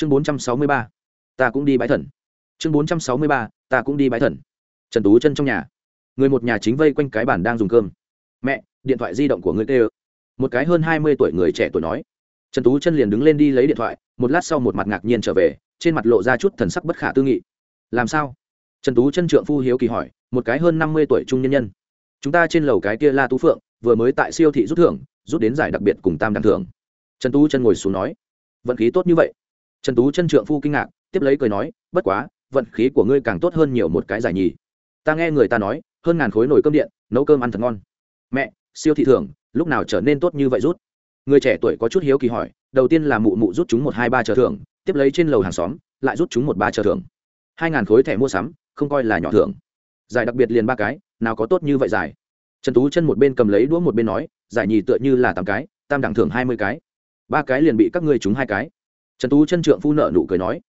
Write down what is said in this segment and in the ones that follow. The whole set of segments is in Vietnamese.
chương bốn trăm sáu mươi ba, ta cũng đi bãi thần. Chương bốn trăm sáu mươi ba, ta cũng đi bãi thần. Trần tú chân trong nhà. Người một nhà chính vây quanh cái bàn đang dùng cơm. Mẹ, điện thoại di động của ngươi kêu. Một cái hơn hai mươi tuổi người trẻ tuổi nói. Trần tú chân liền đứng lên đi lấy điện thoại, một lát sau một mặt ngạc nhiên trở về, trên mặt lộ ra chút thần sắc bất khả tư nghị. Làm sao? Trần tú chân trượng phu hiếu kỳ hỏi, một cái hơn năm mươi tuổi trung nhân nhân. Chúng ta trên lầu cái kia la tú phượng, vừa mới tại siêu thị rút thưởng, rút đến giải đặc biệt cùng tam đẳng thưởng. Trần tú chân ngồi xuống nói, vận khí tốt như vậy trần tú chân trượng phu kinh ngạc, tiếp lấy cười nói, bất quá, vận khí của ngươi càng tốt hơn nhiều một cái giải nhì. Ta nghe người ta nói, hơn ngàn khối nồi cơm điện, nấu cơm ăn thật ngon. Mẹ, siêu thị thường lúc nào trở nên tốt như vậy rút? Người trẻ tuổi có chút hiếu kỳ hỏi, đầu tiên là mụ mụ rút chúng một hai ba chờ thưởng, tiếp lấy trên lầu hàng xóm, lại rút chúng một ba chờ thưởng. Hai ngàn khối thẻ mua sắm, không coi là nhỏ thưởng. Giải đặc biệt liền ba cái, nào có tốt như vậy giải? Trần tú chân một bên cầm lấy đũa một bên nói, giải nhì tựa như là tám cái, tam đẳng thưởng hai mươi cái. Ba cái liền bị các ngươi trúng hai cái trần tú chân trượng phu nợ nụ cười nói,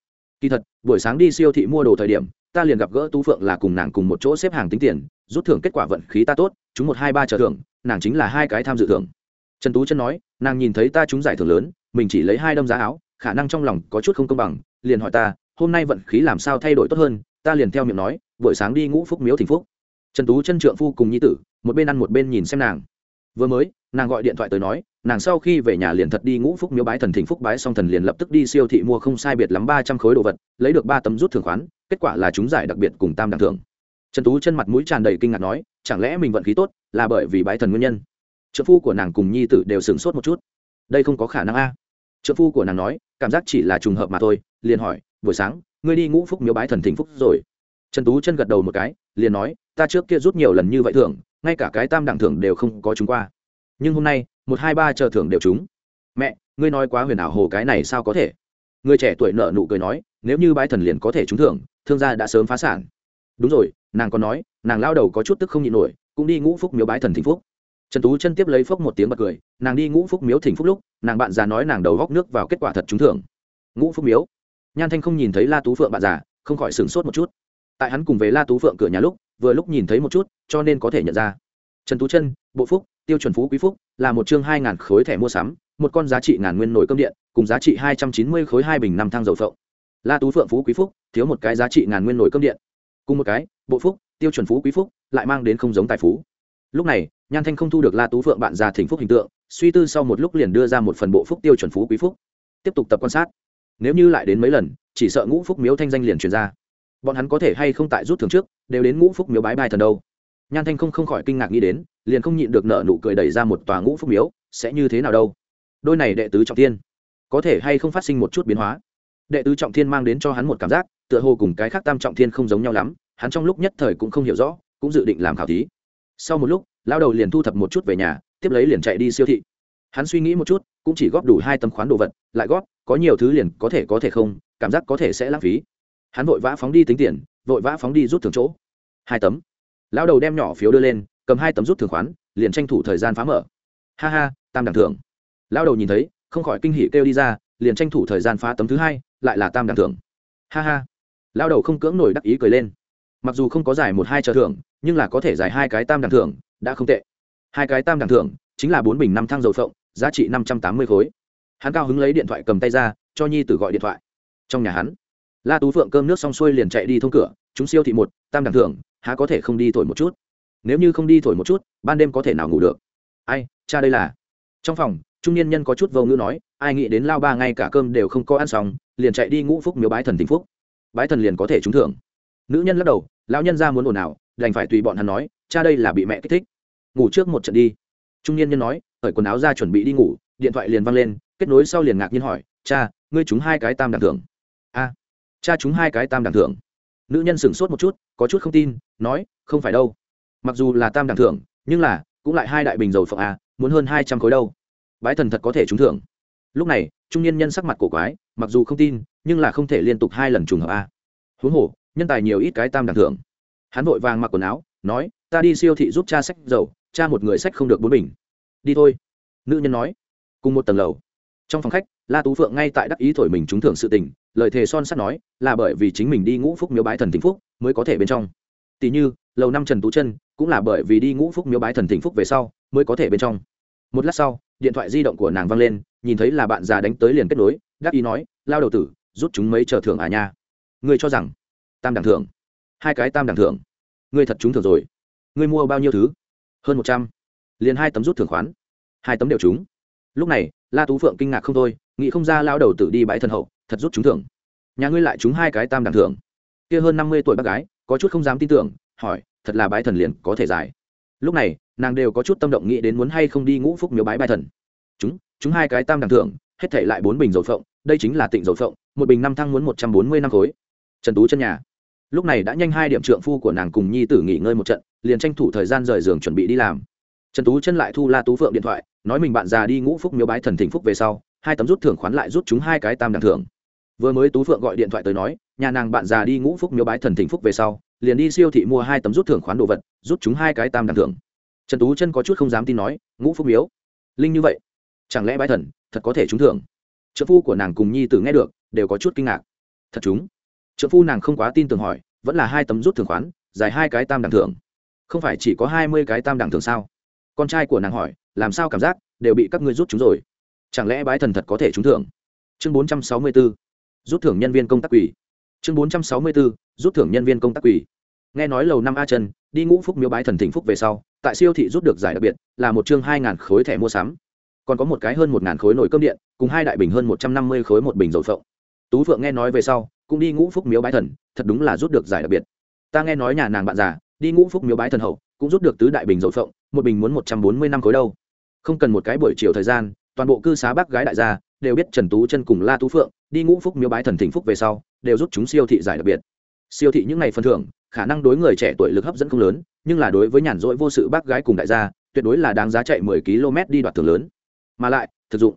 kỳ thật, buổi sáng đi siêu thị mua đồ thời điểm, ta liền gặp gỡ tú phượng là cùng nàng cùng một chỗ xếp hàng tính tiền, rút thưởng kết quả vận khí ta tốt, chúng một hai ba chờ thưởng, nàng chính là hai cái tham dự thưởng. Trần tú chân nói, nàng nhìn thấy ta trúng giải thưởng lớn, mình chỉ lấy hai đâm giá áo, khả năng trong lòng có chút không công bằng, liền hỏi ta, hôm nay vận khí làm sao thay đổi tốt hơn? Ta liền theo miệng nói, buổi sáng đi ngũ phúc miếu thỉnh phúc. Trần tú chân trượng phu cùng nhi tử, một bên ăn một bên nhìn xem nàng. Vừa mới nàng gọi điện thoại tới nói, nàng sau khi về nhà liền thật đi ngũ phúc miếu bái thần thỉnh phúc bái xong thần liền lập tức đi siêu thị mua không sai biệt lắm ba trăm khối đồ vật, lấy được ba tấm rút thưởng khoán, kết quả là chúng giải đặc biệt cùng tam đẳng thưởng. Trần tú chân mặt mũi tràn đầy kinh ngạc nói, chẳng lẽ mình vận khí tốt là bởi vì bái thần nguyên nhân? Trợ phu của nàng cùng nhi tử đều sửng sốt một chút. Đây không có khả năng a. Trợ phu của nàng nói, cảm giác chỉ là trùng hợp mà thôi, liền hỏi, buổi sáng, ngươi đi ngũ phúc miếu bái thần thỉnh phúc rồi? Trần tú chân gật đầu một cái, liền nói, ta trước kia rút nhiều lần như vậy thưởng, ngay cả cái tam đẳng thưởng đều không có chúng qua nhưng hôm nay, một, hai, ba chờ thưởng đều chúng mẹ, ngươi nói quá huyền ảo hồ cái này sao có thể? Người trẻ tuổi nợ nụ cười nói, nếu như bái thần liền có thể trúng thưởng, thương gia đã sớm phá sản. Đúng rồi, nàng còn nói, nàng lao đầu có chút tức không nhịn nổi, cũng đi ngũ phúc miếu bái thần thịnh phúc. Trần tú chân tiếp lấy phốc một tiếng bật cười, nàng đi ngũ phúc miếu thịnh phúc lúc, nàng bạn già nói nàng đầu góc nước vào kết quả thật trúng thưởng. Ngũ phúc miếu. Nhan thanh không nhìn thấy la tú phượng bạn già, không khỏi sửng sốt một chút. Tại hắn cùng về la tú phượng cửa nhà lúc, vừa lúc nhìn thấy một chút, cho nên có thể nhận ra trần tú chân, bộ phúc, tiêu chuẩn phú quý phúc, là một chương hai ngàn khối thẻ mua sắm, một con giá trị ngàn nguyên nồi cơm điện, cùng giá trị hai trăm chín mươi khối hai bình năm thang dầu phộng. La tú phượng phú quý phúc, thiếu một cái giá trị ngàn nguyên nồi cơm điện. Cùng một cái, bộ phúc, tiêu chuẩn phú quý phúc, lại mang đến không giống tài phú. Lúc này, nhan thanh không thu được la tú phượng bạn già thỉnh phúc hình tượng, suy tư sau một lúc liền đưa ra một phần bộ phúc tiêu chuẩn phú quý phúc. Tiếp tục tập quan sát. Nếu như lại đến mấy lần, chỉ sợ ngũ phúc miếu thanh danh liền truyền ra. Bọn hắn có thể hay không tại rút thường trước, đều đến ngũ phúc miếu bái bài thần đâu nhan thanh không không khỏi kinh ngạc nghĩ đến, liền không nhịn được nợ nụ cười đẩy ra một tòa ngũ phúc miếu, sẽ như thế nào đâu? Đôi này đệ tứ trọng thiên, có thể hay không phát sinh một chút biến hóa? Đệ tứ trọng thiên mang đến cho hắn một cảm giác, tựa hồ cùng cái khác tam trọng thiên không giống nhau lắm, hắn trong lúc nhất thời cũng không hiểu rõ, cũng dự định làm khảo thí. Sau một lúc lao đầu liền thu thập một chút về nhà, tiếp lấy liền chạy đi siêu thị. Hắn suy nghĩ một chút, cũng chỉ góp đủ hai tấm khoán đồ vật, lại góp, có nhiều thứ liền có thể có thể không, cảm giác có thể sẽ lãng phí. Hắn vội vã phóng đi tính tiền, vội vã phóng đi rút thường chỗ. Hai tấm lão đầu đem nhỏ phiếu đưa lên, cầm hai tấm rút thường khoán, liền tranh thủ thời gian phá mở. Ha ha, tam đẳng thưởng. Lão đầu nhìn thấy, không khỏi kinh hỉ kêu đi ra, liền tranh thủ thời gian phá tấm thứ hai, lại là tam đẳng thưởng. Ha ha. Lão đầu không cưỡng nổi đắc ý cười lên. Mặc dù không có giải một hai chờ thưởng, nhưng là có thể giải hai cái tam đẳng thưởng, đã không tệ. Hai cái tam đẳng thưởng, chính là bốn bình năm thang dầu phộng, giá trị năm trăm tám mươi khối. Hắn cao hứng lấy điện thoại cầm tay ra, cho nhi tử gọi điện thoại. Trong nhà hắn, la tú phượng cơm nước xong xuôi liền chạy đi thông cửa, chúng siêu thị một, tam đẳng thưởng há có thể không đi thổi một chút? Nếu như không đi thổi một chút, ban đêm có thể nào ngủ được? Ai, cha đây là? Trong phòng, trung niên nhân có chút vô ngữ nói, ai nghĩ đến lao ba ngay cả cơm đều không có ăn xong, liền chạy đi ngũ phúc miếu bái thần tình phúc. Bái thần liền có thể trúng thưởng. Nữ nhân lắc đầu, lão nhân ra muốn ồn ào, đành phải tùy bọn hắn nói, cha đây là bị mẹ kích thích. Ngủ trước một trận đi. Trung niên nhân nói, cởi quần áo ra chuẩn bị đi ngủ, điện thoại liền văng lên, kết nối sau liền ngạc nhiên hỏi, cha, ngươi trúng hai cái tam đẳng thưởng. A, cha trúng hai cái tam đẳng thưởng nữ nhân sửng sốt một chút có chút không tin nói không phải đâu. Mặc dù là tam đẳng thưởng nhưng là cũng lại hai đại bình dầu phượng à, muốn hơn hai trăm khối đâu. Bái thần thật có thể trúng thưởng. Lúc này trung niên nhân sắc mặt cổ quái mặc dù không tin nhưng là không thể liên tục hai lần trùng hợp a. Huống hồ nhân tài nhiều ít cái tam đẳng thưởng. Hắn vội vàng mặc quần áo nói ta đi siêu thị giúp cha sách dầu cha một người sách không được bốn bình. Đi thôi. Nữ nhân nói. Cùng một tầng lầu trong phòng khách, la tú phượng ngay tại đắc ý thổi mình trúng thưởng sự tình, lời thề son sắt nói, là bởi vì chính mình đi ngũ phúc miếu bái thần thịnh phúc mới có thể bên trong. Tỷ như, lầu năm trần tú chân, cũng là bởi vì đi ngũ phúc miếu bái thần thịnh phúc về sau mới có thể bên trong. Một lát sau, điện thoại di động của nàng văng lên, nhìn thấy là bạn già đánh tới liền kết nối, đắc ý nói, lao đầu tử, rút chúng mấy chờ thưởng à nha. Ngươi cho rằng, tam đẳng thưởng, hai cái tam đẳng thưởng, ngươi thật trúng thưởng rồi. Ngươi mua bao nhiêu thứ? Hơn một trăm. Liền hai tấm rút thưởng khoán, hai tấm đều trúng lúc này, la tú phượng kinh ngạc không thôi, nghĩ không ra lao đầu tự đi bãi thần hậu, thật rút trúng thưởng. Nhà ngươi lại trúng hai cái tam đẳng thưởng. Kia hơn năm mươi tuổi bác gái, có chút không dám tin tưởng, hỏi, thật là bãi thần liền có thể giải. Lúc này, nàng đều có chút tâm động nghĩ đến muốn hay không đi ngũ phúc miếu bái bãi thần. Chúng chúng hai cái tam đẳng thưởng, hết thể lại bốn bình dầu phộng, đây chính là tịnh dầu phộng, một bình năm thăng muốn một trăm bốn mươi năm khối. Trần tú chân nhà. Lúc này đã nhanh hai điểm trượng phu của nàng cùng nhi tử nghỉ ngơi một trận, liền tranh thủ thời gian rời giường chuẩn bị đi làm trần tú chân lại thu la tú phượng điện thoại, nói mình bạn già đi ngũ phúc miếu bái thần thịnh phúc về sau, hai tấm rút thưởng khoán lại rút chúng hai cái tam đẳng thưởng. Vừa mới tú phượng gọi điện thoại tới nói, nhà nàng bạn già đi ngũ phúc miếu bái thần thịnh phúc về sau, liền đi siêu thị mua hai tấm rút thưởng khoán đồ vật, rút chúng hai cái tam đẳng thưởng. Trần tú chân có chút không dám tin nói, ngũ phúc miếu? Linh như vậy? Chẳng lẽ bái thần, thật có thể trúng thưởng? Trợ phu của nàng cùng nhi tử nghe được, đều có chút kinh ngạc. Thật chúng trợ phu nàng không quá tin tưởng hỏi, vẫn là hai tấm rút thưởng khoán, dài hai cái tam đẳng thưởng. Không phải chỉ có hai mươi cái tam đẳng thưởng sao? Con trai của nàng hỏi, làm sao cảm giác đều bị các ngươi rút chúng rồi? Chẳng lẽ bái thần thật có thể trúng thưởng? Chương bốn trăm sáu mươi b ố rút thưởng nhân viên công tác quỷ chương bốn trăm sáu mươi b ố rút thưởng nhân viên công tác quỷ nghe nói lầu năm a chân đi ngũ phúc miếu bái thần thịnh phúc về sau, tại siêu thị rút được giải đặc biệt, là một chương hai ngàn khối thẻ mua sắm. Còn có một cái hơn một ngàn khối nồi cơm điện, cùng hai đại bình hơn một trăm năm mươi khối một bình dầu phộng. Tú phượng nghe nói về sau, cũng đi ngũ phúc miếu bái thần, thật đúng là rút được giải đặc biệt. Ta nghe nói nhà nàng bạn già, đi ngũ phúc miếu bái thần hậu, cũng rút được tứ đại bình dầu phộng một bình muốn một trăm bốn mươi năm khối đâu. Không cần một cái buổi chiều thời gian, toàn bộ cư xá bác gái đại gia đều biết trần tú chân cùng la tú phượng đi ngũ phúc miếu bái thần thỉnh phúc về sau, đều rút chúng siêu thị giải đặc biệt. Siêu thị những ngày phần thưởng, khả năng đối người trẻ tuổi lực hấp dẫn không lớn, nhưng là đối với nhàn rỗi vô sự bác gái cùng đại gia, tuyệt đối là đáng giá chạy mười km đi đoạt thưởng lớn. Mà lại, thực dụng.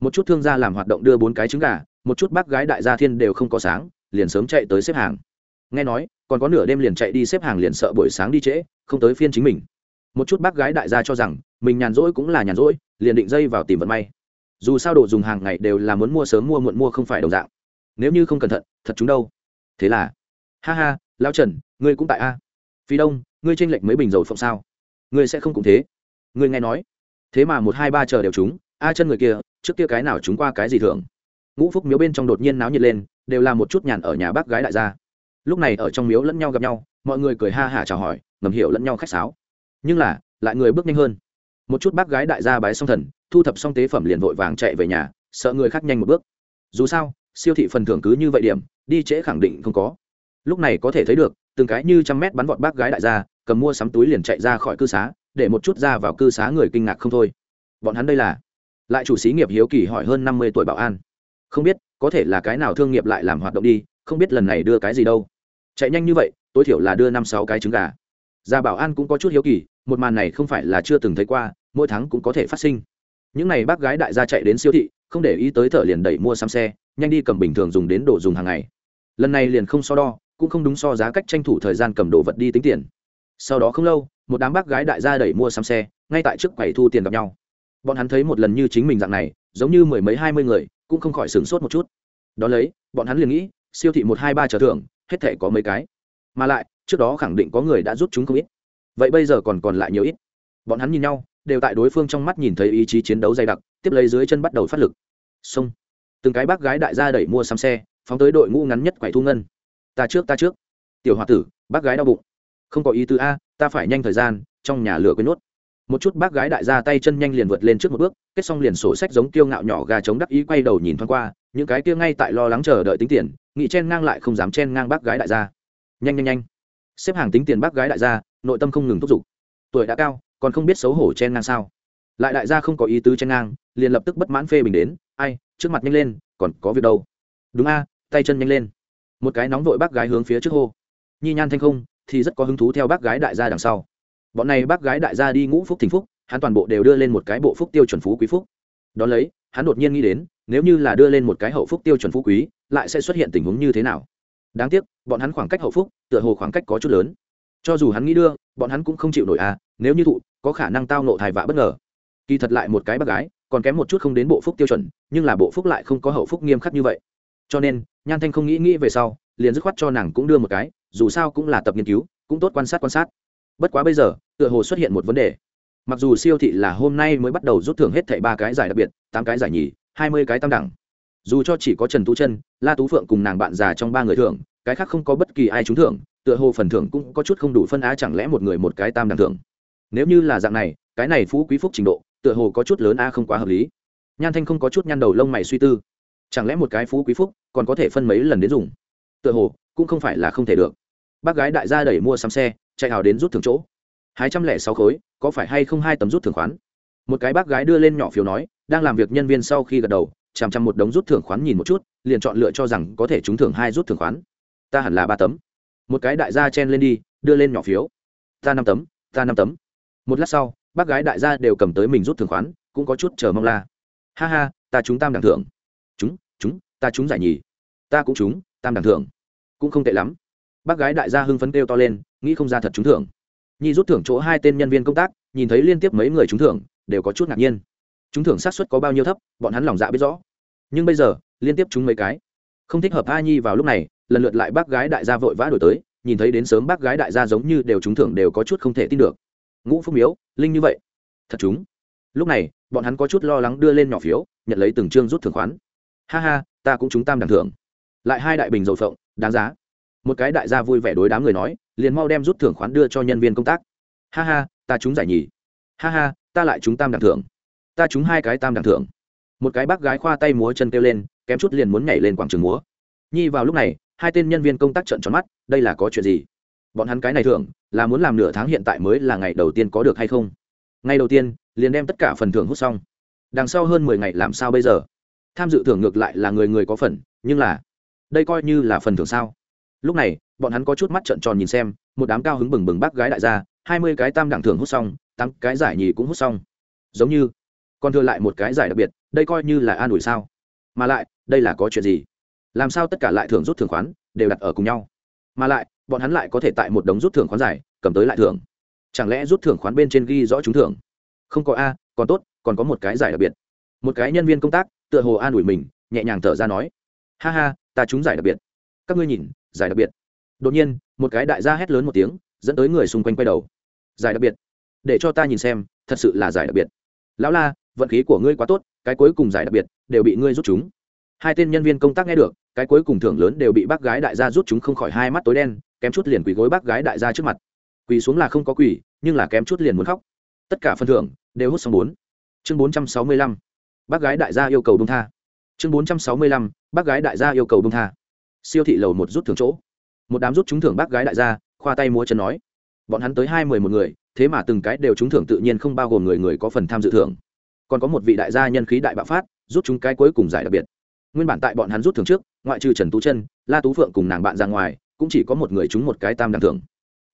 Một chút thương gia làm hoạt động đưa bốn cái trứng gà, một chút bác gái đại gia thiên đều không có sáng, liền sớm chạy tới xếp hàng. Nghe nói, còn có nửa đêm liền chạy đi xếp hàng liền sợ buổi sáng đi trễ, không tới phiên chính mình một chút bác gái đại gia cho rằng, mình nhàn rỗi cũng là nhàn rỗi, liền định dây vào tìm vận may. Dù sao đồ dùng hàng ngày đều là muốn mua sớm mua muộn mua không phải đồng dạng. Nếu như không cẩn thận, thật chúng đâu? Thế là, ha ha, lão trần, ngươi cũng tại a? Phi đông, ngươi tranh lệch mấy bình dầu phộng sao? Ngươi sẽ không cũng thế. Ngươi nghe nói. Thế mà một hai ba chờ đều chúng a chân người kia, trước kia cái nào chúng qua cái gì thường ngũ phúc miếu bên trong đột nhiên náo nhiệt lên, đều là một chút nhàn ở nhà bác gái đại gia. Lúc này ở trong miếu lẫn nhau gặp nhau, mọi người cười ha hả chào hỏi, ngầm hiểu lẫn nhau khách sáo nhưng là, lại người bước nhanh hơn. Một chút bác gái đại gia bái song thần, thu thập xong tế phẩm liền vội vàng chạy về nhà, sợ người khác nhanh một bước. Dù sao, siêu thị phần thưởng cứ như vậy điểm, đi trễ khẳng định không có. Lúc này có thể thấy được, từng cái như trăm mét bắn vọt bác gái đại gia, cầm mua sắm túi liền chạy ra khỏi cư xá, để một chút ra vào cư xá người kinh ngạc không thôi. Bọn hắn đây là? Lại chủ xí nghiệp hiếu kỳ hỏi hơn năm mươi tuổi bảo an. Không biết, có thể là cái nào thương nghiệp lại làm hoạt động đi, không biết lần này đưa cái gì đâu. Chạy nhanh như vậy, tối thiểu là đưa năm sáu cái trứng gà. Gia bảo an cũng có chút hiếu kỳ một màn này không phải là chưa từng thấy qua, mỗi tháng cũng có thể phát sinh. Những n à y bác gái đại gia chạy đến siêu thị, không để ý tới thợ liền đẩy mua xăm xe, nhanh đi cầm bình thường dùng đến đồ dùng hàng ngày. Lần này liền không so đo, cũng không đúng so giá cách tranh thủ thời gian cầm đồ vật đi tính tiền. Sau đó không lâu, một đám bác gái đại gia đẩy mua xăm xe, ngay tại trước quầy thu tiền gặp nhau. Bọn hắn thấy một lần như chính mình dạng này, giống như mười mấy hai mươi người, cũng không khỏi sửng sốt một chút. Đ ó lấy, bọn hắn liền nghĩ, siêu thị một hai ba trở thưởng, hết thể có mấy cái. Mà lại, trước đó khẳng định có người đã rút chúng không ít vậy bây giờ còn còn lại nhiều ít. Bọn hắn nhìn nhau, đều tại đối phương trong mắt nhìn thấy ý chí chiến đấu dày đặc, tiếp lấy dưới chân bắt đầu phát lực. Xông. Từng cái bác gái đại gia đẩy mua xăm xe, phóng tới đội ngũ ngắn nhất quầy thu ngân. Ta trước ta trước. Tiểu h o a tử, bác gái đau bụng. Không có ý tứ a, ta phải nhanh thời gian, trong nhà lửa quên nốt. Một chút bác gái đại gia tay chân nhanh liền vượt lên trước một bước, kết xong liền sổ sách giống tiêu ngạo nhỏ gà chống đắc ý quay đầu nhìn thoáng qua, những cái kia ngay tại lo lắng chờ đợi tính tiền nghị chen ngang lại không dám chen ngang bác gái đại gia. Nhanh nhanh nhanh xếp hàng tính tiền bác gái đại gia, nội tâm không ngừng thúc giục. Tuổi đã cao, còn không biết xấu hổ chen ngang sao. Lại đại gia không có ý tứ chen ngang, liền lập tức bất mãn phê bình đến, ai, trước mặt nhanh lên, còn có việc đâu? Đúng a, tay chân nhanh lên. Một cái nóng vội bác gái hướng phía trước hô. Nhi nhan thanh không, thì rất có hứng thú theo bác gái đại gia đằng sau. Bọn này bác gái đại gia đi ngũ phúc thỉnh phúc, hắn toàn bộ đều đưa lên một cái bộ phúc tiêu chuẩn phú quý phúc. Đón lấy, hắn đột nhiên nghĩ đến, nếu như là đưa lên một cái hậu phúc tiêu chuẩn phú quý, lại sẽ xuất hiện tình huống như thế nào? Đáng tiếc, bọn hắn khoảng cách hậu phúc, tựa hồ khoảng cách có chút lớn. Cho dù hắn nghĩ đưa, bọn hắn cũng không chịu nổi à nếu như thụ, có khả năng tao nộ thai vạ bất ngờ. Kỳ thật lại một cái bác gái, còn kém một chút không đến bộ phúc tiêu chuẩn, nhưng là bộ phúc lại không có hậu phúc nghiêm khắc như vậy. Cho nên, nhan thanh không nghĩ nghĩ về sau, liền dứt khoát cho nàng cũng đưa một cái, dù sao cũng là tập nghiên cứu, cũng tốt quan sát quan sát. Bất quá bây giờ, tựa hồ xuất hiện một vấn đề. Mặc dù siêu thị là hôm nay mới bắt đầu rút thưởng hết thảy ba cái giải đặc biệt, tám cái giải nhì, hai mươi cái tam đẳng dù cho chỉ có trần tú chân, la tú phượng cùng nàng bạn già trong ba người thưởng, cái khác không có bất kỳ ai trúng thưởng, tựa hồ phần thưởng cũng có chút không đủ phân á chẳng lẽ một người một cái tam đẳng thưởng. Nếu như là dạng này, cái này phú quý phúc trình độ, tựa hồ có chút lớn a không quá hợp lý. Nhan thanh không có chút nhăn đầu lông mày suy tư. Chẳng lẽ một cái phú quý phúc còn có thể phân mấy lần đến dùng? Tựa hồ, cũng không phải là không thể được. Bác gái đại gia đẩy mua sắm xe, chạy hào đến rút thưởng chỗ. Hai trăm lẻ sáu khối, có phải hay không hai tấm rút thưởng khoán? Một cái bác gái đưa lên nhỏ phiếu nói, đang làm việc nhân viên sau khi gật đầu chằm chằm một đống rút thưởng khoán nhìn một chút, liền chọn lựa cho rằng có thể trúng thưởng hai rút thưởng khoán. Ta hẳn là ba tấm. Một cái đại gia chen lên đi, đưa lên nhỏ phiếu. Ta năm tấm, ta năm tấm. Một lát sau, bác gái đại gia đều cầm tới mình rút thưởng khoán, cũng có chút chờ mong la. Ha ha, ta chúng tam đẳng thưởng. Chúng chúng ta chúng giải nhì. Ta cũng chúng tam đẳng thưởng. Cũng không tệ lắm. Bác gái đại gia hưng phấn kêu to lên, nghĩ không ra thật trúng thưởng. Nhi rút thưởng chỗ hai tên nhân viên công tác, nhìn thấy liên tiếp mấy người trúng thưởng, đều có chút ngạc nhiên chúng thưởng xác suất có bao nhiêu thấp, bọn hắn lòng dạ biết rõ. Nhưng bây giờ, liên tiếp chúng mấy cái. Không thích hợp a nhi vào lúc này, lần lượt lại bác gái đại gia vội vã đổi tới, nhìn thấy đến sớm bác gái đại gia giống như đều trúng thưởng đều có chút không thể tin được. Ngũ phúc miếu, linh như vậy. Thật chúng lúc này, bọn hắn có chút lo lắng đưa lên nhỏ phiếu, nhận lấy từng chương rút thưởng khoán. Ha ha, ta cũng chúng tam đẳng thưởng. Lại hai đại bình dầu phộng, đáng giá. Một cái đại gia vui vẻ đối đám người nói, liền mau đem rút thưởng khoán đưa cho nhân viên công tác. Ha ha, ta chúng giải nhì. Ha ha, ta lại chúng tam đẳng thưởng ta chúng hai cái tam đẳng thưởng. Một cái bác gái khoa tay múa chân kêu lên, kém chút liền muốn nhảy lên quảng trường múa. Nhi vào lúc này, hai tên nhân viên công tác trận tròn mắt, đây là có chuyện gì? Bọn hắn cái này thưởng, là muốn làm nửa tháng hiện tại mới là ngày đầu tiên có được hay không? Ngày đầu tiên, liền đem tất cả phần thưởng hút xong. Đằng sau hơn mười ngày làm sao bây giờ? Tham dự thưởng ngược lại là người người có phần, nhưng là, đây coi như là phần thưởng sao? Lúc này, bọn hắn có chút mắt trợn tròn nhìn xem, một đám cao hứng bừng bừng bác gái đại gia, hai mươi cái tam đẳng thưởng hút xong, tám cái giải nhì cũng hút xong. Giống như còn thừa lại một cái giải đặc biệt, đây coi như là an ủi sao? Mà lại, đây là có chuyện gì? Làm sao tất cả lại thưởng rút thưởng khoán, đều đặt ở cùng nhau? Mà lại, bọn hắn lại có thể tại một đống rút thưởng khoán giải, cầm tới lại thưởng. Chẳng lẽ rút thưởng khoán bên trên ghi rõ trúng thưởng? Không có a, còn tốt, còn có một cái giải đặc biệt. Một cái nhân viên công tác, tựa hồ an ủi mình, nhẹ nhàng thở ra nói. Ha ha, ta trúng giải đặc biệt. Các ngươi nhìn, giải đặc biệt. Đột nhiên, một cái đại gia hét lớn một tiếng, dẫn tới người xung quanh quay đầu. Giải đặc biệt. Để cho ta nhìn xem, thật sự là giải đặc biệt. Lão la vận khí của ngươi quá tốt, cái cuối cùng giải đặc biệt đều bị ngươi rút chúng. Hai tên nhân viên công tác nghe được, cái cuối cùng thưởng lớn đều bị bác gái đại gia rút chúng không khỏi hai mắt tối đen, kém chút liền quỳ gối bác gái đại gia trước mặt. Quỳ xuống là không có quỳ, nhưng là kém chút liền muốn khóc. Tất cả phần thưởng đều hút xong bốn. Chương bốn trăm sáu mươi lăm. Bác gái đại gia yêu cầu bông tha. Chương bốn trăm sáu mươi lăm. Bác gái đại gia yêu cầu bông tha. Siêu thị lầu một rút thưởng chỗ. Một đám rút trúng thưởng bác gái đại gia, khoa tay múa chân nói. Bọn hắn tới hai mười một người, thế mà từng cái đều trúng thưởng tự nhiên không bao gồm người người có phần tham dự thưởng còn có một vị đại gia nhân khí đại bạo phát rút chúng cái cuối cùng giải đặc biệt. Nguyên bản tại bọn hắn rút thường trước, ngoại trừ trần tú chân, la tú phượng cùng nàng bạn ra ngoài, cũng chỉ có một người trúng một cái tam đẳng thưởng.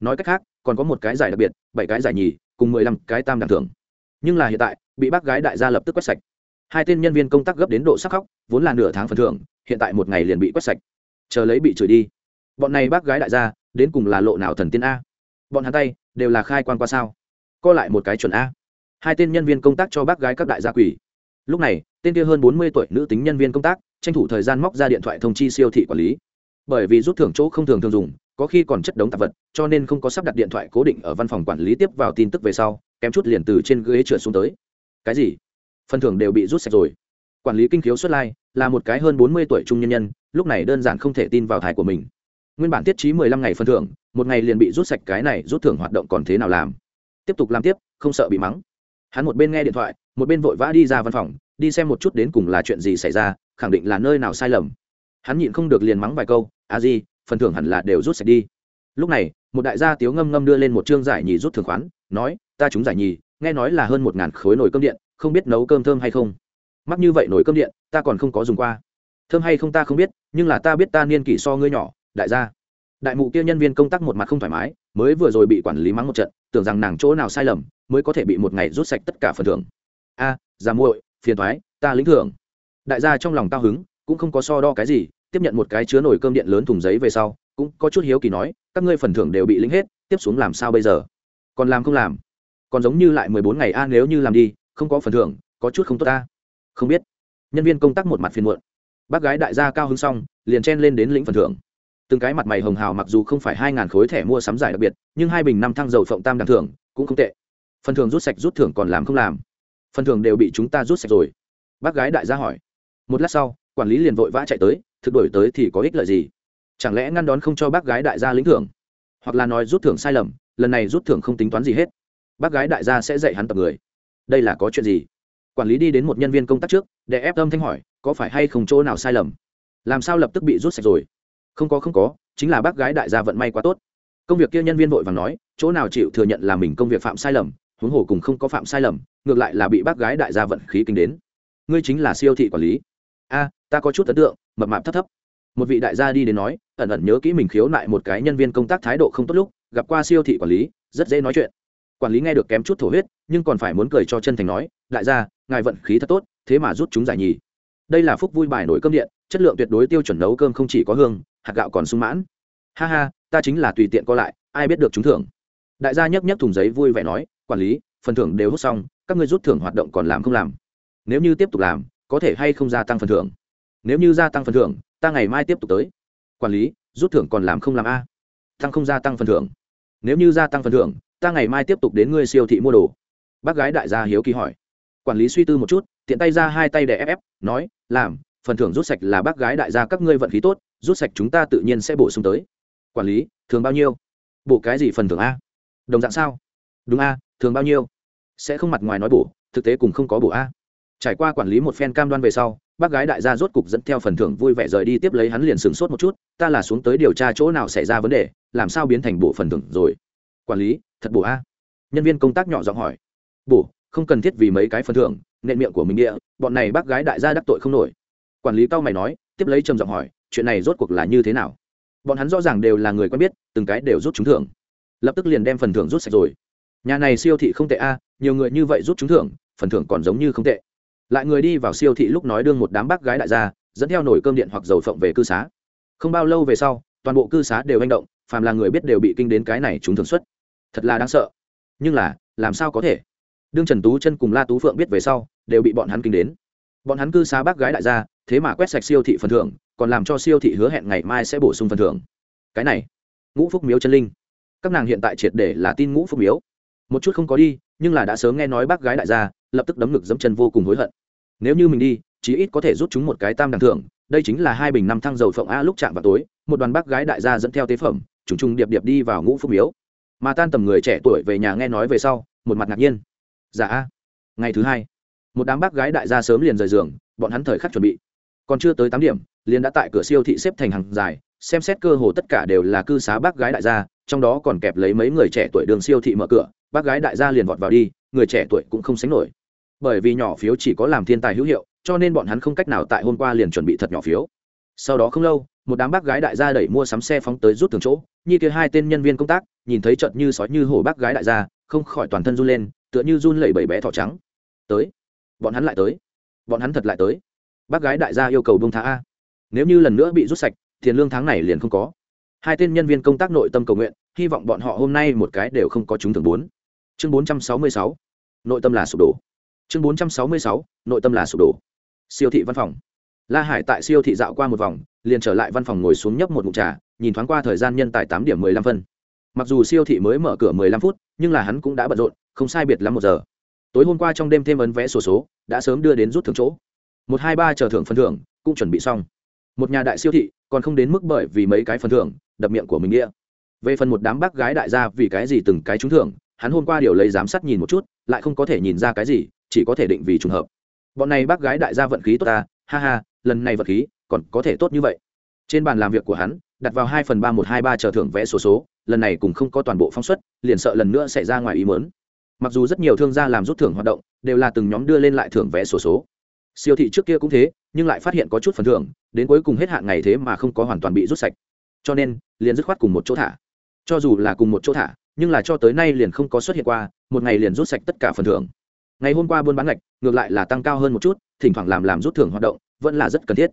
Nói cách khác, còn có một cái giải đặc biệt, bảy cái giải nhì, cùng mười lăm cái tam đẳng thưởng. Nhưng là hiện tại, bị bác gái đại gia lập tức quét sạch. Hai tên nhân viên công tác gấp đến độ sắc khóc, vốn là nửa tháng phần thưởng, hiện tại một ngày liền bị quét sạch. Chờ lấy bị chửi đi. Bọn này bác gái đại gia, đến cùng là lộ nào thần tiên a? Bọn hắn tay, đều là khai quan qua sao? Co lại một cái chuẩn a hai tên nhân viên công tác cho bác gái các đại gia quỷ lúc này, tên kia hơn bốn mươi tuổi nữ tính nhân viên công tác, tranh thủ thời gian móc ra điện thoại thông chi siêu thị quản lý. Bởi vì rút thưởng chỗ không thường thường dùng, có khi còn chất đống tạp vật, cho nên không có sắp đặt điện thoại cố định ở văn phòng quản lý tiếp vào tin tức về sau, kém chút liền từ trên ghế trượt xuống tới. Cái gì? Phần thưởng đều bị rút sạch rồi. Quản lý kinh khiếu xuất lai, là một cái hơn bốn mươi tuổi trung nhân nhân, lúc này đơn giản không thể tin vào thải của mình. Nguyên bản tiết trí mười lăm ngày phần thưởng, một ngày liền bị rút sạch cái này, rút thưởng hoạt động còn thế nào làm? Tiếp tục làm tiếp, không sợ bị mắng hắn một bên nghe điện thoại, một bên vội vã đi ra văn phòng, đi xem một chút đến cùng là chuyện gì xảy ra, khẳng định là nơi nào sai lầm. Hắn nhịn không được liền mắng vài câu à gì phần thưởng hẳn là đều rút sạch đi. Lúc này, một đại gia tiếu ngâm ngâm đưa lên một chương giải nhì rút thường khoán, nói, ta chúng giải nhì, nghe nói là hơn một ngàn khối nồi cơm điện, không biết nấu cơm thơm hay không? Mắc như vậy nồi cơm điện, ta còn không có dùng qua. Thơm hay không ta không biết, nhưng là ta biết ta niên kỷ so ngươi nhỏ, đại gia. Đại mụ kia nhân viên công tác một mặt không thoải mái, mới vừa rồi bị quản lý mắng một trận, tưởng rằng nàng chỗ nào sai lầm mới có thể bị một ngày rút sạch tất cả phần thưởng. A à, già muội phiền thoái ta lĩnh thưởng. Đại gia trong lòng cao hứng cũng không có so đo cái gì tiếp nhận một cái chứa nồi cơm điện lớn thùng giấy về sau cũng có chút hiếu kỳ nói các ngươi phần thưởng đều bị lĩnh hết tiếp xuống làm sao bây giờ? Còn làm không làm? Còn giống như lại mười bốn ngày a nếu như làm đi không có phần thưởng có chút không tốt ta. Không biết. Nhân viên công tác một mặt phiền muộn. Bác gái đại gia cao hứng xong liền chen lên đến lĩnh phần thưởng. Từng cái mặt mày hồng hào mặc dù không phải hai ngàn khối thẻ mua sắm giải đặc biệt nhưng hai bình năm thăng dầu phộng tam đẳng thưởng cũng không tệ phần thường rút sạch rút thưởng còn làm không làm. Phần thường đều bị chúng ta rút sạch rồi. Bác gái đại gia hỏi. Một lát sau, quản lý liền vội vã chạy tới, thực đổi tới thì có ích lợi gì? Chẳng lẽ ngăn đón không cho bác gái đại gia lĩnh thưởng? Hoặc là nói rút thưởng sai lầm, lần này rút thưởng không tính toán gì hết. Bác gái đại gia sẽ dạy hắn tập người. Đây là có chuyện gì? Quản lý đi đến một nhân viên công tác trước, để ép tâm thanh hỏi, có phải hay không chỗ nào sai lầm? Làm sao lập tức bị rút sạch rồi? Không có không có, chính là bác gái đại gia vận may quá tốt. Công việc kia nhân viên vội vàng nói, chỗ nào chịu thừa nhận là mình công việc phạm sai lầm huống hồ cùng không có phạm sai lầm, ngược lại là bị bác gái đại gia vận khí kinh đến. Ngươi chính là siêu thị quản lý. A, ta có chút ấn tượng, mập mạp thấp thấp. Một vị đại gia đi đến nói, ẩn ẩn nhớ kỹ mình khiếu nại một cái nhân viên công tác thái độ không tốt lúc, gặp qua siêu thị quản lý, rất dễ nói chuyện. Quản lý nghe được kém chút thổ huyết, nhưng còn phải muốn cười cho chân thành nói, đại gia, ngài vận khí thật tốt, thế mà rút chúng giải nhì. Đây là phúc vui bài nổi cơm điện, chất lượng tuyệt đối tiêu chuẩn nấu cơm không chỉ có hương, hạt gạo còn sung mãn. Ha ha, ta chính là tùy tiện co lại, ai biết được chúng thưởng. Đại gia nhấc nhấc thùng giấy vui vẻ nói quản lý, phần thưởng đều hút xong, các người rút thưởng hoạt động còn làm không làm? Nếu như tiếp tục làm, có thể hay không gia tăng phần thưởng? Nếu như gia tăng phần thưởng, ta ngày mai tiếp tục tới. Quản lý, rút thưởng còn làm không làm a? Tăng không gia tăng phần thưởng. Nếu như gia tăng phần thưởng, ta ngày mai tiếp tục đến ngươi siêu thị mua đồ. Bác gái đại gia hiếu kỳ hỏi. Quản lý suy tư một chút, tiện tay ra hai tay để ép ép, nói, làm, phần thưởng rút sạch là bác gái đại gia các ngươi vận khí tốt, rút sạch chúng ta tự nhiên sẽ bổ sung tới. Quản lý thường bao nhiêu? Bổ cái gì phần thưởng a? Đồng dạng sao? Đúng a thường bao nhiêu? Sẽ không mặt ngoài nói bổ, thực tế cùng không có bổ a. Trải qua quản lý một phen cam đoan về sau, bác gái đại gia rốt cục dẫn theo phần thưởng vui vẻ rời đi tiếp lấy hắn liền sửng sốt một chút, ta là xuống tới điều tra chỗ nào xảy ra vấn đề, làm sao biến thành bộ phần thưởng rồi? Quản lý, thật bổ a? Nhân viên công tác nhỏ giọng hỏi. Bổ, không cần thiết vì mấy cái phần thưởng, nện miệng của mình địa, bọn này bác gái đại gia đắc tội không nổi. Quản lý cao mày nói, tiếp lấy trầm giọng hỏi, chuyện này rốt cuộc là như thế nào? Bọn hắn rõ ràng đều là người quen biết, từng cái đều rút trúng thưởng. Lập tức liền đem phần thưởng rút sạch rồi nhà này siêu thị không tệ a, nhiều người như vậy rút trúng thưởng, phần thưởng còn giống như không tệ. Lại người đi vào siêu thị lúc nói đương một đám bác gái đại gia, dẫn theo nồi cơm điện hoặc dầu phộng về cư xá. Không bao lâu về sau, toàn bộ cư xá đều hành động, phàm là người biết đều bị kinh đến cái này chúng thường xuất thật là đáng sợ. Nhưng là, làm sao có thể? Đương trần tú chân cùng la tú phượng biết về sau, đều bị bọn hắn kinh đến. Bọn hắn cư xá bác gái đại gia, thế mà quét sạch siêu thị phần thưởng, còn làm cho siêu thị hứa hẹn ngày mai sẽ bổ sung phần thưởng. Cái này, ngũ phúc miếu chân linh. Các nàng hiện tại triệt để là tin ngũ phúc miếu một chút không có đi, nhưng là đã sớm nghe nói bác gái đại gia lập tức đấm ngực dẫm chân vô cùng hối hận. Nếu như mình đi, chí ít có thể rút chúng một cái tam đẳng thưởng, đây chính là hai bình năm thăng dầu phộng a lúc chạm vào tối, một đoàn bác gái đại gia dẫn theo tế phẩm, trùng trùng điệp điệp đi vào ngũ phúc miếu. Mà tan tầm người trẻ tuổi về nhà nghe nói về sau, một mặt ngạc nhiên. Dạ a. Ngày thứ hai, một đám bác gái đại gia sớm liền rời giường, bọn hắn thời khắc chuẩn bị. Còn chưa tới tám điểm, liền đã tại cửa siêu thị xếp thành hàng dài, xem xét cơ hồ tất cả đều là cư xá bác gái đại gia, trong đó còn kẹp lấy mấy người trẻ tuổi đường siêu thị mở cửa bác gái đại gia liền vọt vào đi, người trẻ tuổi cũng không sánh nổi. Bởi vì nhỏ phiếu chỉ có làm thiên tài hữu hiệu, cho nên bọn hắn không cách nào tại hôm qua liền chuẩn bị thật nhỏ phiếu. Sau đó không lâu, một đám bác gái đại gia đẩy mua sắm xe phóng tới rút thường chỗ, như kia hai tên nhân viên công tác, nhìn thấy trận như sói như hổ bác gái đại gia, không khỏi toàn thân run lên, tựa như run lẩy bẩy bé thỏ trắng. Tới. Bọn hắn lại tới. Bọn hắn thật lại tới. Bác gái đại gia yêu cầu bông thá a. Nếu như lần nữa bị rút sạch, tiền lương tháng này liền không có. Hai tên nhân viên công tác nội tâm cầu nguyện, hy vọng bọn họ hôm nay một cái đều không có chúng thường bốn chương bốn trăm sáu mươi sáu nội tâm là sụp đổ. Chương bốn trăm sáu mươi sáu nội tâm là sụp đổ. Siêu thị văn phòng. La hải tại siêu thị dạo qua một vòng liền trở lại văn phòng ngồi xuống nhấp một mụn trà nhìn thoáng qua thời gian nhân tại tám điểm mười lăm phân. Mặc dù siêu thị mới mở cửa mười lăm phút nhưng là hắn cũng đã bận rộn không sai biệt lắm một giờ. Tối hôm qua trong đêm thêm ấn vé sổ số, số đã sớm đưa đến rút thưởng chỗ. Một hai ba chờ thưởng phần thưởng cũng chuẩn bị xong. Một nhà đại siêu thị còn không đến mức bởi vì mấy cái phần thưởng đập miệng của mình nghĩa về phần một đám bác gái đại gia vì cái gì từng cái trúng thưởng hắn hôm qua điều lấy giám sát nhìn một chút, lại không có thể nhìn ra cái gì, chỉ có thể định vì trùng hợp. Bọn này bác gái đại gia vận khí tốt ta, ha ha, lần này vận khí còn có thể tốt như vậy. Trên bàn làm việc của hắn, đặt vào hai phần ba một hai ba chờ thưởng vẽ số số, lần này cũng không có toàn bộ phong suất liền sợ lần nữa xảy ra ngoài ý mớn mặc dù rất nhiều thương gia làm rút thưởng hoạt động, đều là từng nhóm đưa lên lại thưởng vẽ số số. Siêu thị trước kia cũng thế, nhưng lại phát hiện có chút phần thưởng, đến cuối cùng hết hạn ngày thế mà không có hoàn toàn bị rút sạch. Cho nên, liền dứt khoát cùng một chỗ thả. Cho dù là cùng một chỗ thả nhưng là cho tới nay liền không có xuất hiện qua, một ngày liền rút sạch tất cả phần thưởng. Ngày hôm qua buôn bán ngạch, ngược lại là tăng cao hơn một chút, thỉnh thoảng làm làm rút thưởng hoạt động, vẫn là rất cần thiết.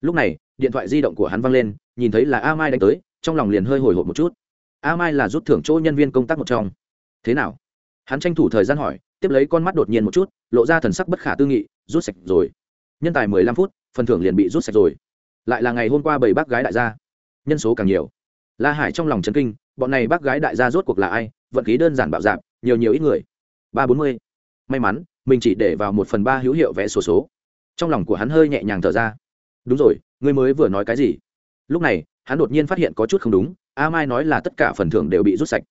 Lúc này, điện thoại di động của hắn văng lên, nhìn thấy là a mai đánh tới, trong lòng liền hơi hồi hộp một chút. A mai là rút thưởng chỗ nhân viên công tác một trong. Thế nào? Hắn tranh thủ thời gian hỏi, tiếp lấy con mắt đột nhiên một chút, lộ ra thần sắc bất khả tư nghị, rút sạch rồi. Nhân tài mười lăm phút, phần thưởng liền bị rút sạch rồi. Lại là ngày hôm qua bảy bác gái đại gia. Nhân số càng nhiều. La hải trong lòng chấn kinh bọn này bác gái đại gia rốt cuộc là ai vận khí đơn giản bạo dạp nhiều nhiều ít người. Ba bốn mươi. May mắn mình chỉ để vào một phần ba hữu hiệu vẽ sổ số, số trong lòng của hắn hơi nhẹ nhàng thở ra. Đúng rồi ngươi mới vừa nói cái gì? Lúc này hắn đột nhiên phát hiện có chút không đúng a mai nói là tất cả phần thưởng đều bị rút sạch.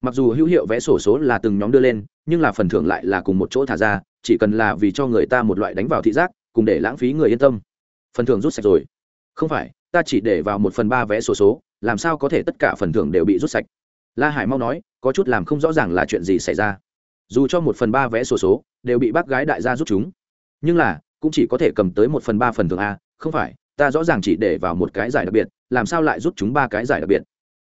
Mặc dù hữu hiệu vẽ sổ số là từng nhóm đưa lên nhưng là phần thưởng lại là cùng một chỗ thả ra chỉ cần là vì cho người ta một loại đánh vào thị giác cùng để lãng phí người yên tâm. Phần thưởng rút sạch rồi. Không phải ta chỉ để vào một phần ba vé sổ số làm sao có thể tất cả phần thưởng đều bị rút sạch? La hải mau nói, có chút làm không rõ ràng là chuyện gì xảy ra. Dù cho một phần ba vé sổ số đều bị bác gái đại gia rút chúng, nhưng là cũng chỉ có thể cầm tới một phần ba phần thưởng a, không phải, ta rõ ràng chỉ để vào một cái giải đặc biệt, làm sao lại rút chúng ba cái giải đặc biệt?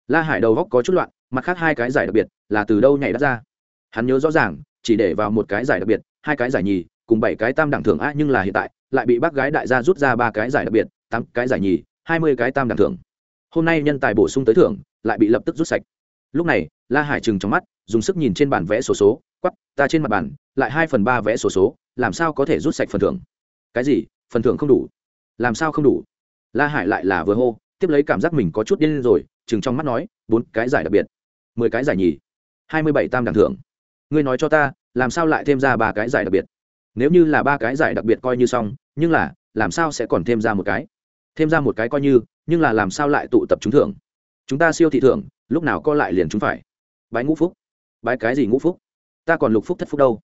La hải đầu góc có chút loạn, mặt khác hai cái giải đặc biệt là từ đâu nhảy đắt ra? Hắn nhớ rõ ràng, chỉ để vào một cái giải đặc biệt, hai cái giải nhì, cùng bảy cái tam đẳng thưởng a, nhưng là hiện tại lại bị bác gái đại gia rút ra ba cái giải đặc biệt, tám cái giải nhì, hai mươi cái tam đẳng thưởng hôm nay nhân tài bổ sung tới thưởng lại bị lập tức rút sạch. Lúc này la hải trừng trong mắt dùng sức nhìn trên bản vẽ sổ số, số quắp ta trên mặt bản lại hai phần ba vẽ sổ số, số làm sao có thể rút sạch phần thưởng? Cái gì? Phần thưởng không đủ. Làm sao không đủ? La hải lại là vừa hô tiếp lấy cảm giác mình có chút điên rồi chừng trong mắt nói bốn cái giải đặc biệt mười cái giải nhì hai mươi bảy tam đẳng thưởng. Ngươi nói cho ta làm sao lại thêm ra ba cái giải đặc biệt? Nếu như là ba cái giải đặc biệt coi như xong nhưng là làm sao sẽ còn thêm ra một cái? Thêm ra một cái coi như nhưng là làm sao lại tụ tập trúng thưởng? Chúng ta siêu thị thưởng, lúc nào co lại liền chúng phải. Bái ngũ phúc. Bái cái gì ngũ phúc? Ta còn lục phúc thất phúc đâu.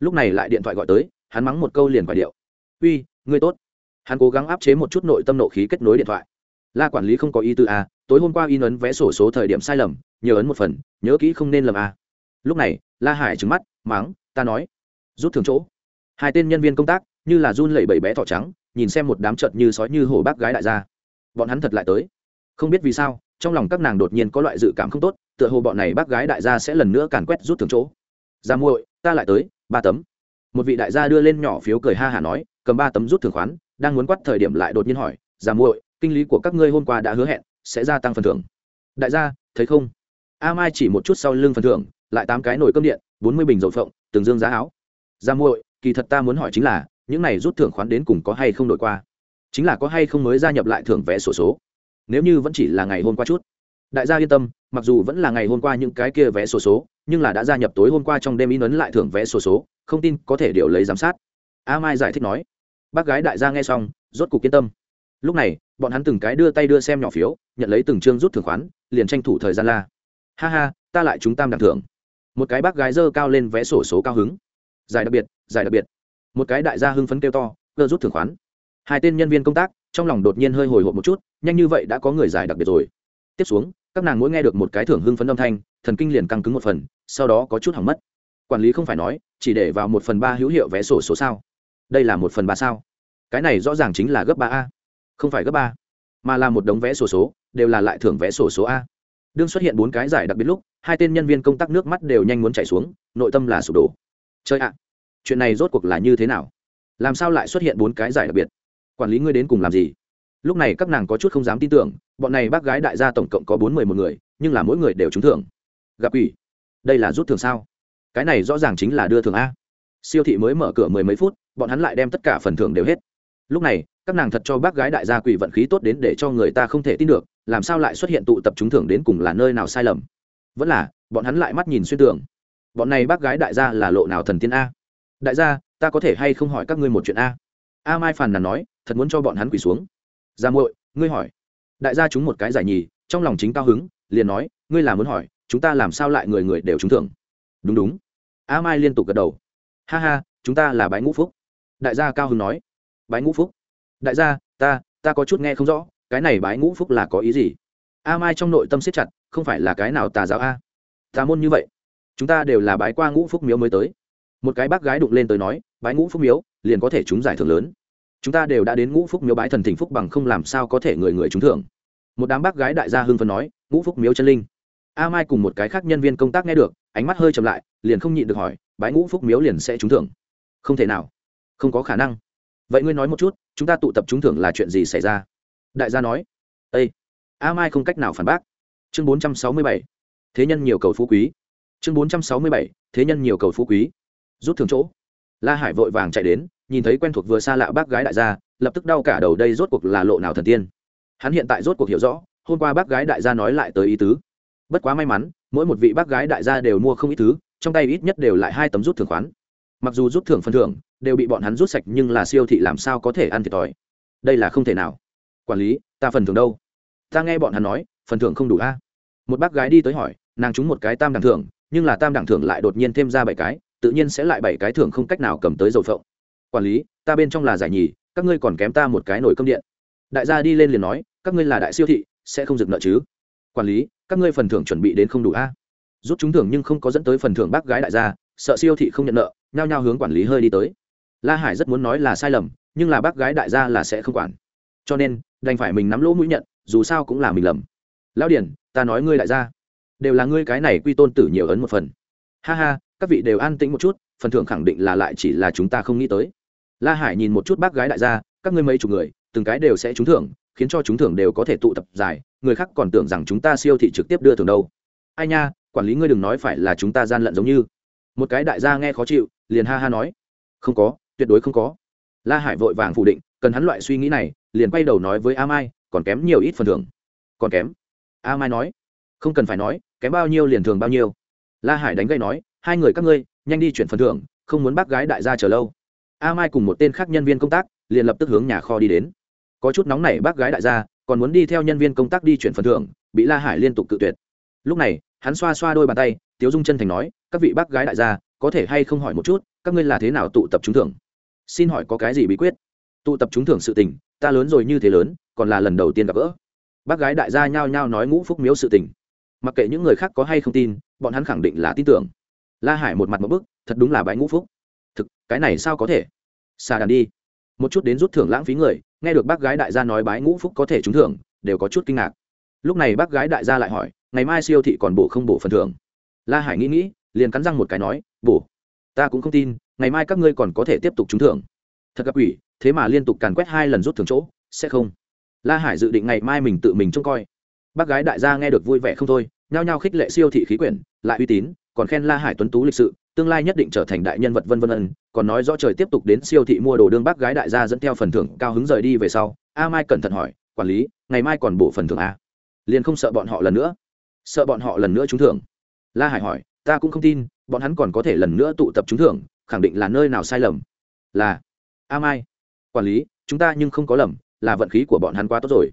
Lúc này lại điện thoại gọi tới, hắn mắng một câu liền quả điệu. Uy, ngươi tốt. Hắn cố gắng áp chế một chút nội tâm nộ khí kết nối điện thoại. La quản lý không có ý tư a tối hôm qua in ấn vé sổ số thời điểm sai lầm nhớ ấn một phần, nhớ kỹ không nên lầm a lúc này, la hải trứng mắt, mắng, ta nói, rút thường chỗ. Hai tên nhân viên công tác, như là run lẩy bẩy bé thỏ trắng, nhìn xem một đám trợt như sói như hổ bác gái đại gia bọn hắn thật lại tới. Không biết vì sao, trong lòng các nàng đột nhiên có loại dự cảm không tốt, tựa hồ bọn này bác gái đại gia sẽ lần nữa càn quét rút thường chỗ. Ra muội, ta lại tới, ba tấm. Một vị đại gia đưa lên nhỏ phiếu cười ha hả nói, cầm ba tấm rút thường khoán, đang muốn quắt thời điểm lại đột nhiên hỏi ra muội, kinh lý của các ngươi hôm qua đã hứa hẹn, sẽ gia tăng phần thưởng. Đại gia, thấy không? A mai chỉ một chút sau lưng phần thưởng, lại tám cái nồi cơm điện, bốn mươi bình dầu phộng, từng dương giá áo. Ra muội, kỳ thật ta muốn hỏi chính là, những này rút thưởng khoán đến cùng có hay không đổi qua? Chính là có hay không mới gia nhập lại thưởng vé sổ số. Nếu như vẫn chỉ là ngày hôm qua chút, đại gia yên tâm, mặc dù vẫn là ngày hôm qua những cái kia vé sổ số, nhưng là đã gia nhập tối hôm qua trong đêm in ấn lại thưởng vé sổ số, không tin có thể điều lấy giám sát. A mai giải thích nói. Bác gái đại gia nghe xong, rốt cục yên tâm. Lúc này, bọn hắn từng cái đưa tay đưa xem nhỏ phiếu, nhận lấy từng chương rút thưởng khoán, liền tranh thủ thời gian la. Ha ha, ta lại chúng tam đặt thưởng. Một cái bác gái dơ cao lên vé sổ số cao hứng. Giải đặc biệt, giải đặc biệt. Một cái đại gia hưng phấn kêu to, cơ rút thưởng khoán hai tên nhân viên công tác, trong lòng đột nhiên hơi hồi hộp một chút, nhanh như vậy đã có người giải đặc biệt rồi. Tiếp xuống, các nàng mỗi nghe được một cái thưởng hưng phấn âm thanh, thần kinh liền căng cứng một phần, sau đó có chút hỏng mất. Quản lý không phải nói, chỉ để vào một phần ba hữu hiệu vé sổ số sao? Đây là một phần ba sao? Cái này rõ ràng chính là gấp ba a. Không phải gấp ba, mà là một đống vé sổ số, đều là lại thưởng vé sổ số a. Đương xuất hiện bốn cái giải đặc biệt lúc, hai tên nhân viên công tác nước mắt đều nhanh muốn chảy xuống, nội tâm là sụp đổ. Chơi ạ, chuyện này rốt cuộc là như thế nào? Làm sao lại xuất hiện bốn cái giải đặc biệt? Quản lý ngươi đến cùng làm gì? Lúc này các nàng có chút không dám tin tưởng, bọn này bác gái đại gia tổng cộng có bốn mươi một người, nhưng là mỗi người đều trúng thưởng. Gặp ủy đây là rút thưởng sao? Cái này rõ ràng chính là đưa thưởng a. Siêu thị mới mở cửa mười mấy phút, bọn hắn lại đem tất cả phần thưởng đều hết. Lúc này, các nàng thật cho bác gái đại gia quỷ vận khí tốt đến để cho người ta không thể tin được, làm sao lại xuất hiện tụ tập trúng thưởng đến cùng là nơi nào sai lầm? Vẫn là, bọn hắn lại mắt nhìn xuyên tưởng. Bọn này bác gái đại gia là lộ nào thần tiên a? Đại gia, ta có thể hay không hỏi các ngươi một chuyện a? A mai phàn nàn nói, thật muốn cho bọn hắn quỳ xuống. Ra muội, ngươi hỏi. Đại gia chúng một cái giải nhì, trong lòng chính cao hứng, liền nói, ngươi là muốn hỏi, chúng ta làm sao lại người người đều trúng thưởng? Đúng đúng. A mai liên tục gật đầu. Ha ha, chúng ta là bái ngũ phúc. Đại gia cao hứng nói. Bái ngũ phúc? Đại gia, ta ta có chút nghe không rõ, cái này bái ngũ phúc là có ý gì? A mai trong nội tâm siết chặt, không phải là cái nào tà giáo a? Tà môn như vậy, chúng ta đều là bái qua ngũ phúc miếu mới tới. Một cái bác gái đụng lên tới nói bái ngũ phúc miếu, liền có thể trúng giải thưởng lớn. Chúng ta đều đã đến ngũ phúc miếu bái thần thỉnh phúc bằng không làm sao có thể người người trúng thưởng. Một đám bác gái đại gia hưng phân nói, ngũ phúc miếu chân linh. A mai cùng một cái khác nhân viên công tác nghe được, ánh mắt hơi chậm lại, liền không nhịn được hỏi, bái ngũ phúc miếu liền sẽ trúng thưởng? Không thể nào. Không có khả năng. Vậy ngươi nói một chút, chúng ta tụ tập trúng thưởng là chuyện gì xảy ra? Đại gia nói ây a mai không cách nào phản bác. Chương bốn trăm sáu mươi bảy, thế nhân nhiều cầu phú quý. Chương bốn trăm sáu mươi bảy, thế nhân nhiều cầu phú quý. Rút thưởng chỗ la hải vội vàng chạy đến, nhìn thấy quen thuộc vừa xa lạ bác gái đại gia, lập tức đau cả đầu đây rốt cuộc là lộ nào thần tiên. Hắn hiện tại rốt cuộc hiểu rõ, hôm qua bác gái đại gia nói lại tới ý tứ. Bất quá may mắn, mỗi một vị bác gái đại gia đều mua không ít thứ, trong tay ít nhất đều lại hai tấm rút thưởng khoán. Mặc dù rút thưởng phần thưởng đều bị bọn hắn rút sạch nhưng là siêu thị làm sao có thể ăn thiệt thòi. Đây là không thể nào. Quản lý, ta phần thưởng đâu? Ta nghe bọn hắn nói, phần thưởng không đủ a. Một bác gái đi tới hỏi, nàng trúng một cái tam đẳng thưởng, nhưng là tam đẳng thưởng lại đột nhiên thêm ra bảy cái tự nhiên sẽ lại bảy cái thưởng không cách nào cầm tới dầu phộng. Quản lý, ta bên trong là giải nhì, các ngươi còn kém ta một cái nồi cơm điện. Đại gia đi lên liền nói, các ngươi là đại siêu thị, sẽ không dừng nợ chứ? Quản lý, các ngươi phần thưởng chuẩn bị đến không đủ a? À? Rút trúng thưởng nhưng không có dẫn tới phần thưởng bác gái đại gia, sợ siêu thị không nhận nợ, nhao nhao hướng quản lý hơi đi tới. La hải rất muốn nói là sai lầm, nhưng là bác gái đại gia là sẽ không quản. Cho nên, đành phải mình nắm lỗ mũi nhận, dù sao cũng là mình lầm. Lão điển ta nói ngươi đại gia, đều là ngươi cái này quy tôn tử nhiều ấn một phần. Ha ha các vị đều an tĩnh một chút, phần thưởng khẳng định là lại chỉ là chúng ta không nghĩ tới. La hải nhìn một chút bác gái đại gia, các ngươi mấy chục người, từng cái đều sẽ trúng thưởng, khiến cho chúng thưởng đều có thể tụ tập dài, người khác còn tưởng rằng chúng ta siêu thị trực tiếp đưa thưởng đâu. Ai nha, quản lý ngươi đừng nói phải là chúng ta gian lận giống như. Một cái đại gia nghe khó chịu, liền ha ha nói. Không có, tuyệt đối không có. La hải vội vàng phủ định, cần hắn loại suy nghĩ này, liền quay đầu nói với a mai, còn kém nhiều ít phần thưởng. Còn kém. A mai nói. Không cần phải nói, kém bao nhiêu liền thường bao nhiêu. La hải đánh gây nói hai người các ngươi, nhanh đi chuyển phần thưởng, không muốn bác gái đại gia chờ lâu. A mai cùng một tên khác nhân viên công tác, liền lập tức hướng nhà kho đi đến. Có chút nóng nảy bác gái đại gia, còn muốn đi theo nhân viên công tác đi chuyển phần thưởng, bị la hải liên tục cự tuyệt. Lúc này, hắn xoa xoa đôi bàn tay, tiếu dung chân thành nói, các vị bác gái đại gia, có thể hay không hỏi một chút, các ngươi là thế nào tụ tập trúng thưởng? Xin hỏi có cái gì bí quyết? Tụ tập trúng thưởng sự tình, ta lớn rồi như thế lớn, còn là lần đầu tiên gặp gỡ. Bác gái đại gia nhao nhao nói ngũ phúc miếu sự tình. Mặc kệ những người khác có hay không tin, bọn hắn khẳng định là tin tưởng la hải một mặt một bức, thật đúng là bãi ngũ phúc. Thực, cái này sao có thể? Xà đàn đi. Một chút đến rút thưởng lãng phí người, nghe được bác gái đại gia nói bái ngũ phúc có thể trúng thưởng, đều có chút kinh ngạc. Lúc này bác gái đại gia lại hỏi, ngày mai siêu thị còn bổ không bổ phần thưởng? La hải nghĩ nghĩ, liền cắn răng một cái nói, bổ. Ta cũng không tin, ngày mai các ngươi còn có thể tiếp tục trúng thưởng. Thật gặp ủy thế mà liên tục càn quét hai lần rút thưởng chỗ, sẽ không? La hải dự định ngày mai mình tự mình trông coi. Bác gái đại gia nghe được vui vẻ không thôi, nhao nhao khích lệ siêu thị khí quyển, lại uy tín còn khen la hải tuấn tú lịch sự, tương lai nhất định trở thành đại nhân vật vân vân ân, còn nói rõ trời tiếp tục đến siêu thị mua đồ đương bác gái đại gia dẫn theo phần thưởng cao hứng rời đi về sau. A mai cẩn thận hỏi, quản lý, ngày mai còn bổ phần thưởng a liền không sợ bọn họ lần nữa. Sợ bọn họ lần nữa trúng thưởng. La hải hỏi, ta cũng không tin, bọn hắn còn có thể lần nữa tụ tập trúng thưởng, khẳng định là nơi nào sai lầm. Là, a mai, quản lý, chúng ta nhưng không có lầm, là vận khí của bọn hắn quá tốt rồi.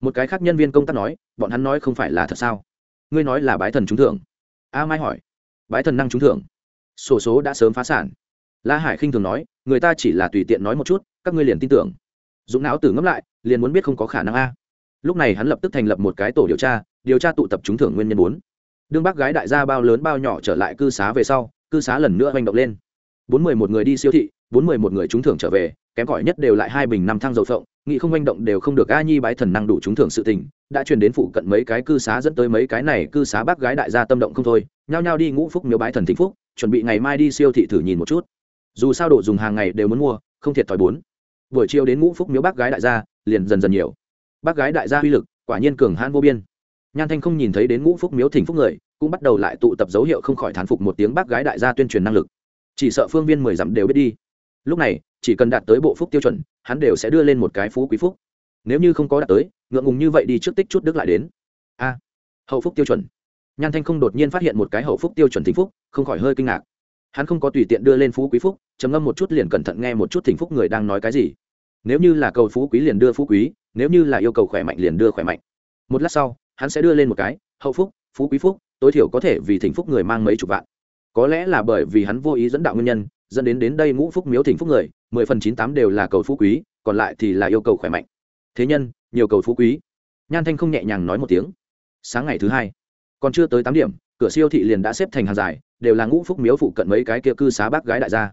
Một cái khác nhân viên công tác nói, bọn hắn nói không phải là thật sao? Ngươi nói là bái thần trúng thưởng. A mai hỏi bái thần năng trúng thưởng. Sổ số đã sớm phá sản. La hải khinh thường nói, người ta chỉ là tùy tiện nói một chút, các ngươi liền tin tưởng. Dũng não tử ngẫm lại, liền muốn biết không có khả năng a. Lúc này hắn lập tức thành lập một cái tổ điều tra điều tra tụ tập trúng thưởng nguyên nhân bốn. Đương bác gái đại gia bao lớn bao nhỏ trở lại cư xá về sau, cư xá lần nữa hành động lên. Bốn mười một người đi siêu thị, bốn mười một người trúng thưởng trở về, kém cỏi nhất đều lại hai bình năm thang dầu phộng, nghị không manh động đều không được a nhi bái thần năng đủ trúng thưởng sự tình đã truyền đến phụ cận mấy cái cư xá dẫn tới mấy cái này cư xá bác gái đại gia tâm động không thôi, nhao nhao đi ngũ phúc miếu bái thần thịnh phúc, chuẩn bị ngày mai đi siêu thị thử nhìn một chút. Dù sao đồ dùng hàng ngày đều muốn mua, không thiệt thòi bốn. Buổi chiều đến ngũ phúc miếu bác gái đại gia, liền dần dần nhiều. Bác gái đại gia uy lực, quả nhiên cường hãn vô biên. Nhan thanh không nhìn thấy đến ngũ phúc miếu thỉnh phúc người, cũng bắt đầu lại tụ tập dấu hiệu không khỏi thán phục một tiếng bác gái đại gia tuyên truyền năng lực. Chỉ sợ phương viên mười dặm đều biết đi. Lúc này, chỉ cần đạt tới bộ phúc tiêu chuẩn, hắn đều sẽ đưa lên một cái phú quý phúc nếu như không có đạt tới, ngượng ngùng như vậy đi trước tích chút đức lại đến. A, hậu phúc tiêu chuẩn. Nhan thanh không đột nhiên phát hiện một cái hậu phúc tiêu chuẩn thỉnh phúc, không khỏi hơi kinh ngạc. Hắn không có tùy tiện đưa lên phú quý phúc, trầm ngâm một chút liền cẩn thận nghe một chút thỉnh phúc người đang nói cái gì. Nếu như là cầu phú quý liền đưa phú quý, nếu như là yêu cầu khỏe mạnh liền đưa khỏe mạnh. Một lát sau, hắn sẽ đưa lên một cái, hậu phúc, phú quý phúc, tối thiểu có thể vì thỉnh phúc người mang mấy chục vạn. Có lẽ là bởi vì hắn vô ý dẫn đạo nguyên nhân, dẫn đến đến đây ngũ phúc miếu thỉnh phúc người, mười phần chín tám đều là cầu phú quý, còn lại thì là yêu cầu khỏe mạnh thế nhân, nhiều cầu phú quý. Nhan thanh không nhẹ nhàng nói một tiếng. Sáng ngày thứ hai, còn chưa tới tám điểm, cửa siêu thị liền đã xếp thành hàng dài, đều là ngũ phúc miếu phụ cận mấy cái kia cư xá bác gái đại gia.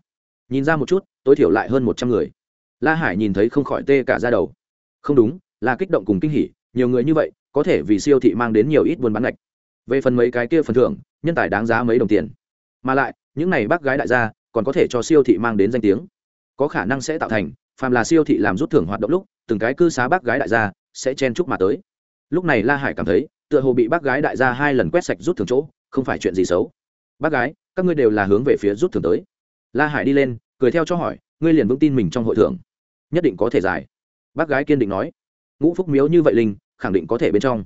Nhìn ra một chút, tối thiểu lại hơn một trăm người. La hải nhìn thấy không khỏi tê cả ra đầu. Không đúng, là kích động cùng kinh hỉ, nhiều người như vậy, có thể vì siêu thị mang đến nhiều ít buôn bán ngạch. Về phần mấy cái kia phần thưởng, nhân tài đáng giá mấy đồng tiền. Mà lại, những này bác gái đại gia, còn có thể cho siêu thị mang đến danh tiếng. Có khả năng sẽ tạo thành, phàm là siêu thị làm rút thưởng hoạt động lúc từng cái cư xá bác gái đại gia sẽ chen chúc mà tới. Lúc này la hải cảm thấy, tựa hồ bị bác gái đại gia hai lần quét sạch rút thưởng chỗ, không phải chuyện gì xấu. Bác gái, các ngươi đều là hướng về phía rút thưởng tới. La hải đi lên, cười theo cho hỏi, ngươi liền vững tin mình trong hội thưởng? Nhất định có thể giải. Bác gái kiên định nói. Ngũ phúc miếu như vậy linh, khẳng định có thể bên trong.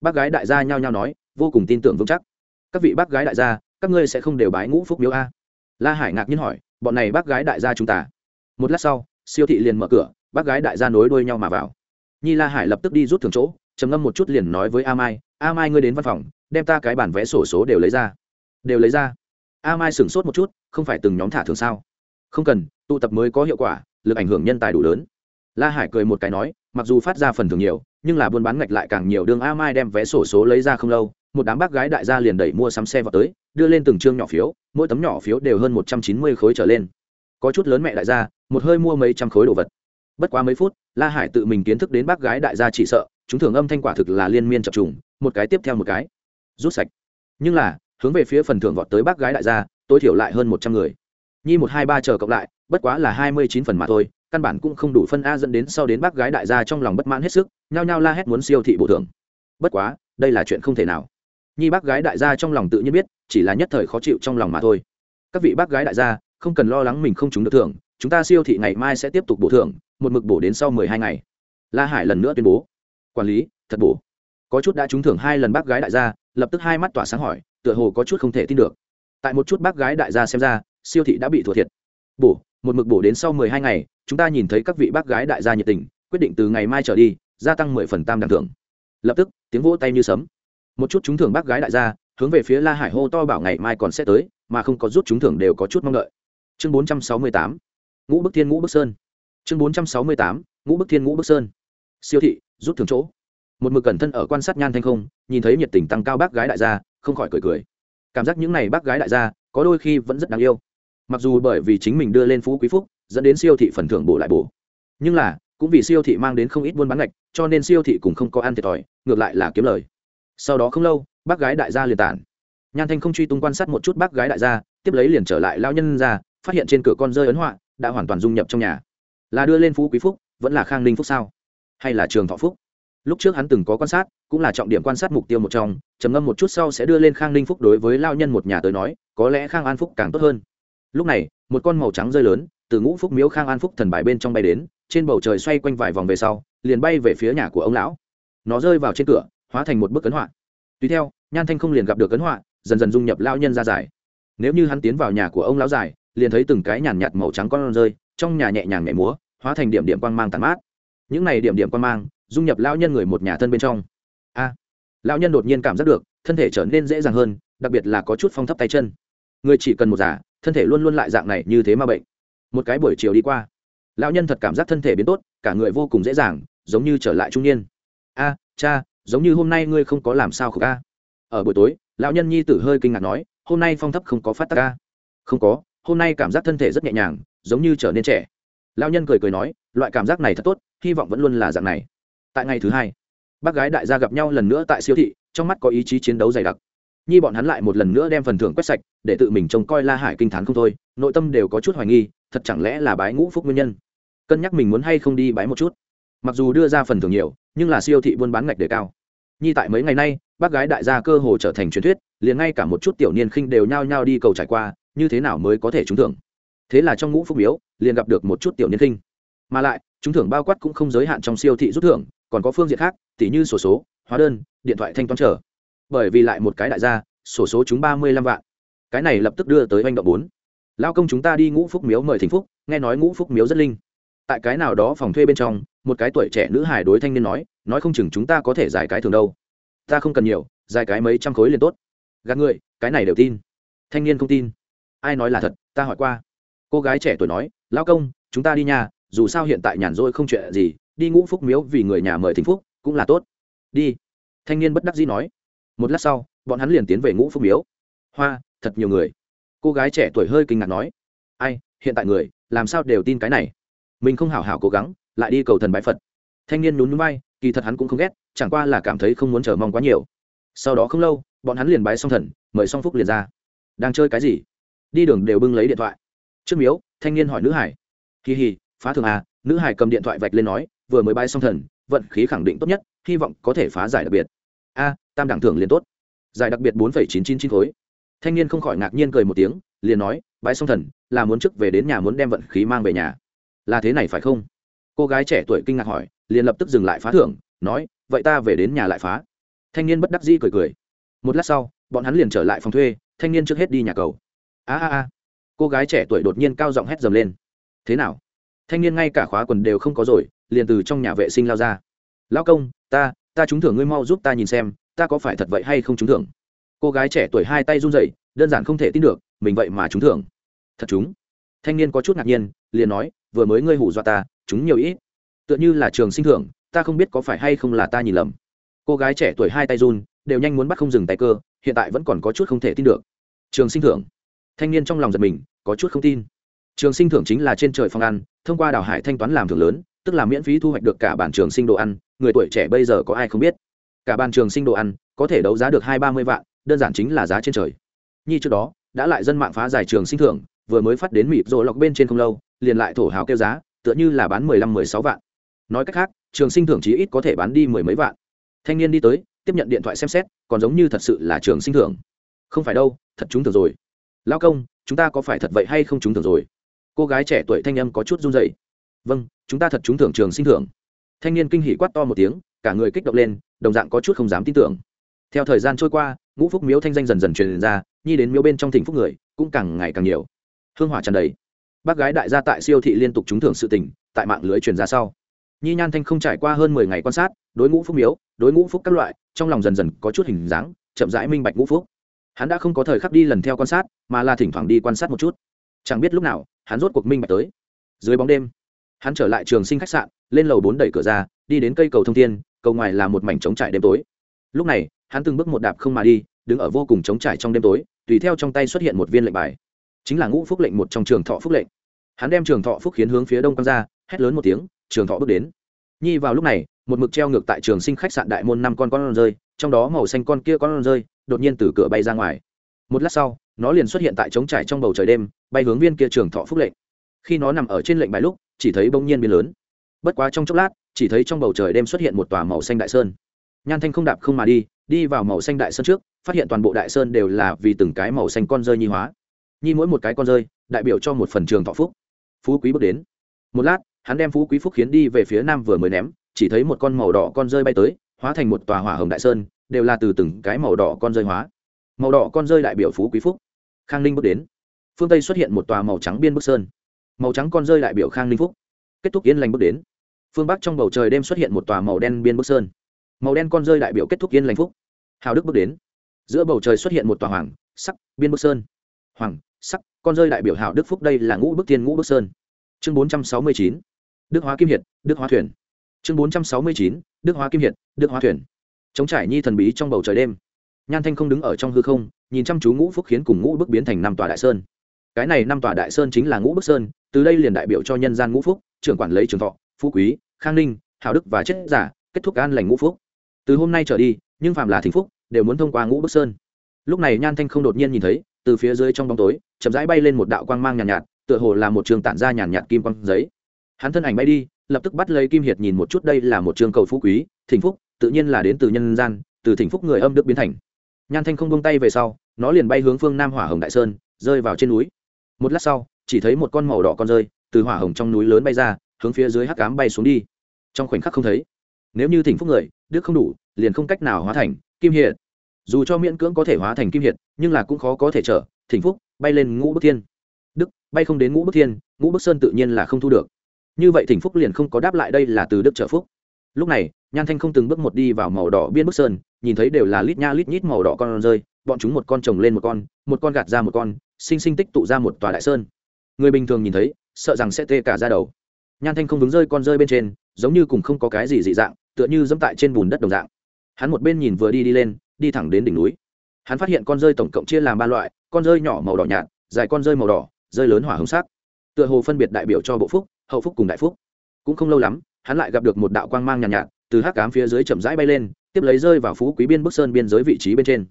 Bác gái đại gia nhao nhao nói, vô cùng tin tưởng vững chắc. Các vị bác gái đại gia, các ngươi sẽ không đều bái ngũ phúc miếu a? La hải ngạc nhiên hỏi, bọn này bác gái đại gia chúng ta? Một lát sau, siêu thị liền mở cửa bác gái đại gia nối đuôi nhau mà vào. Nhi la hải lập tức đi rút thường chỗ, trầm ngâm một chút liền nói với a mai a mai ngươi đến văn phòng, đem ta cái bản vẽ sổ số đều lấy ra. Đều lấy ra? A mai sửng sốt một chút, không phải từng nhóm thả thường sao? Không cần, tụ tập mới có hiệu quả, lực ảnh hưởng nhân tài đủ lớn. La hải cười một cái nói, mặc dù phát ra phần thường nhiều, nhưng là buôn bán ngạch lại càng nhiều đường a mai đem vé sổ số lấy ra không lâu, một đám bác gái đại gia liền đẩy mua sắm xe vào tới, đưa lên từng chương nhỏ phiếu, mỗi tấm nhỏ phiếu đều hơn một trăm chín mươi khối trở lên. Có chút lớn mẹ đại gia, một hơi mua mấy trăm khối đồ vật bất quá mấy phút, la hải tự mình kiến thức đến bác gái đại gia chỉ sợ, chúng thường âm thanh quả thực là liên miên chập trùng, một cái tiếp theo một cái. Rút sạch. Nhưng là, hướng về phía phần thưởng vọt tới bác gái đại gia, tối thiểu lại hơn một trăm người. Nhi một hai ba chờ cộng lại, bất quá là hai mươi chín phần mà thôi, căn bản cũng không đủ phân a dẫn đến sau đến bác gái đại gia trong lòng bất mãn hết sức, nhao nhao la hét muốn siêu thị bổ thưởng. Bất quá, đây là chuyện không thể nào. Nhi bác gái đại gia trong lòng tự nhiên biết, chỉ là nhất thời khó chịu trong lòng mà thôi. Các vị bác gái đại gia, không cần lo lắng mình không trúng được thưởng, chúng ta siêu thị ngày mai sẽ tiếp tục bổ thưởng một mực bổ đến sau mười hai ngày. La hải lần nữa tuyên bố. Quản lý, thật bổ. Có chút đã trúng thưởng hai lần bác gái đại gia, lập tức hai mắt tỏa sáng hỏi, tựa hồ có chút không thể tin được. Tại một chút bác gái đại gia xem ra, siêu thị đã bị thua thiệt. Bổ, một mực bổ đến sau mười hai ngày, chúng ta nhìn thấy các vị bác gái đại gia nhiệt tình, quyết định từ ngày mai trở đi, gia tăng mười phần tam đẳng thưởng. Lập tức, tiếng vỗ tay như sấm. Một chút trúng thưởng bác gái đại gia, hướng về phía la hải hô to bảo ngày mai còn sẽ tới, mà không có rút trúng thưởng đều có chút mong đợi. Chương bốn trăm sáu mươi tám. Ngũ bức thiên, ngũ bức sơn chương bốn trăm sáu mươi tám, ngũ bức thiên, ngũ bức sơn. Siêu thị, rút thưởng chỗ. Một mực cẩn thân ở quan sát nhan thanh không, nhìn thấy nhiệt tình tăng cao bác gái đại gia, không khỏi cười cười. Cảm giác những n à y bác gái đại gia, có đôi khi vẫn rất đáng yêu. Mặc dù bởi vì chính mình đưa lên phú quý phúc, dẫn đến siêu thị phần thưởng bổ lại bổ. Nhưng là, cũng vì siêu thị mang đến không ít buôn bán ngạch, cho nên siêu thị cũng không có ăn thiệt thòi, ngược lại là kiếm lời. Sau đó không lâu, bác gái đại gia liền tản. Nhan thanh không truy tung quan sát một chút bác gái đại gia, tiếp lấy liền trở lại lao nhân ra, phát hiện trên cửa con rơi ấn họa, đã hoàn toàn dung nhập trong nhà là đưa lên phú quý phúc vẫn là khang ninh phúc sao? Hay là trường thọ phúc? Lúc trước hắn từng có quan sát cũng là trọng điểm quan sát mục tiêu một trong trầm ngâm một chút sau sẽ đưa lên khang ninh phúc đối với lao nhân một nhà tới nói có lẽ khang an phúc càng tốt hơn. Lúc này một con màu trắng rơi lớn từ ngũ phúc miếu khang an phúc thần bài bên trong bay đến trên bầu trời xoay quanh vài vòng về sau liền bay về phía nhà của ông lão. Nó rơi vào trên cửa hóa thành một bức ấn họa. Tùy theo nhan thanh không liền gặp được ấn họa dần dần dung nhập lao nhân ra giải. nếu như hắn tiến vào nhà của ông lão giải, liền thấy từng cái nhàn nhạt màu trắng con rơi trong nhà nhẹ nhàng nhẹ múa hóa thành điểm điểm quang mang tàn mát. Những này điểm điểm quang mang dung nhập lao nhân người một nhà thân bên trong. A à, lao nhân đột nhiên cảm giác được thân thể trở nên dễ dàng hơn đặc biệt là có chút phong thấp tay chân. Người chỉ cần một giả thân thể luôn luôn lại dạng này như thế mà bệnh. Một cái buổi chiều đi qua lão nhân thật cảm giác thân thể biến tốt cả người vô cùng dễ dàng giống như trở lại trung niên. A cha giống như hôm nay ngươi không có làm sao khổ ca. Ở buổi tối lão nhân nhi tử hơi kinh ngạc nói hôm nay phong thấp không có phát tác ca. Không có hôm nay cảm giác thân thể rất nhẹ nhàng giống như trở nên trẻ lão nhân cười cười nói, loại cảm giác này thật tốt, hy vọng vẫn luôn là dạng này. Tại ngày thứ hai, bác gái đại gia gặp nhau lần nữa tại siêu thị, trong mắt có ý chí chiến đấu dày đặc. Nhi bọn hắn lại một lần nữa đem phần thưởng quét sạch, để tự mình trông coi la hải kinh t h á n không thôi, nội tâm đều có chút hoài nghi, thật chẳng lẽ là bái ngũ phúc nguyên nhân? Cân nhắc mình muốn hay không đi bái một chút. Mặc dù đưa ra phần thưởng nhiều, nhưng là siêu thị buôn bán ngạch đề cao. Nhi tại mấy ngày nay, bác gái đại gia cơ hồ trở thành truyền thuyết, liền ngay cả một chút tiểu niên khinh đều nhao nhao đi cầu trải qua, như thế nào mới có thể trúng thưởng? Thế là trong ngũ phúc miếu liền gặp được một chút tiểu niên khinh. Mà lại trúng thưởng bao quát cũng không giới hạn trong siêu thị rút thưởng, còn có phương diện khác, tỉ như sổ số, hóa đơn, điện thoại thanh toán trở bởi vì lại một cái đại gia, sổ số chúng ba mươi lăm vạn. Cái này lập tức đưa tới oanh động bốn. Lao công chúng ta đi ngũ phúc miếu mời thỉnh phúc, nghe nói ngũ phúc miếu rất linh. Tại cái nào đó phòng thuê bên trong, một cái tuổi trẻ nữ hải đối thanh niên nói nói không chừng chúng ta có thể giải cái thường đâu. Ta không cần nhiều, giải cái mấy trăm khối liền tốt. Gạt người, cái này đều tin. Thanh niên không tin. Ai nói là thật, ta hỏi qua. Cô gái trẻ tuổi nói lão công, chúng ta đi nhà dù sao hiện tại nhàn rỗi không chuyện gì, đi ngũ phúc miếu vì người nhà mời thỉnh phúc, cũng là tốt. Đi. Thanh niên bất đắc dĩ nói. Một lát sau, bọn hắn liền tiến về ngũ phúc miếu. Hoa, thật nhiều người. Cô gái trẻ tuổi hơi kinh ngạc nói. Ai, hiện tại người, làm sao đều tin cái này? Mình không hảo hảo cố gắng, lại đi cầu thần bái phật. Thanh niên nhún núi vai, kỳ thật hắn cũng không ghét, chẳng qua là cảm thấy không muốn chờ mong quá nhiều. Sau đó không lâu, bọn hắn liền bái xong thần, mời xong phúc liền ra. Đang chơi cái gì? Đi đường đều bưng lấy điện thoại trước miếu, thanh niên hỏi nữ hải. Kỳ hì phá thường à nữ hải cầm điện thoại vạch lên nói, vừa mới bay xong thần, vận khí khẳng định tốt nhất, hy vọng có thể phá giải đặc biệt. A, tam đẳng thưởng liền tốt. Giải đặc biệt bốn chín chín chín khối. Thanh niên không khỏi ngạc nhiên cười một tiếng, liền nói bãi song thần, là muốn trước về đến nhà muốn đem vận khí mang về nhà. Là thế này phải không? Cô gái trẻ tuổi kinh ngạc hỏi, liền lập tức dừng lại phá thưởng, nói, vậy ta về đến nhà lại phá. Thanh niên bất đắc dĩ cười cười. Một lát sau, bọn hắn liền trở lại phòng thuê, thanh niên trước hết đi nhà cầu. A a a cô gái trẻ tuổi đột nhiên cao giọng hét dầm lên. Thế nào? Thanh niên ngay cả khóa quần đều không có rồi, liền từ trong nhà vệ sinh lao ra. Lão công, ta ta trúng thưởng ngươi mau giúp ta nhìn xem, ta có phải thật vậy hay không trúng thưởng? Cô gái trẻ tuổi hai tay run rẩy, đơn giản không thể tin được, mình vậy mà trúng thưởng. Thật chúng thanh niên có chút ngạc nhiên, liền nói, vừa mới ngươi hủ dọa ta chúng nhiều ít. Tựa như là trường sinh thưởng, ta không biết có phải hay không là ta nhìn lầm. Cô gái trẻ tuổi hai tay run, đều nhanh muốn bắt không dừng tay cơ, hiện tại vẫn còn có chút không thể tin được. Trường sinh thưởng? Thanh niên trong lòng giật mình, có chút không tin. Trường sinh thưởng chính là trên trời phong ăn, thông qua đào hải thanh toán làm thưởng lớn, tức là miễn phí thu hoạch được cả bản trường sinh đồ ăn, người tuổi trẻ bây giờ có ai không biết. Cả bản trường sinh đồ ăn, có thể đấu giá được hai ba mươi vạn, đơn giản chính là giá trên trời. Nhi trước đó, đã lại dân mạng phá giải trường sinh thưởng, vừa mới phát đến mịp rồi lọc bên trên không lâu, liền lại thổ hào kêu giá, tựa như là bán mười lăm, mười sáu vạn. Nói cách khác, trường sinh thưởng chí ít có thể bán đi mười mấy vạn. Thanh niên đi tới, tiếp nhận điện thoại xem xét, còn giống như thật sự là trường sinh thưởng. Không phải đâu, thật chúng thường rồi lao công, chúng ta có phải thật vậy hay không trúng thưởng rồi? Cô gái trẻ tuổi thanh âm có chút run dậy vâng chúng ta thật trúng thưởng trường sinh thưởng. Thanh niên kinh hỉ quát to một tiếng, cả người kích động lên, đồng dạng có chút không dám tin tưởng. Theo thời gian trôi qua, ngũ phúc miếu thanh danh dần dần truyền ra, nhi đến miếu bên trong thỉnh phúc người, cũng càng ngày càng nhiều. Hương hỏa tràn đầy. Bác gái đại gia tại siêu thị liên tục trúng thưởng sự tình, tại mạng lưới truyền ra sau. Nhi nhan thanh không trải qua hơn mười ngày quan sát, đối ngũ phúc miếu, đối ngũ phúc các loại, trong lòng dần dần có chút hình dáng, chậm rãi minh bạch ngũ phúc hắn đã không có thời khắc đi lần theo quan sát, mà là thỉnh thoảng đi quan sát một chút. Chẳng biết lúc nào, hắn rốt cuộc minh bạch tới. Dưới bóng đêm, hắn trở lại trường sinh khách sạn, lên lầu bốn đẩy cửa ra, đi đến cây cầu thông thiên, cầu ngoài là một mảnh trống trải đêm tối. Lúc này, hắn từng bước một đạp không mà đi, đứng ở vô cùng trống trải trong đêm tối, tùy theo trong tay xuất hiện một viên lệnh bài. Chính là ngũ phúc lệnh một trong trường thọ phúc lệnh. Hắn đem trường thọ phúc khiến hướng phía đông quang ra, hét lớn một tiếng, trường thọ bước đến. Nhi vào lúc này, một mực treo ngược tại trường sinh khách sạn đại môn năm con con rơi trong đó màu xanh con kia con rơi đột nhiên từ cửa bay ra ngoài. Một lát sau, nó liền xuất hiện tại trống trải trong bầu trời đêm, bay hướng viên kia trường thọ phúc lệnh. Khi nó nằm ở trên lệnh bài lúc, chỉ thấy bỗng nhiên biến lớn. Bất quá trong chốc lát, chỉ thấy trong bầu trời đêm xuất hiện một tòa màu xanh đại sơn. Nhan thanh không đạp không mà đi đi vào màu xanh đại sơn trước, phát hiện toàn bộ đại sơn đều là vì từng cái màu xanh con rơi nhi hóa. Nhi mỗi một cái con rơi, đại biểu cho một phần trường thọ phúc. Phú quý bước đến. Một lát, hắn đem phú quý phúc khiến đi về phía nam vừa mới ném, chỉ thấy một con màu đỏ con rơi bay tới hóa thành một tòa hỏa hồng đại sơn, đều là từ từng cái màu đỏ con rơi hóa. Màu đỏ con rơi đại biểu phú quý phúc. Khang ninh bước đến. Phương tây xuất hiện một tòa màu trắng biên bức sơn. Màu trắng con rơi đại biểu khang ninh phúc. Kết thúc yên lành bước đến. Phương bắc trong bầu trời đêm xuất hiện một tòa màu đen biên bức sơn. Màu đen con rơi đại biểu kết thúc yên lành phúc. Hào đức bước đến. Giữa bầu trời xuất hiện một tòa hoàng, sắc, biên bức sơn. Hoàng, sắc, con rơi đại biểu hào đức phúc đây là ngũ bức tiên ngũ bức sơn. Chương bốn trăm sáu mươi chín. Đức hóa kim hiệt, đức hóa thuyền. Chương bốn trăm sáu mươi chín đức hóa kim hiệt đức hóa thuyền. Chống trải nhi thần bí trong bầu trời đêm. Nhan thanh không đứng ở trong hư không nhìn chăm chú ngũ phúc khiến cùng ngũ bức biến thành năm tòa đại sơn. Cái này năm tòa đại sơn chính là ngũ bức sơn từ đây liền đại biểu cho nhân gian ngũ phúc trưởng quản lấy trường thọ phú quý khang ninh hào đức và chết giả kết thúc an lành ngũ phúc. Từ hôm nay trở đi nhưng phạm là thịnh phúc đều muốn thông qua ngũ bức sơn. Lúc này nhan thanh không đột nhiên nhìn thấy từ phía dưới trong bóng tối chậm rãi bay lên một đạo quang mang nhàn nhạt, nhạt tựa hồ là một trường tản ra nhàn nhạt kim quang giấy. Hắn thân ảnh bay đi lập tức bắt lấy kim hiệt nhìn một chút, đây là một trường cầu phú quý thịnh phúc, tự nhiên là đến từ nhân gian, từ thịnh phúc người âm đức biến thành. Nhan thanh không bông tay về sau, nó liền bay hướng phương nam hỏa hồng đại sơn, rơi vào trên núi. Một lát sau, chỉ thấy một con màu đỏ con rơi, từ hỏa hồng trong núi lớn bay ra, hướng phía dưới hắc cám bay xuống đi. Trong khoảnh khắc không thấy. Nếu như thỉnh phúc người, đức không đủ, liền không cách nào hóa thành kim hiệt. Dù cho miễn cưỡng có thể hóa thành kim hiệt, nhưng là cũng khó có thể trở, thỉnh phúc, bay lên ngũ bức thiên. Đức, bay không đến ngũ bức thiên, ngũ bức sơn tự nhiên là không thu được như vậy thỉnh phúc liền không có đáp lại đây là từ đức trợ phúc. Lúc này, nhan thanh không từng bước một đi vào màu đỏ biên bức sơn, nhìn thấy đều là lít nha lít nhít màu đỏ con rơi, bọn chúng một con trồng lên một con một con gạt ra một con, sinh sinh tích tụ ra một tòa đại sơn. Người bình thường nhìn thấy, sợ rằng sẽ tê cả ra đầu. Nhan thanh không vướng rơi con rơi bên trên, giống như cùng không có cái gì dị dạng, tựa như dẫm tại trên bùn đất đồng dạng. Hắn một bên nhìn vừa đi đi lên, đi thẳng đến đỉnh núi. Hắn phát hiện con rơi tổng cộng chia làm ba loại, con rơi nhỏ màu đỏ nhạt, dài con rơi màu đỏ, rơi lớn hỏa hồng sắc. Tựa hồ phân biệt đại biểu cho bộ phúc hậu phúc cùng đại phúc. Cũng không lâu lắm hắn lại gặp được một đạo quang mang nhàn nhạt, nhạt từ hắc cám phía dưới chậm rãi bay lên tiếp lấy rơi vào phú quý biên bức sơn biên giới vị trí bên trên.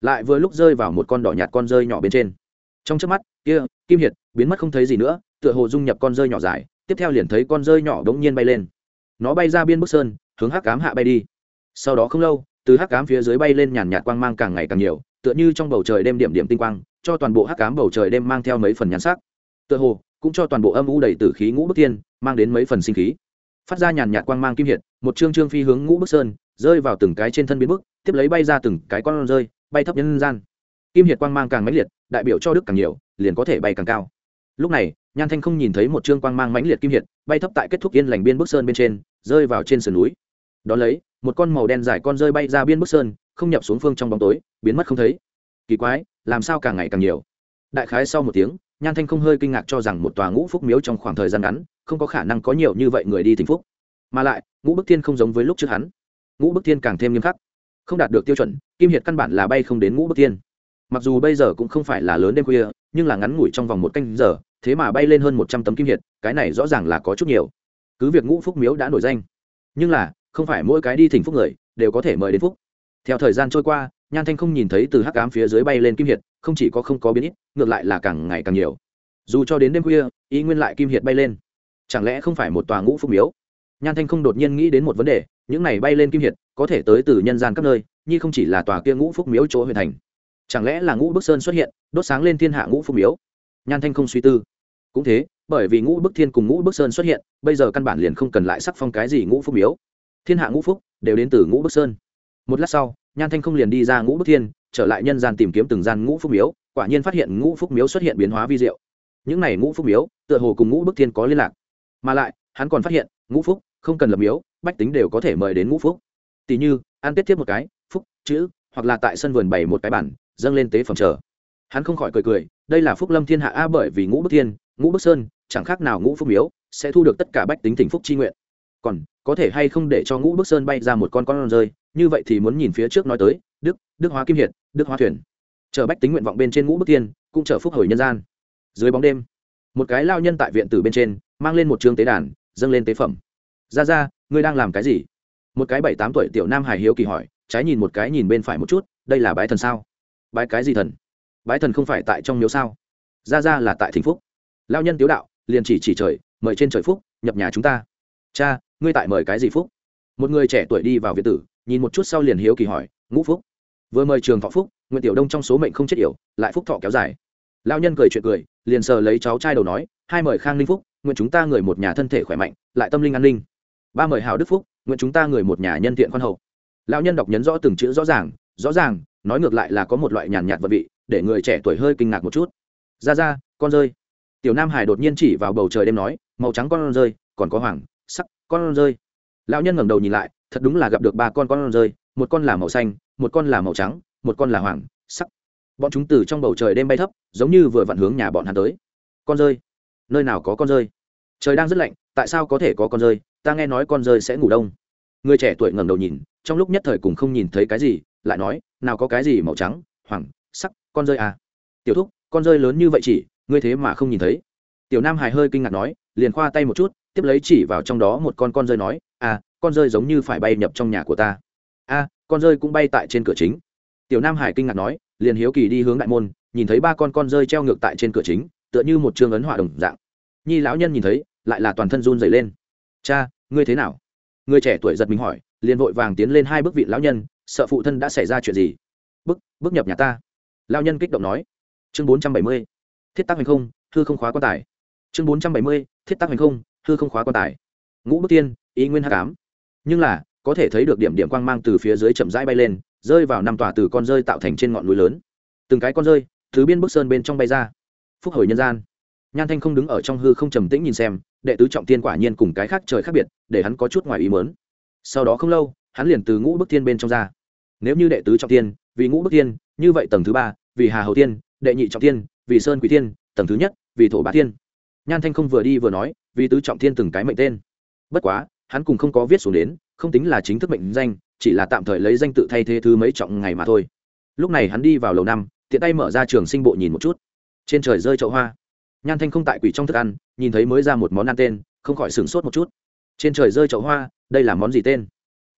Lại vừa lúc rơi vào một con đỏ nhạt con rơi nhỏ bên trên. Trong trước mắt kia kim hiệt biến mất không thấy gì nữa tựa hồ dung nhập con rơi nhỏ dài tiếp theo liền thấy con rơi nhỏ đống nhiên bay lên. Nó bay ra biên bức sơn hướng hắc cám hạ bay đi. Sau đó không lâu từ hắc cám phía dưới bay lên nhàn nhạt quang mang càng ngày càng nhiều tựa như trong bầu trời đêm điểm điểm tinh quang cho toàn bộ hắc cám bầu trời đêm mang theo mấy phần nhàn sắc. Tựa hồ cũng cho toàn bộ âm u đầy tử khí ngũ bức thiên mang đến mấy phần sinh khí. Phát ra nhàn nhạt quang mang kim hiện một chương trương phi hướng ngũ bức sơn, rơi vào từng cái trên thân biến bức, tiếp lấy bay ra từng cái con rơi, bay thấp nhân gian. Kim hiệt quang mang càng mãnh liệt, đại biểu cho đức càng nhiều, liền có thể bay càng cao. Lúc này, nhan thanh không nhìn thấy một chương quang mang mãnh liệt kim hiệt, bay thấp tại kết thúc yên lành biên bức sơn bên trên, rơi vào trên sườn núi. Đón lấy, một con màu đen dài con rơi bay ra biên bức sơn, không nhập xuống phương trong bóng tối, biến mất không thấy. Kỳ quái, làm sao càng ngày càng nhiều? Đại khái sau một tiếng nhan thanh không hơi kinh ngạc cho rằng một tòa ngũ phúc miếu trong khoảng thời gian ngắn, không có khả năng có nhiều như vậy người đi thỉnh phúc. Mà lại, ngũ bức thiên không giống với lúc trước hắn. Ngũ bức thiên càng thêm nghiêm khắc. Không đạt được tiêu chuẩn, kim hiệt căn bản là bay không đến ngũ bức thiên. Mặc dù bây giờ cũng không phải là lớn đêm khuya, nhưng là ngắn ngủi trong vòng một canh giờ, thế mà bay lên hơn một trăm tấm kim hiệt, cái này rõ ràng là có chút nhiều. Cứ việc ngũ phúc miếu đã nổi danh, nhưng là, không phải mỗi cái đi thỉnh phúc người đều có thể mời đến phúc. Theo thời gian trôi qua, nhan thanh không nhìn thấy từ hắc ám phía dưới bay lên kim hiệt không chỉ có không có biến ít, ngược lại là càng ngày càng nhiều. Dù cho đến đêm khuya ý nguyên lại kim hiệt bay lên. Chẳng lẽ không phải một tòa ngũ phúc miếu? Nhan thanh không đột nhiên nghĩ đến một vấn đề, những này bay lên kim hiệt, có thể tới từ nhân gian các nơi như không chỉ là tòa kia ngũ phúc miếu chỗ huyền thành. Chẳng lẽ là ngũ bức sơn xuất hiện, đốt sáng lên thiên hạ ngũ phúc miếu? Nhan thanh không suy tư. Cũng thế, bởi vì ngũ bức thiên cùng ngũ bức sơn xuất hiện, bây giờ căn bản liền không cần lại sắc phong cái gì ngũ phúc miếu. Thiên hạ ngũ phúc đều đến từ ngũ bức sơn. Một lát sau, nhan thanh không liền đi ra ngũ bức thiên trở lại nhân gian tìm kiếm từng gian ngũ phúc miếu, quả nhiên phát hiện ngũ phúc miếu xuất hiện biến hóa vi diệu. Những này ngũ phúc miếu, tựa hồ cùng ngũ bức thiên có liên lạc. Mà lại, hắn còn phát hiện, ngũ phúc, không cần lập miếu, bách tính đều có thể mời đến ngũ phúc. Tỷ như, ăn tiết tiếp một cái, phúc, chữ, hoặc là tại sân vườn bày một cái bản dâng lên tế phẩm chờ. Hắn không khỏi cười cười, đây là phúc lâm thiên hạ a bởi vì ngũ bức thiên, ngũ bức sơn, chẳng khác nào ngũ phúc miếu, sẽ thu được tất cả bách tính thỉnh phúc chi nguyện. Còn, có thể hay không để cho ngũ bức sơn bay ra một con con rơi, như vậy thì muốn nhìn phía trước nói tới đức đức hóa kim hiệt đức hóa thuyền. Chờ bách tính nguyện vọng bên trên ngũ bức tiên, cũng chờ phúc hồi nhân gian. Dưới bóng đêm một cái lao nhân tại viện tử bên trên mang lên một trường tế đàn dâng lên tế phẩm. Ra ra ngươi đang làm cái gì? Một cái bảy tám tuổi tiểu nam hải hiếu kỳ hỏi trái nhìn một cái nhìn bên phải một chút đây là bái thần sao? Bái cái gì thần? Bái thần không phải tại trong miếu sao? Ra ra là tại thịnh phúc. Lao nhân tiếu đạo liền chỉ chỉ trời mời trên trời phúc nhập nhà chúng ta. Cha ngươi tại mời cái gì phúc? Một người trẻ tuổi đi vào viện tử nhìn một chút sau liền hiếu kỳ hỏi ngũ phúc vừa mời trường thọ phúc nguyễn tiểu đông trong số mệnh không chết yểu lại phúc thọ kéo dài lao nhân cười chuyện cười liền sờ lấy cháu trai đầu nói hai mời khang linh phúc nguyện chúng ta người một nhà thân thể khỏe mạnh lại tâm linh an ninh ba mời hào đức phúc nguyện chúng ta người một nhà nhân thiện khoan hậu lão nhân đọc nhấn rõ từng chữ rõ ràng rõ ràng nói ngược lại là có một loại nhàn nhạt vật vị để người trẻ tuổi hơi kinh ngạc một chút ra ra con rơi tiểu nam hải đột nhiên chỉ vào bầu trời đêm nói màu trắng con rơi còn có hoàng sắc con rơi lão nhân ngẩng đầu nhìn lại thật đúng là gặp được ba con con rơi một con là màu xanh, một con là màu trắng, một con là hoàng, sắc. Bọn chúng từ trong bầu trời đêm bay thấp, giống như vừa vặn hướng nhà bọn hắn tới. Con rơi. Nơi nào có con rơi? Trời đang rất lạnh, tại sao có thể có con rơi? Ta nghe nói con rơi sẽ ngủ đông. Người trẻ tuổi ngẩng đầu nhìn, trong lúc nhất thời cùng không nhìn thấy cái gì, lại nói, nào có cái gì màu trắng, hoàng, sắc, con rơi à? Tiểu thúc, con rơi lớn như vậy chỉ, ngươi thế mà không nhìn thấy. Tiểu nam hài hơi kinh ngạc nói, liền khoa tay một chút, tiếp lấy chỉ vào trong đó một con con rơi nói à con rơi giống như phải bay nhập trong nhà của ta a à, con rơi cũng bay tại trên cửa chính. Tiểu nam hải kinh ngạc nói liền hiếu kỳ đi hướng đại môn nhìn thấy ba con con rơi treo ngược tại trên cửa chính tựa như một chương ấn họa đồng dạng. Nhi lão nhân nhìn thấy lại là toàn thân run dày lên. Cha ngươi thế nào? Người trẻ tuổi giật mình hỏi liền vội vàng tiến lên hai bước vị lão nhân sợ phụ thân đã xảy ra chuyện gì? Bức bức nhập nhà ta. Lão nhân kích động nói. Chương bốn trăm bảy mươi thiết tác hành không thư không khóa quan tài. Chương bốn trăm bảy mươi thiết tác hành không thư không khóa quan tài. Ngũ bức tiên ý nguyên hạ cám nhưng là có thể thấy được điểm điểm quang mang từ phía dưới chậm rãi bay lên, rơi vào năm tòa từ con rơi tạo thành trên ngọn núi lớn. Từng cái con rơi, thứ biên bức sơn bên trong bay ra. Phúc hồi nhân gian. Nhan thanh không đứng ở trong hư không trầm tĩnh nhìn xem, đệ tứ trọng tiên quả nhiên cùng cái khác trời khác biệt, để hắn có chút ngoài ý mớn sau đó không lâu, hắn liền từ ngũ bức tiên bên trong ra. Nếu như đệ tứ trọng tiên, vì ngũ bức tiên như vậy tầng thứ ba, vì hà hầu tiên đệ nhị trọng tiên, vì sơn quỷ tiên tầng thứ nhất, vì thổ bá tiên nhan thanh không vừa đi vừa nói, vì tứ trọng tiên từng cái mệnh tên. Bất quá, hắn cùng không có viết xuống đến không tính là chính thức mệnh danh, chỉ là tạm thời lấy danh tự thay thế thứ mấy trọng ngày mà thôi. Lúc này hắn đi vào lầu năm, tiện tay mở ra trường sinh bộ nhìn một chút. Trên trời rơi chậu hoa. Nhan thanh không tại quỷ trong thức ăn, nhìn thấy mới ra một món ăn tên, không khỏi sửng sốt một chút. Trên trời rơi chậu hoa, đây là món gì tên?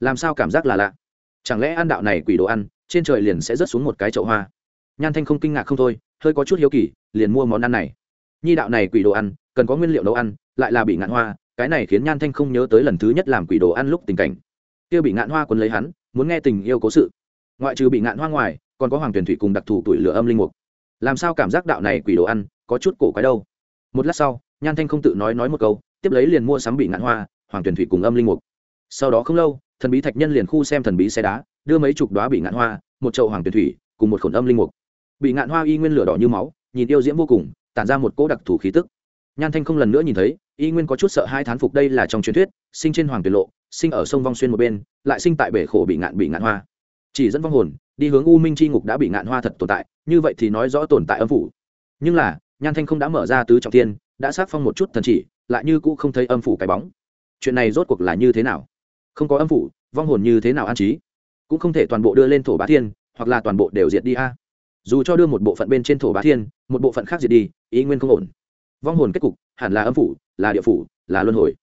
Làm sao cảm giác là lạ? Chẳng lẽ ăn đạo này quỷ đồ ăn, trên trời liền sẽ rớt xuống một cái chậu hoa? Nhan thanh không kinh ngạc không thôi, hơi có chút hiếu kỳ, liền mua món ăn này. Nhi đạo này quỷ đồ ăn, cần có nguyên liệu nấu ăn, lại là bị ngạn hoa cái này khiến nhan thanh không nhớ tới lần thứ nhất làm quỷ đồ ăn lúc tình cảnh. Kia bị ngạn hoa quấn lấy hắn, muốn nghe tình yêu cố sự. Ngoại trừ bị ngạn hoa ngoài, còn có hoàng tuyển thủy cùng đặc thù tuổi lửa âm linh mục. Làm sao cảm giác đạo này quỷ đồ ăn có chút cổ quái đâu? Một lát sau, nhan thanh không tự nói nói một câu, tiếp lấy liền mua sắm bị ngạn hoa, hoàng tuyển thủy cùng âm linh mục. Sau đó không lâu, thần bí thạch nhân liền khu xem thần bí xe đá, đưa mấy chục đoá bị ngạn hoa, một chậu hoàng tuyển thủy, cùng một khổn âm linh mục. Bị ngạn hoa y nguyên lửa đỏ như máu, nhìn yêu diễm vô cùng, tản ra một cỗ đặc thù khí tức nhan thanh không lần nữa nhìn thấy, y nguyên có chút sợ hai thán phục đây là trong truyền thuyết, sinh trên hoàng tuyệt lộ, sinh ở sông vong xuyên một bên, lại sinh tại bể khổ bị ngạn bị ngạn hoa. Chỉ dẫn vong hồn, đi hướng u minh c h i ngục đã bị ngạn hoa thật tồn tại, như vậy thì nói rõ tồn tại âm phủ. Nhưng là, nhan thanh không đã mở ra tứ trọng tiên đã xác phong một chút thần chỉ, lại như cũ không thấy âm phủ cái bóng. Chuyện này rốt cuộc là như thế nào? Không có âm phủ, vong hồn như thế nào an trí? Cũng không thể toàn bộ đưa lên thổ bá thiên, hoặc là toàn bộ đều diệt đi a. Dù cho đưa một bộ phận bên trên thổ bá thiên, một bộ phận khác diệt đi ý nguyên không ổn vong hồn kết cục, hẳn là âm phủ, là địa phủ, là luân hồi.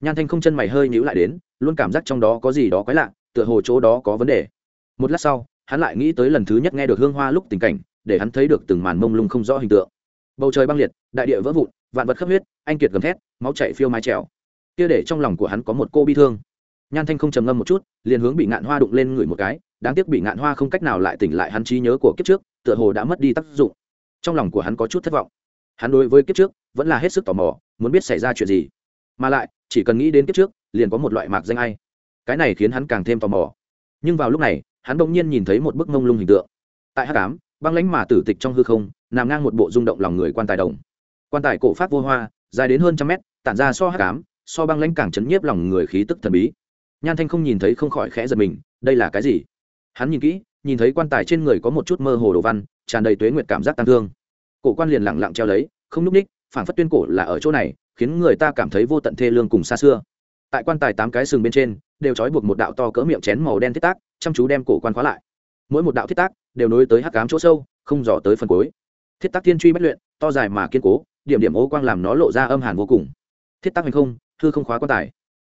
Nhan thanh không chân mày hơi nhíu lại đến, luôn cảm giác trong đó có gì đó quái lạ, tựa hồ chỗ đó có vấn đề. Một lát sau, hắn lại nghĩ tới lần thứ nhất nghe được hương hoa lúc tình cảnh, để hắn thấy được từng màn mông lung không rõ hình tượng. Bầu trời băng liệt, đại địa vỡ vụn, vạn vật khắp huyết, anh kiệt gầm thét, máu chạy phiêu mái trèo. Kia để trong lòng của hắn có một cô bi thương. Nhan thanh không trầm ngâm một chút, liền hướng bị ngạn hoa đụng lên người một cái, đáng tiếc bị ngạn hoa không cách nào lại tỉnh lại hắn trí nhớ của kiếp trước, tựa hồ đã mất đi tác dụng. Trong lòng của hắn có chút thất vọng hắn đối với kiếp trước vẫn là hết sức tò mò, muốn biết xảy ra chuyện gì. Mà lại, chỉ cần nghĩ đến kiếp trước, liền có một loại mạc danh ai. Cái này khiến hắn càng thêm tò mò. Nhưng vào lúc này, hắn bỗng nhiên nhìn thấy một bức mông lung hình tượng. Tại h tám băng lánh mà tử tịch trong hư không, nằm ngang một bộ rung động lòng người quan tài đồng. Quan tài cổ phát vô hoa, dài đến hơn trăm mét, tản ra so h tám so băng lãnh càng chấn nhiếp lòng người khí tức thần bí. Nhan thanh không nhìn thấy không khỏi khẽ giật mình, đây là cái gì? Hắn nhìn kỹ, nhìn thấy quan tài trên người có một chút mơ hồ đồ văn, tràn đầy tuế nguyệt cảm giác tăng thương cổ quan liền lẳng lặng treo lấy, không núp ních phản phất tuyên cổ là ở chỗ này, khiến người ta cảm thấy vô tận thê lương cùng xa xưa. Tại quan tài tám cái sừng bên trên, đều trói buộc một đạo to cỡ miệng chén màu đen thiết tác, chăm chú đem cổ quan khóa lại. Mỗi một đạo thiết tác đều nối tới hắc cám chỗ sâu, không dò tới phần cuối. Thiết tác thiên truy bất luyện, to dài mà kiên cố, điểm điểm ô quang làm nó lộ ra âm hàn vô cùng. Thiết tác hay không thư không khóa quan tài.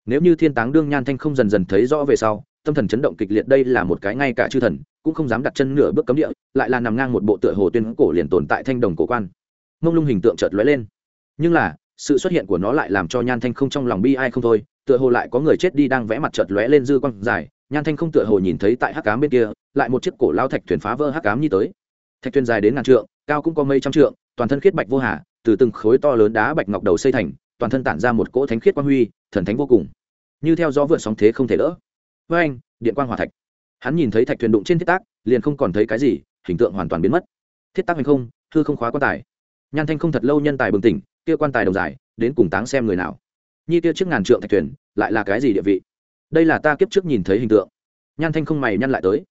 Nếu như thiên táng đương nhan thanh không dần dần thấy rõ về sau, tâm thần chấn động kịch liệt, đây là một cái ngay cả chư thần cũng không dám đặt chân nửa bước cấm địa, lại là nằm ngang một bộ tựa hồ tuyên cổ liền tồn tại thanh đồng cổ quan. Mông lung hình tượng chợt lóe lên. Nhưng là, sự xuất hiện của nó lại làm cho nhan thanh không trong lòng bi ai không thôi, tựa hồ lại có người chết đi đang vẽ mặt chợt lóe lên dư quang dài. Nhan thanh không tựa hồ nhìn thấy tại hắc cám bên kia, lại một chiếc cổ lao thạch thuyền phá vỡ hắc cám như tới. Thạch thuyền dài đến ngàn trượng, cao cũng có mấy trăm trượng, toàn thân khiết bạch vô hà, từ từng khối to lớn đá bạch ngọc đầu xây thành, toàn thân tản ra một cỗ thánh khiết quang huy, thần thánh vô cùng. Như theo gió vượt sóng thế không thể đỡ. Với anh điện quang hỏa thạch hắn nhìn thấy thạch thuyền đụng trên thiết tác, liền không còn thấy cái gì, hình tượng hoàn toàn biến mất. Thiết tác hành không, thư không khóa quan tài. Nhan thanh không thật lâu nhân tài bừng tỉnh, kia quan tài đồng dài đến cùng táng xem người nào. Nhi kia trước ngàn trượng thạch thuyền, lại là cái gì địa vị? Đây là ta kiếp trước nhìn thấy hình tượng. Nhan thanh không mày nhăn lại tới.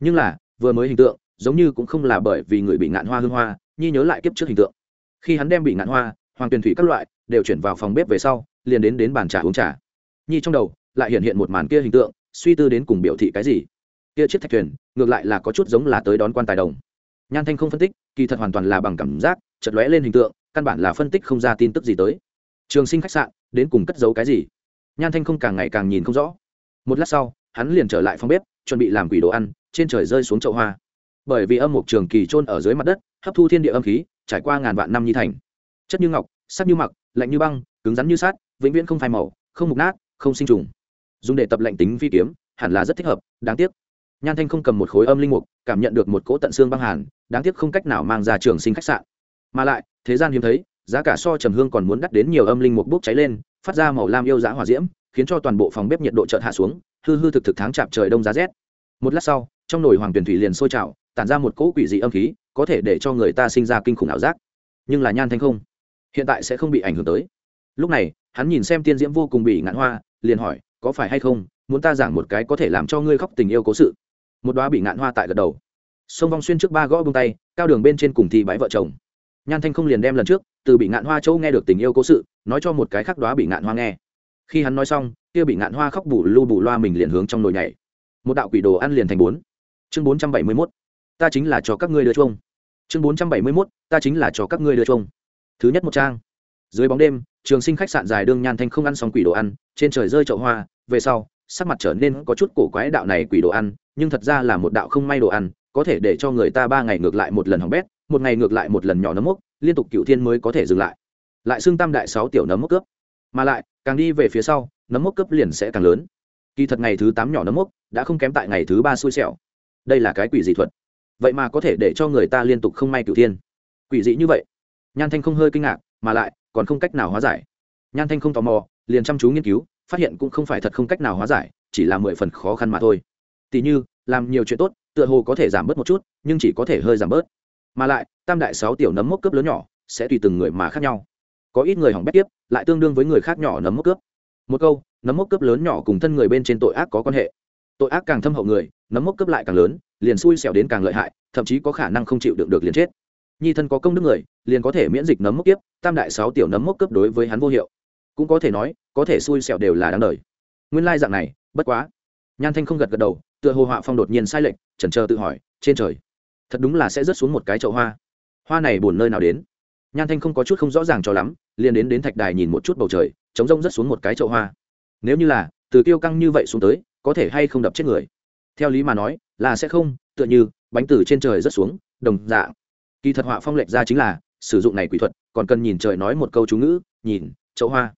Nhưng là, vừa mới hình tượng, giống như cũng không là bởi vì người bị ngạn hoa hương hoa, nhi nhớ lại kiếp trước hình tượng. Khi hắn đem bị ngạn hoa, hoàng tuyền thủy các loại, đều chuyển vào phòng bếp về sau, liền đến đến bàn trà uống trà. Nhi trong đầu, lại hiện hiện một màn kia hình tượng, suy tư đến cùng biểu thị cái gì? Kia chiếc thạch thuyền, ngược lại là có chút giống là tới đón quan tài đồng. Nhan thanh không phân tích, kỳ thật hoàn toàn là bằng cảm giác chật lóe lên hình tượng, căn bản là phân tích không ra tin tức gì tới. Trường sinh khách sạn, đến cùng cất giấu cái gì? Nhan thanh không càng ngày càng nhìn không rõ. Một lát sau, hắn liền trở lại phòng bếp, chuẩn bị làm quỷ đồ ăn, trên trời rơi xuống chậu hoa. Bởi vì âm mục trường kỳ trôn ở dưới mặt đất, hấp thu thiên địa âm khí, trải qua ngàn vạn năm nhi thành. Chất như ngọc, sắc như mặc, lạnh như băng, cứng rắn như sát vĩnh viễn không phai màu, không mục nát, không sinh trùng. Dùng để tập lệnh tính phi kiếm, hẳn là rất thích hợp, đáng tiếc nhan thanh không cầm một khối âm linh mục, cảm nhận được một cỗ tận xương băng hàn, đáng tiếc không cách nào mang ra trường sinh khách sạn. Mà lại, thế gian hiếm thấy, giá cả so trầm hương còn muốn đắt đến nhiều âm linh mục bốc cháy lên, phát ra màu lam yêu giá hỏa diễm, khiến cho toàn bộ phòng bếp nhiệt độ chợt hạ xuống, hư hư thực thực tháng chạp trời đông giá rét. Một lát sau, trong nồi hoàng tuyển thủy liền sôi trào, tản ra một cỗ quỷ dị âm khí, có thể để cho người ta sinh ra kinh khủng ảo giác. Nhưng là nhan thanh không, hiện tại sẽ không bị ảnh hưởng tới. Lúc này, hắn nhìn xem tiên diễm vô cùng bị ngạn hoa, liền hỏi, có phải hay không, muốn ta giảng một cái có thể làm cho ngươi khóc tình yêu cố sự? Một đoá bị ngạn hoa tại gật đầu. Sông vong xuyên trước ba gõ bông tay, cao đường bên trên cùng thi bãi vợ chồng. Nhan thanh không liền đem lần trước, từ bị ngạn hoa châu nghe được tình yêu cố sự, nói cho một cái khác đoá bị ngạn hoa nghe. Khi hắn nói xong, kia bị ngạn hoa khóc bù lu bù loa mình liền hướng trong nồi nhảy. Một đạo quỷ đồ ăn liền thành bốn. Chương bốn trăm bảy mươi mốt. Ta chính là cho các ngươi đưa chuông. Chương bốn trăm bảy mươi mốt. Ta chính là cho các ngươi đưa chuông. Thứ nhất một trang. Dưới bóng đêm, trường sinh khách sạn dài đương nhan thanh không ăn xong quỷ đồ ăn, trên trời rơi chậu hoa, về sau sắc mặt trở nên có chút cổ quái đạo này quỷ đồ ăn, nhưng thật ra là một đạo không may đồ ăn, có thể để cho người ta ba ngày ngược lại một lần hỏng bét, một ngày ngược lại một lần nhỏ nấm mốc, liên tục cựu thiên mới có thể dừng lại. Lại xưng tam đại sáu tiểu nấm mốc cướp. Mà lại, càng đi về phía sau, nấm mốc cướp liền sẽ càng lớn. Kỳ thật ngày thứ tám nhỏ nấm mốc đã không kém tại ngày thứ ba xui xẻo. Đây là cái quỷ dị thuật. Vậy mà có thể để cho người ta liên tục không may cựu thiên. Quỷ dị như vậy. Nhan thanh không hơi kinh ngạc, mà lại còn không cách nào hóa giải. Nhan thanh không tò mò, liền chăm chú nghiên cứu phát hiện cũng không phải thật không cách nào hóa giải, chỉ là mười phần khó khăn mà thôi. Tỉ như, làm nhiều chuyện tốt, tựa hồ có thể giảm bớt một chút, nhưng chỉ có thể hơi giảm bớt. Mà lại, tam đại sáu tiểu nấm mốc cướp lớn nhỏ, sẽ tùy từng người mà khác nhau. Có ít người hỏng bét tiếp, lại tương đương với người khác nhỏ nấm mốc cướp. Một câu, nấm mốc cướp lớn nhỏ cùng thân người bên trên tội ác có quan hệ. Tội ác càng thâm hậu người, nấm mốc cướp lại càng lớn, liền xui xẻo đến càng lợi hại, thậm chí có khả năng không chịu đựng được liền chết. Nhi thân có công đức người, liền có thể miễn dịch nấm mốc tiếp tam đại sáu tiểu nấm mốc cướp đối với hắn vô hiệu. Cũng có thể nói có thể xui xẻo đều là đáng đời. Nguyên lai dạng này, bất quá. Nhan thanh không gật gật đầu, tựa hồ họa phong đột nhiên sai lệch, chần chờ tự hỏi, trên trời, thật đúng là sẽ rớt xuống một cái chậu hoa. Hoa này buồn nơi nào đến? Nhan thanh không có chút không rõ ràng cho lắm, liền đến đến thạch đài nhìn một chút bầu trời chống rông rớt xuống một cái chậu hoa. Nếu như là, từ tiêu căng như vậy xuống tới, có thể hay không đập chết người? Theo lý mà nói, là sẽ không, tựa như, bánh từ trên trời rớt xuống, đồng dạng. Kỳ thật họa phong lệch ra chính là, sử dụng này quỷ thuật, còn cần nhìn trời nói một câu chú ngữ, nhìn, chậu hoa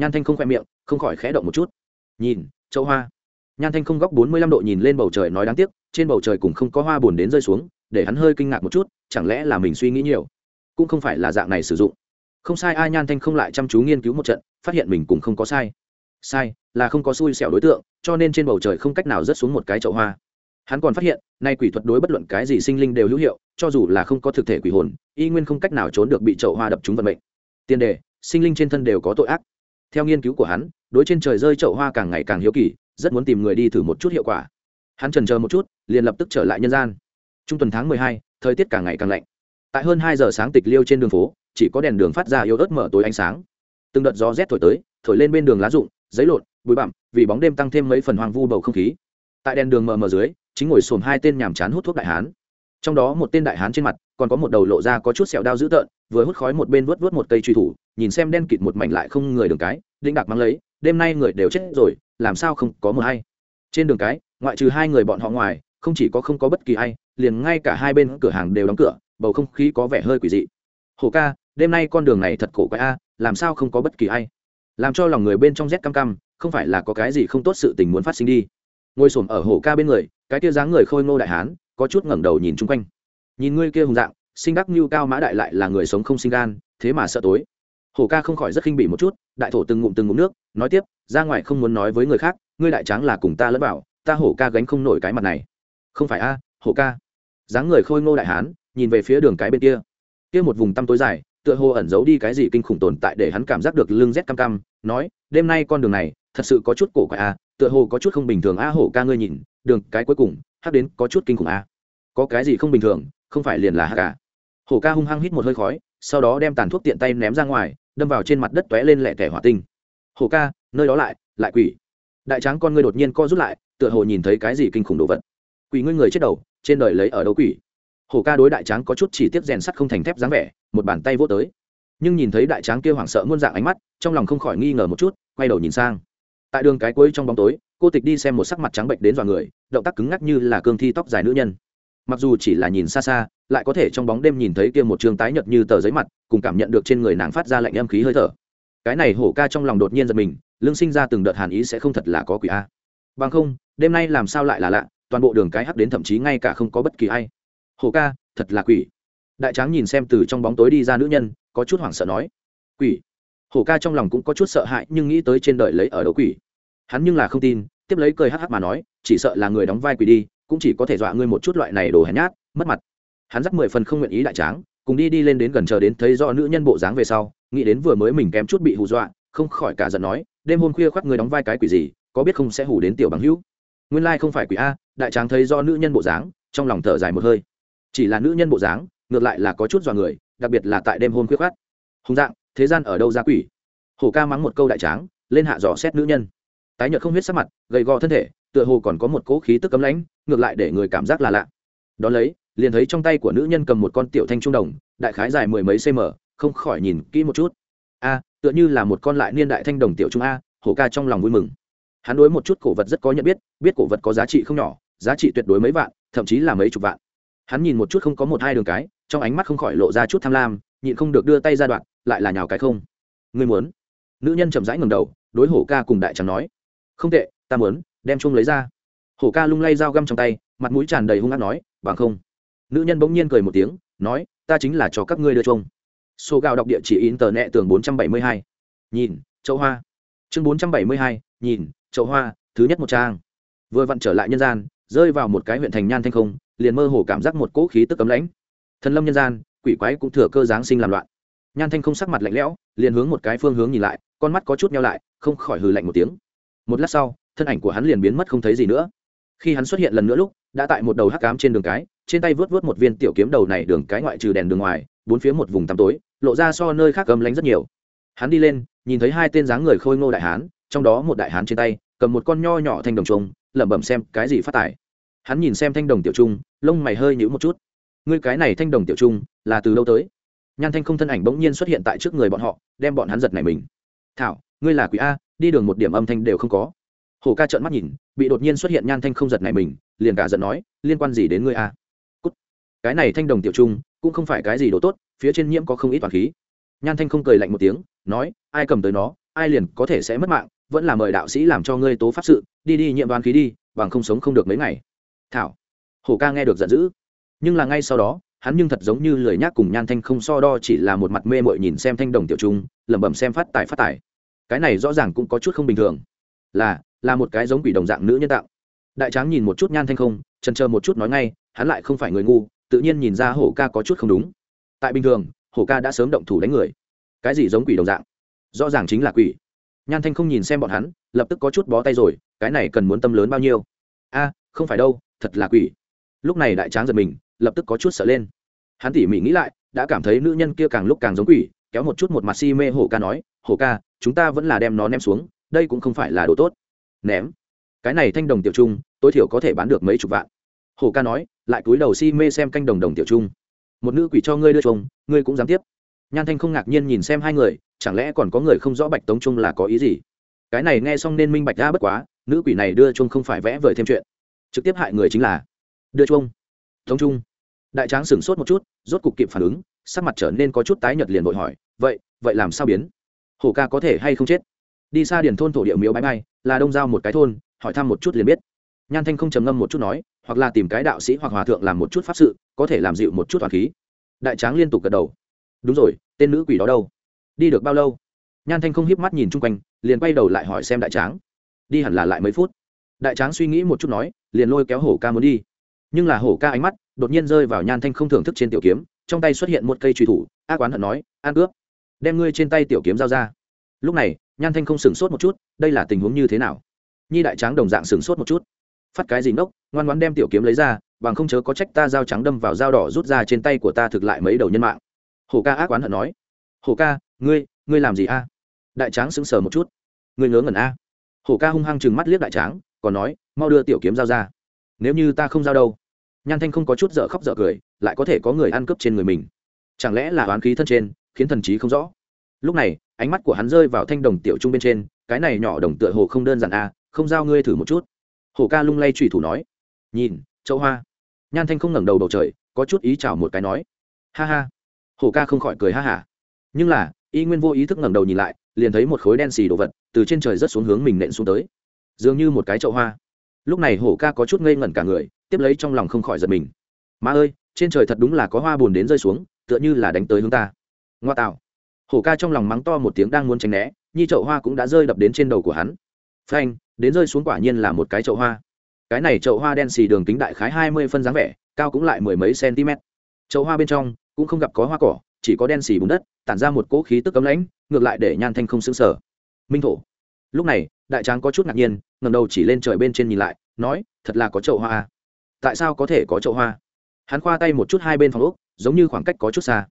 nhan thanh không khoe miệng, không khỏi khẽ động một chút. Nhìn chậu hoa. Nhan thanh không góc bốn mươi lăm độ nhìn lên bầu trời nói đáng tiếc, trên bầu trời cũng không có hoa buồn đến rơi xuống, để hắn hơi kinh ngạc một chút, chẳng lẽ là mình suy nghĩ nhiều? Cũng không phải là dạng này sử dụng. Không sai, ai nhan thanh không lại chăm chú nghiên cứu một trận, phát hiện mình cũng không có sai. Sai, là không có xui xẻo đối tượng, cho nên trên bầu trời không cách nào rớt xuống một cái chậu hoa. Hắn còn phát hiện, nay quỷ thuật đối bất luận cái gì sinh linh đều hữu hiệu, cho dù là không có thực thể quỷ hồn, y nguyên không cách nào trốn được bị chậu hoa đập trúng vận mệnh. Tiền đề, sinh linh trên thân đều có tội ác theo nghiên cứu của hắn, đối trên trời rơi chậu hoa càng ngày càng hiếu kỳ, rất muốn tìm người đi thử một chút hiệu quả. Hắn trần chờ một chút, liền lập tức trở lại nhân gian. Trung tuần tháng mười hai, thời tiết càng ngày càng lạnh. Tại hơn hai giờ sáng tịch liêu trên đường phố, chỉ có đèn đường phát ra yếu ớt mở tối ánh sáng. Từng đợt gió rét thổi tới, thổi lên bên đường lá rụng, giấy lộn, bụi bặm, vì bóng đêm tăng thêm mấy phần hoang vu bầu không khí. Tại đèn đường mờ mờ dưới, chính ngồi xồm hai tên nhàm chán hút thuốc đại hán. Trong đó một tên đại hán trên mặt, còn có một đầu lộ ra có chút sẹo đao dữ tợn vừa hút khói một bên vớt vớt một cây truy thủ, nhìn xem đen kịt một mảnh lại không người đường cái, đinh đạc mang lấy, đêm nay người đều chết rồi, làm sao không có một hay trên đường cái, ngoại trừ hai người bọn họ ngoài, không chỉ có không có bất kỳ ai, liền ngay cả hai bên cửa hàng đều đóng cửa, bầu không khí có vẻ hơi quỷ dị. Hồ ca, đêm nay con đường này thật cổ quái a, làm sao không có bất kỳ ai? Làm cho lòng người bên trong rét cam cam không phải là có cái gì không tốt sự tình muốn phát sinh đi. Ngồi xổm ở hồ ca bên người, cái kia dáng người khôi ngô đại hán, có chút ngẩng đầu nhìn chung quanh. Nhìn ngươi kia hùng dạng sinh đắc như cao mã đại lại là người sống không sinh gan thế mà sợ tối. Hổ ca không khỏi rất khinh bỉ một chút đại thổ từng ngụm từng ngụm nước nói tiếp ra ngoài không muốn nói với người khác ngươi đại tráng là cùng ta lẫn bảo ta hổ ca gánh không nổi cái mặt này. Không phải a à, hổ ca. Dáng người khôi ngô đại hán nhìn về phía đường cái bên kia. Kia một vùng tăm tối dài tựa hồ ẩn giấu đi cái gì kinh khủng tồn tại để hắn cảm giác được lưng rét cam cam nói đêm nay con đường này thật sự có chút cổ quái a tựa hồ có chút không bình thường a hổ ca ngươi nhìn đường cái cuối cùng hắc đến có chút kinh khủng a. Có cái gì không bình thường không phải liền là hạ cả. Hổ ca hung hăng hít một hơi khói, sau đó đem tàn thuốc tiện tay ném ra ngoài, đâm vào trên mặt đất t lên lẹ tẻ hỏa tinh. Hổ ca, nơi đó lại lại quỷ. Đại tráng con ngươi đột nhiên co rút lại, tựa hồ nhìn thấy cái gì kinh khủng đồ vật. Quỷ ngươi người chết đầu, trên đời lấy ở đâu quỷ? Hổ ca đối đại tráng có chút chỉ tiếp rèn sắt không thành thép dáng vẻ, một bàn tay vô tới. Nhưng nhìn thấy đại tráng kia hoảng sợ muôn dạng ánh mắt, trong lòng không khỏi nghi ngờ một chút, quay đầu nhìn sang. Tại đường cái cuối trong bóng tối, cô tịch đi xem một sắc mặt trắng bệnh đến dọa người, động tác cứng ngắc như là cương thi tóc dài nữ nhân mặc dù chỉ là nhìn xa xa, lại có thể trong bóng đêm nhìn thấy kia một trường tái nhợt như tờ giấy mặt, cùng cảm nhận được trên người nàng phát ra lạnh âm khí hơi thở. Cái này hổ ca trong lòng đột nhiên giật mình lương sinh ra từng đợt hàn ý sẽ không thật là có quỷ a. Bằng không, đêm nay làm sao lại là lạ, toàn bộ đường cái hắc đến thậm chí ngay cả không có bất kỳ ai. Hổ ca, thật là quỷ. Đại tráng nhìn xem từ trong bóng tối đi ra nữ nhân, có chút hoảng sợ nói. Quỷ. Hổ ca trong lòng cũng có chút sợ hãi, nhưng nghĩ tới trên đời lấy ở đấu quỷ. Hắn nhưng là không tin, tiếp lấy cười hắc hắc mà nói, chỉ sợ là người đóng vai quỷ đi cũng chỉ có thể dọa ngươi một chút loại này đồ hèn nhát, mất mặt. Hắn dắt mười phần không nguyện ý đại tráng, cùng đi đi lên đến gần chờ đến thấy do nữ nhân bộ dáng về sau, nghĩ đến vừa mới mình kém chút bị hù dọa, không khỏi cả giận nói, đêm hôm khuya khoác người đóng vai cái quỷ gì, có biết không sẽ hù đến tiểu bằng hữu? Nguyên lai không phải quỷ a, đại tráng thấy do nữ nhân bộ dáng, trong lòng thở dài một hơi. Chỉ là nữ nhân bộ dáng, ngược lại là có chút dọa người, đặc biệt là tại đêm hôm khuya khoác. Hùng dạng, thế gian ở đâu ra quỷ? Hổ ca mắng một câu đại tráng, lên hạ dò xét nữ nhân. Tái nhợt không huyết sắc mặt, gầy gò thân thể tựa hồ còn có một cỗ khí tức cấm lãnh, ngược lại để người cảm giác là lạ. Đ ó lấy, liền thấy trong tay của nữ nhân cầm một con tiểu thanh trung đồng, đại khái dài mười mấy cm không khỏi nhìn kỹ một chút. A, tựa như là một con lại niên đại thanh đồng tiểu trung a, hổ ca trong lòng vui mừng. Hắn đối một chút cổ vật rất có nhận biết biết cổ vật có giá trị không nhỏ, giá trị tuyệt đối mấy vạn, thậm chí là mấy chục vạn. Hắn nhìn một chút không có một hai đường cái, trong ánh mắt không khỏi lộ ra chút tham lam, nhịn không được đưa tay ra đoạn, lại là nhào cái không. Ngươi muốn? Nữ nhân chậm rãi ngầm đầu, đối hổ ca cùng đại trắng nói. Không tệ, ta muốn đem chung lấy ra. Hổ ca lung lay dao găm trong tay, mặt mũi tràn đầy hung hát nói, bằng không. Nữ nhân bỗng nhiên cười một tiếng, nói, ta chính là cho các ngươi đưa chung. Số gạo đọc địa chỉ in tờ nẹ tường bốn trăm bảy mươi hai. Nhìn châu hoa. Chương bốn trăm bảy mươi hai, nhìn châu hoa, thứ nhất một trang. Vừa vặn trở lại nhân gian, rơi vào một cái huyện thành nhan thanh không, liền mơ hồ cảm giác một cỗ khí tức cấm lãnh. Thần lâm nhân gian, quỷ quái cũng thừa cơ giáng sinh làm loạn. Nhan thanh không sắc mặt lạnh lẽo, liền hướng một cái phương hướng nhìn lại, con mắt có chút nhau lại, không khỏi hừ lạnh một tiếng. Một lát sau thân ảnh của hắn liền biến mất không thấy gì nữa. Khi hắn xuất hiện lần nữa lúc, đã tại một đầu hắc cám trên đường cái, trên tay vớt vớt một viên tiểu kiếm đầu này đường cái ngoại trừ đèn đường ngoài, bốn phía một vùng tăm tối, lộ ra so nơi khác cầm lánh rất nhiều. Hắn đi lên, nhìn thấy hai tên dáng người khôi ngô đại hán, trong đó một đại hán trên tay, cầm một con nho nhỏ thanh đồng trung lẩm bẩm xem cái gì phát tải hắn nhìn xem thanh đồng tiểu trung lông mày hơi nhữ một chút. Ngươi cái này thanh đồng tiểu trung là từ đâu tới? Nhan thanh không thân ảnh bỗng nhiên xuất hiện tại trước người bọn họ, đem bọn hắn giật này mình. Thảo, ngươi là quỷ a, đi đường một điểm âm thanh đều không có hổ ca trợn mắt nhìn, bị đột nhiên xuất hiện nhan thanh không giật này mình, liền cả giận nói, liên quan gì đến ngươi a Cút. cái này thanh đồng tiểu trung, cũng không phải cái gì đồ tốt, phía trên nhiễm có không ít toàn khí. Nhan thanh không cười lạnh một tiếng, nói, ai cầm tới nó, ai liền có thể sẽ mất mạng, vẫn là mời đạo sĩ làm cho ngươi tố pháp sự, đi đi nhiệm đoán khí đi, bằng không sống không được mấy ngày. Thảo. Hổ ca nghe được giận dữ. Nhưng là ngay sau đó, hắn nhưng thật giống như lười nhác cùng nhan thanh không so đo chỉ là một mặt mê mội nhìn xem thanh đồng tiểu trung, lẩm bẩm xem phát tài phát tài. Cái này rõ ràng cũng có chút không bình thường. Là là một cái giống quỷ đồng dạng nữ nhân tạo. Đại tráng nhìn một chút nhan thanh không trần chờ một chút nói ngay, hắn lại không phải người ngu, tự nhiên nhìn ra hổ ca có chút không đúng. Tại bình thường, hổ ca đã sớm động thủ đánh người. Cái gì giống quỷ đồng dạng? Rõ ràng chính là quỷ. Nhan thanh không nhìn xem bọn hắn, lập tức có chút bó tay rồi, cái này cần muốn tâm lớn bao nhiêu? A, không phải đâu, thật là quỷ. Lúc này đại tráng giật mình, lập tức có chút sợ lên. Hắn tỉ mỉ nghĩ lại, đã cảm thấy nữ nhân kia càng lúc càng giống quỷ, kéo một chút một mặt si mê hổ ca nói, hổ ca, chúng ta vẫn là đem nó ném xuống, đây cũng không phải là đồ tốt ném. Cái này thanh đồng tiểu trung, tối thiểu có thể bán được mấy chục vạn. Hổ ca nói, lại cúi đầu si mê xem canh đồng đồng tiểu trung. Một nữ quỷ cho ngươi đưa chồng, ngươi cũng dám tiếp. Nhan thanh không ngạc nhiên nhìn xem hai người, chẳng lẽ còn có người không rõ bạch tống trung là có ý gì? Cái này nghe xong nên minh bạch ra bất quá, nữ quỷ này đưa chung không phải vẽ vời thêm chuyện. Trực tiếp hại người chính là đưa chung tống trung. Đại tráng sửng sốt một chút, rốt cục kịp phản ứng, sắc mặt trở nên có chút tái nhợt liền vội hỏi, vậy vậy làm sao biến? Hổ ca có thể hay không chết? Đi xa điền thôn thổ địa miếu bãi bay là đông giao một cái thôn, hỏi thăm một chút liền biết. Nhan thanh không trầm ngâm một chút nói, hoặc là tìm cái đạo sĩ hoặc hòa thượng làm một chút pháp sự, có thể làm dịu một chút toàn khí. Đại tráng liên tục gật đầu. Đúng rồi, tên nữ quỷ đó đâu? Đi được bao lâu? Nhan thanh không hiếp mắt nhìn chung quanh, liền quay đầu lại hỏi xem đại tráng. Đi hẳn là lại mấy phút. Đại tráng suy nghĩ một chút nói, liền lôi kéo hổ ca muốn đi. Nhưng là hổ ca ánh mắt đột nhiên rơi vào nhan thanh không thưởng thức trên tiểu kiếm, trong tay xuất hiện một cây truy thủ, ác oán hận nói an cướp đem ngươi trên tay tiểu kiếm giao ra. Lúc này nhan thanh không sửng sốt một chút, đây là tình huống như thế nào? Nhi đại tráng đồng dạng sửng sốt một chút. Phát cái gì ngốc, ngoan ngoãn đem tiểu kiếm lấy ra, bằng không chớ có trách ta dao trắng đâm vào dao đỏ rút ra trên tay của ta thực lại mấy đầu nhân mạng. Hổ ca ác oán hận nói. Hổ ca, ngươi ngươi làm gì a? Đại tráng sững sờ một chút. Ngươi ngớ ngẩn a. Hổ ca hung hăng chừng mắt liếc đại tráng, còn nói, mau đưa tiểu kiếm giao ra. Nếu như ta không giao đâu? Nhan thanh không có chút dở khóc dở cười, lại có thể có người ăn cướp trên người mình. Chẳng lẽ là oán khí thân trên, khiến thần trí không rõ? Lúc này ánh mắt của hắn rơi vào thanh đồng tiểu trung bên trên, cái này nhỏ đồng tựa hồ không đơn giản a không giao ngươi thử một chút. Hổ ca lung lay trùy thủ nói. Nhìn châu hoa. Nhan thanh không ngẩng đầu bầu trời, có chút ý chào một cái nói. Ha ha. Hổ ca không khỏi cười ha hả. Nhưng là, y nguyên vô ý thức ngẩng đầu nhìn lại, liền thấy một khối đen xì đồ vật từ trên trời rất xuống hướng mình nện xuống tới. Dường như một cái chậu hoa. Lúc này hổ ca có chút ngây ngẩn cả người, tiếp lấy trong lòng không khỏi giật mình. Má ơi, trên trời thật đúng là có hoa buồn đến rơi xuống, tựa như là đánh tới hướng ta. Ngoa tạo hổ ca trong lòng mắng to một tiếng đang muốn tránh né, nhi chậu hoa cũng đã rơi đập đến trên đầu của hắn. Phanh, đến rơi xuống quả nhiên là một cái chậu hoa. Cái này chậu hoa đen xì đường kính đại khái hai mươi phân dáng vẻ, cao cũng lại mười mấy cm. Chậu hoa bên trong cũng không gặp có hoa cỏ, chỉ có đen xì bùn đất, tản ra một cỗ khí tức cấm lãnh, ngược lại để nhan thanh không xứng sở minh thổ. Lúc này, đại tráng có chút ngạc nhiên ngầm đầu chỉ lên trời bên trên nhìn lại, nói, thật là có chậu hoa à? tại sao có thể có chậu hoa? Hắn khoa tay một chút hai bên phòng úc giống như khoảng cách có chút xa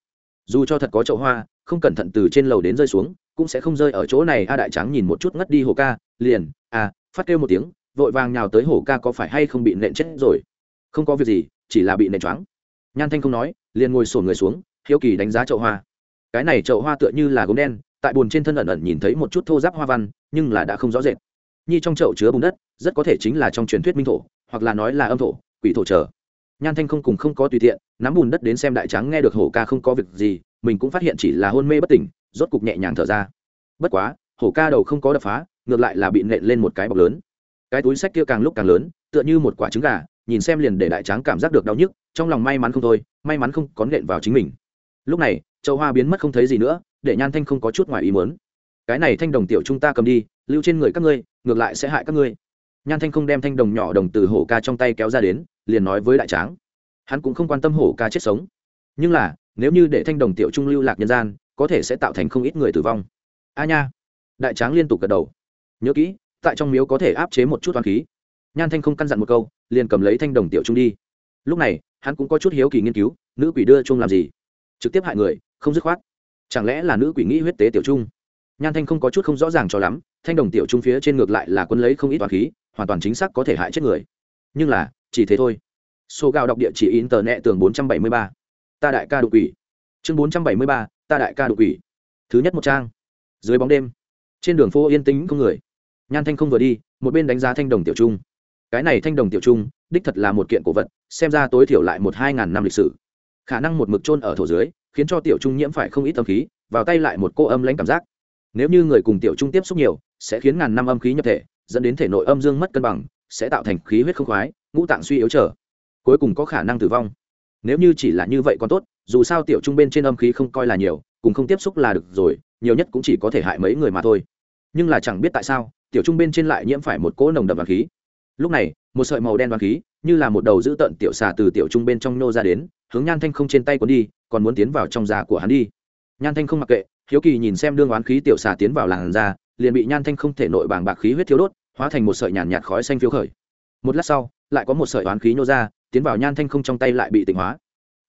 dù cho thật có chậu hoa, không cẩn thận từ trên lầu đến rơi xuống, cũng sẽ không rơi ở chỗ này. A đại tráng nhìn một chút ngất đi hồ ca, liền à phát kêu một tiếng, vội vàng nhào tới hổ ca có phải hay không bị nện chết rồi? Không có việc gì, chỉ là bị nện choáng. Nhan thanh không nói, liền ngồi sổ người xuống, hiếu kỳ đánh giá chậu hoa. Cái này chậu hoa tựa như là gốm đen, tại bùn trên thân ẩn ẩn nhìn thấy một chút thô giáp hoa văn, nhưng là đã không rõ rệt. Nhi trong chậu chứa bùn đất, rất có thể chính là trong truyền thuyết minh thổ, hoặc là nói là âm thổ, quỷ thổ trở nhan thanh không cùng không có tùy tiện, nắm bùn đất đến xem đại trắng nghe được hổ ca không có việc gì, mình cũng phát hiện chỉ là hôn mê bất tỉnh, rốt cục nhẹ nhàng thở ra. Bất quá, hổ ca đầu không có đập phá, ngược lại là bị nện lên một cái bọc lớn. Cái túi sách kia càng lúc càng lớn, tựa như một quả trứng gà, nhìn xem liền để đại tráng cảm giác được đau nhức, trong lòng may mắn không thôi, may mắn không có nện vào chính mình. Lúc này châu hoa biến mất không thấy gì nữa, để nhan thanh không có chút ngoài ý muốn. Cái này thanh đồng tiểu chúng ta cầm đi, lưu trên người các ngươi, ngược lại sẽ hại các ngươi. Nhan thanh không đem thanh đồng nhỏ đồng từ hổ ca trong tay kéo ra đến liền nói với đại tráng, hắn cũng không quan tâm hổ ca chết sống. Nhưng là, nếu như để thanh đồng tiểu trung lưu lạc nhân gian, có thể sẽ tạo thành không ít người tử vong. A nha. Đại tráng liên tục gật đầu. Nhớ kỹ, tại trong miếu có thể áp chế một chút toán khí. Nhan thanh không căn dặn một câu, liền cầm lấy thanh đồng tiểu trung đi. Lúc này, hắn cũng có chút hiếu kỳ nghiên cứu, nữ quỷ đưa chung làm gì? Trực tiếp hại người, không dứt khoát. Chẳng lẽ là nữ quỷ nghĩ huyết tế tiểu trung? Nhan thanh không có chút không rõ ràng cho lắm, thanh đồng tiểu trung phía trên ngược lại là quân lấy không ít toán khí, hoàn toàn chính xác có thể hại chết người. Nhưng là chỉ thế thôi. Số gạo đọc địa chỉ in tờ nẹ tường bốn trăm bảy mươi ba. Ta đại ca đột quỷ. Chương bốn trăm bảy mươi ba, ta đại ca đột quỷ. Thứ nhất một trang. Dưới bóng đêm, trên đường phố yên tĩnh không người. Nhan thanh không vừa đi, một bên đánh giá thanh đồng tiểu trung. Cái này thanh đồng tiểu trung, đích thật là một kiện cổ vật, xem ra tối thiểu lại một hai ngàn năm lịch sử. Khả năng một mực trôn ở thổ dưới, khiến cho tiểu trung nhiễm phải không ít âm khí, vào tay lại một cô âm lãnh cảm giác. Nếu như người cùng tiểu trung tiếp xúc nhiều, sẽ khiến ngàn năm âm khí nhập thể, dẫn đến thể nội âm dương mất cân bằng, sẽ tạo thành khí huyết không khoái ngũ tạng suy yếu trở cuối cùng có khả năng tử vong. Nếu như chỉ là như vậy còn tốt dù sao tiểu trung bên trên âm khí không coi là nhiều cùng không tiếp xúc là được rồi nhiều nhất cũng chỉ có thể hại mấy người mà thôi. Nhưng là chẳng biết tại sao tiểu trung bên trên lại nhiễm phải một cỗ nồng đậm vàng khí. Lúc này một sợi màu đen vàng khí như là một đầu dữ tợn tiểu xà từ tiểu trung bên trong nô ra đến hướng nhan thanh không trên tay cuốn đi còn muốn tiến vào trong da của hắn đi. Nhan thanh không mặc kệ hiếu kỳ nhìn xem đương oán khí tiểu xà tiến vào làn da liền bị nhan thanh không thể nội bàng bạc khí huyết thiếu đốt hóa thành một sợi nhàn nhạt, khói xanh phiếu khởi. Một lát sau lại có một sợi oán khí nhô ra, tiến vào nhan thanh không trong tay lại bị tịnh hóa.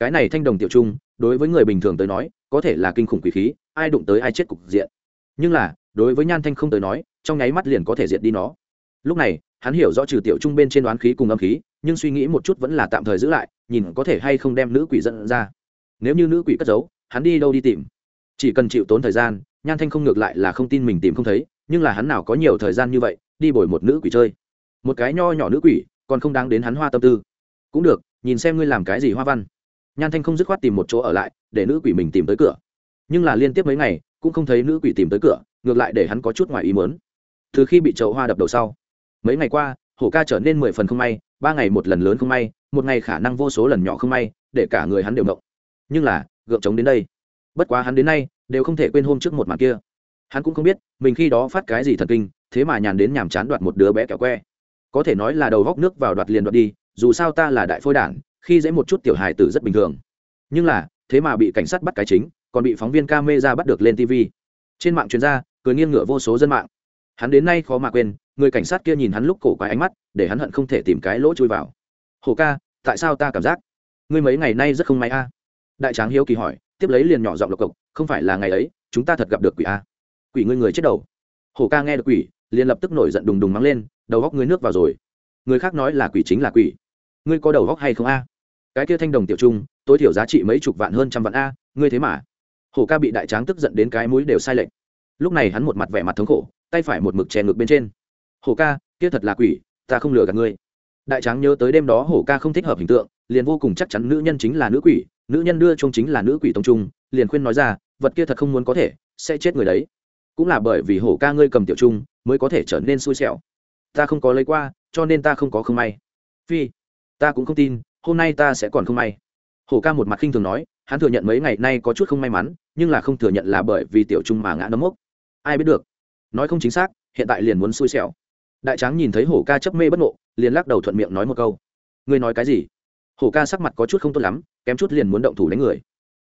Cái này thanh đồng tiểu trung, đối với người bình thường tới nói, có thể là kinh khủng quỷ khí, ai đụng tới ai chết cục diện. Nhưng là, đối với nhan thanh không tới nói, trong nháy mắt liền có thể diệt đi nó. Lúc này, hắn hiểu rõ trừ tiểu trung bên trên đoán khí cùng âm khí, nhưng suy nghĩ một chút vẫn là tạm thời giữ lại, nhìn có thể hay không đem nữ quỷ dẫn ra. Nếu như nữ quỷ cất giấu, hắn đi đâu đi tìm? Chỉ cần chịu tốn thời gian, nhan thanh không ngược lại là không tin mình tìm không thấy, nhưng là hắn nào có nhiều thời gian như vậy, đi bồi một nữ quỷ chơi. Một cái nho nhỏ nữ quỷ còn không đáng đến hắn hoa tâm tư. Cũng được, nhìn xem ngươi làm cái gì hoa văn. Nhan thanh không dứt khoát tìm một chỗ ở lại, để nữ quỷ mình tìm tới cửa. Nhưng là liên tiếp mấy ngày, cũng không thấy nữ quỷ tìm tới cửa, ngược lại để hắn có chút ngoài ý mớn từ khi bị chậu hoa đập đầu sau, mấy ngày qua, hổ ca trở nên mười phần không may, ba ngày một lần lớn không may, một ngày khả năng vô số lần nhỏ không may, để cả người hắn đều động. Nhưng là, gượng chống đến đây. Bất quá hắn đến nay, đều không thể quên hôm trước một màn kia. Hắn cũng không biết, mình khi đó phát cái gì thần kinh, thế mà nhàn đến nhàm chán đoạt một đứa bé kẹo que có thể nói là đầu góc nước vào đoạt liền đoạt đi, dù sao ta là đại phôi đản khi dễ một chút tiểu hài tử rất bình thường. Nhưng là, thế mà bị cảnh sát bắt cái chính, còn bị phóng viên ca mê ra bắt được lên tv trên mạng chuyên gia cười nghiêng ngựa vô số dân mạng. Hắn đến nay khó mà quên, người cảnh sát kia nhìn hắn lúc cổ quái ánh mắt, để hắn hận không thể tìm cái lỗ chui vào. Hồ ca, tại sao ta cảm giác ngươi mấy ngày nay rất không may a? Đại tráng hiếu kỳ hỏi, tiếp lấy liền nhỏ giọng lộc cộc, không phải là ngày ấy, chúng ta thật gặp được quỷ a. Quỷ ngươi người chết đầu. Hồ ca nghe được quỷ, liền lập tức nổi giận đùng đùng mắng lên đầu góc ngươi nước vào rồi. Người khác nói là quỷ chính là quỷ. Ngươi có đầu góc hay không a? Cái kia thanh đồng tiểu trung, tối thiểu giá trị mấy chục vạn hơn trăm vạn a, ngươi thế mà. Hổ ca bị đại tráng tức giận đến cái mũi đều sai lệch. Lúc này hắn một mặt vẻ mặt thống khổ, tay phải một mực chè ngực bên trên. Hổ ca, kia thật là quỷ, ta không lừa gạt ngươi. Đại tráng nhớ tới đêm đó hổ ca không thích hợp hình tượng, liền vô cùng chắc chắn nữ nhân chính là nữ quỷ, nữ nhân đưa chung chính là nữ quỷ tông trung, liền khuyên nói ra, vật kia thật không muốn có thể, sẽ chết người đấy. Cũng là bởi vì hổ ca ngươi cầm tiểu trung, mới có thể trở nên xui xẻo ta không có lấy qua, cho nên ta không có không may. Phi, ta cũng không tin, hôm nay ta sẽ còn không may. Hổ ca một mặt khinh thường nói, hắn thừa nhận mấy ngày nay có chút không may mắn, nhưng là không thừa nhận là bởi vì tiểu trung mà ngã nấm mốc. Ai biết được? Nói không chính xác, hiện tại liền muốn xui xẻo. Đại tráng nhìn thấy hổ ca chấp mê bất ngộ, liền lắc đầu thuận miệng nói một câu. Ngươi nói cái gì? Hổ ca sắc mặt có chút không tốt lắm, kém chút liền muốn động thủ đánh người.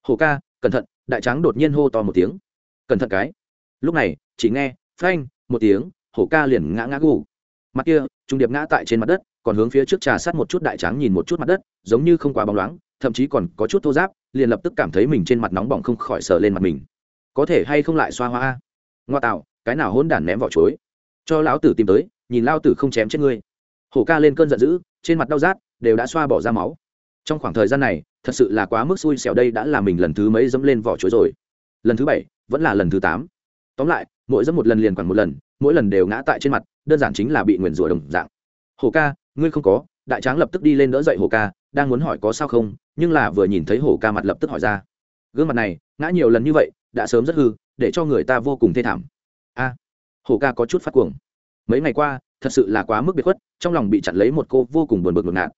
Hổ ca, cẩn thận, đại tráng đột nhiên hô to một tiếng. Cẩn thận cái. Lúc này, chỉ nghe, phanh, một tiếng, hổ ca liền ngã ngã gù mặt kia, trung điệp ngã tại trên mặt đất, còn hướng phía trước trà sát một chút đại tráng nhìn một chút mặt đất, giống như không quá bóng loáng, thậm chí còn có chút thô giáp, liền lập tức cảm thấy mình trên mặt nóng bỏng không khỏi sờ lên mặt mình. Có thể hay không lại xoa hoa ngoa tạo, cái nào hôn đản ném vỏ chuối? cho lão tử tìm tới, nhìn lao tử không chém chết ngươi. Hổ ca lên cơn giận dữ, trên mặt đau rát, đều đã xoa bỏ ra máu. Trong khoảng thời gian này, thật sự là quá mức xui xẻo đây đã là mình lần thứ mấy dẫm lên vỏ chuối rồi. Lần thứ bảy, vẫn là lần thứ tám. Tóm lại mỗi dẫm một lần liền quẳng một lần, mỗi lần đều ngã tại trên mặt, đơn giản chính là bị nguyền rủa đồng dạng. Hổ ca, ngươi không có, đại tráng lập tức đi lên đỡ dậy hổ ca, đang muốn hỏi có sao không, nhưng là vừa nhìn thấy hổ ca mặt lập tức hỏi ra. Gương mặt này, ngã nhiều lần như vậy, đã sớm rất hư, để cho người ta vô cùng thê thảm. A hổ ca có chút phát cuồng. Mấy ngày qua, thật sự là quá mức biệt khuất, trong lòng bị chặn lấy một cô vô cùng buồn bực ngột ngạt.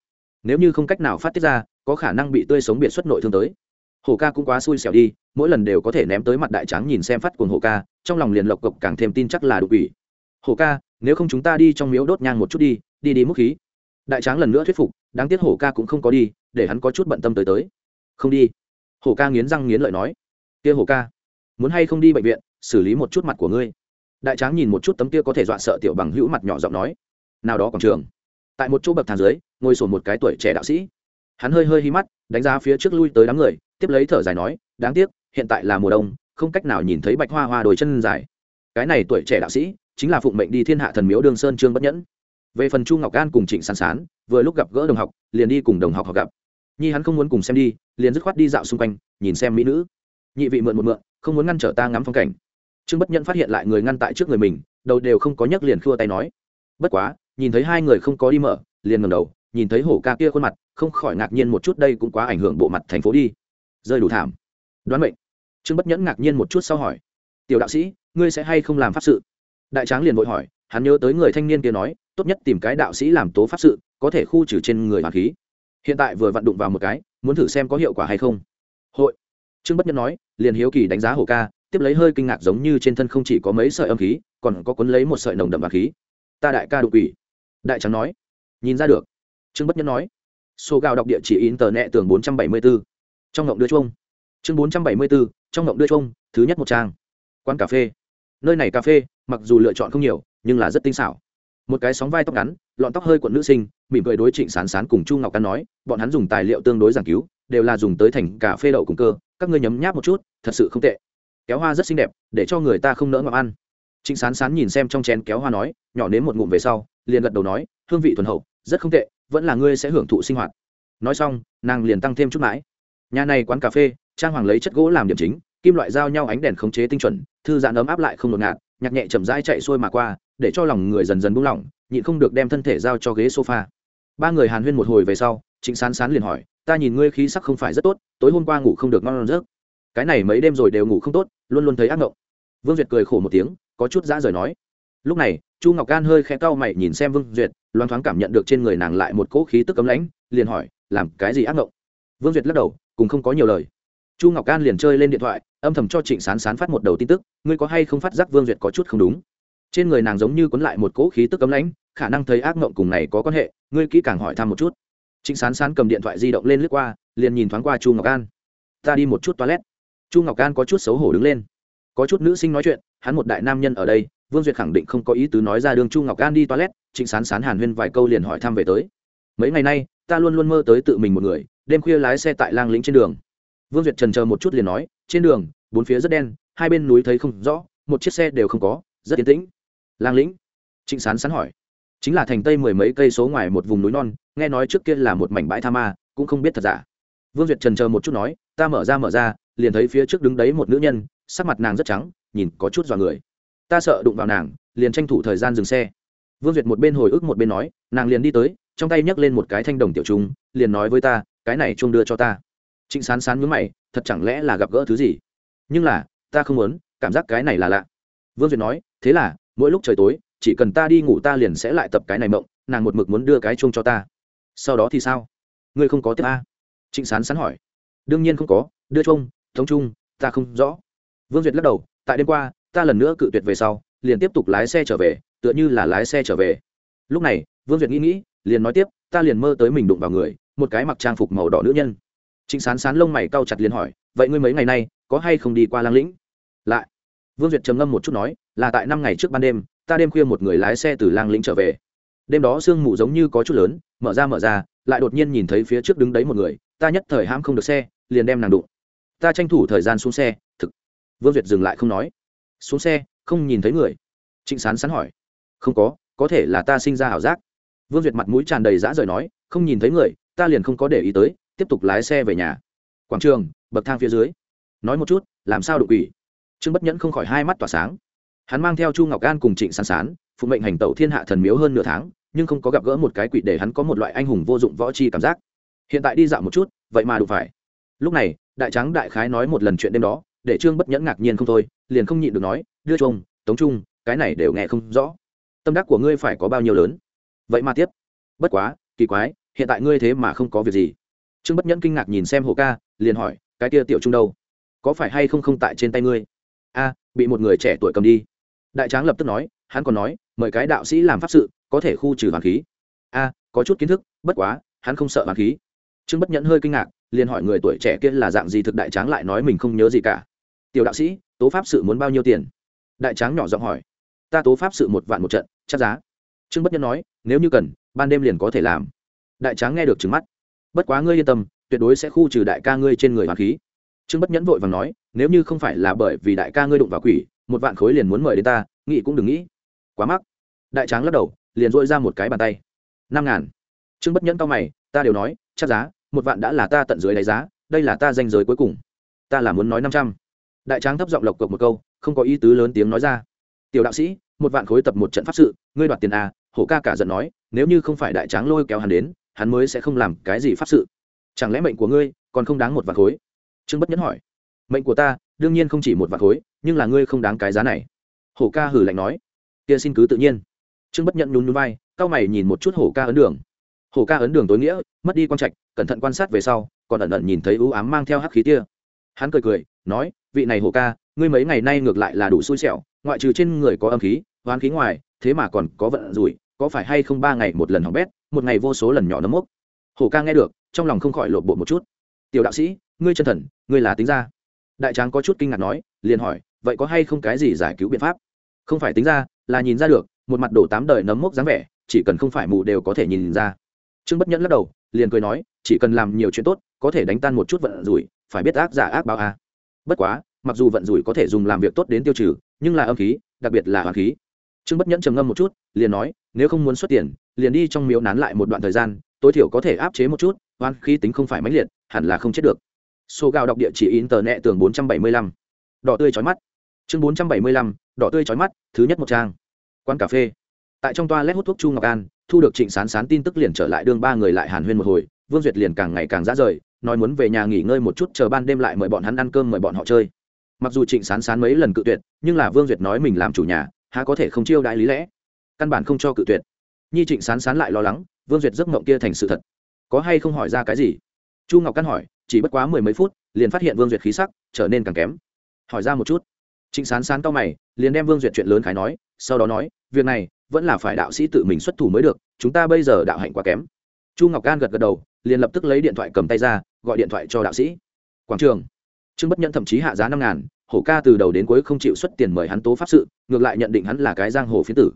Nếu như không cách nào phát tiết ra, có khả năng bị tươi sống biệt xuất nội thương tới. Hổ ca cũng quá xui xẻo đi mỗi lần đều có thể ném tới mặt đại trắng nhìn xem phát cuồng hổ ca, trong lòng liền lộc cộc càng thêm tin chắc là đục ủy. Hổ ca, nếu không chúng ta đi trong miếu đốt nhang một chút đi đi đi mức khí. Đại tráng lần nữa thuyết phục, đáng tiếc hổ ca cũng không có đi, để hắn có chút bận tâm tới tới. Không đi. Hổ ca nghiến răng nghiến lợi nói. Kia hổ ca, muốn hay không đi bệnh viện, xử lý một chút mặt của ngươi. Đại tráng nhìn một chút tấm kia có thể dọa sợ tiểu bằng hữu mặt nhỏ giọng nói. Nào đó còn trường. Tại một chỗ bậc thang dưới, ngồi sổn một cái tuổi trẻ đạo sĩ. Hắn hơi hơi hi mắt, đánh giá phía trước lui tới đám người, tiếp lấy thở dài nói, đáng tiếc hiện tại là mùa đông, không cách nào nhìn thấy bạch hoa hoa đồi chân dài. Cái này tuổi trẻ đạo sĩ, chính là phụng mệnh đi thiên hạ thần miếu đường sơn trương bất nhẫn. Về phần chu ngọc an cùng trịnh sán sán, vừa lúc gặp gỡ đồng học, liền đi cùng đồng học học gặp. Nhi hắn không muốn cùng xem đi, liền dứt khoát đi dạo xung quanh, nhìn xem mỹ nữ. Nhị vị mượn một mượn, không muốn ngăn trở ta ngắm phong cảnh. Trương bất nhẫn phát hiện lại người ngăn tại trước người mình, đầu đều không có nhấc liền khua tay nói. Bất quá, nhìn thấy hai người không có đi mở, liền ngầm đầu, nhìn thấy hổ ca kia khuôn mặt, không khỏi ngạc nhiên một chút, đây cũng quá ảnh hưởng bộ mặt thành phố đi. Rơi đủ thảm. Đoán mệnh trương bất nhẫn ngạc nhiên một chút sau hỏi, tiểu đạo sĩ, ngươi sẽ hay không làm pháp sự? Đại tráng liền vội hỏi, hắn nhớ tới người thanh niên kia nói, tốt nhất tìm cái đạo sĩ làm tố pháp sự, có thể khu trừ trên người hoàng khí. Hiện tại vừa vặn đụng vào một cái, muốn thử xem có hiệu quả hay không. Hội. Trương bất nhẫn nói, liền hiếu kỳ đánh giá hổ ca, tiếp lấy hơi kinh ngạc giống như trên thân không chỉ có mấy sợi âm khí, còn có cuốn lấy một sợi nồng đậm vàng khí. Ta đại ca đụng quỷ. Đại trắng nói. Nhìn ra được. Trương bất nhẫn nói. Số gạo đọc địa chỉ in tờ nẹ tường bốn trăm bảy mươi b ố trong ngộng đưa chuông. Chương bốn trăm bảy mươi b ố trong ngộng đưa chung thứ nhất một trang. Quán cà phê. Nơi này cà phê, mặc dù lựa chọn không nhiều, nhưng là rất tinh xảo. Một cái sóng vai tóc ngắn, lọn tóc hơi quận nữ sinh, mỉm cười đối trịnh sán sán cùng chu ngọc cán nói, bọn hắn dùng tài liệu tương đối giảng cứu, đều là dùng tới thành cà phê đậu cùng cơ, các ngươi nhấm nháp một chút, thật sự không tệ. Kéo hoa rất xinh đẹp, để cho người ta không nỡ ngọc ăn. Trịnh sán sán nhìn xem trong chén kéo hoa nói, nhỏ nếm một ngụm về sau, liền gật đầu nói, hương vị thuần hậu, rất không tệ, vẫn là ngươi sẽ hưởng thụ sinh hoạt. Nói xong, nàng liền tăng thêm chút mãi. Nhà này quán cà phê trang hoàng lấy chất gỗ làm điểm chính, kim loại giao nhau ánh đèn khống chế tinh chuẩn, thư giãn ấm áp lại không đột ngạt, nhạc nhẹ chậm rãi chạy xuôi mà qua, để cho lòng người dần dần buông lỏng, nhịn không được đem thân thể giao cho ghế sofa. Ba người hàn huyên một hồi về sau, trịnh sán sán liền hỏi, ta nhìn ngươi khí sắc không phải rất tốt, tối hôm qua ngủ không được ngon giấc. Cái này mấy đêm rồi đều ngủ không tốt, luôn luôn thấy ác mộng vương duyệt cười khổ một tiếng, có chút dã rời nói. Lúc này, chu ngọc can hơi khẽ cau mày nhìn xem vương duyệt loan thoáng cảm nhận được trên người nàng lại một cỗ khí tức cấm lãnh, liền hỏi, làm cái gì ác mộng vương duyệt lắc đầu, cùng không có nhiều lời chu ngọc can liền chơi lên điện thoại, âm thầm cho trịnh sán sán phát một đầu tin tức, ngươi có hay không phát giác vương duyệt có chút không đúng? Trên người nàng giống như cuốn lại một cỗ khí tức cấm lãnh, khả năng thấy ác mộng cùng này có quan hệ, ngươi kỹ càng hỏi thăm một chút. Trịnh sán sán cầm điện thoại di động lên lướt qua, liền nhìn thoáng qua chu ngọc an. Ta đi một chút toilet. Chu ngọc an có chút xấu hổ đứng lên. Có chút nữ sinh nói chuyện, hắn một đại nam nhân ở đây, vương duyệt khẳng định không có ý tứ nói ra đường chu ngọc an đi toilet, trịnh sán sán hàn huyên vài câu liền hỏi thăm về tới. Mấy ngày nay, ta luôn luôn mơ tới tự mình một người, đêm khuya lái xe tại lang lĩnh trên đường vương duyệt trần chờ một chút liền nói, trên đường, bốn phía rất đen, hai bên núi thấy không rõ, một chiếc xe đều không có, rất yên tĩnh. Lang lĩnh, trịnh sán sán hỏi, chính là thành tây mười mấy cây số ngoài một vùng núi non, nghe nói trước kia là một mảnh bãi tha ma, cũng không biết thật giả. Vương duyệt trần chờ một chút nói, ta mở ra mở ra, liền thấy phía trước đứng đấy một nữ nhân, sắc mặt nàng rất trắng, nhìn có chút dọa người. Ta sợ đụng vào nàng, liền tranh thủ thời gian dừng xe. Vương duyệt một bên hồi ức một bên nói, nàng liền đi tới, trong tay nhấc lên một cái thanh đồng tiểu trung liền nói với ta, cái này trung đưa cho ta trịnh sán sán nhớ mày, thật chẳng lẽ là gặp gỡ thứ gì? Nhưng là, ta không muốn, cảm giác cái này là lạ. Vương duyệt nói, thế là, mỗi lúc trời tối, chỉ cần ta đi ngủ ta liền sẽ lại tập cái này mộng, nàng một mực muốn đưa cái chuông cho ta. Sau đó thì sao? Ngươi không có tiếp a? Trịnh sán sán hỏi. Đương nhiên không có, đưa chuông, thống chung, ta không rõ. Vương duyệt lắc đầu, tại đêm qua, ta lần nữa cự tuyệt về sau, liền tiếp tục lái xe trở về, tựa như là lái xe trở về. Lúc này, vương duyệt nghĩ nghĩ, liền nói tiếp, ta liền mơ tới mình đụng vào người, một cái mặc trang phục màu đỏ nữ nhân trịnh sán sán lông mày cau chặt liền hỏi, vậy ngươi mấy ngày nay, có hay không đi qua lang lĩnh? Lại. Vương duyệt trầm ngâm một chút nói, là tại năm ngày trước ban đêm, ta đêm khuya một người lái xe từ lang lĩnh trở về. Đêm đó sương mù giống như có chút lớn, mở ra mở ra, lại đột nhiên nhìn thấy phía trước đứng đấy một người, ta nhất thời hãm không được xe, liền đem nàng đụng. Ta tranh thủ thời gian xuống xe, thực. Vương duyệt dừng lại không nói. Xuống xe, không nhìn thấy người. Trịnh sán sán hỏi. Không có có thể là ta sinh ra ảo giác. Vương duyệt mặt mũi tràn đầy dã rời nói, không nhìn thấy người, ta liền không có để ý tới tiếp tục lái xe về nhà. Quảng trường, bậc thang phía dưới. Nói một chút, làm sao đột quỷ? Trương bất nhẫn không khỏi hai mắt tỏa sáng. Hắn mang theo chu ngọc an cùng trịnh sán sán, phụ mệnh hành tẩu thiên hạ thần miếu hơn nửa tháng, nhưng không có gặp gỡ một cái quỷ để hắn có một loại anh hùng vô dụng võ chi cảm giác. Hiện tại đi dạo một chút, vậy mà đủ phải. Lúc này, đại tráng đại khái nói một lần chuyện đêm đó, để trương bất nhẫn ngạc nhiên không thôi, liền không nhịn được nói, đưa chung, tống trung, cái này đều nghe không rõ. Tâm đắc của ngươi phải có bao nhiêu lớn? Vậy mà tiếp. Bất quá, kỳ quái, hiện tại ngươi thế mà không có việc gì trương bất nhẫn kinh ngạc nhìn xem hồ ca, liền hỏi, cái kia tiểu trung đâu? Có phải hay không không tại trên tay ngươi? A, bị một người trẻ tuổi cầm đi. Đại tráng lập tức nói, hắn còn nói, mời cái đạo sĩ làm pháp sự, có thể khu trừ hoàng khí. A, có chút kiến thức, bất quá, hắn không sợ hoàng khí. Trương bất nhẫn hơi kinh ngạc, liền hỏi người tuổi trẻ kia là dạng gì thực đại tráng lại nói mình không nhớ gì cả. Tiểu đạo sĩ, tố pháp sự muốn bao nhiêu tiền? Đại tráng nhỏ giọng hỏi. Ta tố pháp sự một vạn một trận, chắc giá. Trương bất nhẫn nói, nếu như cần, ban đêm liền có thể làm. Đại tráng nghe được trừng mắt bất quá ngươi yên tâm, tuyệt đối sẽ khu trừ đại ca ngươi trên người hoàng khí. Trương bất nhẫn vội và nói, nếu như không phải là bởi vì đại ca ngươi đụng vào quỷ, một vạn khối liền muốn mời đến ta, nghĩ cũng đừng nghĩ. Quá mắc. Đại tráng lắc đầu, liền dội ra một cái bàn tay. Năm ngàn. Trương bất nhẫn cao mày, ta đều nói, chắc giá, một vạn đã là ta tận dưới đáy giá, đây là ta danh giới cuối cùng. Ta là muốn nói năm trăm. Đại tráng thấp giọng lộc cộc một câu, không có ý tứ lớn tiếng nói ra. Tiểu đạo sĩ, một vạn khối tập một trận pháp sự, ngươi đoạt tiền à? Hổ ca cả giận nói, nếu như không phải đại tráng lôi kéo hắn đến hắn mới sẽ không làm cái gì pháp sự. Chẳng lẽ mệnh của ngươi còn không đáng một vạn khối? Trương bất nhẫn hỏi. Mệnh của ta đương nhiên không chỉ một vạn khối, nhưng là ngươi không đáng cái giá này. Hổ ca hử lạnh nói. Kia xin cứ tự nhiên. Trương bất nhẫn nhún nhún vai, cao mày nhìn một chút hổ ca ấn đường. Hổ ca ấn đường tối nghĩa, mất đi quan trạch, cẩn thận quan sát về sau, còn ẩn ẩn nhìn thấy ưu ám mang theo hắc khí tia. Hắn cười cười, nói, vị này hổ ca, ngươi mấy ngày nay ngược lại là đủ xui xẻo, ngoại trừ trên người có âm khí hoán khí ngoài, thế mà còn có vận rủi, có phải hay không ba ngày một lần hỏng bét? Một ngày vô số lần nhỏ nấm mốc. Hổ ca nghe được, trong lòng không khỏi lộn bộ một chút. Tiểu đạo sĩ, ngươi chân thần, ngươi là tính ra đại tráng có chút kinh ngạc nói, liền hỏi, vậy có hay không cái gì giải cứu biện pháp? Không phải tính ra là nhìn ra được, một mặt đổ tám đời nấm mốc dáng vẻ, chỉ cần không phải mù đều có thể nhìn ra. Trương bất nhẫn lắc đầu, liền cười nói, chỉ cần làm nhiều chuyện tốt, có thể đánh tan một chút vận rủi, phải biết ác giả ác báo a. Bất quá, mặc dù vận rủi có thể dùng làm việc tốt đến tiêu trừ, nhưng là âm khí, đặc biệt là hoàng khí trương bất nhẫn trầm ngâm một chút, liền nói, nếu không muốn xuất tiền, liền đi trong miếu nán lại một đoạn thời gian, tối thiểu có thể áp chế một chút, oan khí tính không phải mãnh liệt, hẳn là không chết được. Số gạo đọc địa chỉ in tờ nẹ tường bốn trăm bảy mươi lăm. Đỏ tươi trói mắt. Chương bốn trăm bảy mươi lăm, đỏ tươi trói mắt, thứ nhất một trang. Quán cà phê. Tại trong toa lét hút thuốc chu ngọc an, thu được trịnh sán sán tin tức liền trở lại đương ba người lại hàn huyên một hồi, vương duyệt liền càng ngày càng ra rời, nói muốn về nhà nghỉ ngơi một chút chờ ban đêm lại mời bọn hắn ăn cơm mời bọn họ chơi. Mặc dù trịnh sán sán mấy lần cự tuyệt, nhưng là vương duyệt nói mình làm chủ nhà há có thể không chiêu đại lý lẽ? Căn bản không cho cự tuyệt. Nhi trịnh sán sán lại lo lắng, vương duyệt giấc mộng kia thành sự thật. Có hay không hỏi ra cái gì? Chu ngọc căn hỏi, chỉ bất quá mười mấy phút, liền phát hiện vương duyệt khí sắc trở nên càng kém. Hỏi ra một chút. Trịnh sán sán cao mày, liền đem vương duyệt chuyện lớn khái nói, sau đó nói, việc này vẫn là phải đạo sĩ tự mình xuất thủ mới được, chúng ta bây giờ đạo hạnh quá kém. Chu ngọc gan gật gật đầu, liền lập tức lấy điện thoại cầm tay ra, gọi điện thoại cho đạo sĩ. Quảng trường. Trương bất nhẫn thậm chí hạ giá năm ngàn hổ ca từ đầu đến cuối không chịu xuất tiền mời hắn tố pháp sự, ngược lại nhận định hắn là cái giang hồ phiến tử.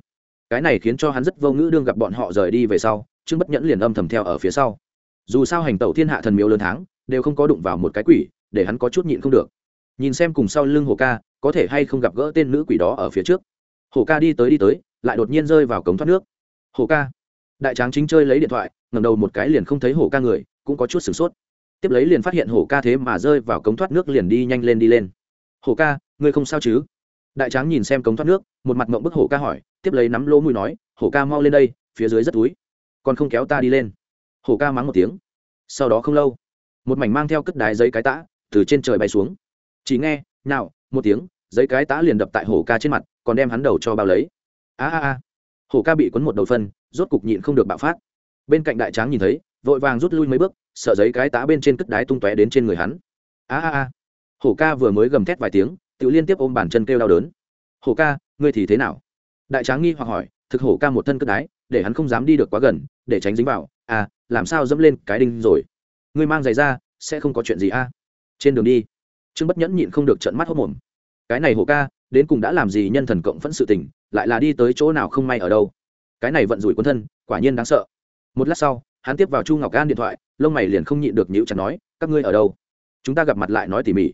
Cái này khiến cho hắn rất vô ngữ đương gặp bọn họ rời đi về sau, trương bất nhẫn liền âm thầm theo ở phía sau. Dù sao hành tẩu thiên hạ thần miếu lớn tháng, đều không có đụng vào một cái quỷ, để hắn có chút nhịn không được. Nhìn xem cùng sau lưng hồ ca, có thể hay không gặp gỡ tên nữ quỷ đó ở phía trước. Hồ ca đi tới đi tới, lại đột nhiên rơi vào cống thoát nước. Hồ ca. Đại tráng chính chơi lấy điện thoại ngầm đầu một cái liền không thấy hồ ca người, cũng có chút sửng sốt. Tiếp lấy liền phát hiện hồ ca thế mà rơi vào cống thoát nước liền đi nhanh lên đi lên. Hổ ca, ngươi không sao chứ? Đại tráng nhìn xem cống thoát nước, một mặt mộng bức Hổ ca hỏi, tiếp lấy nắm lỗ mùi nói, Hổ ca mau lên đây, phía dưới rất túi, còn không kéo ta đi lên. Hổ ca mắng một tiếng. Sau đó không lâu, một mảnh mang theo cất đái giấy cái tã từ trên trời bay xuống. Chỉ nghe nào một tiếng, giấy cái tã liền đập tại hổ ca trên mặt, còn đem hắn đầu cho bao lấy. A a a. Hổ ca bị quấn một đầu phân, rốt cục nhịn không được bạo phát. Bên cạnh đại tráng nhìn thấy, vội vàng rút lui mấy bước, sợ giấy cái tã bên trên cất đái tung tóe đến trên người hắn. A a a hổ ca vừa mới gầm thét vài tiếng tự liên tiếp ôm bàn chân kêu đau đớn. Hổ ca, ngươi thì thế nào? Đại tráng nghi hoặc hỏi, thực hổ ca một thân cất đái, để hắn không dám đi được quá gần, để tránh dính vào à làm sao dẫm lên cái đinh rồi? Ngươi mang giày ra, sẽ không có chuyện gì a à? trên đường đi. Trương bất nhẫn nhịn không được trận mắt hốc mồm. Cái này hổ ca, đến cùng đã làm gì nhân thần cộng phẫn sự tình, lại là đi tới chỗ nào không may ở đâu? Cái này vận rủi quân thân, quả nhiên đáng sợ. Một lát sau, hắn tiếp vào chu ngọc an điện thoại, lông mày liền không nhịn được nhịu chặt nói, các ngươi ở đâu? Chúng ta gặp mặt lại nói tỉ mỉ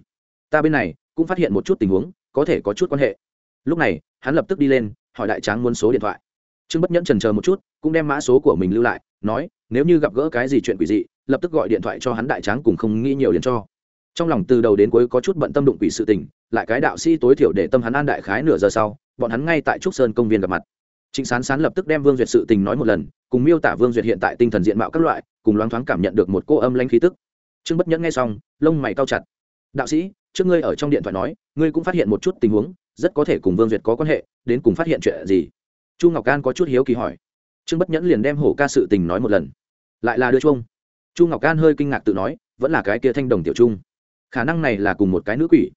ta bên này cũng phát hiện một chút tình huống, có thể có chút quan hệ. Lúc này, hắn lập tức đi lên, hỏi đại tráng muốn số điện thoại. Trương bất nhẫn trần chờ một chút, cũng đem mã số của mình lưu lại, nói, nếu như gặp gỡ cái gì chuyện quỷ dị, lập tức gọi điện thoại cho hắn đại tráng cùng không nghĩ nhiều liền cho. Trong lòng từ đầu đến cuối có chút bận tâm đụng quỷ sự tình, lại cái đạo sĩ tối thiểu để tâm hắn an đại khái nửa giờ sau, bọn hắn ngay tại trúc sơn công viên gặp mặt. Trịnh sán sán lập tức đem vương duyệt sự tình nói một lần, cùng miêu tả vương duyệt hiện tại tinh thần diện mạo các loại, cùng loáng thoáng cảm nhận được một cô âm lanh khí tức. Trương bất nhẫn nghe xong, lông mày cao chặt. Đạo sĩ trước ngươi ở trong điện thoại nói, ngươi cũng phát hiện một chút tình huống, rất có thể cùng vương duyệt có quan hệ, đến cùng phát hiện chuyện gì? Chu ngọc can có chút hiếu kỳ hỏi. Trương bất nhẫn liền đem hổ ca sự tình nói một lần. Lại là đưa chuông. Chu ngọc can hơi kinh ngạc tự nói, vẫn là cái kia thanh đồng tiểu trung. Khả năng này là cùng một cái nữ quỷ.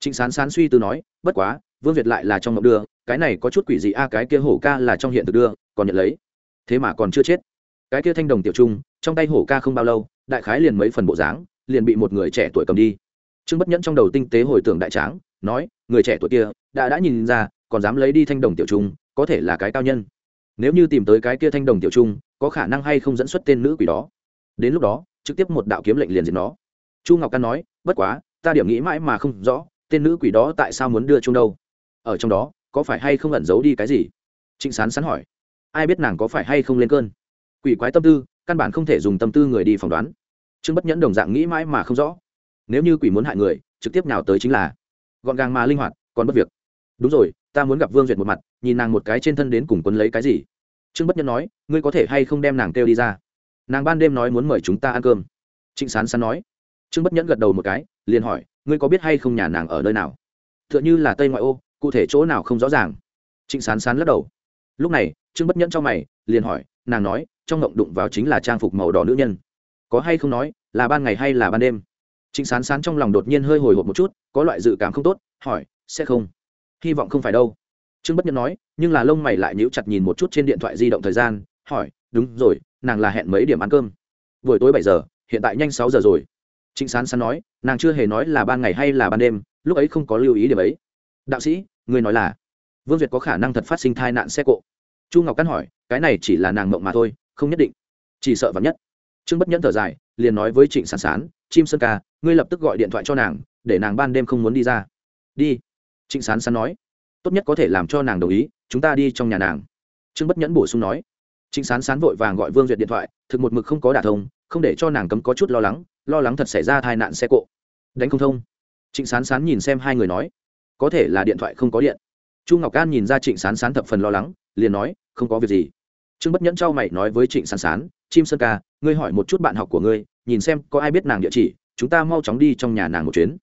Trịnh sán sán suy tư nói, bất quá, vương việt lại là trong ngọc đưa, cái này có chút quỷ gì a, cái kia hổ ca là trong hiện thực đưa, còn nhận lấy. Thế mà còn chưa chết. Cái kia thanh đồng tiểu trung, trong tay hổ ca không bao lâu, đại khái liền mấy phần bộ dáng, liền bị một người trẻ tuổi cầm đi trương bất nhẫn trong đầu tinh tế hồi tưởng đại tráng, nói, người trẻ tuổi kia, đã đã nhìn ra, còn dám lấy đi thanh đồng tiểu trung, có thể là cái cao nhân. Nếu như tìm tới cái kia thanh đồng tiểu trung, có khả năng hay không dẫn xuất tên nữ quỷ đó. Đến lúc đó, trực tiếp một đạo kiếm lệnh liền diệt nó. Chu ngọc căn nói, bất quá, ta điểm nghĩ mãi mà không rõ, tên nữ quỷ đó tại sao muốn đưa chung đâu? Ở trong đó, có phải hay không ẩn giấu đi cái gì? Trịnh sán sán hỏi. Ai biết nàng có phải hay không lên cơn? Quỷ quái tâm tư, căn bản không thể dùng tâm tư người đi phỏng đoán. Trương bất nhẫn đồng dạng nghĩ mãi mà không rõ nếu như quỷ muốn hại người, trực tiếp nào tới chính là gọn gàng mà linh hoạt, còn bất việc. Đúng rồi, ta muốn gặp vương duyệt một mặt, nhìn nàng một cái trên thân đến cùng quấn lấy cái gì. Trương bất nhẫn nói, ngươi có thể hay không đem nàng kêu đi ra? Nàng ban đêm nói muốn mời chúng ta ăn cơm. Trịnh sán sán nói. Trương bất nhẫn gật đầu một cái, liền hỏi, ngươi có biết hay không nhà nàng ở nơi nào? T h ư ợ n h ư là tây ngoại ô, cụ thể chỗ nào không rõ ràng? Trịnh sán sán lắc đầu. Lúc này, trương bất nhẫn cho mày, liền hỏi, nàng nói, trong ngộng đụng vào chính là trang phục màu đỏ nữ nhân. Có hay không nói, là ban ngày hay là ban đêm? Trịnh sán sán trong lòng đột nhiên hơi hồi hộp một chút, có loại dự cảm không tốt, hỏi, sẽ không? Hy vọng không phải đâu. Trương bất nhẫn nói, nhưng là lông mày lại nhíu chặt nhìn một chút trên điện thoại di động thời gian, hỏi, đúng rồi, nàng là hẹn mấy điểm ăn cơm? Buổi tối bảy giờ, hiện tại nhanh sáu giờ rồi. Trịnh sán sán nói, nàng chưa hề nói là ban ngày hay là ban đêm, lúc ấy không có lưu ý điểm ấy. Đạo sĩ người nói là? Vương duyệt có khả năng thật phát sinh thai nạn xe cộ. Chu ngọc căn hỏi, cái này chỉ là nàng mộng mà thôi, không nhất định, chỉ sợ vắn nhất. Trương bất nhẫn thở dài, liền nói với trịnh sán sán chim sơn ca, ngươi lập tức gọi điện thoại cho nàng, để nàng ban đêm không muốn đi ra. Đi. Trịnh sán sán nói. Tốt nhất có thể làm cho nàng đồng ý, chúng ta đi trong nhà nàng. Trương bất nhẫn bổ sung nói. Trịnh sán sán vội vàng gọi vương duyệt điện thoại, thực một mực không có đả thông, không để cho nàng cấm có chút lo lắng lo lắng thật xảy ra tai nạn xe cộ. Đánh không thông. Trịnh sán sán nhìn xem hai người nói. Có thể là điện thoại không có điện. Chu ngọc an nhìn ra trịnh sán sán thập phần lo lắng, liền nói, không có việc gì. Trương bất nhẫn trao mày nói với trịnh sán sán, chim sơn ca, ngươi hỏi một chút bạn học của ngươi nhìn xem có ai biết nàng địa chỉ, chúng ta mau chóng đi trong nhà nàng một chuyến.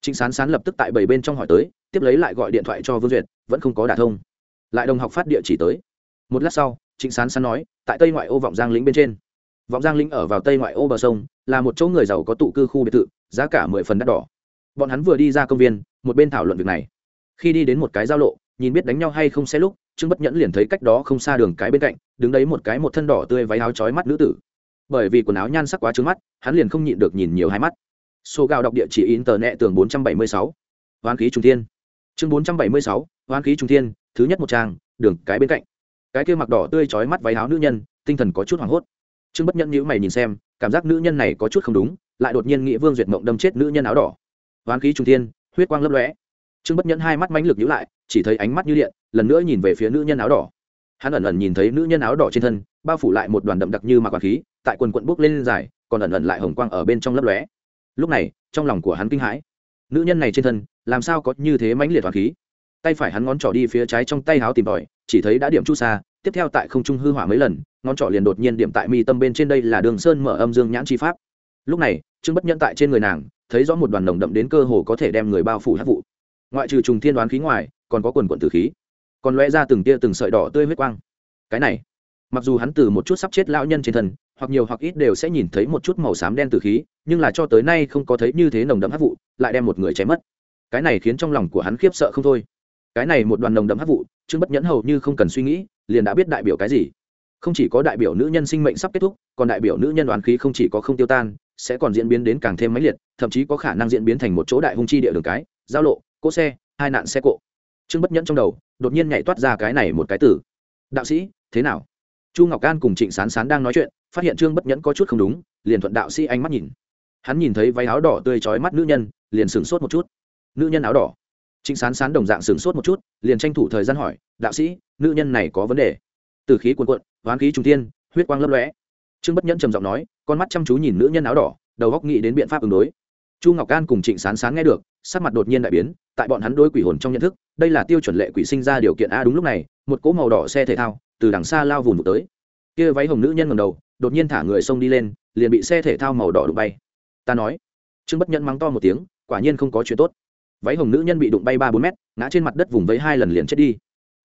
Trịnh sán sán lập tức tại bảy bên trong hỏi tới, tiếp lấy lại gọi điện thoại cho vương duyệt, vẫn không có đả thông. Lại đồng học phát địa chỉ tới. Một lát sau, trịnh sán sán nói, tại tây ngoại ô vọng giang lĩnh bên trên. Vọng giang lĩnh ở vào tây ngoại ô bờ sông, là một chỗ người giàu có tụ cư khu biệt thự, giá cả mười phần đắt đỏ. Bọn hắn vừa đi ra công viên, một bên thảo luận việc này. Khi đi đến một cái giao lộ, nhìn biết đánh nhau hay không xe lúc, trương bất nhẫn liền thấy cách đó không xa đường cái bên cạnh, đứng đấy một cái một thân đỏ tươi váy áo chói mắt nữ tử bởi vì quần áo nhan sắc quá trướng mắt, hắn liền không nhịn được nhìn nhiều hai mắt. Số gạo đọc địa chỉ in tờ nẹ tường bốn trăm bảy mươi sáu. Hoán khí trung thiên. Chương bốn trăm bảy mươi sáu, hoán khí trung thiên, thứ nhất một trang, đường cái bên cạnh. Cái kia mặc đỏ tươi chói mắt váy áo nữ nhân, tinh thần có chút hoảng hốt. Trương bất nhẫn nhữ mày nhìn xem, cảm giác nữ nhân này có chút không đúng, lại đột nhiên nghĩ vương duyệt mộng đâm chết nữ nhân áo đỏ. Hoán khí trung thiên, huyết quang lấp lóe. Trương bất nhẫn hai mắt mãnh lực nhữ lại, chỉ thấy ánh mắt như điện, lần nữa nhìn về phía nữ nhân áo đỏ. Hắn ẩn ẩn nhìn thấy nữ nhân áo đỏ trên thân, bao phủ lại một đoàn đậm đặc như mặc hoàng khí tại quần quận bốc lên dài, còn ẩn ẩn lại hồng quang ở bên trong lấp lóe. Lúc này, trong lòng của hắn kinh hãi. Nữ nhân này trên thân, làm sao có như thế mãnh liệt hoàng khí? Tay phải hắn ngón trỏ đi phía trái trong tay háo tìm tòi, chỉ thấy đã điểm chu xa tiếp theo tại không trung hư hỏa mấy lần, ngón trỏ liền đột nhiên điểm tại mi tâm bên trên đây là đường sơn mở âm dương nhãn chi pháp. Lúc này, trương bất nhẫn tại trên người nàng, thấy rõ một đoàn nồng đậm đến cơ hồ có thể đem người bao phủ hát vụ. Ngoại trừ trùng thiên đoán khí ngoài, còn có quần quận tử khí. Còn lóe ra từng tia từng sợi đỏ tươi huyết quang. Cái này mặc dù hắn từ một chút sắp chết lão nhân trên thân, hoặc nhiều hoặc ít đều sẽ nhìn thấy một chút màu xám đen từ khí, nhưng là cho tới nay không có thấy như thế nồng đậm hát vụ, lại đem một người cháy mất. Cái này khiến trong lòng của hắn khiếp sợ không thôi. Cái này một đoàn nồng đậm hát vụ, trương bất nhẫn hầu như không cần suy nghĩ, liền đã biết đại biểu cái gì. Không chỉ có đại biểu nữ nhân sinh mệnh sắp kết thúc, còn đại biểu nữ nhân đoàn khí không chỉ có không tiêu tan, sẽ còn diễn biến đến càng thêm mãnh liệt, thậm chí có khả năng diễn biến thành một chỗ đại hung chi địa đường cái, giao lộ, cỗ xe, hai nạn xe cộ. Trương bất nhẫn trong đầu, đột nhiên nhảy toát ra cái này một cái tử đạo sĩ, thế nào? Chu ngọc an cùng trịnh sán sán đang nói chuyện, phát hiện trương bất nhẫn có chút không đúng, liền thuận đạo sĩ ánh mắt nhìn. Hắn nhìn thấy váy áo đỏ tươi trói mắt nữ nhân, liền sửng sốt một chút. Nữ nhân áo đỏ. Trịnh sán sán đồng dạng sửng sốt một chút, liền tranh thủ thời gian hỏi, đạo sĩ, nữ nhân này có vấn đề? Từ khí cuồn cuộn, hoán khí trung tiên huyết quang lấp lóe. Trương bất nhẫn trầm giọng nói, con mắt chăm chú nhìn nữ nhân áo đỏ, đầu góc nghĩ đến biện pháp ứng đối. Chu ngọc an cùng trịnh sán sán nghe được, sắc mặt đột nhiên đại biến, tại bọn hắn đôi quỷ hồn trong nhận thức, đây là tiêu chuẩn lệ quỷ sinh ra điều kiện a đúng lúc này một cỗ màu đỏ xe thể thao từ đằng xa lao vùng tới. Kia váy hồng nữ nhân ngầm đầu, đột nhiên thả người xông đi lên, liền bị xe thể thao màu đỏ đụng bay. Ta nói. Trương bất nhẫn mắng to một tiếng, quả nhiên không có chuyện tốt. Váy hồng nữ nhân bị đụng bay ba bốn mét, ngã trên mặt đất vùng vẫy hai lần liền chết đi.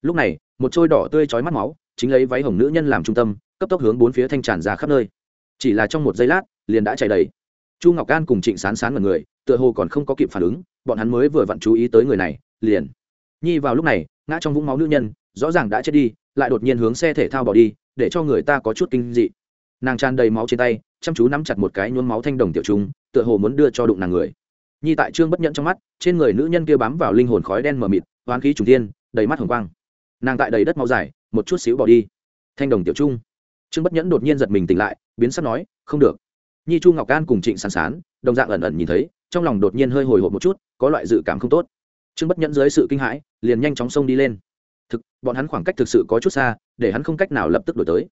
Lúc này, một trôi đỏ tươi chói mắt máu, chính lấy váy hồng nữ nhân làm trung tâm, cấp tốc hướng bốn phía thanh tràn ra khắp nơi. Chỉ là trong một giây lát, liền đã chảy đầy. Chu ngọc an cùng trịnh sán sán mọi người, tựa hồ còn không có kịp phản ứng, bọn hắn mới vừa vặn chú ý tới người này, liền. Nhi vào lúc này, ngã trong vũng máu nữ nhân rõ ràng đã chết đi, lại đột nhiên hướng xe thể thao bỏ đi, để cho người ta có chút kinh dị. Nàng tràn đầy máu trên tay, chăm chú nắm chặt một cái nhuốm máu thanh đồng tiểu trung, tựa hồ muốn đưa cho đụng nàng người. Nhi tại trương bất nhẫn trong mắt, trên người nữ nhân kia bám vào linh hồn khói đen mờ mịt, hoán khí trùng tiên đầy mắt hồng quang. Nàng tại đầy đất máu dài, một chút xíu bỏ đi. Thanh đồng tiểu trung. Trương bất nhẫn đột nhiên giật mình tỉnh lại, biến sắc nói, không được. Nhi chu ngọc can cùng trịnh sán sán, đồng dạng ẩn ẩn nhìn thấy, trong lòng đột nhiên hơi hồi hộp một chút, có loại dự cảm không tốt. Trương bất nhẫn dưới sự kinh hãi, liền nhanh chóng xông đi lên thực, bọn hắn khoảng cách thực sự có chút xa, để hắn không cách nào lập tức đổi tới.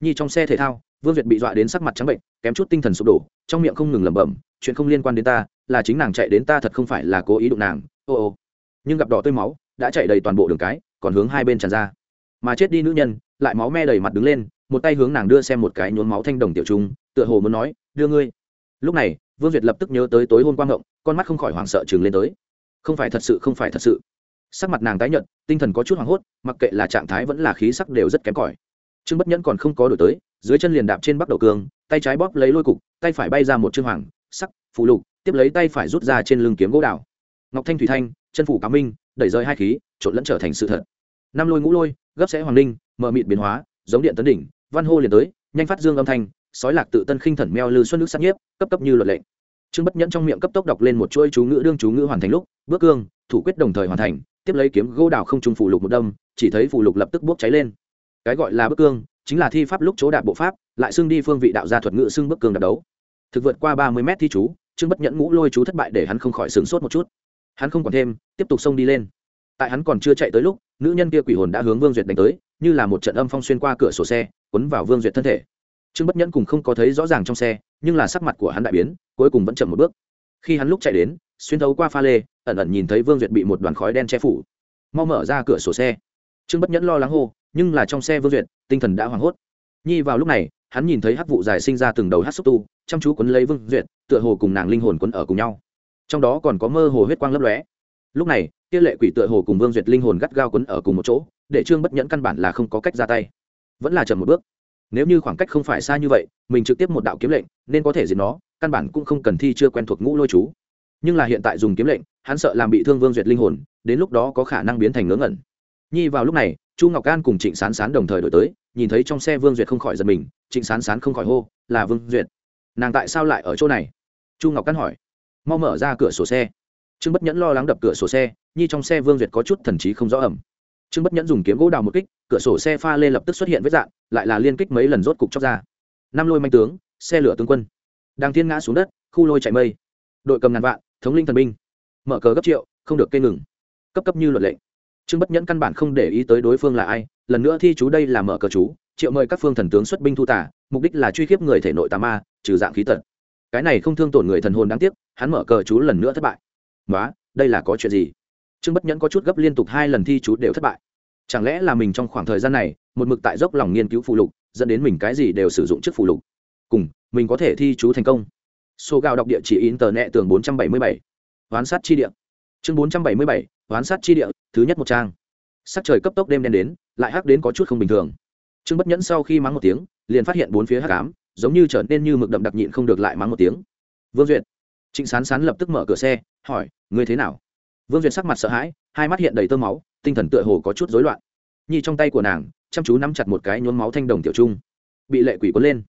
Nhi trong xe thể thao, vương việt bị dọa đến sắc mặt trắng bệnh, kém chút tinh thần sụp đổ, trong miệng không ngừng lẩm bẩm, chuyện không liên quan đến ta, là chính nàng chạy đến ta thật không phải là cố ý đụng nàng, ô ô. Nhưng gặp đỏ tươi máu, đã chạy đầy toàn bộ đường cái, còn hướng hai bên tràn ra. Mà chết đi nữ nhân, lại máu me đầy mặt đứng lên, một tay hướng nàng đưa xem một cái nhốn máu thanh đồng tiểu trung, tựa hồ muốn nói, đưa ngươi. Lúc này, vương Việt lập tức nhớ tới tối hôn quang ngộng, con mắt không khỏi hoảng sợ chừng lên tới. Không phải thật sự, không phải thật sự sắc mặt nàng tái nhợt, tinh thần có chút hoảng hốt, mặc kệ là trạng thái vẫn là khí sắc đều rất kém cỏi. Trương bất nhẫn còn không có đổi tới, dưới chân liền đạp trên bắc đầu cương tay trái bóp lấy lôi cục, tay phải bay ra một chương hoàng, sắc phụ lục, tiếp lấy tay phải rút ra trên lưng kiếm gỗ đào. Ngọc thanh thủy thanh, chân phủ cá minh, đẩy rơi hai khí, trộn lẫn trở thành sự thật. Năm lôi ngũ lôi, gấp sẽ hoàng linh mờ mịt biến hóa, giống điện tấn đỉnh, văn hô liền tới, nhanh phát dương âm thanh, sói lạc tự tân khinh thần meo lư xuân nước sắc nhiếp, cấp cấp như luật lệnh trương bất nhẫn trong miệng cấp tốc đọc lên một chuỗi chú ngữ đương chú ngữ hoàn thành lúc, bước cương, thủ quyết đồng thời hoàn thành tiếp lấy kiếm gỗ đào không trung phủ lục một đâm, chỉ thấy phủ lục lập tức bốc cháy lên. Cái gọi là bước cương, chính là thi pháp lúc chỗ đạt bộ pháp, lại xưng đi phương vị đạo gia thuật ngự xưng bước cương đạp đấu. Thực vượt qua ba mươi mét thi chú, trương bất nhẫn ngũ lôi chú thất bại để hắn không khỏi sửng sốt một chút. Hắn không còn thêm, tiếp tục xông đi lên. Tại hắn còn chưa chạy tới lúc, nữ nhân kia quỷ hồn đã hướng vương duyệt đánh tới, như là một trận âm phong xuyên qua cửa sổ xe quấn vào vương duyệt thân thể. Trương bất nhẫn cùng không có thấy rõ ràng trong xe, nhưng là sắc mặt của hắn đại biến, cuối cùng vẫn chậm một bước. Khi hắn lúc chạy đến, xuyên thấu qua pha lê ẩn ẩn nhìn thấy vương duyệt bị một đoàn khói đen che phủ. Mau mở ra cửa sổ xe. Trương bất nhẫn lo lắng hô, nhưng là trong xe vương duyệt, tinh thần đã hoảng hốt. Nhi vào lúc này, hắn nhìn thấy hắc vụ dài sinh ra từng đầu hát xúc tu, chăm chú quấn lấy vương duyệt, tựa hồ cùng nàng linh hồn quấn ở cùng nhau. Trong đó còn có mơ hồ huyết quang lấp lóe. Lúc này, kia lệ quỷ tựa hồ cùng vương duyệt linh hồn gắt gao quấn ở cùng một chỗ, để trương bất nhẫn căn bản là không có cách ra tay. Vẫn là chậm một bước. Nếu như khoảng cách không phải xa như vậy, mình trực tiếp một đạo kiếm lệnh, nên có thể diệt nó, căn bản cũng không cần thi chưa quen thuộc ngũ lôi chú. Nhưng là hiện tại dùng kiếm lệnh hắn sợ làm bị thương vương duyệt linh hồn, đến lúc đó có khả năng biến thành ngớ ngẩn. Nhi vào lúc này, chu ngọc an cùng trịnh sán sán đồng thời đổi tới, nhìn thấy trong xe vương duyệt không khỏi giật mình, trịnh sán sán không khỏi hô, là vương duyệt, nàng tại sao lại ở chỗ này? Chu ngọc an hỏi. Mau mở ra cửa sổ xe. Trương bất nhẫn lo lắng đập cửa sổ xe, nhi trong xe vương duyệt có chút thần trí không rõ ẩm. Trương bất nhẫn dùng kiếm gỗ đào một kích, cửa sổ xe pha lê lập tức xuất hiện vết dạng, lại là liên kích mấy lần rốt cục chóc ra. Năm lôi manh tướng, xe lửa tướng quân. Đang thiên ngã xuống đất, khu lôi chạy mây. Đội cầm ngàn vạn, thống linh thần binh mở cờ gấp triệu, không được cây ngừng. Cấp cấp như luật lệnh trương bất nhẫn căn bản không để ý tới đối phương là ai, lần nữa thi chú đây là mở cờ chú, triệu mời các phương thần tướng xuất binh thu tả mục đích là truy khiếp người thể nội tà ma, trừ dạng khí tật. Cái này không thương tổn người thần hồn đáng tiếc, hắn mở cờ chú lần nữa thất bại. Nói đây là có chuyện gì? Trương bất nhẫn có chút gấp liên tục hai lần thi chú đều thất bại. Chẳng lẽ là mình trong khoảng thời gian này, một mực tại dốc lòng nghiên cứu phụ lục, dẫn đến mình cái gì đều sử dụng trước phụ lục? Cùng, mình có thể thi chú thành công. Số gạo đọc địa chỉ in tờ nẹ tường bốn trăm bảy mươi bảy hoán sát chi địa. Chương bốn trăm bảy mươi bảy, hoán sát chi địa, thứ nhất một trang. Sắc trời cấp tốc đêm đen đến, lại hắc đến có chút không bình thường. Trương bất nhẫn sau khi mắng một tiếng, liền phát hiện bốn phía hắc ám, giống như trở nên như mực đậm đặc nhịn không được lại mắng một tiếng. Vương duyệt. Trịnh sán sán lập tức mở cửa xe, hỏi, ngươi thế nào? Vương duyệt sắc mặt sợ hãi, hai mắt hiện đầy tơ máu, tinh thần tựa hồ có chút rối loạn. Nhi trong tay của nàng, chăm chú nắm chặt một cái nhốn máu thanh đồng tiểu trung. Bị lệ quỷ cuốn lên.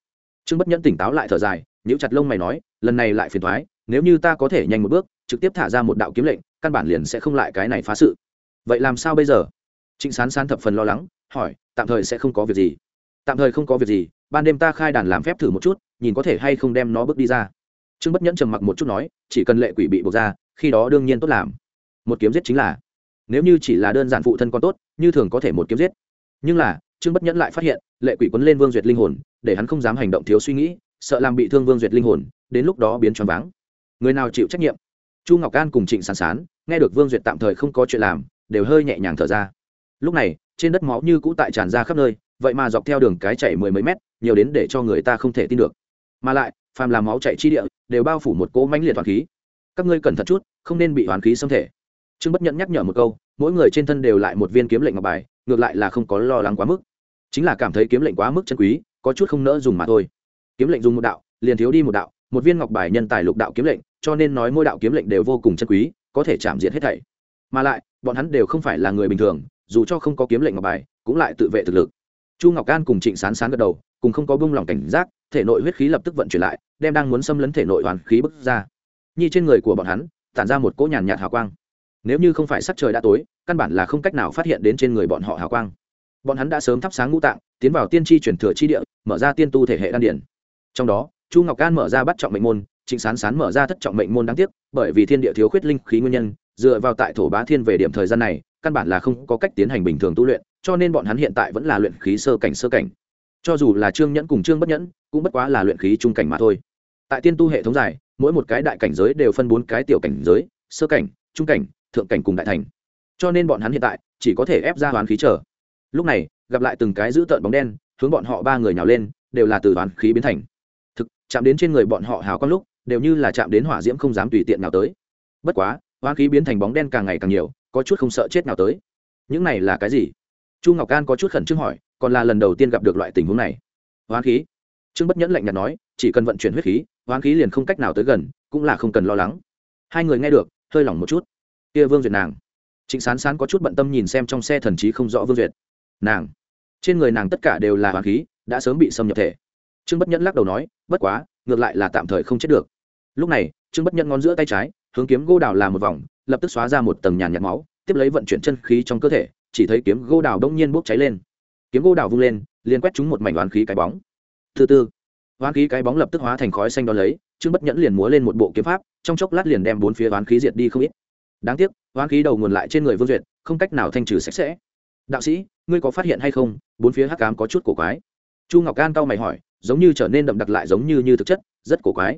Trương bất nhẫn tỉnh táo lại thở dài nếu chặt lông mày nói, lần này lại phiền thoái nếu như ta có thể nhanh một bước trực tiếp thả ra một đạo kiếm lệnh, căn bản liền sẽ không lại cái này phá sự. Vậy làm sao bây giờ? Trịnh sán sán thập phần lo lắng, hỏi, tạm thời sẽ không có việc gì. Tạm thời không có việc gì, ban đêm ta khai đàn làm phép thử một chút, nhìn có thể hay không đem nó bước đi ra. Trương bất nhẫn trầm mặc một chút nói, chỉ cần lệ quỷ bị buộc ra, khi đó đương nhiên tốt làm. Một kiếm giết chính là, nếu như chỉ là đơn giản phụ thân con tốt, như thường có thể một kiếm giết. Nhưng là, trương bất nhẫn lại phát hiện, lệ quỷ quấn lên vương duyệt linh hồn, để hắn không dám hành động thiếu suy nghĩ, sợ làm bị thương vương duyệt linh hồn, đến lúc đó biến choáng váng. Người nào chịu trách nhiệm chu ngọc an cùng trịnh sán sán, nghe được vương duyệt tạm thời không có chuyện làm, đều hơi nhẹ nhàng thở ra. Lúc này, trên đất máu như cũ tại tràn ra khắp nơi, vậy mà dọc theo đường cái chạy mười mấy mét, nhiều đến để cho người ta không thể tin được. Mà lại, phàm làm máu chạy chi địa, đều bao phủ một cỗ mánh liệt hoàn khí. Các ngươi cẩn thận chút, không nên bị hoàn khí xâm thể. Trương bất nhẫn nhắc nhở một câu, mỗi người trên thân đều lại một viên kiếm lệnh ngọc bài, ngược lại là không có lo lắng quá mức. Chính là cảm thấy kiếm lệnh quá mức chân quý, có chút không nỡ dùng mà thôi. Kiếm lệnh dùng một đạo, liền thiếu đi một đạo một viên ngọc bài nhân tài lục đạo kiếm lệnh, cho nên nói mỗi đạo kiếm lệnh đều vô cùng chân quý, có thể chạm diệt hết thảy. Mà lại, bọn hắn đều không phải là người bình thường, dù cho không có kiếm lệnh ngọc bài, cũng lại tự vệ thực lực. Chu ngọc Can cùng trịnh sán sán gật đầu, cùng không có bông lòng cảnh giác, thể nội huyết khí lập tức vận chuyển lại, đem đang muốn xâm lấn thể nội hoàn khí bức ra. Nhi trên người của bọn hắn, tản ra một cỗ nhàn nhạt hào quang. Nếu như không phải sắc trời đã tối, căn bản là không cách nào phát hiện đến trên người bọn họ hào quang. Bọn hắn đã sớm thắp sáng ngũ tạng, tiến vào tiên tri chuyển thừa chi địa, mở ra tiên tu thể hệ đan điển trong đó chu ngọc can mở ra bắt trọng mệnh môn, trịnh sán sán mở ra thất trọng mệnh môn đáng tiếc, bởi vì thiên địa thiếu khuyết linh khí nguyên nhân, dựa vào tại thổ bá thiên về điểm thời gian này, căn bản là không có cách tiến hành bình thường tu luyện, cho nên bọn hắn hiện tại vẫn là luyện khí sơ cảnh sơ cảnh. Cho dù là trương nhẫn cùng trương bất nhẫn, cũng bất quá là luyện khí trung cảnh mà thôi. Tại tiên tu hệ thống dài, mỗi một cái đại cảnh giới đều phân bốn cái tiểu cảnh giới, sơ cảnh, trung cảnh, thượng cảnh cùng đại thành. Cho nên bọn hắn hiện tại chỉ có thể ép ra hoán khí trở lúc này, gặp lại từng cái giữ tợn bóng đen, hướng bọn họ ba người nhào lên, đều là từ hoán khí biến thành chạm đến trên người bọn họ hào quang lúc, đều như là chạm đến hỏa diễm không dám tùy tiện nào tới. Bất quá hoa khí biến thành bóng đen càng ngày càng nhiều, có chút không sợ chết nào tới. Những này là cái gì? Chu ngọc can có chút khẩn trương hỏi, còn là lần đầu tiên gặp được loại tình huống này. Hoa khí? Trương bất nhẫn lạnh nhạt nói, chỉ cần vận chuyển huyết khí hoa khí liền không cách nào tới gần, cũng là không cần lo lắng. Hai người nghe được, hơi lỏng một chút. Kia vương duyệt nàng. Trịnh sán sán có chút bận tâm nhìn xem trong xe thần trí không rõ vương duyệt. Nàng. Trên người nàng tất cả đều là hoa khí, đã sớm bị xâm nhập thể trương bất nhẫn lắc đầu nói, bất quá, ngược lại là tạm thời không chết được. Lúc này, trương bất nhẫn ngón giữa tay trái, hướng kiếm gô đào làm một vòng, lập tức xóa ra một tầng nhàn nhạt máu, tiếp lấy vận chuyển chân khí trong cơ thể, chỉ thấy kiếm gô đào đông nhiên bốc cháy lên. Kiếm gô đào vung lên, liền quét trúng một mảnh oán khí cái bóng. Thứ tư oán khí cái bóng lập tức hóa thành khói xanh đ ó lấy, trương bất nhẫn liền múa lên một bộ kiếm pháp, trong chốc lát liền đem bốn phía oán khí diệt đi không ít. Đáng tiếc, oán khí đầu nguồn lại trên người vương duyệt, không cách nào thanh trừ sạch sẽ. Đạo sĩ, ngươi có phát hiện hay không? Bốn phía hắc cám có chút cổ quái. Chu ngọc gan cau mày hỏi giống như trở nên đậm đặc lại giống như như thực chất, rất cổ quái.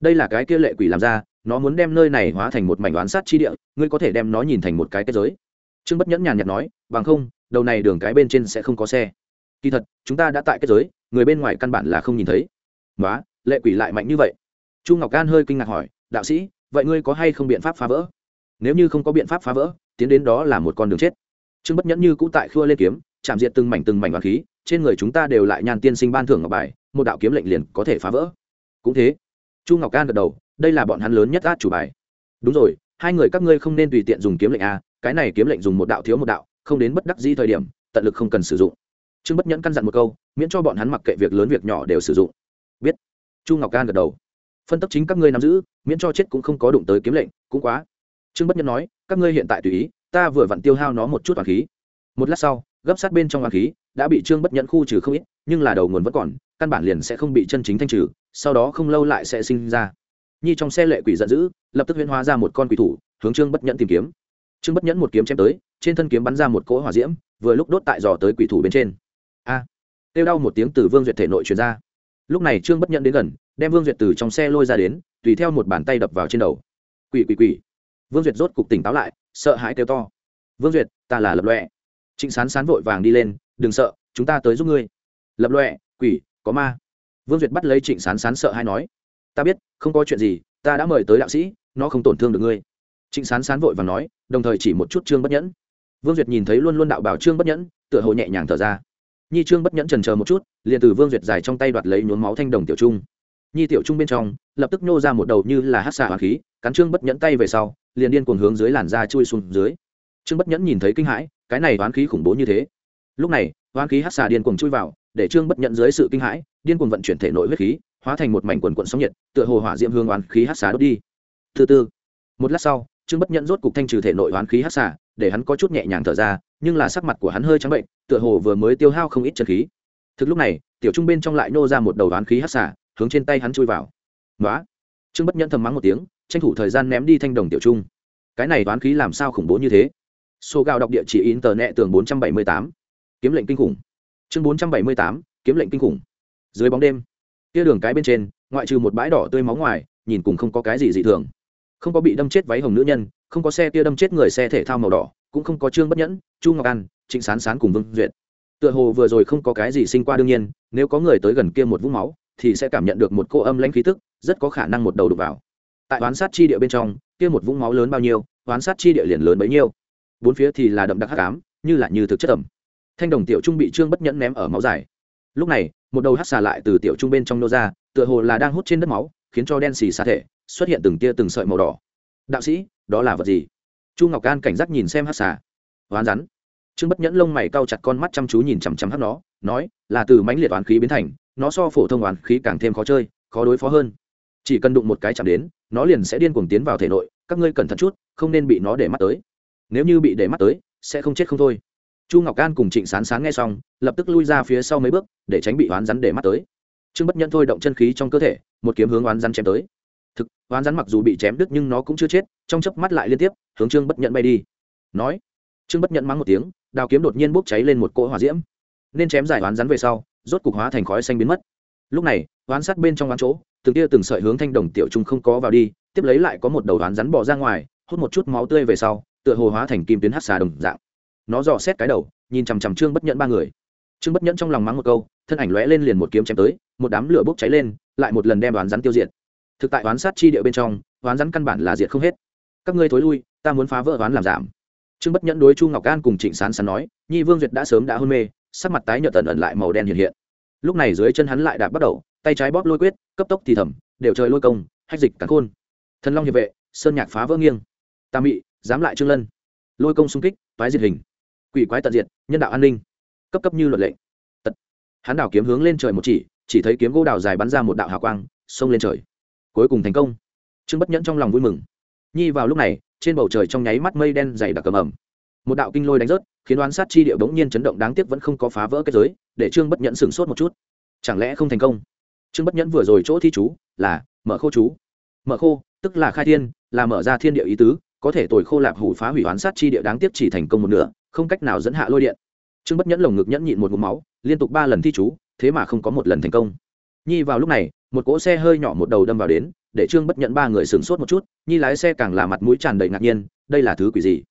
Đây là cái kia lệ quỷ làm ra, nó muốn đem nơi này hóa thành một mảnh đoán sát chi địa, ngươi có thể đem nó nhìn thành một cái kết giới. Trương bất nhẫn nhàn nhạt nói, bằng không, đầu này đường cái bên trên sẽ không có xe. Kỳ thật, chúng ta đã tại kết giới, người bên ngoài căn bản là không nhìn thấy. Nói lệ quỷ lại mạnh như vậy. Chu ngọc can hơi kinh ngạc hỏi, đạo sĩ, vậy ngươi có hay không biện pháp phá vỡ? Nếu như không có biện pháp phá vỡ, tiến đến đó là một con đường chết. Trương bất nhẫn như cũ tại khua lên kiếm, chạm diệt từng mảnh từng mảnh và khí, trên người chúng ta đều lại nhàn tiên sinh ban thưởng ngọc bài một đạo kiếm lệnh liền có thể phá vỡ. Cũng thế, chu ngọc can gật đầu, đây là bọn hắn lớn nhất át chủ bài. Đúng rồi, hai người các ngươi không nên tùy tiện dùng kiếm lệnh a, cái này kiếm lệnh dùng một đạo thiếu một đạo, không đến bất đắc dĩ thời điểm, tận lực không cần sử dụng. Trương bất nhẫn căn dặn một câu, miễn cho bọn hắn mặc kệ việc lớn việc nhỏ đều sử dụng. Biết. Chu ngọc can gật đầu. Phân tích chính các ngươi nắm giữ, miễn cho chết cũng không có đụng tới kiếm lệnh, cũng quá. Trương bất nhẫn nói, các ngươi hiện tại tùy ý, ta vừa vặn tiêu hao nó một chút toàn khí. Một lát sau, gấp sát bên trong toàn khí, đã bị trương bất nhẫn khu trừ không ít, nhưng là đầu nguồn vẫn còn căn bản liền sẽ không bị chân chính thanh trừ sau đó không lâu lại sẽ sinh ra. Nhi trong xe lệ quỷ giận dữ lập tức huyễn hóa ra một con quỷ thủ hướng trương bất nhẫn tìm kiếm. Trương bất nhẫn một kiếm chém tới trên thân kiếm bắn ra một cỗ hỏa diễm vừa lúc đốt tại giò tới quỷ thủ bên trên. A! À, kêu đau một tiếng từ vương duyệt thể nội truyền ra. Lúc này trương bất nhẫn đến gần đem vương duyệt từ trong xe lôi ra đến tùy theo một bàn tay đập vào trên đầu. Quỷ quỷ quỷ! Vương duyệt rốt cục tỉnh táo lại sợ hãi kêu to. Vương duyệt ta là lập lọe trịnh sán sán vội vàng đi lên đừng sợ chúng ta tới giúp ngươi. Lập lọe quỷ có ma. Vương duyệt bắt lấy trịnh sán sán sợ hay nói, ta biết, không có chuyện gì, ta đã mời tới đạo sĩ, nó không tổn thương được ngươi. Trịnh sán sán vội và nói, đồng thời chỉ một chút trương bất nhẫn. Vương duyệt nhìn thấy luôn luôn đạo bảo trương bất nhẫn, tựa hồ nhẹ nhàng thở ra. Nhi trương bất nhẫn trần chờ một chút, liền từ vương duyệt dài trong tay đoạt lấy nhuốm máu thanh đồng tiểu trung. Nhi tiểu trung bên trong, lập tức nhô ra một đầu như là hát xạ hoàng khí, cắn trương bất nhẫn tay về sau, liền điên cuồng hướng dưới làn da chui xuống dưới. Trương bất nhẫn nhìn thấy kinh hãi, cái này oán khí khủng bố như thế lúc này hoán khí hát xà điên cuồng chui vào, để trương bất nhận dưới sự kinh hãi, điên cuồng vận chuyển thể nội huyết khí, hóa thành một mảnh quần quận sóng nhiệt, tựa hồ hỏa diễm hương oán khí hát xà đốt đi. Thứ tư một lát sau, trương bất nhận rốt cục thanh trừ thể nội oán khí hát xà, để hắn có chút nhẹ nhàng thở ra, nhưng là sắc mặt của hắn hơi trắng bệnh, tựa hồ vừa mới tiêu hao không ít chân khí. Thực lúc này, tiểu trung bên trong lại nô ra một đầu oán khí hát xà, hướng trên tay hắn chui vào. Nói trương bất nhận thầm mắng một tiếng, tranh thủ thời gian ném đi thanh đồng tiểu trung. Cái này oán khí làm sao khủng bố như thế? Số gạo đọc địa chỉ in tờ nẹ tường bốn trăm bảy mươi tám kiếm lệnh kinh khủng. Chương bốn trăm bảy mươi tám, kiếm lệnh kinh khủng. Dưới bóng đêm, kia đường cái bên trên, ngoại trừ một bãi đỏ tươi máu ngoài, nhìn cùng không có cái gì dị thường. Không có bị đâm chết váy hồng nữ nhân, không có xe kia đâm chết người xe thể thao màu đỏ, cũng không có trương bất nhẫn, chu ngọc an, trịnh sán sán cùng vương duyệt. Tựa hồ vừa rồi không có cái gì sinh qua đương nhiên, nếu có người tới gần kia một vũng máu, thì sẽ cảm nhận được một cô âm lãnh khí tức, rất có khả năng một đầu đục vào. Tại oán sát chi địa bên trong, kia một vũng máu lớn bao nhiêu, oán sát chi địa liền lớn bấy nhiêu. Bốn phía thì là đậm đặc hắc ám, như là như thực chất ẩm thanh đồng tiểu trung bị trương bất nhẫn ném ở máu dài. Lúc này, một đầu hát xà lại từ tiểu trung bên trong nô ra, tựa hồ là đang hút trên đất máu, khiến cho đen xì xa thể xuất hiện từng tia từng sợi màu đỏ. Đạo sĩ, đó là vật gì? Chu ngọc can cảnh giác nhìn xem hát xà. Oán rắn. Trương bất nhẫn lông mày cau chặt con mắt chăm chú nhìn chằm chằm hát nó, nói, là từ mãnh liệt oán khí biến thành, nó so phổ thông oán khí càng thêm khó chơi, khó đối phó hơn. Chỉ cần đụng một cái chạm đến, nó liền sẽ điên cuồng tiến vào thể nội, các ngươi cẩn thận chút, không nên bị nó để mắt tới. Nếu như bị để mắt tới, sẽ không chết không thôi chu ngọc an cùng trịnh sán sán nghe xong, lập tức lui ra phía sau mấy bước, để tránh bị oán rắn để mắt tới. Trương bất nhẫn thôi động chân khí trong cơ thể, một kiếm hướng oán rắn chém tới. Thực, oán rắn mặc dù bị chém đứt nhưng nó cũng chưa chết, trong chớp mắt lại liên tiếp, hướng trương bất nhẫn bay đi. Nói, trương bất nhẫn mắng một tiếng, đào kiếm đột nhiên bốc cháy lên một cỗ hỏa diễm. Nên chém giải oán rắn về sau, rốt cục hóa thành khói xanh biến mất. Lúc này, oán sát bên trong oán chỗ, từng tia từng sợi hướng thanh đồng tiểu trung không có vào đi, tiếp lấy lại có một đầu oán rắn bỏ ra ngoài, hút một chút máu tươi về sau, tựa hồ hóa thành kim tuyến hát xà đồng dạng nó dò xét cái đầu, nhìn chằm chằm trương bất nhẫn ba người. Trương bất nhẫn trong lòng mắng một câu, thân ảnh lóe lên liền một kiếm chém tới, một đám lửa bốc cháy lên, lại một lần đem đoán rắn tiêu diệt. Thực tại đoán sát chi địa bên trong đoán rắn căn bản là diệt không hết. Các ngươi thối lui, ta muốn phá vỡ đoán làm giảm. Trương bất nhẫn đối chu ngọc an cùng trịnh sán sán nói, nhi vương duyệt đã sớm đã hôn mê, sắc mặt tái nhợt tần ẩn lại màu đen hiện hiện. Lúc này dưới chân hắn lại đạp bắt đầu, tay trái bóp lôi quyết, cấp tốc thì thầm, đều trời lôi công, hách dịch cắn khôn. Thần long hiệp vệ, sơn nhạc phá vỡ nghiêng. Tam mị, dám lại trương lân. Lôi công xung kích, toái diệt hình quỷ quái tận diệt, nhân đạo an ninh. Cấp cấp như luật lệnh tật. Hắn đảo kiếm hướng lên trời một chỉ chỉ thấy kiếm gỗ đào dài bắn ra một đạo hào quang, xông lên trời. Cuối cùng thành công. Trương bất nhẫn trong lòng vui mừng. Nhi vào lúc này, trên bầu trời trong nháy mắt mây đen dày đặc cầm ẩm. Một đạo kinh lôi đánh rớt, khiến đoán sát chi điệu bỗng nhiên chấn động đáng tiếc vẫn không có phá vỡ kết giới, để trương bất nhẫn sửng sốt một chút. Chẳng lẽ không thành công? Trương bất nhẫn vừa rồi chỗ thi chú là mở khô chú. Mở khô, tức là khai thiên, là mở ra thiên địa ý tứ, có thể tồi khô lạp hủ phá hủy oán sát chi địa đáng tiếc chỉ thành công một nửa không cách nào dẫn hạ lôi điện. Trương bất nhẫn lồng ngực nhẫn nhịn một ngụm máu, liên tục ba lần thi chú, thế mà không có một lần thành công. Nhi vào lúc này, một cỗ xe hơi nhỏ một đầu đâm vào đến, để trương bất nhẫn ba người sửng sốt một chút, nhi lái xe càng là mặt mũi tràn đầy ngạc nhiên, đây là thứ quỷ gì?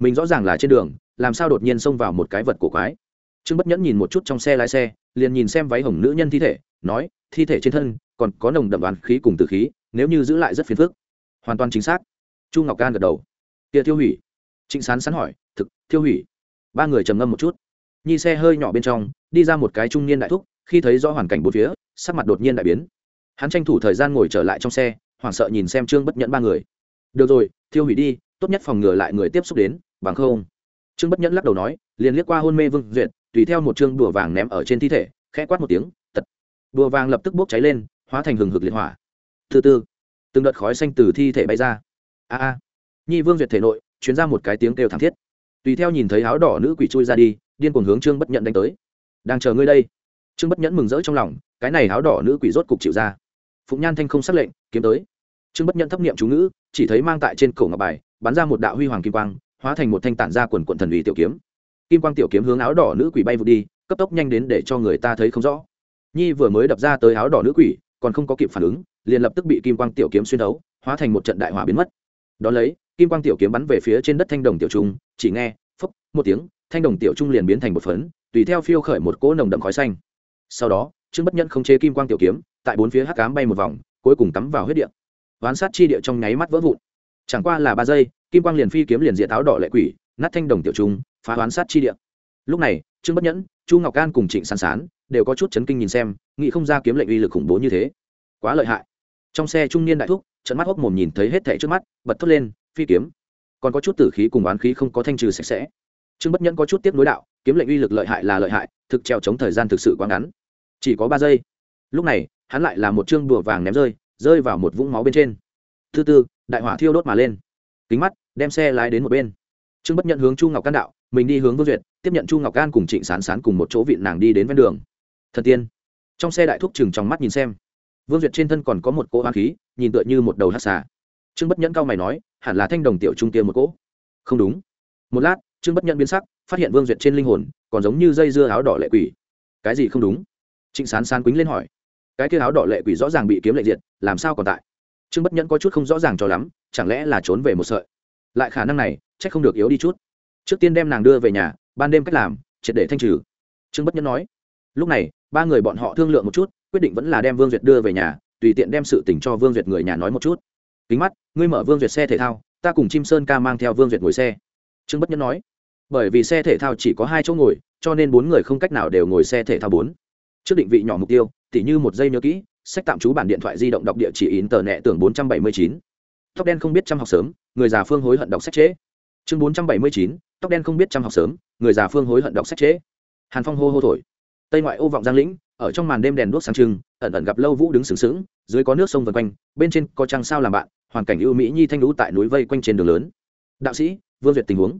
Mình rõ ràng là trên đường, làm sao đột nhiên xông vào một cái vật cổ quái? Trương bất nhẫn nhìn một chút trong xe lái xe, liền nhìn xem váy hồng nữ nhân thi thể, nói, thi thể trên thân, còn có nồng đậm đoàn khí cùng từ khí, nếu như giữ lại rất phiền phức. Hoàn toàn chính xác. Chu ngọc can gật đầu. Kia tiêu hủy. Trịnh sán sán hỏi thiêu hủy. Ba người trầm ngâm một chút. Nhi xe hơi nhỏ bên trong, đi ra một cái trung niên đại thúc, khi thấy rõ hoàn cảnh bốn phía, sắc mặt đột nhiên đại biến. Hắn tranh thủ thời gian ngồi trở lại trong xe, hoảng sợ nhìn xem trương bất nhẫn ba người. Được rồi, thiêu hủy đi, tốt nhất phòng ngừa lại người tiếp xúc đến, bằng không? Trương bất nhẫn lắc đầu nói, liền liếc qua hôn mê vương duyệt, tùy theo một chương đùa vàng ném ở trên thi thể, khẽ quát một tiếng, tật. Đùa vàng lập tức bốc cháy lên, hóa thành hừng hực liệt hỏa. Thứ tư từng đợt khói xanh từ thi thể bay ra. A a. Nhi vương duyệt thể nội chuyến ra một cái tiếng kêu thảm thiết tùy theo nhìn thấy áo đỏ nữ quỷ chui ra đi, điên cuồng hướng trương bất nhẫn đánh tới. Đang chờ ngươi đây. Trương bất nhẫn mừng rỡ trong lòng, cái này áo đỏ nữ quỷ rốt cục chịu ra. Phụng nhan thanh không xác lệnh, kiếm tới. Trương bất nhẫn thấp niệm chú ngữ, chỉ thấy mang tại trên cổ ngọc bài, bắn ra một đạo huy hoàng kim quang, hóa thành một thanh tản ra quần quận thần ủy tiểu kiếm. Kim quang tiểu kiếm hướng áo đỏ nữ quỷ bay vụt đi, cấp tốc nhanh đến để cho người ta thấy không rõ. Nhi vừa mới đập ra tới áo đỏ nữ quỷ, còn không có kịp phản ứng, liền lập tức bị kim quang tiểu kiếm xuyên đấu hóa thành một trận đại hỏa biến mất. Đ ó lấy kim quang tiểu kiếm bắn về phía trên đất thanh đồng tiểu trung, chỉ nghe phấp một tiếng, thanh đồng tiểu trung liền biến thành một phấn, tùy theo phiêu khởi một cỗ nồng đậm khói xanh. Sau đó, trương bất nhẫn không chế kim quang tiểu kiếm, tại bốn phía hắc cám bay một vòng, cuối cùng cắm vào huyết địa. Oán sát chi địa trong nháy mắt vỡ vụn. Chẳng qua là ba giây, kim quang liền phi kiếm liền diện áo đỏ lệ quỷ, nát thanh đồng tiểu trung, phá oán sát chi địa. Lúc này, trương bất nhẫn, chu ngọc an cùng trịnh sán sán đều có chút chấn kinh nhìn xem, nghĩ không ra kiếm lệnh uy lực khủng bố như thế. Quá lợi hại. Trong xe trung niên đại thúc trận mắt hốc mồm nhìn thấy hết thẻ trước mắt, bật thốt lên phi kiếm. Còn có chút tử khí cùng oán khí không có thanh trừ sạch sẽ. Trương bất nhẫn có chút tiếp nối đạo, kiếm lệnh uy lực lợi hại là lợi hại, thực treo chống thời gian thực sự quá ngắn. Chỉ có ba giây. Lúc này, hắn lại là một chương bùa vàng ném rơi rơi vào một vũng máu bên trên. Thứ tư, đại hỏa thiêu đốt mà lên. Kính mắt, đem xe lái đến một bên. Trương bất nhận hướng chu ngọc can đạo, mình đi hướng vương duyệt, tiếp nhận chu ngọc can cùng trịnh sán sán cùng một chỗ vịn nàng đi đến ven đường. Thần tiên. Trong xe đại thúc chừng trong mắt nhìn xem. Vương duyệt trên thân còn có một cỗ hoa khí, nhìn tựa như một đầu hát xà trương bất nhẫn cao mày nói, hẳn là thanh đồng tiểu trung tiên một cỗ. Không đúng. Một lát, trương bất nhẫn biến sắc, phát hiện vương duyệt trên linh hồn, còn giống như dây dưa áo đỏ lệ quỷ. Cái gì không đúng? Trịnh sán sán quýnh lên hỏi. Cái kia áo đỏ lệ quỷ rõ ràng bị kiếm lệ diệt, làm sao còn tại? Trương bất nhẫn có chút không rõ ràng cho lắm, chẳng lẽ là trốn về một sợi? Lại khả năng này c h ắ c không được yếu đi chút. Trước tiên đem nàng đưa về nhà, ban đêm cách làm, triệt để thanh trừ. Trương bất nhẫn nói. Lúc này, ba người bọn họ thương lượng một chút, quyết định vẫn là đem vương duyệt đưa về nhà, tùy tiện đem sự tình cho vương duyệt người nhà nói một chút kính mắt, ngươi mở vương duyệt xe thể thao, ta cùng chim sơn ca mang theo vương duyệt ngồi xe. Trương bất nhẫn nói, bởi vì xe thể thao chỉ có hai chỗ ngồi, cho nên bốn người không cách nào đều ngồi xe thể thao bốn. Trước định vị nhỏ mục tiêu, tỉ như một giây nhớ kỹ, sách tạm trú bản điện thoại di động đọc địa chỉ in tờ nẹ tưởng bốn trăm bảy mươi chín. Tóc đen không biết chăm học sớm, người già phương hối hận đọc sách trễ. Chương bốn trăm bảy mươi chín, tóc đen không biết chăm học sớm, người già phương hối hận đọc sách trễ. Hàn phong hô hô thổi. Tây ngoại ô vọng giang lĩnh, ở trong màn đêm đèn đuốc sáng trưng, ẩn ẩn gặp lâu vũ đứng sừng sững, dưới có nước sông vần quanh, bên trên có trăng sao làm bạn hoàn cảnh ưu mỹ nhi thanh lũ tại núi vây quanh trên đường lớn. Đạo sĩ, vương duyệt tình huống.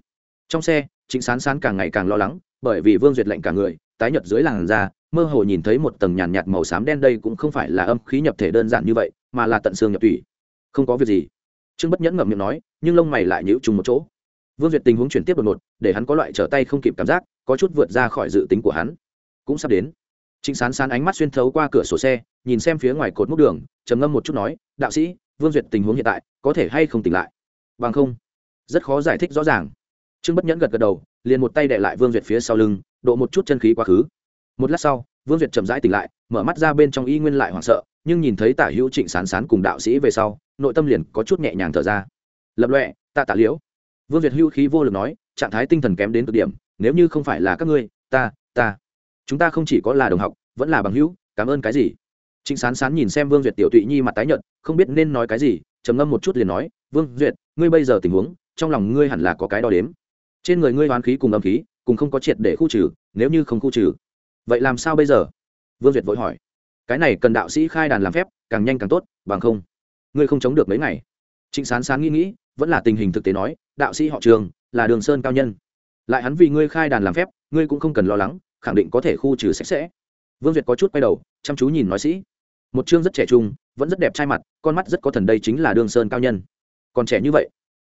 Trong xe chính sán sán càng ngày càng lo lắng, bởi vì vương duyệt lạnh cả người, tái nhợt dưới làn da, mơ hồ nhìn thấy một tầng nhàn nhạt màu xám đen đây cũng không phải là âm khí nhập thể đơn giản như vậy, mà là tận xương nhập thủy không có việc gì. Trương bất nhẫn ngậm miệng nói, nhưng lông mày lại nhíu trùng một chỗ. Vương duyệt tình huống chuyển tiếp đột ngột, để hắn có loại trở tay không kịp cảm giác, có chút vượt ra khỏi dự tính của hắn. Cũng sắp đến. Trịnh sán sán ánh mắt xuyên thấu qua cửa sổ xe, nhìn xem phía ngoài cột múc đường, trầm ngâm một chút nói, đạo sĩ vương duyệt tình huống hiện tại có thể hay không tỉnh lại? Bằng không, rất khó giải thích rõ ràng. Trương bất nhẫn gật gật đầu, liền một tay đệ lại vương duyệt phía sau lưng, độ một chút chân khí quá khứ. Một lát sau, vương duyệt chậm rãi tỉnh lại, mở mắt ra bên trong y nguyên lại hoảng sợ, nhưng nhìn thấy tả hữu trịnh sán sán cùng đạo sĩ về sau, nội tâm liền có chút nhẹ nhàng thở ra. Lập loẹ ta tạ liễu. Vương duyệt hữu khí vô lực nói, trạng thái tinh thần kém đến cực điểm, nếu như không phải là các ngươi, ta ta, chúng ta không chỉ có là đồng học, vẫn là bằng hữu, cảm ơn cái gì? Trịnh sán sán nhìn xem vương duyệt tiểu tụy nhi mặt tái nhợt, không biết nên nói cái gì, trầm ngâm một chút liền nói, vương duyệt, ngươi bây giờ tình huống, trong lòng ngươi hẳn là có cái đo đếm. Trên người ngươi hoán khí cùng âm khí, cùng không có triệt để khu trừ, nếu như không khu trừ, vậy làm sao bây giờ? Vương duyệt vội hỏi. Cái này cần đạo sĩ khai đàn làm phép, càng nhanh càng tốt, bằng không, ngươi không chống được mấy ngày. Trịnh sán sán nghĩ nghĩ, vẫn là tình hình thực tế nói, đạo sĩ họ trường, là đường sơn cao nhân. Lại hắn vì ngươi khai đàn làm phép, ngươi cũng không cần lo lắng, khẳng định có thể khu trừ sạch sẽ. Vương duyệt có chút quay đầu, chăm chú nhìn nói sĩ một chương rất trẻ trung, vẫn rất đẹp trai mặt, con mắt rất có thần đây chính là đường sơn cao nhân. Còn trẻ như vậy.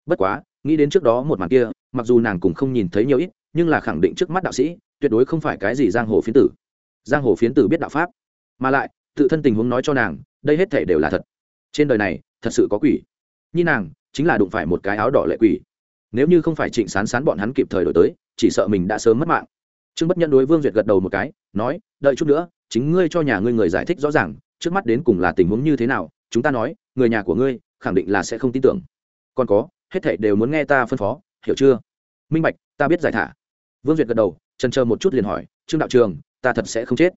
Bất quá, nghĩ đến trước đó một màn kia, mặc dù nàng cũng không nhìn thấy nhiều ít, nhưng là khẳng định trước mắt đạo sĩ, tuyệt đối không phải cái gì giang hồ phiến tử. Giang hồ phiến tử biết đạo pháp. Mà lại, tự thân tình huống nói cho nàng, đây hết thể đều là thật. Trên đời này, thật sự có quỷ. Như nàng, chính là đụng phải một cái áo đỏ lệ quỷ. Nếu như không phải trịnh sán sán bọn hắn kịp thời đổi tới, chỉ sợ mình đã sớm mất mạng. Trương bất nhân đối vương duyệt gật đầu một cái, nói, đợi chút nữa, chính ngươi cho nhà ngươi người giải thích rõ ràng trước mắt đến cùng là tình huống như thế nào, chúng ta nói, người nhà của ngươi khẳng định là sẽ không tin tưởng. Còn có, hết thảy đều muốn nghe ta phân phó, hiểu chưa? Minh bạch, ta biết giải thả. Vương duyệt gật đầu, trần chờ một chút liền hỏi, trương đạo trường, ta thật sẽ không chết?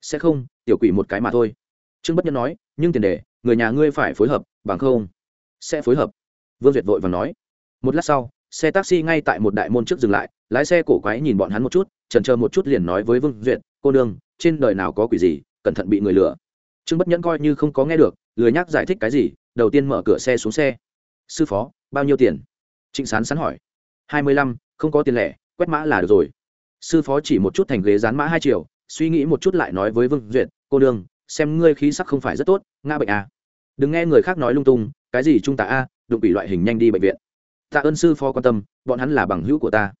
Sẽ không, tiểu quỷ một cái mà thôi. Trương bất nhân nói, nhưng tiền đề, người nhà ngươi phải phối hợp, bằng không sẽ phối hợp. Vương duyệt vội và nói. Một lát sau, xe taxi ngay tại một đại môn trước dừng lại, lái xe cổ quái nhìn bọn hắn một chút, trần chờ một chút liền nói với vương duyệt, cô đương trên đời nào có quỷ gì, cẩn thận bị người lừa trương bất nhẫn coi như không có nghe được, lười nhắc giải thích cái gì, đầu tiên mở cửa xe xuống xe. Sư phó, bao nhiêu tiền? Trịnh sán sán hỏi. Hai mươi lăm, không có tiền lẻ, quét mã là được rồi. Sư phó chỉ một chút thành ghế dán mã hai triệu suy nghĩ một chút lại nói với vương duyệt, cô đương xem ngươi khí sắc không phải rất tốt nga bệnh à. đừng nghe người khác nói lung tung, cái gì trung tá a, đụng bị loại hình nhanh đi bệnh viện. Tạ ơn sư phó quan tâm, bọn hắn là bằng hữu của ta.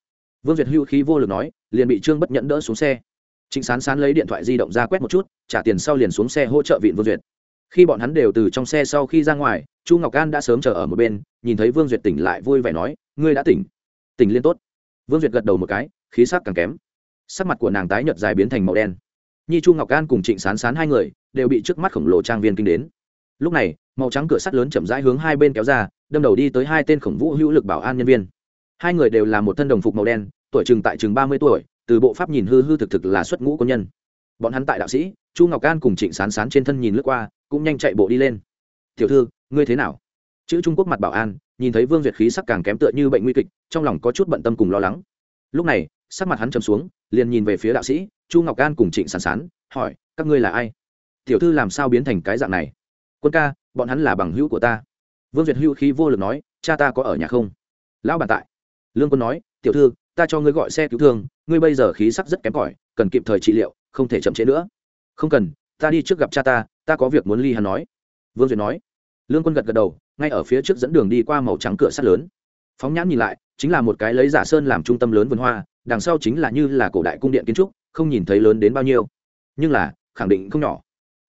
Vương duyệt hữu khí vô lực nói, liền bị trương bất nhẫn đỡ xuống xe trịnh sán sán lấy điện thoại di động ra quét một chút, trả tiền sau liền xuống xe hỗ trợ vịn vương duyệt. Khi bọn hắn đều từ trong xe sau khi ra ngoài, chu ngọc an đã sớm chờ ở một bên, nhìn thấy vương duyệt tỉnh lại vui vẻ nói, ngươi đã tỉnh. Tỉnh liên tốt. Vương duyệt gật đầu một cái, khí sắc càng kém. Sắc mặt của nàng tái nhợt dài biến thành màu đen. Nhi chu ngọc an cùng trịnh sán sán hai người đều bị trước mắt khổng lồ trang viên kinh đến. Lúc này, màu trắng cửa sắt lớn chậm rãi hướng hai bên kéo ra, đâm đầu đi tới hai tên khổng vũ hữu lực bảo an nhân viên. Hai người đều là một thân đồng phục màu đen, tuổi chừng tại chừng ba mươi tuổi từ bộ pháp nhìn hư hư thực thực là xuất ngũ quân nhân. Bọn hắn tại đạo sĩ, chu ngọc an cùng trịnh sán sán trên thân nhìn lướt qua, cũng nhanh chạy bộ đi lên. Tiểu thư, ngươi thế nào? Chữ trung quốc mặt bảo an, nhìn thấy vương duyệt khí sắc càng kém tựa như bệnh nguy kịch, trong lòng có chút bận tâm cùng lo lắng. Lúc này, sắc mặt hắn trầm xuống, liền nhìn về phía đạo sĩ, chu ngọc an cùng trịnh sán sán, hỏi, các ngươi là ai? Tiểu thư làm sao biến thành cái dạng này? Quân ca, bọn hắn là bằng hữu của ta. Vương duyệt hữu khí vô lực nói, cha ta có ở nhà không? Lão bàn tại. Lương quân nói, tiểu thư, ta cho ngươi gọi xe cứu thương ngươi bây giờ khí sắc rất kém cỏi, cần kịp thời trị liệu, không thể chậm trễ nữa. Không cần, ta đi trước gặp cha ta ta có việc muốn ly hắn nói. Vương duyệt nói. Lương quân gật gật đầu, ngay ở phía trước dẫn đường đi qua màu trắng cửa sắt lớn. Phóng nhãn nhìn lại, chính là một cái lấy giả sơn làm trung tâm lớn vườn hoa, đằng sau chính là như là cổ đại cung điện kiến trúc, không nhìn thấy lớn đến bao nhiêu. Nhưng là, khẳng định không nhỏ.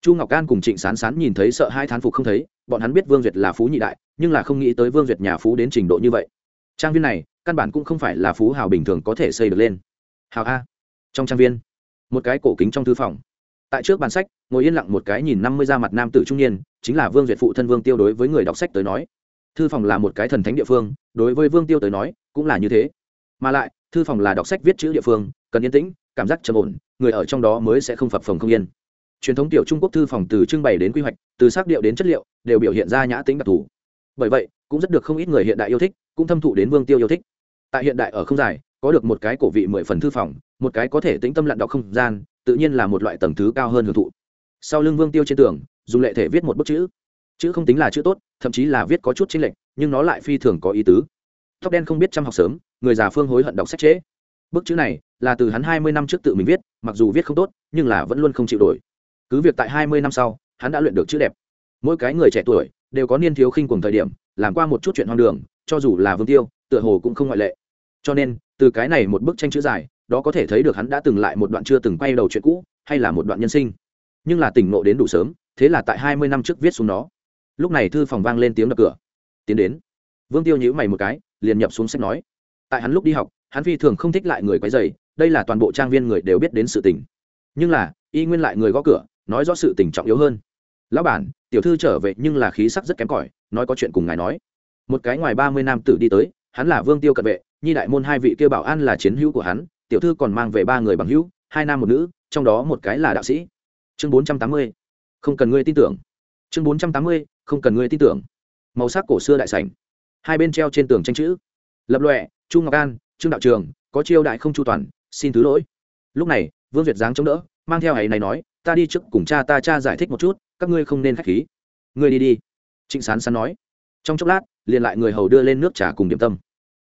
Chu ngọc an cùng trịnh sán sán nhìn thấy sợ hai thán phục không thấy, bọn hắn biết vương duyệt là phú nhị đại, nhưng là không nghĩ tới vương duyệt nhà phú đến trình độ như vậy. Trang viên này, căn bản cũng không phải là phú hào bình thường có thể xây được lên hào a. Trong trang viên, một cái cổ kính trong thư phòng. Tại trước bàn sách, ngồi yên lặng một cái nhìn năm mươi da mặt nam tử trung niên, chính là vương duyệt phụ thân vương tiêu đối với người đọc sách tới nói. Thư phòng là một cái thần thánh địa phương, đối với vương tiêu tới nói, cũng là như thế. Mà lại, thư phòng là đọc sách viết chữ địa phương, cần yên tĩnh, cảm giác trầm ổn, người ở trong đó mới sẽ không phập phồng không yên. Truyền thống tiểu trung quốc thư phòng từ trưng bày đến quy hoạch, từ sắc điệu đến chất liệu, đều biểu hiện ra nhã tính đặc thù. Bởi vậy, cũng rất được không ít người hiện đại yêu thích, cũng thâm thụ đến vương tiêu yêu thích. Tại hiện đại ở không dài có được một cái cổ vị mười phần thư phòng, một cái có thể tĩnh tâm lặn đọc không gian, tự nhiên là một loại tầng thứ cao hơn hưởng thụ. Sau lưng vương tiêu trên tường, dùng lệ thể viết một bức chữ. Chữ không tính là chữ tốt, thậm chí là viết có chút chênh lệch, nhưng nó lại phi thường có ý tứ. Tóc đen không biết chăm học sớm, người già phương hối hận đọc sách trễ. Bức chữ này là từ hắn hai mươi năm trước tự mình viết, mặc dù viết không tốt, nhưng là vẫn luôn không chịu đổi. Cứ việc tại hai mươi năm sau, hắn đã luyện được chữ đẹp. Mỗi cái người trẻ tuổi đều có niên thiếu khinh cùng thời điểm, làm qua một chút chuyện hoang đường, cho dù là vương tiêu, tựa hồ cũng không ngoại lệ cho nên, từ cái này một bức tranh chữ dài, đó có thể thấy được hắn đã từng lại một đoạn chưa từng quay đầu chuyện cũ, hay là một đoạn nhân sinh. Nhưng là tỉnh nộ đến đủ sớm, thế là tại hai mươi năm trước viết xuống nó. Lúc này thư phòng vang lên tiếng đập cửa. Tiến đến. Vương tiêu nhữ mày một cái, liền nhập xuống sách nói. Tại hắn lúc đi học, hắn phi thường không thích lại người quấy dày đây là toàn bộ trang viên người đều biết đến sự tình. Nhưng là, y nguyên lại người gõ cửa, nói rõ sự tình trọng yếu hơn. Lão bản, tiểu thư trở về nhưng là khí sắc rất kém cỏi, nói có chuyện cùng ngài nói. Một cái ngoài ba mươi nam tử đi tới, hắn là vương tiêu cận vệ nhi đại môn hai vị kia bảo an là chiến hữu của hắn, tiểu thư còn mang về ba người bằng hữu, hai nam một nữ, trong đó một cái là đạo sĩ. Chương bốn trăm tám mươi, không cần ngươi tin tưởng. Chương bốn trăm tám mươi, không cần ngươi tin tưởng. Màu sắc cổ xưa đại sảnh. Hai bên treo trên tường tranh chữ. Lập lọe chu ngọc an, trương đạo trường, có chiêu đại không chu toàn, xin thứ lỗi. Lúc này, vương Việt giáng chống đỡ, mang theo ấy này nói, ta đi trước cùng cha ta cha giải thích một chút, các ngươi không nên khách khí. Ngươi đi đi. Trịnh sán sán nói. Trong chốc lát, liền lại người hầu đưa lên nước trà cùng điểm tâm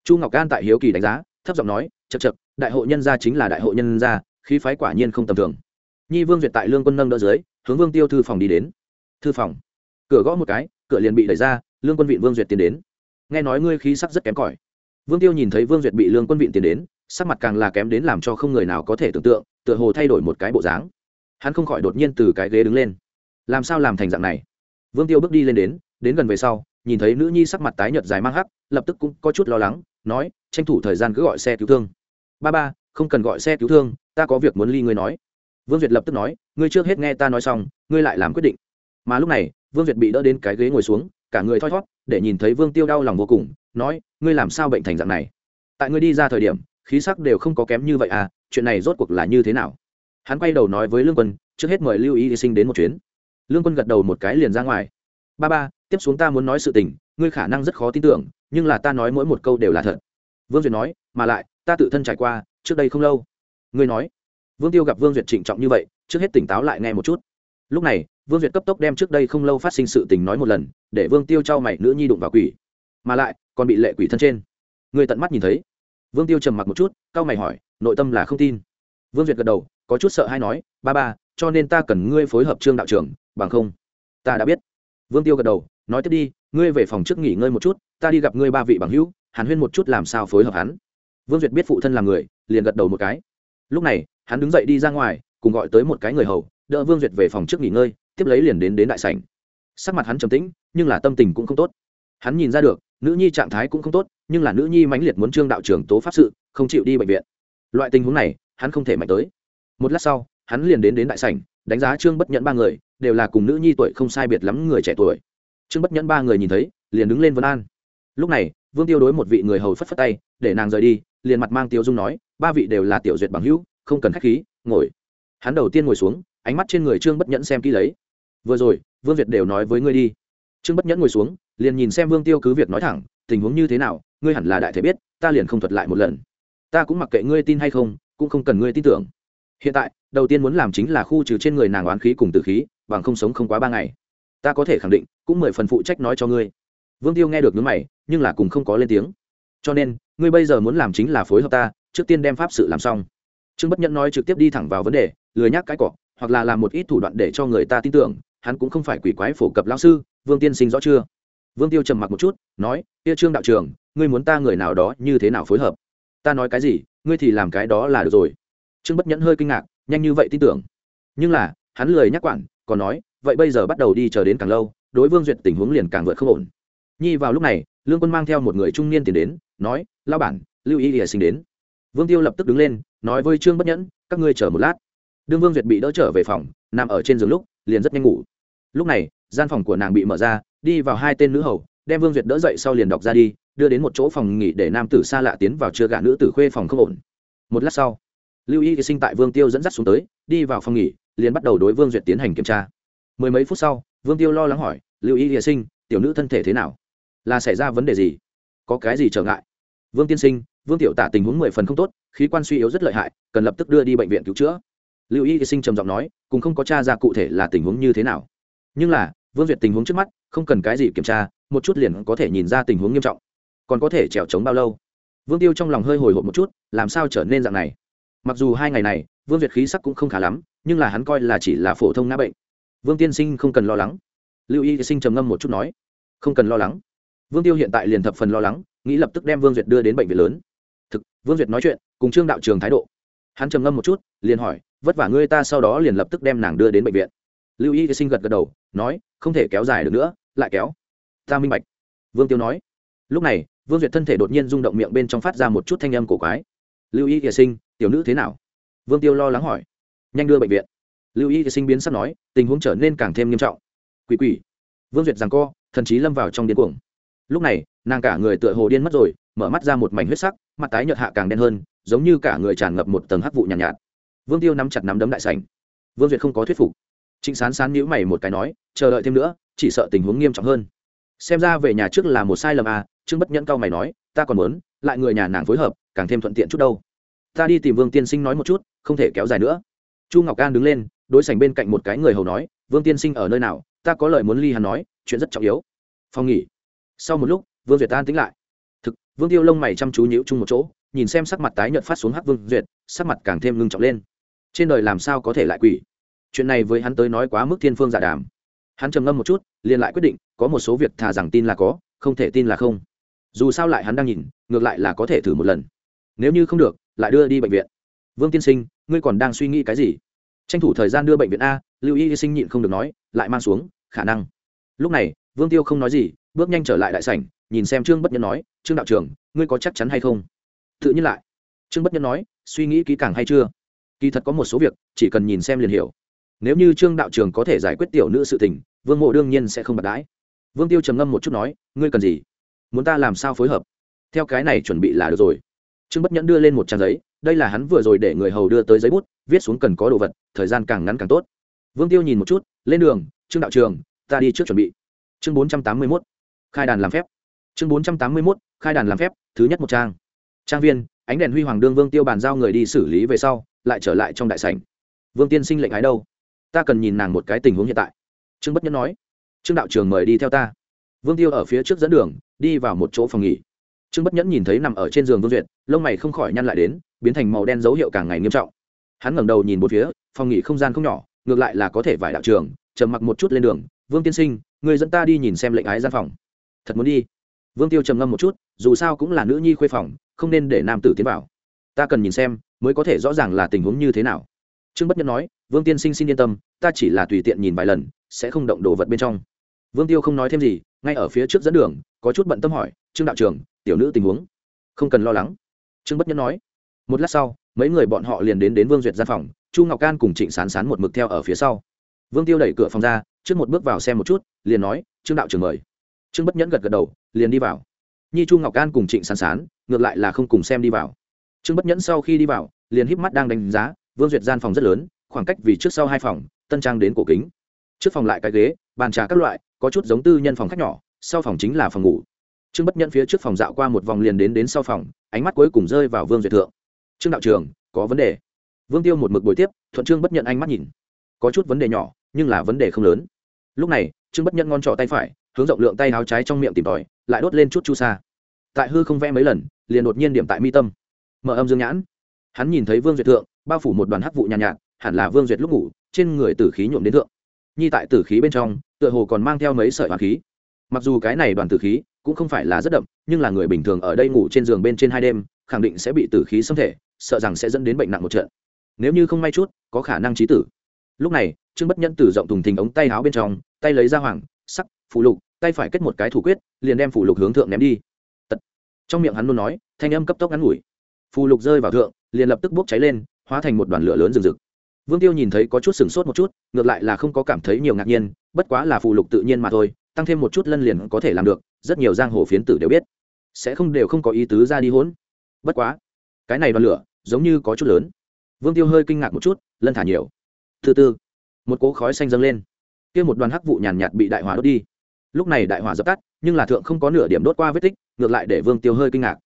chu ngọc an tại hiếu kỳ đánh giá, thấp giọng nói chật chật đại hội nhân gia chính là đại hội nhân gia, khí phái quả nhiên không tầm thường. Nhi vương duyệt tại lương quân nâng đỡ dưới, hướng vương tiêu thư phòng đi đến. Thư phòng. Cửa gõ một cái, cửa liền bị đẩy ra, lương quân vị vương duyệt tiến đến. Nghe nói ngươi khí sắc rất kém cỏi. Vương tiêu nhìn thấy vương duyệt bị lương quân vị tiến đến, sắc mặt càng là kém đến làm cho không người nào có thể tưởng tượng, tựa hồ thay đổi một cái bộ dáng. Hắn không khỏi đột nhiên từ cái ghế đứng lên. Làm sao làm thành dạng này? Vương tiêu bước đi lên đến đến gần về sau, nhìn thấy nữ nhi sắc mặt tái nhợt dài mang hắc, lập tức cũng có chút lo lắng nói, tranh thủ thời gian cứ gọi xe cứu thương. Ba ba, không cần gọi xe cứu thương, ta có việc muốn ly ngươi nói. Vương duyệt lập tức nói, ngươi trước hết nghe ta nói xong, ngươi lại làm quyết định. Mà lúc này, vương duyệt bị đỡ đến cái ghế ngồi xuống, cả người thoi thót, để nhìn thấy vương tiêu đau lòng vô cùng, nói, ngươi làm sao bệnh thành dạng này? Tại ngươi đi ra thời điểm, khí sắc đều không có kém như vậy à chuyện này rốt cuộc là như thế nào? Hắn quay đầu nói với lương quân, trước hết mời lưu ý sinh đến một chuyến. Lương quân gật đầu một cái liền ra ngoài. Ba ba, tiếp xuống ta muốn nói sự tình ngươi khả năng rất khó tin tưởng, nhưng là ta nói mỗi một câu đều là thật. Vương duyệt nói, mà lại, ta tự thân trải qua, trước đây không lâu. Ngươi nói, vương tiêu gặp vương duyệt trịnh trọng như vậy, trước hết tỉnh táo lại nghe một chút. Lúc này, vương duyệt cấp tốc đem trước đây không lâu phát sinh sự tình nói một lần, để vương tiêu trao mày, nữ nhi đụng vào quỷ. Mà lại, còn bị lệ quỷ thân trên. Người tận mắt nhìn thấy. Vương tiêu trầm mặc một chút cao mày hỏi, nội tâm là không tin. Vương duyệt gật đầu, có chút sợ hay nói, ba ba, cho nên ta cần ngươi phối hợp trương đạo trưởng, bằng không, ta đã biết. Vương tiêu gật đầu, nói tiếp đi ngươi về phòng trước nghỉ ngơi một chút, ta đi gặp ngươi ba vị bằng hữu, hàn huyên một chút làm sao phối hợp hắn. Vương duyệt biết phụ thân là người, liền gật đầu một cái. Lúc này, hắn đứng dậy đi ra ngoài, cùng gọi tới một cái người hầu, đỡ vương duyệt về phòng trước nghỉ ngơi, tiếp lấy liền đến đến đại sảnh. Sắc mặt hắn trầm tĩnh, nhưng là tâm tình cũng không tốt. Hắn nhìn ra được, nữ nhi trạng thái cũng không tốt, nhưng là nữ nhi mãnh liệt muốn trương đạo trưởng tố pháp sự, không chịu đi bệnh viện. Loại tình huống này, hắn không thể mạnh tới. Một lát sau, hắn liền đến đến đại sảnh, đánh giá trương bất nhận ba người, đều là cùng nữ nhi tuổi không sai biệt lắm người trẻ tuổi trương bất nhẫn ba người nhìn thấy, liền đứng lên vân an. Lúc này, vương tiêu đối một vị người hầu phất phất tay, để nàng rời đi, liền mặt mang tiêu dung nói, ba vị đều là tiểu duyệt bằng hữu, không cần khách khí, ngồi. Hắn đầu tiên ngồi xuống, ánh mắt trên người trương bất nhẫn xem kỹ lấy. Vừa rồi, vương việt đều nói với ngươi đi. Trương bất nhẫn ngồi xuống, liền nhìn xem vương tiêu cứ việc nói thẳng, tình huống như thế nào, ngươi hẳn là đại thể biết, ta liền không thuật lại một lần. Ta cũng mặc kệ ngươi tin hay không, cũng không cần ngươi tin tưởng. Hiện tại, đầu tiên muốn làm chính là khu trừ trên người nàng oán khí cùng tử khí, bằng không sống không quá ba ngày ta có thể khẳng định, cũng mười phần phụ trách nói cho ngươi. Vương tiêu nghe được nhướng mày, nhưng là cùng không có lên tiếng. Cho nên, ngươi bây giờ muốn làm chính là phối hợp ta, trước tiên đem pháp sự làm xong. Trương bất nhẫn nói trực tiếp đi thẳng vào vấn đề, lười nhắc cái cọ, hoặc là làm một ít thủ đoạn để cho người ta tin tưởng, hắn cũng không phải quỷ quái phổ cập lao sư, vương tiên sinh rõ chưa? Vương tiêu trầm mặc một chút, nói, kia trương đạo trường ngươi muốn ta người nào đó như thế nào phối hợp? Ta nói cái gì, ngươi thì làm cái đó là được rồi. Trương bất nhẫn hơi kinh ngạc, nhanh như vậy tin tưởng. Nhưng là, hắn lười nhắc quản, còn nói vậy bây giờ bắt đầu đi chờ đến càng lâu, đối vương duyệt tình huống liền càng vượt không ổn. Nhi vào lúc này, lương quân mang theo một người trung niên tiền đến, nói lao bản, lưu ý ỉa sinh đến. Vương tiêu lập tức đứng lên, nói với trương bất nhẫn, các ngươi chờ một lát. Đương vương duyệt bị đỡ trở về phòng, nằm ở trên giường lúc, liền rất nhanh ngủ. Lúc này, gian phòng của nàng bị mở ra, đi vào hai tên nữ hầu, đem vương duyệt đỡ dậy sau liền đọc ra đi, đưa đến một chỗ phòng nghỉ để nam tử xa lạ tiến vào chưa gạ nữ tử khuê phòng không ổn. Một lát sau, lưu y sinh tại vương tiêu dẫn dắt xuống tới, đi vào phòng nghỉ, liền bắt đầu đối vương duyệt tiến hành kiểm tra mười mấy phút sau, vương tiêu lo lắng hỏi, lưu y sinh, tiểu nữ thân thể thế nào? Là xảy ra vấn đề gì? Có cái gì trở ngại? Vương tiên sinh, vương tiểu tả tình huống mười phần không tốt, khí quan suy yếu rất lợi hại, cần lập tức đưa đi bệnh viện cứu chữa. Lưu y sinh trầm giọng nói, cùng không có t r a ra cụ thể là tình huống như thế nào. Nhưng là, vương duyệt tình huống trước mắt, không cần cái gì kiểm tra, một chút liền có thể nhìn ra tình huống nghiêm trọng. Còn có thể trèo trống bao lâu? Vương tiêu trong lòng hơi hồi hộp một chút, làm sao trở nên dạng này? Mặc dù hai ngày này, vương duyệt khí sắc cũng không khá lắm, nhưng là hắn coi là chỉ là phổ thông ngã bệnh vương tiên sinh không cần lo lắng. Lưu y sinh trầm ngâm một chút nói, không cần lo lắng. Vương tiêu hiện tại liền thập phần lo lắng, nghĩ lập tức đem vương duyệt đưa đến bệnh viện lớn. Thực, vương duyệt nói chuyện, cùng trương đạo trường thái độ. Hắn trầm ngâm một chút, liền hỏi, vất vả ngươi ta sau đó liền lập tức đem nàng đưa đến bệnh viện. Lưu y sinh gật gật đầu, nói, không thể kéo dài được nữa, lại kéo. Ta minh bạch. Vương tiêu nói. Lúc này, vương duyệt thân thể đột nhiên rung động miệng bên trong phát ra một chút thanh âm cổ quái. Lưu y sinh, tiểu nữ thế nào? Vương tiêu lo lắng hỏi. Nhanh đưa bệnh viện lưu y sinh biến sắp nói tình huống trở nên càng thêm nghiêm trọng. Quỷ quỷ. Vương duyệt rằng co thần chí lâm vào trong điên cuồng. Lúc này nàng cả người tựa hồ điên mất rồi mở mắt ra một mảnh huyết sắc mặt tái nhợt hạ càng đen hơn giống như cả người tràn ngập một tầng hắc vụ nhàn nhạt, nhạt. Vương tiêu nắm chặt nắm đấm đại sành vương duyệt không có thuyết phục. Trịnh sán sán nhíu mày một cái nói chờ đợi thêm nữa chỉ sợ tình huống nghiêm trọng hơn. Xem ra về nhà trước là một sai lầm à trương bất nhẫn cao mày nói ta còn muốn lại người nhà nàng phối hợp càng thêm thuận tiện chút đâu. Ta đi tìm vương tiên sinh nói một chút không thể kéo dài nữa. Chu ngọc can đứng lên đối sành bên cạnh một cái người hầu nói, vương tiên sinh ở nơi nào? Ta có lời muốn ly hắn nói, chuyện rất trọng yếu. Phong nghỉ. Sau một lúc, vương duyệt an tính lại. Thực, vương tiêu lông mày chăm chú nhíu chung một chỗ, nhìn xem sắc mặt tái nhợt phát xuống hắc vương duyệt, sắc mặt càng thêm ngưng trọng lên. Trên đời làm sao có thể lại quỷ? Chuyện này với hắn tới nói quá mức thiên phương giả đàm. Hắn trầm ngâm một chút, liền lại quyết định, có một số việc thà rằng tin là có, không thể tin là không. Dù sao lại hắn đang nhìn, ngược lại là có thể thử một lần. Nếu như không được, lại đưa đi bệnh viện. Vương tiên sinh, ngươi còn đang suy nghĩ cái gì? Tranh thủ thời gian đưa bệnh viện a, lưu y sinh nhịn không được nói, lại mang xuống, khả năng. Lúc này, vương tiêu không nói gì, bước nhanh trở lại đại sảnh, nhìn xem trương bất nhân nói, trương đạo trưởng, ngươi có chắc chắn hay không? Tự nhiên lại. Trương bất nhân nói, suy nghĩ kỹ càng hay chưa? Kỳ thật có một số việc, chỉ cần nhìn xem liền hiểu. Nếu như trương đạo trường có thể giải quyết tiểu nữ sự tình, vương mộ đương nhiên sẽ không bạc đãi. Vương tiêu trầm ngâm một chút nói, ngươi cần gì? Muốn ta làm sao phối hợp? Theo cái này chuẩn bị là được rồi trương bất nhẫn đưa lên một trang giấy, đây là hắn vừa rồi để người hầu đưa tới giấy bút, viết xuống cần có đồ vật, thời gian càng ngắn càng tốt. Vương tiêu nhìn một chút, lên đường, trương đạo trường, ta đi trước chuẩn bị. Chương bốn trăm tám mươi mốt, khai đàn làm phép. Chương bốn trăm tám mươi mốt, khai đàn làm phép, thứ nhất một trang. Trang viên, ánh đèn huy hoàng đương vương tiêu bàn giao người đi xử lý về sau, lại trở lại trong đại sảnh. Vương tiên sinh lệnh ái đâu? Ta cần nhìn nàng một cái tình huống hiện tại. Trương bất nhẫn nói. Trương đạo trường mời đi theo ta. Vương tiêu ở phía trước dẫn đường, đi vào một chỗ phòng nghỉ trương bất nhẫn nhìn thấy nằm ở trên giường vương duyệt, lông mày không khỏi nhăn lại đến, biến thành màu đen dấu hiệu càng ngày nghiêm trọng. Hắn ngẩng đầu nhìn một phía, phòng nghỉ không gian không nhỏ, ngược lại là có thể vải đạo trường, trầm mặc một chút lên đường. Vương tiên sinh, người dẫn ta đi nhìn xem lệnh ái gian phòng. Thật muốn đi? Vương tiêu trầm ngâm một chút, dù sao cũng là nữ nhi khuê phòng, không nên để nam tử tiến vào. Ta cần nhìn xem, mới có thể rõ ràng là tình huống như thế nào. Trương bất nhẫn nói, vương tiên sinh xin yên tâm, ta chỉ là tùy tiện nhìn vài lần, sẽ không động đồ vật bên trong. Vương tiêu không nói thêm gì, ngay ở phía trước dẫn đường, có chút bận tâm hỏi, trương đạo trưởng tiểu nữ tình huống. Không cần lo lắng. Trương bất nhẫn nói. Một lát sau, mấy người bọn họ liền đến đến vương duyệt gian phòng, chu ngọc can cùng trịnh sán sán một mực theo ở phía sau. Vương tiêu đẩy cửa phòng ra, trước một bước vào xem một chút, liền nói, trương đạo trưởng mời. Trương bất nhẫn gật gật đầu, liền đi vào. Nhi chu ngọc can cùng trịnh sán sán, ngược lại là không cùng xem đi vào. Trương bất nhẫn sau khi đi vào, liền híp mắt đang đánh giá, vương duyệt gian phòng rất lớn, khoảng cách vì trước sau hai phòng, tân trang đến cổ kính. Trước phòng lại cái ghế, bàn trà các loại, có chút giống tư nhân phòng khách nhỏ, sau phòng chính là phòng ngủ trương bất nhẫn phía trước phòng dạo qua một vòng liền đến đến sau phòng ánh mắt cuối cùng rơi vào vương duyệt thượng. Trương đạo trường có vấn đề. Vương tiêu một mực buổi tiếp thuận trương bất nhận ánh mắt nhìn. Có chút vấn đề nhỏ nhưng là vấn đề không lớn. Lúc này trương bất nhận ngon trỏ tay phải hướng rộng lượng tay áo trái trong miệng tìm tòi lại đốt lên chút chu sa. Tại hư không vẽ mấy lần liền đột nhiên điểm tại mi tâm. Mở âm dương nhãn. Hắn nhìn thấy vương duyệt thượng bao phủ một đoàn hắc vụ nhàn nhạt, nhạt hẳn là vương duyệt lúc ngủ trên người tử khí nhuộm đến thượng. Nhi tại tử khí bên trong tựa hồ còn mang theo mấy sợi hoàng khí. Mặc dù cái này đoàn tử khí cũng không phải là rất đậm, nhưng là người bình thường ở đây ngủ trên giường bên trên hai đêm, khẳng định sẽ bị tử khí xâm thể, sợ rằng sẽ dẫn đến bệnh nặng một trận. Nếu như không may chút, có khả năng trí tử. Lúc này, trương bất nhẫn tử rộng thùng thình ống tay áo bên trong, tay lấy ra hoàng, sắc phụ lục, tay phải kết một cái thủ quyết, liền đem phụ lục hướng thượng ném đi. Tật. trong miệng hắn luôn nói, thanh âm cấp tốc ngắn ngủi. Phụ lục rơi vào thượng, liền lập tức bốc cháy lên, hóa thành một đoàn lửa lớn rừng rực. Vương tiêu nhìn thấy có chút sừng sốt một chút, ngược lại là không có cảm thấy nhiều ngạc nhiên, bất quá là phụ lục tự nhiên mà thôi tăng thêm một chút lân liền có thể làm được, rất nhiều giang hồ phiến tử đều biết. Sẽ không đều không có ý tứ ra đi hỗn. Bất quá, cái này đoàn lửa giống như có chút lớn. Vương tiêu hơi kinh ngạc một chút, lân thả nhiều. Thứ tư một cỗ khói xanh dâng lên. Kia một đoàn hắc vụ nhàn nhạt bị đại hỏa đốt đi. Lúc này đại hỏa dập tắt, nhưng là thượng không có nửa điểm đốt qua vết tích, ngược lại để vương tiêu hơi kinh ngạc.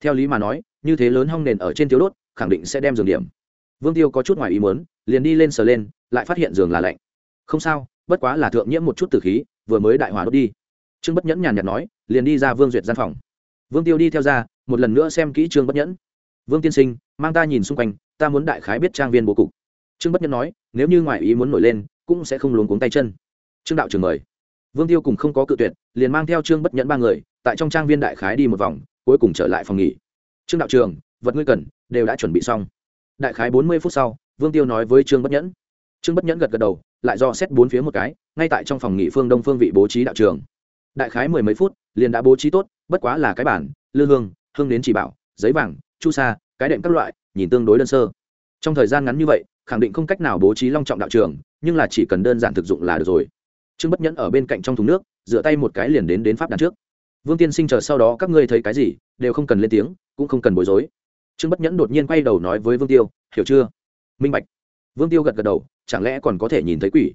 Theo lý mà nói, như thế lớn hong nền ở trên tiêu đốt, khẳng định sẽ đem giường điểm. Vương tiêu có chút ngoài ý muốn, liền đi lên sờ lên, lại phát hiện giường là lạnh. Không sao, bất quá là thượng nhiễm một chút từ khí vừa mới đại hỏa đốt đi. Trương bất nhẫn nhàn nhạt nói, liền đi ra vương duyệt gian phòng. Vương tiêu đi theo ra, một lần nữa xem kỹ trương bất nhẫn. Vương tiên sinh, mang ta nhìn xung quanh, ta muốn đại khái biết trang viên bố cục. Trương bất nhẫn nói, nếu như ngoại ý muốn nổi lên, cũng sẽ không luống cuống tay chân. Trương đạo trưởng mời. Vương tiêu cùng không có cự tuyệt, liền mang theo trương bất nhẫn ba người, tại trong trang viên đại khái đi một vòng, cuối cùng trở lại phòng nghỉ. Trương đạo trường vật ngươi cần, đều đã chuẩn bị xong. Đại khái bốn mươi phút sau, vương tiêu nói với trương bất nhẫn trương bất nhẫn gật gật đầu, lại do xét bốn phía một cái, ngay tại trong phòng nghỉ phương đông phương vị bố trí đạo trường. Đại khái mười mấy phút, liền đã bố trí tốt, bất quá là cái bản, lư hương hương đến chỉ bảo, giấy vàng, chu sa, cái đệm các loại, nhìn tương đối đơn sơ. Trong thời gian ngắn như vậy, khẳng định không cách nào bố trí long trọng đạo trường, nhưng là chỉ cần đơn giản thực dụng là được rồi. Trương bất nhẫn ở bên cạnh trong thùng nước dựa tay một cái liền đến đến pháp đàn trước. Vương tiên sinh chờ sau đó các ngươi thấy cái gì, đều không cần lên tiếng, cũng không cần bối rối. Trương bất nhẫn đột nhiên quay đầu nói với vương tiêu, hiểu chưa? Minh bạch. Vương tiêu gật gật đầu chẳng lẽ còn có thể nhìn thấy quỷ?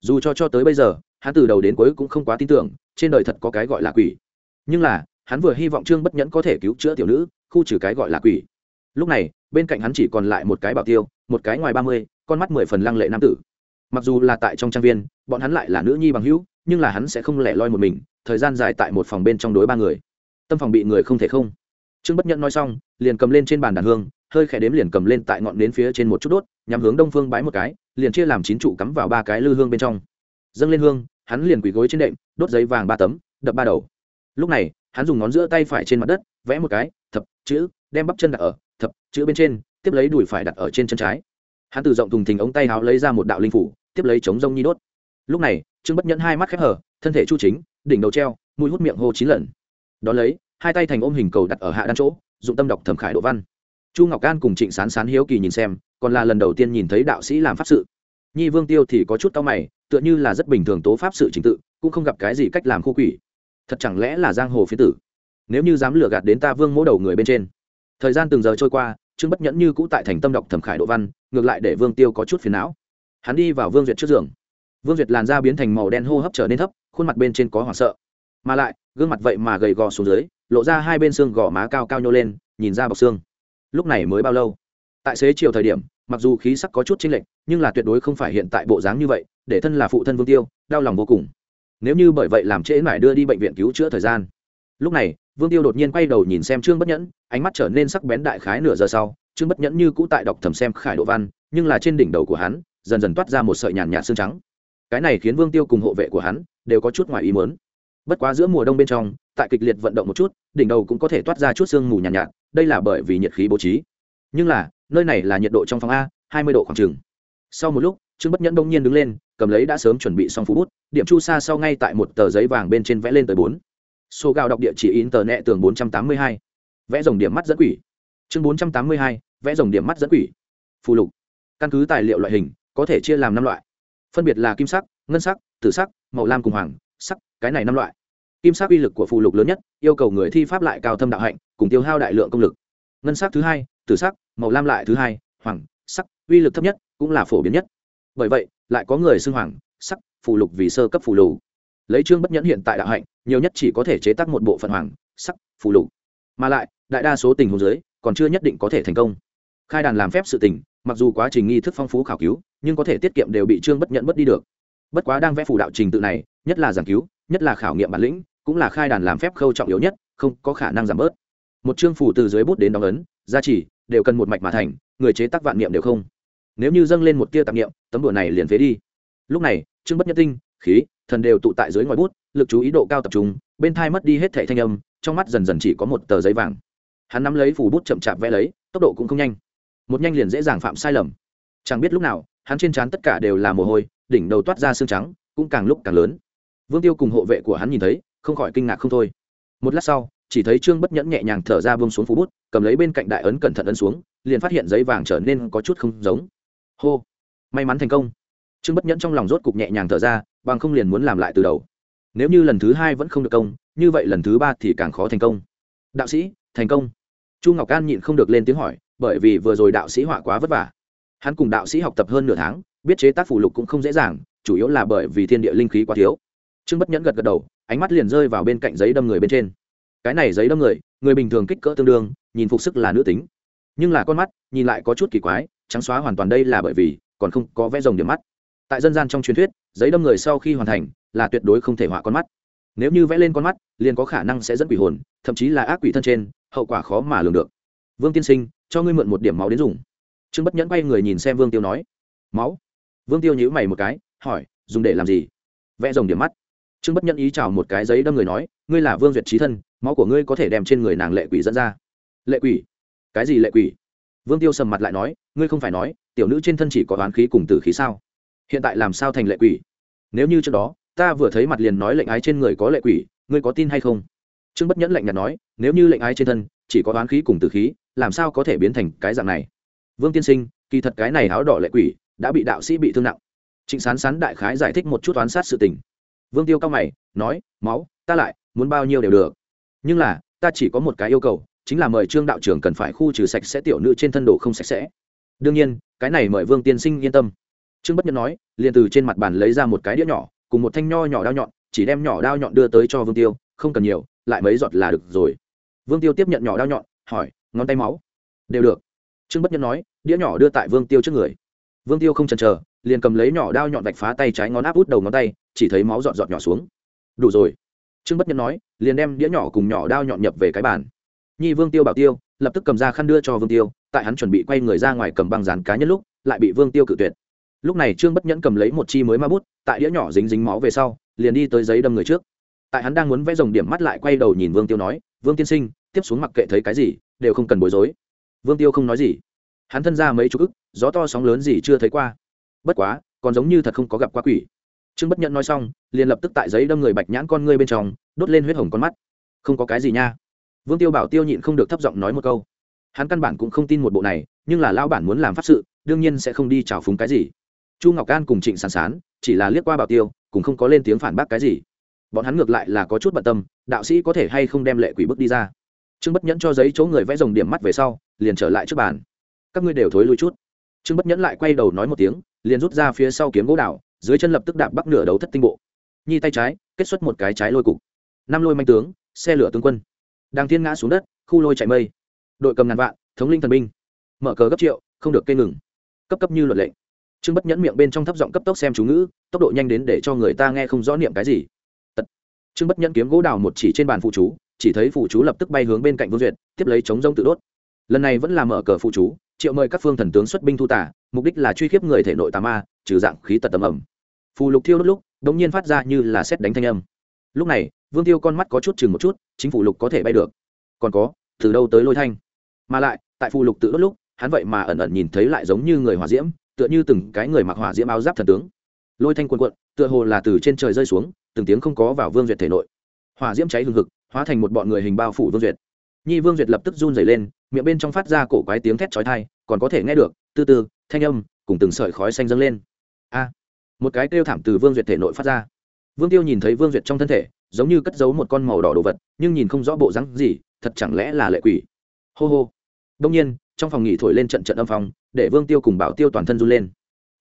Dù cho cho tới bây giờ, hắn từ đầu đến cuối cũng không quá tin tưởng, trên đời thật có cái gọi là quỷ. Nhưng là, hắn vừa hy vọng trương bất nhẫn có thể cứu chữa tiểu nữ, khu trừ cái gọi là quỷ. Lúc này, bên cạnh hắn chỉ còn lại một cái bảo tiêu, một cái ngoài ba mươi, con mắt mười phần lăng lệ nam tử. Mặc dù là tại trong trang viên, bọn hắn lại là nữ nhi bằng hữu, nhưng là hắn sẽ không lẻ loi một mình, thời gian dài tại một phòng bên trong đối ba người. Tâm phòng bị người không thể không. Trương bất nhẫn nói xong, liền cầm lên trên bàn đàn hương, hơi khẽ đếm liền cầm lên tại ngọn nến phía trên một chút đốt nhằm hướng đông phương bái một cái liền chia làm chín trụ cắm vào ba cái lư hương bên trong. Dâng lên hương, hắn liền quỳ gối trên đệm, đốt giấy vàng ba tấm, đập ba đầu. Lúc này, hắn dùng ngón giữa tay phải trên mặt đất, vẽ một cái, thập, chữ, đem bắp chân đặt ở, thập, chữ bên trên, tiếp lấy đùi phải đặt ở trên chân trái. Hắn tự rộng thùng thình ống tay háo lấy ra một đạo linh phủ, tiếp lấy chống rông nhi đốt. Lúc này, trương bất nhẫn hai mắt khép hở thân thể chu chính, đỉnh đầu treo, mũi hút miệng hô chín lần. Đón lấy, hai tay thành ôm hình cầu đặt ở hạ đan chỗ, dụng tâm đọc thẩm khải độ văn chu ngọc an cùng trịnh sán sán hiếu kỳ nhìn xem, còn là lần đầu tiên nhìn thấy đạo sĩ làm pháp sự. Nhi vương tiêu thì có chút tao mày, tựa như là rất bình thường tố pháp sự trình tự, cũng không gặp cái gì cách làm khô quỷ. Thật chẳng lẽ là giang hồ phía tử? Nếu như dám lừa gạt đến ta vương mỗ đầu người bên trên. Thời gian từng giờ trôi qua, trương bất nhẫn như cũ tại thành tâm đọc thẩm khải độ văn, ngược lại để vương tiêu có chút phiền não. Hắn đi vào vương duyệt trước giường. Vương duyệt làn da biến thành màu đen hô hấp trở nên thấp, khuôn mặt bên trên có hoảng sợ. Mà lại, gương mặt vậy mà gầy gò xuống dưới, lộ ra hai bên xương gò má cao cao nhô lên, nhìn ra bọc xương lúc này mới bao lâu? Tại xế chiều thời điểm mặc dù khí sắc có chút chênh lệch nhưng là tuyệt đối không phải hiện tại bộ dáng như vậy để thân là phụ thân vương tiêu đau lòng vô cùng. Nếu như bởi vậy làm trễ mải đưa đi bệnh viện cứu chữa thời gian. Lúc này vương tiêu đột nhiên quay đầu nhìn xem trương bất nhẫn ánh mắt trở nên sắc bén đại khái nửa giờ sau trương bất nhẫn như cũ tại đọc thầm xem khải độ văn nhưng là trên đỉnh đầu của hắn dần dần toát ra một sợi nhàn nhạt xương trắng. Cái này khiến vương tiêu cùng hộ vệ của hắn đều có chút ngoài ý mớn bất quá giữa mùa đông bên trong tại kịch liệt vận động một chút đỉnh đầu cũng có thể toát ra chút sương mù nhàn nhạt, nhạt đây là bởi vì nhiệt khí bố trí. Nhưng là, nơi này là nhiệt độ trong phòng a, hai mươi độ khoảng trừng sau một lúc, trương bất nhẫn đông nhiên đứng lên, cầm lấy đã sớm chuẩn bị xong phú bút, điểm chu sa sau ngay tại một tờ giấy vàng bên trên vẽ lên tới bốn. Số gạo đọc địa chỉ in tờ nẹ tường bốn trăm tám mươi hai. Vẽ dòng điểm mắt dẫn quỷ. Chương bốn trăm tám mươi hai, vẽ dòng điểm mắt dẫn quỷ. Phù lục. Căn cứ tài liệu loại hình, có thể chia làm năm loại. Phân biệt là kim sắc, ngân sắc, tử sắc, màu lam cùng hoàng, sắc, cái này năm loại kim sắc uy lực của phụ lục lớn nhất, yêu cầu người thi pháp lại cao thâm đạo hạnh, cùng tiêu hao đại lượng công lực. Ngân sắc thứ hai, tử sắc, màu lam lại thứ hai, hoàng, sắc, uy lực thấp nhất cũng là phổ biến nhất. Bởi vậy, lại có người xưng hoàng, sắc, phụ lục vì sơ cấp phụ lục. Lấy trương bất nhẫn hiện tại đạo hạnh, nhiều nhất chỉ có thể chế tác một bộ phận hoàng, sắc, phụ lục. Mà lại, đại đa số tình huống dưới, còn chưa nhất định có thể thành công. Khai đàn làm phép sự tình, mặc dù quá trình nghi thức phong phú khảo cứu, nhưng có thể tiết kiệm đều bị trương bất nhẫn bất đi được. Bất quá đang vẽ phù đạo trình tự này, nhất là giảng cứu, nhất là khảo nghiệm bản lĩnh cũng là khai đàn làm phép khâu trọng yếu nhất, không có khả năng giảm bớt. Một chương phủ từ dưới bút đến đóng ấn, gia trì, đều cần một mạch mà thành, người chế tác vạn niệm đều không. Nếu như dâng lên một tia tạp niệm, tấm đùa này liền phế đi. Lúc này trương bất nhất tinh, khí, thần đều tụ tại dưới ngoài bút, lực chú ý độ cao tập trung, bên thai mất đi hết thẻ thanh âm, trong mắt dần dần chỉ có một tờ giấy vàng. Hắn nắm lấy phủ bút chậm chạp vẽ lấy, tốc độ cũng không nhanh. Một nhanh liền dễ dàng phạm sai lầm. Chẳng biết lúc nào, hắn trên trán tất cả đều là mồ hôi, đỉnh đầu toát ra xương trắng, cũng càng lúc càng lớn. Vương tiêu cùng hộ vệ của hắn nhìn thấy không khỏi kinh ngạc không thôi. Một lát sau, chỉ thấy trương bất nhẫn nhẹ nhàng thở ra bông xuống phú bút, cầm lấy bên cạnh đại ấn cẩn thận ấn xuống, liền phát hiện giấy vàng trở nên có chút không giống. Hô! May mắn thành công. Trương bất nhẫn trong lòng rốt cục nhẹ nhàng thở ra, bằng không liền muốn làm lại từ đầu. Nếu như lần thứ hai vẫn không được công, như vậy lần thứ ba thì càng khó thành công. Đạo sĩ, thành công. Chu ngọc an nhịn không được lên tiếng hỏi, bởi vì vừa rồi đạo sĩ họa quá vất vả. Hắn cùng đạo sĩ học tập hơn nửa tháng, biết chế tác phụ lục cũng không dễ dàng, chủ yếu là bởi vì thiên địa linh khí quá thiếu. Trương bất nhẫn gật gật đầu ánh mắt liền rơi vào bên cạnh giấy đâm người bên trên. Cái này giấy đâm người người bình thường kích cỡ tương đương, nhìn phục sức là nữ tính. Nhưng là con mắt, nhìn lại có chút kỳ quái, trắng xóa hoàn toàn đây là bởi vì, còn không có vẽ rồng điểm mắt. Tại dân gian trong truyền thuyết, giấy đâm người sau khi hoàn thành, là tuyệt đối không thể họa con mắt. Nếu như vẽ lên con mắt, liền có khả năng sẽ dẫn quỷ hồn, thậm chí là ác quỷ thân trên, hậu quả khó mà lường được. Vương tiên sinh, cho ngươi mượn một điểm máu đến dùng. Trương bất nhẫn quay người nhìn xem vương tiêu nói, máu? Vương tiêu nhữ mày một cái, hỏi, dùng để làm gì? Vẽ rồng điểm mắt trương bất nhẫn ý chào một cái giấy đâm người nói, ngươi là vương duyệt trí thân, máu của ngươi có thể đem trên người nàng lệ quỷ dẫn ra. Lệ quỷ? Cái gì lệ quỷ? Vương tiêu sầm mặt lại nói, ngươi không phải nói, tiểu nữ trên thân chỉ có oán khí cùng tử khí sao? Hiện tại làm sao thành lệ quỷ? Nếu như trước đó, ta vừa thấy mặt liền nói lệnh ái trên người có lệ quỷ, ngươi có tin hay không? Trương bất nhẫn lạnh nhạt nói, nếu như lệnh ái trên thân chỉ có oán khí cùng tử khí, làm sao có thể biến thành cái dạng này? Vương tiên sinh, kỳ thật cái này áo đỏ lệ quỷ đã bị đạo sĩ bị thương nặng. Trịnh sán sán đại khái giải thích một chút oán sát sự tình vương tiêu cao mày, nói, máu, ta lại muốn bao nhiêu đều được. Nhưng là, ta chỉ có một cái yêu cầu, chính là mời trương đạo trưởng cần phải khu trừ sạch sẽ tiểu nữ trên thân đồ không sạch sẽ. Đương nhiên, cái này mời vương tiên sinh yên tâm. Trương bất nhân nói, liền từ trên mặt bàn lấy ra một cái đĩa nhỏ, cùng một thanh nho nhỏ đao nhọn, chỉ đem nhỏ đao nhọn đưa tới cho vương tiêu, không cần nhiều, lại mấy giọt là được rồi. Vương tiêu tiếp nhận nhỏ đao nhọn, hỏi, ngón tay máu? Đều được. Trương bất nhân nói, đĩa nhỏ đưa tại vương tiêu trước người. Vương tiêu không chần chờ, liền cầm lấy nhỏ đao nhọn vạch phá tay trái ngón áp út đầu ngón tay chỉ thấy máu giọt giọt nhỏ xuống. Đủ rồi. Trương bất nhân nói, liền đem đĩa nhỏ cùng nhỏ đao nhọn nhập về cái bàn. Nhi vương tiêu bảo tiêu, lập tức cầm ra khăn đưa cho vương tiêu, tại hắn chuẩn bị quay người ra ngoài cầm băng dán cá nhân lúc, lại bị vương tiêu cự tuyệt. Lúc này trương bất nhẫn cầm lấy một chi mới ma bút, tại đĩa nhỏ dính dính máu về sau, liền đi tới giấy đâm người trước. Tại hắn đang muốn vẽ dòng điểm mắt lại quay đầu nhìn vương tiêu nói, vương tiên sinh, tiếp xuống mặc kệ thấy cái gì, đều không cần bối rối. Vương tiêu không nói gì. Hắn thân ra mấy chục ức, gió to sóng lớn gì chưa thấy qua. Bất quá, còn giống như thật không có gặp qua quỷ trương bất nhẫn nói xong, liền lập tức tại giấy đâm người bạch nhãn con ngươi bên trong, đốt lên huyết hồng con mắt. Không có cái gì nha. Vương tiêu bảo tiêu nhịn không được thấp giọng nói một câu. Hắn căn bản cũng không tin một bộ này, nhưng là lão bản muốn làm pháp sự, đương nhiên sẽ không đi trào phúng cái gì. Chu ngọc an cùng trịnh sán sán, chỉ là liếc qua bảo tiêu, cũng không có lên tiếng phản bác cái gì. Bọn hắn ngược lại là có chút bận tâm, đạo sĩ có thể hay không đem lệ quỷ bước đi ra. Trương bất nhẫn cho giấy chỗ người vẽ dòng điểm mắt về sau, liền trở lại trước bàn. Các ngươi đều thối lui chút. Trương bất nhẫn lại quay đầu nói một tiếng, liền rút ra phía sau kiếm gỗ đảo dưới chân lập tức đạp bắc nửa đấu thất tinh bộ. Nhi tay trái, kết xuất một cái trái lôi cục. Năm lôi manh tướng, xe lửa tướng quân. Đang thiên ngã xuống đất, khu lôi chạy mây. Đội cầm ngàn vạn, thống linh thần binh. Mở cờ gấp triệu, không được cây ngừng. Cấp cấp như luật lệ. Trương bất nhẫn miệng bên trong thấp giọng cấp tốc xem chú ngữ, tốc độ nhanh đến để cho người ta nghe không rõ niệm cái gì. Tật. trương bất nhẫn kiếm gỗ đào một chỉ trên bàn phụ chú, chỉ thấy phụ chú lập tức bay hướng bên cạnh vương duyệt, tiếp lấy chống rông tự đốt. Lần này vẫn là mở cờ phụ chú triệu mời các phương thần tướng xuất binh thu tả mục đích là truy khiếp người thể nội tà ma, trừ dạng khí tật tầm ẩm. Phù lục thiêu đốt lúc, đống nhiên phát ra như là xét đánh thanh âm. Lúc này, vương tiêu con mắt có chút chừng một chút, chính phủ lục có thể bay được. Còn có, từ đâu tới lôi thanh? Mà lại, tại phù lục tự đốt lúc, hắn vậy mà ẩn ẩn nhìn thấy lại giống như người hỏa diễm, tựa như từng cái người mặc hỏa diễm áo giáp thần tướng. Lôi thanh quần quận tựa hồ là từ trên trời rơi xuống, từng tiếng không có vào vương duyệt thể nội. Hỏa diễm cháy hừng hực, hóa thành một bọn người hình bao phủ vương duyệt. Nhi vương duyệt lập tức run rẩy lên miệng bên trong phát ra cổ quái tiếng thét chói tai, còn có thể nghe được, từ từ, thanh âm, cùng từng sợi khói xanh dâng lên. A, một cái kêu thảm từ vương duyệt thể nội phát ra. Vương tiêu nhìn thấy vương duyệt trong thân thể, giống như cất giấu một con màu đỏ đồ vật, nhưng nhìn không rõ bộ rắn gì, thật chẳng lẽ là lệ quỷ? Hô hô. Đông nhiên, trong phòng nghỉ thổi lên trận trận âm phòng để vương tiêu cùng bảo tiêu toàn thân run lên.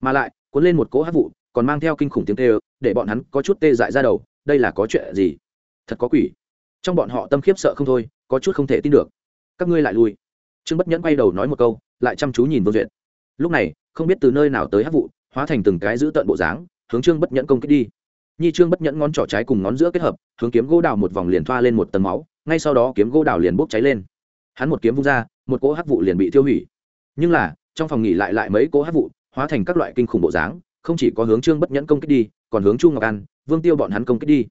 Mà lại, cuốn lên một cỗ hát vụ, còn mang theo kinh khủng tiếng tê để bọn hắn có chút tê dại ra đầu, đây là có chuyện gì? Thật có quỷ. Trong bọn họ tâm khiếp sợ không thôi, có chút không thể tin được các ngươi lại lui. Trương bất nhẫn quay đầu nói một câu, lại chăm chú nhìn vương duyệt. Lúc này, không biết từ nơi nào tới hát vụ, hóa thành từng cái giữ tận bộ dáng, hướng trương bất nhẫn công kích đi. Nhi trương bất nhẫn ngón trỏ trái cùng ngón giữa kết hợp, hướng kiếm gỗ đào một vòng liền thoa lên một tầng máu, ngay sau đó kiếm gỗ đào liền bốc cháy lên. Hắn một kiếm vung ra, một cỗ hắc vụ liền bị tiêu hủy. Nhưng là, trong phòng nghỉ lại lại mấy cỗ hắc vụ, hóa thành các loại kinh khủng bộ dáng, không chỉ có hướng trương bất nhẫn công kích đi, còn hướng chu ngọc an, vương tiêu bọn hắn công kích đi.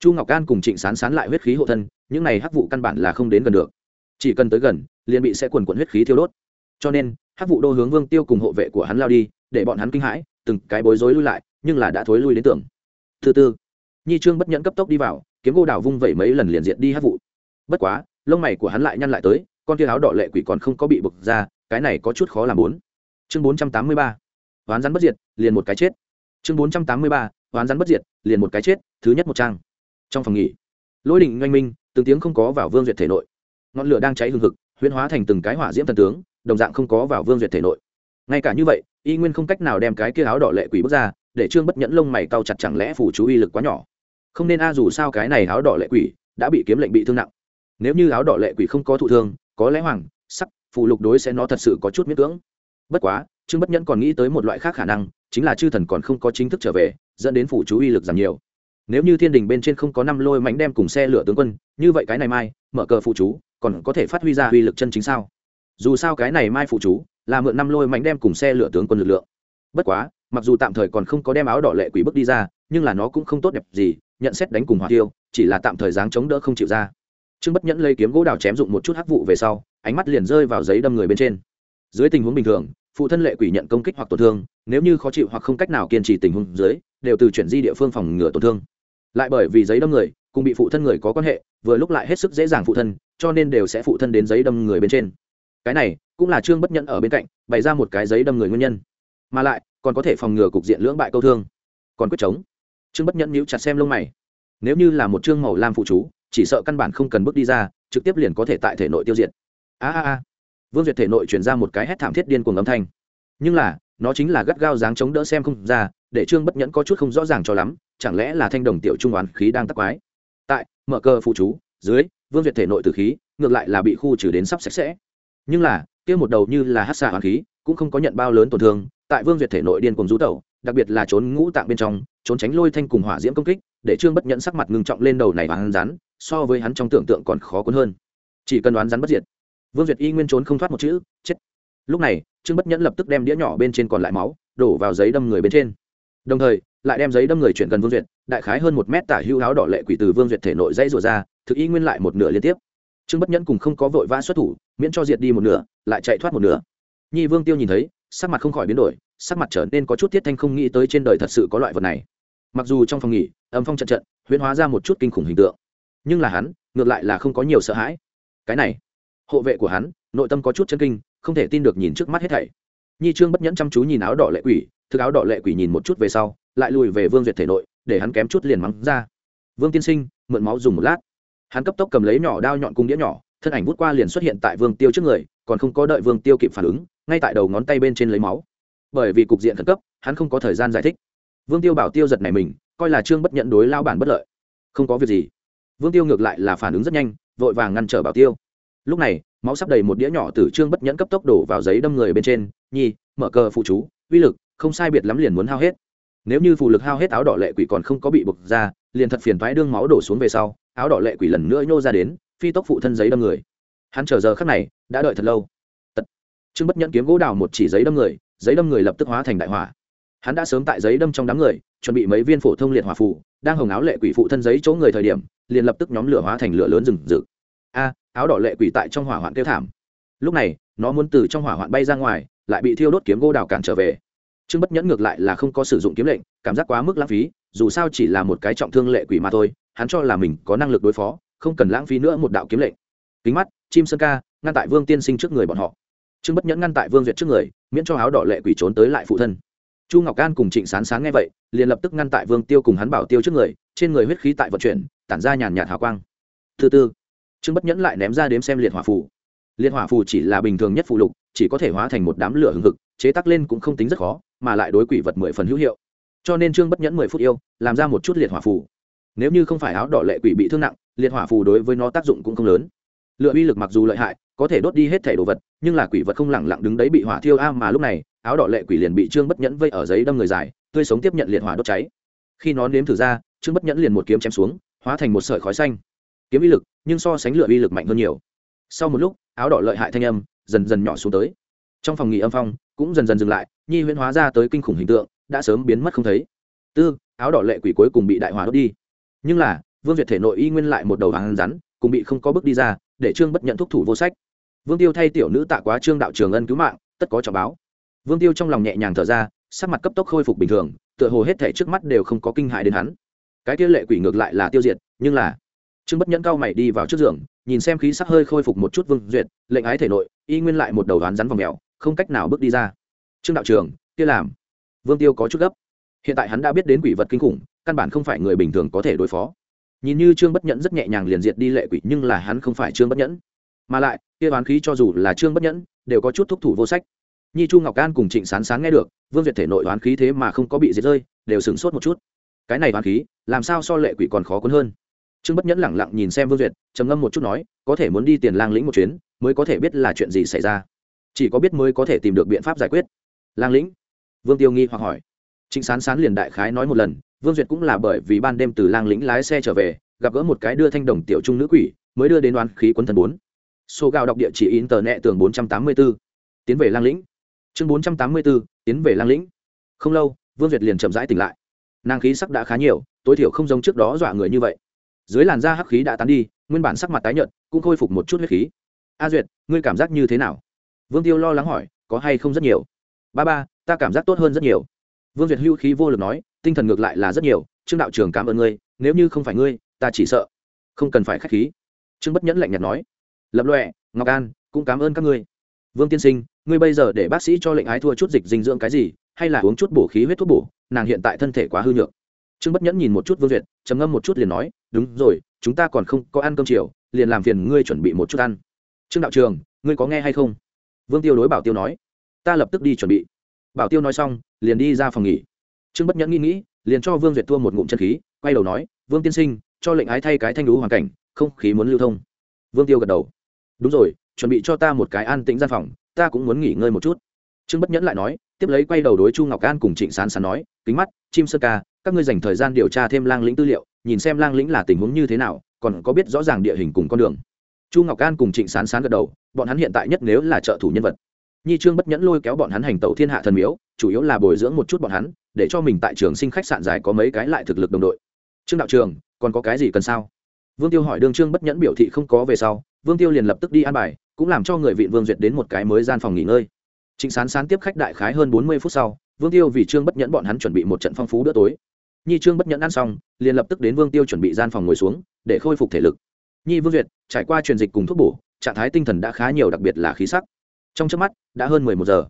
Chu ngọc an cùng trịnh sán sán lại huyết khí hộ thân, những này hắc vụ căn bản là không đến gần được chỉ cần tới gần, liền bị sẽ quần quận huyết khí thiêu đốt. Cho nên, hắc vụ đô hướng vương tiêu cùng hộ vệ của hắn lao đi, để bọn hắn kinh hãi, từng cái bối rối lui lại, nhưng là đã thối lui đến tưởng thứ tư nhi trương bất nhẫn cấp tốc đi vào, kiếm gô đào vung vẩy mấy lần liền diện đi hắc vụ bất quá, lông mày của hắn lại nhăn lại tới, con tia áo đỏ lệ quỷ còn không có bị bực ra, cái này có chút khó làm bốn. Chương bốn trăm tám mươi ba, hoán rắn bất diệt, liền một cái chết. Chương bốn trăm tám mươi ba, hoán rắn bất diệt, liền một cái chết, thứ nhất một trang. Trong phòng nghỉ lỗi định oanh minh, từng tiếng không có vào vương duyệt thể nội ngọn lửa đang cháy hừng hực, huyễn hóa thành từng cái hỏa diễm thần tướng, đồng dạng không có vào vương duyệt thể nội. Ngay cả như vậy, y nguyên không cách nào đem cái kia áo đỏ lệ quỷ bước ra, để trương bất nhẫn lông mày cau chặt chẳng lẽ phủ chú uy lực quá nhỏ. Không nên a, dù sao cái này áo đỏ lệ quỷ đã bị kiếm lệnh bị thương nặng. Nếu như áo đỏ lệ quỷ không có thụ thương, có lẽ hoàng, sắc, phù lục đối sẽ nó thật sự có chút miễn cưỡng. Bất quá, trương bất nhẫn còn nghĩ tới một loại khác khả năng, chính là chư thần còn không có chính thức trở về, dẫn đến phủ chú uy lực giảm nhiều. Nếu như thiên đình bên trên không có năm lôi mánh đem cùng xe lửa tướng quân, như vậy cái này mai, mở cờ phụ chú còn có thể phát huy ra uy lực chân chính sao? Dù sao cái này mai phụ chú là mượn năm lôi mạnh đem cùng xe lửa tướng quân lực lượng. Bất quá, mặc dù tạm thời còn không có đem áo đỏ lệ quỷ bước đi ra, nhưng là nó cũng không tốt đẹp gì, nhận xét đánh cùng hỏa tiêu chỉ là tạm thời dáng chống đỡ không chịu ra. Trương bất nhẫn lấy kiếm gỗ đào chém dụng một chút hắc vụ về sau, ánh mắt liền rơi vào giấy đâm người bên trên. Dưới tình huống bình thường, phụ thân lệ quỷ nhận công kích hoặc tổn thương, nếu như khó chịu hoặc không cách nào kiên trì tình huống dưới, đều từ chuyển di địa phương phòng ngừa tổn thương. Lại bởi vì giấy đâm người cùng bị phụ thân người có quan hệ, vừa lúc lại hết sức dễ dàng phụ thân, cho nên đều sẽ phụ thân đến giấy đâm người bên trên. Cái này cũng là trương bất nhẫn ở bên cạnh, bày ra một cái giấy đâm người nguyên nhân. Mà lại, còn có thể phòng ngừa cục diện lưỡng bại câu thương. Còn quyết chống. Trương bất nhẫn nhíu chặt xem lông mày. Nếu như là một trương màu lam phụ chú, chỉ sợ căn bản không cần bước đi ra, trực tiếp liền có thể tại thể nội tiêu diệt. A a a. Vương duyệt thể nội chuyển ra một cái hét thảm thiết điên cuồng âm thanh. Nhưng là, nó chính là gắt gao dáng chống đỡ xem không ra, để trương bất nhẫn có chút không rõ ràng cho lắm, chẳng lẽ là thanh đồng tiểu trung oán khí đang tắc quái? Tại mở cơ phụ chú, dưới, vương duyệt thể nội Tử khí, ngược lại là bị khu trừ đến sắp sạch sẽ. Nhưng là, kia một đầu như là hát xạ hoàng khí, cũng không có nhận bao lớn tổn thương, tại vương duyệt thể nội điên cùng rú tẩu, đặc biệt là trốn ngũ tạng bên trong, trốn tránh lôi thanh cùng hỏa diễm công kích, để trương bất nhẫn sắc mặt ngưng trọng lên đầu này và hắn rắn so với hắn trong tưởng tượng còn khó cuốn hơn. Chỉ cần đoán rắn bất diệt, vương duyệt y nguyên trốn không thoát một chữ, chết. Lúc này, trương bất nhẫn lập tức đem đĩa nhỏ bên trên còn lại máu, đổ vào giấy đâm người bên trên. Đồng thời lại đem giấy đâm người chuyển gần vương duyệt, đại khái hơn một mét tả hưu áo đỏ lệ quỷ từ vương duyệt thể nội dãy rủa ra, thực y nguyên lại một nửa liên tiếp. Trương bất nhẫn cùng không có vội vã xuất thủ, miễn cho diệt đi một nửa, lại chạy thoát một nửa. Nhi vương tiêu nhìn thấy, sắc mặt không khỏi biến đổi, sắc mặt trở nên có chút thiết thanh không nghĩ tới trên đời thật sự có loại vật này. Mặc dù trong phòng nghỉ, âm phong trận trận, huyễn hóa ra một chút kinh khủng hình tượng. Nhưng là hắn, ngược lại là không có nhiều sợ hãi. Cái này, hộ vệ của hắn, nội tâm có chút chân kinh, không thể tin được nhìn trước mắt hết thảy. Nhi trương bất nhẫn chăm chú nhìn áo đỏ lệ quỷ, thực áo đỏ lệ quỷ nhìn một chút về sau lại lùi về vương duyệt thể nội, để hắn kém chút liền mắng ra. Vương tiên sinh, mượn máu dùng một lát. Hắn cấp tốc cầm lấy nhỏ đao nhọn cung đĩa nhỏ, thân ảnh vút qua liền xuất hiện tại vương tiêu trước người, còn không có đợi vương tiêu kịp phản ứng, ngay tại đầu ngón tay bên trên lấy máu. Bởi vì cục diện khẩn cấp, hắn không có thời gian giải thích. Vương tiêu bảo tiêu giật này mình, coi là trương bất nhận đối lao bản bất lợi. Không có việc gì. Vương tiêu ngược lại là phản ứng rất nhanh, vội vàng ngăn trở bảo tiêu. Lúc này, máu sắp đầy một đĩa nhỏ từ trương bất nhẫn cấp tốc đổ vào giấy đâm người bên trên. Nhi, mở cờ phụ chú, uy lực, không sai biệt lắm liền muốn hao hết nếu như phụ lực hao hết áo đỏ lệ quỷ còn không có bị bực ra, liền thật phiền thoái đương máu đổ xuống về sau, áo đỏ lệ quỷ lần nữa nhô ra đến, phi tốc phụ thân giấy đâm người. Hắn chờ giờ khắc này, đã đợi thật lâu. Tật. trương bất nhẫn kiếm gỗ đào một chỉ giấy đâm người, giấy đâm người lập tức hóa thành đại hỏa. Hắn đã sớm tại giấy đâm trong đám người, chuẩn bị mấy viên phổ thông liệt hỏa phù, đang hồng áo lệ quỷ phụ thân giấy chỗ người thời điểm, liền lập tức nhóm lửa hóa thành lửa lớn rừng rực. A, áo đỏ lệ quỷ tại trong hỏa hoạn kêu thảm. Lúc này, nó muốn từ trong hỏa hoạn bay ra ngoài, lại bị thiêu đốt kiếm gỗ đào cản trở về trương bất nhẫn ngược lại là không có sử dụng kiếm lệnh, cảm giác quá mức lãng phí, dù sao chỉ là một cái trọng thương lệ quỷ mà thôi, hắn cho là mình có năng lực đối phó, không cần lãng phí nữa một đạo kiếm lệnh. Kính mắt, chim sơn ca, ngăn tại vương tiên sinh trước người bọn họ. Trương bất nhẫn ngăn tại vương duyệt trước người, miễn cho áo đỏ lệ quỷ trốn tới lại phụ thân. Chu ngọc can cùng trịnh sán sáng nghe vậy, liền lập tức ngăn tại vương tiêu cùng hắn bảo tiêu trước người, trên người huyết khí tại vận chuyển, tản ra nhàn nhạt hào quang. Thứ tư, trương bất nhẫn lại ném ra đếm xem liệt hỏa phù. Liệt hỏa phù chỉ là bình thường nhất phụ lục, chỉ có thể hóa thành một đám lửa hừng hực, chế tác lên cũng không tính rất khó mà lại đối quỷ vật mười phần hữu hiệu. Cho nên trương bất nhẫn mười phút yêu, làm ra một chút liệt hỏa phù. Nếu như không phải áo đỏ lệ quỷ bị thương nặng, liệt hỏa phù đối với nó tác dụng cũng không lớn. Lựa uy lực mặc dù lợi hại, có thể đốt đi hết thể đồ vật, nhưng là quỷ vật không lẳng lặng đứng đấy bị hỏa thiêu a mà lúc này, áo đỏ lệ quỷ liền bị trương bất nhẫn vây ở giấy đâm người dài, tươi sống tiếp nhận liệt hỏa đốt cháy. Khi nó nếm thử ra, trương bất nhẫn liền một kiếm chém xuống, hóa thành một sợi khói xanh. Kiếm uy lực, nhưng so sánh lựa uy lực mạnh hơn nhiều. Sau một lúc, áo đỏ lợi hại thanh âm dần dần nhỏ xuống tới. Trong phòng nghỉ âm phong cũng dần dần dừng lại nhi huyễn hóa ra tới kinh khủng hình tượng, đã sớm biến mất không thấy. Tư, áo đỏ lệ quỷ cuối cùng bị đại hỏa đốt đi. Nhưng là, vương duyệt thể nội y nguyên lại một đầu hàng rắn cùng bị không có bước đi ra, để trương bất nhận thúc thủ vô sách. Vương tiêu thay tiểu nữ tạ quá trương đạo trường ân cứu mạng, tất có trọng báo. Vương tiêu trong lòng nhẹ nhàng thở ra, sắc mặt cấp tốc khôi phục bình thường, tựa hồ hết thể trước mắt đều không có kinh hại đến hắn. Cái kia lệ quỷ ngược lại là tiêu diệt, nhưng là, trương bất nhẫn cao mày đi vào trước giường, nhìn xem khí sắc hơi khôi phục một chút vương duyệt, lệnh ái thể nội, y nguyên lại một đầu đoán rắn vòng mèo, không cách nào bước đi ra trương đạo trường kia làm. Vương tiêu có chút gấp. Hiện tại hắn đã biết đến quỷ vật kinh khủng, căn bản không phải người bình thường có thể đối phó. Nhìn như trương bất nhẫn rất nhẹ nhàng liền diệt đi lệ quỷ, nhưng là hắn không phải trương bất nhẫn. Mà lại, kia đoán khí cho dù là trương bất nhẫn, đều có chút thúc thủ vô sách. Nhi chu ngọc can cùng trịnh sán sán nghe được, vương việt thể nội đoán khí thế mà không có bị diệt rơi, đều sửng sốt một chút. Cái này đoán khí, làm sao so lệ quỷ còn khó cuốn hơn? Trương bất nhẫn lẳng lặng nhìn xem vương việt trầm ngâm một chút nói, có thể muốn đi tiền lang lĩnh một chuyến, mới có thể biết là chuyện gì xảy ra. Chỉ có biết mới có thể tìm được biện pháp giải quyết lang lĩnh. Vương tiêu nghi hoặc hỏi. Trịnh sán sán liền đại khái nói một lần, vương duyệt cũng là bởi vì ban đêm từ lang lĩnh lái xe trở về, gặp gỡ một cái đưa thanh đồng tiểu trung nữ quỷ, mới đưa đến đoán khí quấn thần bốn. Số gạo đọc địa chỉ in tờ nẹ tường bốn trăm tám mươi b ố tiến về lang lĩnh. Chương bốn trăm tám mươi b ố tiến về lang lĩnh. Không lâu, vương duyệt liền chậm rãi tỉnh lại. Nàng khí sắc đã khá nhiều, tối thiểu không giống trước đó dọa người như vậy. Dưới làn da hắc khí đã tán đi, nguyên bản sắc mặt tái nhợt, cũng khôi phục một chút huyết khí. A duyệt, ngươi cảm giác như thế nào? Vương tiêu lo lắng hỏi, có hay không rất nhiều? Ba ba, ta cảm giác tốt hơn rất nhiều. Vương duyệt hưu khí vô lực nói, tinh thần ngược lại là rất nhiều, trương đạo trưởng cảm ơn ngươi, nếu như không phải ngươi, ta chỉ sợ không cần phải k h á c h khí. Trương bất nhẫn lạnh nhạt nói, lập lọe ngọc an, cũng cảm ơn các ngươi. Vương tiên sinh, ngươi bây giờ để bác sĩ cho lệnh ái thua chút dịch dinh dưỡng cái gì, hay là uống chút bổ khí huyết thuốc bổ, nàng hiện tại thân thể quá hư nhược. Trương bất nhẫn nhìn một chút vương duyệt, trầm ngâm một chút liền nói, đúng rồi, chúng ta còn không có ăn cơm chiều, liền làm phiền ngươi chuẩn bị một chút ăn. Trương đạo trường ngươi có nghe hay không? Vương tiêu đối bảo tiêu nói ta lập tức đi chuẩn bị. Bảo tiêu nói xong, liền đi ra phòng nghỉ. Trương bất nhẫn nghĩ nghĩ, liền cho vương duyệt thua một ngụm chân khí, quay đầu nói, vương tiên sinh, cho lệnh ái thay cái thanh lũ hoàn cảnh, không khí muốn lưu thông. Vương tiêu gật đầu. Đúng rồi, chuẩn bị cho ta một cái an tĩnh gian phòng, ta cũng muốn nghỉ ngơi một chút. Trương bất nhẫn lại nói, tiếp lấy quay đầu đối chu ngọc an cùng trịnh sán sán nói, kính mắt, chim sơ ca, các ngươi dành thời gian điều tra thêm lang lĩnh tư liệu, nhìn xem lang lĩnh là tình huống như thế nào, còn có biết rõ ràng địa hình cùng con đường. Chu ngọc an cùng trịnh sán sán gật đầu, bọn hắn hiện tại nhất nếu là trợ thủ nhân vật nhi trương bất nhẫn lôi kéo bọn hắn hành tẩu thiên hạ thần miếu, chủ yếu là bồi dưỡng một chút bọn hắn, để cho mình tại trường sinh khách sạn dài có mấy cái lại thực lực đồng đội. Trương đạo trường, còn có cái gì cần sao? Vương tiêu hỏi đương trương bất nhẫn biểu thị không có về sau, vương tiêu liền lập tức đi an bài, cũng làm cho người vị vương duyệt đến một cái mới gian phòng nghỉ ngơi. Trịnh sán sán tiếp khách đại khái hơn bốn mươi phút sau, vương tiêu vì trương bất nhẫn bọn hắn chuẩn bị một trận phong phú bữa tối. Nhi trương bất nhẫn ăn xong, liền lập tức đến vương tiêu chuẩn bị gian phòng ngồi xuống, để khôi phục thể lực. Nhi vương duyệt, trải qua truyền dịch cùng thuốc bổ, trạng thái tinh thần đã khá nhiều, đặc biệt là khí sắc trong trước mắt, đã hơn mười một giờ.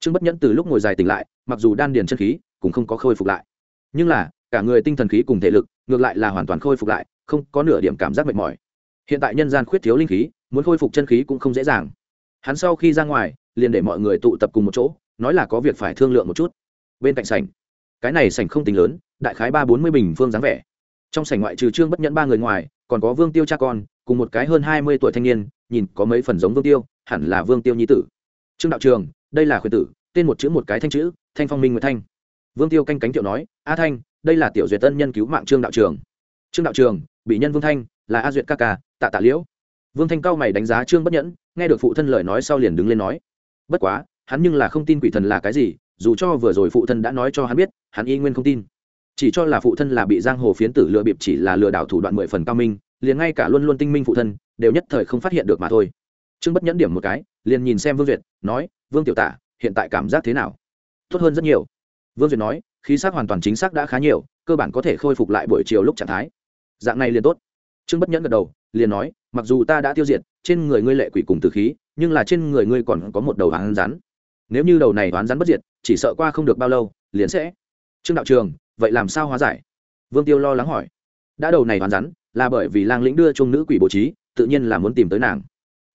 Trương bất nhẫn từ lúc ngồi dài tỉnh lại, mặc dù đan điền chân khí cũng không có khôi phục lại. Nhưng là, cả người tinh thần khí cùng thể lực, ngược lại là hoàn toàn khôi phục lại, không có nửa điểm cảm giác mệt mỏi. Hiện tại nhân gian khuyết thiếu linh khí, muốn khôi phục chân khí cũng không dễ dàng. Hắn sau khi ra ngoài, liền để mọi người tụ tập cùng một chỗ, nói là có việc phải thương lượng một chút. Bên cạnh sảnh, cái này sảnh không tính lớn, đại khái ba bốn mươi bình phương dáng vẻ. Trong sảnh ngoại trừ trương bất nhẫn ba người ngoài, còn có vương tiêu cha con cùng một cái hơn hai mươi tuổi thanh niên, nhìn có mấy phần giống vương tiêu, hẳn là vương tiêu nhi tử. Trương đạo trường, đây là khuyên tử, tên một chữ một cái thanh chữ, thanh phong minh nguyệt thanh. Vương tiêu canh cánh tiểu nói, a thanh, đây là tiểu duyệt tân nhân cứu mạng trương đạo trường. Trương đạo trường, bị nhân vương thanh, là a duyệt ca ca, tạ tạ liễu. Vương thanh cao mày đánh giá trương bất nhẫn, nghe được phụ thân lời nói sau liền đứng lên nói, bất quá, hắn nhưng là không tin quỷ thần là cái gì, dù cho vừa rồi phụ thân đã nói cho hắn biết, hắn y nguyên không tin. Chỉ cho là phụ thân là bị giang hồ phiến tử lừa bịp chỉ là lừa đảo thủ đoạn mười phần cao minh liền ngay cả luôn luôn tinh minh phụ thân, đều nhất thời không phát hiện được mà thôi. Trương bất nhẫn điểm một cái, liền nhìn xem vương duyệt, nói, vương tiểu tả, hiện tại cảm giác thế nào? Tốt hơn rất nhiều. Vương duyệt nói, khí sắc hoàn toàn chính xác đã khá nhiều, cơ bản có thể khôi phục lại buổi chiều lúc trạng thái. Dạng này liền tốt. Trương bất nhẫn gật đầu, liền nói, mặc dù ta đã tiêu diệt, trên người ngươi lệ quỷ cùng từ khí, nhưng là trên người ngươi còn có một đầu hoán rắn. Nếu như đầu này hoán rắn bất diệt, chỉ sợ qua không được bao lâu, liền sẽ. Trương đạo trường, vậy làm sao hóa giải? Vương tiêu lo lắng hỏi. Đã đầu này hoán rắn là bởi vì lang lĩnh đưa chung nữ quỷ bố trí, tự nhiên là muốn tìm tới nàng.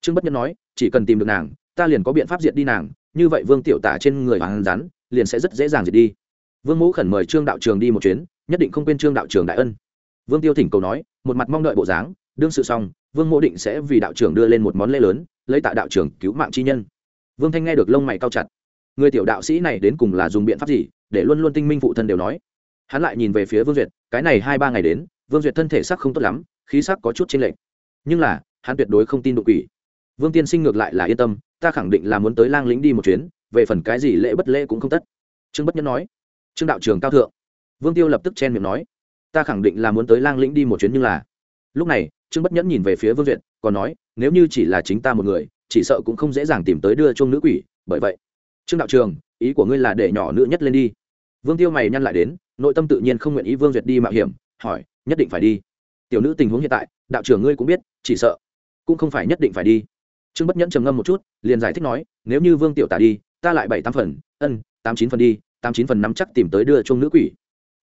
Trương bất nhân nói, chỉ cần tìm được nàng, ta liền có biện pháp diệt đi nàng, như vậy vương tiểu tả trên người hoàng rắn liền sẽ rất dễ dàng diệt đi. Vương mẫu khẩn mời trương đạo trường đi một chuyến, nhất định không quên trương đạo trường đại ân. Vương tiêu thỉnh cầu nói, một mặt mong đợi bộ dáng, đương sự xong, vương mộ định sẽ vì đạo trưởng đưa lên một món lễ lớn, lấy tạ đạo trưởng cứu mạng chi nhân. Vương thanh nghe được lông mày cao chặt. Người tiểu đạo sĩ này đến cùng là dùng biện pháp gì, để luôn luôn tinh minh phụ thân đều nói. Hắn lại nhìn về phía vương duyệt, cái này hai ba ngày đến vương duyệt thân thể sắc không tốt lắm, khí sắc có chút chênh lệch. Nhưng là, hắn tuyệt đối không tin đụng quỷ. Vương tiên sinh ngược lại là yên tâm, ta khẳng định là muốn tới lang lĩnh đi một chuyến, về phần cái gì lễ bất lễ cũng không tất. Trương bất nhân nói, trương đạo trường cao thượng. Vương tiêu lập tức chen miệng nói, ta khẳng định là muốn tới lang lĩnh đi một chuyến nhưng là lúc này, trương bất nhẫn nhìn về phía vương duyệt, còn nói, nếu như chỉ là chính ta một người, chỉ sợ cũng không dễ dàng tìm tới đưa chuông nữ quỷ, bởi vậy. Trương đạo trường ý của ngươi là để nhỏ nữ nhất lên đi. Vương tiêu mày nhăn lại đến, nội tâm tự nhiên không nguyện ý vương duyệt đi mạo hiểm, hỏi nhất định phải đi. Tiểu nữ tình huống hiện tại, đạo trưởng ngươi cũng biết, chỉ sợ cũng không phải nhất định phải đi. Trương bất nhẫn trầm ngâm một chút, liền giải thích nói, nếu như vương tiểu tả đi, ta lại bảy tám phần, ân, tám chín phần đi, tám chín phần nắm chắc tìm tới đưa chung nữ quỷ.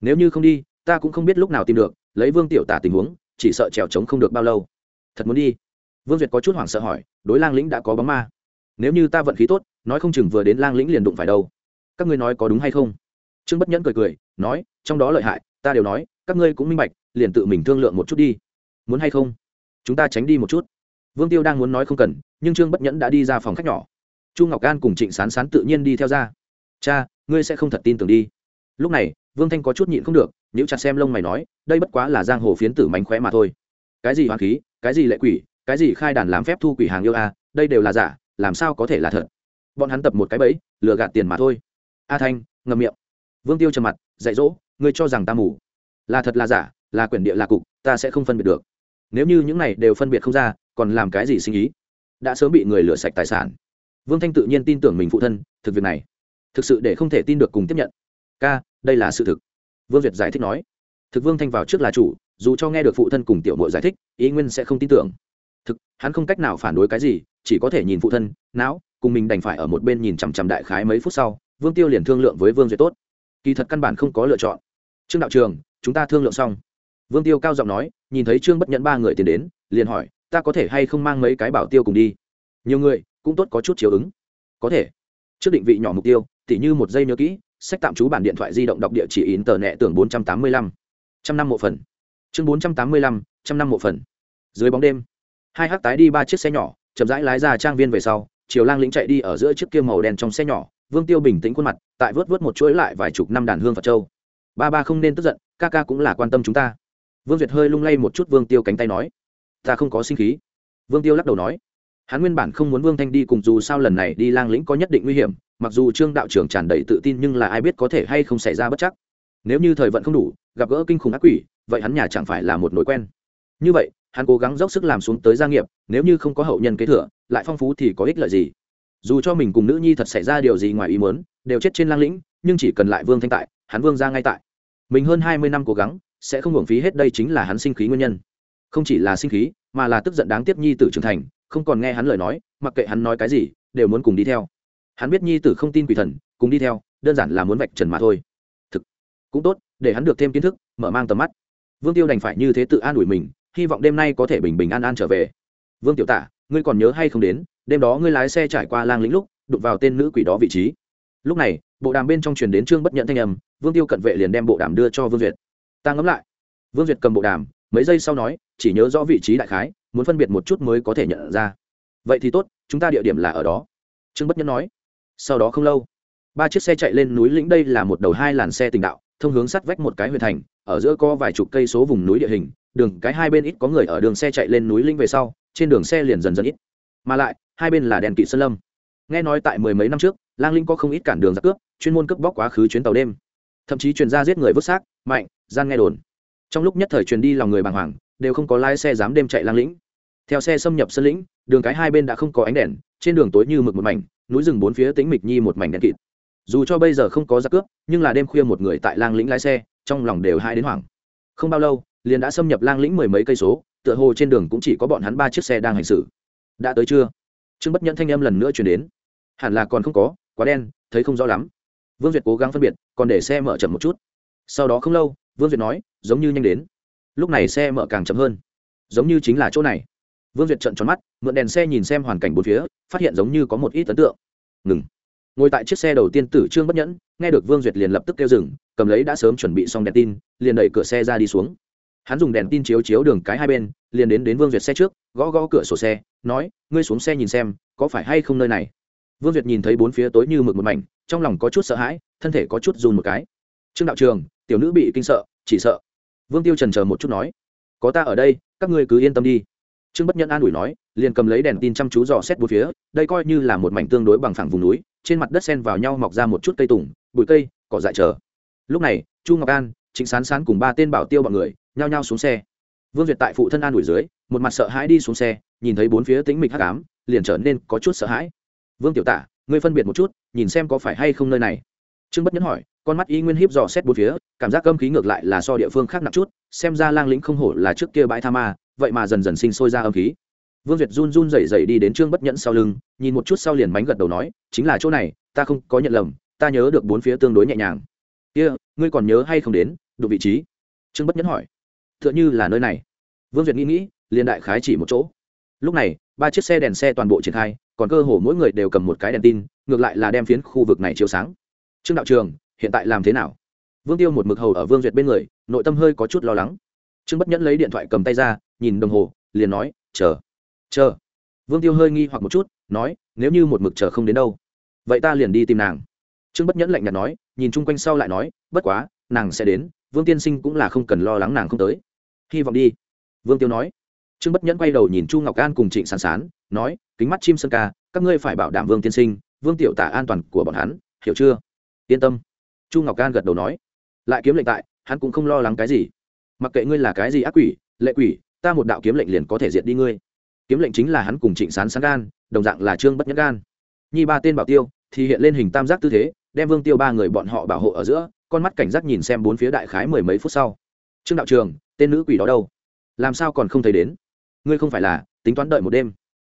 Nếu như không đi, ta cũng không biết lúc nào tìm được, lấy vương tiểu tả tình huống, chỉ sợ trèo trống không được bao lâu. Thật muốn đi. Vương duyệt có chút hoảng sợ hỏi, đối lang lĩnh đã có bóng ma. Nếu như ta vận khí tốt, nói không chừng vừa đến lang lĩnh liền đụng phải đâu. Các ngươi nói có đúng hay không? Trương bất nhẫn cười cười, nói, trong đó lợi hại, ta đều nói, các ngươi cũng minh bạch liền tự mình thương lượng một chút đi. Muốn hay không? Chúng ta tránh đi một chút. Vương tiêu đang muốn nói không cần, nhưng trương bất nhẫn đã đi ra phòng khách nhỏ. Chu ngọc an cùng trịnh sán sán tự nhiên đi theo ra. Cha, ngươi sẽ không thật tin tưởng đi. Lúc này, vương thanh có chút nhịn không được nếu chặt xem lông mày nói, đây bất quá là giang hồ phiến tử mánh khóe mà thôi. Cái gì hoàng khí, cái gì lệ quỷ, cái gì khai đàn làm phép thu quỷ hàng yêu a, đây đều là giả, làm sao có thể là thật? Bọn hắn tập một cái bẫy, lừa gạt tiền mà thôi. A thanh, ngậm miệng. Vương tiêu trầm mặt, dạy dỗ, ngươi cho rằng ta mù. Là thật là giả là quyển địa là cục, ta sẽ không phân biệt được. Nếu như những này đều phân biệt không ra, còn làm cái gì sinh ý? Đã sớm bị người lừa sạch tài sản. Vương thanh tự nhiên tin tưởng mình phụ thân, thực việc này, thực sự để không thể tin được cùng tiếp nhận. Ca, đây là sự thực. Vương duyệt giải thích nói. Thực vương thanh vào trước là chủ, dù cho nghe được phụ thân cùng tiểu mội giải thích, ý nguyên sẽ không tin tưởng. Thực, hắn không cách nào phản đối cái gì, chỉ có thể nhìn phụ thân, não, cùng mình đành phải ở một bên nhìn chằm chằm đại khái mấy phút sau, vương tiêu liền thương lượng với vương duyệt tốt. Kỳ thật căn bản không có lựa chọn. Trương đạo trường, chúng ta thương lượng xong vương tiêu cao giọng nói, nhìn thấy trương bất nhẫn ba người tiến đến, liền hỏi, ta có thể hay không mang mấy cái bảo tiêu cùng đi? Nhiều người, cũng tốt có chút chiếu ứng. Có thể. Trước định vị nhỏ mục tiêu, tỉ như một giây nhớ kỹ, sách tạm trú bản điện thoại di động đọc địa chỉ in tờ nẹ tưởng bốn trăm tám mươi lăm. Trăm năm một phần. Chương bốn trăm tám mươi lăm, trăm năm một phần. Dưới bóng đêm, hai hắc tái đi ba chiếc xe nhỏ, chậm rãi lái ra trang viên về sau chiều lang lĩnh chạy đi ở giữa chiếc kia màu đen trong xe nhỏ, vương tiêu bình tĩnh khuôn mặt, tại vớt vớt một chuỗi lại vài chục năm đàn hương phật châu. Ba ba không nên tức giận, ca ca cũng là quan tâm chúng ta vương duyệt hơi lung lay một chút vương tiêu cánh tay nói, ta không có sinh khí. Vương tiêu lắc đầu nói, hắn nguyên bản không muốn vương thanh đi cùng dù sao lần này đi lang lĩnh có nhất định nguy hiểm, mặc dù trương đạo trưởng tràn đầy tự tin nhưng là ai biết có thể hay không xảy ra bất chắc. Nếu như thời vận không đủ, gặp gỡ kinh khủng ác quỷ, vậy hắn nhà chẳng phải là một nỗi quen. Như vậy, hắn cố gắng dốc sức làm xuống tới gia nghiệp, nếu như không có hậu nhân kế thừa, lại phong phú thì có ích lợi gì? Dù cho mình cùng nữ nhi thật xảy ra điều gì ngoài ý muốn, đều chết trên lang lĩnh, nhưng chỉ cần lại vương thanh tại, hắn vương ra ngay tại. Mình hơn hai mươi năm cố gắng sẽ không hưởng phí hết, đây chính là hắn sinh khí nguyên nhân. Không chỉ là sinh khí, mà là tức giận đáng tiếc nhi tử trưởng thành, không còn nghe hắn lời nói, mặc kệ hắn nói cái gì, đều muốn cùng đi theo. Hắn biết nhi tử không tin quỷ thần, cùng đi theo, đơn giản là muốn vạch trần mà thôi. Thực cũng tốt, để hắn được thêm kiến thức, mở mang tầm mắt. Vương tiêu đành phải như thế tự an ủi mình, hy vọng đêm nay có thể bình bình an an trở về. Vương tiểu tả ngươi còn nhớ hay không đến, đêm đó ngươi lái xe trải qua lang lĩnh lúc, đụng vào tên nữ quỷ đó vị trí. Lúc này, bộ đàm bên trong truyền đến trương bất nhận thanh âm, vương tiêu cận vệ liền đem bộ đàm đưa cho vương duyệt ta ngẫm lại. Vương duyệt cầm bộ đàm, mấy giây sau nói, chỉ nhớ rõ vị trí đại khái, muốn phân biệt một chút mới có thể nhận ra. Vậy thì tốt, chúng ta địa điểm là ở đó. Trương bất nhẫn nói. Sau đó không lâu, ba chiếc xe chạy lên núi lĩnh đây là một đầu hai làn xe tình đạo, thông hướng sắt vách một cái huyện thành, ở giữa có vài chục cây số vùng núi địa hình, đường cái hai bên ít có người ở đường xe chạy lên núi lĩnh về sau, trên đường xe liền dần dần ít. Mà lại, hai bên là đèn kỵ sơn lâm. Nghe nói tại mười mấy năm trước, lang linh có không ít cản đường giặc cướp, chuyên môn cướp bóc quá khứ chuyến tàu đêm. Thậm chí chuyên gia giết người vứt xác mạnh, gian nghe đồn. Trong lúc nhất thời truyền đi lòng người bàng hoàng, đều không có lái xe dám đêm chạy lang lĩnh. Theo xe xâm nhập sân lĩnh, đường cái hai bên đã không có ánh đèn, trên đường tối như mực một mảnh, núi rừng bốn phía tính mịch nhi một mảnh đèn kịt. Dù cho bây giờ không có giặc cướp, nhưng là đêm khuya một người tại lang lĩnh lái xe, trong lòng đều hai đến hoảng. Không bao lâu, liền đã xâm nhập lang lĩnh mười mấy cây số, tựa hồ trên đường cũng chỉ có bọn hắn ba chiếc xe đang hành xử. Đã tới chưa? Trương bất nhẫn thanh âm lần nữa chuyển đến. Hẳn là còn không có, quá đen, thấy không rõ lắm. Vương duyệt cố gắng phân biệt, còn để xe mở chậm một chút sau đó không lâu, vương duyệt nói, giống như nhanh đến. Lúc này xe mở càng chậm hơn. Giống như chính là chỗ này. Vương duyệt trận tròn mắt, mượn đèn xe nhìn xem hoàn cảnh bốn phía, phát hiện giống như có một ít ấn tượng. Ngừng. Ngồi tại chiếc xe đầu tiên tử trương bất nhẫn, nghe được vương duyệt liền lập tức kêu dừng, cầm lấy đã sớm chuẩn bị xong đèn tin, liền đẩy cửa xe ra đi xuống. Hắn dùng đèn tin chiếu chiếu đường cái hai bên, liền đến đến vương duyệt xe trước, gõ gõ cửa sổ xe, nói, ngươi xuống xe nhìn xem, có phải hay không nơi này? Vương duyệt nhìn thấy bốn phía tối như mực một mảnh, trong lòng có chút sợ hãi, thân thể có chút dùn một cái. Trương đạo trường tiểu nữ bị kinh sợ, chỉ sợ. Vương tiêu trần chờ một chút nói, có ta ở đây, các ngươi cứ yên tâm đi. Trương bất Nhân an ủi nói, liền cầm lấy đèn tin chăm chú dò xét bốn phía, đây coi như là một mảnh tương đối bằng phẳng vùng núi, trên mặt đất sen vào nhau mọc ra một chút cây tùng, bụi cây, cỏ dại chờ. Lúc này, chu ngọc an, trịnh sán sán cùng ba tên bảo tiêu bọn người nhao nhao xuống xe. Vương duyệt tại phụ thân an ủi dưới, một mặt sợ hãi đi xuống xe, nhìn thấy bốn phía tĩnh mịch hắc ám, liền trở nên có chút sợ hãi. Vương tiểu tả, ngươi phân biệt một chút, nhìn xem có phải hay không nơi này? Trương bất nhẫn hỏi con mắt y nguyên hiếp dò xét bốn phía cảm giác âm khí ngược lại là so địa phương khác nặng chút xem ra lang lĩnh không hổ là trước kia bãi tha ma vậy mà dần dần sinh sôi ra âm khí. Vương duyệt run run rẩy rẩy đi đến trương bất nhẫn sau lưng nhìn một chút sau liền bánh gật đầu nói chính là chỗ này ta không có nhận lầm ta nhớ được bốn phía tương đối nhẹ nhàng. Kia、yeah, ngươi còn nhớ hay không đến đủ vị trí? Trương bất nhẫn hỏi. T h ư ợ n h ư là nơi này. Vương duyệt nghĩ nghĩ liền đại khái chỉ một chỗ. Lúc này ba chiếc xe đèn xe toàn bộ triển khai còn cơ hồ mỗi người đều cầm một cái đèn tin ngược lại là đem phiến khu vực này chiếu sáng. Trương đạo trường hiện tại làm thế nào? Vương tiêu một mực hầu ở vương duyệt bên người, nội tâm hơi có chút lo lắng. Trương bất nhẫn lấy điện thoại cầm tay ra, nhìn đồng hồ, liền nói, chờ chờ. Vương tiêu hơi nghi hoặc một chút, nói, nếu như một mực chờ không đến đâu, vậy ta liền đi tìm nàng. Trương bất nhẫn lạnh nhạt nói, nhìn chung quanh sau lại nói, bất quá, nàng sẽ đến, vương tiên sinh cũng là không cần lo lắng nàng không tới. Hy vọng đi. Vương tiêu nói. Trương bất nhẫn quay đầu nhìn chu ngọc an cùng trịnh sán sán, nói, kính mắt chim sơn ca, các ngươi phải bảo đảm vương tiên sinh, vương tiểu tả an toàn của bọn hắn, hiểu chưa? Yên tâm chu ngọc Gan gật đầu nói, lại kiếm lệnh tại, hắn cũng không lo lắng cái gì. Mặc kệ ngươi là cái gì ác quỷ, lệ quỷ, ta một đạo kiếm lệnh liền có thể diệt đi ngươi. Kiếm lệnh chính là hắn cùng trịnh sán sán gan, đồng dạng là trương bất nhất gan. Nhi ba tên bảo tiêu, thì hiện lên hình tam giác tư thế, đem vương tiêu ba người bọn họ bảo hộ ở giữa, con mắt cảnh giác nhìn xem bốn phía đại khái mười mấy phút sau. Trương đạo trường, tên nữ quỷ đó đâu? Làm sao còn không thấy đến? Ngươi không phải là, tính toán đợi một đêm.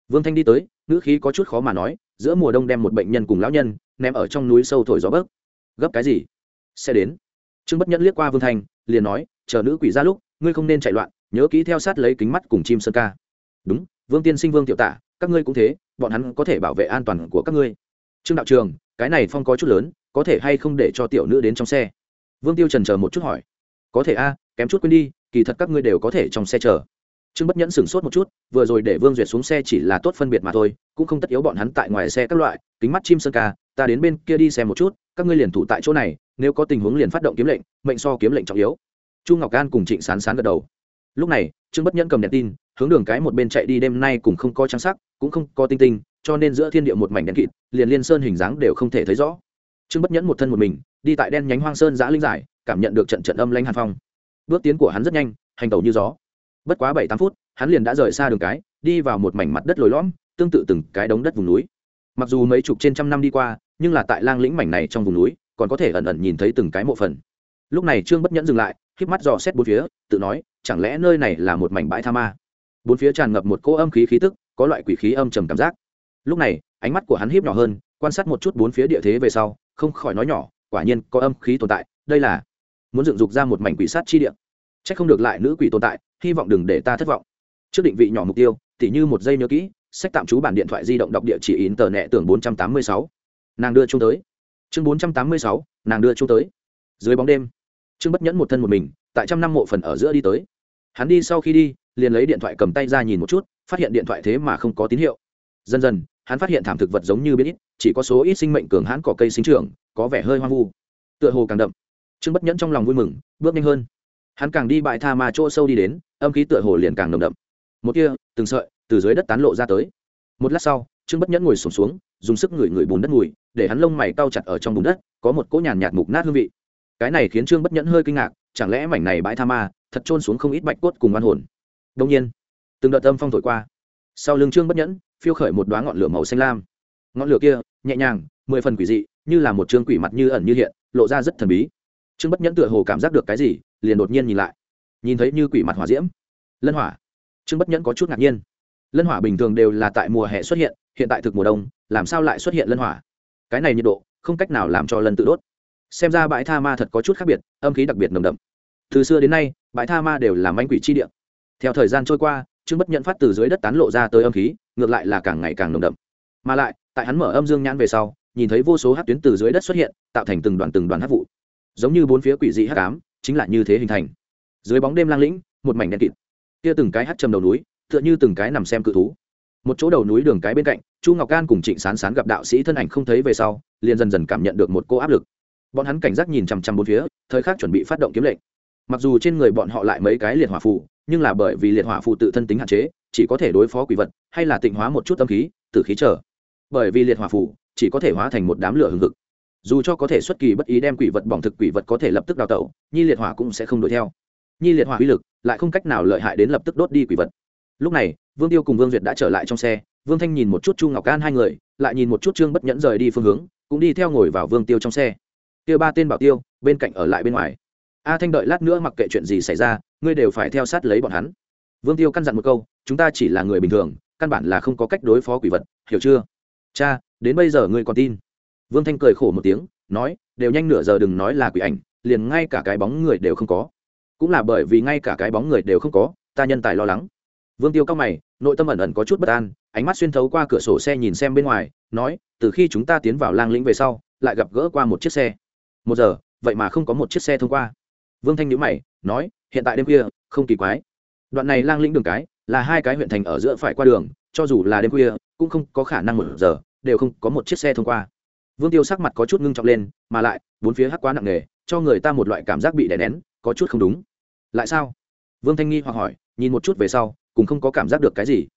Vương thanh đi tới nữ khí có chút khó mà nói, giữa mùa đông đem một bệnh nhân cùng lão nhân ném ở trong núi sâu thổi gió bấc gấp cái gì? Sẽ đến. Trương bất nhẫn liếc qua vương thanh liền nói, chờ nữ quỷ ra lúc, ngươi không nên chạy loạn, nhớ kỹ theo sát lấy kính mắt cùng chim sơn ca. Đúng, vương tiên sinh, vương tiểu tả, các ngươi cũng thế, bọn hắn có thể bảo vệ an toàn của các ngươi. Trương đạo trường, cái này phong có chút lớn, có thể hay không để cho tiểu nữ đến trong xe? Vương tiêu trần chờ một chút hỏi. Có thể a, kém chút quên đi, kỳ thật các ngươi đều có thể trong xe chờ. Trương bất nhẫn sửng sốt một chút, vừa rồi để vương duyệt xuống xe chỉ là tốt phân biệt mà thôi, cũng không tất yếu bọn hắn tại ngoài xe các loại, kính mắt chim sơn ca ta đến bên kia đi xem một chút, các ngươi liền thủ tại chỗ này, nếu có tình huống liền phát động kiếm lệnh, mệnh so kiếm lệnh trọng yếu. Chu ngọc an cùng trịnh sán sán gật đầu. Lúc này, trương bất nhẫn cầm đèn tin, hướng đường cái một bên chạy đi, đêm nay cũng không có trang sắc, cũng không có tinh tinh, cho nên giữa thiên địa một mảnh đen kịt, liền liên sơn hình dáng đều không thể thấy rõ. Trương bất nhẫn một thân một mình, đi tại đen nhánh hoang sơn giã linh giải, cảm nhận được trận trận âm lanh hàn phong. Bước tiến của hắn rất nhanh, hành tẩu như gió. Bất quá bảy tám phút, hắn liền đã rời xa đường cái, đi vào một mảnh mặt đất lồi lõm, tương tự từng cái đống đất vùng núi. Mặc dù mấy chục trên trăm năm đi qua nhưng là tại lang lĩnh mảnh này trong vùng núi, còn có thể ẩn ẩn nhìn thấy từng cái mộ phần. Lúc này trương bất nhẫn dừng lại, híp mắt dò xét bốn phía, tự nói, chẳng lẽ nơi này là một mảnh bãi tha ma? Bốn phía tràn ngập một cỗ âm khí khí tức, có loại quỷ khí âm trầm cảm giác. Lúc này, ánh mắt của hắn híp nhỏ hơn, quan sát một chút bốn phía địa thế về sau, không khỏi nói nhỏ, quả nhiên có âm khí tồn tại, đây là muốn dựng dục ra một mảnh quỷ sát chi địa. C h ắ c không được lại nữ quỷ tồn tại, hy vọng đừng để ta thất vọng. Trước định vị nhỏ mục tiêu, tỉ như một giây nhớ kỹ, sách tạm trú bản điện thoại di động đọc địa chỉ in tờ nẹ tưởng bốn trăm tám mươi sáu nàng đưa chung tới. Chương bốn trăm tám mươi sáu, nàng đưa chung tới. Dưới bóng đêm, trương bất nhẫn một thân một mình, tại trăm năm mộ phần ở giữa đi tới. Hắn đi sau khi đi, liền lấy điện thoại cầm tay ra nhìn một chút, phát hiện điện thoại thế mà không có tín hiệu. Dần dần, hắn phát hiện thảm thực vật giống như biết ít, chỉ có số ít sinh mệnh cường hãn cỏ cây sinh trưởng, có vẻ hơi hoang vu. Tựa hồ càng đậm, trương bất nhẫn trong lòng vui mừng, bước nhanh hơn. Hắn càng đi bãi tha mà chỗ sâu đi đến, âm khí tựa hồ liền càng nồng đậm. Một kia từng sợi, từ dưới đất tán lộ ra tới. Một lát sau trương bất nhẫn ngồi sụp xuống, xuống dùng sức ngửi ngửi bùn đất mùi để hắn lông mày cau chặt ở trong bùn đất có một cỗ nhàn nhạt mục nát hương vị. Cái này khiến trương bất nhẫn hơi kinh ngạc chẳng lẽ mảnh này bãi tha ma thật trôn xuống không ít bạch cốt cùng oan hồn? Đông nhiên từng đợt âm phong thổi qua. Sau lưng trương bất nhẫn phiêu khởi một đoá ngọn lửa màu xanh lam. Ngọn lửa kia nhẹ nhàng mười phần quỷ dị như là một trương quỷ mặt như ẩn như hiện lộ ra rất thần bí. Trương bất nhẫn tựa hồ cảm giác được cái gì liền đột nhiên nhìn lại. Nhìn thấy như quỷ mặt hỏa diễm. Lân hỏa. Trương bất nhẫn có chút ngạc nhiên. Lân hỏa bình thường đều là tại mùa hè xuất hiện hiện tại thực mùa đông, làm sao lại xuất hiện lân hỏa? Cái này nhiệt độ, không cách nào làm cho lân tự đốt. Xem ra bãi tha ma thật có chút khác biệt, âm khí đặc biệt nồng đậm. Từ xưa đến nay, bãi tha ma đều làm manh quỷ chi địa. Theo thời gian trôi qua trương bất nhận phát từ dưới đất tán lộ ra tới âm khí, ngược lại là càng ngày càng nồng đậm. Mà lại, tại hắn mở âm dương nhãn về sau, nhìn thấy vô số hát tuyến từ dưới đất xuất hiện, tạo thành từng đoàn từng đoàn hát vụ. Giống như bốn phía quỷ dị hát cám chính là như thế hình thành. Dưới bóng đêm lang lĩnh, một mảnh đen kịt. Kia từng cái hát trầm đầu núi, tựa như từng cái nằm xem cự thú một chỗ đầu núi đường cái bên cạnh, chu ngọc can cùng trịnh sán sán gặp đạo sĩ thân ảnh không thấy về sau, liền dần dần cảm nhận được một cô áp lực. Bọn hắn cảnh giác nhìn chằm chằm bốn phía, thời khắc chuẩn bị phát động kiếm lệnh. Mặc dù trên người bọn họ lại mấy cái liệt hỏa phù, nhưng là bởi vì liệt hỏa phù tự thân tính hạn chế, chỉ có thể đối phó quỷ vật, hay là tịnh hóa một chút tâm khí, tử khí trở bởi vì liệt hỏa phù chỉ có thể hóa thành một đám lửa hừng hực. Dù cho có thể xuất kỳ bất ý đem quỷ vật bỏng thực quỷ vật có thể lập tức đào tẩu, nhi liệt hỏa cũng sẽ không đuổi theo. Nhi liệt hỏa uy lực lại không cách nào lợi hại đến lập tức đốt đi quỷ vật. Lúc này vương tiêu cùng vương duyệt đã trở lại trong xe, vương thanh nhìn một chút chu ngọc can hai người, lại nhìn một chút trương bất nhẫn rời đi phương hướng, cũng đi theo ngồi vào vương tiêu trong xe. Tiêu ba tên bảo tiêu, bên cạnh ở lại bên ngoài. A thanh đợi lát nữa mặc kệ chuyện gì xảy ra, ngươi đều phải theo sát lấy bọn hắn. Vương tiêu căn dặn một câu, chúng ta chỉ là người bình thường, căn bản là không có cách đối phó quỷ vật, hiểu chưa? Cha, đến bây giờ ngươi còn tin? Vương thanh cười khổ một tiếng, nói, đều nhanh nửa giờ đừng nói là quỷ ảnh, liền ngay cả cái bóng người đều không có. Cũng là bởi vì ngay cả cái bóng người đều không có, ta nhân tài lo lắng vương tiêu cao mày, nội tâm ẩn ẩn có chút bất an, ánh mắt xuyên thấu qua cửa sổ xe nhìn xem bên ngoài, nói, từ khi chúng ta tiến vào lang lĩnh về sau, lại gặp gỡ qua một chiếc xe. Một giờ, vậy mà không có một chiếc xe thông qua. Vương thanh nhữ mày, nói, hiện tại đêm khuya, không kỳ quái. Đoạn này lang lĩnh đường cái, là hai cái huyện thành ở giữa phải qua đường, cho dù là đêm khuya, cũng không có khả năng một giờ, đều không có một chiếc xe thông qua. Vương tiêu sắc mặt có chút ngưng trọng lên, mà lại, bốn phía hắc quá nặng nề, cho người ta một loại cảm giác bị đè nén, có chút không đúng. Lại sao? Vương thanh nghi hoặc hỏi, nhìn một chút về sau cũng không có cảm giác được cái gì.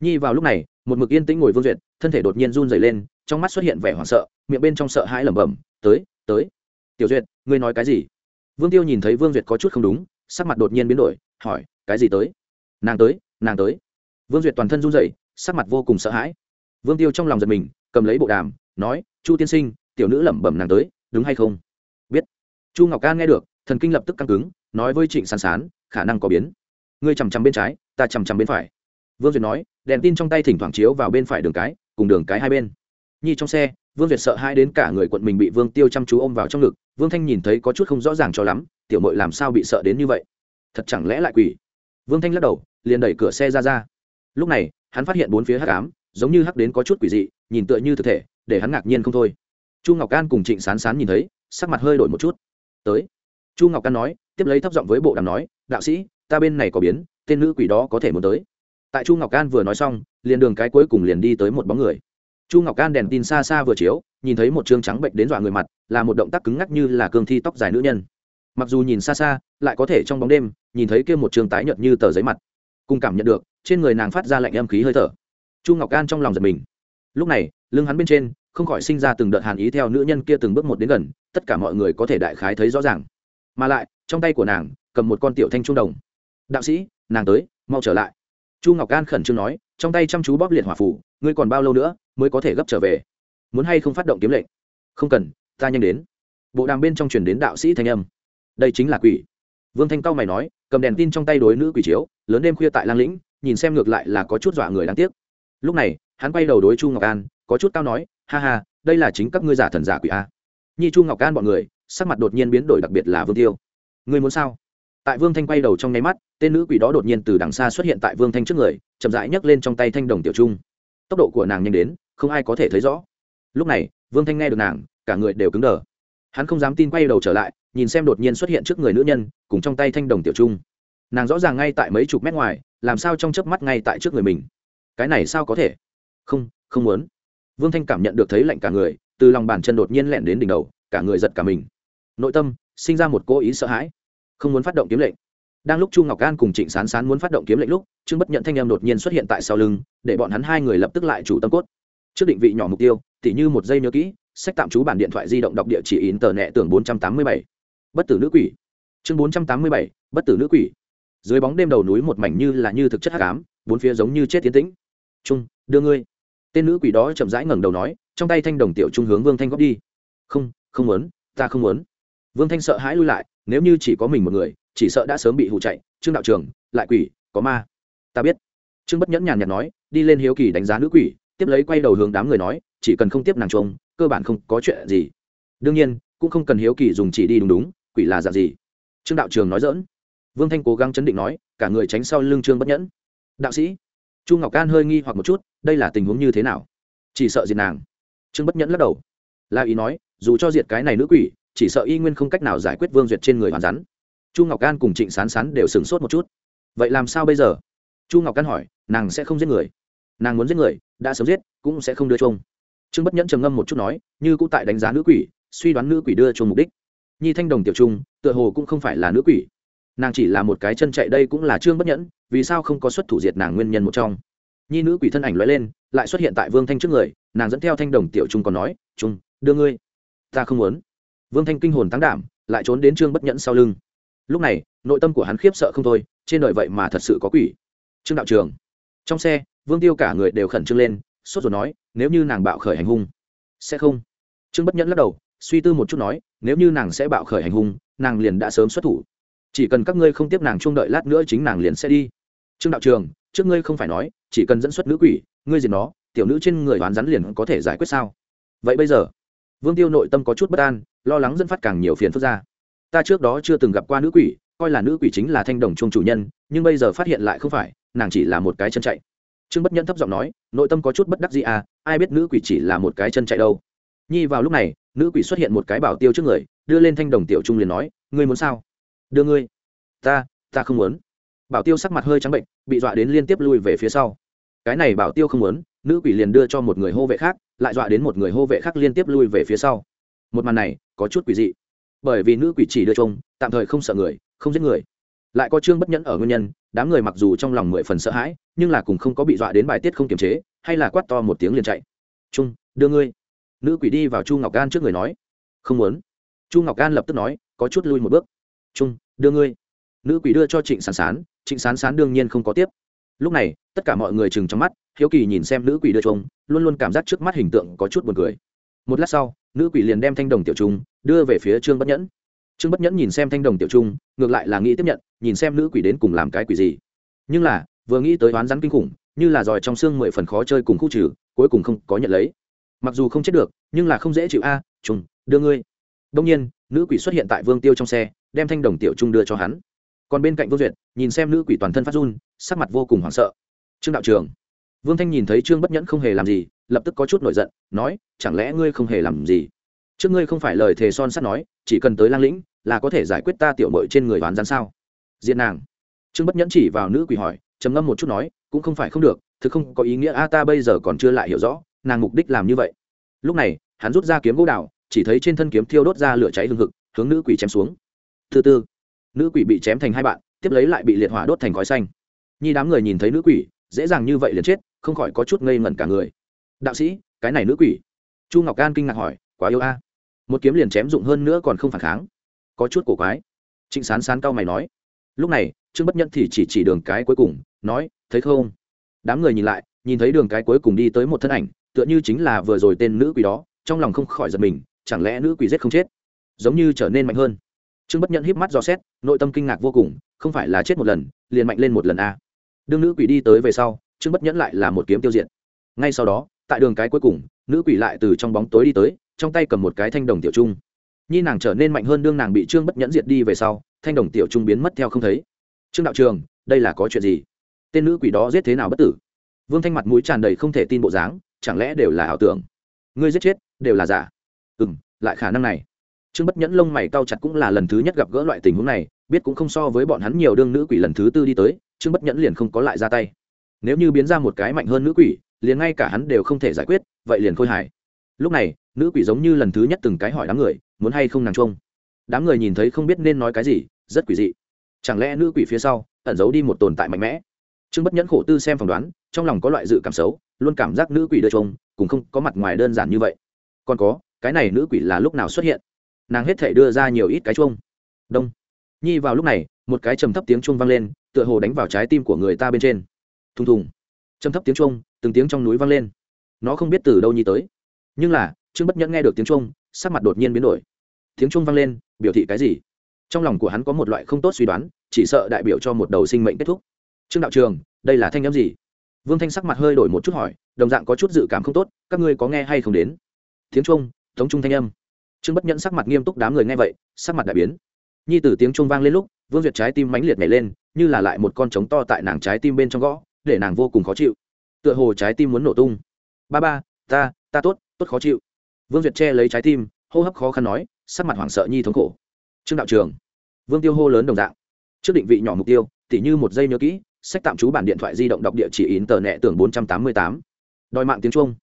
Nhi vào lúc này một mực yên tĩnh ngồi vương duyệt thân thể đột nhiên run dày lên trong mắt xuất hiện vẻ hoảng sợ miệng bên trong sợ hãi lẩm bẩm tới tới. Tiểu duyệt ngươi nói cái gì? Vương tiêu nhìn thấy vương duyệt có chút không đúng sắc mặt đột nhiên biến đổi hỏi cái gì tới? Nàng tới nàng tới. Vương duyệt toàn thân run rẩy, sắc mặt vô cùng sợ hãi. Vương tiêu trong lòng giật mình cầm lấy bộ đàm nói chu tiên sinh tiểu nữ lẩm bẩm nàng tới đúng hay không? Biết. Chu ngọc can nghe được thần kinh lập tức căng cứng nói với trịnh sán sán khả năng có biến. Ngươi chằm chằm bên trái ta chằm chằm bên phải. Vương duyệt nói, đèn tin trong tay thỉnh thoảng chiếu vào bên phải đường cái, cùng đường cái hai bên. Nhi trong xe, vương duyệt sợ hai đến cả người quận mình bị vương tiêu chăm chú ôm vào trong ngực, vương thanh nhìn thấy có chút không rõ ràng cho lắm, tiểu mội làm sao bị sợ đến như vậy? Thật chẳng lẽ lại quỷ? Vương thanh lắc đầu, liền đẩy cửa xe ra ra. Lúc này, hắn phát hiện bốn phía hắc ám, giống như hắc đến có chút quỷ dị, nhìn tựa như thực thể, để hắn ngạc nhiên không thôi. Chu ngọc can cùng trịnh sán sán nhìn thấy, sắc mặt hơi đổi một chút. Tới. Chu ngọc can nói, tiếp lấy thấp giọng với bộ đàm nói, đạo sĩ ta bên này có biến, tên nữ quỷ đó có thể muốn tới. Tại chu ngọc An vừa nói xong, liền đường cái cuối cùng liền đi tới một bóng người. Chu ngọc An đèn tin xa xa vừa chiếu, nhìn thấy một t trắng bệnh đến dọa người mặt, là một động tác cứng ngắc như là cương thi tóc dài nữ nhân. Mặc dù nhìn xa xa, lại có thể trong bóng đêm, nhìn thấy kia một trường tái nhợt như tờ giấy mặt. Cùng cảm nhận được, trên người nàng phát ra lạnh âm khí hơi thở. Chu ngọc an trong lòng giật mình. Lúc này, lưng hắn bên trên, không khỏi sinh ra từng đợt hàn ý theo nữ nhân kia từng bước một đến gần, tất cả mọi người có thể đại khái thấy rõ ràng. Mà lại, trong tay của nàng, cầm một con tiểu thanh trung đồng đạo sĩ, nàng tới, mau trở lại. Chu ngọc an khẩn trương nói, trong tay chăm chú bóp liệt hỏa phủ, ngươi còn bao lâu nữa mới có thể gấp trở về? Muốn hay không phát động kiếm lệnh? Không cần, ta nhanh đến. Bộ đàm bên trong truyền đến đạo sĩ thanh âm. Đây chính là quỷ. Vương thanh cao mày nói, cầm đèn tin trong tay đối nữ quỷ chiếu, lớn đêm khuya tại lang lĩnh, nhìn xem ngược lại là có chút dọa người đáng tiếc. Lúc này, hắn quay đầu đối chu ngọc an, có chút cao nói, ha ha, đây là chính các ngươi giả thần giả quỷ a. Nhi chu ngọc an bọn người, sắc mặt đột nhiên biến đổi đặc biệt là vương tiêu. Ngươi muốn sao? Tại vương thanh quay đầu trong nháy mắt, tên nữ quỷ đó đột nhiên từ đằng xa xuất hiện tại vương thanh trước người, chậm rãi nhấc lên trong tay thanh đồng tiểu trung. Tốc độ của nàng nhanh đến, không ai có thể thấy rõ. Lúc này, vương thanh nghe được nàng, cả người đều cứng đờ. Hắn không dám tin quay đầu trở lại, nhìn xem đột nhiên xuất hiện trước người nữ nhân, cùng trong tay thanh đồng tiểu trung. Nàng rõ ràng ngay tại mấy chục mét ngoài, làm sao trong chớp mắt ngay tại trước người mình? Cái này sao có thể? Không không muốn. Vương thanh cảm nhận được thấy lạnh cả người, từ lòng bàn chân đột nhiên lẹn đến đỉnh đầu, cả người giật cả mình. Nội tâm, sinh ra một cố ý sợ hãi không muốn phát động kiếm lệnh. Đang lúc chu ngọc an cùng trịnh sán sán muốn phát động kiếm lệnh lúc, trương bất nhận thanh em đột nhiên xuất hiện tại sau lưng, để bọn hắn hai người lập tức lại chủ tâm cốt. Trước định vị nhỏ mục tiêu, tỉ như một giây nhớ kỹ, sách tạm trú bản điện thoại di động đọc địa chỉ in tờ nẹ tưởng bốn trăm tám mươi bảy. Bất tử nữ quỷ. Chương bốn trăm tám mươi bảy, bất tử nữ quỷ. Dưới bóng đêm đầu núi một mảnh như là như thực chất hát cám bốn phía giống như chết tiến tĩnh. Trung, đưa ngươi. Tên nữ quỷ đó chậm rãi ngẩng đầu nói, trong tay thanh đồng tiểu trung hướng vương thanh góp đi. Không không muốn, ta không muốn vương thanh sợ hãi lui lại, nếu như chỉ có mình một người, chỉ sợ đã sớm bị hụ chạy. Trương đạo trường lại quỷ, có ma. Ta biết. Trương bất nhẫn nhàn nhạt nói, đi lên hiếu kỳ đánh giá nữ quỷ, tiếp lấy quay đầu hướng đám người nói, chỉ cần không tiếp nàng trông, cơ bản không có chuyện gì. Đương nhiên, cũng không cần hiếu kỳ dùng chỉ đi đúng đúng, quỷ là dạng gì? Trương đạo trường nói dỡn vương thanh cố gắng chấn định nói, cả người tránh sau lưng trương bất nhẫn. Đạo sĩ, chu ngọc can hơi nghi hoặc một chút, đây là tình huống như thế nào? Chỉ sợ diệt nàng. Trương bất nhẫn lắc đầu. La ý nói, dù cho diệt cái này nữ quỷ chỉ sợ y nguyên không cách nào giải quyết vương duyệt trên người hoàn rắn. Chu ngọc An cùng trịnh sán sán đều sửng sốt một chút. Vậy làm sao bây giờ? Chu ngọc An hỏi, nàng sẽ không giết người. Nàng muốn giết người, đã sớm giết, cũng sẽ không đưa chung trương bất nhẫn trầm ngâm một chút nói, như cũng tại đánh giá nữ quỷ, suy đoán nữ quỷ đưa chung mục đích. Nhi thanh đồng tiểu trung, tựa hồ cũng không phải là nữ quỷ. Nàng chỉ là một cái chân chạy đây cũng là trương bất nhẫn, vì sao không có xuất thủ diệt nàng nguyên nhân một trong? Nhi nữ quỷ thân ảnh lóe lên, lại xuất hiện tại vương thanh trước người, nàng dẫn theo thanh đồng tiểu trung còn nói, trung, đưa ngươi. Ta không muốn vương thanh kinh hồn tăng đảm, lại trốn đến trương bất nhẫn sau lưng. Lúc này, nội tâm của hắn khiếp sợ không thôi, trên đời vậy mà thật sự có quỷ. Trương đạo trường. Trong xe, vương tiêu cả người đều khẩn trương lên, sốt rồi nói, nếu như nàng bạo khởi hành hung, sẽ không? Trương bất nhẫn lắc đầu, suy tư một chút nói, nếu như nàng sẽ bạo khởi hành hung, nàng liền đã sớm xuất thủ. Chỉ cần các ngươi không tiếp nàng chung đợi lát nữa chính nàng liền sẽ đi. Trương đạo trường, trước ngươi không phải nói, chỉ cần dẫn xuất nữ quỷ, ngươi gì nó, tiểu nữ trên người đoán rắn liền có thể giải quyết sao? Vậy bây giờ vương tiêu nội tâm có chút bất an, lo lắng dẫn phát càng nhiều phiền phức ra. Ta trước đó chưa từng gặp qua nữ quỷ, coi là nữ quỷ chính là thanh đồng chung chủ nhân, nhưng bây giờ phát hiện lại không phải, nàng chỉ là một cái chân chạy. Trương bất nhẫn thấp giọng nói, nội tâm có chút bất đắc gì à ai biết nữ quỷ chỉ là một cái chân chạy đâu. Nhi vào lúc này, nữ quỷ xuất hiện một cái bảo tiêu trước người, đưa lên thanh đồng tiểu trung liền nói, ngươi muốn sao? Đưa ngươi. Ta ta không muốn. Bảo tiêu sắc mặt hơi trắng bệnh, bị dọa đến liên tiếp lui về phía sau. Cái này bảo tiêu không muốn, nữ quỷ liền đưa cho một người hô vệ khác lại dọa đến một người hô vệ khác liên tiếp lui về phía sau. Một màn này có chút quỷ dị. Bởi vì nữ quỷ chỉ đưa trông, tạm thời không sợ người, không giết người. Lại có trương bất nhẫn ở nguyên nhân, đám người mặc dù trong lòng mười phần sợ hãi, nhưng là cùng không có bị dọa đến bài tiết không kiềm chế, hay là quát to một tiếng liền chạy. Trung, đưa ngươi. Nữ quỷ đi vào chu ngọc gan trước người nói. Không muốn. Chu ngọc gan lập tức nói, có chút lui một bước. Trung, đưa ngươi. Nữ quỷ đưa cho trịnh sán sán, trịnh sán sán đương nhiên không có tiếp. Lúc này tất cả mọi người chừng trong mắt hiếu kỳ nhìn xem nữ quỷ đưa chung luôn luôn cảm giác trước mắt hình tượng có chút buồn cười. Một lát sau nữ quỷ liền đem thanh đồng tiểu trung đưa về phía trương bất nhẫn. Trương bất nhẫn nhìn xem thanh đồng tiểu trung ngược lại là nghĩ tiếp nhận nhìn xem nữ quỷ đến cùng làm cái quỷ gì. Nhưng là vừa nghĩ tới oán rắn kinh khủng như là giỏi trong xương mười phần khó chơi cùng khu trừ cuối cùng không có nhận lấy. Mặc dù không chết được nhưng là không dễ chịu a à, trùng đưa ngươi. Đông nhiên nữ quỷ xuất hiện tại vương tiêu trong xe đem thanh đồng tiểu trung đưa cho hắn. Còn bên cạnh vương duyệt nhìn xem nữ quỷ toàn thân phát run sắc mặt vô cùng hoảng sợ trương đạo trường vương thanh nhìn thấy trương bất nhẫn không hề làm gì, lập tức có chút nổi giận, nói, chẳng lẽ ngươi không hề làm gì? Trước ngươi không phải lời thề son sắt nói, chỉ cần tới lang lĩnh là có thể giải quyết ta tiểu mội trên người đoán gian sao? Diện nàng. Trương bất nhẫn chỉ vào nữ quỷ hỏi, trầm ngâm một chút nói, cũng không phải không được thứ không có ý nghĩa, a, ta bây giờ còn chưa lại hiểu rõ, nàng mục đích làm như vậy. Lúc này, hắn rút ra kiếm gỗ đào, chỉ thấy trên thân kiếm thiêu đốt ra lửa cháy hừng hực, hướng nữ quỷ chém xuống. Thứ tư nữ quỷ bị chém thành hai bạn, tiếp lấy lại bị liệt hỏa đốt thành khói xanh. Nhi đám người nhìn thấy nữ quỷ dễ dàng như vậy liền chết, không khỏi có chút ngây ngẩn cả người. Đạo sĩ, cái này nữ quỷ. Chu ngọc an kinh ngạc hỏi, quá yêu a. Một kiếm liền chém dụng hơn nữa còn không phản kháng. Có chút cổ quái. Trịnh sán sán cao mày nói, lúc này, trương bất nhẫn thì chỉ chỉ đường cái cuối cùng, nói, thấy không? Đám người nhìn lại, nhìn thấy đường cái cuối cùng đi tới một thân ảnh, tựa như chính là vừa rồi tên nữ quỷ đó, trong lòng không khỏi giật mình, chẳng lẽ nữ quỷ giết không chết? Giống như trở nên mạnh hơn. Trương bất nhẫn híp mắt do xét, nội tâm kinh ngạc vô cùng, không phải là chết một lần, liền mạnh lên một lần a. à đương nữ quỷ đi tới về sau, trương bất nhẫn lại là một kiếm tiêu diệt. Ngay sau đó, tại đường cái cuối cùng, nữ quỷ lại từ trong bóng tối đi tới, trong tay cầm một cái thanh đồng tiểu trung. Nhi nàng trở nên mạnh hơn đương nàng bị trương bất nhẫn diệt đi về sau, thanh đồng tiểu trung biến mất theo không thấy. Trương đạo trường, đây là có chuyện gì? Tên nữ quỷ đó giết thế nào bất tử? Vương thanh mặt mũi tràn đầy không thể tin bộ dáng, chẳng lẽ đều là ảo tưởng? Ngươi giết chết, đều là giả. Ừ m lại khả năng này. Trương bất nhẫn lông mày cao chặt cũng là lần thứ nhất gặp gỡ loại tình huống này biết cũng không so với bọn hắn nhiều đương nữ quỷ lần thứ tư đi tới, trương bất nhẫn liền không có lại ra tay. Nếu như biến ra một cái mạnh hơn nữ quỷ, liền ngay cả hắn đều không thể giải quyết, vậy liền khôi hài. Lúc này, nữ quỷ giống như lần thứ nhất từng cái hỏi đám người, muốn hay không nàng trông đám người nhìn thấy không biết nên nói cái gì, rất quỷ dị. Chẳng lẽ nữ quỷ phía sau, ẩn giấu đi một tồn tại mạnh mẽ? Trương bất nhẫn khổ tư xem phỏng đoán, trong lòng có loại dự cảm xấu, luôn cảm giác nữ quỷ đưa trông cũng không có mặt ngoài đơn giản như vậy. Còn có, cái này nữ quỷ là lúc nào xuất hiện? Nàng hết thể đưa ra nhiều ít cái chuông. Đông nhi vào lúc này, một cái trầm thấp tiếng chuông vang lên, tựa hồ đánh vào trái tim của người ta bên trên. Thùng thùng. Trầm thấp tiếng chuông, từng tiếng trong núi vang lên. Nó không biết từ đâu nhi tới. Nhưng là, trương bất nhẫn nghe được tiếng chuông, sắc mặt đột nhiên biến đổi. Tiếng chuông vang lên, biểu thị cái gì? Trong lòng của hắn có một loại không tốt suy đoán, chỉ sợ đại biểu cho một đầu sinh mệnh kết thúc. Trương đạo trường, đây là thanh â m gì? Vương thanh sắc mặt hơi đổi một chút hỏi, đồng dạng có chút dự cảm không tốt, các ngươi có nghe hay không đến? Tiếng trung tống trung thanh âm. Trương bất nhẫn sắc mặt nghiêm túc đám người nghe vậy, sắc mặt đại biến nhi từ tiếng trung vang lên lúc, vương duyệt trái tim mãnh liệt nhảy lên, như là lại một con trống to tại nàng trái tim bên trong gõ, để nàng vô cùng khó chịu. Tựa hồ trái tim muốn nổ tung. Ba ba, ta ta tốt tốt khó chịu. Vương duyệt che lấy trái tim, hô hấp khó khăn nói, sắc mặt hoảng sợ nhi thống khổ. Trương đạo trường vương tiêu hô lớn đồng dạng. Trước định vị nhỏ mục tiêu, tỉ như một giây nhớ kỹ, sách tạm trú bản điện thoại di động đọc địa chỉ in tờ nẹ tưởng bốn trăm tám mươi tám. Đòi mạng tiếng trung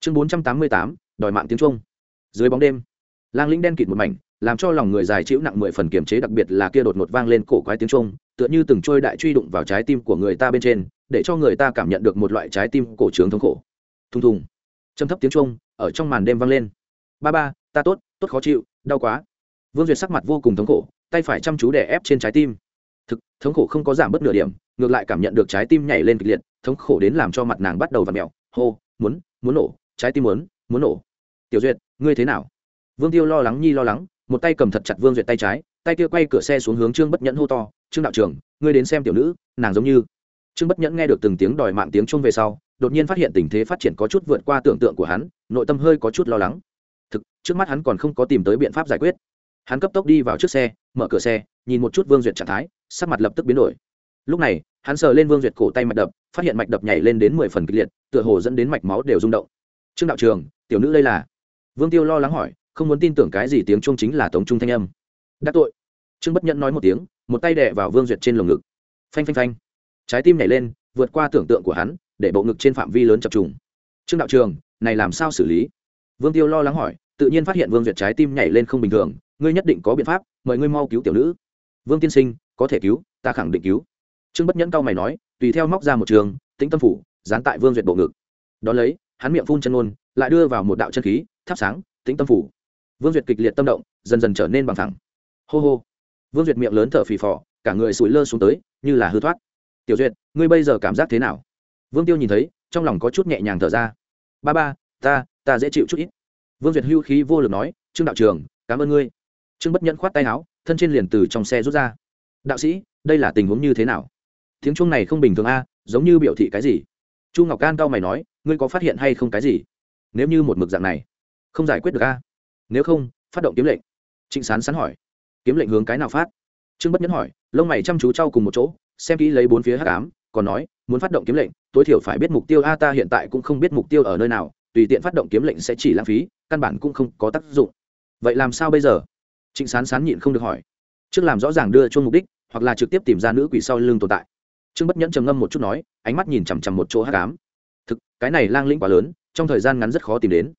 chương bốn trăm tám mươi tám, đòi mạng tiếng trung dưới bóng đêm, lang linh đen kịt một mảnh làm cho lòng người dài chịu nặng mười phần kiềm chế, đặc biệt là kia đột ngột vang lên cổ quái tiếng trung tựa như từng trôi đại truy đụng vào trái tim của người ta bên trên, để cho người ta cảm nhận được một loại trái tim cổ trướng thống khổ. Thùng thùng. Châm thấp tiếng trung ở trong màn đêm vang lên. Ba ba, ta tốt tốt khó chịu, đau quá. Vương duyệt sắc mặt vô cùng thống khổ, tay phải chăm chú đè ép trên trái tim. Thực, thống khổ không có giảm bớt nửa điểm, ngược lại cảm nhận được trái tim nhảy lên kịch liệt, thống khổ đến làm cho mặt nàng bắt đầu v ặ mẹo hô, muốn muốn nổ, trái tim muốn muốn nổ. Tiểu duyệt, ngươi thế nào? Vương tiêu lo lắng nhi lo lắng một tay cầm thật chặt vương duyệt tay trái, tay kia quay cửa xe xuống hướng trương bất nhẫn hô to, trương đạo trưởng, ngươi đến xem tiểu nữ, nàng giống như trương bất nhẫn nghe được từng tiếng đòi mạng tiếng chung về sau, đột nhiên phát hiện tình thế phát triển có chút vượt qua tưởng tượng của hắn, nội tâm hơi có chút lo lắng. Thực, trước mắt hắn còn không có tìm tới biện pháp giải quyết. Hắn cấp tốc đi vào trước xe, mở cửa xe, nhìn một chút vương duyệt trạng thái, sắc mặt lập tức biến đổi. Lúc này, hắn sờ lên vương duyệt cổ tay mạch đập, phát hiện mạch đập nhảy lên đến mười phần kịch liệt, tựa hồ dẫn đến mạch máu đều rung động. Trương đạo trường tiểu nữ đây là? Vương tiêu lo lắng hỏi không muốn tin tưởng cái gì tiếng trung chính là tống trung thanh âm. Đắc tội. Trương bất nhẫn nói một tiếng, một tay đè vào vương duyệt trên lồng ngực. Phanh phanh phanh. Trái tim nhảy lên, vượt qua tưởng tượng của hắn, để bộ ngực trên phạm vi lớn chập trùng. Trương đạo trường, này làm sao xử lý? Vương tiêu lo lắng hỏi, tự nhiên phát hiện vương duyệt trái tim nhảy lên không bình thường, ngươi nhất định có biện pháp, mời ngươi mau cứu tiểu nữ. Vương tiên sinh, có thể cứu, ta khẳng định cứu. Trương bất nhẫn cao mày nói, tùy theo móc ra một trường, tĩnh tâm phủ, dán tại vương duyệt bộ ngực. Đón lấy, hắn miệng phun chân ngôn, lại đưa vào một đạo chân khí, thắp sáng, tĩnh tâm phủ vương duyệt kịch liệt tâm động, dần dần trở nên bằng thẳng hô hô. Vương duyệt miệng lớn thở phì phò, cả người sủi lơ xuống tới, như là hư thoát. Tiểu duyệt, ngươi bây giờ cảm giác thế nào? Vương tiêu nhìn thấy, trong lòng có chút nhẹ nhàng thở ra. Ba ba, ta ta dễ chịu chút ít. Vương duyệt hưu khí vô lực nói, trương đạo trường cảm ơn ngươi. Trương bất nhẫn khoát tay áo, thân trên liền từ trong xe rút ra. Đạo sĩ, đây là tình huống như thế nào? Tiếng chuông này không bình thường a, giống như biểu thị cái gì? Chu ngọc can cao mày nói, ngươi có phát hiện hay không cái gì? Nếu như một mực dạng này, không giải quyết được a nếu không, phát động kiếm lệnh. Trịnh sán sán hỏi. Kiếm lệnh hướng cái nào phát? Trương bất nhẫn hỏi, lông mày chăm chú trao cùng một chỗ, xem kỹ lấy bốn phía hắc ám, còn nói, muốn phát động kiếm lệnh, tối thiểu phải biết mục tiêu a ta hiện tại cũng không biết mục tiêu ở nơi nào, tùy tiện phát động kiếm lệnh sẽ chỉ lãng phí, căn bản cũng không có tác dụng. Vậy làm sao bây giờ? Trịnh sán sán nhịn không được hỏi. Trước làm rõ ràng đưa chung mục đích, hoặc là trực tiếp tìm ra nữ quỷ sau lưng tồn tại. Trương bất nhẫn trầm ngâm một chút nói, ánh mắt nhìn chằm chằm một chỗ hát cám thực, cái này lang lĩnh quá lớn, trong thời gian ngắn rất khó tìm đến.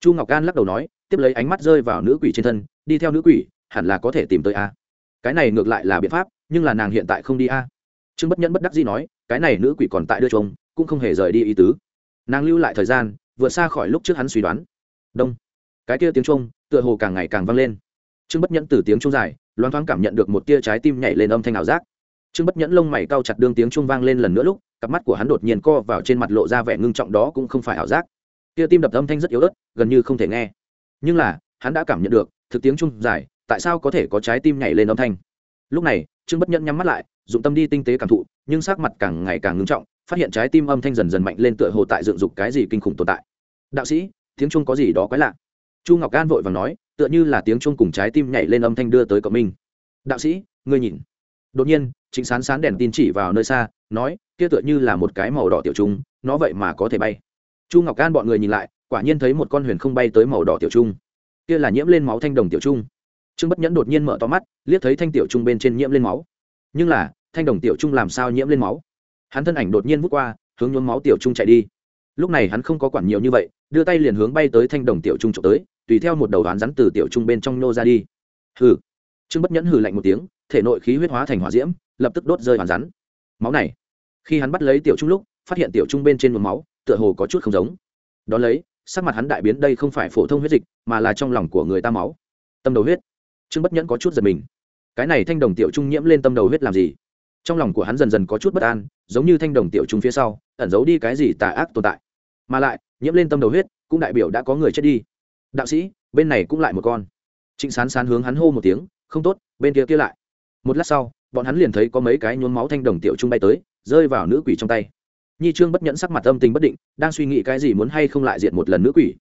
Chu ngọc an lắc đầu nói tiếp lấy ánh mắt rơi vào nữ quỷ trên thân, đi theo nữ quỷ, hẳn là có thể tìm tới a. Cái này ngược lại là biện pháp, nhưng là nàng hiện tại không đi a. Trương bất nhẫn bất đắc dĩ nói, cái này nữ quỷ còn tại đưa chồng, cũng không hề rời đi ý tứ. Nàng lưu lại thời gian, vượt xa khỏi lúc trước hắn suy đoán. Đông. Cái kia tiếng trung tựa hồ càng ngày càng vang lên. Trương bất nhẫn từ tiếng trung dài, loáng thoáng cảm nhận được một tia trái tim nhảy lên âm thanh ảo giác. Trương bất nhẫn lông mày cau chặt đương tiếng trung vang lên lần nữa lúc, cặp mắt của hắn đột nhiên co vào trên mặt lộ ra vẻ ngưng trọng đó cũng không phải ảo giác. Tia tim đập âm thanh rất yếu ớt, gần như không thể nghe nhưng là, hắn đã cảm nhận được, thực tiếng trung dài, tại sao có thể có trái tim nhảy lên âm thanh? Lúc này, trương bất nhẫn nhắm mắt lại, dụng tâm đi tinh tế cảm thụ, nhưng sắc mặt càng ngày càng ngưng trọng, phát hiện trái tim âm thanh dần dần mạnh lên tựa hồ tại dựng dục cái gì kinh khủng tồn tại. Đạo sĩ, tiếng trung có gì đó quái lạ. Chu ngọc an vội và nói, tựa như là tiếng trung cùng trái tim nhảy lên âm thanh đưa tới cộng minh. Đạo sĩ, ngươi nhìn. Đột nhiên chính sán sán đèn tin chỉ vào nơi xa, nói, kia tựa như là một cái màu đỏ tiểu trung, nó vậy mà có thể bay chu ngọc an bọn người nhìn lại, quả nhiên thấy một con huyền không bay tới màu đỏ tiểu trung. Kia là nhiễm lên máu thanh đồng tiểu trung. Trương bất nhẫn đột nhiên mở to mắt, liếc thấy thanh tiểu trung bên trên nhiễm lên máu. Nhưng là, thanh đồng tiểu trung làm sao nhiễm lên máu? Hắn thân ảnh đột nhiên vút qua, hướng nhuốm máu tiểu trung chạy đi. Lúc này hắn không có quản nhiều như vậy, đưa tay liền hướng bay tới thanh đồng tiểu trung trộm tới, tùy theo một đầu đoán rắn từ tiểu trung bên trong nô ra đi. Hừ. Trương bất nhẫn hừ lạnh một tiếng, thể nội khí huyết hóa thành hỏa diễm, lập tức đốt rơi hoàn rắn. Máu này. Khi hắn bắt lấy tiểu trung lúc, phát hiện tiểu trung bên trên nhuốm máu tựa hồ có chút không giống. Đó lấy, sắc mặt hắn đại biến đây không phải phổ thông huyết dịch, mà là trong lòng của người ta máu. Tâm đầu huyết. Trương bất nhẫn có chút giật mình. Cái này thanh đồng tiểu trung nhiễm lên tâm đầu huyết làm gì? Trong lòng của hắn dần dần có chút bất an, giống như thanh đồng tiểu trung phía sau, ẩn giấu đi cái gì tà ác tồn tại. Mà lại, nhiễm lên tâm đầu huyết, cũng đại biểu đã có người chết đi. Đạo sĩ, bên này cũng lại một con. Trịnh sán sán hướng hắn hô một tiếng, không tốt, bên kia kia lại. Một lát sau, bọn hắn liền thấy có mấy cái nhốn máu thanh đồng tiểu trung bay tới, rơi vào nữ quỷ trong tay nhi trương bất nhẫn sắc mặt âm tình bất định, đang suy nghĩ cái gì muốn hay không lại diệt một lần nữ quỷ.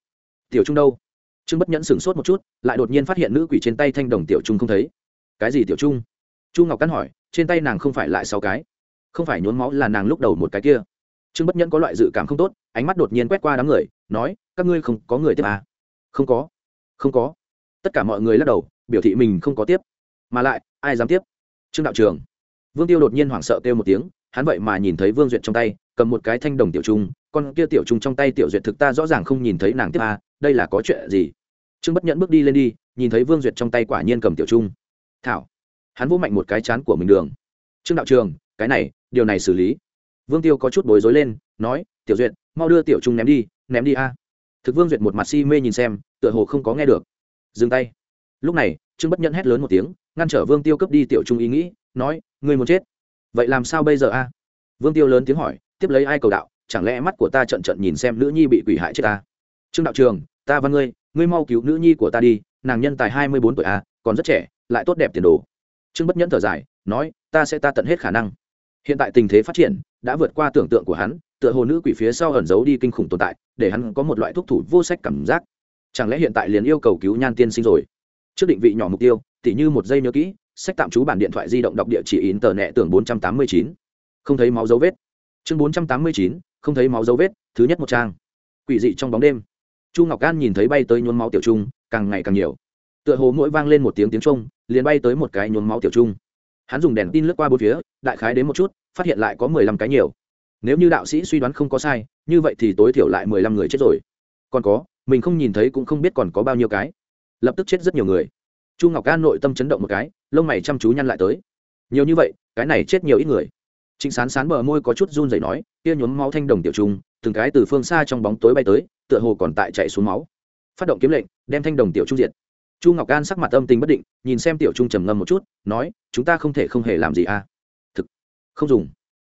Tiểu trung đâu? Trương bất nhẫn sửng sốt một chút, lại đột nhiên phát hiện nữ quỷ trên tay thanh đồng tiểu trung không thấy. Cái gì tiểu trung? Chu ngọc căn hỏi, trên tay nàng không phải lại sáu cái? Không phải nhốn máu là nàng lúc đầu một cái kia. Trương bất nhẫn có loại dự cảm không tốt, ánh mắt đột nhiên quét qua đám người, nói, các ngươi không có người tiếp à? không có. Không có. Tất cả mọi người lắc đầu, biểu thị mình không có tiếp. Mà lại, ai dám tiếp? Trương đạo trường. Vương tiêu đột nhiên hoảng sợ kêu một tiếng, hắn vậy mà nhìn thấy vương duyệt trong tay cầm một cái thanh đồng tiểu trung con kia tiểu trung trong tay tiểu duyệt thực ta rõ ràng không nhìn thấy nàng tiếp à, đây là có chuyện gì? Trương bất nhẫn bước đi lên đi nhìn thấy vương duyệt trong tay quả nhiên cầm tiểu trung. Thảo hắn vỗ mạnh một cái chán của mình đường. Trương đạo trường cái này điều này xử lý. Vương tiêu có chút bối rối lên nói tiểu duyệt mau đưa tiểu trung ném đi ném đi a. Thực vương duyệt một mặt si mê nhìn xem tựa hồ không có nghe được. Dừng tay. Lúc này trương bất nhẫn hét lớn một tiếng ngăn trở vương tiêu cướp đi tiểu trung ý nghĩ nói ngươi muốn chết. Vậy làm sao bây giờ a? Vương tiêu lớn tiếng hỏi tiếp lấy ai cầu đạo, chẳng lẽ mắt của ta trận trận nhìn xem nữ nhi bị quỷ hại chết ta? Trương đạo trường, ta văn ngươi ngươi mau cứu nữ nhi của ta đi, nàng nhân tài hai mươi bốn tuổi a còn rất trẻ, lại tốt đẹp tiền đồ. Trương bất nhẫn thở dài, nói, ta sẽ ta tận hết khả năng. Hiện tại tình thế phát triển, đã vượt qua tưởng tượng của hắn, tựa hồ nữ quỷ phía sau ẩn giấu đi kinh khủng tồn tại, để hắn có một loại thuốc thủ vô sách cảm giác. Chẳng lẽ hiện tại liền yêu cầu cứu nhan tiên sinh rồi? Trước định vị nhỏ mục tiêu, tỉ như một giây nhớ kỹ, sách tạm trú bản điện thoại di động đọc địa chỉ in tờ nẹ tưởng bốn trăm tám mươi chín. Không thấy máu dấu vết chương bốn trăm tám mươi chín, không thấy máu dấu vết, thứ nhất một trang. Quỷ dị trong bóng đêm. Chu ngọc an nhìn thấy bay tới nhuốm máu tiểu trung, càng ngày càng nhiều. Tựa hồ mỗi vang lên một tiếng tiếng trung liền bay tới một cái nhuốm máu tiểu trung. Hắn dùng đèn tin lướt qua bốn phía, đại khái đến một chút, phát hiện lại có mười lăm cái nhiều. Nếu như đạo sĩ suy đoán không có sai, như vậy thì tối thiểu lại mười lăm người chết rồi. Còn có, mình không nhìn thấy cũng không biết còn có bao nhiêu cái. Lập tức chết rất nhiều người. Chu ngọc an nội tâm chấn động một cái, lông mày chăm chú nhăn lại tới. Nhiều như vậy, cái này chết nhiều ít người trịnh sán sán bờ môi có chút run rẩy nói, kia nhuốm máu thanh đồng tiểu trung từng cái từ phương xa trong bóng tối bay tới, tựa hồ còn tại chạy xuống máu. Phát động kiếm lệnh, đem thanh đồng tiểu trung diệt. Chu ngọc an sắc mặt âm tình bất định, nhìn xem tiểu trung trầm ngâm một chút, nói, chúng ta không thể không hề làm gì à? Thực, không dùng.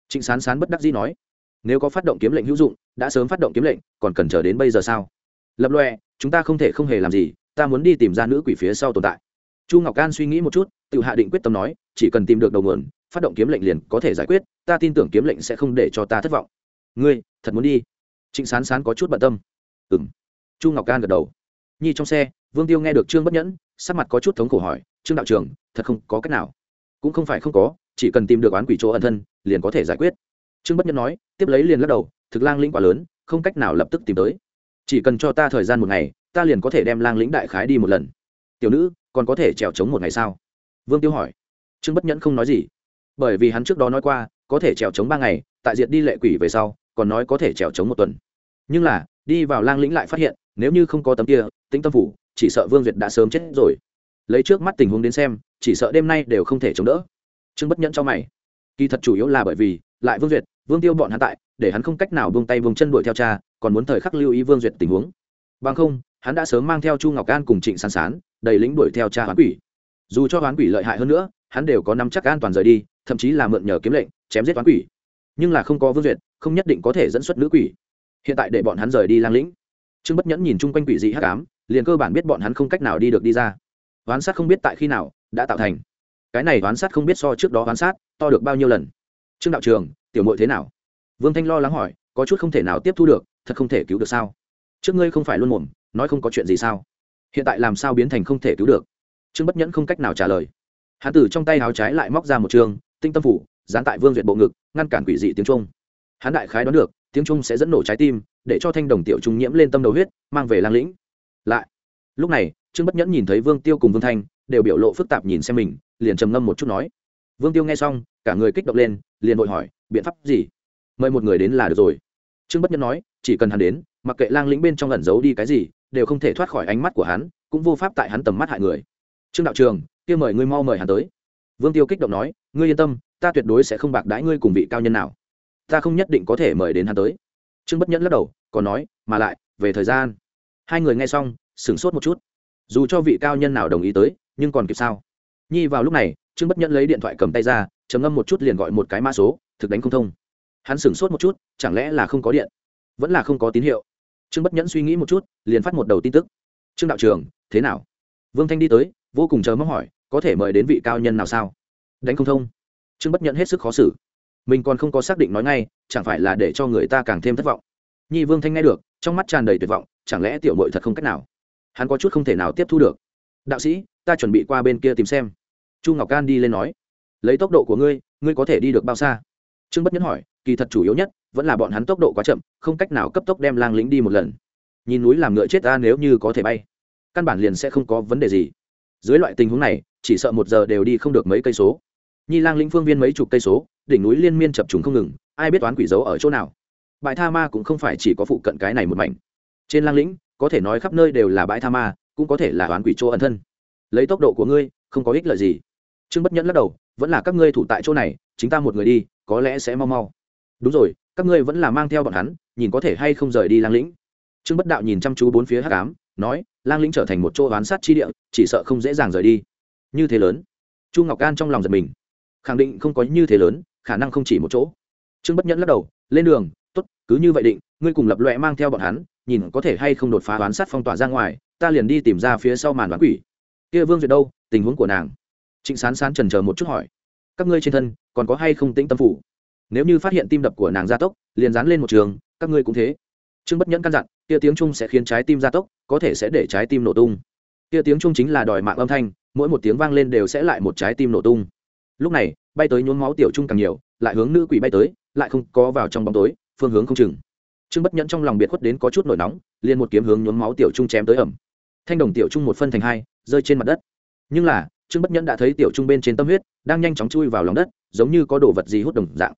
Trịnh sán sán bất đắc dĩ nói, nếu có phát động kiếm lệnh hữu dụng, đã sớm phát động kiếm lệnh, còn cần chờ đến bây giờ sao? Lập loe chúng ta không thể không hề làm gì, ta muốn đi tìm ra nữ quỷ phía sau tồn tại. Chu ngọc an suy nghĩ một chút, tự hạ định quyết tâm nói, chỉ cần tìm được đầu nguồn phát động kiếm lệnh liền có thể giải quyết, ta tin tưởng kiếm lệnh sẽ không để cho ta thất vọng. Ngươi, thật muốn đi? Trịnh sán sán có chút bận tâm. Ừ m chu ngọc can gật đầu. Nhi trong xe, vương tiêu nghe được trương bất nhẫn, sắc mặt có chút thống khổ hỏi, trương đạo trường thật không có cách nào. Cũng không phải không có, chỉ cần tìm được oán quỷ chỗ ẩn thân, liền có thể giải quyết. Trương bất nhẫn nói, tiếp lấy liền lắc đầu, thực lang lĩnh quá lớn, không cách nào lập tức tìm tới. Chỉ cần cho ta thời gian một ngày, ta liền có thể đem lang lĩnh đại khái đi một lần. Tiểu nữ, còn có thể trèo trống một ngày sao? Vương tiêu hỏi. Trương bất nhẫn không nói gì bởi vì hắn trước đó nói qua, có thể trèo trống ba ngày, tại diệt đi lệ quỷ về sau, còn nói có thể trèo trống một tuần. Nhưng là, đi vào lang lĩnh lại phát hiện, nếu như không có tấm kia, tĩnh tâm phủ, chỉ sợ vương duyệt đã sớm chết rồi. Lấy trước mắt tình huống đến xem, chỉ sợ đêm nay đều không thể chống đỡ. Trương bất nhẫn cho mày. Kỳ thật chủ yếu là bởi vì, lại vương duyệt, vương tiêu bọn hắn tại, để hắn không cách nào buông tay buông chân đuổi theo cha, còn muốn thời khắc lưu ý vương duyệt tình huống. Bằng không, hắn đã sớm mang theo chu ngọc an cùng trịnh sán sán, đầy lính đuổi theo cha hoán quỷ. Dù cho hoán quỷ lợi hại hơn nữa, hắn đều có nắm chắc an toàn rời đi thậm chí là mượn nhờ kiếm lệnh, chém giết toán quỷ. Nhưng là không có vương duyệt, không nhất định có thể dẫn xuất nữ quỷ. Hiện tại để bọn hắn rời đi lang lĩnh. Trương bất nhẫn nhìn chung quanh quỷ dị hắc ám, liền cơ bản biết bọn hắn không cách nào đi được đi ra. Oán sát không biết tại khi nào đã tạo thành. Cái này oán sát không biết so trước đó oán sát to được bao nhiêu lần. Trương đạo trường tiểu mội thế nào? Vương thanh lo lắng hỏi, có chút không thể nào tiếp thu được, thật không thể cứu được sao? Trước ngươi không phải luôn mồm, nói không có chuyện gì sao? Hiện tại làm sao biến thành không thể cứu được? Trương bất nhẫn không cách nào trả lời. Hạ tử trong tay áo trái lại móc ra một trường tinh tâm phủ, dán tại vương duyệt bộ ngực, ngăn cản quỷ dị tiếng trung hắn đại khái đoán được, tiếng trung sẽ dẫn nổ trái tim, để cho thanh đồng tiểu trung nhiễm lên tâm đầu huyết, mang về lang lĩnh. Lại, lúc này, trương bất nhẫn nhìn thấy vương tiêu cùng vương thanh, đều biểu lộ phức tạp nhìn xem mình, liền trầm ngâm một chút nói. Vương tiêu nghe xong, cả người kích động lên, liền vội hỏi, biện pháp gì? Mời một người đến là được rồi. Trương bất nhẫn nói, chỉ cần hắn đến, mặc kệ lang lĩnh bên trong ẩn giấu đi cái gì, đều không thể thoát khỏi ánh mắt của hắn, cũng vô pháp tại hắn tầm mắt hại người. Trương đạo trường kia mời ngươi mau mời hắn tới vương tiêu kích động nói, ngươi yên tâm, ta tuyệt đối sẽ không bạc đãi ngươi cùng vị cao nhân nào. Ta không nhất định có thể mời đến hắn tới. Trương bất nhẫn lắc đầu, còn nói, mà lại, về thời gian. Hai người nghe xong, sửng sốt một chút. Dù cho vị cao nhân nào đồng ý tới, nhưng còn kịp sao? Nhi vào lúc này, trương bất nhẫn lấy điện thoại cầm tay ra, trầm ngâm một chút liền gọi một cái mã số, thực đánh không thông. Hắn sửng sốt một chút, chẳng lẽ là không có điện? Vẫn là không có tín hiệu. Trương bất nhẫn suy nghĩ một chút, liền phát một đầu tin tức. Trương đạo trường thế nào? Vương thanh đi tới, vô cùng chờ mong hỏi có thể mời đến vị cao nhân nào sao? Đánh không thông. Trương bất nhận hết sức khó xử. Mình còn không có xác định nói ngay, chẳng phải là để cho người ta càng thêm thất vọng. Nhi vương thanh nghe được, trong mắt tràn đầy tuyệt vọng, chẳng lẽ tiểu mội thật không cách nào? Hắn có chút không thể nào tiếp thu được. Đạo sĩ, ta chuẩn bị qua bên kia tìm xem. Chu ngọc can đi lên nói. Lấy tốc độ của ngươi ngươi có thể đi được bao xa? Trương bất nhẫn hỏi. Kỳ thật chủ yếu nhất, vẫn là bọn hắn tốc độ quá chậm, không cách nào cấp tốc đem lang lính đi một lần. Nhìn núi làm ngựa chết ta nếu như có thể bay, căn bản liền sẽ không có vấn đề gì dưới loại tình huống này, chỉ sợ một giờ đều đi không được mấy cây số. Nhi lang lĩnh phương viên mấy chục cây số, đỉnh núi liên miên chập trùng không ngừng, ai biết toán quỷ dấu ở chỗ nào. Bãi tha ma cũng không phải chỉ có phụ cận cái này một mảnh. Trên lang lĩnh, có thể nói khắp nơi đều là bãi tha ma, cũng có thể là toán quỷ chỗ ẩn thân. Lấy tốc độ của ngươi, không có ích lợi gì. Trương bất nhẫn lắc đầu, vẫn là các ngươi thủ tại chỗ này, chính ta một người đi, có lẽ sẽ mau mau. Đúng rồi, các ngươi vẫn là mang theo bọn hắn, nhìn có thể hay không rời đi lang lĩnh. Trương bất đạo nhìn chăm chú bốn phía hắc ám nói, lang lĩnh trở thành một chỗ oán sát chi địa, chỉ sợ không dễ dàng rời đi. Như thế lớn, chu ngọc an trong lòng giật mình. Khẳng định không có như thế lớn, khả năng không chỉ một chỗ. Trương bất nhẫn lắc đầu, lên đường t ố t cứ như vậy định, ngươi cùng lập loẹ mang theo bọn hắn, nhìn có thể hay không đột phá oán sát phong tỏa ra ngoài, ta liền đi tìm ra phía sau màn đoán quỷ. Kia vương duyệt đâu, tình huống của nàng? Trịnh sán sán trần chờ một chút hỏi. Các ngươi trên thân, còn có hay không tĩnh tâm phủ? Nếu như phát hiện tim đập của nàng gia tốc, liền dán lên một trường, các ngươi cũng thế. Trương bất nhẫn căn dặn, kia tiếng trung sẽ khiến trái tim gia tốc có thể sẽ để trái tim nổ tung. Kia tiếng trung chính là đòi mạng âm thanh, mỗi một tiếng vang lên đều sẽ lại một trái tim nổ tung. Lúc này, bay tới nhuốm máu tiểu trung càng nhiều, lại hướng nữ quỷ bay tới, lại không có vào trong bóng tối, phương hướng không chừng. Trương bất nhẫn trong lòng biệt khuất đến có chút nổi nóng, liền một kiếm hướng nhuốm máu tiểu trung chém tới ẩm. Thanh đồng tiểu trung một phân thành hai, rơi trên mặt đất. Nhưng là, trương bất nhẫn đã thấy tiểu trung bên trên tâm huyết, đang nhanh chóng chui vào lòng đất, giống như có đồ vật gì hút đồng dạng.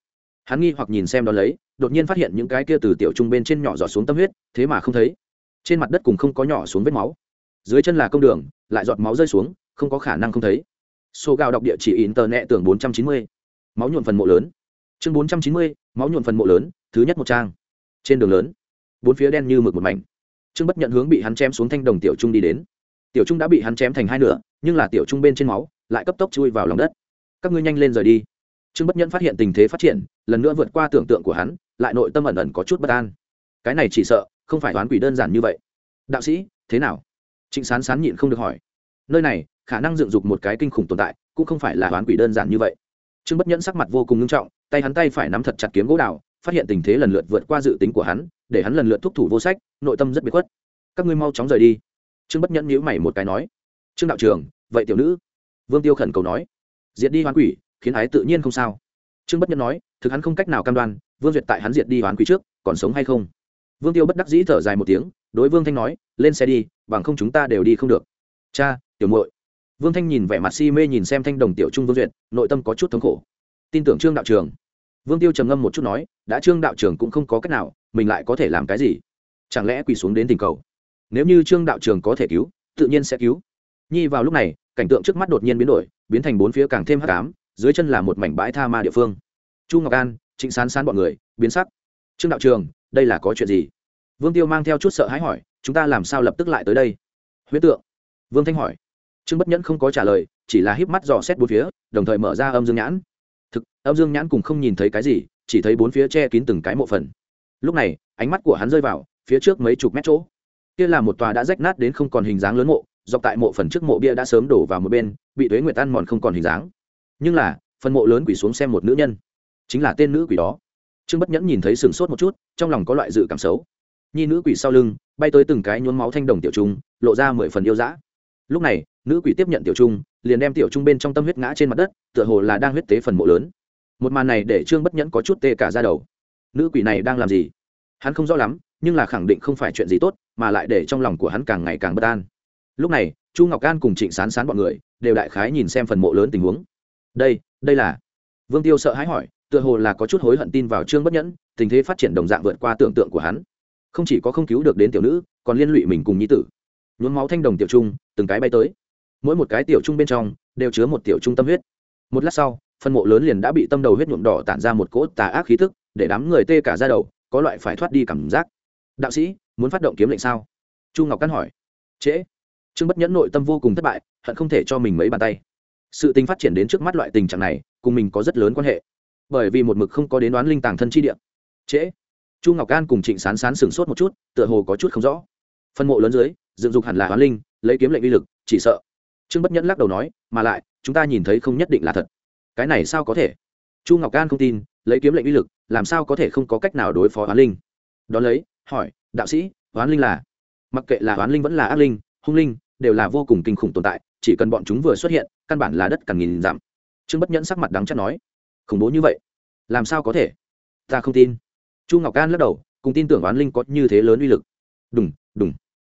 Hắn nghi hoặc nhìn xem đó lấy, đột nhiên phát hiện những cái kia từ tiểu trung bên trên nhỏ giọt xuống tâm huyết, thế mà không thấy trên mặt đất cùng không có nhỏ xuống vết máu. Dưới chân là công đường, lại giọt máu rơi xuống, không có khả năng không thấy. Số gạo đọc địa chỉ in tờ nẹ tưởng bốn trăm chín mươi. Máu nhuộn phần mộ lớn. Chương bốn trăm chín mươi, máu nhuộn phần mộ lớn, thứ nhất một trang. Trên đường lớn, bốn phía đen như mực một mảnh. Trương bất nhận hướng bị hắn chém xuống thanh đồng tiểu trung đi đến. Tiểu trung đã bị hắn chém thành hai nửa, nhưng là tiểu trung bên trên máu lại cấp tốc chui vào lòng đất. Các ngươi nhanh lên rời đi. Trương bất nhận phát hiện tình thế phát triển, lần nữa vượt qua tưởng tượng của hắn, lại nội tâm ẩn ẩn có chút bất an cái này chỉ sợ, không phải đoán quỷ đơn giản như vậy. Đạo sĩ, thế nào? Trịnh sán sán nhịn không được hỏi. Nơi này, khả năng dựng dục một cái kinh khủng tồn tại, cũng không phải là đoán quỷ đơn giản như vậy. Trương bất nhẫn sắc mặt vô cùng nghiêm trọng, tay hắn tay phải nắm thật chặt kiếm gỗ đào, phát hiện tình thế lần lượt vượt qua dự tính của hắn, để hắn lần lượt thúc thủ vô sách, nội tâm rất bị khuất. Các ngươi mau chóng rời đi. Trương bất nhẫn nhíu mày một cái nói. Trương đạo trường vậy tiểu nữ? Vương tiêu khẩn cầu nói. Diệt đi hoán quỷ, khiến ái tự nhiên không sao. Trương bất nhẫn nói. Thực hắn không cách nào cam đoan, vương duyệt tại hắn diệt đi hoán quỷ trước, còn sống hay không? Vương tiêu bất đắc dĩ thở dài một tiếng, đối vương thanh nói, lên xe đi, bằng không chúng ta đều đi không được. Cha, tiểu muội. Vương thanh nhìn vẻ mặt si mê nhìn xem thanh đồng tiểu trung vương duyệt, nội tâm có chút thống khổ. Tin tưởng trương đạo trường. Vương tiêu trầm ngâm một chút nói, đã trương đạo trường cũng không có cách nào, mình lại có thể làm cái gì? Chẳng lẽ quỳ xuống đến tình cầu? Nếu như trương đạo trường có thể cứu, tự nhiên sẽ cứu. Nhi vào lúc này, cảnh tượng trước mắt đột nhiên biến đổi, biến thành bốn phía càng thêm hắc ám, dưới chân là một mảnh bãi tha ma địa phương. Chu ngọc an, trịnh sán sán bọn người, biến sắc. Trương đạo trường đây là có chuyện gì? Vương tiêu mang theo chút sợ hãi hỏi, chúng ta làm sao lập tức lại tới đây? Huyết tượng. Vương thanh hỏi. Trương bất nhẫn không có trả lời, chỉ là híp mắt dò xét bốn phía, đồng thời mở ra âm dương nhãn. Thực, âm dương nhãn cùng không nhìn thấy cái gì, chỉ thấy bốn phía che kín từng cái mộ phần. Lúc này, ánh mắt của hắn rơi vào phía trước mấy chục mét chỗ. Kia là một tòa đã rách nát đến không còn hình dáng lớn mộ, dọc tại mộ phần trước mộ bia đã sớm đổ vào một bên, bị tuế nguyệt ăn mòn không còn hình dáng. Nhưng là, phần mộ lớn quỷ xuống xem một nữ nhân. Chính là tên nữ quỷ đó trương bất nhẫn nhìn thấy sừng sốt một chút, trong lòng có loại dự cảm xấu. Nhi nữ quỷ sau lưng, bay tới từng cái nhuốm máu thanh đồng tiểu trung, lộ ra mười phần yêu dã. Lúc này, nữ quỷ tiếp nhận tiểu trung, liền đem tiểu trung bên trong tâm huyết ngã trên mặt đất, tựa hồ là đang huyết tế phần mộ lớn. Một màn này để trương bất nhẫn có chút tê cả ra đầu. Nữ quỷ này đang làm gì? Hắn không rõ lắm, nhưng là khẳng định không phải chuyện gì tốt, mà lại để trong lòng của hắn càng ngày càng bất an. Lúc này, chu ngọc an cùng trịnh sán sán bọn người đều đại khái nhìn xem phần mộ lớn tình huống. Đây đây là? Vương tiêu sợ hãi hỏi tựa hồ là có chút hối hận tin vào trương bất nhẫn, tình thế phát triển đồng dạng vượt qua tưởng tượng của hắn. Không chỉ có không cứu được đến tiểu nữ, còn liên lụy mình cùng nhi tử. Nhuốm máu thanh đồng tiểu trung, từng cái bay tới. Mỗi một cái tiểu trung bên trong, đều chứa một tiểu trung tâm huyết. Một lát sau, phân mộ lớn liền đã bị tâm đầu huyết nhuộm đỏ tản ra một cỗ tà ác khí thức, để đám người tê cả ra đầu, có loại phải thoát đi cảm giác. Đạo sĩ, muốn phát động kiếm lệnh sao? Chu ngọc căn hỏi. Trễ. Trương bất nhẫn nội tâm vô cùng thất bại, hận không thể cho mình mấy bàn tay. Sự tình phát triển đến trước mắt loại tình trạng này, cùng mình có rất lớn quan hệ bởi vì một mực không có đến đoán linh tàng thân chi địa. Trễ. Chu ngọc an cùng trịnh sán sán sửng sốt một chút, tựa hồ có chút không rõ. Phân mộ lớn dưới, dựng dục hẳn là đoán linh, lấy kiếm lệnh uy lực, chỉ sợ. Trương bất nhẫn lắc đầu nói, mà lại, chúng ta nhìn thấy không nhất định là thật. Cái này sao có thể? Chu ngọc an không tin, lấy kiếm lệnh uy lực, làm sao có thể không có cách nào đối phó đoán linh? Đón lấy, hỏi, đạo sĩ, đoán linh là? Mặc kệ là đoán linh vẫn là ác linh, hung linh, đều là vô cùng kinh khủng tồn tại, chỉ cần bọn chúng vừa xuất hiện, căn bản là đất càng nghìn dặm. Trương bất nhẫn sắc mặt đắng chắc nói khủng bố như vậy? Làm sao có thể? Ta không tin. Chu ngọc an lắc đầu, cùng tin tưởng oán linh có như thế lớn uy lực. Đùng đùng.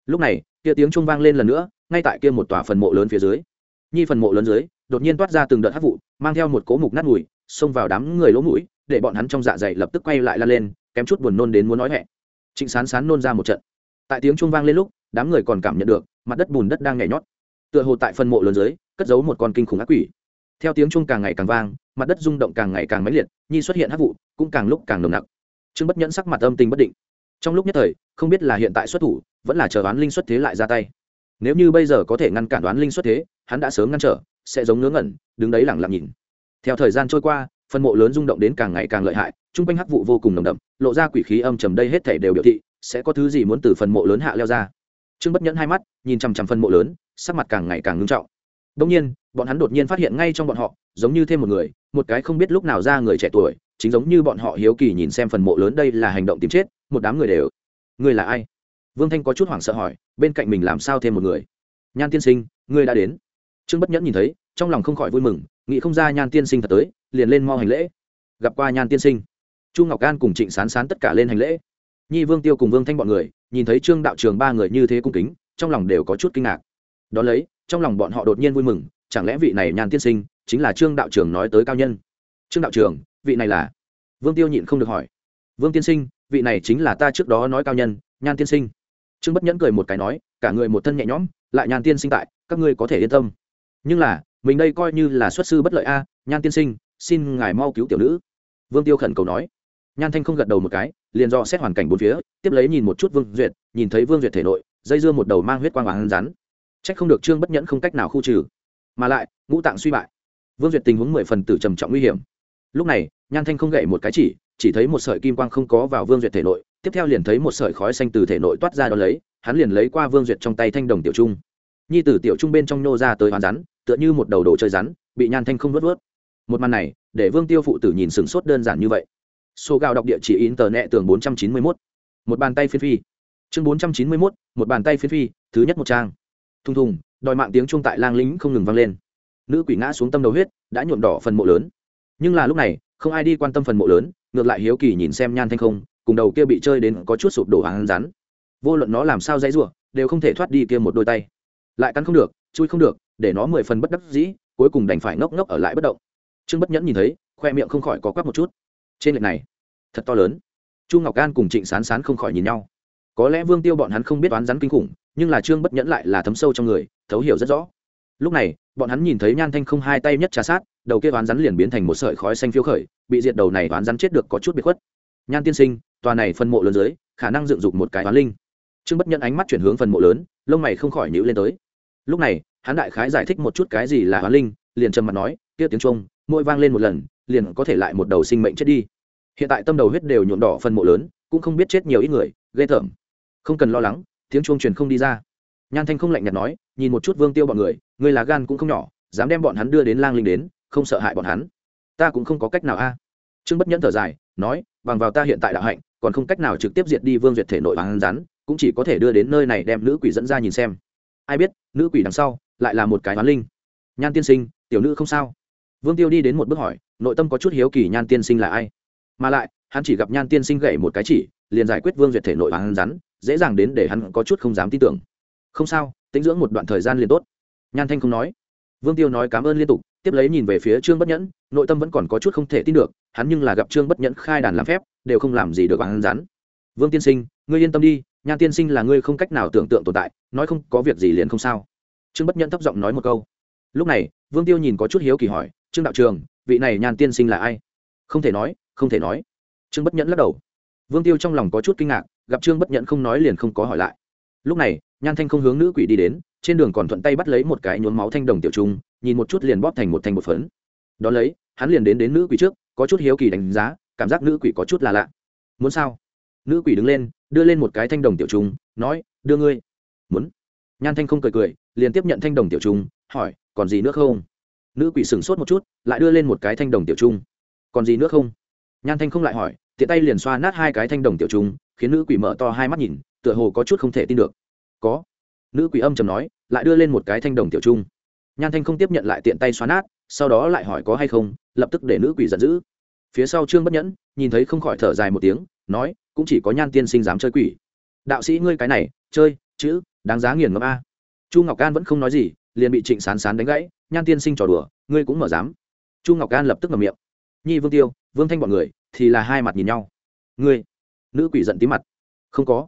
Lúc này, kia tiếng trung vang lên lần nữa, ngay tại kia một tòa phần mộ lớn phía dưới. Nhi phần mộ lớn dưới, đột nhiên toát ra từng đợt hát vụ, mang theo một cố mục nát mùi, xông vào đám người lỗ mũi, để bọn hắn trong dạ dày lập tức quay lại lan lên, kém chút buồn nôn đến muốn nói hẹ. Trịnh sán sán nôn ra một trận. Tại tiếng trung vang lên lúc, đám người còn cảm nhận được, mặt đất bùn đất đang nhảy nhót. Tựa hồ tại phần mộ lớn dưới, cất giấu một con kinh khủng ác quỷ theo tiếng trung càng ngày càng vang, mặt đất rung động càng ngày càng mãnh liệt, nhi xuất hiện hát vụ, cũng càng lúc càng nồng nặc. Trương bất nhẫn sắc mặt âm tình bất định. Trong lúc nhất thời, không biết là hiện tại xuất thủ, vẫn là chờ đoán linh xuất thế lại ra tay. Nếu như bây giờ có thể ngăn cản đoán linh xuất thế, hắn đã sớm ngăn trở, sẽ giống ngớ ngẩn, đứng đấy lẳng lặng nhìn. Theo thời gian trôi qua, phân mộ lớn rung động đến càng ngày càng lợi hại t r u n g quanh hắc vụ vô cùng nồng đậm, lộ ra quỷ khí âm trầm đây hết thể đều biểu thị, sẽ có thứ gì muốn từ phần mộ lớn hạ leo ra. Trương bất nhẫn hai mắt, nhìn chằm chằm phân mộ lớn, sắc mặt càng ngày càng ngưng trọng. Đông nhiên bọn hắn đột nhiên phát hiện ngay trong bọn họ, giống như thêm một người, một cái không biết lúc nào ra người trẻ tuổi, chính giống như bọn họ hiếu kỳ nhìn xem phần mộ lớn đây là hành động tìm chết, một đám người đều. Người là ai? Vương thanh có chút hoảng sợ hỏi, bên cạnh mình làm sao thêm một người? Nhan tiên sinh ngươi đã đến. Trương bất nhẫn nhìn thấy, trong lòng không khỏi vui mừng, nghĩ không ra nhan tiên sinh thật tới, liền lên mo hành lễ. Gặp qua nhan tiên sinh. Chu ngọc an cùng trịnh sán sán tất cả lên hành lễ. Nhi vương tiêu cùng vương thanh bọn người, nhìn thấy trương đạo trường ba người như thế cung kính, trong lòng đều có chút kinh ngạc. Đ ó lấy, trong lòng bọn họ đột nhiên vui mừng chẳng lẽ vị này nhan tiên sinh chính là trương đạo trường nói tới cao nhân? Trương đạo trường vị này là? Vương tiêu nhịn không được hỏi. Vương tiên sinh, vị này chính là ta trước đó nói cao nhân nhan tiên sinh. Trương bất nhẫn cười một cái nói, cả người một thân nhẹ nhõm, lại nhan tiên sinh tại, các ngươi có thể yên tâm. Nhưng là, mình đây coi như là xuất sư bất lợi a nhan tiên sinh, xin ngài mau cứu tiểu nữ. Vương tiêu khẩn cầu nói. Nhan thanh không gật đầu một cái, liền do xét hoàn cảnh bốn phía, tiếp lấy nhìn một chút vương duyệt, nhìn thấy vương duyệt thể nội, dây dưa một đầu mang huyết quang hoàng rắn. Trách không được trương bất nhẫn không cách nào khu trừ mà lại, ngũ tạng suy bại. Vương duyệt tình huống mười phần tử trầm trọng nguy hiểm. Lúc này, nhan thanh không gậy một cái chỉ chỉ thấy một sợi kim quang không có vào vương duyệt thể nội, tiếp theo liền thấy một sợi khói xanh từ thể nội toát ra đó lấy, hắn liền lấy qua vương duyệt trong tay thanh đồng tiểu trung. Nhi tử tiểu trung bên trong nhô ra tới hoàn rắn, tựa như một đầu đồ chơi rắn, bị nhan thanh không vớt vớt. Một màn này, để vương tiêu phụ tử nhìn sửng sốt đơn giản như vậy. Số gạo đọc địa chỉ in tờ nẹ tường bốn trăm chín mươi mốt. Một bàn tay phiên phi. Chương bốn trăm chín mươi mốt, một bàn tay phiên phi, thứ nhất một trang. Thùng thùng đòi mạng tiếng trung tại lang lính không ngừng vang lên. Nữ quỷ ngã xuống tâm đầu huyết, đã nhuộm đỏ phần mộ lớn. Nhưng là lúc này, không ai đi quan tâm phần mộ lớn, ngược lại hiếu kỳ nhìn xem nhan thanh không, cùng đầu kia bị chơi đến có chút sụp đổ hàng rắn. Vô luận nó làm sao dãy ruộng đều không thể thoát đi kia một đôi tay. Lại cắn không được, chui không được, để nó mười phần bất đắc dĩ, cuối cùng đành phải ngốc ngốc ở lại bất động. Trương bất nhẫn nhìn thấy, khoe miệng không khỏi có quắc một chút. Trên lệch này, thật to lớn. Chu ngọc an cùng trịnh sán sán không khỏi nhìn nhau. Có lẽ vương tiêu bọn hắn không biết oán rắn kinh khủng nhưng là trương bất nhẫn lại là thấm sâu trong người, thấu hiểu rất rõ. Lúc này, bọn hắn nhìn thấy nhan thanh không hai tay nhất trà sát, đầu kia oán rắn liền biến thành một sợi khói xanh phiêu khởi, bị diệt đầu này oán rắn chết được có chút bị khuất. Nhan tiên sinh, tòa này phân mộ lớn dưới, khả năng dựng dục một cái oán linh. Trương bất nhẫn ánh mắt chuyển hướng phần mộ lớn, lông mày không khỏi nhữ lên tới. Lúc này, hắn đại khái giải thích một chút cái gì là oán linh, liền trầm mặt nói, kia tiếng trung mỗi vang lên một lần, liền có thể lại một đầu sinh mệnh chết đi. Hiện tại tâm đầu huyết đều nhuộm đỏ phần mộ lớn, cũng không biết chết nhiều ít người, ghê tởm. Không cần lo lắng tiếng chuông truyền không đi ra. Nhan thanh không lạnh nhạt nói, nhìn một chút vương tiêu bọn người người là gan cũng không nhỏ, dám đem bọn hắn đưa đến lang linh đến, không sợ hại bọn hắn. Ta cũng không có cách nào a. Trương bất nhẫn thở dài, nói, bằng vào ta hiện tại đạo hạnh, còn không cách nào trực tiếp diệt đi vương duyệt thể nội bằng rắn, cũng chỉ có thể đưa đến nơi này đem nữ quỷ dẫn ra nhìn xem. Ai biết, nữ quỷ đằng sau, lại là một cái hoán linh. Nhan tiên sinh, tiểu nữ không sao. Vương tiêu đi đến một bước hỏi, nội tâm có chút hiếu kỳ nhan tiên sinh là ai? Mà lại, hắn chỉ gặp nhan tiên sinh gậy một cái chỉ liền giải quyết vương duyệt thể nội hoàng rắn, dễ dàng đến để hắn có chút không dám tin tưởng. Không sao, tính dưỡng một đoạn thời gian liền tốt. Nhan thanh không nói. Vương tiêu nói cảm ơn liên tục, tiếp lấy nhìn về phía trương bất nhẫn, nội tâm vẫn còn có chút không thể tin được, hắn nhưng là gặp trương bất nhẫn khai đàn làm phép, đều không làm gì được hắn rắn. Vương tiên sinh, ngươi yên tâm đi, nhan tiên sinh là ngươi không cách nào tưởng tượng tồn tại, nói không có việc gì liền không sao. Trương bất nhẫn thấp giọng nói một câu. Lúc này, vương tiêu nhìn có chút hiếu kỳ hỏi, trương đạo trường vị này nhan tiên sinh là ai? Không thể nói, không thể nói. Trương bất nhẫn lắc đầu vương tiêu trong lòng có chút kinh ngạc, gặp trương bất nhẫn không nói liền không có hỏi lại. Lúc này, nhan thanh không hướng nữ quỷ đi đến, trên đường còn thuận tay bắt lấy một cái nhuốm máu thanh đồng tiểu trung, nhìn một chút liền bóp thành một thanh một phấn. Đón lấy, hắn liền đến đến nữ quỷ trước, có chút hiếu kỳ đánh giá, cảm giác nữ quỷ có chút là lạ. Muốn sao? Nữ quỷ đứng lên, đưa lên một cái thanh đồng tiểu trung, nói, đưa ngươi. Muốn? Nhan thanh không cười cười, liền tiếp nhận thanh đồng tiểu trung, hỏi, còn gì nữa không? Nữ quỷ sửng sốt một chút, lại đưa lên một cái thanh đồng tiểu trung. Còn gì nữa không? Nhan thanh không lại hỏi tiện tay liền xoa nát hai cái thanh đồng tiểu trung, khiến nữ quỷ mở to hai mắt nhìn, tựa hồ có chút không thể tin được. Có. Nữ quỷ âm chầm nói, lại đưa lên một cái thanh đồng tiểu trung. Nhan thanh không tiếp nhận lại tiện tay xoa nát, sau đó lại hỏi có hay không, lập tức để nữ quỷ giận dữ. Phía sau trương bất nhẫn, nhìn thấy không khỏi thở dài một tiếng, nói, cũng chỉ có nhan tiên sinh dám chơi quỷ. Đạo sĩ ngươi cái này, chơi, chữ, đáng giá nghiền ngẫm a. Chu ngọc an vẫn không nói gì, liền bị trịnh sán sán đánh gãy, nhan tiên sinh trò đùa, ngươi cũng mở dám chu ngọc an lập tức ngậm miệng. Nhi vương tiêu, vương thanh bọn người thì là hai mặt nhìn nhau. Ngươi, nữ quỷ giận tí mặt. Không có.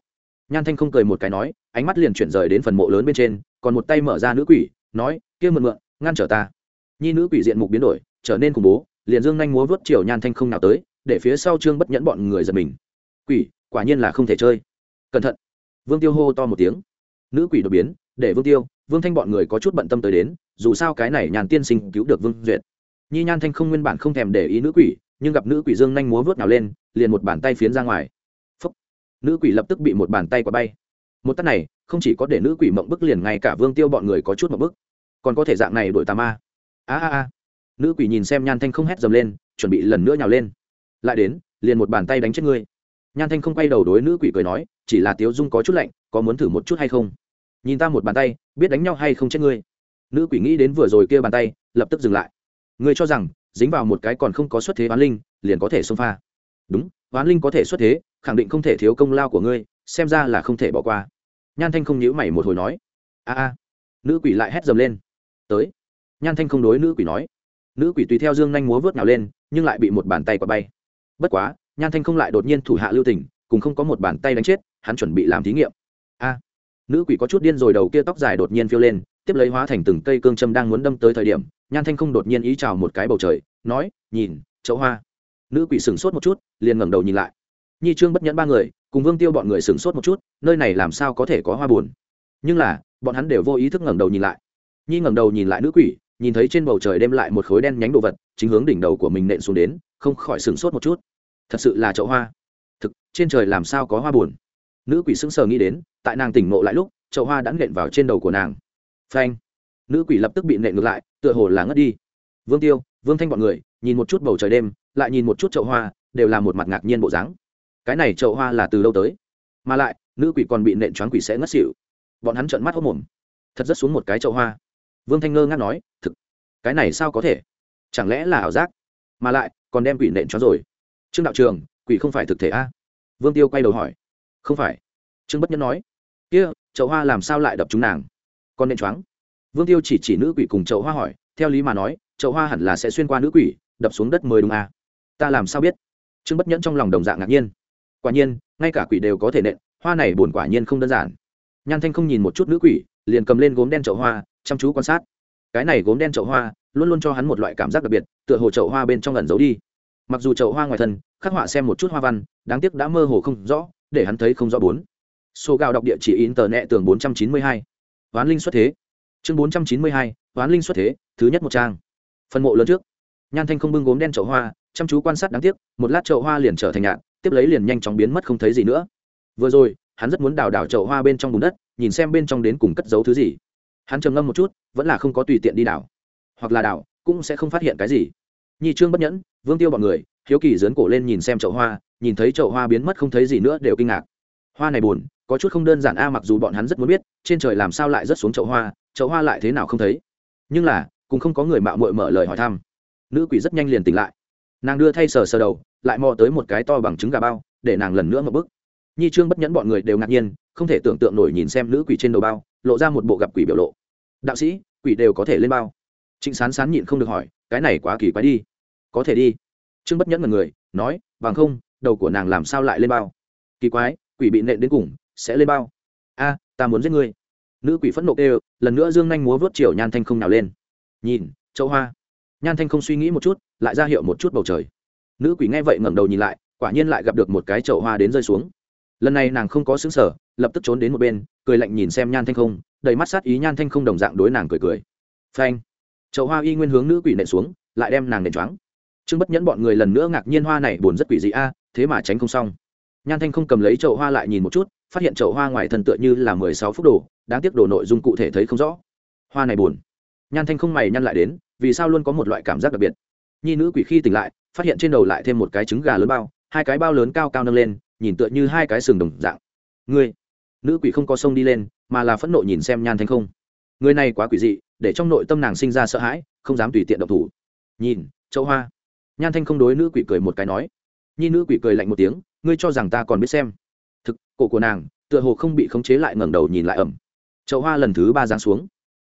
Nhan thanh không cười một cái nói, ánh mắt liền chuyển rời đến phần mộ lớn bên trên, còn một tay mở ra nữ quỷ, nói, kia mượn mượn, ngăn trở ta. Nhi nữ quỷ diện mục biến đổi, trở nên khủng bố, liền dương nhanh múa vớt chiều nhan thanh không nào tới, để phía sau trương bất nhẫn bọn người giật mình. Quỷ, quả nhiên là không thể chơi. Cẩn thận. Vương tiêu hô to một tiếng. Nữ quỷ đột biến, để vương tiêu, vương thanh bọn người có chút bận tâm tới đến, dù sao cái này nhàn tiên sinh cứu được vương duyệt. Nhi nhan thanh không nguyên bản không thèm để ý nữ quỷ nhưng gặp nữ quỷ dương nhanh múa vớt nào lên, liền một bàn tay phiến ra ngoài. Phúc. nữ quỷ lập tức bị một bàn tay quả bay. Một tắt này, không chỉ có để nữ quỷ mộng bức liền ngay cả vương tiêu bọn người có chút mộng bức, còn có thể dạng này đổi tà ma. A a a. Nữ quỷ nhìn xem nhan thanh không hét dầm lên, chuẩn bị lần nữa nhào lên. Lại đến, liền một bàn tay đánh chết ngươi. Nhan thanh không quay đầu đối nữ quỷ cười nói, chỉ là tiếu dung có chút lạnh, có muốn thử một chút hay không? Nhìn ta một bàn tay, biết đánh nhau hay không chết ngươi. Nữ quỷ nghĩ đến vừa rồi kia bàn tay, lập tức dừng lại. Ngươi cho rằng dính vào một cái còn không có xuất thế oán linh, liền có thể xông pha. Đúng, oán linh có thể xuất thế, khẳng định không thể thiếu công lao của ngươi, xem ra là không thể bỏ qua. Nhan thanh không nhữ mày một hồi nói. A a. Nữ quỷ lại hét dầm lên. Tới. Nhan thanh không đối nữ quỷ nói. Nữ quỷ tùy theo dương nhanh múa vớt nào lên, nhưng lại bị một bàn tay quả bay. Bất quá, nhan thanh không lại đột nhiên thủ hạ lưu tình, cùng không có một bàn tay đánh chết, hắn chuẩn bị làm thí nghiệm. A. Nữ quỷ có chút điên rồi, đầu kia tóc dài đột nhiên phiêu lên, tiếp lấy hóa thành từng cây cương châm đang muốn đâm tới thời điểm nhan thanh không đột nhiên ý chào một cái bầu trời, nói, nhìn, chậu hoa. Nữ quỷ sửng sốt một chút, liền ngẩng đầu nhìn lại. Nhi trương bất nhẫn ba người, cùng vương tiêu bọn người sửng sốt một chút, nơi này làm sao có thể có hoa buồn? Nhưng là, bọn hắn đều vô ý thức ngẩng đầu nhìn lại. Nhi ngẩng đầu nhìn lại nữ quỷ, nhìn thấy trên bầu trời đem lại một khối đen nhánh đồ vật, chính hướng đỉnh đầu của mình nện xuống đến, không khỏi sửng sốt một chút. Thật sự là chậu hoa. Thực, trên trời làm sao có hoa buồn? Nữ quỷ sững sờ nghĩ đến, tại nàng tỉnh ngộ lại lúc, chậu hoa đã nện vào trên đầu của nàng. Phanh. Nữ quỷ lập tức bị nện ngược lại tựa hồ là ngất đi. Vương tiêu, vương thanh bọn người, nhìn một chút bầu trời đêm, lại nhìn một chút chậu hoa, đều là một mặt ngạc nhiên bộ dáng. Cái này chậu hoa là từ đâu tới? Mà lại, nữ quỷ còn bị nện choáng quỷ sẽ ngất xỉu. Bọn hắn trợn mắt hốc mồm thật rất xuống một cái chậu hoa. Vương thanh ngơ ngác nói, thực, cái này sao có thể? Chẳng lẽ là ảo giác? Mà lại, còn đem quỷ nện choáng rồi. Trương đạo trường, quỷ không phải thực thể a? Vương tiêu quay đầu hỏi. Không phải. Trương bất nhân nói. Kia, chậu hoa làm sao lại đập chúng nàng? Còn nện choáng? Vương tiêu chỉ chỉ nữ quỷ cùng chậu hoa hỏi, theo lý mà nói, chậu hoa hẳn là sẽ xuyên qua nữ quỷ, đập xuống đất mới đúng à? ta làm sao biết? Trương bất nhẫn trong lòng đồng dạng ngạc nhiên. Quả nhiên, ngay cả quỷ đều có thể nện, hoa này buồn quả nhiên không đơn giản. Nhan thanh không nhìn một chút nữ quỷ, liền cầm lên gốm đen chậu hoa, chăm chú quan sát. Cái này gốm đen chậu hoa, luôn luôn cho hắn một loại cảm giác đặc biệt, tựa hồ chậu hoa bên trong ẩn giấu đi. Mặc dù chậu hoa ngoài thân, khắc họa xem một chút hoa văn, đáng tiếc đã mơ hồ không rõ, để hắn thấy không rõ bốn. Số gạo đọc địa chỉ in tờ nẹ tường bốn trăm chín mươi hai. Hoán linh xuất thế chương bốn trăm chín mươi hai, hoán linh xuất thế, thứ nhất một trang. Phần mộ lớn trước. Nhan thanh không bưng gốm đen chậu hoa, chăm chú quan sát đáng tiếc, một lát chậu hoa liền trở thành nhạn, tiếp lấy liền nhanh chóng biến mất không thấy gì nữa. Vừa rồi, hắn rất muốn đào đào chậu hoa bên trong bùn đất, nhìn xem bên trong đến cùng cất giấu thứ gì. Hắn trầm ngâm một chút, vẫn là không có tùy tiện đi đào. Hoặc là đào, cũng sẽ không phát hiện cái gì. Nhi trương bất nhẫn, vương tiêu bọn người, hiếu kỳ dớn cổ lên nhìn xem chậu hoa, nhìn thấy chậu hoa biến mất không thấy gì nữa đều kinh ngạc. Hoa này buồn, có chút không đơn giản a, mặc dù bọn hắn rất muốn biết, trên trời làm sao lại rớt xuống chậu hoa chậu hoa lại thế nào không thấy. Nhưng là, cũng không có người mạo muội mở lời hỏi thăm. Nữ quỷ rất nhanh liền tỉnh lại. Nàng đưa thay sờ sờ đầu, lại mò tới một cái to bằng trứng gà bao, để nàng lần nữa một bức. Nhi trương bất nhẫn bọn người đều ngạc nhiên, không thể tưởng tượng nổi nhìn xem nữ quỷ trên đầu bao, lộ ra một bộ gặp quỷ biểu lộ. Đạo sĩ, quỷ đều có thể lên bao. Trịnh sán sán nhịn không được hỏi, cái này quá kỳ quái đi. Có thể đi. Trương bất nhẫn mật người, nói, bằng không, đầu của nàng làm sao lại lên bao? Kỳ quái, quỷ bị nện đến cùng, sẽ lên bao? A, ta muốn giết ngươi nữ quỷ phẫn nộ kêu, lần nữa dương nhanh múa vớt chiều nhan thanh không nào lên. Nhìn, châu hoa. Nhan thanh không suy nghĩ một chút, lại ra hiệu một chút bầu trời. Nữ quỷ nghe vậy ngẩng đầu nhìn lại, quả nhiên lại gặp được một cái chậu hoa đến rơi xuống. Lần này nàng không có xứng sở lập tức trốn đến một bên, cười lạnh nhìn xem nhan thanh không, đầy mắt sát ý nhan thanh không đồng dạng đối nàng cười cười. Phanh. Chậu hoa y nguyên hướng nữ quỷ nện xuống, lại đem nàng nện choáng. Trương bất nhẫn bọn người lần nữa ngạc nhiên hoa này buồn rất quỷ dị a, thế mà tránh không xong. Nhan thanh không cầm lấy chậu hoa lại nhìn một chút, phát hiện chậu hoa ngoài thân tựa như là mười sáu phút đồ đáng tiếc đồ nội dung cụ thể thấy không rõ. Hoa này buồn. Nhan thanh không mày nhăn lại đến, vì sao luôn có một loại cảm giác đặc biệt? Nhi nữ quỷ khi tỉnh lại, phát hiện trên đầu lại thêm một cái trứng gà lớn bao, hai cái bao lớn cao cao nâng lên, nhìn tựa như hai cái sừng đồng dạng. Ngươi, nữ quỷ không có sông đi lên, mà là phẫn nộ nhìn xem nhan thanh không. Người này quá quỷ dị, để trong nội tâm nàng sinh ra sợ hãi, không dám tùy tiện độc thủ. Nhìn, châu hoa. Nhan thanh không đối nữ quỷ cười một cái nói. Nhi nữ quỷ cười lạnh một tiếng, ngươi cho rằng ta còn biết xem. Thực, cổ của nàng, tựa hồ không bị khống chế lại ngẩng đầu nhìn lại ẩm chậu hoa lần thứ ba giáng xuống.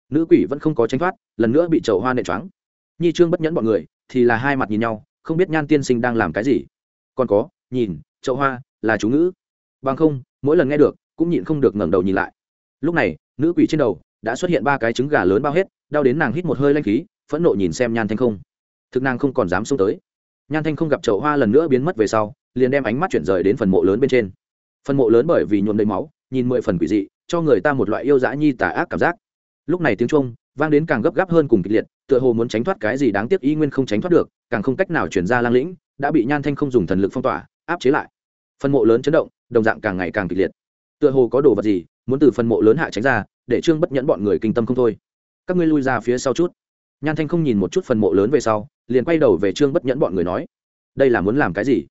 Nữ quỷ vẫn không có tránh thoát, lần nữa bị chậu hoa nệ choáng. Nhi trương bất nhẫn bọn người, thì là hai mặt nhìn nhau, không biết nhan tiên sinh đang làm cái gì. Còn có, nhìn, chậu hoa, là chú ngữ. Bằng không, mỗi lần nghe được, cũng nhịn không được ngẩng đầu nhìn lại. Lúc này, nữ quỷ trên đầu đã xuất hiện ba cái trứng gà lớn bao hết, đau đến nàng hít một hơi lanh khí, phẫn nộ nhìn xem nhan thanh không. Thực nàng không còn dám xông tới. Nhan thanh không gặp chậu hoa lần nữa biến mất về sau, liền đem ánh mắt chuyển rời đến phần mộ lớn bên trên. Phần mộ lớn bởi vì nhuộm đầy máu, nhìn mười phần quỷ dị cho người ta một loại yêu dã nhi tà ác cảm giác. Lúc này tiếng trung vang đến càng gấp gáp hơn cùng kịch liệt, tựa hồ muốn tránh thoát cái gì đáng tiếc y nguyên không tránh thoát được, càng không cách nào chuyển ra lang lĩnh, đã bị nhan thanh không dùng thần lực phong tỏa, áp chế lại. Phần mộ lớn chấn động, đồng dạng càng ngày càng kịch liệt. Tựa hồ có đồ vật gì muốn từ phần mộ lớn hạ tránh ra, để trương bất nhẫn bọn người kinh tâm không thôi. Các ngươi lui ra phía sau chút. Nhan thanh không nhìn một chút phần mộ lớn về sau, liền quay đầu về trương bất nhẫn bọn người nói, đây là muốn làm cái gì?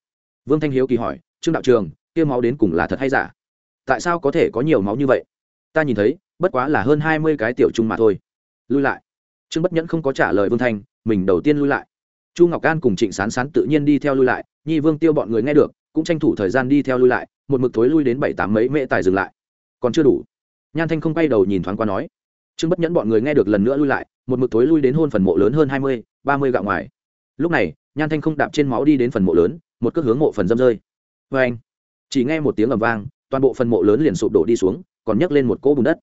Vương thanh hiếu kỳ hỏi, trương đạo trường, kia máu đến cùng là thật hay giả? Tại sao có thể có nhiều máu như vậy? Ta nhìn thấy, bất quá là hơn hai mươi cái tiểu trung mà thôi. Lui lại. Trương bất nhẫn không có trả lời vương thanh mình đầu tiên lui lại. Chu ngọc an cùng trịnh sán sán tự nhiên đi theo lui lại, nhi vương tiêu bọn người nghe được, cũng tranh thủ thời gian đi theo lui lại, một mực thối lui đến bảy tám mấy mễ tài dừng lại. Còn chưa đủ. Nhan thanh không quay đầu nhìn thoáng qua nói. Trương bất nhẫn bọn người nghe được lần nữa lui lại, một mực thối lui đến hôn phần mộ lớn hơn hai mươi, ba mươi gạo ngoài. Lúc này, nhan thanh không đạp trên máu đi đến phần mộ lớn, một cước hướng mộ phần dâm rơi. Vê anh chỉ nghe một tiếng ầm vang toàn bộ phần mộ lớn liền sụp đổ đi xuống, còn nhấc lên một cỗ bùn đất.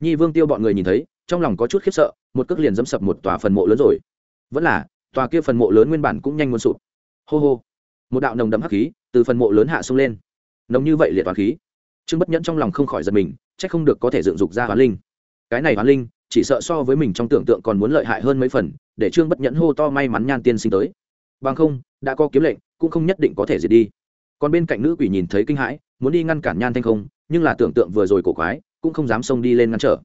Nhi vương tiêu bọn người nhìn thấy, trong lòng có chút khiếp sợ, một cước liền dẫm sập một tòa phần mộ lớn rồi. Vẫn là, tòa kia phần mộ lớn nguyên bản cũng nhanh muốn sụp. Hô hô. Một đạo nồng đậm hắc khí từ phần mộ lớn hạ xuống lên. Nồng như vậy liệt toàn khí. Trương bất nhẫn trong lòng không khỏi giật mình c h ắ c không được có thể dựng dục ra hoán linh. Cái này hoán linh, chỉ sợ so với mình trong tưởng tượng còn muốn lợi hại hơn mấy phần, để trương bất nhẫn hô to may mắn nhan tiên sinh tới. Bằng không, đã có kiếm lệnh, cũng không nhất định có thể diệt đi. Còn bên cạnh nữ quỷ nhìn thấy kinh hãi muốn đi ngăn cản nhan thanh không, nhưng là tưởng tượng vừa rồi cổ quái, cũng không dám xông đi lên ngăn trở.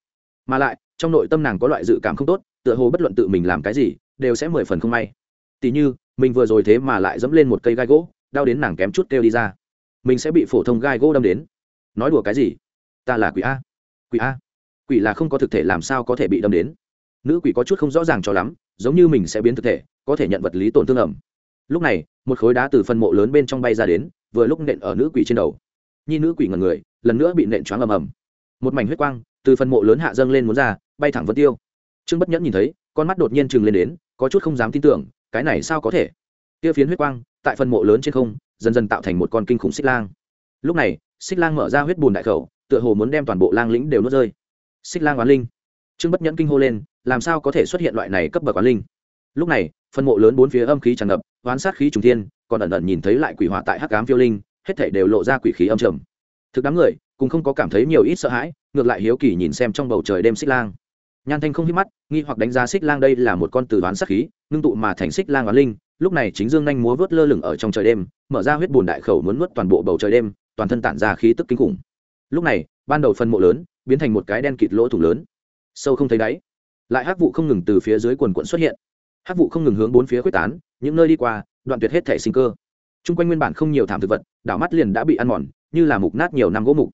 Mà lại, trong nội tâm nàng có loại dự cảm không tốt, tựa hồ bất luận tự mình làm cái gì, đều sẽ mười phần không may. Tỉ như, mình vừa rồi thế mà lại dẫm lên một cây gai gỗ, đau đến nàng kém chút kêu đi ra. Mình sẽ bị phổ thông gai gỗ đâm đến. Nói đùa cái gì? Ta là quỷ a. Quỷ a. Quỷ là không có thực thể làm sao có thể bị đâm đến. Nữ quỷ có chút không rõ ràng cho lắm, giống như mình sẽ biến thực thể, có thể nhận vật lý tổn thương ẩm. Lúc này, một khối đá từ phân mộ lớn bên trong bay ra đến, vừa lúc nện ở nữ quỷ trên đầu nhi nữ quỷ ngần người, lần nữa bị nện choáng ầm ầm. Một mảnh huyết quang từ phần mộ lớn hạ dâng lên muốn ra, bay thẳng vân tiêu. Trương bất nhẫn nhìn thấy, con mắt đột nhiên chừng lên đến, có chút không dám tin tưởng, cái này sao có thể? Tiêu phiến huyết quang, tại phần mộ lớn trên không, dần dần tạo thành một con kinh khủng xích lang. Lúc này, xích lang mở ra huyết bùn đại khẩu, tựa hồ muốn đem toàn bộ lang lĩnh đều nuốt rơi. Xích lang oán linh. Trương bất nhẫn kinh hô lên, làm sao có thể xuất hiện loại này cấp bậc oán linh? Lúc này, phần mộ lớn bốn phía âm khí tràn ngập, oán sát khí trùng thiên, còn ẩn ẩn nhìn thấy lại quỷ hỏa tại hắc ám phiêu linh hết thảy đều lộ ra quỷ khí âm trầm. Thực đám người, cũng không có cảm thấy nhiều ít sợ hãi, ngược lại hiếu kỳ nhìn xem trong bầu trời đêm xích lang. Nhan thanh không hít mắt, nghi hoặc đánh giá xích lang đây là một con từ đoán sắc khí, ngưng tụ mà thành xích lang oán linh, lúc này chính dương nhanh múa vớt lơ lửng ở trong trời đêm, mở ra huyết bùn đại khẩu muốn nuốt toàn bộ bầu trời đêm, toàn thân tản ra khí tức kinh khủng. Lúc này, ban đầu phân mộ lớn, biến thành một cái đen kịt lỗ thủng lớn. Sâu không thấy đáy. Lại hắc vụ không ngừng từ phía dưới quần quận xuất hiện. Hắc vụ không ngừng hướng bốn phía quyết tán, những nơi đi qua, đoạn tuyệt hết thể sinh cơ chung quanh nguyên bản không nhiều thảm thực vật, đảo mắt liền đã bị ăn mòn, như là mục nát nhiều năm gỗ mục.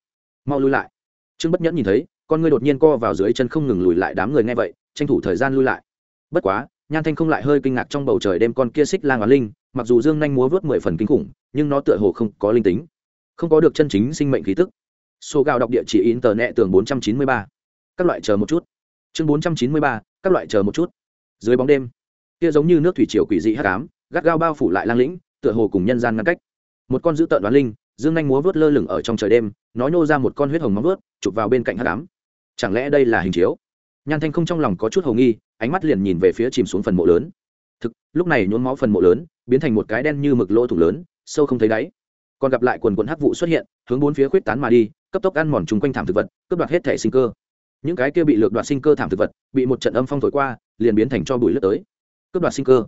Mau lui lại. Trương bất nhẫn nhìn thấy, con ngươi đột nhiên co vào dưới chân không ngừng lùi lại đám người nghe vậy, tranh thủ thời gian lui lại. Bất quá, nhan thanh không lại hơi kinh ngạc trong bầu trời đêm con kia xích lang và linh, mặc dù dương nhanh múa vớt mười phần kinh khủng, nhưng nó tựa hồ không có linh tính. Không có được chân chính sinh mệnh khí tức. Số gạo đọc địa chỉ in tờ nẹ tường bốn trăm chín mươi ba. Các loại chờ một chút. Chương bốn trăm chín mươi ba, các loại chờ một chút. Dưới bóng đêm, kia giống như nước thủy triều quỷ dị hắc ám, gắt gao bao phủ lại lang lĩnh tựa hồ cùng nhân gian ngăn cách. Một con dữ tợn đoán linh, dương nhanh múa vớt lơ lửng ở trong trời đêm, nó nhô ra một con huyết hồng móng vớt chụp vào bên cạnh hát đám chẳng lẽ đây là hình chiếu? Nhan thanh không trong lòng có chút hầu nghi, ánh mắt liền nhìn về phía chìm xuống phần mộ lớn. Thực, lúc này nhốn máu phần mộ lớn, biến thành một cái đen như mực lỗ thủng lớn, sâu không thấy đáy. Còn gặp lại quần quần hắc vụ xuất hiện, hướng bốn phía khuyết tán mà đi, cấp tốc ăn mòn chung quanh thảm thực vật, cướp đoạt hết thể sinh cơ. Những cái kia bị lược đoạt sinh cơ thảm thực vật, bị một trận âm phong thổi qua, liền biến thành cho bụi lướt tới. Cướp đoạt sinh cơ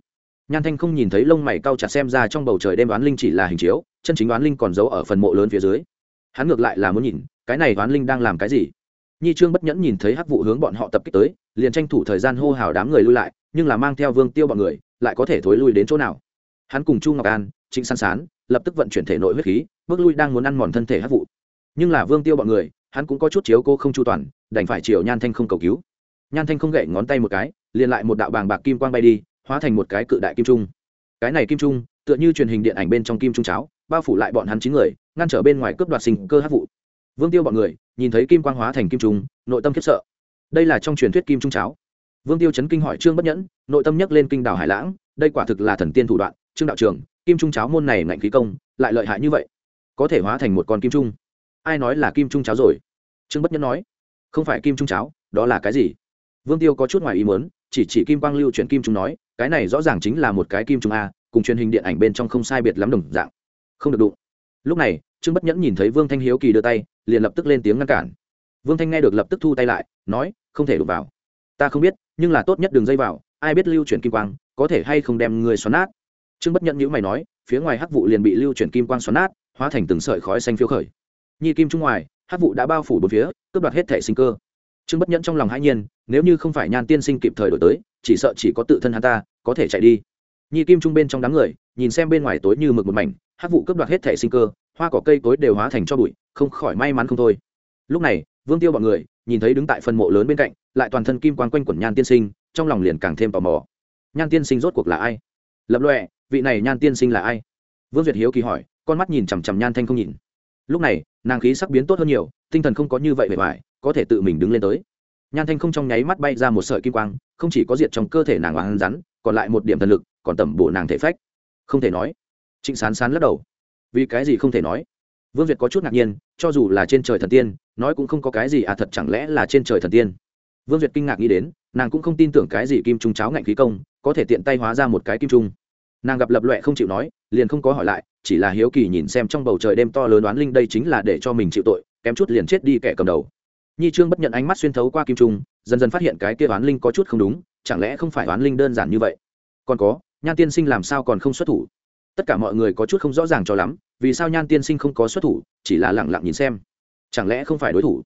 nhan thanh không nhìn thấy lông mày cau chặt xem ra trong bầu trời đêm đoán linh chỉ là hình chiếu, chân chính đoán linh còn giấu ở phần mộ lớn phía dưới. Hắn ngược lại là muốn nhìn, cái này đoán linh đang làm cái gì? Nhi trương bất nhẫn nhìn thấy hắc vụ hướng bọn họ tập kích tới, liền tranh thủ thời gian hô hào đám người lui lại, nhưng là mang theo vương tiêu bọn người, lại có thể thối lui đến chỗ nào? Hắn cùng chu ngọc an, trịnh san sán, lập tức vận chuyển thể nội huyết khí, bước lui đang muốn ăn mòn thân thể hắc vụ nhưng là vương tiêu bọn người, hắn cũng có chút chiếu cô không chu toàn, đành phải chiều nhan thanh không cầu cứu. Nhan thanh không gậy ngón tay một cái, liền lại một đạo bàng bạc kim quang bay đi hóa thành một cái cự đại kim trung. Cái này kim trung, tựa như truyền hình điện ảnh bên trong kim trung cháo, bao phủ lại bọn hắn chín người, ngăn trở bên ngoài cướp đoạt sinh cơ hát vụ. Vương tiêu bọn người, nhìn thấy kim quang hóa thành kim trung, nội tâm khiếp sợ. Đây là trong truyền thuyết kim trung cháo. Vương tiêu chấn kinh hỏi trương bất nhẫn, nội tâm nhắc lên kinh đảo hải lãng, đây quả thực là thần tiên thủ đoạn, trương đạo trường kim trung cháo môn này ngạnh khí công, lại lợi hại như vậy. Có thể hóa thành một con kim trung. Ai nói là kim trung cháo rồi? Trương bất nhẫn nói. Không phải kim trung cháo, đó là cái gì? Vương tiêu có chút ngoài ý muốn, chỉ chỉ kim quang lưu chuyển kim trung nói cái này rõ ràng chính là một cái kim trung a, cùng truyền hình điện ảnh bên trong không sai biệt lắm đồng dạng. Không được đụng. Lúc này, trương bất nhẫn nhìn thấy vương thanh hiếu kỳ đưa tay, liền lập tức lên tiếng ngăn cản. Vương thanh nghe được lập tức thu tay lại, nói, không thể đụng vào. Ta không biết, nhưng là tốt nhất đường dây vào, ai biết lưu chuyển kim quang, có thể hay không đem người xoắn nát. Trương bất nhẫn nhữ mày nói, phía ngoài hắc vụ liền bị lưu chuyển kim quang xoắn nát, hóa thành từng sợi khói xanh phiêu khởi. Nhi kim trung ngoài, hắc vụ đã bao phủ bốn phía, cướp đoạt hết thể sinh cơ. Trương bất nhẫn trong lòng hãi nhiên, nếu như không phải nhan tiên sinh kịp thời đổi tới chỉ sợ chỉ có tự thân hắn ta, có thể chạy đi. Nhi kim trung bên trong đám người, nhìn xem bên ngoài tối như mực một mảnh hát vụ cướp đoạt hết thể sinh cơ, hoa cỏ cây cối đều hóa thành cho bụi, không khỏi may mắn không thôi. Lúc này, vương tiêu bọn người, nhìn thấy đứng tại phần mộ lớn bên cạnh, lại toàn thân kim quang quanh quẩn nhan tiên sinh, trong lòng liền càng thêm tò mò. Nhan tiên sinh rốt cuộc là ai? Lập lọe vị này nhan tiên sinh là ai? Vương duyệt hiếu kỳ hỏi, con mắt nhìn chằm chằm nhan thanh không nhìn. Lúc này, nàng khí sắc biến tốt hơn nhiều, tinh thần không có như vậy bề ngoài, có thể tự mình đứng lên tới nhan thanh không trong nháy mắt bay ra một sợi kim quang, không chỉ có diệt trong cơ thể nàng oán rắn, còn lại một điểm thần lực, còn tẩm bổ nàng thể phách. Không thể nói. Trịnh sán sán lắc đầu. Vì cái gì không thể nói? Vương việt có chút ngạc nhiên, cho dù là trên trời thần tiên, nói cũng không có cái gì à thật chẳng lẽ là trên trời thần tiên? Vương Việt kinh ngạc nghĩ đến, nàng cũng không tin tưởng cái gì kim trung cháo ngạnh khí công, có thể tiện tay hóa ra một cái kim trung. Nàng gặp lập loẹ không chịu nói, liền không có hỏi lại, chỉ là hiếu kỳ nhìn xem trong bầu trời đêm to lớn đoán linh đây chính là để cho mình chịu tội, kém chút liền chết đi kẻ cầm đầu nhi trương bất nhận ánh mắt xuyên thấu qua kim trung, dần dần phát hiện cái kia đoán linh có chút không đúng, chẳng lẽ không phải đoán linh đơn giản như vậy? Còn có, nhan tiên sinh làm sao còn không xuất thủ? Tất cả mọi người có chút không rõ ràng cho lắm, vì sao nhan tiên sinh không có xuất thủ, chỉ là lẳng lặng nhìn xem. Chẳng lẽ không phải đối thủ?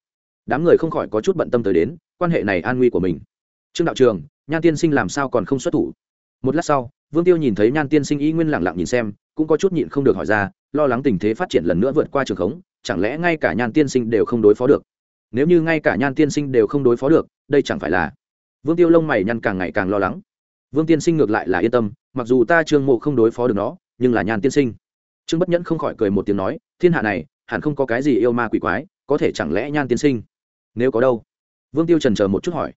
Đám người không khỏi có chút bận tâm tới đến, quan hệ này an nguy của mình. Trương đạo trường, nhan tiên sinh làm sao còn không xuất thủ? Một lát sau, vương tiêu nhìn thấy nhan tiên sinh y nguyên lẳng lặng nhìn xem, cũng có chút nhịn không được hỏi ra, lo lắng tình thế phát triển lần nữa vượt qua trường khống, chẳng lẽ ngay cả nhan tiên sinh đều không đối phó được? Nếu như ngay cả nhan tiên sinh đều không đối phó được đây chẳng phải là vương tiêu lông mày nhăn càng ngày càng lo lắng. Vương tiên sinh ngược lại là yên tâm mặc dù ta trương mộ không đối phó được nó nhưng là nhan tiên sinh. Trương bất nhẫn không khỏi cười một tiếng nói thiên hạ này hẳn không có cái gì yêu ma quỷ quái có thể chẳng lẽ nhan tiên sinh? Nếu có đâu? Vương tiêu trần chờ một chút hỏi.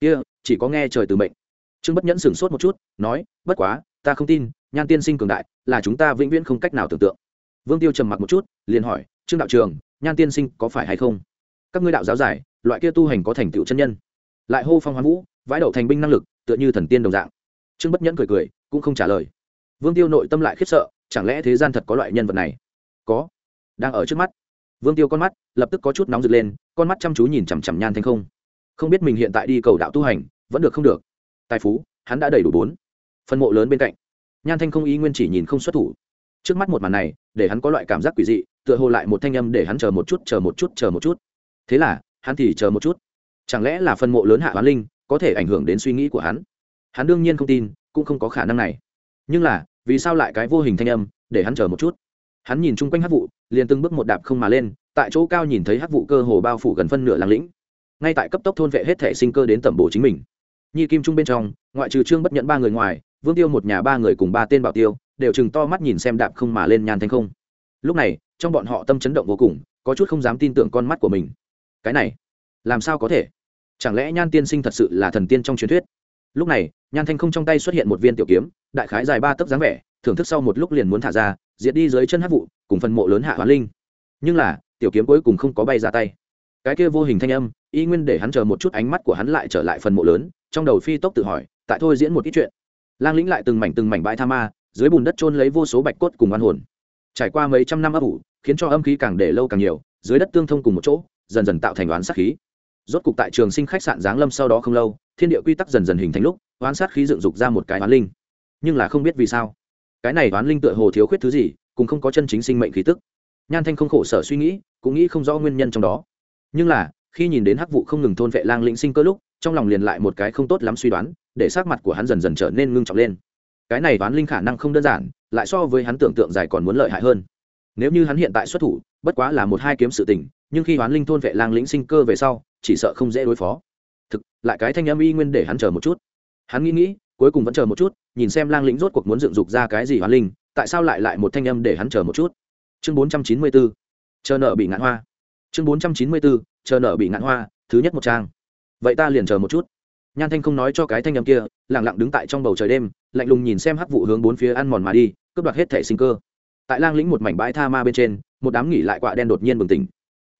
Kia、yeah, chỉ có nghe trời từ mệnh. Trương bất nhẫn sửng sốt một chút nói bất quá ta không tin nhan tiên sinh cường đại là chúng ta vĩnh viễn không cách nào tưởng tượng. Vương tiêu trầm mặc một chút liền hỏi trương đạo trường nhan tiên sinh có phải hay không? Các ngươi đạo giáo giải, loại kia tu hành có thành tựu chân nhân. Lại hô phong hoán vũ, vãi đậu thành binh năng lực, tựa như thần tiên đồng dạng. Trương bất nhẫn cười cười, cũng không trả lời. Vương tiêu nội tâm lại khiếp sợ, chẳng lẽ thế gian thật có loại nhân vật này? Có. Đang ở trước mắt. Vương tiêu con mắt lập tức có chút nóng rực lên, con mắt chăm chú nhìn chằm chằm nhan thanh không. Không biết mình hiện tại đi cầu đạo tu hành, vẫn được không được. Tài phú, hắn đã đầy đủ bốn. Phân mộ lớn bên cạnh. Nhan thanh không ý nguyên chỉ nhìn không xuất thủ. Trước mắt một màn này, để hắn có loại cảm giác quỷ dị, tựa hồ lại một thanh âm để hắn chờ một chút, chờ một chút, chờ một chút thế là, hắn thì chờ một chút. Chẳng lẽ là phân mộ lớn hạ hoán linh có thể ảnh hưởng đến suy nghĩ của hắn? Hắn đương nhiên không tin, cũng không có khả năng này. Nhưng là, vì sao lại cái vô hình thanh âm, để hắn chờ một chút? Hắn nhìn chung quanh hát vụ liền từng bước một đạp không mà lên, tại chỗ cao nhìn thấy hát vụ cơ hồ bao phủ gần phân nửa làng lĩnh. Ngay tại cấp tốc thôn vệ hết thể sinh cơ đến tẩm bổ chính mình. Nhi kim trung bên trong, ngoại trừ trương bất nhận ba người ngoài, vương tiêu một nhà ba người cùng ba tên bảo tiêu, đều chừng to mắt nhìn xem đạp không mà lên nhàn thanh không. Lúc này, trong bọn họ tâm chấn động vô cùng, có chút không dám tin tưởng con mắt của mình cái này làm sao có thể? Chẳng lẽ nhan tiên sinh thật sự là thần tiên trong truyền thuyết? Lúc này, nhan thanh không trong tay xuất hiện một viên tiểu kiếm, đại khái dài ba tấc dáng vẻ, thưởng thức sau một lúc liền muốn thả ra, diệt đi dưới chân hát vụ, cùng phần mộ lớn hạ hoán linh. Nhưng là, tiểu kiếm cuối cùng không có bay ra tay. Cái kia vô hình thanh âm, y nguyên để hắn chờ một chút ánh mắt của hắn lại trở lại phần mộ lớn, trong đầu phi tốc tự hỏi, tại thôi diễn một ít chuyện. Lang lĩnh lại từng mảnh từng mảnh bãi tha ma, dưới bùn đất trôn lấy vô số bạch cốt cùng oan hồn. Trải qua mấy trăm năm ấp ủ, khiến cho âm khí càng để lâu càng nhiều, dưới đất tương thông cùng một chỗ dần dần tạo thành oán sát khí. Rốt cục tại trường sinh khách sạn giáng lâm sau đó không lâu, thiên địa quy tắc dần dần hình thành lúc, oán sát khí dựng dục ra một cái oán linh. Nhưng là không biết vì sao, cái này oán linh tựa hồ thiếu khuyết thứ gì, cũng không có chân chính sinh mệnh khí tức. Nhan thanh không khổ sở suy nghĩ, cũng nghĩ không rõ nguyên nhân trong đó. Nhưng là, khi nhìn đến hắc vụ không ngừng thôn vệ lang lĩnh sinh cơ lúc, trong lòng liền lại một cái không tốt lắm suy đoán, để sắc mặt của hắn dần dần trở nên ngưng trọng lên. Cái này oán linh khả năng không đơn giản, lại so với hắn tưởng tượng dài còn muốn lợi hại hơn. Nếu như hắn hiện tại xuất thủ bất quá là một hai kiếm sự tình, nhưng khi hoán linh thôn vệ lang lĩnh sinh cơ về sau, chỉ sợ không dễ đối phó. Thực, lại cái thanh âm y nguyên để hắn chờ một chút. Hắn nghĩ nghĩ, cuối cùng vẫn chờ một chút, nhìn xem lang lĩnh rốt cuộc muốn dựng dục ra cái gì hoán linh, tại sao lại lại một thanh âm để hắn chờ một chút? Chương bốn trăm chín mươi bốn chờ nợ bị ngạn hoa. Chương bốn trăm chín mươi bốn chờ nợ bị ngạn hoa, thứ nhất một trang. Vậy ta liền chờ một chút. Nhan thanh không nói cho cái thanh âm kia lẳng lặng đứng tại trong bầu trời đêm, lạnh lùng nhìn xem hắc vụ hướng bốn phía ăn mòn mà đi, cướp đoạt hết thẻ sinh cơ tại lang lĩnh một mảnh bãi tha ma bên trên, một đám nghỉ lại quạ đen đột nhiên bừng tỉnh.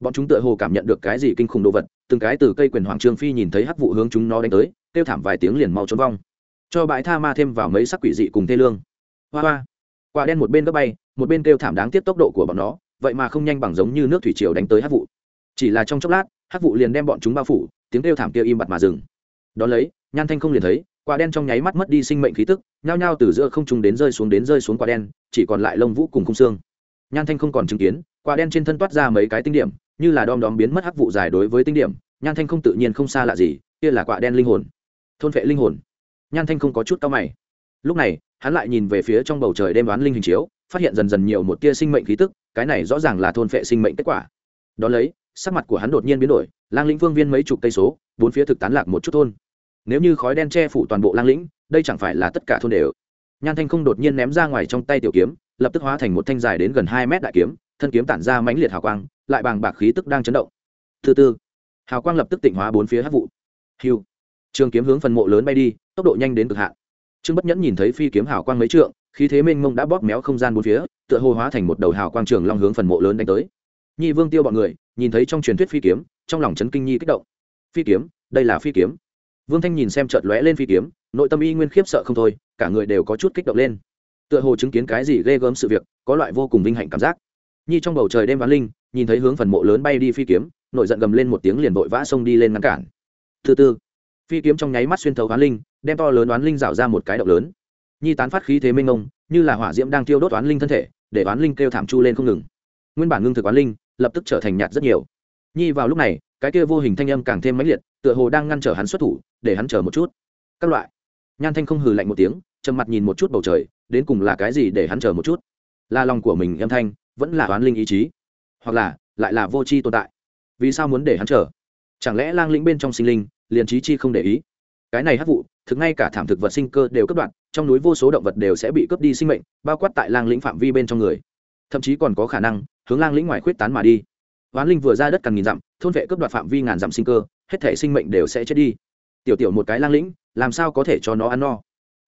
Bọn chúng tựa hồ cảm nhận được cái gì kinh khủng đồ vật, từng cái từ cây quyền hoàng trương phi nhìn thấy hắc vụ hướng chúng nó đánh tới, kêu thảm vài tiếng liền mau trốn vong. Cho bãi tha ma thêm vào mấy sắc quỷ dị cùng thê lương. Hoa hoa. Quả đen một bên gấp bay, một bên kêu thảm đáng tiếc tốc độ của bọn nó, vậy mà không nhanh bằng giống như nước thủy triều đánh tới hắc vụ. Chỉ là trong chốc lát, hắc vụ liền đem bọn chúng bao phủ, tiếng kêu thảm kia im bặt mà dừng. Đón lấy, nhan thanh không liền thấy quả đen trong nháy mắt mất đi sinh mệnh khí tức, nhao nhao từ giữa không trung đến rơi xuống đến rơi xuống quả đen, chỉ còn lại lông vũ cùng khung xương. Nhan thanh không còn chứng kiến, quả đen trên thân toát ra mấy cái tinh điểm, như là đom đóm biến mất hắc vụ dài đối với tinh điểm, nhan thanh không tự nhiên không xa lạ gì, kia là quả đen linh hồn. Thôn vệ linh hồn. Nhan thanh không có chút cao mày. Lúc này, hắn lại nhìn về phía trong bầu trời đêm đoán linh hình chiếu, phát hiện dần dần nhiều một tia sinh mệnh khí tức, cái này rõ ràng là thôn vệ sinh mệnh kết quả. Đón lấy, sắc mặt của hắn đột nhiên biến đổi, lang lĩnh phương viên mấy chục cây số, bốn phía thực tán lạc một chút thôn nếu như khói đen che phủ toàn bộ lang lĩnh, đây chẳng phải là tất cả thôn đều. Nhan thanh không đột nhiên ném ra ngoài trong tay tiểu kiếm, lập tức hóa thành một thanh dài đến gần hai mét đại kiếm, thân kiếm tản ra mãnh liệt hào quang, lại bàng bạc khí tức đang chấn động. Thứ tư hào quang lập tức tỉnh hóa bốn phía hát vụ. Hiu, trường kiếm hướng phần mộ lớn bay đi, tốc độ nhanh đến cực hạn. Trương bất nhẫn nhìn thấy phi kiếm hào quang mấy trượng, khí thế mênh mông đã bóp méo không gian bốn phía, tựa hồ hóa thành một đầu hào quang trường long hướng phần mộ lớn đánh tới. Nhi vương tiêu bọn người, nhìn thấy trong truyền thuyết phi kiếm, trong lòng chấn kinh nhi kích động. Phi kiếm, đây là phi kiếm vương thanh nhìn xem chợt lóe lên phi kiếm, nội tâm y nguyên khiếp sợ không thôi, cả người đều có chút kích động lên. Tựa hồ chứng kiến cái gì ghê gớm sự việc, có loại vô cùng vinh hạnh cảm giác. Nhi trong bầu trời đêm ván linh, nhìn thấy hướng phần mộ lớn bay đi phi kiếm, nội giận gầm lên một tiếng liền vội vã xông đi lên ngăn cản. Thứ tư, phi kiếm trong nháy mắt xuyên thấu oán linh, đem to lớn oán linh rảo ra một cái động lớn. Nhi tán phát khí thế mênh mông, như là hỏa diễm đang tiêu đốt oán linh thân thể, để oán linh kêu thảm chu lên không ngừng. Nguyên bản ngưng thực oán linh, lập tức trở thành nhạt rất nhiều. Nhi vào lúc này, cái kia vô hình thanh âm càng thêm mãnh liệt, tựa hồ đang ngăn trở hắn xuất thủ để hắn chờ một chút. Các loại. Nhan thanh không hừ lạnh một tiếng, trầm mặt nhìn một chút bầu trời, đến cùng là cái gì để hắn chờ một chút? Là lòng của mình âm thanh, vẫn là oán linh ý chí? Hoặc là, lại là vô tri tồn tại? Vì sao muốn để hắn chờ? Chẳng lẽ lang lĩnh bên trong sinh linh, liền trí chi không để ý? Cái này hắc vụ, thực ngay cả thảm thực vật sinh cơ đều cướp đoạn trong núi vô số động vật đều sẽ bị cướp đi sinh mệnh, bao quát tại lang lĩnh phạm vi bên trong người. Thậm chí còn có khả năng, hướng lang lĩnh ngoài khuyết tán mà đi. Oán linh vừa ra đất càng nghìn dặm, thôn vệ cướp đoạt phạm vi ngàn dặm sinh cơ, hết thể sinh mệnh đều sẽ chết đi tiểu tiểu một cái lang lĩnh, làm sao có thể cho nó ăn no?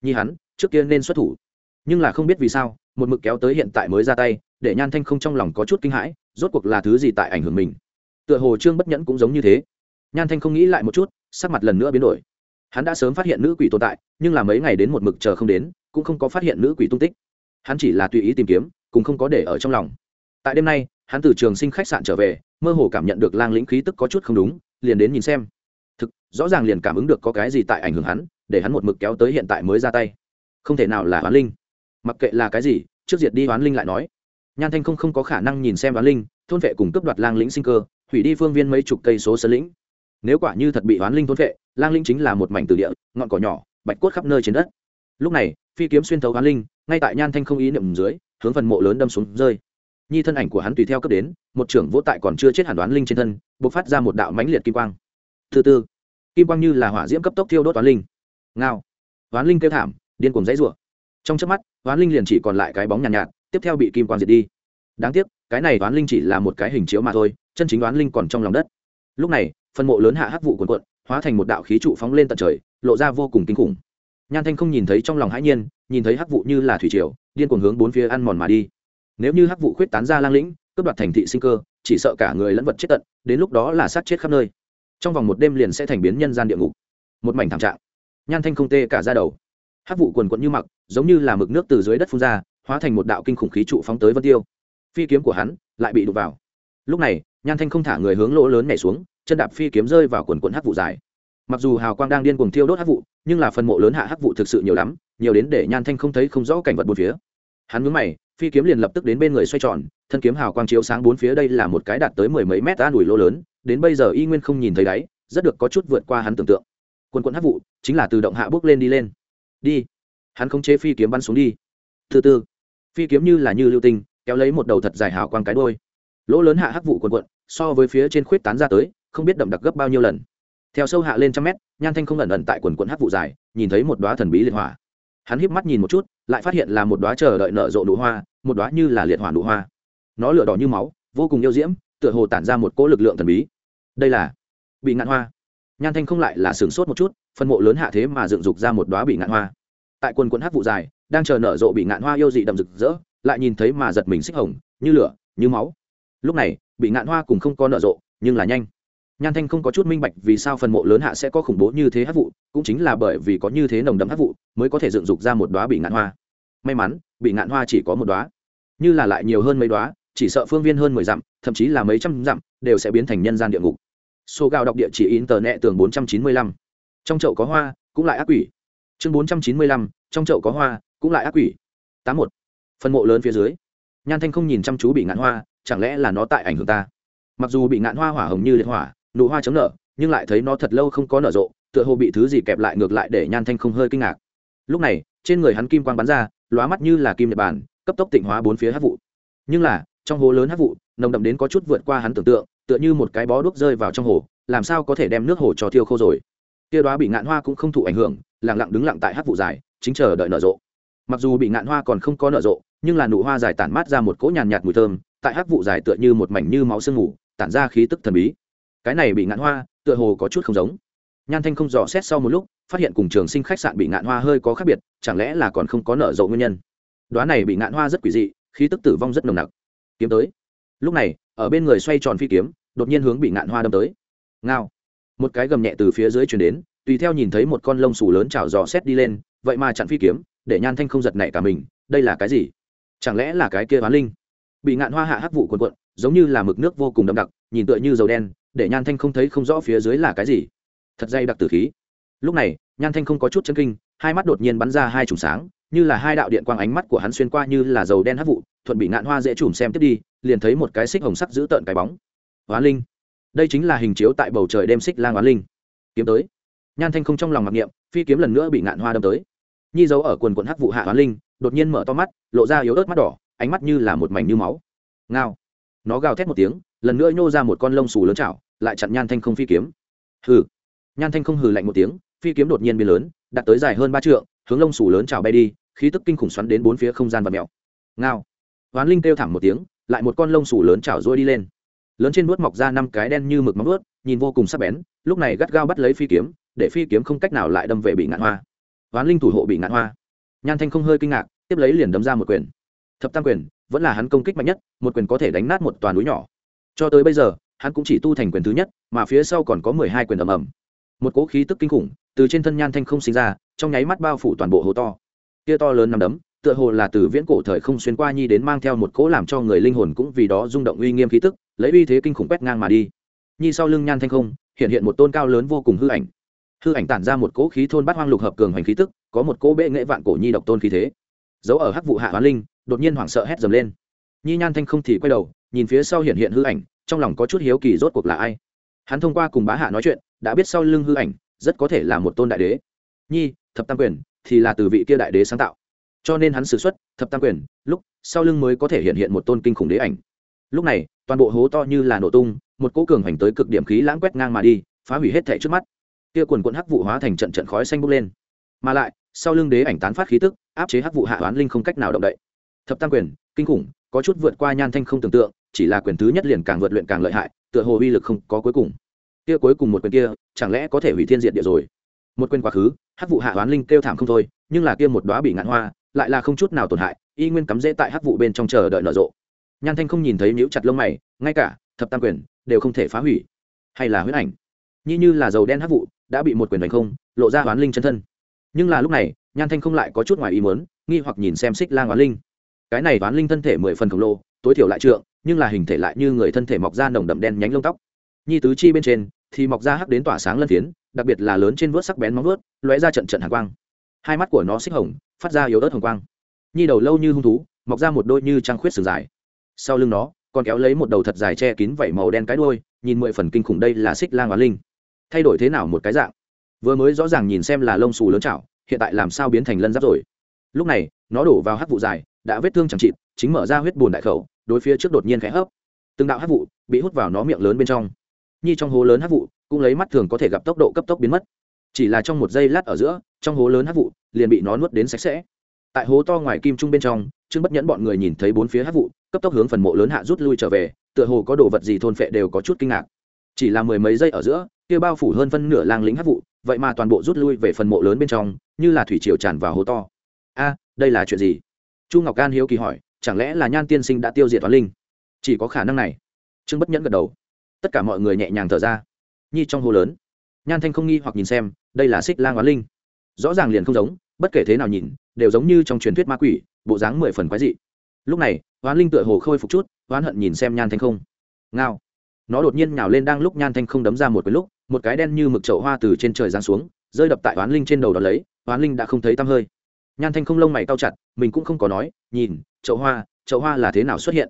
Nhi hắn, trước kia nên xuất thủ. Nhưng là không biết vì sao, một mực kéo tới hiện tại mới ra tay, để nhan thanh không trong lòng có chút kinh hãi, rốt cuộc là thứ gì tại ảnh hưởng mình? Tựa hồ trương bất nhẫn cũng giống như thế. Nhan thanh không nghĩ lại một chút, sắc mặt lần nữa biến đổi. Hắn đã sớm phát hiện nữ quỷ tồn tại, nhưng là mấy ngày đến một mực chờ không đến, cũng không có phát hiện nữ quỷ tung tích. Hắn chỉ là tùy ý tìm kiếm, cũng không có để ở trong lòng. Tại đêm nay, hắn từ trường sinh khách sạn trở về, mơ hồ cảm nhận được lang lĩnh khí tức có chút không đúng, liền đến nhìn xem rõ ràng liền cảm ứng được có cái gì tại ảnh hưởng hắn, để hắn một mực kéo tới hiện tại mới ra tay. Không thể nào là hoán linh. Mặc kệ là cái gì, trước diệt đi hoán linh lại nói. Nhan thanh không không có khả năng nhìn xem hoán linh, thôn vệ cùng cướp đoạt lang lĩnh sinh cơ, hủy đi phương viên mấy chục cây số sơn lĩnh. Nếu quả như thật bị hoán linh thôn vệ, lang lĩnh chính là một mảnh từ địa, ngọn cỏ nhỏ, bạch cốt khắp nơi trên đất. Lúc này, phi kiếm xuyên thấu hoán linh, ngay tại nhan thanh không ý niệm dưới, hướng phần mộ lớn đâm xuống rơi. Nhi thân ảnh của hắn tùy theo cấp đến, một trưởng vỗ tại còn chưa chết hẳn đoán linh trên thân b ộ c phát ra một đạo mãnh liệt kim quang. Thứ tư kim quang như là hỏa diễm cấp tốc thiêu đốt toán linh. Ngao. Toán linh kêu thảm điên cuồng dãy rủa. Trong chớp mắt toán linh liền chỉ còn lại cái bóng nhàn nhạt, nhạt tiếp theo bị kim quang diệt đi. Đáng tiếc cái này toán linh chỉ là một cái hình chiếu mà thôi chân chính toán linh còn trong lòng đất. Lúc này phân mộ lớn hạ hắc vụ cuồn cuộn hóa thành một đạo khí trụ phóng lên tận trời lộ ra vô cùng kinh khủng. Nhan thanh không nhìn thấy trong lòng hãi nhiên nhìn thấy hắc vụ như là thủy triều điên cuồng hướng bốn phía ăn mòn mà đi. Nếu như hắc vụ khuyết tán ra lang lĩnh cướp đoạt thành thị sinh cơ chỉ sợ cả người lẫn vật chết tận đến lúc đó là sát chết khắp nơi trong vòng một đêm liền sẽ thành biến nhân gian địa ngục. Một mảnh thảm trạng. Nhan thanh không tê cả ra đầu. Hắc vụ quần quận như mặc, giống như là mực nước từ dưới đất phun ra, hóa thành một đạo kinh khủng khí trụ phóng tới vân tiêu. Phi kiếm của hắn lại bị đụt vào. Lúc này, nhan thanh không thả người hướng lỗ lớn nhảy xuống, chân đạp phi kiếm rơi vào quần quận hắc vụ dài. Mặc dù hào quang đang điên cuồng thiêu đốt hắc vụ, nhưng là phần mộ lớn hạ hắc vụ thực sự nhiều lắm, nhiều đến để nhan thanh không thấy không rõ cảnh vật bốn phía. Hắn mướn mày, phi kiếm liền lập tức đến bên người xoay tròn, thân kiếm hào quang chiếu sáng bốn phía, đây là một cái đạt tới mười mấy mét an ủi lỗ lớn đến bây giờ y nguyên không nhìn thấy đáy, rất được có chút vượt qua hắn tưởng tượng. Quân quân hắc vụ, chính là từ động hạ bước lên đi lên. Đi. Hắn không chế phi kiếm bắn xuống đi. Thứ tư phi kiếm như là như lưu tinh, kéo lấy một đầu thật dài hào quang cái đôi lỗ lớn hạ hắc vụ quần quận, so với phía trên khuyết tán ra tới, không biết đậm đặc gấp bao nhiêu lần. Theo sâu hạ lên trăm mét, nhan thanh không ẩn ẩn tại quần quận hắc vụ dài, nhìn thấy một đoá thần bí liệt hỏa. Hắn híp mắt nhìn một chút, lại phát hiện là một đoá chờ đợi nở rộ nụ hoa, một đoá như là liệt hỏa nụ hoa. Nó lửa đỏ như máu, vô cùng yêu diễm, tựa hồ tản ra một cỗ lực lượng thần bí đây là bị ngạn hoa. Nhan thanh không lại là sửng sốt một chút phân mộ lớn hạ thế mà dựng dục ra một đoá bị ngạn hoa. Tại quần quần hát vụ dài, đang chờ nở rộ bị ngạn hoa yêu dị đậm rực rỡ, lại nhìn thấy mà giật mình xích hồng, như lửa, như máu. Lúc này, bị ngạn hoa cùng không có nở rộ, nhưng là nhanh. Nhan thanh không có chút minh bạch vì sao phần mộ lớn hạ sẽ có khủng bố như thế hát vụ, cũng chính là bởi vì có như thế nồng đậm hát vụ mới có thể dựng dục ra một đoá bị ngạn hoa. May mắn, bị ngạn hoa chỉ có một đoá như là lại nhiều hơn mấy đoá chỉ sợ phương viên hơn mười dặm, thậm chí là mấy trăm dặm, đều sẽ biến thành nhân gian địa ngục số gạo đọc địa chỉ in tờ nẹ tường bốn trăm chín mươi lăm. Trong chậu có hoa, cũng lại ác quỷ. Chương bốn trăm chín mươi lăm, trong chậu có hoa, cũng lại ác quỷ. Tám một. Phần mộ lớn phía dưới. Nhan thanh không nhìn chăm chú bị ngạn hoa, chẳng lẽ là nó tại ảnh hưởng ta? Mặc dù bị ngạn hoa hỏa hồng như liệt hỏa, nụ hoa chấm nở, nhưng lại thấy nó thật lâu không có nở rộ, tựa hồ bị thứ gì kẹp lại ngược lại để nhan thanh không hơi kinh ngạc. Lúc này, trên người hắn kim quang bắn ra, lóa mắt như là kim nhật bản, cấp tốc tịnh hóa bốn phía hát vụ. Nhưng là, trong hố lớn hát vụ, nồng đậm đến có chút vượt qua hắn tưởng tượng tựa như một cái bó đuốc rơi vào trong hồ làm sao có thể đem nước hồ cho thiêu khô rồi? Tia đoá bị ngạn hoa cũng không thụ ảnh hưởng lẳng lặng đứng lặng tại hát vụ dài chính chờ đợi nở rộ. Mặc dù bị ngạn hoa còn không có nở rộ nhưng là nụ hoa dài tản mát ra một cỗ nhàn nhạt mùi thơm tại hát vụ dài tựa như một mảnh như máu sương ngủ, tản ra khí tức thần bí. Cái này bị ngạn hoa tựa hồ có chút không giống. Nhan thanh không dò xét sau một lúc phát hiện cùng trường sinh khách sạn bị ngạn hoa hơi có khác biệt chẳng lẽ là còn không có nở rộ nguyên nhân? Đoá này bị ngạn hoa rất quỷ dị khí tức tử vong rất nồng nặc. Kiếm tới. Lúc này ở bên người xoay tròn phi kiếm, đột nhiên hướng bị ngạn hoa đâm tới. Ngao. Một cái gầm nhẹ từ phía dưới chuyển đến, tùy theo nhìn thấy một con lông xù lớn chảo dò xét đi lên, vậy mà chặn phi kiếm, để nhan thanh không giật nảy cả mình, đây là cái gì? Chẳng lẽ là cái kia bán linh? Bị ngạn hoa hạ hắc vụ quần quận giống như là mực nước vô cùng đậm đặc, nhìn tựa như dầu đen, để nhan thanh không thấy không rõ phía dưới là cái gì. Thật dây đặc tử khí. Lúc này, nhan thanh không có chút chân kinh hai mắt đột nhiên bắn ra hai chùm sáng, như là hai đạo điện quang ánh mắt của hắn xuyên qua như là dầu đen hấp vụ, thuận bị ngạn hoa dễ chùm xem tiếp đi, liền thấy một cái xích hồng sắc giữ tợn cái bóng. Hoán linh. Đây chính là hình chiếu tại bầu trời đêm xích lang hoán linh. Kiếm tới. Nhan thanh không trong lòng mặc niệm, phi kiếm lần nữa bị ngạn hoa đâm tới. Nhi dấu ở quần quần hắc vụ hạ hoán linh, đột nhiên mở to mắt, lộ ra yếu ớt mắt đỏ, ánh mắt như là một mảnh như máu. Ngao. Nó gào thét một tiếng, lần nữa nhô ra một con lông xù lớn chảo, lại chặn nhan thanh không phi kiếm. Hừ. Nhan thanh không hừ lạnh một tiếng, phi kiếm đột nhiên biến lớn đạt tới dài hơn ba trượng, hướng lông sủ lớn chảo bay đi, khí tức kinh khủng xoắn đến bốn phía không gian và mèo. Ngao. Hoán linh kêu thảm một tiếng, lại một con lông sủ lớn chảo rôi đi lên. Lớn trên vuốt mọc ra năm cái đen như mực móng vuốt, nhìn vô cùng sắc bén, lúc này gắt gao bắt lấy phi kiếm, để phi kiếm không cách nào lại đâm về bị ngạn hoa. Hoán linh thủ hộ bị ngạn hoa. Nhan thanh không hơi kinh ngạc, tiếp lấy liền đấm ra một quyền. Thập tam quyền, vẫn là hắn công kích mạnh nhất, một quyền có thể đánh nát một toàn núi nhỏ. Cho tới bây giờ, hắn cũng chỉ tu thành quyền thứ nhất, mà phía sau còn có mười hai quyền ầm ầm một cỗ khí tức kinh khủng từ trên thân nhan thanh không sinh ra, trong nháy mắt bao phủ toàn bộ hồ to. Kia to lớn nằm đấm, tựa hồ là từ viễn cổ thời không xuyên qua nhi đến mang theo một cỗ làm cho người linh hồn cũng vì đó rung động uy nghiêm khí tức, lấy uy thế kinh khủng quét ngang mà đi. Nhi sau lưng nhan thanh không, hiện hiện một tôn cao lớn vô cùng hư ảnh. Hư ảnh tản ra một cỗ khí thôn bát hoang lục hợp cường hành khí tức, có một cỗ bệ nghệ vạn cổ nhi độc tôn khí thế. Giấu ở hắc vụ hạ hoán linh, đột nhiên hoảng sợ hét dầm lên. Nhi nhan thanh không thì quay đầu, nhìn phía sau hiện hiện hư ảnh, trong lòng có chút hiếu kỳ rốt cuộc là ai. Hắn thông qua cùng bá hạ nói chuyện đã biết sau lưng hư ảnh, rất có thể là một tôn đại đế. Nhi, thập tam quyền thì là từ vị kia đại đế sáng tạo. Cho nên hắn xử xuất thập tam quyền, lúc sau lưng mới có thể hiện hiện một tôn kinh khủng đế ảnh. Lúc này, toàn bộ hố to như là nổ tung, một cỗ cường hành tới cực điểm khí lãng quét ngang mà đi, phá hủy hết thẻ trước mắt. Kia quần quận hắc vụ hóa thành trận trận khói xanh bốc lên. Mà lại, sau lưng đế ảnh tán phát khí tức, áp chế hắc vụ hạ oán linh không cách nào động đậy. Thập tam quyền, kinh khủng, có chút vượt qua nhan thanh không tưởng tượng, chỉ là quyền thứ nhất liền càng vượt luyện càng lợi hại, tựa hồ uy lực không có cuối cùng kia cuối cùng một quyền kia, chẳng lẽ có thể hủy thiên diệt địa rồi? Một quyền quá khứ, hắc vụ hạ hoán linh kêu thảm không thôi, nhưng là kia một đóa bị ngạn hoa, lại là không chút nào tổn hại, y nguyên cắm rễ tại hắc vụ bên trong chờ đợi nở rộ. Nhan thanh không nhìn thấy nhíu chặt lông mày, ngay cả thập tam quyền đều không thể phá hủy. Hay là huyết ảnh? Như như là dầu đen hắc vụ đã bị một quyền đánh không, lộ ra hoán linh chân thân. Nhưng là lúc này, nhan thanh không lại có chút ngoài ý muốn, nghi hoặc nhìn xem xích lang hoán linh. Cái này hoán linh thân thể mười phần khổng lồ, tối thiểu lại trượng, nhưng là hình thể lại như người thân thể mọc ra nồng đậm đen nhánh lông tóc. Nhi tứ chi bên trên thì mọc ra hắc đến tỏa sáng lân phiến, đặc biệt là lớn trên vớt sắc bén móng vớt, lóe ra trận trận hàng quang. Hai mắt của nó xích hồng, phát ra yếu ớt hồng quang. Nhi đầu lâu như hung thú, mọc ra một đôi như trăng khuyết sừng dài. Sau lưng nó, còn kéo lấy một đầu thật dài che kín vảy màu đen cái đuôi, nhìn mười phần kinh khủng đây là xích lang oán linh. Thay đổi thế nào một cái dạng? Vừa mới rõ ràng nhìn xem là lông xù lớn chảo, hiện tại làm sao biến thành lân giáp rồi? Lúc này, nó đổ vào hắc vụ dài, đã vết thương chẳng chịt, chính mở ra huyết bùn đại khẩu, đối phía trước đột nhiên khẽ hấp. Từng đạo hắc vụ bị hút vào nó miệng lớn bên trong nhi trong hố lớn hắc vụ cũng lấy mắt thường có thể gặp tốc độ cấp tốc biến mất. Chỉ là trong một giây lát ở giữa, trong hố lớn hắc vụ liền bị nó nuốt đến sạch sẽ. Tại hố to ngoài kim trung bên trong, trương bất nhẫn bọn người nhìn thấy bốn phía hắc vụ, cấp tốc hướng phần mộ lớn hạ rút lui trở về, tựa hồ có đồ vật gì thôn phệ đều có chút kinh ngạc. Chỉ là mười mấy giây ở giữa, kia bao phủ hơn phân nửa lang lính hắc vụ, vậy mà toàn bộ rút lui về phần mộ lớn bên trong, như là thủy triều tràn vào hố to. A, đây là chuyện gì? Chu ngọc can hiếu kỳ hỏi, chẳng lẽ là nhan tiên sinh đã tiêu diệt toán linh? Chỉ có khả năng này. Trương bất nhẫn gật đầu tất cả mọi người nhẹ nhàng thở ra. Nhi trong hồ lớn. Nhan thanh không nghi hoặc nhìn xem, đây là xích lang oán linh. Rõ ràng liền không giống, bất kể thế nào nhìn, đều giống như trong truyền thuyết ma quỷ, bộ dáng mười phần quái dị. Lúc này, oán linh tựa hồ khôi phục chút, oán hận nhìn xem nhan thanh không. Ngao. Nó đột nhiên nhào lên đang lúc nhan thanh không đấm ra một cái lúc, một cái đen như mực chậu hoa từ trên trời giáng xuống, rơi đập tại oán linh trên đầu đó lấy, oán linh đã không thấy tăm hơi. Nhan thanh không lông mày cao chặt, mình cũng không có nói, nhìn, chậu hoa chậu hoa là thế nào xuất hiện?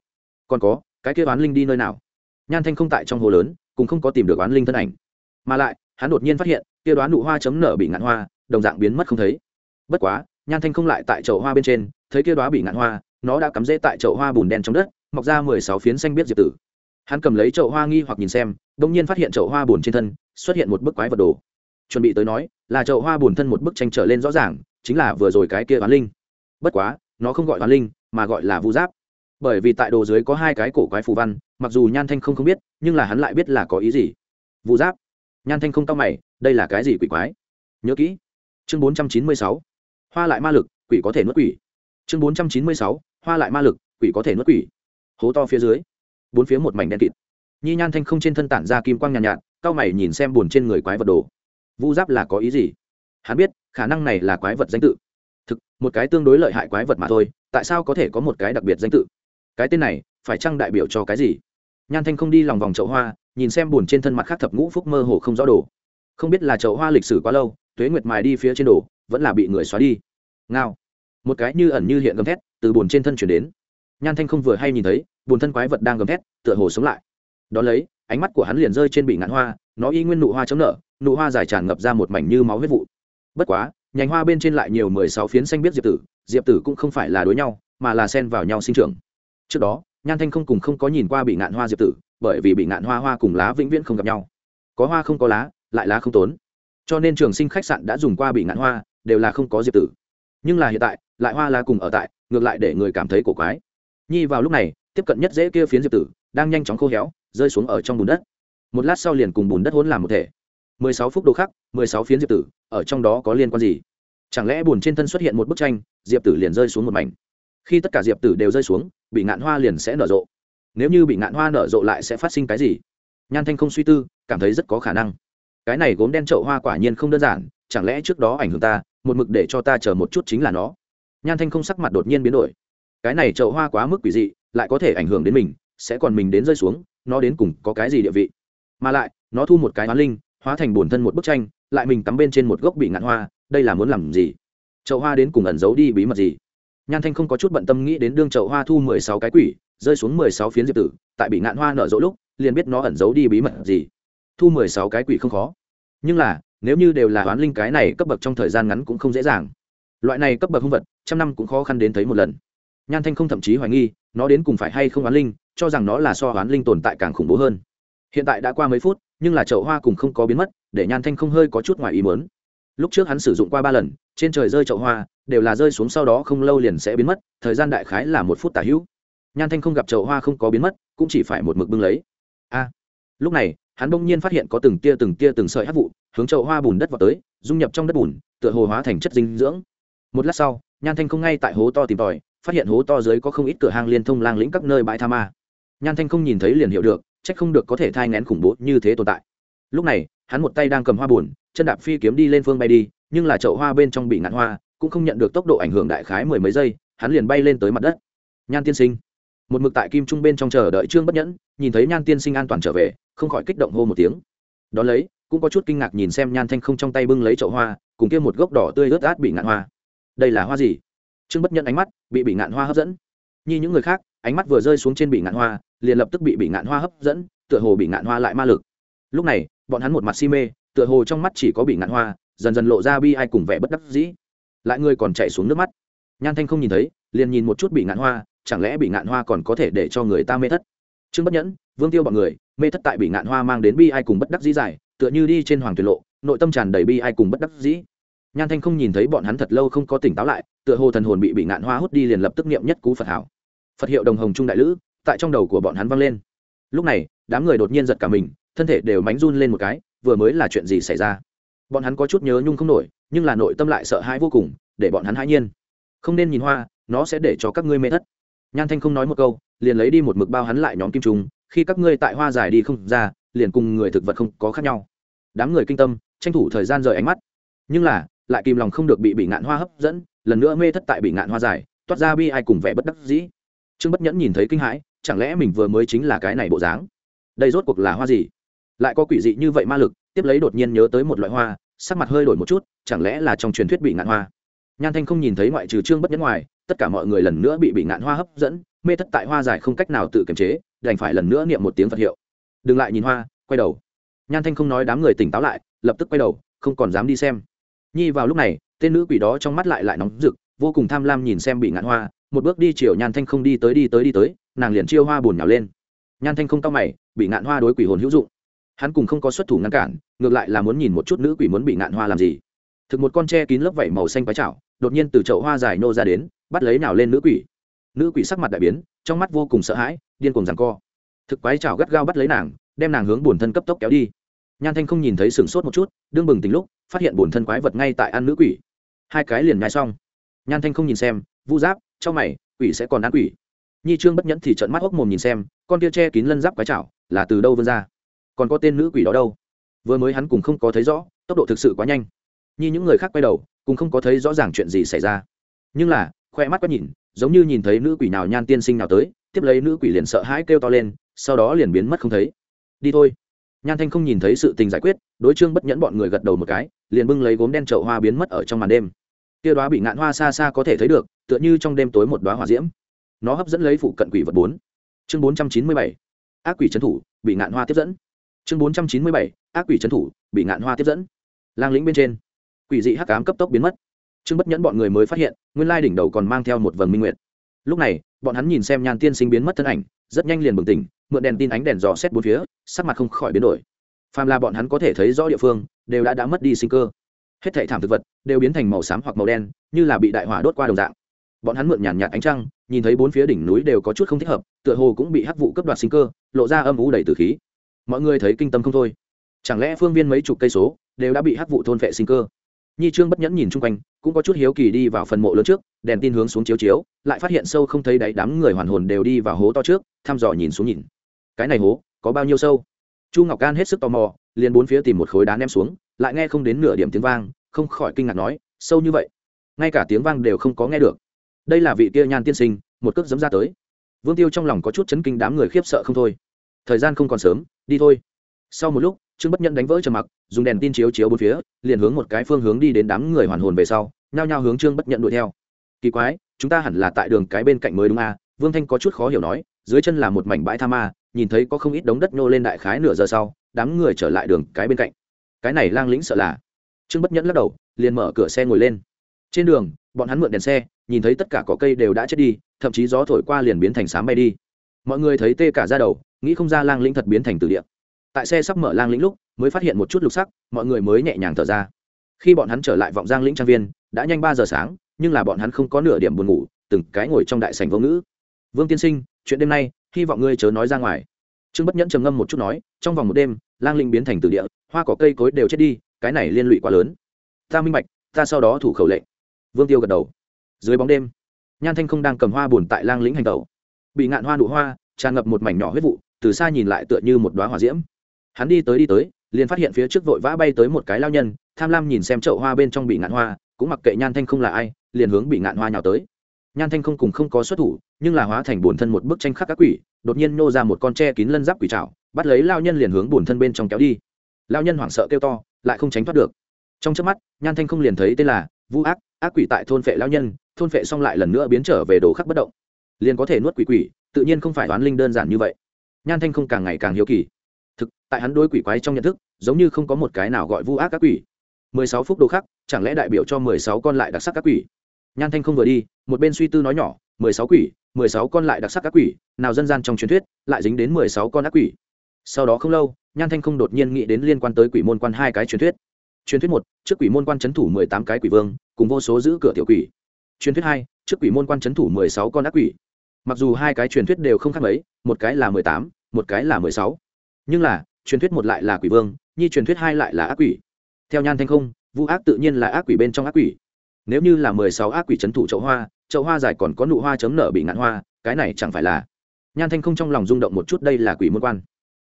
Còn có, cái kia oán linh đi nơi nào? Nhan thanh không tại trong hồ lớn, cũng không có tìm được oán linh thân ảnh. Mà lại, hắn đột nhiên phát hiện kia đoán nụ hoa chấm nở bị ngạn hoa, đồng dạng biến mất không thấy. Bất quá, nhan thanh không lại tại chậu hoa bên trên, thấy kia đoá bị ngạn hoa, nó đã cắm rễ tại chậu hoa bùn đen trong đất, mọc ra mười sáu phiến xanh biết diệp tử. Hắn cầm lấy chậu hoa nghi hoặc nhìn xem đ ỗ n g nhiên phát hiện chậu hoa bùn trên thân, xuất hiện một bức quái vật đồ. Chuẩn bị tới nói, là chậu hoa bùn thân một bức tranh trở lên rõ ràng, chính là vừa rồi cái kia oán linh. Bất quá, nó không gọi oán linh, mà gọi là vu giáp bởi vì tại đồ dưới có hai cái cổ quái phù văn mặc dù nhan thanh không không biết nhưng là hắn lại biết là có ý gì. Vu giáp. Nhan thanh không tao mày đây là cái gì quỷ quái? Nhớ kỹ. Chương bốn trăm chín mươi sáu. Hoa lại ma lực quỷ có thể nuốt quỷ. Chương bốn trăm chín mươi sáu. Hoa lại ma lực quỷ có thể nuốt quỷ. Hố to phía dưới. Bốn phía một mảnh đen kịt. Nhi nhan thanh không trên thân tản ra kim quang nhàn nhạt, nhạt cao mày nhìn xem buồn trên người quái vật đồ. Vu giáp là có ý gì? Hắn biết khả năng này là quái vật danh tự. Thực một cái tương đối lợi hại quái vật mà thôi tại sao có thể có một cái đặc biệt danh tự? Cái tên này phải chăng đại biểu cho cái gì? Nhan thanh không đi lòng vòng chậu hoa, nhìn xem buồn trên thân mặt khác thập ngũ phúc mơ hồ không rõ đồ. Không biết là chậu hoa lịch sử quá lâu, tuế nguyệt mài đi phía trên đồ vẫn là bị người xóa đi. Ngao. Một cái như ẩn như hiện gầm thét từ bùn trên thân chuyển đến. Nhan thanh không vừa hay nhìn thấy bùn thân quái vật đang gầm thét, tựa hồ sống lại. Đón lấy, ánh mắt của hắn liền rơi trên bị ngạn hoa, nó y nguyên nụ hoa chống nợ nụ hoa dài tràn ngập ra một mảnh như máu huyết vụ. Bất quá, nhành hoa bên trên lại nhiều mười sáu phiến xanh biết diệp tử diệp tử cũng không phải là đối nhau, mà là xen vào nhau sinh trưởng trước đó, nhan thanh không cùng không có nhìn qua bị ngạn hoa diệp tử, bởi vì bị ngạn hoa hoa cùng lá vĩnh viễn không gặp nhau. Có hoa không có lá, lại lá không tốn. Cho nên trường sinh khách sạn đã dùng qua bị ngạn hoa, đều là không có diệp tử. Nhưng là hiện tại, lại hoa lá cùng ở tại, ngược lại để người cảm thấy cổ quái. Nhi vào lúc này, tiếp cận nhất dễ kia phiến diệp tử, đang nhanh chóng khô héo, rơi xuống ở trong bùn đất. Một lát sau liền cùng bùn đất hỗn làm một thể. Mười sáu phút đồ khắc, mười sáu phiến diệp tử, ở trong đó có liên quan gì? Chẳng lẽ bùn trên thân xuất hiện một bức tranh, diệp tử liền rơi xuống một mảnh. Khi tất cả diệp tử đều rơi xuống bị ngạn hoa liền sẽ nở rộ. Nếu như bị ngạn hoa nở rộ lại sẽ phát sinh cái gì? Nhan thanh không suy tư, cảm thấy rất có khả năng. Cái này gốm đen trậu hoa quả nhiên không đơn giản, chẳng lẽ trước đó ảnh hưởng ta, một mực để cho ta chờ một chút chính là nó. Nhan thanh không sắc mặt đột nhiên biến đổi. Cái này trậu hoa quá mức quỷ dị, lại có thể ảnh hưởng đến mình, sẽ còn mình đến rơi xuống, nó đến cùng có cái gì địa vị? Mà lại, nó thu một cái hóa linh, hóa thành bổn thân một bức tranh, lại mình cắm bên trên một gốc bị ngạn hoa, đây là muốn làm gì? Chậu hoa đến cùng ẩn giấu đi bí mật gì? Nhan thanh không có chút bận tâm nghĩ đến đương chậu hoa thu mười sáu cái quỷ, rơi xuống mười sáu phiến diệp tử, tại bị ngạn hoa nở rỗ lúc, liền biết nó ẩn giấu đi bí mật gì. Thu mười sáu cái quỷ không khó. Nhưng là, nếu như đều là oán linh cái này cấp bậc trong thời gian ngắn cũng không dễ dàng. Loại này cấp bậc hung vật, trăm năm cũng khó khăn đến thấy một lần. Nhan thanh không thậm chí hoài nghi, nó đến cùng phải hay không oán linh, cho rằng nó là so oán linh tồn tại càng khủng bố hơn. Hiện tại đã qua mấy phút, nhưng là chậu hoa cùng không có biến mất, để nhan thanh không hơi có chút ngoài ý mớn lúc trước hắn sử dụng qua ba lần, trên trời rơi chậu hoa đều là rơi xuống sau đó không lâu liền sẽ biến mất, thời gian đại khái là một phút tả hữu. Nhan thanh không gặp chậu hoa không có biến mất, cũng chỉ phải một mực bưng lấy. A! Lúc này, hắn bỗng nhiên phát hiện có từng tia từng tia từng sợi hát vụ, hướng chậu hoa bùn đất vào tới, dung nhập trong đất bùn, tựa hồ hóa thành chất dinh dưỡng. Một lát sau, nhan thanh không ngay tại hố to tìm tòi, phát hiện hố to dưới có không ít cửa hàng liên thông lang lĩnh các nơi bãi tha ma. Nhan thanh không nhìn thấy liền hiểu được c h ắ c không được có thể thai ngén khủng bố như thế tồn tại. Lúc này, hắn một tay đang cầm hoa b chân đạp phi kiếm đi lên phương bay đi, nhưng là chậu hoa bên trong bị ngạn hoa cũng không nhận được tốc độ ảnh hưởng đại khái mười mấy giây, hắn liền bay lên tới mặt đất. Nhan tiên sinh. Một mực tại kim trung bên trong chờ đợi trương bất nhẫn, nhìn thấy nhan tiên sinh an toàn trở về, không khỏi kích động hô một tiếng. Đón lấy, cũng có chút kinh ngạc nhìn xem nhan thanh không trong tay bưng lấy chậu hoa, cùng kia một gốc đỏ tươi ướt át bị ngạn hoa. Đây là hoa gì? Trương bất Nhẫn ánh mắt bị bị ngạn hoa hấp dẫn. Như những người khác, ánh mắt vừa rơi xuống trên bị ngạn hoa, liền lập tức bị bị ngạn hoa hấp dẫn, tựa hồ bị ngạn hoa lại ma lực. Lúc này, bọn hắn một mặt si mê, tựa hồ trong mắt chỉ có bị ngạn hoa, dần dần lộ ra bi ai cùng vẻ bất đắc dĩ lại người còn chạy xuống nước mắt. Nhan thanh không nhìn thấy, liền nhìn một chút bị ngạn hoa, chẳng lẽ bị ngạn hoa còn có thể để cho người ta mê thất? Trương bất nhẫn, vương tiêu bọn người, mê thất tại bị ngạn hoa mang đến bi ai cùng bất đắc dĩ dài tựa như đi trên hoàng tuyệt lộ, nội tâm tràn đầy bi ai cùng bất đắc dĩ. Nhan thanh không nhìn thấy bọn hắn thật lâu không có tỉnh táo lại, tựa hồ thần hồn bị bị ngạn hoa hút đi liền lập tức niệm nhất cú phật hảo. Phật hiệu đồng hồng trung đại lữ, tại trong đầu của bọn hắn vang lên. Lúc này, đám người đột nhiên giật cả mình, thân thể đều mánh run lên một cái, vừa mới là chuyện gì xảy ra? Bọn hắn có chút nhớ nhung không nổi nhưng là nội tâm lại sợ hãi vô cùng, để bọn hắn hãi nhiên. Không nên nhìn hoa, nó sẽ để cho các ngươi mê thất. Nhan thanh không nói một câu, liền lấy đi một mực bao hắn lại nhóm kim trùng, khi các ngươi tại hoa dài đi không ra, liền cùng người thực vật không có khác nhau. Đám người kinh tâm, tranh thủ thời gian rời ánh mắt. Nhưng là, lại kìm lòng không được bị bị ngạn hoa hấp dẫn, lần nữa mê thất tại bị ngạn hoa dài, toát ra bi ai cùng vẻ bất đắc dĩ. Trương bất nhẫn nhìn thấy kinh hãi, chẳng lẽ mình vừa mới chính là cái này bộ dáng? Đây rốt cuộc là hoa gì? Lại có quỷ dị như vậy ma lực, tiếp lấy đột nhiên nhớ tới một loại hoa sắc mặt hơi đổi một chút, chẳng lẽ là trong truyền thuyết bị ngạn hoa? Nhan thanh không nhìn thấy ngoại trừ trương bất nhẫn ngoài, tất cả mọi người lần nữa bị bị ngạn hoa hấp dẫn, mê thất tại hoa dài không cách nào tự kiềm chế, đành phải lần nữa niệm một tiếng phật hiệu. Đừng lại nhìn hoa, quay đầu. Nhan thanh không nói đám người tỉnh táo lại, lập tức quay đầu, không còn dám đi xem. Nhi vào lúc này, tên nữ quỷ đó trong mắt lại lại nóng rực, vô cùng tham lam nhìn xem bị ngạn hoa, một bước đi chiều nhan thanh không đi tới đi tới đi tới, nàng liền chiêu hoa bùn nhào lên. Nhan thanh không cao mày, bị ngạn hoa đối quỷ hồn hữu dụng hắn cùng không có xuất thủ ngăn cản, ngược lại là muốn nhìn một chút nữ quỷ muốn bị ngạn hoa làm gì. Thực một con tre kín lớp vảy màu xanh quái chảo đột nhiên từ chậu hoa dài nô ra đến, bắt lấy nào lên nữ quỷ. Nữ quỷ sắc mặt đại biến, trong mắt vô cùng sợ hãi, điên cùng rằng co. Thực quái chảo gắt gao bắt lấy nàng, đem nàng hướng bổn thân cấp tốc kéo đi. Nhan thanh không nhìn thấy sửng sốt một chút, đương bừng tính lúc, phát hiện bổn thân quái vật ngay tại ăn nữ quỷ. Hai cái liền nhai xong. Nhan thanh không nhìn xem, vu giáp trong mày, quỷ sẽ còn ăn quỷ. Nhi trương bất nhẫn thì trận mắt hốc mồm nhìn xem, con kia che kín lân giáp quái chảo là từ đâu vươn ra? Còn có tên nữ quỷ đó đâu? Vừa mới hắn cùng không có thấy rõ, tốc độ thực sự quá nhanh. Như những người khác quay đầu cùng không có thấy rõ ràng chuyện gì xảy ra. Nhưng là, khoe mắt quét nhìn, giống như nhìn thấy nữ quỷ nào nhan tiên sinh nào tới, tiếp lấy nữ quỷ liền sợ hãi kêu to lên, sau đó liền biến mất không thấy. Đi thôi. Nhan thanh không nhìn thấy sự tình giải quyết, đối trương bất nhẫn bọn người gật đầu một cái, liền bưng lấy gốm đen trậu hoa biến mất ở trong màn đêm. Tia đoá bị ngạn hoa xa xa có thể thấy được, tựa như trong đêm tối một đoá hỏa diễm. Nó hấp dẫn lấy phụ cận quỷ vật bốn. Chương bốn trăm chín mươi bảy. Ác quỷ trấn thủ, bị ngạn hoa tiếp dẫn chương bốn trăm chín mươi bảy, ác quỷ trấn thủ, bị ngạn hoa tiếp dẫn. Lang lĩnh bên trên, quỷ dị hắc ám cấp tốc biến mất. Trương bất nhẫn bọn người mới phát hiện, nguyên lai đỉnh đầu còn mang theo một vầng minh nguyệt. Lúc này, bọn hắn nhìn xem nhan tiên sinh biến mất thân ảnh, rất nhanh liền bừng tỉnh, mượn đèn tin ánh đèn dò xét bốn phía, sắc mặt không khỏi biến đổi. Phàm là bọn hắn có thể thấy rõ địa phương, đều đã đã mất đi sinh cơ. Hết thảy thảm thực vật đều biến thành màu xám hoặc màu đen, như là bị đại hỏa đốt qua đồng dạng. Bọn hắn mượn nhàn nhạt ánh trăng, nhìn thấy bốn phía đỉnh núi đều có chút không thích hợp, tựa hồ cũng bị hắc vụ cấp đoạt sinh cơ, lộ ra âm u đầy từ khí mọi người thấy kinh tâm không thôi. Chẳng lẽ phương viên mấy chục cây số đều đã bị hắc vụ thôn vệ sinh cơ? Nhi trương bất nhẫn nhìn chung quanh, cũng có chút hiếu kỳ đi vào phần mộ lớn trước, đèn tin hướng xuống chiếu chiếu, lại phát hiện sâu không thấy đáy đám người hoàn hồn đều đi vào hố to trước, thăm dò nhìn xuống nhìn. Cái này hố có bao nhiêu sâu? Chu ngọc can hết sức tò mò, liền bốn phía tìm một khối đá ném xuống, lại nghe không đến nửa điểm tiếng vang, không khỏi kinh ngạc nói, sâu như vậy, ngay cả tiếng vang đều không có nghe được. Đây là vị kia nhan tiên sinh, một cước dấm ra tới. Vương tiêu trong lòng có chút chấn kinh đám người khiếp sợ không thôi. Thời gian không còn sớm đi thôi. Sau một lúc, trương bất nhẫn đánh vỡ trầm mặc, dùng đèn tin chiếu chiếu bốn phía, liền hướng một cái phương hướng đi đến đám người hoàn hồn về sau, nhao nhao hướng trương bất nhẫn đuổi theo. Kỳ quái, chúng ta hẳn là tại đường cái bên cạnh mới đúng à? Vương thanh có chút khó hiểu nói, dưới chân là một mảnh bãi tha ma, nhìn thấy có không ít đống đất nhô lên đại khái nửa giờ sau, đám người trở lại đường cái bên cạnh. Cái này lang lĩnh sợ là. Trương bất nhẫn lắc đầu, liền mở cửa xe ngồi lên. Trên đường, bọn hắn mượn đèn xe, nhìn thấy tất cả cỏ cây đều đã chết đi, thậm chí gió thổi qua liền biến thành sám bay đi. Mọi người thấy tê cả ra đầu nghĩ không ra lang lĩnh thật biến thành từ địa. Tại xe sắp mở lang lĩnh lúc, mới phát hiện một chút lục sắc, mọi người mới nhẹ nhàng thở ra. Khi bọn hắn trở lại vọng giang lĩnh trang viên, đã nhanh ba giờ sáng, nhưng là bọn hắn không có nửa điểm buồn ngủ, từng cái ngồi trong đại sảnh vô ngữ. Vương tiên sinh, chuyện đêm nay, hy vọng ngươi chớ nói ra ngoài. Trương bất nhẫn trầm ngâm một chút nói, trong vòng một đêm, lang linh biến thành từ địa, hoa cỏ cây cối đều chết đi, cái này liên lụy quá lớn. Ta minh bạch, ta sau đó thủ khẩu lệnh. Vương tiêu gật đầu. Dưới bóng đêm, nhan thanh không đang cầm hoa buồn tại lang lĩnh hành tẩu. Bị ngạn hoa nụ hoa tràn ngập một mảnh nhỏ huyết vụ, từ xa nhìn lại tựa như một đoá hỏa diễm. Hắn đi tới đi tới, liền phát hiện phía trước vội vã bay tới một cái lao nhân, tham lam nhìn xem chậu hoa bên trong bị ngạn hoa, cũng mặc kệ nhan thanh không là ai, liền hướng bị ngạn hoa nhào tới. Nhan thanh không cùng không có xuất thủ, nhưng là hóa thành bổn thân một bức tranh khắc các quỷ, đột nhiên nô ra một con tre kín lân giáp quỷ trào bắt lấy lao nhân liền hướng bổn thân bên trong kéo đi. Lao nhân hoảng sợ kêu to, lại không tránh thoát được. Trong trước mắt, nhan thanh không liền thấy tên là vũ ác ác quỷ tại thôn phệ lao nhân, thôn phệ xong lại lần nữa biến trở về đồ khắc bất động. Liền có thể nuốt quỷ quỷ tự nhiên không phải đoán linh đơn giản như vậy. Nhan thanh không càng ngày càng hiếu kỳ. Thực, tại hắn đối quỷ quái trong nhận thức, giống như không có một cái nào gọi vu ác các quỷ. Mười sáu phút đồ khắc, chẳng lẽ đại biểu cho mười sáu con lại đặc sắc các quỷ? Nhan thanh không vừa đi, một bên suy tư nói nhỏ, mười sáu quỷ, mười sáu con lại đặc sắc các quỷ, nào dân gian trong truyền thuyết lại dính đến mười sáu con ác quỷ? Sau đó không lâu, nhan thanh không đột nhiên nghĩ đến liên quan tới quỷ môn quan hai cái truyền thuyết. Truyền thuyết một, trước quỷ môn quan c h ấ n thủ mười tám cái quỷ vương, cùng vô số giữ cửa tiểu quỷ. Truyền thuyết hai, trước quỷ môn quan c h ấ n thủ mười sáu con ác quỷ mặc dù hai cái truyền thuyết đều không khác mấy, một cái là mười tám, một cái là mười sáu. Nhưng là, truyền thuyết một lại là quỷ vương, nhi truyền thuyết hai lại là ác quỷ. Theo nhan thanh không, vu ác tự nhiên là ác quỷ bên trong ác quỷ. Nếu như là mười sáu ác quỷ c h ấ n thủ chậu hoa chậu hoa dài còn có nụ hoa chấm nở bị ngạn hoa, cái này chẳng phải là. Nhan thanh không trong lòng rung động một chút, đây là quỷ môn quan.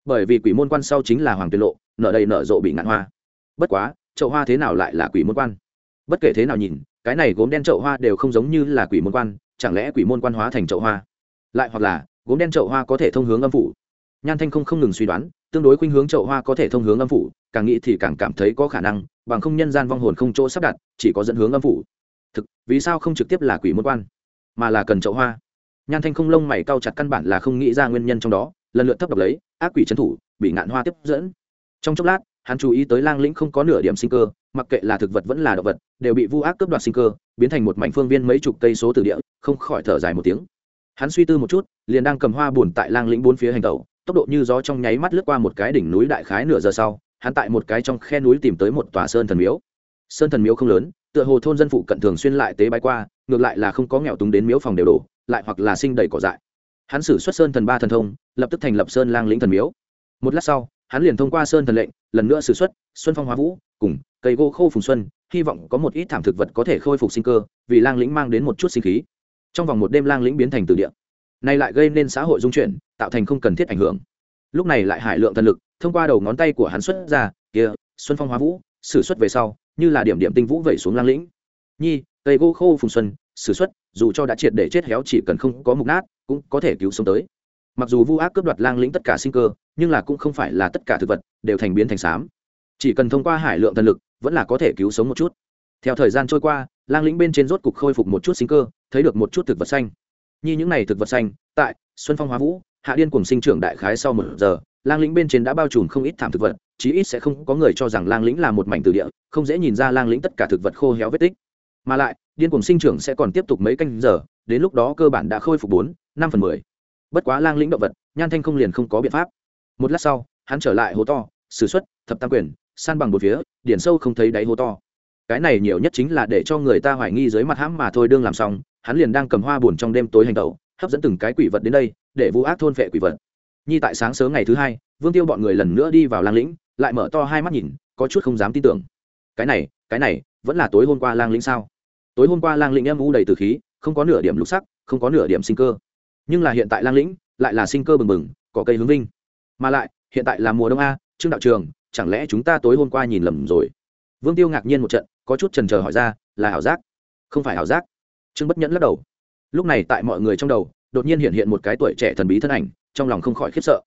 Bởi vì quỷ môn quan sau chính là hoàng tiên lộ, nở đầy nở rộ bị ngạn hoa. Bất quá, chậu hoa thế nào lại là quỷ môn quan? Bất kể thế nào nhìn, cái này gốm đen chậu hoa đều không giống như là quỷ môn quan, chẳng lẽ quỷ môn quan hóa thành chậu hoa? Lại hoặc là, gốm đen chậu hoa có thể thông hướng âm phủ. Nhan thanh không không ngừng suy đoán, tương đối khuynh hướng chậu hoa có thể thông hướng âm phủ, càng nghĩ thì càng cảm thấy có khả năng, bằng không nhân gian vong hồn không chỗ sắp đặt, chỉ có dẫn hướng âm phủ. Thực, vì sao không trực tiếp là quỷ môn quan, mà là cần chậu hoa? Nhan thanh không, lông mày cau chặt căn bản là không nghĩ ra nguyên nhân trong đó, lần lượt thấp độc lấy, ác quỷ trấn thủ, bị ngạn hoa tiếp dẫn. Trong chốc lát, hắn chú ý tới lang lĩnh không có nửa điểm sinh cơ, mặc kệ là thực vật vẫn là động vật, đều bị vu ác cướp đoạt sinh cơ, biến thành một mảnh phương viên mấy chục cây số từ địa, không khỏi thở dài một tiếng hắn suy tư một chút, liền đang cầm hoa buồn tại lang lĩnh bốn phía hành tẩu, tốc độ như gió trong nháy mắt lướt qua một cái đỉnh núi đại khái nửa giờ sau, hắn tại một cái trong khe núi tìm tới một tòa sơn thần miếu. Sơn thần miếu không lớn, tựa hồ thôn dân phụ cận thường xuyên lại tế bái qua, ngược lại là không có nghèo túng đến miếu phòng đều đổ, lại hoặc là sinh đầy cỏ dại. Hắn xử xuất sơn thần ba thần thông, lập tức thành lập sơn lang lĩnh thần miếu. Một lát sau, hắn liền thông qua sơn thần lệnh, lần nữa xử xuất, xuân phong hóa vũ, cùng cây gỗ khô phùng xuân, hy vọng có một ít thảm thực vật có thể khôi phục sinh cơ, vì lang lĩnh mang đến một chút sinh khí trong vòng một đêm lang lĩnh biến thành từ địa. Nay lại gây nên xã hội dung chuyển, tạo thành không cần thiết ảnh hưởng. Lúc này lại hải lượng thần lực, thông qua đầu ngón tay của hắn xuất ra, kia, xuân phong hóa vũ, sử xuất về sau, như là điểm điểm tinh vũ vẩy xuống lang lĩnh. Nhi, cây gỗ khô phùng xuân, sử xuất, dù cho đã triệt để chết héo chỉ cần không có mục nát, cũng có thể cứu sống tới. Mặc dù vu ác cướp đoạt lang lĩnh tất cả sinh cơ, nhưng là cũng không phải là tất cả thực vật, đều thành biến thành xám chỉ cần thông qua hải lượng thần lực, vẫn là có thể cứu sống một chút. Theo thời gian trôi qua lang lĩnh bên trên rốt cục khôi phục một chút sinh cơ, thấy được một chút thực vật xanh. Như những này thực vật xanh, tại xuân phong hóa vũ, hạ điên cùng sinh trưởng đại khái sau một giờ, lang lĩnh bên trên đã bao trùm không ít thảm thực vật, chí ít sẽ không có người cho rằng lang lĩnh là một mảnh từ địa, không dễ nhìn ra lang lĩnh tất cả thực vật khô héo vết tích. Mà lại, điên cùng sinh trưởng sẽ còn tiếp tục mấy canh giờ, đến lúc đó cơ bản đã khôi phục bốn, năm phần mười. Bất quá lang lĩnh động vật, nhan thanh không liền không có biện pháp. Một lát sau, hắn trở lại hố to s ử suất thập tam quyền, san bằng một phía, điển sâu không thấy đáy hố to cái này nhiều nhất chính là để cho người ta hoài nghi dưới mặt hãm mà thôi, đương làm xong, hắn liền đang cầm hoa buồn trong đêm tối hành tẩu, hấp dẫn từng cái quỷ vật đến đây, để vu ác thôn vệ quỷ vật. Nhi tại sáng sớm ngày thứ hai, vương tiêu bọn người lần nữa đi vào lang lĩnh, lại mở to hai mắt nhìn, có chút không dám tin tưởng. Cái này cái này, vẫn là tối hôm qua lang lĩnh sao? Tối hôm qua lang lĩnh em u đầy từ khí, không có nửa điểm lục sắc, không có nửa điểm sinh cơ. Nhưng là hiện tại lang lĩnh lại là sinh cơ bừng bừng cỏ cây hướng vinh. Mà lại, hiện tại là mùa đông a, trương đạo trường, chẳng lẽ chúng ta tối hôm qua nhìn lầm rồi? Vương tiêu ngạc nhiên một trận có chút trần trờ hỏi ra là ảo giác? Không phải ảo giác. Trương bất nhẫn lắc đầu. Lúc này tại mọi người trong đầu đột nhiên hiện hiện một cái tuổi trẻ thần bí thân ảnh trong lòng không khỏi khiếp sợ.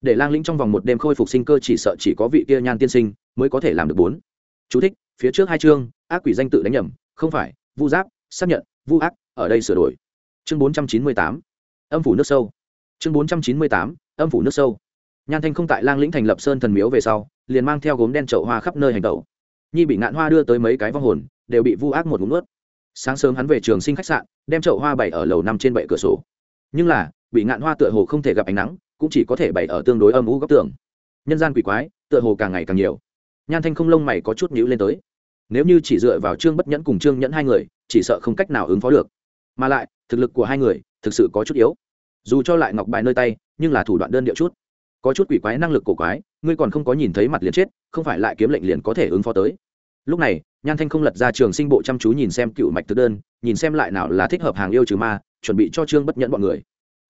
Để lang lĩnh trong vòng một đêm khôi phục sinh cơ chỉ sợ chỉ có vị kia nhan tiên sinh mới có thể làm được bốn. Chú thích, phía trước hai chương ác quỷ danh tự đánh nhầm không phải vu giáp xác nhận vu ác ở đây sửa đổi. Chương bốn trăm chín mươi tám âm phủ nước sâu. Chương bốn trăm chín mươi tám âm phủ nước sâu. Nhan thanh không tại lang lĩnh thành lập sơn thần miếu về sau liền mang theo gốm đen trậu hoa khắp nơi hành tẩu nhi bị ngạn hoa đưa tới mấy cái vong hồn, đều bị vu ác một ngụm nuốt. Sáng sớm hắn về trường sinh khách sạn, đem chậu hoa bày ở lầu năm trên bệ cửa sổ. Nhưng là, bị ngạn hoa tựa hồ không thể gặp ánh nắng, cũng chỉ có thể bày ở tương đối âm u góc tường. Nhân gian quỷ quái, tựa hồ càng ngày càng nhiều. Nhan thanh không lông mày có chút nhữ lên tới. Nếu như chỉ dựa vào trương bất nhẫn cùng trương nhẫn hai người, chỉ sợ không cách nào ứng phó được. Mà lại, thực lực của hai người thực sự có chút yếu. Dù cho lại ngọc bài nơi tay, nhưng là thủ đoạn đơn điệu chút có chút quỷ quái năng lực cổ quái, ngươi còn không có nhìn thấy mặt liền chết, không phải lại kiếm lệnh liền có thể ứng phó tới. Lúc này, nhan thanh không lật ra trường sinh bộ chăm chú nhìn xem cựu mạch thực đơn, nhìn xem lại nào là thích hợp hàng yêu trừ ma, chuẩn bị cho trương bất nhẫn bọn người.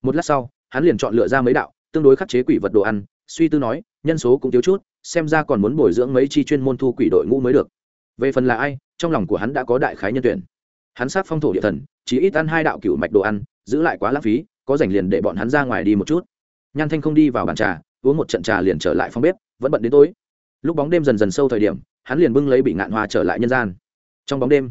Một lát sau, hắn liền chọn lựa ra mấy đạo, tương đối khắc chế quỷ vật đồ ăn, suy tư nói, nhân số cũng thiếu chút, xem ra còn muốn bồi dưỡng mấy chi chuyên môn thu quỷ đội ngũ mới được. Về phần là ai, trong lòng của hắn đã có đại khái nhân tuyển. Hắn sát phong thổ địa thần chỉ ít ăn hai đạo cựu mạch đồ ăn, giữ lại quá lãng phí, có dành liền để bọn hắn ra ngoài đi một chút nhan thanh không đi vào bàn trà, uống một trận trà liền trở lại phòng bếp, vẫn bận đến tối. Lúc bóng đêm dần dần sâu thời điểm, hắn liền bưng lấy bị ngạn hoa trở lại nhân gian. Trong bóng đêm,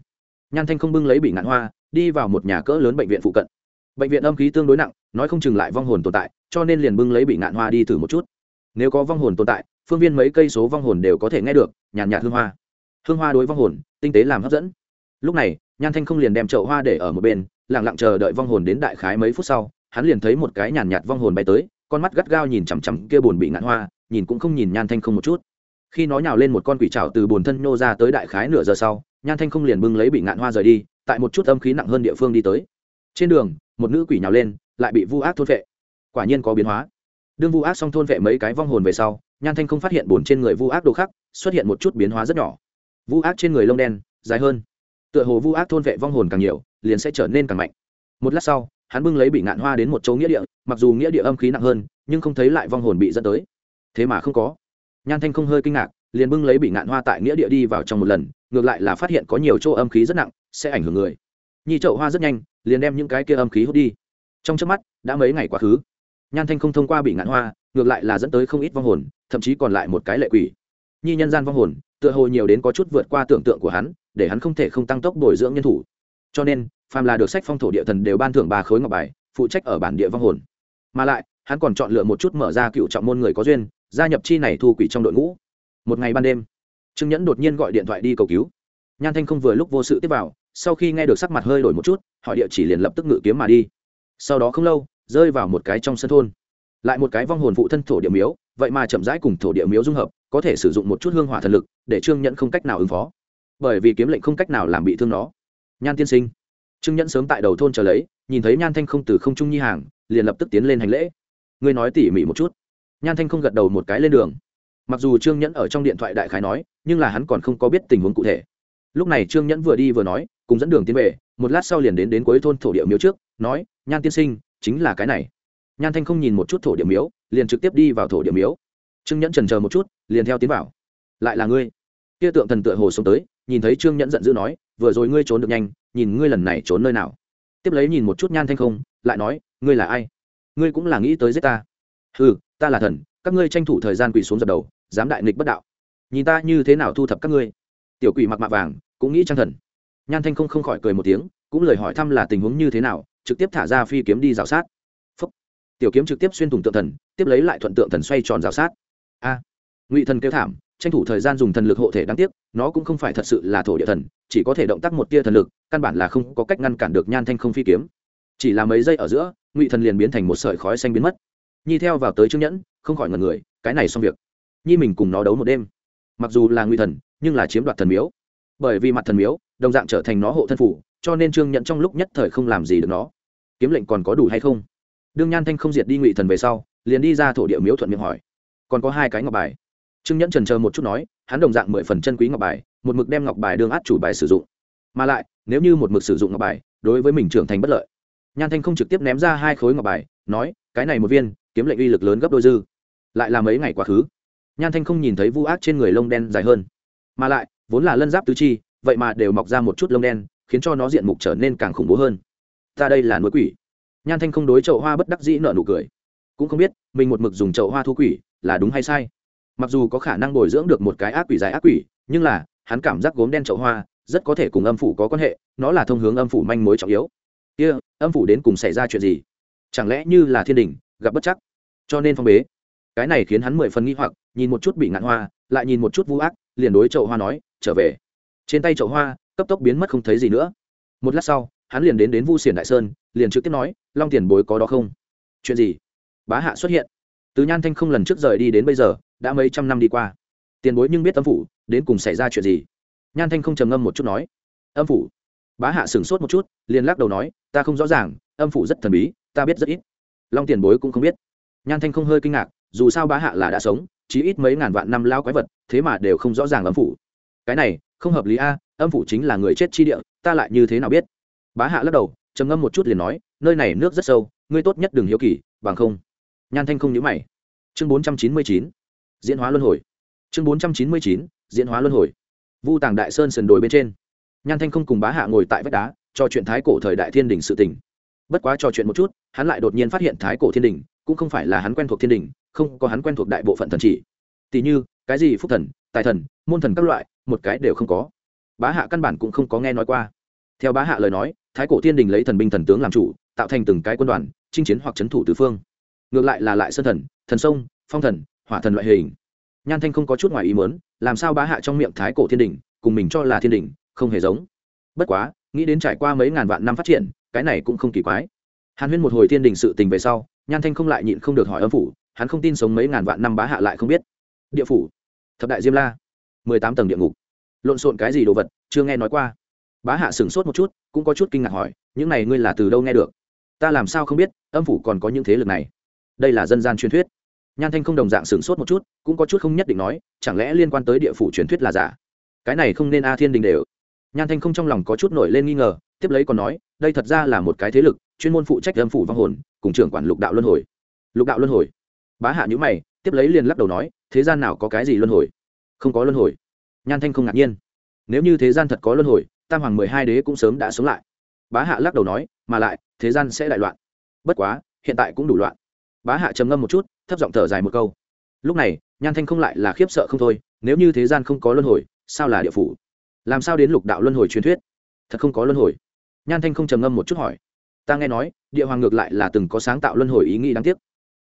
nhan thanh không bưng lấy bị ngạn hoa, đi vào một nhà cỡ lớn bệnh viện phụ cận. Bệnh viện âm khí tương đối nặng, nói không chừng lại vong hồn tồn tại, cho nên liền bưng lấy bị ngạn hoa đi thử một chút. Nếu có vong hồn tồn tại, phương viên mấy cây số vong hồn đều có thể nghe được, nhàn nhạt hương hoa. Hương hoa đối vong hồn, tinh tế làm hấp dẫn. Lúc này, nhan thanh không liền đem chậu hoa để ở một bên lẳng lặng chờ đợi vong hồn đến đại khái mấy phút sau, hắn liền thấy một cái nhàn nhạt vong hồn bay tới con mắt gắt gao nhìn chằm chằm kia buồn bị ngạn hoa, nhìn cũng không nhìn nhan thanh không một chút. Khi nó nhào lên một con quỷ trào từ bồn thân nhô ra tới đại khái nửa giờ sau, nhan thanh không liền bưng lấy bị ngạn hoa rời đi, tại một chút âm khí nặng hơn địa phương đi tới. Trên đường, một nữ quỷ nhào lên, lại bị vu ác thôn vệ. Quả nhiên có biến hóa. Đương vu ác xong thôn vệ mấy cái vong hồn về sau, nhan thanh không phát hiện bồn trên người vu ác đồ khác xuất hiện một chút biến hóa rất nhỏ. Vu ác trên người lông đen, dài hơn. Tựa hồ vu ác thôn vệ vong hồn càng nhiều, liền sẽ trở nên càng mạnh. Một lát sau hắn bưng lấy bị ngạn hoa đến một chỗ nghĩa địa, mặc dù nghĩa địa âm khí nặng hơn, nhưng không thấy lại vong hồn bị dẫn tới. Thế mà không có. Nhan thanh không hơi kinh ngạc, liền bưng lấy bị ngạn hoa tại nghĩa địa đi vào trong một lần, ngược lại là phát hiện có nhiều chỗ âm khí rất nặng, sẽ ảnh hưởng người. Nhi chậu hoa rất nhanh, liền đem những cái kia âm khí hút đi. Trong trước mắt, đã mấy ngày quá khứ. Nhan thanh không thông qua bị ngạn hoa, ngược lại là dẫn tới không ít vong hồn, thậm chí còn lại một cái lệ quỷ. Nhi nhân gian vong hồn, tựa hồ nhiều đến có chút vượt qua tưởng tượng của hắn, để hắn không thể không tăng tốc bồi dưỡng nhân thủ. Cho nên phàm là được sách phong thổ địa thần đều ban thưởng ba khối ngọc bài, phụ trách ở bản địa vong hồn. Mà lại, hắn còn chọn lựa một chút mở ra cựu trọng môn người có duyên, gia nhập chi này thu quỷ trong đội ngũ. Một ngày ban đêm, trương nhẫn đột nhiên gọi điện thoại đi cầu cứu. Nhan thanh không vừa lúc vô sự tiếp vào, sau khi nghe được sắc mặt hơi đổi một chút hỏi địa chỉ liền lập tức ngự kiếm mà đi. Sau đó không lâu, rơi vào một cái trong sân thôn. Lại một cái vong hồn phụ thân thổ địa miếu, vậy mà chậm rãi cùng thổ địa miếu dung hợp, có thể sử dụng một chút hương hỏa thần lực để trương nhẫn không cách nào ứng phó. Bởi vì kiếm lệnh không cách nào làm bị thương nó. Nhan tiên sinh trương nhẫn sớm tại đầu thôn chờ lấy, nhìn thấy nhan thanh không từ không trung nhi hàng, liền lập tức tiến lên hành lễ. Ngươi nói tỉ mỉ một chút. Nhan thanh không gật đầu một cái lên đường. Mặc dù trương nhẫn ở trong điện thoại đại khái nói, nhưng là hắn còn không có biết tình huống cụ thể. Lúc này trương nhẫn vừa đi vừa nói, cùng dẫn đường tiến về, một lát sau liền đến đến cuối thôn thổ địa miếu trước, nói, nhan tiên sinh, chính là cái này. Nhan thanh không nhìn một chút thổ địa miếu, liền trực tiếp đi vào thổ địa miếu. Trương nhẫn trần chờ một chút, liền theo tiến vào. Lại là ngươi. Kia tượng thần tựa hồ sống tới nhìn thấy trương nhẫn giận dữ nói, vừa rồi ngươi trốn được nhanh, nhìn ngươi lần này trốn nơi nào? Tiếp lấy nhìn một chút nhan thanh không, lại nói, ngươi là ai? Ngươi cũng là nghĩ tới giết ta. Ừ ta là thần, các ngươi tranh thủ thời gian quỳ xuống dập đầu, dám đại nghịch bất đạo. Nhìn ta như thế nào thu thập các ngươi? Tiểu quỷ mặc mạ vàng, cũng nghĩ trang thần. Nhan thanh không không khỏi cười một tiếng, cũng lời hỏi thăm là tình huống như thế nào, trực tiếp thả ra phi kiếm đi rào sát. Phúc. tiểu kiếm trực tiếp xuyên thủng tượng thần, tiếp lấy lại thuận tượng thần xoay tròn rào sát. A. Ngụy thần kêu thảm tranh thủ thời gian dùng thần lực hộ thể đáng tiếc, nó cũng không phải thật sự là thổ địa thần, chỉ có thể động tác một tia thần lực, căn bản là không có cách ngăn cản được nhan thanh không phi kiếm. Chỉ là mấy giây ở giữa, ngụy thần liền biến thành một sợi khói xanh biến mất. Nhi theo vào tới trương nhẫn, không khỏi ngần người, cái này xong việc. Nhi mình cùng nó đấu một đêm. Mặc dù là ngụy thần, nhưng là chiếm đoạt thần miếu. Bởi vì mặt thần miếu, đồng dạng trở thành nó hộ thân phủ, cho nên trương nhận trong lúc nhất thời không làm gì được nó. Kiếm lệnh còn có đủ hay không? Đương nhan thanh không diệt đi ngụy thần về sau, liền đi ra thổ địa miếu thuận miệng hỏi. Còn có hai cái ngọc bài trương nhẫn trần chờ một chút nói, hắn đồng dạng mười phần chân quý ngọc bài, một mực đem ngọc bài đương át chủ bài sử dụng. Mà lại, nếu như một mực sử dụng ngọc bài, đối với mình trưởng thành bất lợi. Nhan thanh không trực tiếp ném ra hai khối ngọc bài, nói, cái này một viên, kiếm lệnh uy lực lớn gấp đôi dư. Lại là mấy ngày quá khứ. Nhan thanh không nhìn thấy vu ác trên người lông đen dài hơn. Mà lại, vốn là lân giáp tứ chi, vậy mà đều mọc ra một chút lông đen, khiến cho nó diện mục trở nên càng khủng bố hơn. Ta đây là núi quỷ. Nhan thanh không đối chậu hoa bất đắc dĩ nợ nụ cười. Cũng không biết, mình một mực dùng chậu hoa thu quỷ, là đúng hay sai mặc dù có khả năng bồi dưỡng được một cái ác quỷ dài ác quỷ nhưng là hắn cảm giác gốm đen chậu hoa rất có thể cùng âm phủ có quan hệ nó là thông hướng âm phủ manh mối trọng yếu. Kia、yeah, âm phủ đến cùng xảy ra chuyện gì? Chẳng lẽ như là thiên đình gặp bất chắc? Cho nên phong bế. Cái này khiến hắn mười phần nghi hoặc nhìn một chút bị ngạn hoa lại nhìn một chút vũ ác liền đối chậu hoa nói trở về. Trên tay chậu hoa cấp tốc biến mất không thấy gì nữa. Một lát sau hắn liền đến đến vu xiển đại sơn liền trực tiếp nói long tiền bối có đó không? Chuyện gì? Bá hạ xuất hiện. Từ nhan thanh không lần trước rời đi đến bây giờ đã mấy trăm năm đi qua. Tiền bối nhưng biết âm phủ, đến cùng xảy ra chuyện gì? Nhan thanh không trầm ngâm một chút nói. Âm phủ? Bá hạ sửng sốt một chút, liền lắc đầu nói, ta không rõ ràng, âm phủ rất thần bí, ta biết rất ít. Long tiền bối cũng không biết. Nhan thanh không hơi kinh ngạc, dù sao bá hạ là đã sống, chí ít mấy ngàn vạn năm lao quái vật, thế mà đều không rõ ràng âm phủ. Cái này, không hợp lý a, âm phủ chính là người chết chi địa, ta lại như thế nào biết? Bá hạ lắc đầu, trầm ngâm một chút liền nói, nơi này nước rất sâu, ngươi tốt nhất đừng hiếu kỳ, bằng không. Nhan thanh không nhớ mày. Chương bốn trăm chín mươi chín diễn hóa luân hồi. Chương bốn trăm chín mươi chín, diễn hóa luân hồi. Vu tàng đại sơn sườn đồi bên trên. Nhan thanh không cùng bá hạ ngồi tại vách đá cho chuyện thái cổ thời đại thiên đình sự tỉnh bất quá trò chuyện một chút, hắn lại đột nhiên phát hiện thái cổ thiên đình cũng không phải là hắn quen thuộc thiên đình, không có hắn quen thuộc đại bộ phận thần chỉ. Tỷ như, cái gì phúc thần, tài thần, môn thần các loại, một cái đều không có. Bá hạ căn bản cũng không có nghe nói qua. Theo bá hạ lời nói, thái cổ thiên đình lấy thần binh thần tướng làm chủ, tạo thành từng cái quân đoàn, chinh chiến hoặc c h ấ n thủ tứ phương. Ngược lại là lại sơn thần thần sông, phong thần hỏa thần loại hình. Nhan thanh không có chút ngoài ý mớn làm sao bá hạ trong miệng thái cổ thiên đình cùng mình cho là thiên đình không hề giống. Bất quá, nghĩ đến trải qua mấy ngàn vạn năm phát triển, cái này cũng không kỳ quái. Hàn huyên một hồi thiên đình sự tình về sau, nhan thanh không lại nhịn không được hỏi âm phủ, hắn không tin sống mấy ngàn vạn năm bá hạ lại không biết. Địa phủ, thập đại diêm la, mười tám tầng địa ngục. Lộn xộn cái gì đồ vật, chưa nghe nói qua. Bá hạ sửng sốt một chút, cũng có chút kinh ngạc hỏi, những này ngươi là từ đâu nghe được? Ta làm sao không biết, âm phủ còn có những thế lực này? Đây là dân gian truyền thuyết nhan thanh không đồng dạng sửng sốt một chút, cũng có chút không nhất định nói, chẳng lẽ liên quan tới địa phủ truyền thuyết là giả? Cái này không nên a thiên đình đều. Nhan thanh không trong lòng có chút nổi lên nghi ngờ, tiếp lấy còn nói, đây thật ra là một cái thế lực, chuyên môn phụ trách âm phủ vong hồn, cùng trưởng quản lục đạo luân hồi. Lục đạo luân hồi. Bá hạ nhữ mày, tiếp lấy liền lắc đầu nói, thế gian nào có cái gì luân hồi? Không có luân hồi. Nhan thanh không ngạc nhiên. Nếu như thế gian thật có luân hồi, tam hoàng mười hai đế cũng sớm đã sống lại. Bá hạ lắc đầu nói, mà lại, thế gian sẽ đại loạn. Bất quá, hiện tại cũng đủ loạn bá hạ trầm ngâm một chút, thấp giọng thở dài một câu. Lúc này, nhan thanh không lại là khiếp sợ không thôi, nếu như thế gian không có luân hồi, sao là địa phủ? Làm sao đến lục đạo luân hồi truyền thuyết? Thật không có luân hồi. Nhan thanh không trầm ngâm một chút hỏi. Ta nghe nói, địa hoàng ngược lại là từng có sáng tạo luân hồi ý nghĩ đáng tiếc.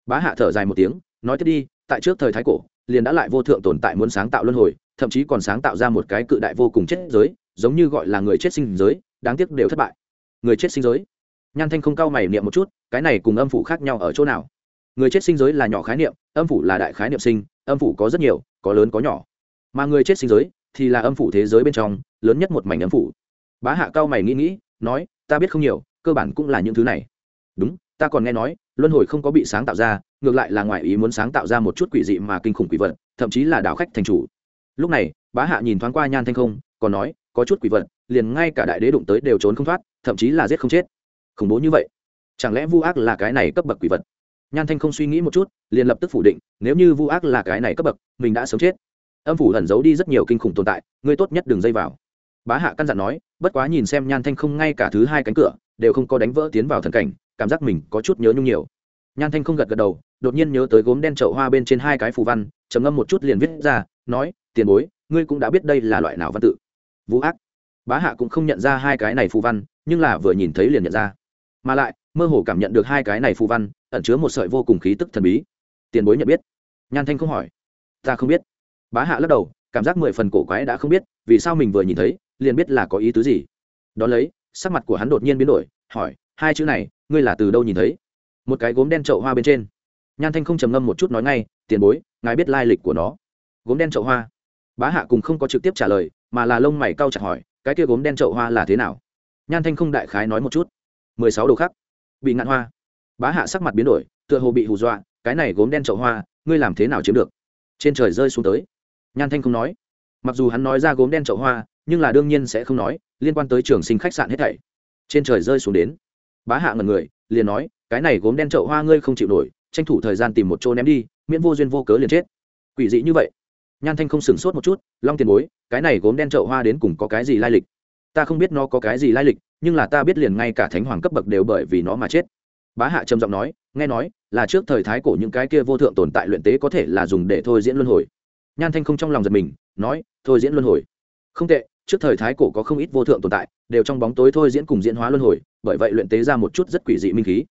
Bá hạ thở dài một tiếng, nói tiếp đi, tại trước thời thái cổ, liền đã lại vô thượng tồn tại muốn sáng tạo luân hồi, thậm chí còn sáng tạo ra một cái cự đại vô cùng chết giới, giống như gọi là người chết sinh giới, đáng tiếc đều thất bại. Người chết sinh giới? Nhan thanh không cao mày niệm một chút, cái này cùng âm phủ khác nhau ở chỗ nào? Người chết sinh giới là nhỏ khái niệm, âm phủ là đại khái niệm sinh, âm phủ có rất nhiều, có lớn có nhỏ. Mà người chết sinh giới thì là âm phủ thế giới bên trong, lớn nhất một mảnh âm phủ. Bá hạ cao mày nghĩ nghĩ, nói, ta biết không nhiều, cơ bản cũng là những thứ này. Đúng, ta còn nghe nói, luân hồi không có bị sáng tạo ra, ngược lại là ngoại ý muốn sáng tạo ra một chút quỷ dị mà kinh khủng quỷ vật, thậm chí là đảo khách thành chủ. Lúc này, bá hạ nhìn thoáng qua nhan thanh không, còn nói, có chút quỷ vật, liền ngay cả đại đế đụng tới đều trốn không thoát, thậm chí là giết không chết. Khủng bố như vậy? Chẳng lẽ vu ác là cái này cấp bậc quỷ vật? Nhan thanh không suy nghĩ một chút, liền lập tức phủ định, nếu như vu ác là cái này cấp bậc, mình đã sớm chết. Âm phủ ẩn giấu đi rất nhiều kinh khủng tồn tại, ngươi tốt nhất đừng dây vào. Bá hạ căn dặn nói, bất quá nhìn xem nhan thanh không ngay cả thứ hai cánh cửa, đều không có đánh vỡ tiến vào thần cảnh, cảm giác mình có chút nhớ nhung nhiều. Nhan thanh không gật gật đầu, đột nhiên nhớ tới gốm đen trậu hoa bên trên hai cái phù văn, trầm ngâm một chút liền viết ra, nói, tiền bối, ngươi cũng đã biết đây là loại nào văn tự. Vũ ác. Bá hạ cũng không nhận ra hai cái này phù văn, nhưng là vừa nhìn thấy liền nhận ra. Mà lại, mơ hồ cảm nhận được hai cái này phù văn ẩn chứa một sợi vô cùng khí tức thần bí. Tiền bối nhận biết. Nhan thanh không hỏi. Ta không biết. Bá hạ lắc đầu, cảm giác mười phần cổ quái đã không biết, vì sao mình vừa nhìn thấy, liền biết là có ý tứ gì. Đ ó lấy, sắc mặt của hắn đột nhiên biến đổi, hỏi, hai chữ này, ngươi là từ đâu nhìn thấy? Một cái gốm đen trậu hoa bên trên. Nhan thanh không trầm ngâm một chút nói ngay, tiền bối, ngài biết lai lịch của nó. Gốm đen trậu hoa. Bá hạ cùng không có trực tiếp trả lời, mà là lông mày cau chặt hỏi, cái kia gốm đen trậu hoa là thế nào? Nhan thanh không đại khái nói một chút. Mười sáu đồ khắc. Bị ngạn hoa bá hạ sắc mặt biến đổi, tựa hồ bị hù dọa, cái này gốm đen trậu hoa, ngươi làm thế nào chiếm được? Trên trời rơi xuống tới. Nhan thanh không nói. Mặc dù hắn nói ra gốm đen trậu hoa, nhưng là đương nhiên sẽ không nói, liên quan tới trường sinh khách sạn hết thảy. Trên trời rơi xuống đến. Bá hạ ngần người, liền nói, cái này gốm đen trậu hoa ngươi không chịu nổi, tranh thủ thời gian tìm một chỗ ném đi, miễn vô duyên vô cớ liền chết. Quỷ dị như vậy. Nhan thanh không sửng sốt một chút, long tiền bối, cái này gốm đen trậu hoa đến cùng có cái gì lai lịch? Ta không biết nó có cái gì lai lịch, nhưng là ta biết liền ngay cả thánh hoàng cấp bậc đều bởi vì nó mà chết bá hạ trầm giọng nói, nghe nói, là trước thời thái cổ những cái kia vô thượng tồn tại luyện tế có thể là dùng để thôi diễn luân hồi. Nhan thanh không trong lòng giật mình, nói, thôi diễn luân hồi. Không tệ, trước thời thái cổ có không ít vô thượng tồn tại, đều trong bóng tối thôi diễn cùng diễn hóa luân hồi, bởi vậy luyện tế ra một chút rất quỷ dị minh khí.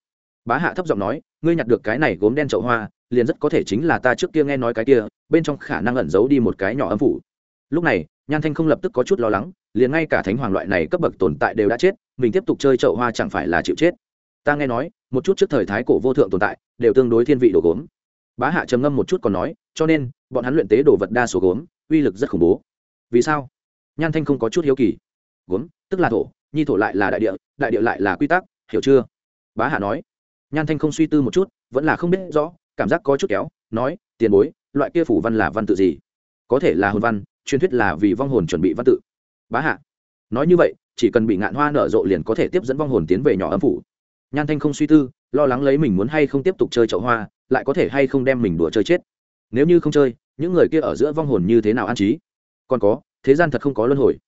Bá hạ thấp giọng nói, ngươi nhặt được cái này gốm đen chậu hoa, liền rất có thể chính là ta trước kia nghe nói cái kia, bên trong khả năng ẩn giấu đi một cái nhỏ âm phủ. Lúc này, nhan thanh không lập tức có chút lo lắng, liền ngay cả thánh hoàng loại này cấp bậc tồn tại đều đã chết, mình tiếp tục chơi chậu hoa chẳng phải là chịu chết. Ta nghe nói một chút trước thời thái cổ vô thượng tồn tại, đều tương đối thiên vị đồ gốm. Bá hạ trầm ngâm một chút còn nói, cho nên, bọn hắn luyện tế đồ vật đa số gốm, uy lực rất khủng bố. Vì sao? Nhan thanh không có chút hiếu kỳ. Gốm, tức là thổ, nhi thổ lại là đại địa đại địa lại là quy tắc, hiểu chưa? Bá hạ nói. Nhan thanh không suy tư một chút, vẫn là không biết rõ, cảm giác có chút kéo, nói, tiền bối, loại kia phủ văn là văn tự gì? Có thể là hồn văn, truyền thuyết là vì vong hồn chuẩn bị văn tự. Bá hạ, nói như vậy, chỉ cần bị ngạn hoa nở rộ liền có thể tiếp dẫn vong hồn tiến về nhỏ âm phủ nhan thanh không suy tư, lo lắng lấy mình muốn hay không tiếp tục chơi chậu hoa, lại có thể hay không đem mình đùa chơi chết. Nếu như không chơi, những người kia ở giữa vong hồn như thế nào an trí? Còn có, thế gian thật không có luân hồi.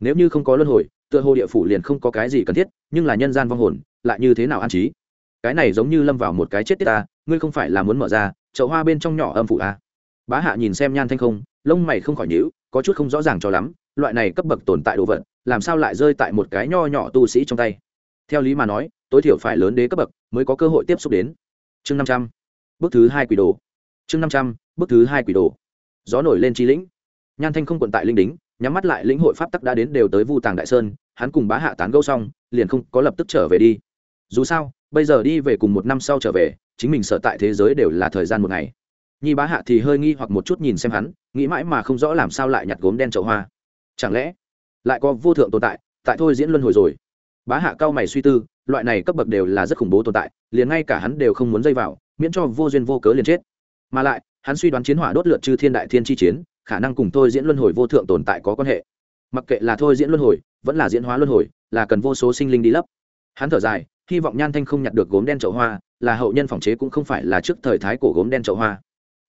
Nếu như không có luân hồi, tựa hồ địa phủ liền không có cái gì cần thiết, nhưng là nhân gian vong hồn, lại như thế nào an trí? Cái này giống như lâm vào một cái chết tiết ta, ngươi không phải là muốn mở ra, chậu hoa bên trong nhỏ âm phụ à. bá hạ nhìn xem nhan thanh không, lông mày không khỏi nhíu, có chút không rõ ràng cho lắm, loại này cấp bậc tồn tại đồ vật, làm sao lại rơi tại một cái nho nhỏ tu sĩ trong tay? Theo lý mà nói tối thiểu phải lớn đế cấp bậc mới có cơ hội tiếp xúc đến. Chương năm trăm, bước thứ hai quỷ đồ. Chương năm trăm, bước thứ hai quỷ đồ. Gió nổi lên chi lĩnh. Nhan thanh không quận tại linh đính, nhắm mắt lại lĩnh hội pháp tắc đã đến đều tới vu tàng đại sơn, hắn cùng bá hạ tán gâu xong, liền không có lập tức trở về đi. Dù sao, bây giờ đi về cùng một năm sau trở về, chính mình sở tại thế giới đều là thời gian một ngày. Nhi bá hạ thì hơi nghi hoặc một chút nhìn xem hắn, nghĩ mãi mà không rõ làm sao lại nhặt gốm đen chậu hoa. Chẳng lẽ lại có vô thượng tồn tại tại thôi diễn luân hồi rồi? Bá hạ cao mày suy tư loại này cấp bậc đều là rất khủng bố tồn tại, liền ngay cả hắn đều không muốn dây vào, miễn cho vô duyên vô cớ liền chết. Mà lại, hắn suy đoán chiến hỏa đốt lượt chư thiên đại thiên chi chiến, khả năng cùng thôi diễn luân hồi vô thượng tồn tại có quan hệ. Mặc kệ là thôi diễn luân hồi, vẫn là diễn hóa luân hồi, là cần vô số sinh linh đi lấp. Hắn thở dài, hy vọng nhan thanh không nhặt được gốm đen chậu hoa, là hậu nhân phòng chế cũng không phải là trước thời thái cổ gốm đen chậu hoa.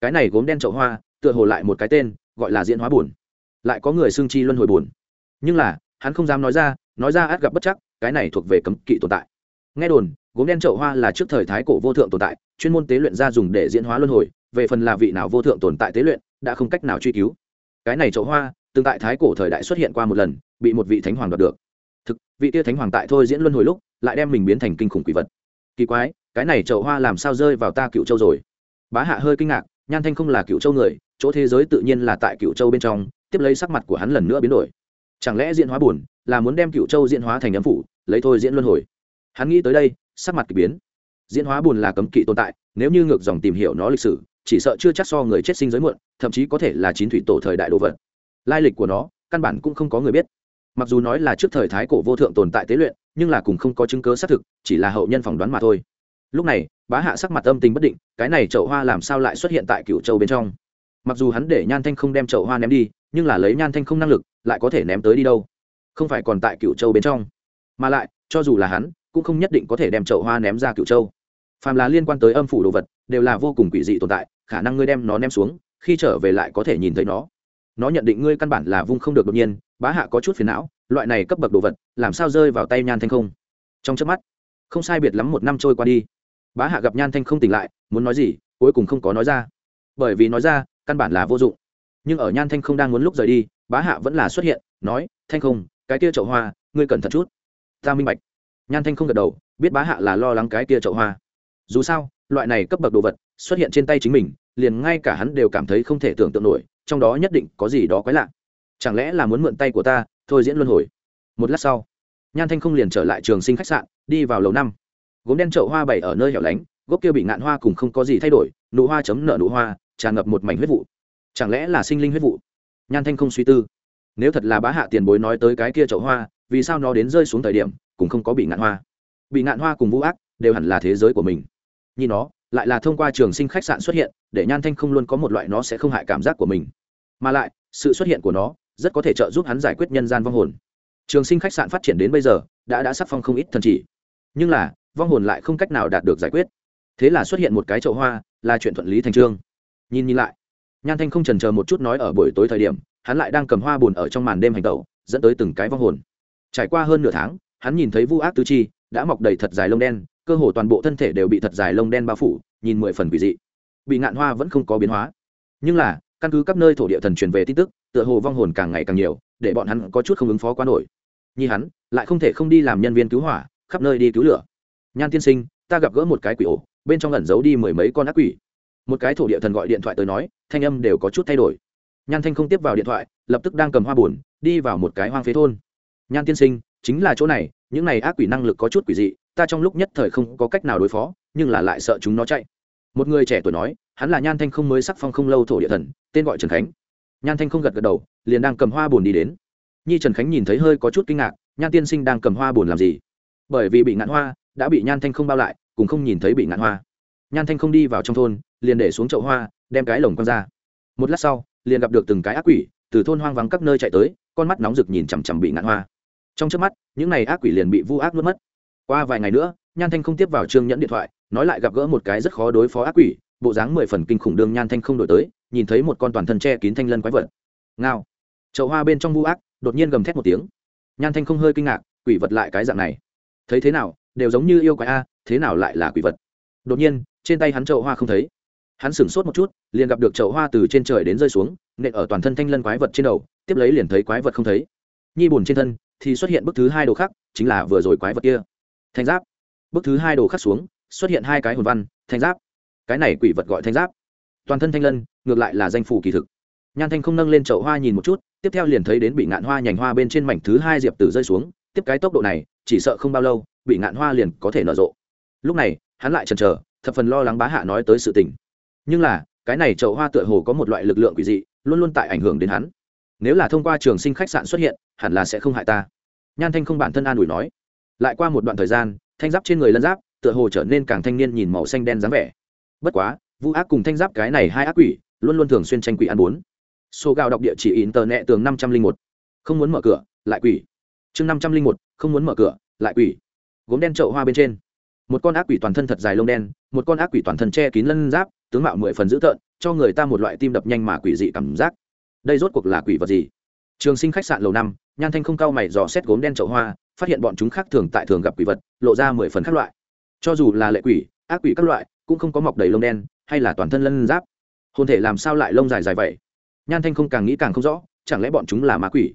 Cái này gốm đen chậu hoa, tựa hồ lại một cái tên, gọi là diễn hóa buồn. Lại có người xương chi luân hồi buồn. Nhưng là, hắn không dám nói ra nói ra át gặp bất chắc cái này thuộc về cấm kỵ tồn tại. Nghe đồn, gốm đen chậu hoa là trước thời thái cổ vô thượng tồn tại, chuyên môn tế luyện ra dùng để diễn hóa luân hồi, về phần là vị nào vô thượng tồn tại tế luyện, đã không cách nào truy cứu. Cái này chậu hoa, từng tại thái cổ thời đại xuất hiện qua một lần, bị một vị thánh hoàng đoạt được. Thực, vị tia thánh hoàng tại thôi diễn luân hồi lúc, lại đem mình biến thành kinh khủng quỷ vật. Kỳ quái, cái này chậu hoa làm sao rơi vào ta cựu châu rồi? Bá hạ hơi kinh ngạc, nhan thanh không là cựu châu người, chỗ thế giới tự nhiên là tại cựu châu bên trong, tiếp lấy sắc mặt của hắn lần nữa biến đổi. Chẳng lẽ diễn hóa buồn, là muốn đem cựu châu diễn hóa thành âm phủ lấy thôi diễn luân hồi. Hắn nghĩ tới đây, sắc mặt k ỳ biến. Diễn hóa buồn là cấm kỵ tồn tại, nếu như ngược dòng tìm hiểu nó lịch sử, chỉ sợ chưa chắc so người chết sinh giới muộn, thậm chí có thể là chín thủy tổ thời đại đồ vật. Lai lịch của nó, căn bản cũng không có người biết. Mặc dù nói là trước thời thái cổ vô thượng tồn tại tế luyện, nhưng là cùng không có chứng cớ xác thực, chỉ là hậu nhân phỏng đoán mà thôi. Lúc này, bá hạ sắc mặt âm tình bất định, cái này chậu hoa làm sao lại xuất hiện tại cựu châu bên trong? Mặc dù hắn để nhan thanh không đem chậu hoa ném đi, nhưng là lấy nhan thanh không năng lực, lại có thể ném tới đi đâu? Không phải còn tại cựu châu bên trong mà lại, cho dù là hắn, cũng không nhất định có thể đem chậu hoa ném ra cựu châu. Phàm là liên quan tới âm phủ đồ vật, đều là vô cùng quỷ dị tồn tại, khả năng ngươi đem nó ném xuống, khi trở về lại có thể nhìn thấy nó. Nó nhận định ngươi căn bản là vung không được đột nhiên, bá hạ có chút phiền não, loại này cấp bậc đồ vật, làm sao rơi vào tay nhan thanh không? Trong chớp mắt, không sai biệt lắm một năm trôi qua đi. Bá hạ gặp nhan thanh không tỉnh lại, muốn nói gì, cuối cùng không có nói ra. Bởi vì nói ra, căn bản là vô dụng. Nhưng ở nhan thanh không đang muốn lúc rời đi, bá hạ vẫn là xuất hiện, nói, thanh không, cái kia chậu hoa, ngươi cẩn thận chút ta minh bạch. Nhan thanh không gật đầu, biết bá hạ là lo lắng cái kia chậu hoa. Dù sao, loại này cấp bậc đồ vật, xuất hiện trên tay chính mình, liền ngay cả hắn đều cảm thấy không thể tưởng tượng nổi, trong đó nhất định có gì đó quái lạ. Chẳng lẽ là muốn mượn tay của ta, thôi diễn luân hồi? Một lát sau, nhan thanh không liền trở lại trường sinh khách sạn, đi vào lầu năm. Gốm đen chậu hoa bày ở nơi hẻo lánh, gốc kia bị ngạn hoa cùng không có gì thay đổi, nụ hoa chấm nợ nụ hoa, tràn ngập một mảnh huyết vụ. Chẳng lẽ là sinh linh huyết vụ? Nhan thanh không suy tư. Nếu thật là bá hạ tiền bối nói tới cái kia chậu hoa vì sao nó đến rơi xuống thời điểm cũng không có bị ngạn hoa. Bị ngạn hoa cùng vũ ác đều hẳn là thế giới của mình. Nhìn nó, lại là thông qua trường sinh khách sạn xuất hiện, để nhan thanh không luôn có một loại nó sẽ không hại cảm giác của mình. Mà lại, sự xuất hiện của nó rất có thể trợ giúp hắn giải quyết nhân gian vong hồn. Trường sinh khách sạn phát triển đến bây giờ, đã đã sắc phong không ít thần chỉ. Nhưng là, vong hồn lại không cách nào đạt được giải quyết. Thế là xuất hiện một cái chậu hoa, là chuyện thuận lý thành trương. Nhìn nhìn lại, nhan thanh không trần chờ một chút nói ở buổi tối thời điểm, hắn lại đang cầm hoa bùn ở trong màn đêm hành tẩu, dẫn tới từng cái vong hồn trải qua hơn nửa tháng, hắn nhìn thấy vu ác tứ chi, đã mọc đầy thật dài lông đen, cơ hồ toàn bộ thân thể đều bị thật dài lông đen bao phủ, nhìn mười phần quỷ dị. Bị ngạn hoa vẫn không có biến hóa. Nhưng là, căn cứ các nơi thổ địa thần truyền về tin tức, tựa hồ vong hồn càng ngày càng nhiều, để bọn hắn có chút không ứng phó quá nổi. Nhi hắn, lại không thể không đi làm nhân viên cứu hỏa, khắp nơi đi cứu lửa. Nhan tiên sinh, ta gặp gỡ một cái quỷ ổ, bên trong ẩn giấu đi mười mấy con ác quỷ. Một cái thổ địa thần gọi điện thoại tới nói, thanh âm đều có chút thay đổi. Nhan thanh không tiếp vào điện thoại, lập tức đang cầm hoa bùn đi vào một cái hoang phế thôn nhan tiên sinh, chính là chỗ này, những này ác quỷ năng lực có chút quỷ dị, ta trong lúc nhất thời không có cách nào đối phó, nhưng là lại sợ chúng nó chạy. Một người trẻ tuổi nói, hắn là nhan thanh không mới sắc phong không lâu thổ địa thần, tên gọi trần khánh. Nhan thanh không gật gật đầu, liền đang cầm hoa bùn đi đến. Nhi trần khánh nhìn thấy hơi có chút kinh ngạc, nhan tiên sinh đang cầm hoa bùn làm gì? Bởi vì bị ngạn hoa, đã bị nhan thanh không bao lại cùng không nhìn thấy bị ngạn hoa. Nhan thanh không đi vào trong thôn, liền để xuống chậu hoa, đem cái lồng quăng ra. Một lát sau, liền gặp được từng cái ác quỷ, từ thôn hoang vắng các nơi chạy tới, con mắt nóng rực nhìn chằm chằm bị ngạn hoa trong trước mắt, những n à y ác quỷ liền bị vu ác nuốt mất. Qua vài ngày nữa, nhan thanh không tiếp vào trương nhẫn điện thoại, nói lại gặp gỡ một cái rất khó đối phó ác quỷ, bộ dáng mười phần kinh khủng đương nhan thanh không đổi tới, nhìn thấy một con toàn thân che kín thanh lân quái vật. Ngao. Chậu hoa bên trong vu ác, đột nhiên gầm thét một tiếng. Nhan thanh không hơi kinh ngạc, quỷ vật lại cái dạng này. Thấy thế nào, đều giống như yêu quái a, thế nào lại là quỷ vật? Đột nhiên, trên tay hắn chậu hoa không thấy. Hắn sửng sốt một chút, liền gặp được chậu hoa từ trên trời đến rơi xuống, nện ở toàn thân thanh lân quái vật trên đầu, tiếp lấy liền thấy quái vật không thấy. Nhi bùn trên thân thì xuất hiện bức thứ hai đồ khác, chính là vừa rồi quái vật kia. Thanh giáp. Bức thứ hai đồ khắc xuống, xuất hiện hai cái hồn văn, thanh giáp. Cái này quỷ vật gọi thanh giáp. Toàn thân thanh lân, ngược lại là danh phủ kỳ thực. Nhan thanh không nâng lên chậu hoa nhìn một chút, tiếp theo liền thấy đến bị ngạn hoa nhành hoa bên trên mảnh thứ hai diệp tử rơi xuống, tiếp cái tốc độ này, chỉ sợ không bao lâu, bị ngạn hoa liền có thể nở rộ. Lúc này, hắn lại chần chờ, thập phần lo lắng bá hạ nói tới sự tình. Nhưng là, cái này chậu hoa tựa hồ có một loại lực lượng quỷ dị, luôn luôn tại ảnh hưởng đến hắn. Nếu là thông qua trường sinh khách sạn xuất hiện hẳn là sẽ không hại ta. Nhan thanh không bản thân an ủi nói. Lại qua một đoạn thời gian, thanh giáp trên người lân giáp, tựa hồ trở nên càng thanh niên nhìn màu xanh đen dáng vẻ. Bất quá vũ ác cùng thanh giáp cái này hai ác quỷ, luôn luôn thường xuyên tranh quỷ ăn bốn số gạo đọc địa chỉ in tờ nẹ tường năm trăm linh một. Không muốn mở cửa, lại quỷ. Chương năm trăm linh một, không muốn mở cửa, lại quỷ. Gốm đen trậu hoa bên trên. Một con ác quỷ toàn thân thật dài lông đen, một con ác quỷ toàn thân che kín lân giáp, tướng mạo mười phần dữ tợn, cho người ta một loại tim đập nhanh mà quỷ dị cảm giác. Đây rốt cuộc là quỷ vật gì? Trường sinh khách sạn lầu năm nhan thanh không cao mày dò xét gốm đen trậu hoa, phát hiện bọn chúng khác thường tại thường gặp quỷ vật, lộ ra mười phần các loại. Cho dù là lệ quỷ, ác quỷ các loại, cũng không có mọc đầy lông đen, hay là toàn thân lân giáp. Hồn thể làm sao lại lông dài dài vậy? Nhan thanh không càng nghĩ càng không rõ, chẳng lẽ bọn chúng là ma quỷ?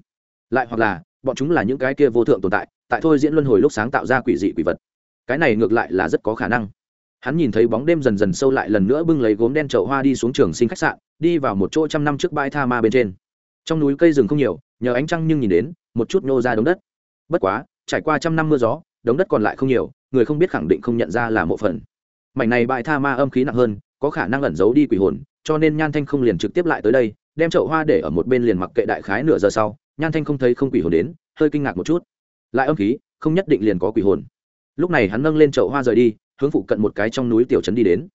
Lại hoặc là, bọn chúng là những cái kia vô thượng tồn tại tại thôi diễn luân hồi lúc sáng tạo ra quỷ dị quỷ vật. Cái này ngược lại là rất có khả năng. Hắn nhìn thấy bóng đêm dần dần sâu lại lần nữa bưng lấy gốm đen chậu hoa đi xuống trường sinh khách sạn, đi vào một chỗ trăm năm trước bãi tha ma bên trên trong núi cây rừng không nhiều, nhờ ánh trăng nhưng nhìn đến, một chút nô ra đống đất. Bất quá, trải qua trăm năm mưa gió, đống đất còn lại không nhiều, người không biết khẳng định không nhận ra là mộ phần. Mảnh này bại tha ma âm khí nặng hơn, có khả năng ẩn giấu đi quỷ hồn, cho nên nhan thanh không liền trực tiếp lại tới đây, đem chậu hoa để ở một bên liền mặc kệ đại khái nửa giờ sau, nhan thanh không thấy không quỷ hồn đến, hơi kinh ngạc một chút. Lại âm khí, không nhất định liền có quỷ hồn. Lúc này hắn nâng lên chậu hoa rời đi, hướng phụ cận một cái trong núi tiểu trấn đi đến.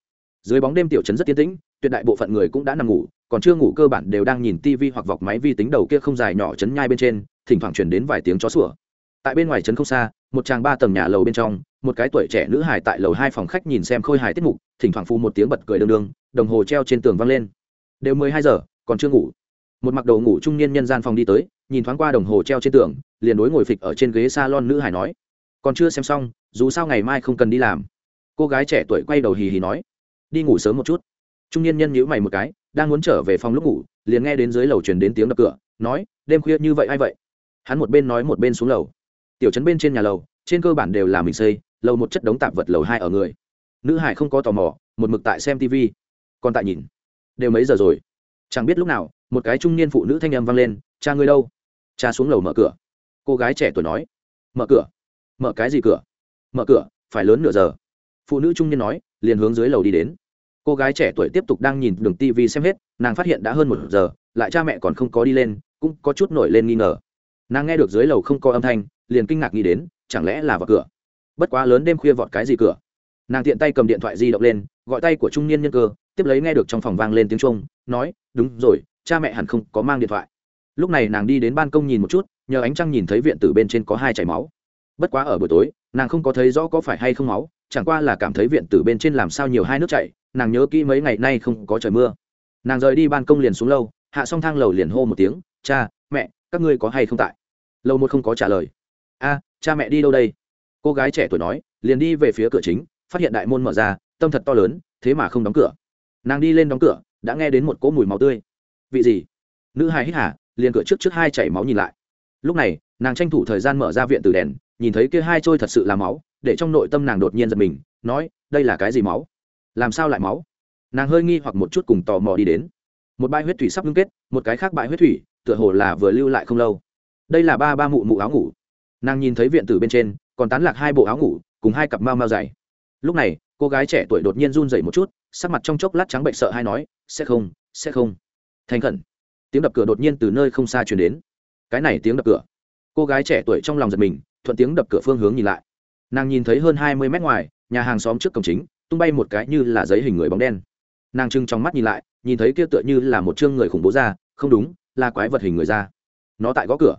Dưới bóng đêm tiểu trấn rất tiến tĩnh, tuyệt đại bộ phận người cũng đã nằm ngủ còn chưa ngủ cơ bản đều đang nhìn tivi hoặc vọc máy vi tính đầu kia không dài nhỏ chấn nhai bên trên, thỉnh thoảng chuyển đến vài tiếng chó sủa. Tại bên ngoài trấn không xa, một chàng ba tầng nhà lầu bên trong, một cái tuổi trẻ nữ hài tại lầu hai phòng khách nhìn xem khôi hài tiết mục, thỉnh thoảng phu một tiếng bật cười đương đương, đồng hồ treo trên tường văng lên. Đều mười hai giờ, còn chưa ngủ. Một mặc đồ ngủ trung niên nhân gian phòng đi tới, nhìn thoáng qua đồng hồ treo trên tường, liền đối ngồi phịch ở trên ghế s a lon nữ hải nói, còn chưa xem xong, dù sao ngày mai không cần đi làm. Cô gái trẻ tuổi quay đầu hì hì nói, đi ngủ sớm một chút. Trung niên nhân nhữ mày một cái đang muốn trở về phòng lúc ngủ, liền nghe đến dưới lầu truyền đến tiếng đập cửa, nói, đêm khuya như vậy ai vậy? Hắn một bên nói một bên xuống lầu. Tiểu trấn bên trên nhà lầu, trên cơ bản đều là mình xây, lầu một chất đống tạp vật lầu hai ở người. Nữ hải không có tò mò, một mực tại xem tv còn tại nhìn. Đều mấy giờ rồi? Chẳng biết lúc nào, một cái trung niên phụ nữ thanh âm vang lên, cha ngươi đâu? Cha xuống lầu mở cửa. Cô gái trẻ tuổi nói, mở cửa. Mở cái gì cửa? Mở cửa, phải lớn nửa giờ. Phụ nữ trung niên nói, liền hướng dưới lầu đi đến cô gái trẻ tuổi tiếp tục đang nhìn đường tv xem hết, nàng phát hiện đã hơn một giờ, lại cha mẹ còn không có đi lên, cũng có chút nổi lên nghi ngờ. Nàng nghe được dưới lầu không có âm thanh, liền kinh ngạc nghĩ đến, chẳng lẽ là vào cửa? Bất quá lớn đêm khuya vọt cái gì cửa? Nàng tiện tay cầm điện thoại di động lên, gọi tay của trung niên nhân cơ, tiếp lấy nghe được trong phòng vang lên tiếng trung nói, đúng rồi, cha mẹ hẳn không có mang điện thoại. Lúc này nàng đi đến ban công nhìn một chút, nhờ ánh trăng nhìn thấy viện tử bên trên có hai chảy máu. Bất quá ở buổi tối, nàng không có thấy rõ có phải hay không máu, chẳng qua là cảm thấy viện tử bên trên làm sao nhiều hai nước chảy nàng nhớ kỹ mấy ngày nay không có trời mưa. Nàng rời đi ban công liền xuống lâu hạ xong thang lầu liền hô một tiếng, cha, mẹ, các ngươi có hay không tại? Lâu một không có trả lời. A, cha mẹ đi đâu đây? Cô gái trẻ tuổi nói, liền đi về phía cửa chính, phát hiện đại môn mở ra, tâm thật to lớn, thế mà không đóng cửa. Nàng đi lên đóng cửa, đã nghe đến một cỗ mùi máu tươi. Vị gì? Nữ hài hít hả liền cửa trước trước hai chảy máu nhìn lại. Lúc này, nàng tranh thủ thời gian mở ra viện từ đèn, nhìn thấy kia hai trôi thật sự là máu, để trong nội tâm nàng đột nhiên giật mình, nói, đây là cái gì máu? Làm sao lại máu? Nàng hơi nghi hoặc một chút cùng tò mò đi đến. Một bãi huyết thủy sắp ngưng kết, một cái khác bãi huyết thủy, tựa hồ là vừa lưu lại không lâu. Đây là ba ba mụ mụ áo ngủ. Nàng nhìn thấy viện tử bên trên, còn tán lạc hai bộ áo ngủ, cùng hai cặp mau mau dày. Lúc này, cô gái trẻ tuổi đột nhiên run dậy một chút, sắc mặt trong chốc lát trắng bệnh sợ hay nói, sẽ không sẽ không. Thành khẩn. Tiếng đập cửa đột nhiên từ nơi không xa chuyển đến. Cái này tiếng đập cửa. Cô gái trẻ tuổi trong lòng giật mình, thuận tiếng đập cửa phương hướng nhìn lại. Nàng nhìn thấy hơn hai mươi mét ngoài, nhà hàng xóm trước cổng chính tung bay một cái như là giấy hình người bóng đen. Nàng trưng trong mắt nhìn lại, nhìn thấy kia tựa như là một chương người khủng bố ra, không đúng, là quái vật hình người ra. Nó tại gõ cửa.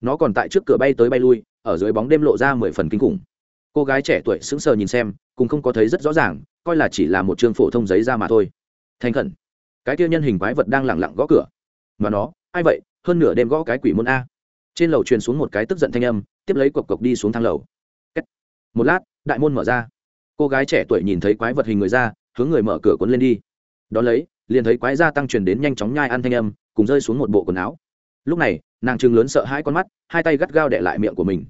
Nó còn tại trước cửa bay tới bay lui, ở dưới bóng đêm lộ ra mười phần kinh khủng. Cô gái trẻ tuổi sững sờ nhìn xem, cũng không có thấy rất rõ ràng, coi là chỉ là một chương phổ thông giấy ra mà thôi. Thành khẩn. Cái kia nhân hình quái vật đang lẳng lặng gõ cửa. Mà nó, ai vậy? Hơn nửa đêm gõ cái quỷ môn a. Trên lầu truyền xuống một cái tức giận thanh âm, tiếp lấy cộc cộc đi xuống thang lầu. Một lát, đại môn mở ra cô gái trẻ tuổi nhìn thấy quái vật hình người ra, hướng người mở cửa cuốn lên đi. Đón lấy, liền thấy quái da tăng truyền đến nhanh chóng nhai ăn thanh âm, cùng rơi xuống một bộ quần áo. Lúc này, nàng trừng lớn sợ hai con mắt, hai tay gắt gao để lại miệng của mình.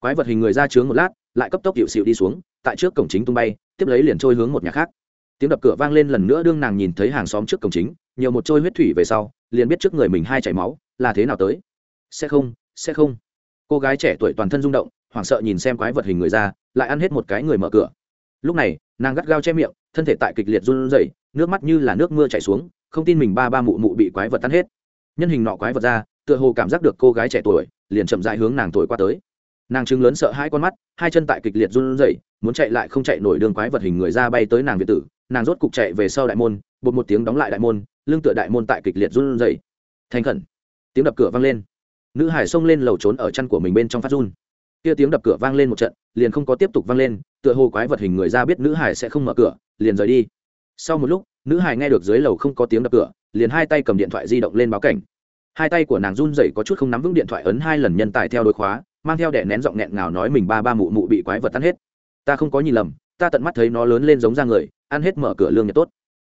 Quái vật hình người ra trướng một lát, lại cấp tốc hiệu xịu đi xuống, tại trước cổng chính tung bay, tiếp lấy liền trôi hướng một nhà khác. Tiếng đập cửa vang lên lần nữa đương nàng nhìn thấy hàng xóm trước cổng chính, nhiều một trôi huyết thủy về sau, liền biết trước người mình hai chảy máu, là thế nào tới. Sẽ không sẽ không. Cô gái trẻ tuổi toàn thân rung động, hoảng sợ nhìn xem quái vật hình người ra, lại ăn hết một cái người mở cửa lúc này, nàng gắt gao che miệng, thân thể tại kịch liệt run rẩy, nước mắt như là nước mưa chảy xuống, không tin mình ba ba mụ mụ bị quái vật tan hết. Nhân hình nọ quái vật ra, tựa hồ cảm giác được cô gái trẻ tuổi, liền chậm dại hướng nàng tuổi qua tới. Nàng chứng lớn sợ hai con mắt, hai chân tại kịch liệt run rẩy, muốn chạy lại không chạy nổi đường quái vật hình người ra bay tới nàng việt tử. Nàng rốt cục chạy về sau đại môn, bột một tiếng đóng lại đại môn, lưng tựa đại môn tại kịch liệt run rẩy. Thành khẩn. Tiếng đập cửa vang lên. Nữ hải xông lên lầu trốn ở chăn của mình bên trong phát run kia tiếng đập cửa vang lên một trận, liền không có tiếp tục vang lên, tựa hồ quái vật hình người ra biết nữ hải sẽ không mở cửa, liền rời đi. Sau một lúc, nữ hải nghe được dưới lầu không có tiếng đập cửa, liền hai tay cầm điện thoại di động lên báo cảnh. Hai tay của nàng run rẩy có chút không nắm vững điện thoại ấn hai lần nhân tài theo đôi khóa, mang theo đẻ nén giọng nghẹn ngào nói mình ba ba mụ mụ bị quái vật tan hết. Ta không có nhìn lầm, ta tận mắt thấy nó lớn lên giống ra người, ăn hết mở cửa lương nhật tốt.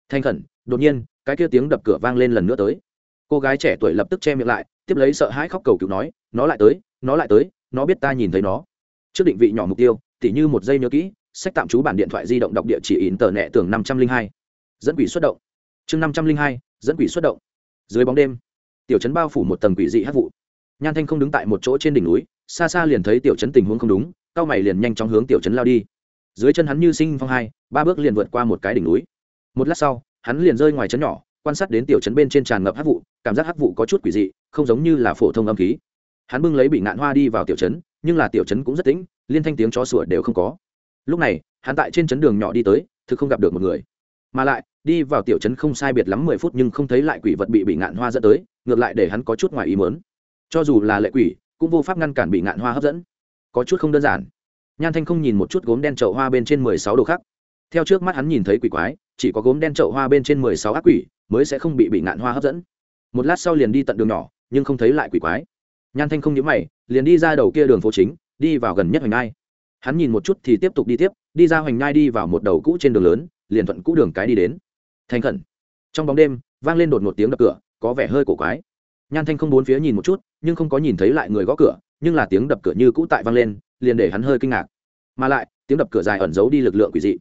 Thanh khẩn, đột nhiên, cái kia tiếng đập cửa vang lên lần nữa tới. Cô gái trẻ tuổi lập tức che miệng lại, tiếp lấy sợ hãi khóc cầu cứu nói, nó lại tới, nó lại tới nó biết ta nhìn thấy nó. Trước định vị nhỏ mục tiêu, tỉ như một giây nhớ kỹ, sách tạm trú bản điện thoại di động đọc địa chỉ in tờ nẹ tường năm trăm linh hai. Dẫn quỷ xuất động. Chương năm trăm linh hai, dẫn quỷ xuất động. Dưới bóng đêm, tiểu trấn bao phủ một tầng quỷ dị hát vụ. Nhan thanh không đứng tại một chỗ trên đỉnh núi, xa xa liền thấy tiểu trấn tình huống không đúng, cao mày liền nhanh chóng hướng tiểu trấn lao đi. Dưới chân hắn như sinh phong hai, ba bước liền vượt qua một cái đỉnh núi. Một lát sau, hắn liền rơi ngoài trấn nhỏ, quan sát đến tiểu trấn bên trên tràn ngập hát vụ, cảm giác hát vụ có chút quỷ dị, không giống như là phổ thông âm khí hắn bưng lấy bị ngạn hoa đi vào tiểu trấn, nhưng là tiểu trấn cũng rất tĩnh, liên thanh tiếng chó sủa đều không có. Lúc này, hắn tại trên trấn đường nhỏ đi tới, thực không gặp được một người. Mà lại, đi vào tiểu trấn không sai biệt lắm mười phút nhưng không thấy lại quỷ vật bị bị ngạn hoa dẫn tới, ngược lại để hắn có chút ngoài ý mớn cho dù là lệ quỷ, cũng vô pháp ngăn cản bị ngạn hoa hấp dẫn. Có chút không đơn giản. Nhan thanh không nhìn một chút gốm đen trậu hoa bên trên mười sáu đồ khác. Theo trước mắt hắn nhìn thấy quỷ quái, chỉ có gốm đen trậu hoa bên trên mười sáu ác quỷ mới sẽ không bị bị ngạn hoa hấp dẫn. Một lát sau liền đi tận đường nhỏ, nhưng không thấy lại quỷ quái nhan thanh không nhớ mày, liền đi ra đầu kia đường phố chính, đi vào gần nhất hoành ngai hắn nhìn một chút thì tiếp tục đi tiếp, đi ra hoành ngai đi vào một đầu cũ trên đường lớn, liền thuận cũ đường cái đi đến. Thành khẩn. Trong bóng đêm, vang lên đột một tiếng đập cửa, có vẻ hơi cổ quái. Nhan thanh không bốn phía nhìn một chút, nhưng không có nhìn thấy lại người gõ cửa, nhưng là tiếng đập cửa như cũ tại vang lên, liền để hắn hơi kinh ngạc. Mà lại, tiếng đập cửa dài ẩn giấu đi lực lượng quỷ dị.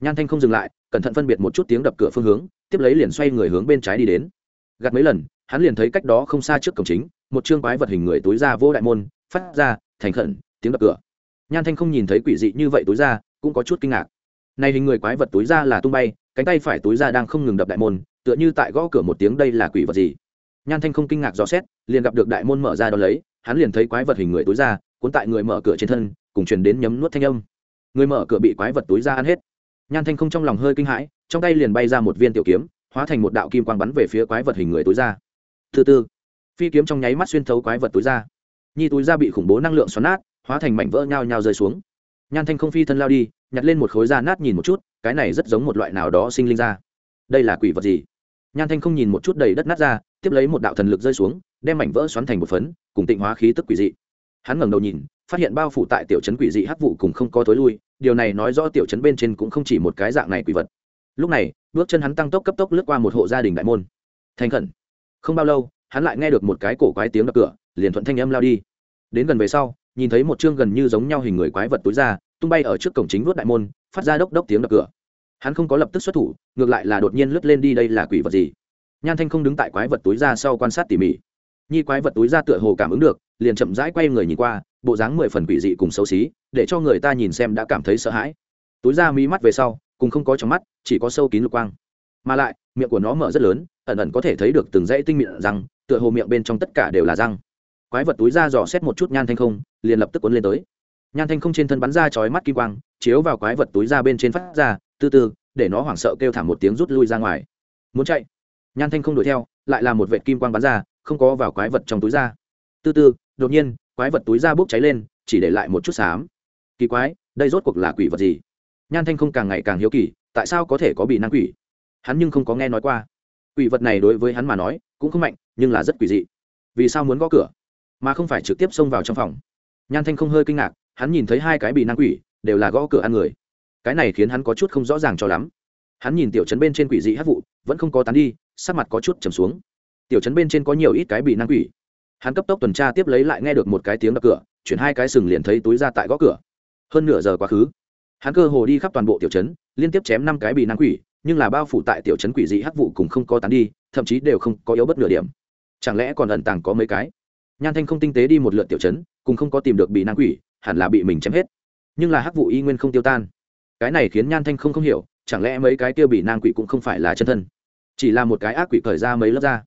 Nhan thanh không dừng lại, cẩn thận phân biệt một chút tiếng đập cửa phương hướng, tiếp lấy liền xoay người hướng bên trái đi đến. Gạt mấy lần, hắn liền thấy cách đó không xa trước cổng chính một chương quái vật hình người túi ra vô đại môn, phát ra, thành khẩn, tiếng đập cửa. Nhan thanh không nhìn thấy quỷ dị như vậy túi ra cũng có chút kinh ngạc. Này hình người quái vật túi ra là tung bay, cánh tay phải túi ra đang không ngừng đập đại môn, tựa như tại gõ cửa một tiếng đây là quỷ vật gì? Nhan thanh không kinh ngạc dò xét, liền gặp được đại môn mở ra đón lấy, hắn liền thấy quái vật hình người túi ra cuốn tại người mở cửa trên thân, cùng truyền đến nhấm nuốt thanh âm. Người mở cửa bị quái vật túi ra ăn hết. Nhan thanh không trong lòng hơi kinh hãi, trong tay liền bay ra một viên tiểu kiếm, hóa thành một đạo kim quang bắn về phía quái vật hình người túi ra thứ tư phi kiếm trong nháy mắt xuyên thấu quái vật túi ra. Nhi túi ra bị khủng bố năng lượng xoắn nát, hóa thành mảnh vỡ nhao nhao rơi xuống. Nhan thanh không phi thân lao đi, nhặt lên một khối da nát nhìn một chút, cái này rất giống một loại nào đó sinh linh ra đây là quỷ vật gì? Nhan thanh không nhìn một chút đầy đất nát ra, tiếp lấy một đạo thần lực rơi xuống, đem mảnh vỡ xoắn thành một phấn, cùng tịnh hóa khí tức quỷ dị. Hắn ngẩng đầu nhìn, phát hiện bao phủ tại tiểu trấn quỷ dị hắc vụ cùng không có tối lui, điều này nói rõ tiểu trấn bên trên cũng không chỉ một cái dạng này quỷ vật. Lúc này, bước chân hắn tăng tốc cấp tốc lướt qua một hộ gia đình đại môn. Thành khẩn. Không bao lâu hắn lại nghe được một cái cổ quái tiếng đập cửa, liền thuận thanh âm lao đi. Đến gần về sau, nhìn thấy một chương gần như giống nhau hình người quái vật túi ra, tung bay ở trước cổng chính vuốt đại môn, phát ra đốc đốc tiếng đập cửa. Hắn không có lập tức xuất thủ, ngược lại là đột nhiên lướt lên đi đây là quỷ vật gì? Nhan thanh không đứng tại quái vật túi ra sau quan sát tỉ mỉ. Nhi quái vật túi ra tựa hồ cảm ứng được, liền chậm rãi quay người nhìn qua, bộ dáng mười phần quỷ dị cùng xấu xí, để cho người ta nhìn xem đã cảm thấy sợ hãi. Túi ra mí mắt về sau cùng không có trong mắt, chỉ có sâu kín lục quang. Mà lại, miệng của nó mở rất lớn, ẩn ẩn có thể thấy được từng dãy tinh miệng răng tựa hồ miệng bên trong tất cả đều là răng. Quái vật túi ra dò xét một chút nhan thanh không, liền lập tức cuốn lên tới. Nhan thanh không trên thân bắn ra chói mắt kim quang, chiếu vào quái vật túi ra bên trên phát ra, từ từ, để nó hoảng sợ kêu thảm một tiếng rút lui ra ngoài. Muốn chạy? Nhan thanh không đuổi theo, lại là một vệ kim quang bắn ra, không có vào quái vật trong túi ra từ từ, đột nhiên, quái vật túi ra bốc cháy lên, chỉ để lại một chút xám. Kỳ quái, đây rốt cuộc là quỷ vật gì? Nhan thanh không càng ngày càng hiếu kỳ, tại sao có thể có bị năng quỷ? Hắn nhưng không có nghe nói qua. Quỷ vật này đối với hắn mà nói cũng không mạnh, nhưng là rất quỷ dị. Vì sao muốn gõ cửa? Mà không phải trực tiếp xông vào trong phòng. Nhan thanh không hơi kinh ngạc, hắn nhìn thấy hai cái bị năng quỷ, đều là gõ cửa ăn người. Cái này khiến hắn có chút không rõ ràng cho lắm. Hắn nhìn tiểu chấn bên trên quỷ dị hát vụ, vẫn không có tán đi, sắc mặt có chút trầm xuống. Tiểu chấn bên trên có nhiều ít cái bị năng quỷ. Hắn cấp tốc tuần tra tiếp lấy lại nghe được một cái tiếng đập cửa, chuyển hai cái sừng liền thấy túi ra tại gõ cửa. Hơn nửa giờ quá khứ, hắn cơ hồ đi khắp toàn bộ tiểu chấn liên tiếp chém năm cái bị năng quỷ nhưng là bao phủ tại tiểu chấn quỷ dị hắc vụ cùng không có tán đi, thậm chí đều không có yếu bất nửa điểm. Chẳng lẽ còn ẩn tàng có mấy cái? Nhan thanh không tinh tế đi một lượt tiểu chấn cùng không có tìm được bị năng quỷ, hẳn là bị mình chém hết. Nhưng là hắc vụ y nguyên không tiêu tan. Cái này khiến nhan thanh không không hiểu, chẳng lẽ mấy cái kia bị năng quỷ cũng không phải là chân thân? Chỉ là một cái ác quỷ cởi ra mấy lớp ra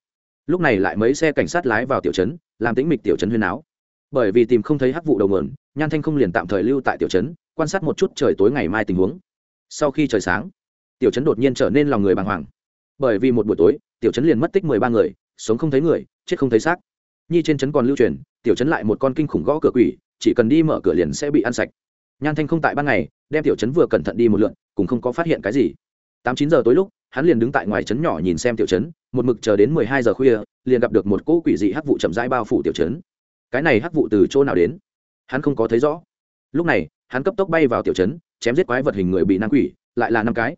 lúc này lại mấy xe cảnh sát lái vào tiểu trấn, làm tĩnh mịch tiểu trấn huyên áo. Bởi vì tìm không thấy hắc vụ đầu mườn nhan thanh không liền tạm thời lưu tại tiểu trấn, quan sát một chút trời tối ngày mai tình huống. Sau khi trời sáng tiểu trấn đột nhiên trở nên lòng người bàng hoàng. Bởi vì một buổi tối, tiểu trấn liền mất tích mười ba người, sống không thấy người, chết không thấy xác. Nhi trên trấn còn lưu truyền, tiểu trấn lại một con kinh khủng gõ cửa quỷ, chỉ cần đi mở cửa liền sẽ bị ăn sạch. Nhan thanh không tại ban ngày, đem tiểu trấn vừa cẩn thận đi một lượn cùng không có phát hiện cái gì. Tám chín giờ tối lúc, hắn liền đứng tại ngoài trấn nhỏ nhìn xem tiểu trấn, một mực chờ đến mười hai giờ khuya, liền gặp được một cỗ quỷ dị hắc vụ chậm rãi bao phủ tiểu trấn. Cái này hắc vụ từ chỗ nào đến? Hắn không có thấy rõ. Lúc này, hắn cấp tốc bay vào tiểu trấn, chém giết quái vật hình người bị năng quỷ, lại là năm cái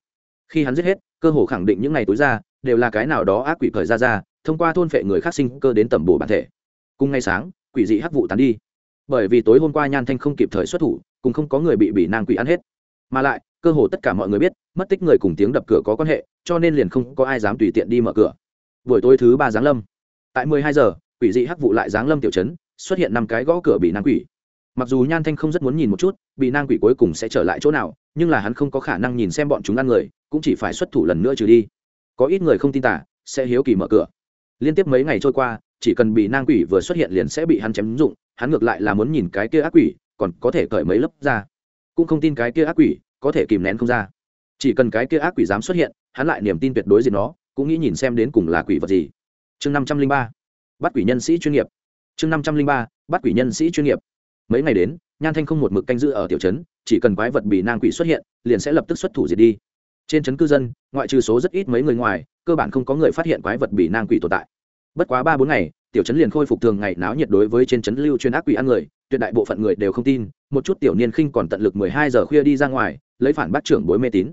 khi hắn giết hết, cơ hồ khẳng định những ngày tối ra, đều là cái nào đó ác quỷ thời ra ra, thông qua thôn phệ người khác sinh cơ đến tẩm bổ bản thể. Cùng ngày sáng, quỷ dị hắc vụ tán đi. Bởi vì tối hôm qua nhan thanh không kịp thời xuất thủ, cùng không có người bị bị năng quỷ ăn hết. Mà lại, cơ hồ tất cả mọi người biết, mất tích người cùng tiếng đập cửa có quan hệ, cho nên liền không có ai dám tùy tiện đi mở cửa. Buổi tối thứ ba giáng lâm. Tại mười hai giờ, quỷ dị hắc vụ lại giáng lâm tiểu chấn xuất hiện năm cái gõ cửa bị năng quỷ. Mặc dù nhan thanh không rất muốn nhìn một chút, bị năng quỷ cuối cùng sẽ trở lại chỗ nào nhưng là hắn không có khả năng nhìn xem bọn chúng ăn người, cũng chỉ phải xuất thủ lần nữa trừ đi. Có ít người không tin tả sẽ hiếu kỳ mở cửa. Liên tiếp mấy ngày trôi qua, chỉ cần bị nang quỷ vừa xuất hiện liền sẽ bị hắn chém dụng, hắn ngược lại là muốn nhìn cái kia ác quỷ, còn có thể cởi mấy lớp ra. Cũng không tin cái kia ác quỷ có thể kìm nén không ra. Chỉ cần cái kia ác quỷ dám xuất hiện, hắn lại niềm tin tuyệt đối gì nó, cũng nghĩ nhìn xem đến cùng là quỷ vật gì. Chương năm trăm linh ba, bắt quỷ nhân sĩ chuyên nghiệp. Chương năm trăm linh ba, bắt quỷ nhân sĩ chuyên nghiệp. Mấy ngày đến nhan thanh không một mực canh giữ ở tiểu trấn, chỉ cần quái vật bị nang quỷ xuất hiện, liền sẽ lập tức xuất thủ diệt đi. Trên trấn cư dân, ngoại trừ số rất ít mấy người ngoài, cơ bản không có người phát hiện quái vật bị nang quỷ tồn tại. Bất quá ba bốn ngày, tiểu trấn liền khôi phục thường ngày náo nhiệt đối với trên trấn lưu chuyên ác quỷ ăn người, tuyệt đại bộ phận người đều không tin, một chút tiểu niên khinh còn tận lực mười hai giờ khuya đi ra ngoài, lấy phản bác trưởng bối mê tín.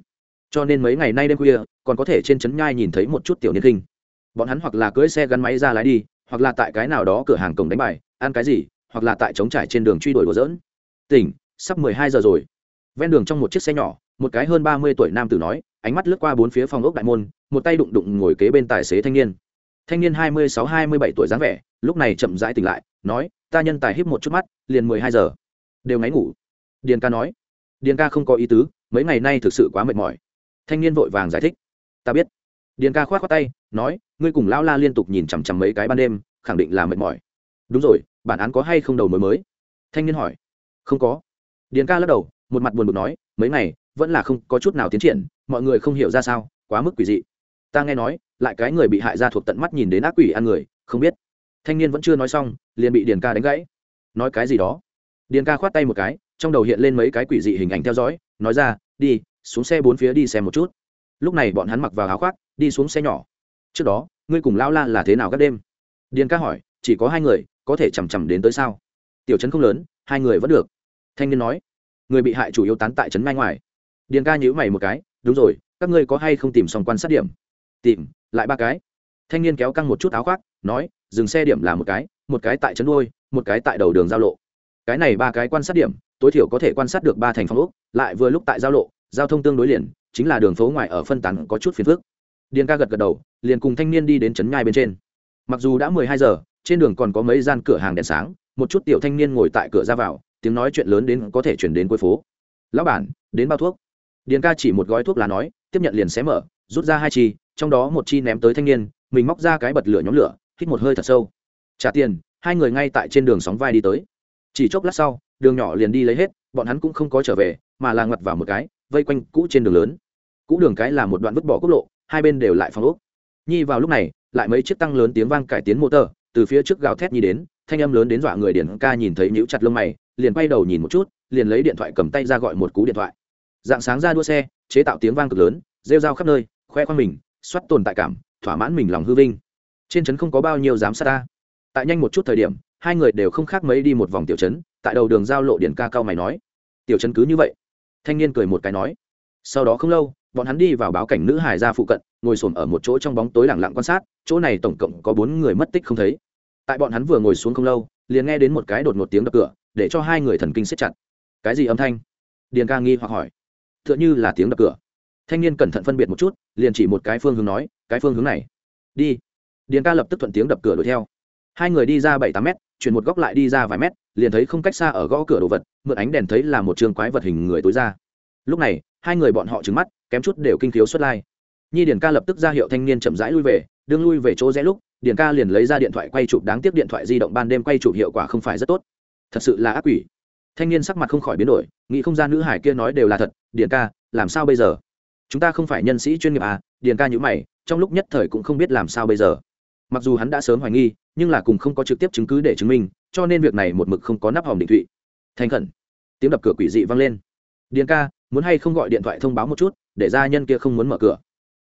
Cho nên mấy ngày nay đêm khuya, còn có thể trên trấn nhai nhìn thấy một chút tiểu niên khinh. Bọn hắn hoặc là cưỡi xe gắn máy ra lái đi, hoặc là tại cái nào đó cửa hàng cổng đánh bài, ăn cái gì, hoặc là tại trống trải trên đường truy đuổi đồ dỡn tỉnh, sắp mười hai giờ rồi. Ven đường trong một chiếc xe nhỏ, một cái hơn ba mươi tuổi nam tử nói, ánh mắt lướt qua bốn phía phòng ốc đại môn, một tay đụng đụng ngồi kế bên tài xế thanh niên. Thanh niên hai mươi sáu hai mươi bảy tuổi dáng vẻ, lúc này chậm rãi tỉnh lại, nói, ta nhân tài híp một chút mắt, liền mười hai giờ. Đều ngáy ngủ. Điền ca nói. Điền ca không có ý tứ, mấy ngày nay thực sự quá mệt mỏi. Thanh niên vội vàng giải thích. Ta biết. Điền ca k h o á t k tay, nói, ngươi cùng lão la liên tục nhìn chằm chằm mấy cái ban đêm, khẳng định là mệt mỏi. Đúng rồi, bản án có hay không đầu mối mới? Thanh niên hỏi không có. Điền ca lắc đầu, một mặt buồn bực nói, mấy ngày, vẫn là không có chút nào tiến triển, mọi người không hiểu ra sao, quá mức quỷ dị. Ta nghe nói, lại cái người bị hại ra thuộc tận mắt nhìn đến ác quỷ ăn người, không biết. Thanh niên vẫn chưa nói xong, liền bị điền ca đánh gãy. Nói cái gì đó? Điền ca khoát tay một cái, trong đầu hiện lên mấy cái quỷ dị hình ảnh theo dõi, nói ra, đi, xuống xe bốn phía đi xem một chút. Lúc này bọn hắn mặc vào áo khoác, đi xuống xe nhỏ. Trước đó, ngươi cùng lao la là thế nào các đêm? Điền ca hỏi, chỉ có hai người, có thể chằm chằm đến tới sao? Tiểu trấn không lớn hai người vẫn được. Thanh niên nói, người bị hại chủ yếu tán tại trấn mai ngoài. Điền ca nhữ mày một cái, đúng rồi, các ngươi có hay không tìm xong quan sát điểm? Tìm, lại ba cái. Thanh niên kéo căng một chút áo khoác, nói, dừng xe điểm là một cái một cái tại trấn đôi một cái tại đầu đường giao lộ. Cái này ba cái quan sát điểm, tối thiểu có thể quan sát được ba thành phong ốc, lại vừa lúc tại giao lộ, giao thông tương đối liền, chính là đường phố ngoài ở phân tán có chút phiền phức. Điền ca gật gật đầu, liền cùng thanh niên đi đến trấn nhai bên trên. Mặc dù đã mười hai giờ, trên đường còn có mấy gian cửa hàng đèn sáng một chút tiểu thanh niên ngồi tại cửa ra vào, tiếng nói chuyện lớn đến có thể chuyển đến cuối phố. Lão bản, đến bao thuốc? Điền ca chỉ một gói thuốc lá nói, tiếp nhận liền xé mở, rút ra hai chi, trong đó một chi ném tới thanh niên, mình móc ra cái bật lửa nhóm lửa, hít một hơi thật sâu. Trả tiền, hai người ngay tại trên đường sóng vai đi tới. Chỉ chốc lát sau, đường nhỏ liền đi lấy hết, bọn hắn cũng không có trở về, mà là ngặt vào một cái, vây quanh cũ trên đường lớn. Cũ đường cái là một đoạn vứt bỏ quốc lộ, hai bên đều lại phong ốc. Nhi vào lúc này, lại mấy chiếc tăng lớn tiếng vang cải tiến motor từ phía trước gào thét nhi đến thanh âm lớn đến dọa người điển ca nhìn thấy nhíu chặt lông mày, liền quay đầu nhìn một chút, liền lấy điện thoại cầm tay ra gọi một cú điện thoại. Dạng sáng ra đua xe, chế tạo tiếng vang cực lớn, rêu rao khắp nơi, khoe khoang mình xoát tồn tại cảm, thỏa mãn mình lòng hư vinh. Trên trấn không có bao nhiêu giám sát ta. Tại nhanh một chút thời điểm, hai người đều không khác mấy đi một vòng tiểu trấn, tại đầu đường giao lộ điện ca cao mày nói. Tiểu trấn cứ như vậy. Thanh niên cười một cái nói. Sau đó không lâu, bọn hắn đi vào báo cảnh nữ hải ra phụ cận, ngồi xổm ở một chỗ trong bóng tối lẳng lặng quan sát, chỗ này tổng cộng có bốn người mất tích không thấy tại bọn hắn vừa ngồi xuống không lâu, liền nghe đến một cái đột một tiếng đập cửa, để cho hai người thần kinh xếp chặt. Cái gì âm thanh? Điền ca nghi hoặc hỏi. T h ư ợ n h ư là tiếng đập cửa. Thanh niên cẩn thận phân biệt một chút, liền chỉ một cái phương hướng nói, cái phương hướng này, đi. Điền ca lập tức thuận tiếng đập cửa đuổi theo. Hai người đi ra bảy tám mét, chuyển một góc lại đi ra vài mét, liền thấy không cách xa ở gõ cửa đồ vật, mượn ánh đèn thấy là một trường quái vật hình người tối ra. Lúc này, hai người bọn họ trứng mắt, kém chút đều kinh thiếu xuất lai. Nhi điền ca lập tức ra hiệu thanh niên chậm rãi lui về, đương lui về chỗ rẽ lúc điền ca liền lấy ra điện thoại quay chụp đáng tiếc điện thoại di động ban đêm quay chụp hiệu quả không phải rất tốt. Thật sự là ác quỷ. Thanh niên sắc mặt không khỏi biến đổi, nghĩ không ra nữ hải kia nói đều là thật, điền ca, làm sao bây giờ? Chúng ta không phải nhân sĩ chuyên nghiệp à? Điền ca nhữ mày, trong lúc nhất thời cũng không biết làm sao bây giờ. Mặc dù hắn đã sớm hoài nghi, nhưng là cùng không có trực tiếp chứng cứ để chứng minh, cho nên việc này một mực không có nắp hòm định thụy thành khẩn. Tiếng đập cửa quỷ dị vang lên. Điền ca, muốn hay không gọi điện thoại thông báo một chút, để gia nhân kia không muốn mở cửa.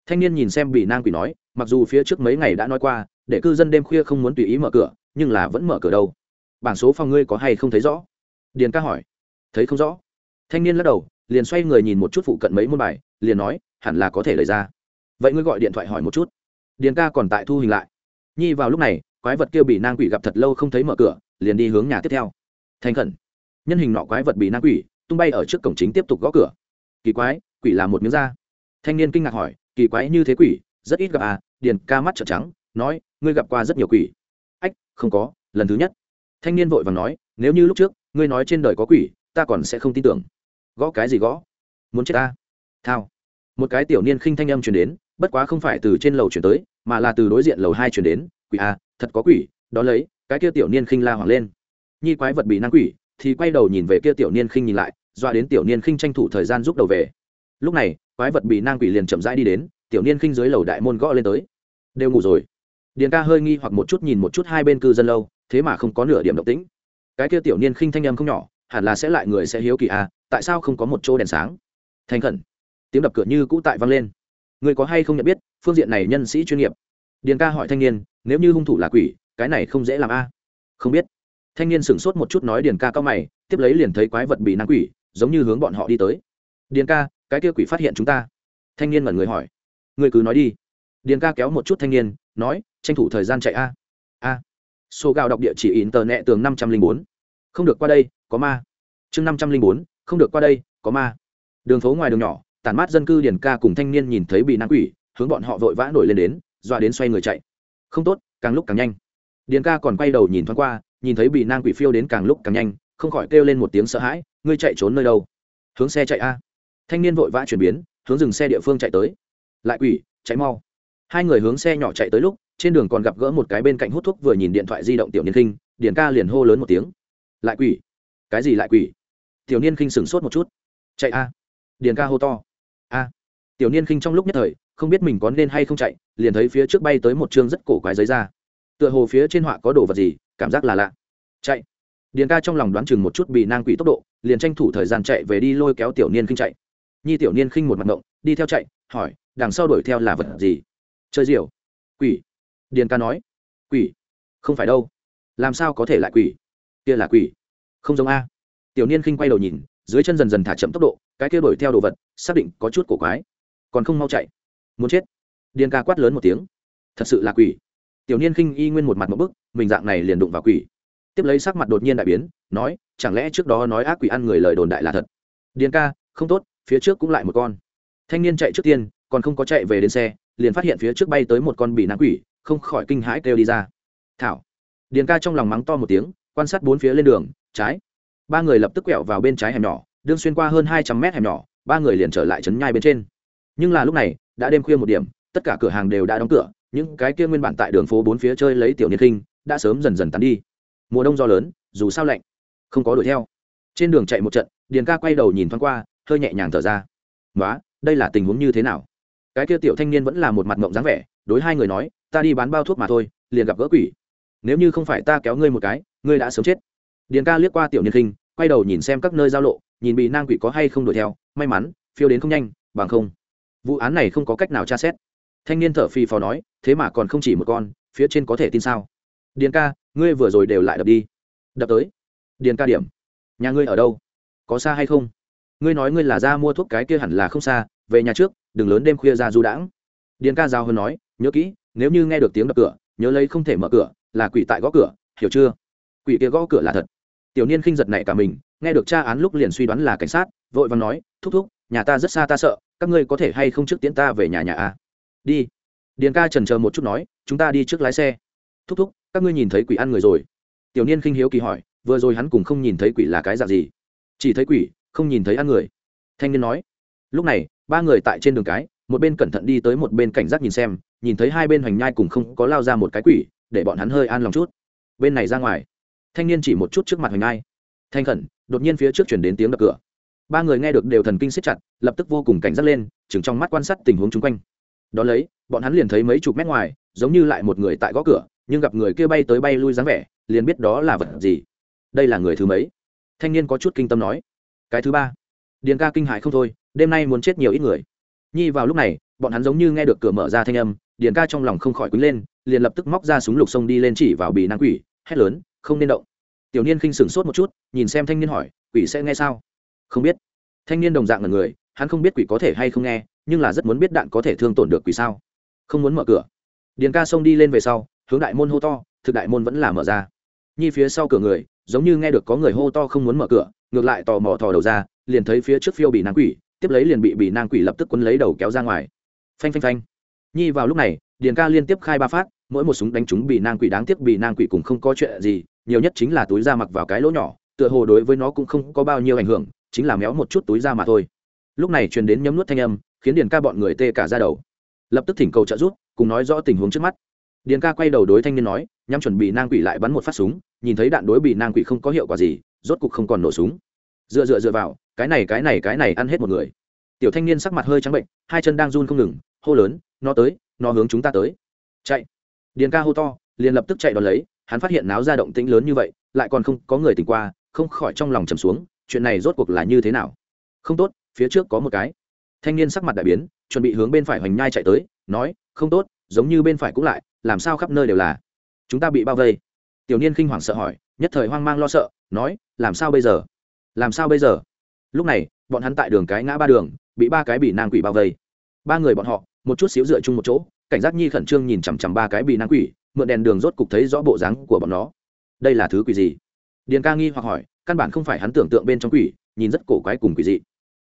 Thanh niên nhìn xem bị nang quỷ nói, mặc dù phía trước mấy ngày đã nói qua để cư dân đêm khuya không muốn tùy ý mở cửa, nhưng là vẫn mở cửa đâu. Bảng số phòng ngươi có hay không thấy rõ? Điền ca hỏi. Thấy không rõ. Thanh niên lắc đầu, liền xoay người nhìn một chút phụ cận mấy môn bài, liền nói, hẳn là có thể lấy ra. Vậy ngươi gọi điện thoại hỏi một chút. Điền ca còn tại thu hình lại. Nhi vào lúc này, quái vật kia bị nang quỷ gặp thật lâu không thấy mở cửa, liền đi hướng nhà tiếp theo. Thành khẩn. Nhân hình nọ quái vật bị nang quỷ, tung bay ở trước cổng chính tiếp tục gõ cửa. Kỳ quái, quỷ là một miếng da. Thanh niên kinh ngạc hỏi, kỳ quái như thế quỷ, rất ít gặp à? Điền ca mắt trợn trắng, nói ngươi gặp qua rất nhiều quỷ. Ách không có lần thứ nhất. Thanh niên vội vàng nói nếu như lúc trước ngươi nói trên đời có quỷ ta còn sẽ không tin tưởng. Gõ cái gì gõ? Muốn chết ta? Thao. Một cái tiểu niên khinh thanh âm truyền đến bất quá không phải từ trên lầu chuyển tới mà là từ đối diện lầu hai chuyển đến. Quỷ à, thật có quỷ đó lấy cái kia tiểu niên khinh la hoảng lên. Nhi quái vật bị năng quỷ thì quay đầu nhìn về kia tiểu niên khinh nhìn lại doa đến tiểu niên khinh tranh thủ thời gian giúp đầu về. Lúc này quái vật bị nang quỷ liền chậm rãi đi đến tiểu niên khinh dưới lầu đại môn gõ lên tới. Đều ngủ rồi điền ca hơi nghi hoặc một chút nhìn một chút hai bên cư dân lâu, thế mà không có nửa điểm động tĩnh. Cái kia tiểu niên khinh thanh âm không nhỏ, hẳn là sẽ lại người sẽ hiếu kỳ à tại sao không có một chỗ đèn sáng? Thành khẩn. Tiếng đập cửa như cũ tại vang lên. Người có hay không nhận biết, phương diện này nhân sĩ chuyên nghiệp? Điền ca hỏi thanh niên, nếu như hung thủ là quỷ, cái này không dễ làm a không biết. Thanh niên sửng sốt một chút nói điền ca cao mày, tiếp lấy liền thấy quái vật bị năng quỷ, giống như hướng bọn họ đi tới. Điền ca, cái kia quỷ phát hiện chúng ta. Thanh niên mẩn người hỏi. Người cứ nói đi. Điền ca kéo một chút thanh niên, nói tranh thủ thời gian chạy a. A. Số gạo đọc địa chỉ in tờ nẹ tường năm trăm linh bốn. Không được qua đây, có ma. Chương năm trăm linh bốn, không được qua đây, có ma. Đường phố ngoài đường nhỏ, tản mát dân cư điền ca cùng thanh niên nhìn thấy bị năng quỷ, hướng bọn họ vội vã nổi lên đến, dọa đến xoay người chạy. Không tốt, càng lúc càng nhanh. Điền ca còn quay đầu nhìn thoáng qua, nhìn thấy bị nang quỷ phiêu đến càng lúc càng nhanh, không khỏi kêu lên một tiếng sợ hãi, ngươi chạy trốn nơi đâu? Hướng xe chạy a. Thanh niên vội vã chuyển biến, hướng dừng xe địa phương chạy tới. Lại quỷ, chạy mau. Hai người hướng xe nhỏ chạy tới lúc trên đường còn gặp gỡ một cái bên cạnh hút thuốc vừa nhìn điện thoại di động tiểu niên khinh, điền ca liền hô lớn một tiếng. Lại quỷ? Cái gì lại quỷ? Tiểu niên khinh sửng sốt một chút. Chạy a. Điền ca hô to. A. Tiểu niên khinh trong lúc nhất thời, không biết mình có nên hay không chạy, liền thấy phía trước bay tới một chương rất cổ quái giấy ra tựa hồ phía trên họa có đồ vật gì, cảm giác là lạ. Chạy. Điền ca trong lòng đoán chừng một chút bị nang quỷ tốc độ, liền tranh thủ thời gian chạy về đi lôi kéo tiểu niên khinh chạy. Nhi tiểu niên khinh một mặt ngộng, đi theo chạy, hỏi, đằng sau đuổi theo là vật gì? Chơi diều quỷ điền ca nói, quỷ? Không phải đâu. Làm sao có thể lại quỷ? Kia là quỷ. Không giống a. Tiểu niên khinh quay đầu nhìn, dưới chân dần dần thả chậm tốc độ, cái kia đuổi theo đồ vật, xác định có chút cổ quái. Còn không mau chạy. Muốn chết. Điền ca quát lớn một tiếng. Thật sự là quỷ. Tiểu niên khinh y nguyên một mặt một bức, mình dạng này liền đụng vào quỷ. Tiếp lấy sắc mặt đột nhiên đại biến, nói, chẳng lẽ trước đó nói ác quỷ ăn người lời đồn đại là thật? Điền ca, không tốt, phía trước cũng lại một con. Thanh niên chạy trước tiên, còn không có chạy về đến xe, liền phát hiện phía trước bay tới một con bị nắng quỷ không khỏi kinh hãi kêu đi ra. Thảo. Điền ca trong lòng mắng to một tiếng, quan sát bốn phía lên đường, trái. Ba người lập tức quẹo vào bên trái hẻm nhỏ, đương xuyên qua hơn hai trăm mét hẻm nhỏ, ba người liền trở lại trấn nhai bên trên. Nhưng là lúc này, đã đêm khuya một điểm, tất cả cửa hàng đều đã đóng cửa, những cái kia nguyên bản tại đường phố bốn phía chơi lấy tiểu niên kinh đã sớm dần dần tắn đi. Mùa đông do lớn, dù sao lạnh, không có đuổi theo. Trên đường chạy một trận, điền ca quay đầu nhìn thoáng qua, hơi nhẹ nhàng thở ra. Nói đây là tình huống như thế nào? Cái kia tiểu thanh niên vẫn là một mặt mộng dáng vẻ, đối hai người nói ta đi bán bao thuốc mà thôi, liền gặp gỡ quỷ. Nếu như không phải ta kéo ngươi một cái, ngươi đã sớm chết. Điền ca liếc qua tiểu niên khinh, quay đầu nhìn xem các nơi giao lộ, nhìn bị nang quỷ có hay không đuổi theo, may mắn, phiêu đến không nhanh, bằng không. Vụ án này không có cách nào tra xét. Thanh niên thở phì phò nói, thế mà còn không chỉ một con, phía trên có thể tin sao? Điền ca, ngươi vừa rồi đều lại đập đi. Đập tới. Điền ca điểm. Nhà ngươi ở đâu? Có xa hay không? Ngươi nói ngươi là ra mua thuốc cái kia hẳn là không xa, về nhà trước, đừng lớn đêm khuya ra du đãng. Điền ca giao hơn nói, nhớ kỹ nếu như nghe được tiếng đập cửa, nhớ lấy không thể mở cửa, là quỷ tại gõ cửa, hiểu chưa? Quỷ kia gõ cửa là thật. Tiểu niên khinh giật này cả mình, nghe được tra án lúc liền suy đoán là cảnh sát, vội vàng nói, thúc thúc, nhà ta rất xa ta sợ, các ngươi có thể hay không trước tiễn ta về nhà nhà a? Đi. Điền ca trần chờ một chút nói, chúng ta đi trước lái xe. Thúc thúc, các ngươi nhìn thấy quỷ ăn người rồi? Tiểu niên khinh hiếu kỳ hỏi, vừa rồi hắn cùng không nhìn thấy quỷ là cái dạng gì? Chỉ thấy quỷ, không nhìn thấy ăn người. Thanh niên nói, lúc này, ba người tại trên đường cái, một bên cẩn thận đi tới một bên cảnh giác nhìn xem nhìn thấy hai bên hoành nhai cùng không có lao ra một cái quỷ, để bọn hắn hơi an lòng chút. Bên này ra ngoài, thanh niên chỉ một chút trước mặt hoành nhai. Thanh khẩn, đột nhiên phía trước chuyển đến tiếng đập cửa. Ba người nghe được đều thần kinh siết chặt, lập tức vô cùng cảnh giác lên, chừng trong mắt quan sát tình huống chung quanh. Đ ó lấy, bọn hắn liền thấy mấy chục mét ngoài, giống như lại một người tại gõ cửa, nhưng gặp người kia bay tới bay lui dáng vẻ, liền biết đó là vật gì. Đây là người thứ mấy? Thanh niên có chút kinh tâm nói. Cái thứ ba. Điền ca kinh hại không thôi, đêm nay muốn chết nhiều ít người. Nhi vào lúc này, bọn hắn giống như nghe được cửa mở ra thanh âm điền ca trong lòng không khỏi quýnh lên, liền lập tức móc ra súng lục sông đi lên chỉ vào bị năng quỷ, hét lớn, không nên động. Tiểu niên khinh sửng sốt một chút, nhìn xem thanh niên hỏi, quỷ sẽ nghe sao? Không biết. Thanh niên đồng dạng là người, hắn không biết quỷ có thể hay không nghe, nhưng là rất muốn biết đạn có thể thương tổn được quỷ sao. Không muốn mở cửa. Điền ca xông đi lên về sau, hướng đại môn hô to, thực đại môn vẫn là mở ra. Nhi phía sau cửa người, giống như nghe được có người hô to không muốn mở cửa, ngược lại tò mò thò đầu ra, liền thấy phía trước phiêu bị nang quỷ, tiếp lấy liền bị bị nang quỷ lập tức quấn lấy đầu kéo ra ngoài. Phanh phanh phanh nhi vào lúc này, điền ca liên tiếp khai ba phát, mỗi một súng đánh trúng bị nang quỷ đáng tiếc, bị nang quỷ cùng không có chuyện gì, nhiều nhất chính là túi da mặc vào cái lỗ nhỏ, tựa hồ đối với nó cũng không có bao nhiêu ảnh hưởng, chính là méo một chút túi da mà thôi. Lúc này truyền đến nhấm nuốt thanh âm, khiến điền ca bọn người tê cả ra đầu. Lập tức thỉnh cầu trợ giúp, cùng nói rõ tình huống trước mắt. Điền ca quay đầu đối thanh niên nói, nhắm chuẩn bị nang quỷ lại bắn một phát súng, nhìn thấy đạn đối bị nang quỷ không có hiệu quả gì, rốt cục không còn nổ súng. Dựa dựa dựa vào, cái này cái này cái này ăn hết một người. Tiểu thanh niên sắc mặt hơi trắng bệnh, hai chân đang run không ngừng hô lớn, nó tới, nó hướng chúng ta tới. Chạy. Điền ca hô to, liền lập tức chạy đón lấy, hắn phát hiện náo ra động tĩnh lớn như vậy, lại còn không có người tỉnh qua, không khỏi trong lòng trầm xuống, chuyện này rốt cuộc là như thế nào? Không tốt, phía trước có một cái. Thanh niên sắc mặt đại biến, chuẩn bị hướng bên phải hoành nhai chạy tới, nói, không tốt, giống như bên phải cũng lại, làm sao khắp nơi đều là? Chúng ta bị bao vây. Tiểu niên khinh hoàng sợ hỏi, nhất thời hoang mang lo sợ, nói, làm sao bây giờ? Làm sao bây giờ? Lúc này, bọn hắn tại đường cái ngã ba đường, bị ba cái bị nang quỷ bao vây ba người bọn họ, một chút xíu dựa chung một chỗ, cảnh giác nhi khẩn trương nhìn chằm chằm ba cái bị năng quỷ, mượn đèn đường rốt cục thấy rõ bộ dáng của bọn nó. Đây là thứ quỷ gì? Điền ca nghi hoặc hỏi, căn bản không phải hắn tưởng tượng bên trong quỷ, nhìn rất cổ quái cùng quỷ dị.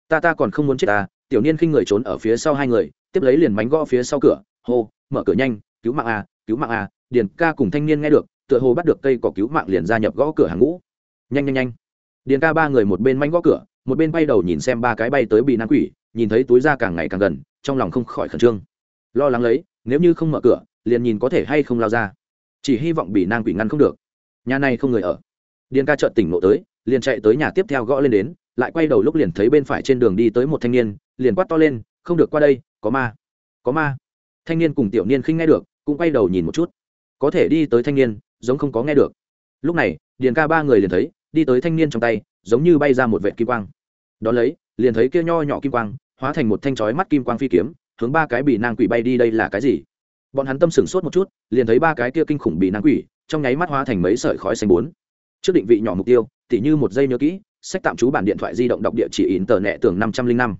Ta ta còn không muốn chết ta, tiểu niên khinh người trốn ở phía sau hai người, tiếp lấy liền mánh gõ phía sau cửa, hô, mở cửa nhanh, cứu mạng a cứu mạng a điền ca cùng thanh niên nghe được, tựa hồ bắt được cây cỏ cứu mạng liền gia nhập gõ cửa hàng ngũ. Nhanh nhanh nhanh. Điền ca ba người một bên mánh gõ cửa, một bên bay đầu nhìn xem ba cái bay tới bị năng quỷ, nhìn thấy túi ra càng ngày càng gần trong lòng không khỏi khẩn trương. Lo lắng lấy, nếu như không mở cửa, liền nhìn có thể hay không lao ra. Chỉ hy vọng bị nang quỷ ngăn không được. Nhà này không người ở. Điền ca chợt tỉnh nộ tới, liền chạy tới nhà tiếp theo gõ lên đến, lại quay đầu lúc liền thấy bên phải trên đường đi tới một thanh niên, liền quát to lên, không được qua đây, có ma. Có ma. Thanh niên cùng tiểu niên khinh nghe được, cũng quay đầu nhìn một chút. Có thể đi tới thanh niên, giống không có nghe được. Lúc này, điền ca ba người liền thấy, đi tới thanh niên trong tay, giống như bay ra một vệ kim quang. Đ ó lấy, liền thấy kia nho nhỏ kim quang hóa thành một thanh chói mắt kim quang phi kiếm, hướng ba cái bị nang quỷ bay đi, đây là cái gì? Bọn hắn tâm sửng sốt một chút, liền thấy ba cái kia kinh khủng bị nang quỷ, trong nháy mắt hóa thành mấy sợi khói xanh bốn. Trước định vị nhỏ mục tiêu, tỉ như một giây nhớ kỹ, sách tạm trú bản điện thoại di động đọc địa chỉ in tờ nẹ tường năm trăm linh năm.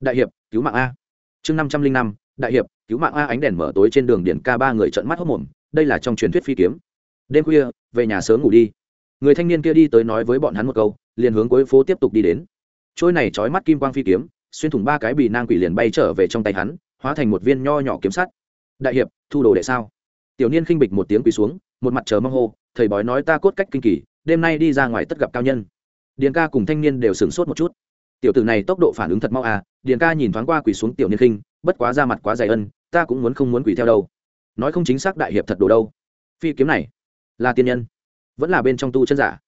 Đại hiệp, cứu mạng a. Chương năm trăm linh năm, đại hiệp, cứu mạng a, ánh đèn mở tối trên đường điện k ba người trận mắt hốc mồm, đây là trong truyền thuyết phi kiếm. Đêm khuya, về nhà sớm ngủ đi. Người thanh niên kia đi tới nói với bọn hắn một câu, liền hướng cuối phố tiếp tục đi đến. Trôi này trói mắt kim quang phi kiếm xuyên thủng ba cái bì nang quỷ liền bay trở về trong tay hắn, hóa thành một viên nho nhỏ kiếm sắt. Đại hiệp, thu đồ đệ sao? Tiểu niên khinh bịch một tiếng quỳ xuống, một mặt chờ mong hô, thầy bói nói ta cốt cách kinh kỳ, đêm nay đi ra ngoài tất gặp cao nhân. Điền ca cùng thanh niên đều sửng sốt một chút. Tiểu tử này tốc độ phản ứng thật mau à điền ca nhìn thoáng qua quỳ xuống tiểu niên khinh, bất quá ra mặt quá dày ân, ta cũng muốn không muốn quỳ theo đâu. Nói không chính xác đại hiệp thật đồ đâu. Phi kiếm này, là tiên nhân, vẫn là bên trong tu chân giả.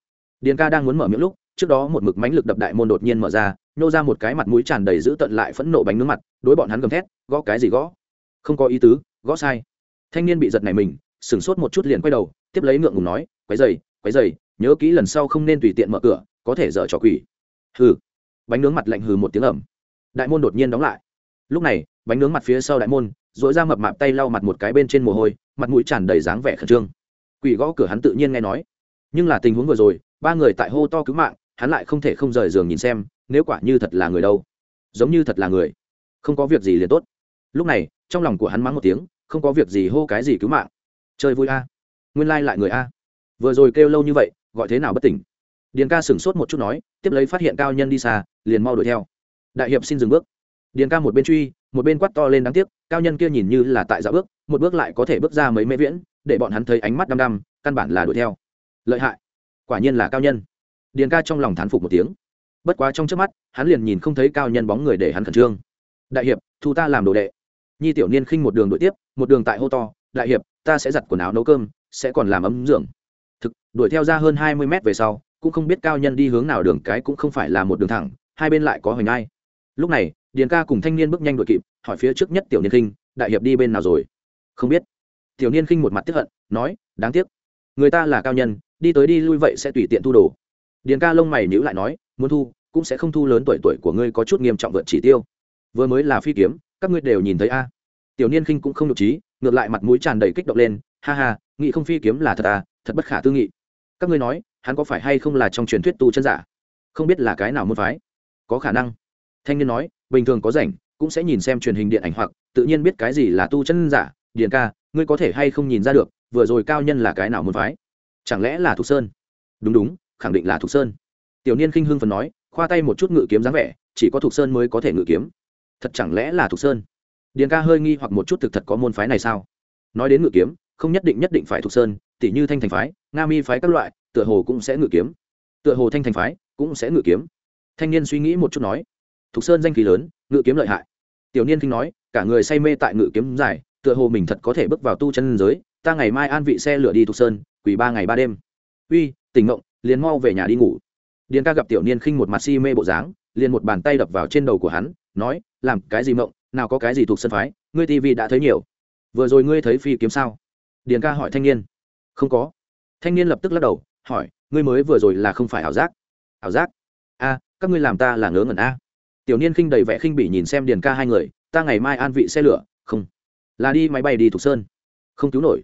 Điền ca đang muốn mở miệng lúc, trước đó một mực mánh lực đập đại môn đột nhiên mở ra nhô ra một cái mặt mũi tràn đầy dữ tận lại phẫn nộ bánh nướng mặt, đối bọn hắn gầm thét, gõ cái gì gõ? Không có ý tứ, gõ sai. Thanh niên bị giật này mình, sửng sốt một chút liền quay đầu, tiếp lấy ngượng ngùng nói, quấy dày quấy dày nhớ kỹ lần sau không nên tùy tiện mở cửa, có thể dở trò quỷ. Hừ. Bánh nướng mặt lạnh hừ một tiếng ẩm đại môn đột nhiên đóng lại. Lúc này, bánh nướng mặt phía sau đại môn dội ra mập mạp tay lau mặt một cái bên trên mồ hôi, mặt mũi tràn đầy dáng vẻ khẩn trương. Quỷ gõ cửa hắn tự nhiên nghe nói. Nhưng là tình huống vừa rồi, ba người tại hô to cứu mạng, hắn lại không thể không rời giường nhìn xem nếu quả như thật là người đâu? Giống như thật là người. Không có việc gì liền tốt. Lúc này, trong lòng của hắn mắng một tiếng, không có việc gì hô cái gì cứu mạng. Chơi vui a. Nguyên lai、like、lại người a. Vừa rồi kêu lâu như vậy, gọi thế nào bất tỉnh. Điền ca sửng sốt một chút nói, tiếp lấy phát hiện cao nhân đi xa, liền mau đuổi theo. Đại hiệp xin dừng bước. Điền ca một bên truy, một bên quát to lên đáng tiếc, cao nhân kia nhìn như là tại dạo bước, một bước lại có thể bước ra mấy mễ viễn, để bọn hắn thấy ánh mắt đăm đăm, căn bản là đuổi theo. Lợi hại. Quả nhiên là cao nhân. Điền ca trong lòng thán phục một tiếng bất quá trong trước mắt, hắn liền nhìn không thấy cao nhân bóng người để hắn khẩn trương. Đại hiệp, thu ta làm đồ đệ. Nhi tiểu niên khinh một đường đội tiếp, một đường tại hô to, đại hiệp, ta sẽ giặt quần áo nấu cơm, sẽ còn làm ấm dưỡng thực, đuổi theo ra hơn hai mươi mét về sau, cũng không biết cao nhân đi hướng nào đường, cái cũng không phải là một đường thẳng, hai bên lại có hoành ai. Lúc này, điền ca cùng thanh niên bước nhanh đội kịp, hỏi phía trước nhất tiểu niên khinh, đại hiệp đi bên nào rồi? Không biết. Tiểu niên khinh một mặt tiếp hận, nói, đáng tiếc. Người ta là cao nhân, đi tới đi lui vậy sẽ tùy tiện thu đồ. Điền ca lông mày nhữ lại nói muốn thu, cũng sẽ không thu lớn tuổi tuổi của ngươi có chút nghiêm trọng vượt chỉ tiêu. Vừa mới là phi kiếm, các ngươi đều nhìn thấy a. À. Tiểu niên khinh cũng không nhục trí, ngược lại mặt mũi tràn đầy kích động lên, ha ha nghị không phi kiếm là thật à thật bất khả tư nghị. Các ngươi nói, hắn có phải hay không là trong truyền thuyết tu chân giả? Không biết là cái nào muốn phái. Có khả năng. Thanh niên nói, bình thường có rảnh, cũng sẽ nhìn xem truyền hình điện ảnh hoặc, tự nhiên biết cái gì là tu chân giả. Điền ca, ngươi có thể hay không nhìn ra được, vừa rồi cao nhân là cái nào muốn phái? Chẳng lẽ là thục sơn? Đúng đúng, khẳng định là thục sơn tiểu niên khinh hưng phần nói, khoa tay một chút ngự kiếm dáng vẻ, chỉ có thục sơn mới có thể ngự kiếm. Thật chẳng lẽ là thục sơn? Điền ca hơi nghi hoặc một chút thực thật có môn phái này sao? Nói đến ngự kiếm, không nhất định nhất định phải thục sơn, tỉ như thanh thành phái, nga mi phái các loại, tựa hồ cũng sẽ ngự kiếm. Tựa hồ thanh thành phái cũng sẽ ngự kiếm. Thanh niên suy nghĩ một chút nói, thục sơn danh khí lớn, ngự kiếm lợi hại. Tiểu niên kinh nói, cả người say mê tại ngự kiếm dài, tựa hồ mình thật có thể bước vào tu chân giới, ta ngày mai an vị xe lửa đi thục sơn, quỳ ba ngày ba đêm. Uy, tỉnh ngộng, liền mau về nhà đi ngủ điền ca gặp tiểu niên khinh một mặt si mê bộ dáng, liền một bàn tay đập vào trên đầu của hắn, nói, làm cái gì mộng, nào có cái gì thuộc sân phái, ngươi tv đã thấy nhiều. Vừa rồi ngươi thấy phi kiếm sao? Điền ca hỏi thanh niên. Không có. Thanh niên lập tức lắc đầu, hỏi, ngươi mới vừa rồi là không phải ảo giác. Ảo giác? A, các ngươi làm ta là ngớ ngẩn a. Tiểu niên khinh đầy vẻ khinh bỉ nhìn xem điền ca hai người, ta ngày mai an vị xe lửa. Không. Là đi máy bay đi thục sơn. Không cứu nổi.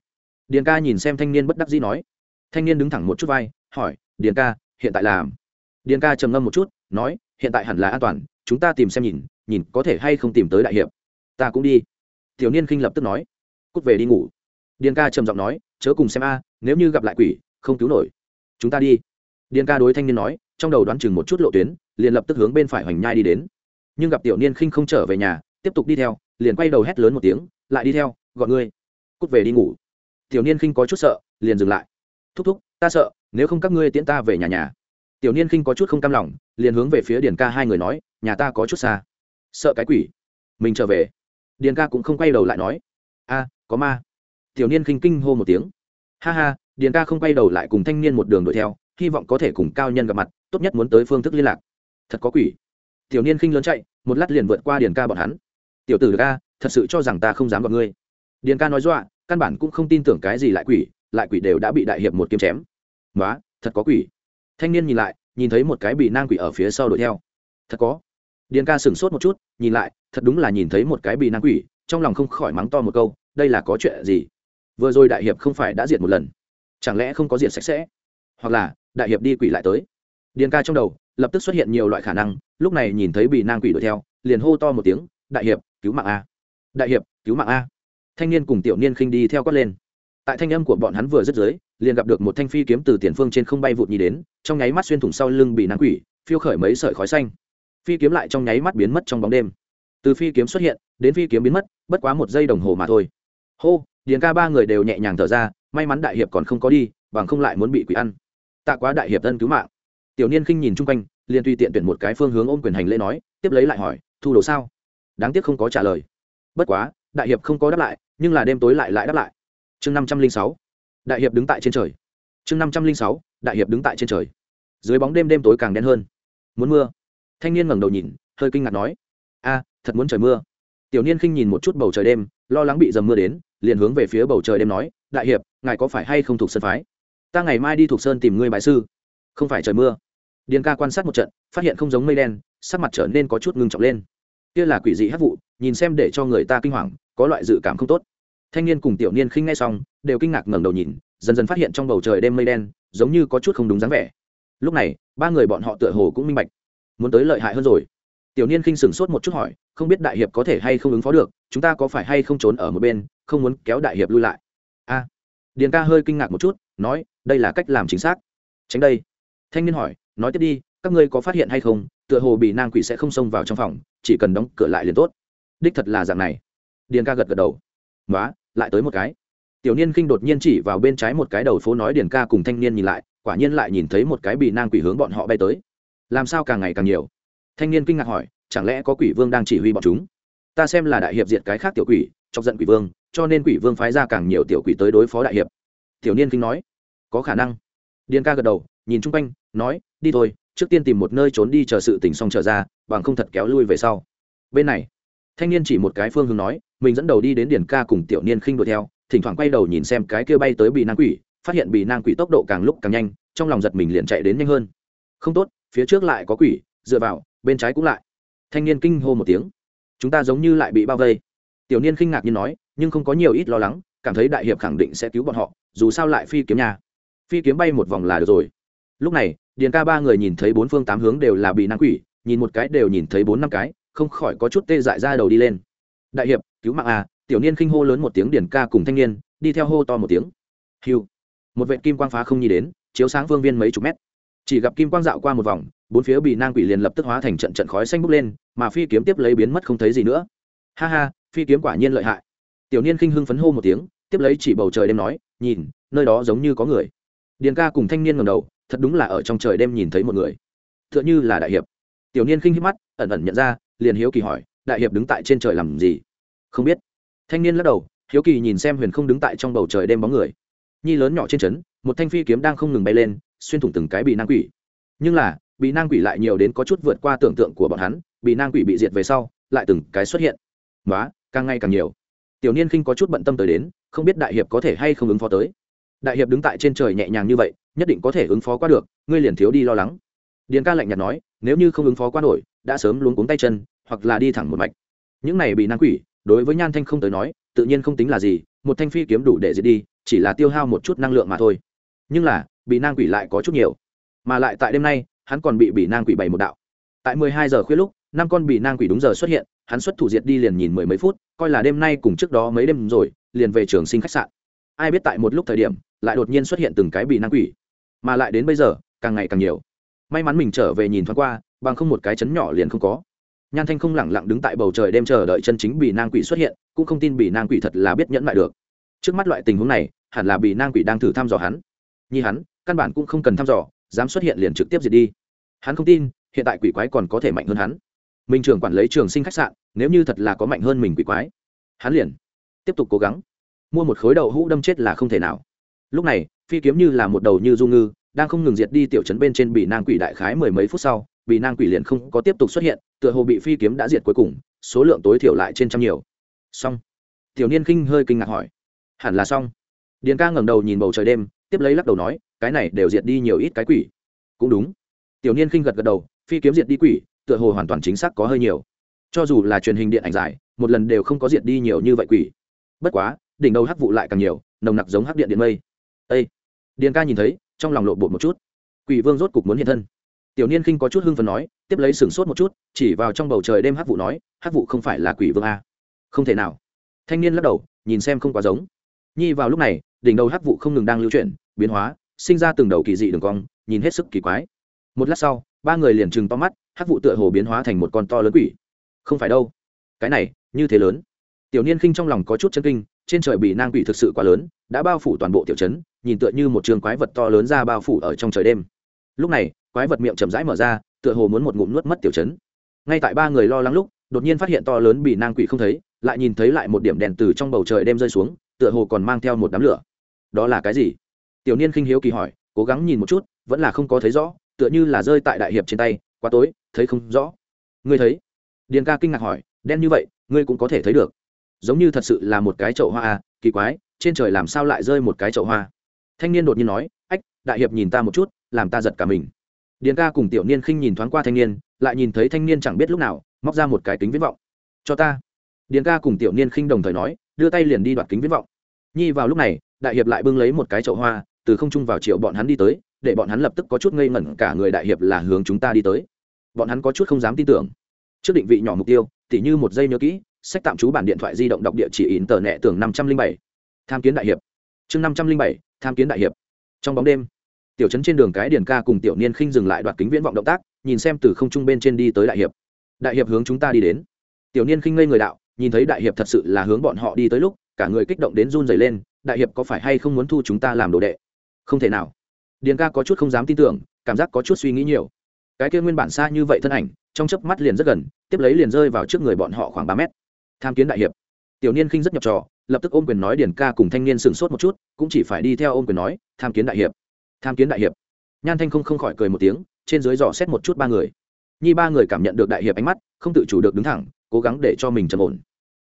Điền ca nhìn xem thanh niên bất đắc dĩ nói. Thanh niên đứng thẳng một chút vai, hỏi, điền ca, hiện tại làm? Điền ca trầm ngâm một chút, nói, hiện tại hẳn là an toàn, chúng ta tìm xem nhìn nhìn có thể hay không tìm tới đại hiệp. Ta cũng đi. Tiểu niên khinh lập tức nói. Cút về đi ngủ. Điền ca trầm giọng nói, chớ cùng xem a, nếu như gặp lại quỷ, không cứu nổi. Chúng ta đi. Điền ca đối thanh niên nói, trong đầu đoán chừng một chút lộ tuyến, liền lập tức hướng bên phải hoành nhai đi đến. Nhưng gặp tiểu niên khinh không trở về nhà, tiếp tục đi theo, liền quay đầu hét lớn một tiếng, lại đi theo, gọi ngươi. Cút về đi ngủ. Tiểu niên khinh có chút sợ, liền dừng lại. Thúc thúc, ta sợ, nếu không các ngươi tiễn ta về nhà nhà tiểu niên khinh có chút không cam lòng, liền hướng về phía điền ca hai người nói, nhà ta có chút xa. Sợ cái quỷ. Mình trở về. Điền ca cũng không quay đầu lại nói, a, có ma. Tiểu niên khinh kinh hô một tiếng. Ha ha, điền ca không quay đầu lại cùng thanh niên một đường đuổi theo, hy vọng có thể cùng cao nhân gặp mặt, tốt nhất muốn tới phương thức liên lạc. Thật có quỷ. Tiểu niên khinh lớn chạy, một lát liền vượt qua điền ca bọn hắn. Tiểu tử ca, thật sự cho rằng ta không dám gặp ngươi. Điền ca nói dọa, căn bản cũng không tin tưởng cái gì lại quỷ lại quỷ đều đã bị đại hiệp một kiếm chém. Nói thật có quỷ thanh niên nhìn lại, nhìn thấy một cái bị nang quỷ ở phía sau đuổi theo. Thật có. Điền ca sửng sốt một chút, nhìn lại, thật đúng là nhìn thấy một cái bị nang quỷ, trong lòng không khỏi mắng to một câu, đây là có chuyện gì? Vừa rồi đại hiệp không phải đã diệt một lần. Chẳng lẽ không có diệt sạch sẽ? Hoặc là, đại hiệp đi quỷ lại tới. Điền ca trong đầu, lập tức xuất hiện nhiều loại khả năng, lúc này nhìn thấy bị nang quỷ đuổi theo, liền hô to một tiếng, đại hiệp, cứu mạng a. Đại hiệp, cứu mạng a. Thanh niên cùng tiểu niên khinh đi theo quát lên tại thanh âm của bọn hắn vừa dứt dưới, liền gặp được một thanh phi kiếm từ tiền phương trên không bay vụt nhì đến, trong nháy mắt xuyên thủng sau lưng bị nắng quỷ, phiêu khởi mấy sợi khói xanh. Phi kiếm lại trong nháy mắt biến mất trong bóng đêm. Từ phi kiếm xuất hiện, đến phi kiếm biến mất, bất quá một giây đồng hồ mà thôi. Hô, điền ca ba người đều nhẹ nhàng thở ra, may mắn đại hiệp còn không có đi, bằng không lại muốn bị quỷ ăn. Tạ quá đại hiệp thân cứu mạng. Tiểu niên khinh nhìn chung quanh, liền tùy tiện tuyển một cái phương hướng ôm quyền hành lễ nói, tiếp lấy lại hỏi, thu đồ sao? Đáng tiếc không có trả lời. Bất quá, đại hiệp không có đáp lại, nhưng là đêm tối lại lại đáp lại chương năm trăm linh sáu, đại hiệp đứng tại trên trời. Chương năm trăm linh sáu, đại hiệp đứng tại trên trời. Dưới bóng đêm đêm tối càng đen hơn. Muốn mưa. Thanh niên ngẩng đầu nhìn, hơi kinh ngạc nói, a, thật muốn trời mưa. Tiểu niên khinh nhìn một chút bầu trời đêm, lo lắng bị dầm mưa đến, liền hướng về phía bầu trời đêm nói, đại hiệp, ngài có phải hay không thuộc sơn phái? Ta ngày mai đi thuộc sơn tìm ngươi bài sư. Không phải trời mưa. Điền ca quan sát một trận, phát hiện không giống mây đen, sắc mặt trở nên có chút ngưng trọng lên. Kia là quỷ dị hát vụ, nhìn xem để cho người ta kinh hoàng, có loại dự cảm không tốt thanh niên cùng tiểu niên khinh ngay xong, đều kinh ngạc ngẩng đầu nhìn, dần dần phát hiện trong bầu trời đêm mây đen, giống như có chút không đúng dáng vẻ. Lúc này, ba người bọn họ tựa hồ cũng minh bạch, muốn tới lợi hại hơn rồi. Tiểu niên khinh sửng sốt một chút hỏi, không biết đại hiệp có thể hay không ứng phó được, chúng ta có phải hay không trốn ở một bên, không muốn kéo đại hiệp lui lại. A. Điền ca hơi kinh ngạc một chút, nói, đây là cách làm chính xác. Tránh đây. Thanh niên hỏi, nói tiếp đi, các ngươi có phát hiện hay không, tựa hồ bị nang quỷ sẽ không xông vào trong phòng, chỉ cần đóng cửa lại liền tốt. Đích thật là dạng này. Điền ca gật gật đầu. "Nóa, lại tới một cái. Tiểu niên khinh đột nhiên chỉ vào bên trái một cái đầu phố nói điền ca cùng thanh niên nhìn lại quả nhiên lại nhìn thấy một cái bị nang quỷ hướng bọn họ bay tới. Làm sao càng ngày càng nhiều? Thanh niên kinh ngạc hỏi chẳng lẽ có quỷ vương đang chỉ huy bọn chúng? Ta xem là đại hiệp diệt cái khác tiểu quỷ chọc giận quỷ vương cho nên quỷ vương phái ra càng nhiều tiểu quỷ tới đối phó đại hiệp. Tiểu niên kinh nói có khả năng. Điền ca gật đầu nhìn chung quanh nói đi thôi trước tiên tìm một nơi trốn đi chờ sự tình xong trở ra bằng không thật kéo lui về sau. Bên này thanh niên chỉ một cái phương hướng nói, mình dẫn đầu đi đến điển ca cùng tiểu niên khinh đuổi theo, thỉnh thoảng quay đầu nhìn xem cái kia bay tới bị nang quỷ, phát hiện bị nang quỷ tốc độ càng lúc càng nhanh, trong lòng giật mình liền chạy đến nhanh hơn. Không tốt, phía trước lại có quỷ, dựa vào, bên trái cũng lại. Thanh niên kinh hô một tiếng. Chúng ta giống như lại bị bao vây. Tiểu niên khinh ngạc như nói, nhưng không có nhiều ít lo lắng, cảm thấy đại hiệp khẳng định sẽ cứu bọn họ, dù sao lại phi kiếm nhà. Phi kiếm bay một vòng là được rồi. Lúc này, điền ca ba người nhìn thấy bốn phương tám hướng đều là bị nang quỷ, nhìn một cái đều nhìn thấy bốn năm cái không khỏi có chút tê dại ra đầu đi lên. Đại hiệp, cứu mạng à tiểu niên khinh hô lớn một tiếng điển ca cùng thanh niên, đi theo hô to một tiếng. Hiu một vệ kim quang phá không nhi đến, chiếu sáng phương viên mấy chục mét. Chỉ gặp kim quang dạo qua một vòng, bốn phía bị nang quỷ liền lập tức hóa thành trận trận khói xanh bốc lên, mà phi kiếm tiếp lấy biến mất không thấy gì nữa. Ha ha, phi kiếm quả nhiên lợi hại. Tiểu niên khinh hưng phấn hô một tiếng, tiếp lấy chỉ bầu trời đêm nói, nhìn, nơi đó giống như có người. Điền ca cùng thanh niên ngầm đầu, thật đúng là ở trong trời đêm nhìn thấy một người. T h ư ợ n h ư là đại hiệp. Tiểu niên khinh hít mắt, ẩn ẩn nhận ra liền hiếu kỳ hỏi, đại hiệp đứng tại trên trời làm gì? Không biết. Thanh niên lắc đầu, hiếu kỳ nhìn xem huyền không đứng tại trong bầu trời đêm bóng người. Nhi lớn nhỏ trên trấn, một thanh phi kiếm đang không ngừng bay lên, xuyên thủng từng cái bị nang quỷ. Nhưng là, bị nang quỷ lại nhiều đến có chút vượt qua tưởng tượng của bọn hắn, bị nang quỷ bị diệt về sau, lại từng cái xuất hiện. Nói càng ngày càng nhiều. Tiểu niên khinh có chút bận tâm tới đến, không biết đại hiệp có thể hay không ứng phó tới. Đại hiệp đứng tại trên trời nhẹ nhàng như vậy, nhất định có thể ứng phó qua được, ngươi liền thiếu đi lo lắng. Điền ca lạnh nhạt nói, nếu như không ứng phó qua nổi đã sớm luống cuống tay chân, hoặc là đi thẳng một mạch. Những này bị năng quỷ, đối với nhan thanh không tới nói, tự nhiên không tính là gì, một thanh phi kiếm đủ để diệt đi, chỉ là tiêu hao một chút năng lượng mà thôi. Nhưng là, bị năng quỷ lại có chút nhiều. Mà lại tại đêm nay, hắn còn bị bị năng quỷ bày một đạo. Tại mười hai giờ khuya lúc, năm con bị năng quỷ đúng giờ xuất hiện, hắn xuất thủ diệt đi liền nhìn mười mấy phút, coi là đêm nay cùng trước đó mấy đêm rồi, liền về trường sinh khách sạn. Ai biết tại một lúc thời điểm, lại đột nhiên xuất hiện từng cái bị năng quỷ. Mà lại đến bây giờ, càng ngày càng nhiều. May mắn mình trở về nhìn thoáng qua bằng không một cái chấn nhỏ liền không có. Nhan thanh không lẳng lặng đứng tại bầu trời đêm chờ đợi chân chính bị nang quỷ xuất hiện, cũng không tin bị nang quỷ thật là biết nhẫn lại được. Trước mắt loại tình huống này, hẳn là bị nang quỷ đang thử thăm dò hắn. Nhi hắn, căn bản cũng không cần thăm dò, dám xuất hiện liền trực tiếp diệt đi. Hắn không tin, hiện tại quỷ quái còn có thể mạnh hơn hắn. Mình trưởng quản lấy trường sinh khách sạn, nếu như thật là có mạnh hơn mình quỷ quái, hắn liền tiếp tục cố gắng. Mua một khối đậu hũ đâm chết là không thể nào. Lúc này, phi kiếm như là một đầu như du ngư, đang không ngừng diệt đi tiểu trấn bên trên bị nang quỷ đại khái mười mấy phút sau bị nang quỷ liền không có tiếp tục xuất hiện, tựa hồ bị phi kiếm đã diệt cuối cùng, số lượng tối thiểu lại trên trăm nhiều. Xong. Tiểu niên khinh hơi kinh ngạc hỏi. Hẳn là xong. Điền ca ngẩng đầu nhìn bầu trời đêm, tiếp lấy lắc đầu nói, cái này đều diệt đi nhiều ít cái quỷ. Cũng đúng. Tiểu niên khinh gật gật đầu, phi kiếm diệt đi quỷ, tựa hồ hoàn toàn chính xác có hơi nhiều. Cho dù là truyền hình điện ảnh dài một lần đều không có diệt đi nhiều như vậy quỷ. Bất quá, đỉnh đầu hắc vụ lại càng nhiều, nồng nặc giống hắc điện điện mây. Ây điền ca nhìn thấy, trong lòng lộ bột một chút. Quỷ vương rốt cục muốn hiện thân tiểu niên khinh có chút hưng phần nói, tiếp lấy sửng sốt một chút, chỉ vào trong bầu trời đêm hắc vụ nói, hắc vụ không phải là quỷ vương a. Không thể nào. Thanh niên lắc đầu, nhìn xem không quá giống. Nhi vào lúc này, đỉnh đầu hắc vụ không ngừng đang lưu chuyển, biến hóa, sinh ra từng đầu kỳ dị đường cong, nhìn hết sức kỳ quái. Một lát sau, ba người liền trừng to mắt, hắc vụ tựa hồ biến hóa thành một con to lớn quỷ. Không phải đâu. Cái này, như thế lớn. Tiểu niên khinh trong lòng có chút chân kinh, trên trời bị nang quỷ thực sự quá lớn, đã bao phủ toàn bộ tiểu trấn, nhìn tựa như một trường quái vật to lớn ra bao phủ ở trong trời đêm. Lúc này quái vật miệng chậm rãi mở ra, tựa hồ muốn một ngụm nuốt mất tiểu chấn. ngay tại ba người lo lắng lúc, đột nhiên phát hiện to lớn bị nang quỷ không thấy, lại nhìn thấy lại một điểm đèn từ trong bầu trời đêm rơi xuống, tựa hồ còn mang theo một đám lửa. Đó là cái gì? Tiểu niên khinh hiếu kỳ hỏi, cố gắng nhìn một chút, vẫn là không có thấy rõ, tựa như là rơi tại đại hiệp trên tay, quá tối, thấy không rõ. Ngươi thấy? Điền ca kinh ngạc hỏi, đen như vậy, ngươi cũng có thể thấy được. Giống như thật sự là một cái chậu hoa à kỳ quái, trên trời làm sao lại rơi một cái chậu hoa? Thanh niên đột nhiên nói, ách, đại hiệp nhìn ta một chút, làm ta giật cả mình điền ca cùng tiểu niên khinh nhìn thoáng qua thanh niên, lại nhìn thấy thanh niên chẳng biết lúc nào, móc ra một cái kính viễn vọng. Cho ta. Điền ca cùng tiểu niên khinh đồng thời nói, đưa tay liền đi đoạt kính viễn vọng. Nhi vào lúc này, đại hiệp lại bưng lấy một cái chậu hoa, từ không trung vào triệu bọn hắn đi tới, để bọn hắn lập tức có chút ngây ngẩn, cả người đại hiệp là hướng chúng ta đi tới. Bọn hắn có chút không dám tin tưởng. Trước định vị nhỏ mục tiêu, tỉ như một giây nhớ kỹ, sách tạm trú bản điện thoại di động đọc địa chỉ in tờ nẹ tưởng năm trăm linh bảy. Tham kiến đại hiệp. Chương năm trăm linh bảy, tham kiến đại hiệp. Trong bóng đêm tiểu trấn trên đường cái điền ca cùng tiểu niên khinh dừng lại đoạt kính viễn vọng động tác, nhìn xem từ không trung bên trên đi tới đại hiệp. Đại hiệp hướng chúng ta đi đến. Tiểu niên khinh ngây người đạo, nhìn thấy đại hiệp thật sự là hướng bọn họ đi tới lúc, cả người kích động đến run dày lên, đại hiệp có phải hay không muốn thu chúng ta làm đồ đệ? Không thể nào. Điền ca có chút không dám tin tưởng, cảm giác có chút suy nghĩ nhiều. Cái kia nguyên bản xa như vậy thân ảnh, trong chớp mắt liền rất gần, tiếp lấy liền rơi vào trước người bọn họ khoảng ba mét. Tham kiến đại hiệp. Tiểu niên khinh rất nhập trò, lập tức ôm quyền nói điền ca cùng thanh niên sửng sốt một chút, cũng chỉ phải đi theo ôm quyền nói, tham kiến đại hiệp tham kiến đại hiệp. Nhan thanh không không khỏi cười một tiếng, trên dưới dò xét một chút ba người. Nhi ba người cảm nhận được đại hiệp ánh mắt, không tự chủ được đứng thẳng, cố gắng để cho mình trầm ổn.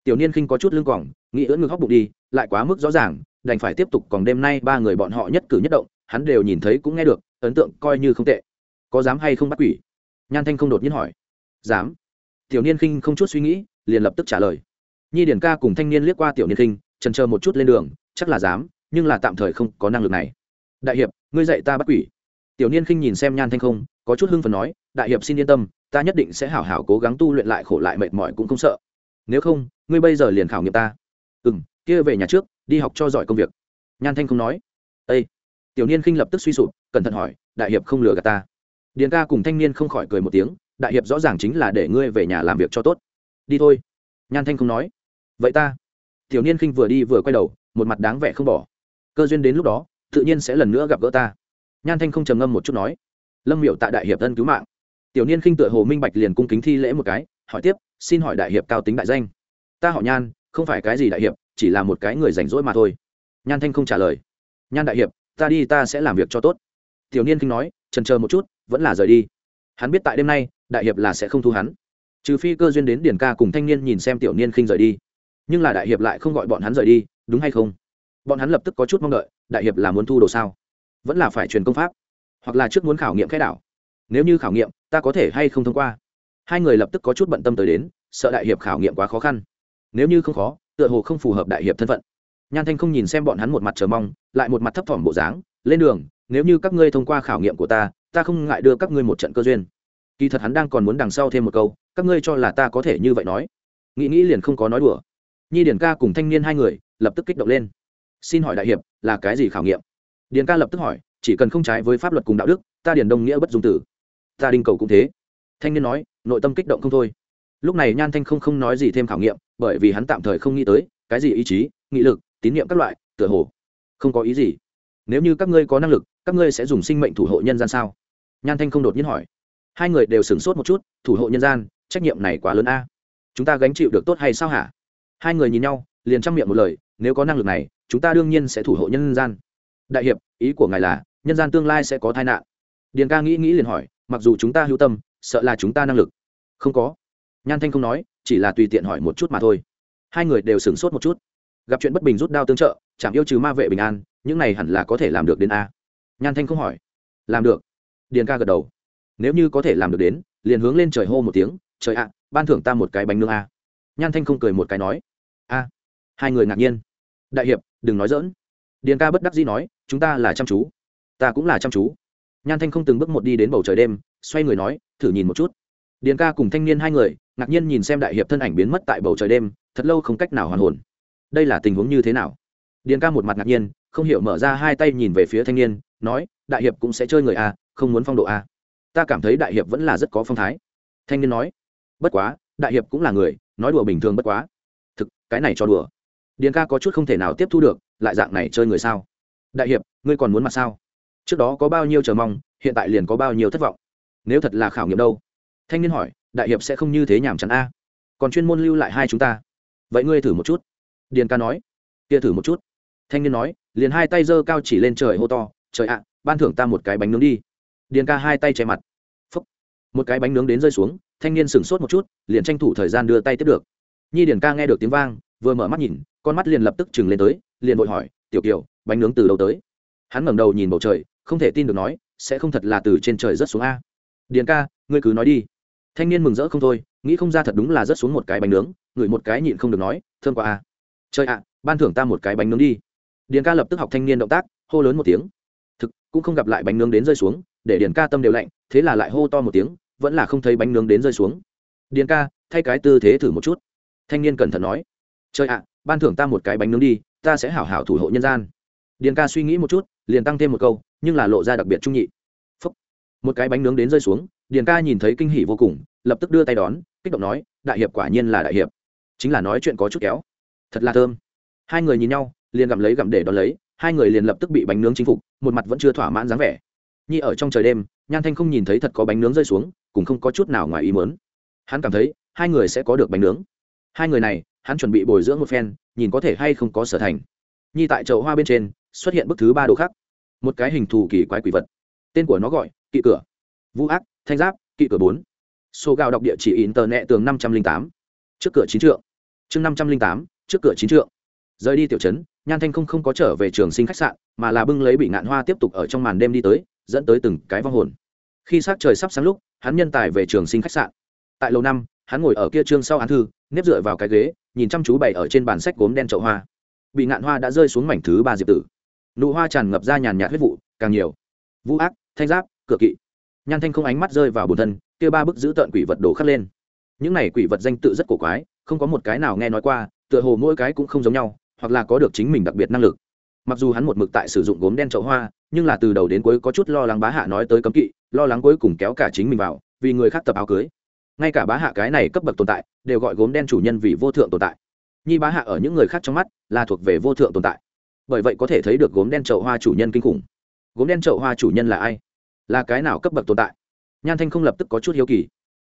Tiểu niên khinh có chút lưng còng nghĩ ưỡn ngực hóc bụng đi, lại quá mức rõ ràng, đành phải tiếp tục, còn đêm nay ba người bọn họ nhất cử nhất động, hắn đều nhìn thấy cũng nghe được, ấn tượng coi như không tệ. Có dám hay không bắt quỷ? Nhan thanh không đột nhiên hỏi. Dám. Tiểu niên khinh không chút suy nghĩ, liền lập tức trả lời. Nhi điển ca cùng thanh niên liếc qua tiểu niên khinh trần chờ một chút lên đường, chắc là dám, nhưng là tạm thời không có năng lực này đại hiệp, ngươi dạy ta bắt quỷ. Tiểu niên khinh nhìn xem nhan thanh không, có chút hưng phần nói, đại hiệp xin yên tâm, ta nhất định sẽ hảo hảo cố gắng tu luyện lại khổ lại mệt mỏi cũng không sợ. Nếu không, ngươi bây giờ liền khảo nghiệm ta. Ừ m kia về nhà trước, đi học cho giỏi công việc. Nhan thanh không nói. Â tiểu niên khinh lập tức suy sụp, cẩn thận hỏi, đại hiệp không lừa gạt ta. Điền ca cùng thanh niên không khỏi cười một tiếng, đại hiệp rõ ràng chính là để ngươi về nhà làm việc cho tốt. Đi thôi. Nhan thanh không nói. Vậy ta. Tiểu niên khinh vừa đi vừa quay đầu, một mặt đáng vẻ không bỏ. Cơ duyên đến lúc đó tự nhiên sẽ lần nữa gặp gỡ ta. Nhan thanh không trầm ngâm một chút nói. Lâm miệu tại đại hiệp thân cứu mạng. Tiểu niên khinh tựa hồ minh bạch liền cung kính thi lễ một cái, hỏi tiếp, xin hỏi đại hiệp cao tính đại danh. Ta họ nhan, không phải cái gì đại hiệp, chỉ là một cái người rảnh rỗi mà thôi. Nhan thanh không trả lời. Nhan đại hiệp, ta đi, ta sẽ làm việc cho tốt. Tiểu niên khinh nói, trần chờ một chút, vẫn là rời đi. Hắn biết tại đêm nay, đại hiệp là sẽ không thu hắn. Trừ phi cơ duyên đến điển ca cùng thanh niên nhìn xem tiểu niên khinh rời đi. Nhưng là đại hiệp lại không gọi bọn hắn rời đi, đúng hay không? Bọn hắn lập tức có chút mong đợi đại hiệp là muốn thu đồ sao? Vẫn là phải truyền công pháp, hoặc là trước muốn khảo nghiệm khai đảo. Nếu như khảo nghiệm, ta có thể hay không thông qua? Hai người lập tức có chút bận tâm tới đến, sợ đại hiệp khảo nghiệm quá khó khăn. Nếu như không khó, tựa hồ không phù hợp đại hiệp thân phận. Nhan thanh không nhìn xem bọn hắn một mặt chờ mong, lại một mặt thấp thỏm bộ dáng, lên đường, nếu như các ngươi thông qua khảo nghiệm của ta ta không ngại đưa các ngươi một trận cơ duyên. Kỳ thật hắn đang còn muốn đằng sau thêm một câu, các ngươi cho là ta có thể như vậy nói? Nghĩ nghĩ liền không có nói đùa. Nhi điển ca cùng thanh niên hai người lập tức kích động lên. Xin hỏi đại hiệp là cái gì khảo nghiệm? Điền ca lập tức hỏi, chỉ cần không trái với pháp luật cùng đạo đức, ta điền đông nghĩa bất dung tử. Ta đinh cầu cũng thế. Thanh niên nói, nội tâm kích động không thôi. Lúc này nhan thanh không không nói gì thêm khảo nghiệm, bởi vì hắn tạm thời không nghĩ tới, cái gì ý chí, nghị lực, tín nhiệm các loại, tựa hồ không có ý gì. Nếu như các ngươi có năng lực, các ngươi sẽ dùng sinh mệnh thủ hộ nhân gian sao? Nhan thanh không đột nhiên hỏi. Hai người đều sửng sốt một chút, thủ hộ nhân gian, trách nhiệm này quá lớn a. Chúng ta gánh chịu được tốt hay sao hả? Hai người nhìn nhau, liền trang miệng một lời, nếu có năng lực này chúng ta đương nhiên sẽ thủ hộ nhân gian. Đại hiệp, ý của ngài là, nhân gian tương lai sẽ có tai nạn. Điền ca nghĩ nghĩ liền hỏi, mặc dù chúng ta hữu tâm, sợ là chúng ta năng lực. Không có. Nhan thanh không nói, chỉ là tùy tiện hỏi một chút mà thôi. Hai người đều sửng sốt một chút. Gặp chuyện bất bình rút đao tương trợ chạm yêu trừ ma vệ bình an, những này hẳn là có thể làm được đến a. Nhan thanh không hỏi. Làm được. Điền ca gật đầu. Nếu như có thể làm được đến, liền hướng lên trời hô một tiếng, trời ạ, ban thưởng ta một cái bánh nương a. Nhan thanh không cười một cái nói. A. Hai người ngạc nhiên đại hiệp, đừng nói dỡn điền ca bất đắc dĩ nói, chúng ta là chăm chú. Ta cũng là chăm chú. Nhan thanh không từng bước một đi đến bầu trời đêm, xoay người nói, thử nhìn một chút. Điền ca cùng thanh niên hai người, ngạc nhiên nhìn xem đại hiệp thân ảnh biến mất tại bầu trời đêm, thật lâu không cách nào hoàn hồn. Đây là tình huống như thế nào? Điền ca một mặt ngạc nhiên, không hiểu mở ra hai tay nhìn về phía thanh niên, nói, đại hiệp cũng sẽ chơi người a không muốn phong độ a ta cảm thấy đại hiệp vẫn là rất có phong thái. Thanh niên nói, bất quá, đại hiệp cũng là người, nói đùa bình thường bất quá. Thực, cái này cho đùa điền ca có chút không thể nào tiếp thu được, lại dạng này chơi người sao? Đại hiệp, ngươi còn muốn mặt sao? Trước đó có bao nhiêu chờ mong, hiện tại liền có bao nhiêu thất vọng. Nếu thật là khảo nghiệm đâu? Thanh niên hỏi, đại hiệp sẽ không như thế nhảm chán a. Còn chuyên môn lưu lại hai chúng ta. Vậy ngươi thử một chút. Điền ca nói. Kia thử một chút. Thanh niên nói, liền hai tay giơ cao chỉ lên trời hô to, trời ạ, ban thưởng ta một cái bánh nướng đi. Điền ca hai tay che mặt. Phúc. một cái bánh nướng đến rơi xuống, thanh niên sửng sốt một chút, liền tranh thủ thời gian đưa tay tiếp được. Nhi điền ca nghe được tiếng vang, vừa mở mắt nhìn con mắt liền lập tức chừng lên tới, liền vội hỏi, tiểu kiều, bánh nướng từ đâu tới? Hắn ngẩng đầu nhìn bầu trời, không thể tin được nói, sẽ không thật là từ trên trời rớt xuống a? Điền ca, ngươi cứ nói đi. Thanh niên mừng rỡ không thôi, nghĩ không ra thật đúng là rớt xuống một cái bánh nướng, ngửi một cái nhịn không được nói thương quá a. Trời ạ, ban thưởng ta một cái bánh nướng đi. Điền ca lập tức học thanh niên động tác, hô lớn một tiếng. Thực, cũng không gặp lại bánh nướng đến rơi xuống, để điền ca tâm đều lạnh, thế là lại hô to một tiếng, vẫn là không thấy bánh nướng đến rơi xuống. Điền ca, thay cái tư thế thử một chút. Thanh niên cẩn thận nói. Trời ạ ban thưởng ta một cái bánh nướng đi, ta sẽ hảo hảo thủ hộ nhân gian. Điền ca suy nghĩ một chút, liền tăng thêm một câu, nhưng là lộ ra đặc biệt trung nhị. Phúc. một cái bánh nướng đến rơi xuống, điền ca nhìn thấy kinh hỉ vô cùng, lập tức đưa tay đón, kích động nói, đại hiệp quả nhiên là đại hiệp. Chính là nói chuyện có chút kéo. Thật là thơm. Hai người nhìn nhau, liền gặm lấy gặm để đón lấy, hai người liền lập tức bị bánh nướng chinh phục, một mặt vẫn chưa thỏa mãn dáng vẻ. Nhi ở trong trời đêm, nhan thanh không nhìn thấy thật có bánh nướng rơi xuống, cũng không có chút nào ngoài ý mớn hắn cảm thấy, hai người sẽ có được bánh nướng. Hai người này hắn chuẩn bị bồi dưỡng một phen, nhìn có thể hay không có sở thành. Nhi tại chậu hoa bên trên, xuất hiện bức thứ ba đồ khác. Một cái hình thù kỳ quái quỷ vật. Tên của nó gọi, kỵ cửa. Vũ ác, thanh giáp, kỵ cửa bốn. Số gạo đọc địa chỉ in tờ nẹ tường năm trăm linh tám. Trước cửa chín trượng. Chương năm trăm linh tám, trước cửa chín trượng. Rời đi tiểu trấn, nhan thanh không không có trở về trường sinh khách sạn, mà là bưng lấy bị ngạn hoa tiếp tục ở trong màn đêm đi tới, dẫn tới từng cái vong hồn. Khi s trời sắp sáng lúc, hắn nhân tài về trường sinh khách sạn. Tại lầu năm, hắn ngồi ở kia trương sau án thư nếp dựa vào cái ghế, nhìn chăm chú bày ở trên bàn sách gốm đen chậu hoa. Bị ngạn hoa đã rơi xuống mảnh thứ ba diệp tử. Nụ hoa tràn ngập ra nhàn nhạt huyết vụ, càng nhiều. Vũ ác, thanh giáp, cửa kỵ. Nhan thanh không ánh mắt rơi vào bùn thân, kia ba bức giữ tợn quỷ vật đổ khắc lên. Những này quỷ vật danh tự rất cổ quái, không có một cái nào nghe nói qua, tựa hồ mỗi cái cũng không giống nhau, hoặc là có được chính mình đặc biệt năng lực. Mặc dù hắn một mực tại sử dụng gốm đen chậu hoa, nhưng là từ đầu đến cuối có chút lo lắng bá hạ nói tới cấm kỵ, lo lắng cuối cùng kéo cả chính mình vào, vì người khác tập áo cưới ngay cả bá hạ cái này cấp bậc tồn tại, đều gọi gốm đen chủ nhân vì vô thượng tồn tại. Nhi bá hạ ở những người khác trong mắt, là thuộc về vô thượng tồn tại. Bởi vậy có thể thấy được gốm đen chậu hoa chủ nhân kinh khủng. Gốm đen chậu hoa chủ nhân là ai? Là cái nào cấp bậc tồn tại? Nhan thanh không lập tức có chút hiếu kỳ.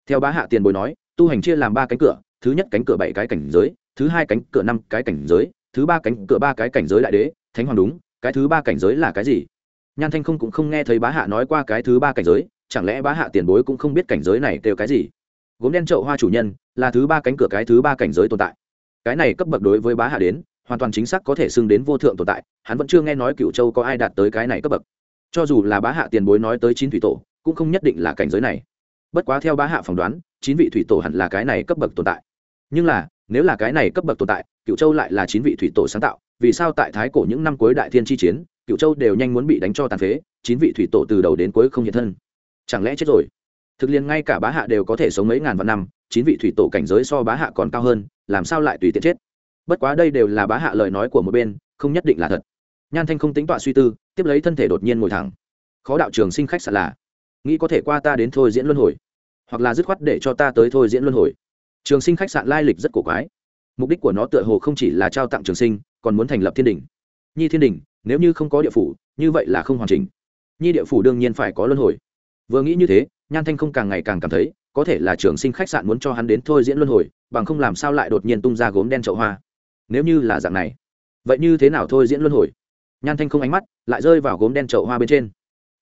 Theo bá hạ tiền bối nói, tu hành chia làm ba cánh cửa, thứ nhất cánh cửa bảy cái cảnh giới, thứ hai cánh cửa năm cái cảnh giới, thứ ba cánh cửa ba cái cảnh giới đại đế, thánh hoàng đúng, cái thứ ba cảnh giới là cái gì? Nhan thanh không cũng không nghe thấy bá hạ nói qua cái thứ ba cảnh giới, chẳng lẽ bá hạ tiền bối cũng không biết cảnh giới này kêu cái gì? Gốm đen trậu hoa chủ nhân, là thứ ba cánh cửa cái thứ ba cảnh giới tồn tại. Cái này cấp bậc đối với bá hạ đến, hoàn toàn chính xác có thể xưng đến vô thượng tồn tại, hắn vẫn chưa nghe nói cựu châu có ai đạt tới cái này cấp bậc. Cho dù là bá hạ tiền bối nói tới chín thủy tổ, cũng không nhất định là cảnh giới này. Bất quá theo bá hạ phỏng đoán, chín vị thủy tổ hẳn là cái này cấp bậc tồn tại. Nhưng là, nếu là cái này cấp bậc tồn tại cựu châu lại là chín vị thủy tổ sáng tạo, vì sao tại thái cổ những năm cuối đại thiên chi chiến cựu châu đều nhanh muốn bị đánh cho tàn phế, chín vị thủy tổ từ đầu đến cuối không hiện thân? Chẳng lẽ chết rồi? Thực liền ngay cả bá hạ đều có thể sống mấy ngàn vạn năm, chín vị thủy tổ cảnh giới so bá hạ còn cao hơn, làm sao lại tùy tiện chết? Bất quá đây đều là bá hạ lời nói của một bên, không nhất định là thật. Nhan thanh không tính tọa suy tư, tiếp lấy thân thể đột nhiên ngồi thẳng. Khó đạo trường sinh khách sạn là, nghĩ có thể qua ta đến thôi diễn luân hồi, hoặc là dứt khoát để cho ta tới thôi diễn luân hồi. Trường sinh khách sạn lai lịch rất cổ quái. Mục đích của nó tựa hồ không chỉ là trao tặng trường sinh, còn muốn thành lập thiên đình. Nhi thiên đình, nếu như không có địa phủ, như vậy là không hoàn chỉnh. Nhi địa phủ đương nhiên phải có luân hồi. Vừa nghĩ như thế nhan thanh không càng ngày càng cảm thấy, có thể là trường sinh khách sạn muốn cho hắn đến thôi diễn luân hồi, bằng không làm sao lại đột nhiên tung ra gốm đen chậu hoa. Nếu như là dạng này, vậy như thế nào thôi diễn luân hồi? Nhan thanh không ánh mắt, lại rơi vào gốm đen chậu hoa bên trên.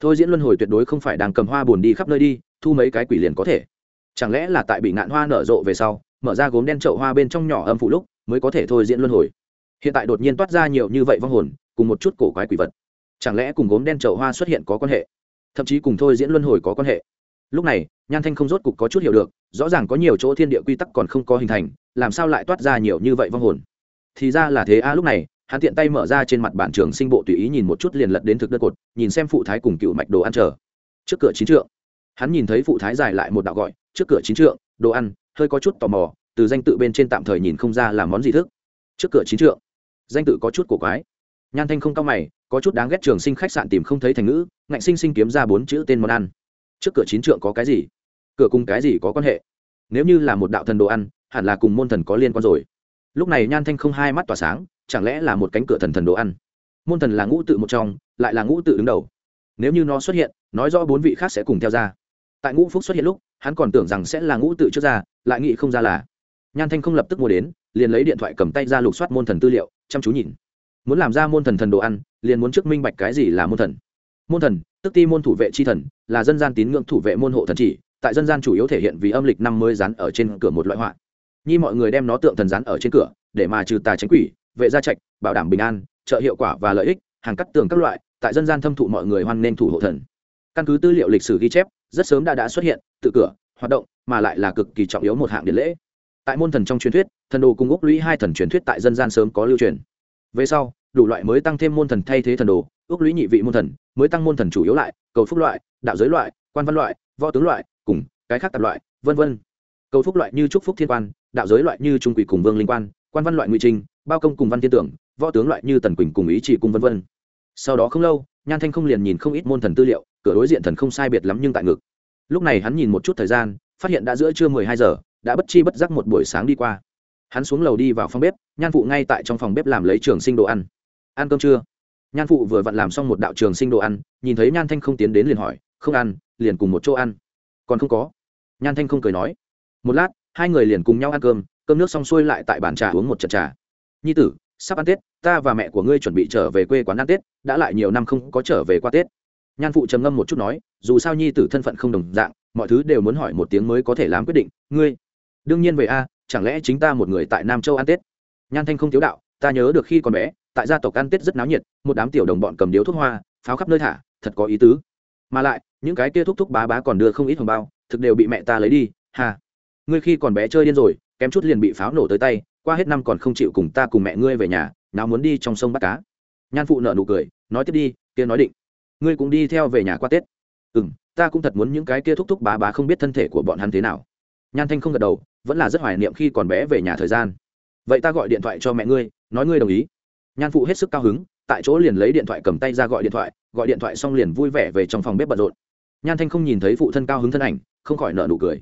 Thôi diễn luân hồi tuyệt đối không phải đang cầm hoa buồn đi khắp nơi đi, thu mấy cái quỷ liền có thể. Chẳng lẽ là tại bị ngạn hoa nở rộ về sau, mở ra gốm đen chậu hoa bên trong nhỏ âm phụ lúc, mới có thể thôi diễn luân hồi? Hiện tại đột nhiên toát ra nhiều như vậy vong hồn, cùng một chút cổ quái quỷ vật. Chẳng lẽ cùng gốm đen chậu hoa xuất hiện có quan hệ? Thậm chí cùng thôi diễn luân hồi có quan hệ? Lúc này, nhan thanh không rốt cục có chút hiểu được, rõ ràng có nhiều chỗ thiên địa quy tắc còn không có hình thành, làm sao lại toát ra nhiều như vậy vong hồn? Thì ra là thế a, lúc này, hắn tiện tay mở ra trên mặt bản trường sinh bộ tùy ý nhìn một chút liền lật đến thực đất cột, nhìn xem phụ thái cùng cựu mạch đồ ăn chờ. Trước cửa chín trượng. Hắn nhìn thấy phụ thái giải lại một đạo gọi, trước cửa chín trượng, đồ ăn, hơi có chút tò mò, từ danh tự bên trên tạm thời nhìn không ra là món gì thức. Trước cửa chín trượng. Danh tự có chút cổ quái. Nhan thanh không cao mày, có chút đáng ghét trường sinh khách sạn tìm không thấy thành ngữ, ngạnh sinh sinh kiếm ra bốn chữ tên món ăn trước cửa chín trượng có cái gì? Cửa cùng cái gì có quan hệ? Nếu như là một đạo thần đồ ăn, hẳn là cùng môn thần có liên quan rồi. Lúc này nhan thanh không hai mắt tỏa sáng, chẳng lẽ là một cánh cửa thần thần đồ ăn? Môn thần là ngũ tự một trong, lại là ngũ tự đứng đầu. Nếu như nó xuất hiện, nói rõ bốn vị khác sẽ cùng theo ra. Tại ngũ phúc xuất hiện lúc, hắn còn tưởng rằng sẽ là ngũ tự trước ra, lại nghĩ không ra là. Nhan thanh không lập tức mua đến, liền lấy điện thoại cầm tay ra lục soát môn thần tư liệu, chăm chú nhìn. Muốn làm ra môn thần thần đồ ăn, liền muốn trước minh bạch cái gì là môn thần môn thần, tức ti môn thủ vệ c h i thần, là dân gian tín ngưỡng thủ vệ môn hộ thần chỉ, tại dân gian chủ yếu thể hiện vì âm lịch năm mới rán ở trên cửa một loại họa. Nhi mọi người đem nó tượng thần rán ở trên cửa, để mà trừ tà tránh quỷ, vệ gia trạch, bảo đảm bình an, trợ hiệu quả và lợi ích, hàng cắt tường các loại, tại dân gian thâm thụ mọi người hoan nên thủ hộ thần. Căn cứ tư liệu lịch sử ghi chép, rất sớm đã đã xuất hiện, tự cửa, hoạt động, mà lại là cực kỳ trọng yếu một hạng điện lễ. Tại môn thần trong truyền thuyết, thần đồ cùng úc lũy hai thần truyền thuyết tại dân gian sớm có lưu truyền. Về sau, đủ loại mới tăng thêm môn thần thay thế thần đồ ước lũy nhị vị môn thần, mới tăng môn thần chủ yếu lại, cầu phúc loại, đạo giới loại, quan văn loại, võ tướng loại, cùng cái khác tạp loại, vân vân. Cầu phúc loại như trúc phúc thiên quan, đạo giới loại như trung quỷ cùng vương linh quan quan văn loại ngụy trinh bao công cùng văn thiên tưởng, võ tướng loại như tần quỳnh cùng ý chỉ cùng vân vân. Sau đó không lâu, nhan thanh không liền nhìn không ít môn thần tư liệu, cửa đối diện thần không sai biệt lắm nhưng tại ngực. Lúc này hắn nhìn một chút thời gian, phát hiện đã giữa trưa mười hai giờ, đã bất chi bất giác một buổi sáng đi qua. Hắn xuống lầu đi vào phòng bếp, nhan phụ ngay tại trong phòng bếp làm lấy trường sinh đồ ăn. Ăn cơm chưa? Nhan phụ vừa vặn làm xong một đạo trường sinh đồ ăn, nhìn thấy nhan thanh không tiến đến liền hỏi, không ăn, liền cùng một chỗ ăn. Còn không có. Nhan thanh không cười nói. Một lát, hai người liền cùng nhau ăn cơm cơm nước xong xuôi lại tại bàn trà uống một trận trà. Nhi tử, sắp ăn tết, ta và mẹ của ngươi chuẩn bị trở về quê quán ăn tết, đã lại nhiều năm không có trở về qua tết. Nhan phụ trầm ngâm một chút nói, dù sao nhi tử thân phận không đồng dạng, mọi thứ đều muốn hỏi một tiếng mới có thể làm quyết định, ngươi? Đương nhiên về a, chẳng lẽ chính ta một người tại nam châu ăn tết? Nhan thanh không thiếu đạo, ta nhớ được khi còn bé tại gia tộc ăn tết rất náo nhiệt, một đám tiểu đồng bọn cầm điếu thuốc hoa, pháo khắp nơi thả, thật có ý tứ. Mà lại, những cái kia thúc thúc bá bá còn đưa không ít hồng bao, thực đều bị mẹ ta lấy đi, hà. Ngươi khi còn bé chơi điên rồi, kém chút liền bị pháo nổ tới tay, qua hết năm còn không chịu cùng ta cùng mẹ ngươi về nhà, nào muốn đi trong sông bắt cá. Nhan phụ nợ nụ cười, nói tiếp đi, kia nói định. Ngươi cũng đi theo về nhà qua tết. Ừ m ta cũng thật muốn những cái kia thúc thúc bá bá không biết thân thể của bọn hắn thế nào. Nhan thanh không gật đầu, vẫn là rất hoài niệm khi còn bé về nhà thời gian. Vậy ta gọi điện thoại cho mẹ ngươi, nói ngươi đồng ý nhan phụ hết sức cao hứng, tại chỗ liền lấy điện thoại cầm tay ra gọi điện thoại, gọi điện thoại xong liền vui vẻ về trong phòng bếp bận rộn. Nhan thanh không nhìn thấy phụ thân cao hứng thân ảnh, không khỏi nợ nụ cười.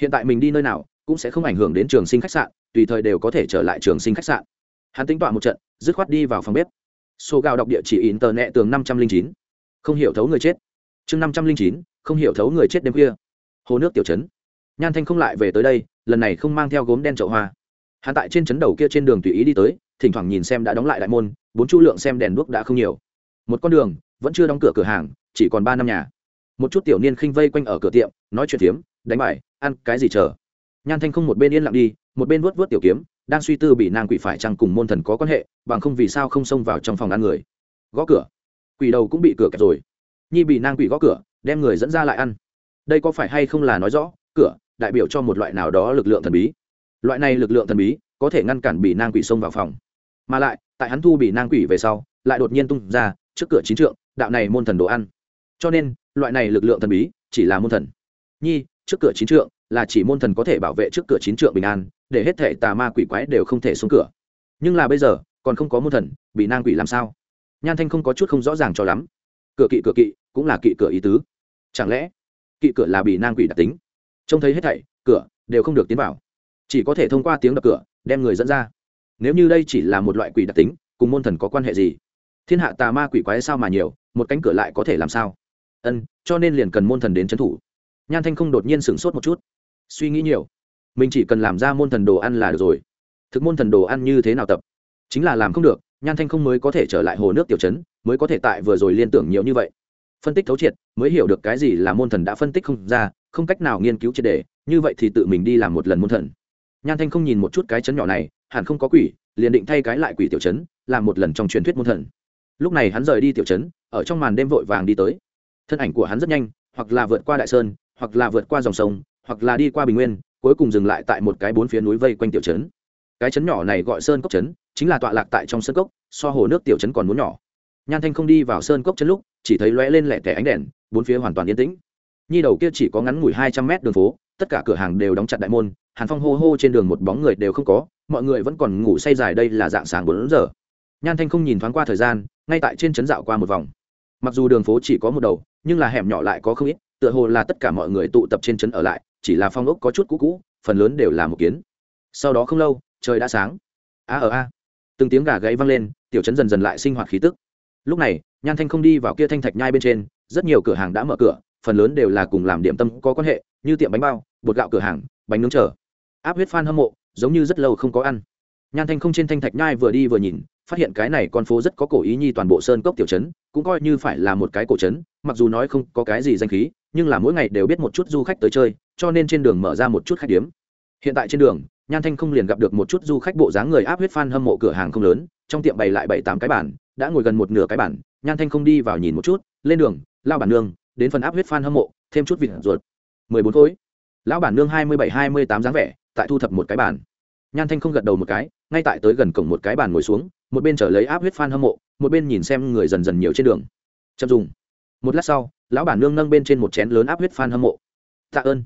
Hiện tại mình đi nơi nào, cũng sẽ không ảnh hưởng đến trường sinh khách sạn, tùy thời đều có thể trở lại trường sinh khách sạn. Hắn tính tọa một trận, dứt khoát đi vào phòng bếp. Số gạo đọc địa chỉ in tờ nẹ tường năm trăm linh chín. Không hiểu thấu người chết. Chương năm trăm linh chín, không hiểu thấu người chết đêm khuya. Hồ nước tiểu trấn. Nhan thanh không lại về tới đây, lần này không mang theo gốm đen chậu hoa hắn tại trên chấn đầu kia trên đường tùy ý đi tới, thỉnh thoảng nhìn xem đã đóng lại đại môn, bốn chu lượng xem đèn đuốc đã không nhiều. Một con đường, vẫn chưa đóng cửa cửa hàng, chỉ còn ba năm nhà. Một chút tiểu niên khinh vây quanh ở cửa tiệm, nói chuyện phiếm, đánh bài, ăn cái gì chờ. Nhan thanh không một bên yên lặng đi, một bên vuốt vuốt tiểu kiếm, đang suy tư bị nàng quỷ phải chăng cùng môn thần có quan hệ, bằng không vì sao không xông vào trong phòng ăn người. Gõ cửa. Quỷ đầu cũng bị cửa kẹp rồi. Nhi bị nàng quỷ gõ cửa, đem người dẫn ra lại ăn. Đây có phải hay không là nói rõ, cửa, đại biểu cho một loại nào đó lực lượng thần bí loại này lực lượng thần bí, có thể ngăn cản bị nang quỷ xông vào phòng. Mà lại, tại hắn thu bị nang quỷ về sau, lại đột nhiên tung ra, trước cửa chín trượng, đạo này môn thần đồ ăn. Cho nên, loại này lực lượng thần bí, chỉ là môn thần. Nhi, trước cửa chín trượng, là chỉ môn thần có thể bảo vệ trước cửa chín trượng bình an, để hết thể tà ma quỷ quái đều không thể xuống cửa. Nhưng là bây giờ, còn không có môn thần, bị nang quỷ làm sao? Nhan thanh không có chút không rõ ràng cho lắm. Cửa kỵ cửa kỵ, cũng là kỵ cửa ý tứ. Chẳng lẽ, kỵ cửa là bị nang quỷ đặc tính? Trông thấy hết thảy, cửa đều không được tiến vào chỉ có thể thông qua tiếng đập cửa, đem người dẫn ra. Nếu như đây chỉ là một loại quỷ đặc tính, cùng môn thần có quan hệ gì? Thiên hạ tà ma quỷ quái sao mà nhiều, một cánh cửa lại có thể làm sao? Ân, cho nên liền cần môn thần đến trấn thủ. Nhan thanh không đột nhiên sửng sốt một chút. Suy nghĩ nhiều. Mình chỉ cần làm ra môn thần đồ ăn là được rồi. Thực môn thần đồ ăn như thế nào tập? Chính là làm không được, nhan thanh không mới có thể trở lại hồ nước tiểu chấn mới có thể tại vừa rồi liên tưởng nhiều như vậy. Phân tích thấu triệt, mới hiểu được cái gì là môn thần đã phân tích không ra, không cách nào nghiên cứu triệt đề như vậy thì tự mình đi làm một lần môn thần nhan thanh không nhìn một chút cái chấn nhỏ này, hẳn không có quỷ, liền định thay cái lại quỷ tiểu chấn, làm một lần trong truyền thuyết môn thần. Lúc này hắn rời đi tiểu chấn, ở trong màn đêm vội vàng đi tới. Thân ảnh của hắn rất nhanh, hoặc là vượt qua đại sơn, hoặc là vượt qua dòng sông, hoặc là đi qua bình nguyên, cuối cùng dừng lại tại một cái bốn phía núi vây quanh tiểu trấn cái trấn nhỏ này gọi sơn cốc trấn chính là tọa lạc tại trong sơn cốc, so hồ nước tiểu trấn còn muốn nhỏ. Nhan thanh không đi vào sơn cốc trấn lúc, chỉ thấy lóe lên lẻ tẻ ánh đèn, bốn phía hoàn toàn yên tĩnh. Nhi đầu kia chỉ có ngắn ngủi hai trăm mét đường phố tất cả cửa hàng đều đóng chặt đại môn, hàn phong hô hô trên đường một bóng người đều không có, mọi người vẫn còn ngủ say dài đây là dạng sáng bốn giờ. Nhan thanh không nhìn thoáng qua thời gian, ngay tại trên trấn dạo qua một vòng. Mặc dù đường phố chỉ có một đầu, nhưng là hẻm nhỏ lại có không ít, tựa hồ là tất cả mọi người tụ tập trên trấn ở lại, chỉ là phong ốc có chút cũ cũ, phần lớn đều là một kiến. Sau đó không lâu, trời đã sáng. A ở a. Từng tiếng gà gáy vang lên, tiểu trấn dần dần lại sinh hoạt khí tức. Lúc này, nhan thanh không đi vào kia thanh thạch nhai bên trên, rất nhiều cửa hàng đã mở cửa phần lớn đều là cùng làm điểm tâm có quan hệ, như tiệm bánh bao, bột gạo cửa hàng, bánh nướng trở áp huyết phan hâm mộ, giống như rất lâu không có ăn. Nhan thanh không trên thanh thạch nhai vừa đi vừa nhìn, phát hiện cái này con phố rất có cổ ý nhi toàn bộ sơn cốc tiểu trấn, cũng coi như phải là một cái cổ trấn, mặc dù nói không có cái gì danh khí, nhưng là mỗi ngày đều biết một chút du khách tới chơi, cho nên trên đường mở ra một chút khách điếm. Hiện tại trên đường, nhan thanh không liền gặp được một chút du khách bộ dáng người áp huyết f hâm mộ cửa hàng không lớn, trong tiệm bày lại bảy tám cái bản đã ngồi gần một nửa cái bản nhan thanh không đi vào nhìn một chút, lên đường, lao bản nương đến phần áp huyết fan hâm mộ, thêm chút vịt ruột. Mười bốn khối. Lão bản nương hai mươi bảy, hai mươi tám dáng vẻ, tại thu thập một cái bàn. Nhan thanh không gật đầu một cái, ngay tại tới gần cổng một cái bàn ngồi xuống, một bên trở lấy áp huyết fan hâm mộ, một bên nhìn xem người dần dần nhiều trên đường. Chậm dùng. Một lát sau, lão bản nương nâng bên trên một chén lớn áp huyết fan hâm mộ. Tạ ơn.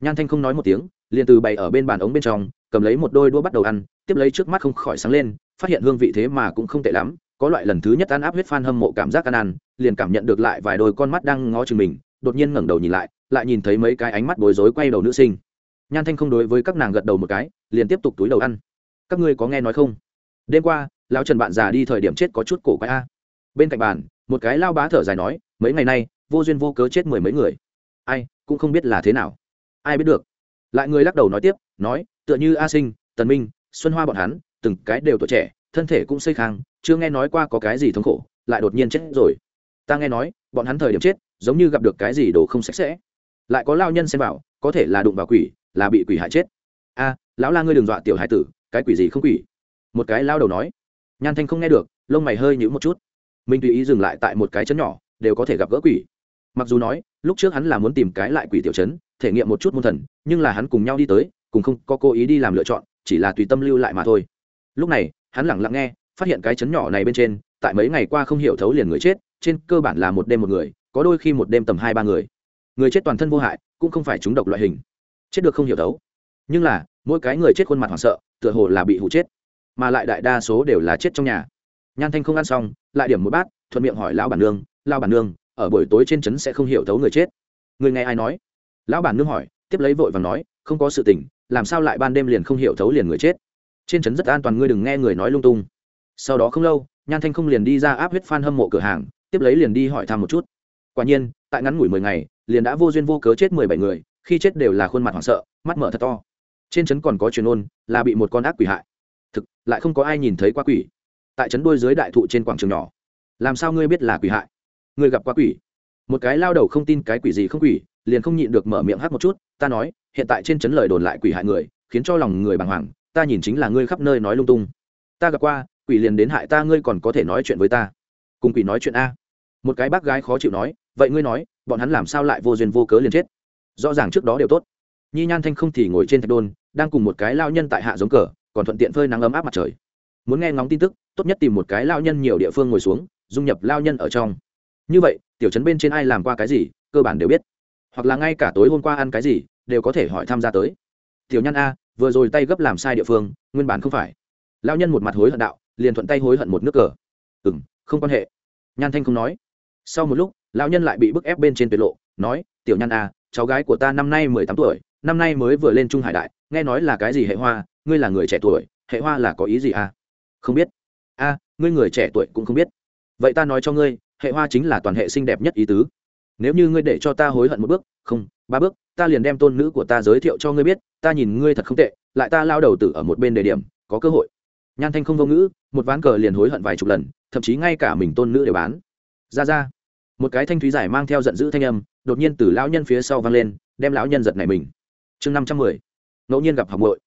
Nhan thanh không nói một tiếng, liền từ bày ở bên bàn ống bên trong, cầm lấy một đôi đũa bắt đầu ăn, tiếp lấy trước mắt không khỏi sáng lên, phát hiện hương vị thế mà cũng không tệ lắm có loại lần thứ nhất ăn áp huyết phan hâm mộ cảm giác ăn ăn, liền cảm nhận được lại vài đôi con mắt đang ngó chừng mình, đột nhiên ngẩng đầu nhìn lại lại nhìn thấy mấy cái ánh mắt bối rối quay đầu nữ sinh. Nhan thanh không đối với các nàng gật đầu một cái, liền tiếp tục túi đầu ăn. Các ngươi có nghe nói không? Đêm qua, lão trần bạn già đi thời điểm chết có chút cổ quái a. Bên cạnh bàn, một cái lao bá thở dài nói, mấy ngày nay, vô duyên vô cớ chết mười mấy người. Ai, cũng không biết là thế nào. Ai biết được? Lại người lắc đầu nói tiếp, nói, tựa như a sinh, tần minh, xuân hoa bọn hắn, từng cái đều tuổi trẻ thân thể cũng xây khang, chưa nghe nói qua có cái gì thống khổ, lại đột nhiên chết rồi. Ta nghe nói, bọn hắn thời điểm chết, giống như gặp được cái gì đồ không sạch sẽ. Lại có lao nhân xem bảo có thể là đụng vào quỷ, là bị quỷ hại chết. A, lão la ngươi đừng dọa tiểu hải tử, cái quỷ gì không quỷ? Một cái lao đầu nói. Nhan thanh không nghe được, lông mày hơi nhữ một chút. Mình tùy ý dừng lại tại một cái chấn nhỏ, đều có thể gặp gỡ quỷ. Mặc dù nói, lúc trước hắn là muốn tìm cái lại quỷ tiểu chấn thể nghiệm một chút môn thần, nhưng là hắn cùng nhau đi tới, cùng không có cố ý đi làm lựa chọn, chỉ là tùy tâm lưu lại mà thôi. Lúc này hắn lẳng lặng nghe, phát hiện cái chấn nhỏ này bên trên, tại mấy ngày qua không hiểu thấu liền người chết, trên cơ bản là một đêm một người, có đôi khi một đêm tầm hai ba người. Người chết toàn thân vô hại, cũng không phải chúng độc loại hình. Chết được không hiểu thấu. Nhưng là, mỗi cái người chết khuôn mặt hoảng sợ, tựa hồ là bị hụ chết. Mà lại đại đa số đều là chết trong nhà. Nhan thanh không ăn xong, lại điểm một bát, thuận miệng hỏi lão bản nương lao bản nương, ở buổi tối trên trấn sẽ không hiểu thấu người chết. Người nghe ai nói? Lão bản nương hỏi, tiếp lấy vội và nói, không có sự tình, làm sao lại ban đêm liền không hiểu thấu liền người chết? Trên trấn rất an toàn, ngươi đừng nghe người nói lung tung. Sau đó không lâu, nhan thanh không liền đi ra áp huyết f hâm mộ cửa hàng, tiếp lấy liền đi hỏi thăm một chút. Quả nhiên, tại ngắn ngủi mười ngày, liền đã vô duyên vô cớ chết mười bảy người, khi chết đều là khuôn mặt hoảng sợ, mắt mở thật to. Trên trấn còn có truyền ôn, là bị một con ác quỷ hại. Thực, lại không có ai nhìn thấy quá quỷ. Tại trấn đôi dưới đại thụ trên quảng trường nhỏ. Làm sao ngươi biết là quỷ hại? Ngươi gặp quá quỷ? Một cái lao đầu không tin cái quỷ gì không quỷ, liền không nhịn được mở miệng hát một chút, ta nói, hiện tại trên trấn lời đồn lại quỷ hại người, khiến cho lòng người bàng hoàng ta nhìn chính là ngươi khắp nơi nói lung tung. Ta gặp qua, quỷ liền đến hại ta, ngươi còn có thể nói chuyện với ta. Cùng quỷ nói chuyện a. Một cái bác gái khó chịu nói, vậy ngươi nói, bọn hắn làm sao lại vô duyên vô cớ liền chết? Rõ ràng trước đó đều tốt. Nhi nhan thanh không thì ngồi trên thạch đôn, đang cùng một cái lao nhân tại hạ giống cờ, còn thuận tiện phơi nắng ấm áp mặt trời. Muốn nghe ngóng tin tức, tốt nhất tìm một cái lao nhân nhiều địa phương ngồi xuống, dung nhập lao nhân ở trong. Như vậy, tiểu trấn bên trên ai làm qua cái gì, cơ bản đều biết. Hoặc là ngay cả tối hôm qua ăn cái gì, đều có thể hỏi tham gia tới tiểu nhân a, vừa rồi tay gấp làm sai địa phương, nguyên bản không phải. Lao nhân một mặt hối hận đạo, liền thuận tay hối hận một nước cờ. Ừ m không quan hệ. Nhan thanh không nói. Sau một lúc lao nhân lại bị bức ép bên trên tuyệt lộ, nói, tiểu nhân a, cháu gái của ta năm nay mười tám tuổi, năm nay mới vừa lên trung hải đại, nghe nói là cái gì hệ hoa, ngươi là người trẻ tuổi, hệ hoa là có ý gì a? Không biết. A, ngươi người trẻ tuổi cũng không biết. Vậy ta nói cho ngươi, hệ hoa chính là toàn hệ xinh đẹp nhất ý tứ. Nếu như ngươi để cho ta hối hận một bước, không ba bước, ta liền đem tôn nữ của ta giới thiệu cho ngươi biết, ta nhìn ngươi thật không tệ, lại ta lao đầu tử ở một bên đề điểm, có cơ hội. Nhan thanh không vô ngữ, một ván cờ liền hối hận vài chục lần, thậm chí ngay cả mình tôn nữ đều bán. Ra ra. Một cái thanh thúy giải mang theo giận dữ thanh âm, đột nhiên từ lão nhân phía sau vang lên, đem lão nhân giật này mình. Chương năm trăm mười. Ngẫu nhiên gặp học bội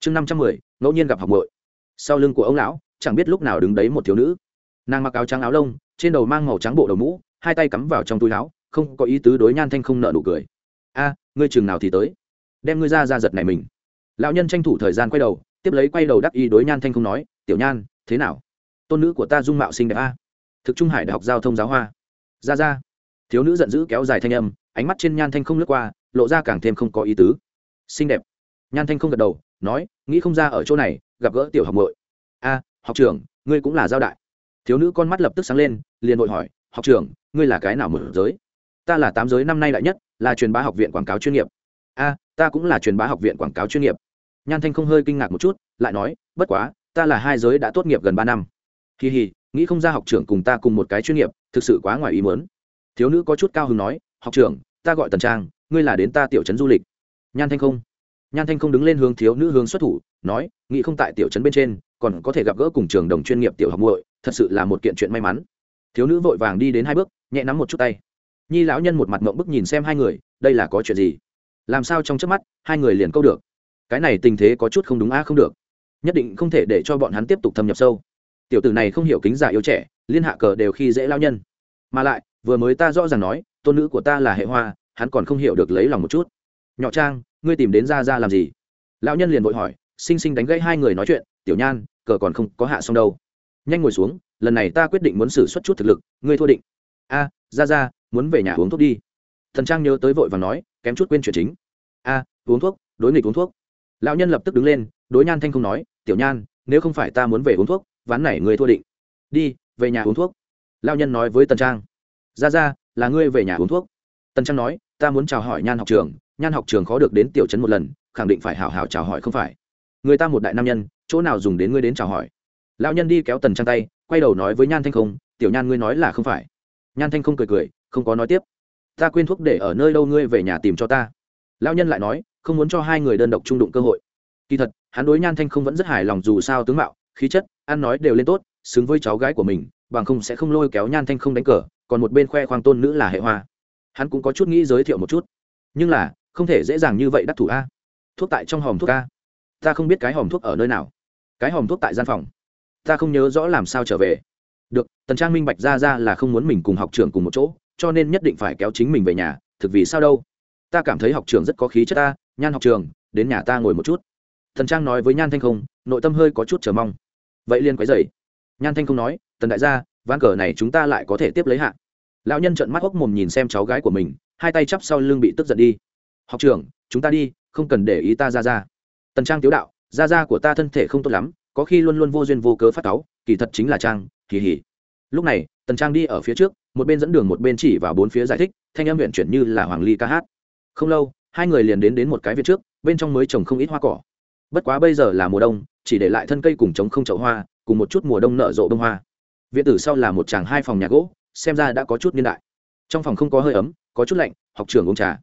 chương năm trăm mười, ngẫu nhiên gặp học bội sau lưng của ông lão, chẳng biết lúc nào đứng đấy một thiếu nữ. Nàng mặc áo trắng áo lông, trên đầu mang màu trắng bộ đầu mũ, hai tay cắm vào trong túi áo, không có ý tứ đối nhan thanh không nợ nụ cười a, ngươi chừng nào thì tới. Đem ngươi ra ra giật này mình. Lão nhân tranh thủ thời gian quay đầu, tiếp lấy quay đầu đắc y đối nhan thanh không nói, tiểu nhan, thế nào? Tôn nữ của ta dung mạo xinh đẹp a. Thực trung hải đại học giao thông giáo hoa. Ra ra. Thiếu nữ giận dữ kéo dài thanh âm, ánh mắt trên nhan thanh không lướt qua, lộ ra càng thêm không có ý tứ. Xinh đẹp. Nhan thanh không gật đầu, nói, nghĩ không ra ở chỗ này, gặp gỡ tiểu học mội a, học trưởng, ngươi cũng là giao đại. Thiếu nữ con mắt lập tức sáng lên, liền vội hỏi, học trưởng, ngươi là cái nào mở giới? Ta là tám giới năm nay đại nhất là truyền bá học viện quảng cáo chuyên nghiệp. A, ta cũng là truyền bá học viện quảng cáo chuyên nghiệp. Nhan thanh không hơi kinh ngạc một chút, lại nói, bất quá, ta là hai giới đã tốt nghiệp gần ba năm. Kỳ hì, nghĩ không ra học trưởng cùng ta cùng một cái chuyên nghiệp, thực sự quá ngoài ý muốn. Thiếu nữ có chút cao hứng nói, học trưởng, ta gọi tần trang, ngươi là đến ta tiểu trấn du lịch. Nhan thanh không. Nhan thanh không đứng lên hướng thiếu nữ hướng xuất thủ, nói, nghĩ không tại tiểu trấn bên trên, còn có thể gặp gỡ cùng trường đồng chuyên nghiệp tiểu học muội, thật sự là một kiện chuyện may mắn. Thiếu nữ vội vàng đi đến hai bước, nhẹ nắm một chút tay nhi lão nhân một mặt mộng bức nhìn xem hai người, đây là có chuyện gì? Làm sao trong trước mắt, hai người liền câu được? Cái này tình thế có chút không đúng a, không được. Nhất định không thể để cho bọn hắn tiếp tục thâm nhập sâu. Tiểu tử này không hiểu kính giả yêu trẻ, liên hạ cờ đều khi dễ lao nhân. Mà lại, vừa mới ta rõ ràng nói, tôn nữ của ta là hệ hoa, hắn còn không hiểu được lấy lòng một chút. Nhỏ trang, ngươi tìm đến ra ra làm gì? Lão nhân liền vội hỏi, xinh xinh đánh gãy hai người nói chuyện, tiểu nhan, cờ còn không có hạ xong đâu. Nhanh ngồi xuống, lần này ta quyết định muốn xử suất chút thực lực, ngươi thua định. A ra ra muốn về nhà uống thuốc đi. Thần trang nhớ tới vội và nói, kém chút quên chuyện chính. A, uống thuốc, đối nghịch uống thuốc. Lão nhân lập tức đứng lên, đối nhan thanh không nói, tiểu nhan, nếu không phải ta muốn về uống thuốc, ván này người thua định. Đi, về nhà uống thuốc. Lão nhân nói với tần trang, ra ra, là ngươi về nhà uống thuốc. Tần trang nói, ta muốn chào hỏi nhan học trường, nhan học trường khó được đến tiểu trấn một lần, khẳng định phải hào hào chào hỏi không phải. Người ta một đại nam nhân, chỗ nào dùng đến ngươi đến chào hỏi? Lão nhân đi kéo tần trang tay, quay đầu nói với nhan thanh không, tiểu nhan ngươi nói là không phải. Nhan thanh không cười cười không có nói tiếp. Ta quên thuốc để ở nơi đâu ngươi về nhà tìm cho ta. Lão nhân lại nói, không muốn cho hai người đơn độc trung đụng cơ hội. Kỳ thật, hắn đối nhan thanh không vẫn rất hài lòng dù sao tướng mạo, khí chất, ăn nói đều lên tốt, xứng với cháu gái của mình, bằng không sẽ không lôi kéo nhan thanh không đánh cờ, còn một bên khoe khoang tôn nữ là hệ hoa. Hắn cũng có chút nghĩ giới thiệu một chút. Nhưng là, không thể dễ dàng như vậy đắc thủ a. Thuốc tại trong hòm thuốc a. Ta không biết cái hòm thuốc ở nơi nào. Cái hòm thuốc tại gian phòng. Ta không nhớ rõ làm sao trở về. Được, tần trang minh bạch ra ra là không muốn mình cùng học trường cùng một chỗ cho nên nhất định phải kéo chính mình về nhà, thực vì sao đâu? Ta cảm thấy học trường rất có khí chất ta, nhan học trường, đến nhà ta ngồi một chút. Thần trang nói với nhan thanh không, nội tâm hơi có chút chờ mong. Vậy liên quái dày nhan thanh không nói, tần đại gia, ván cờ này chúng ta lại có thể tiếp lấy hạ. Lão nhân trợn mắt hốc mồm nhìn xem cháu gái của mình, hai tay chắp sau lưng bị tức giận đi. Học trưởng chúng ta đi, không cần để ý ta ra ra. Tần trang tiếu đạo, ra ra của ta thân thể không tốt lắm, có khi luôn luôn vô duyên vô cớ phát cáu, kỳ thật chính là trang, kỳ hỉ. Lúc này tần trang đi ở phía trước, một bên dẫn đường một bên chỉ vào bốn phía giải thích, thanh âm huyện chuyển như là hoàng ly ca hát. Không lâu, hai người liền đến đến một cái viện trước, bên trong mới trồng không ít hoa cỏ. Bất quá bây giờ là mùa đông, chỉ để lại thân cây cùng trống không chậu hoa, cùng một chút mùa đông nở rộ bông hoa. Viện tử sau là một tràng hai phòng nhà gỗ, xem ra đã có chút niên đại. Trong phòng không có hơi ấm, có chút lạnh, học trường uống trà.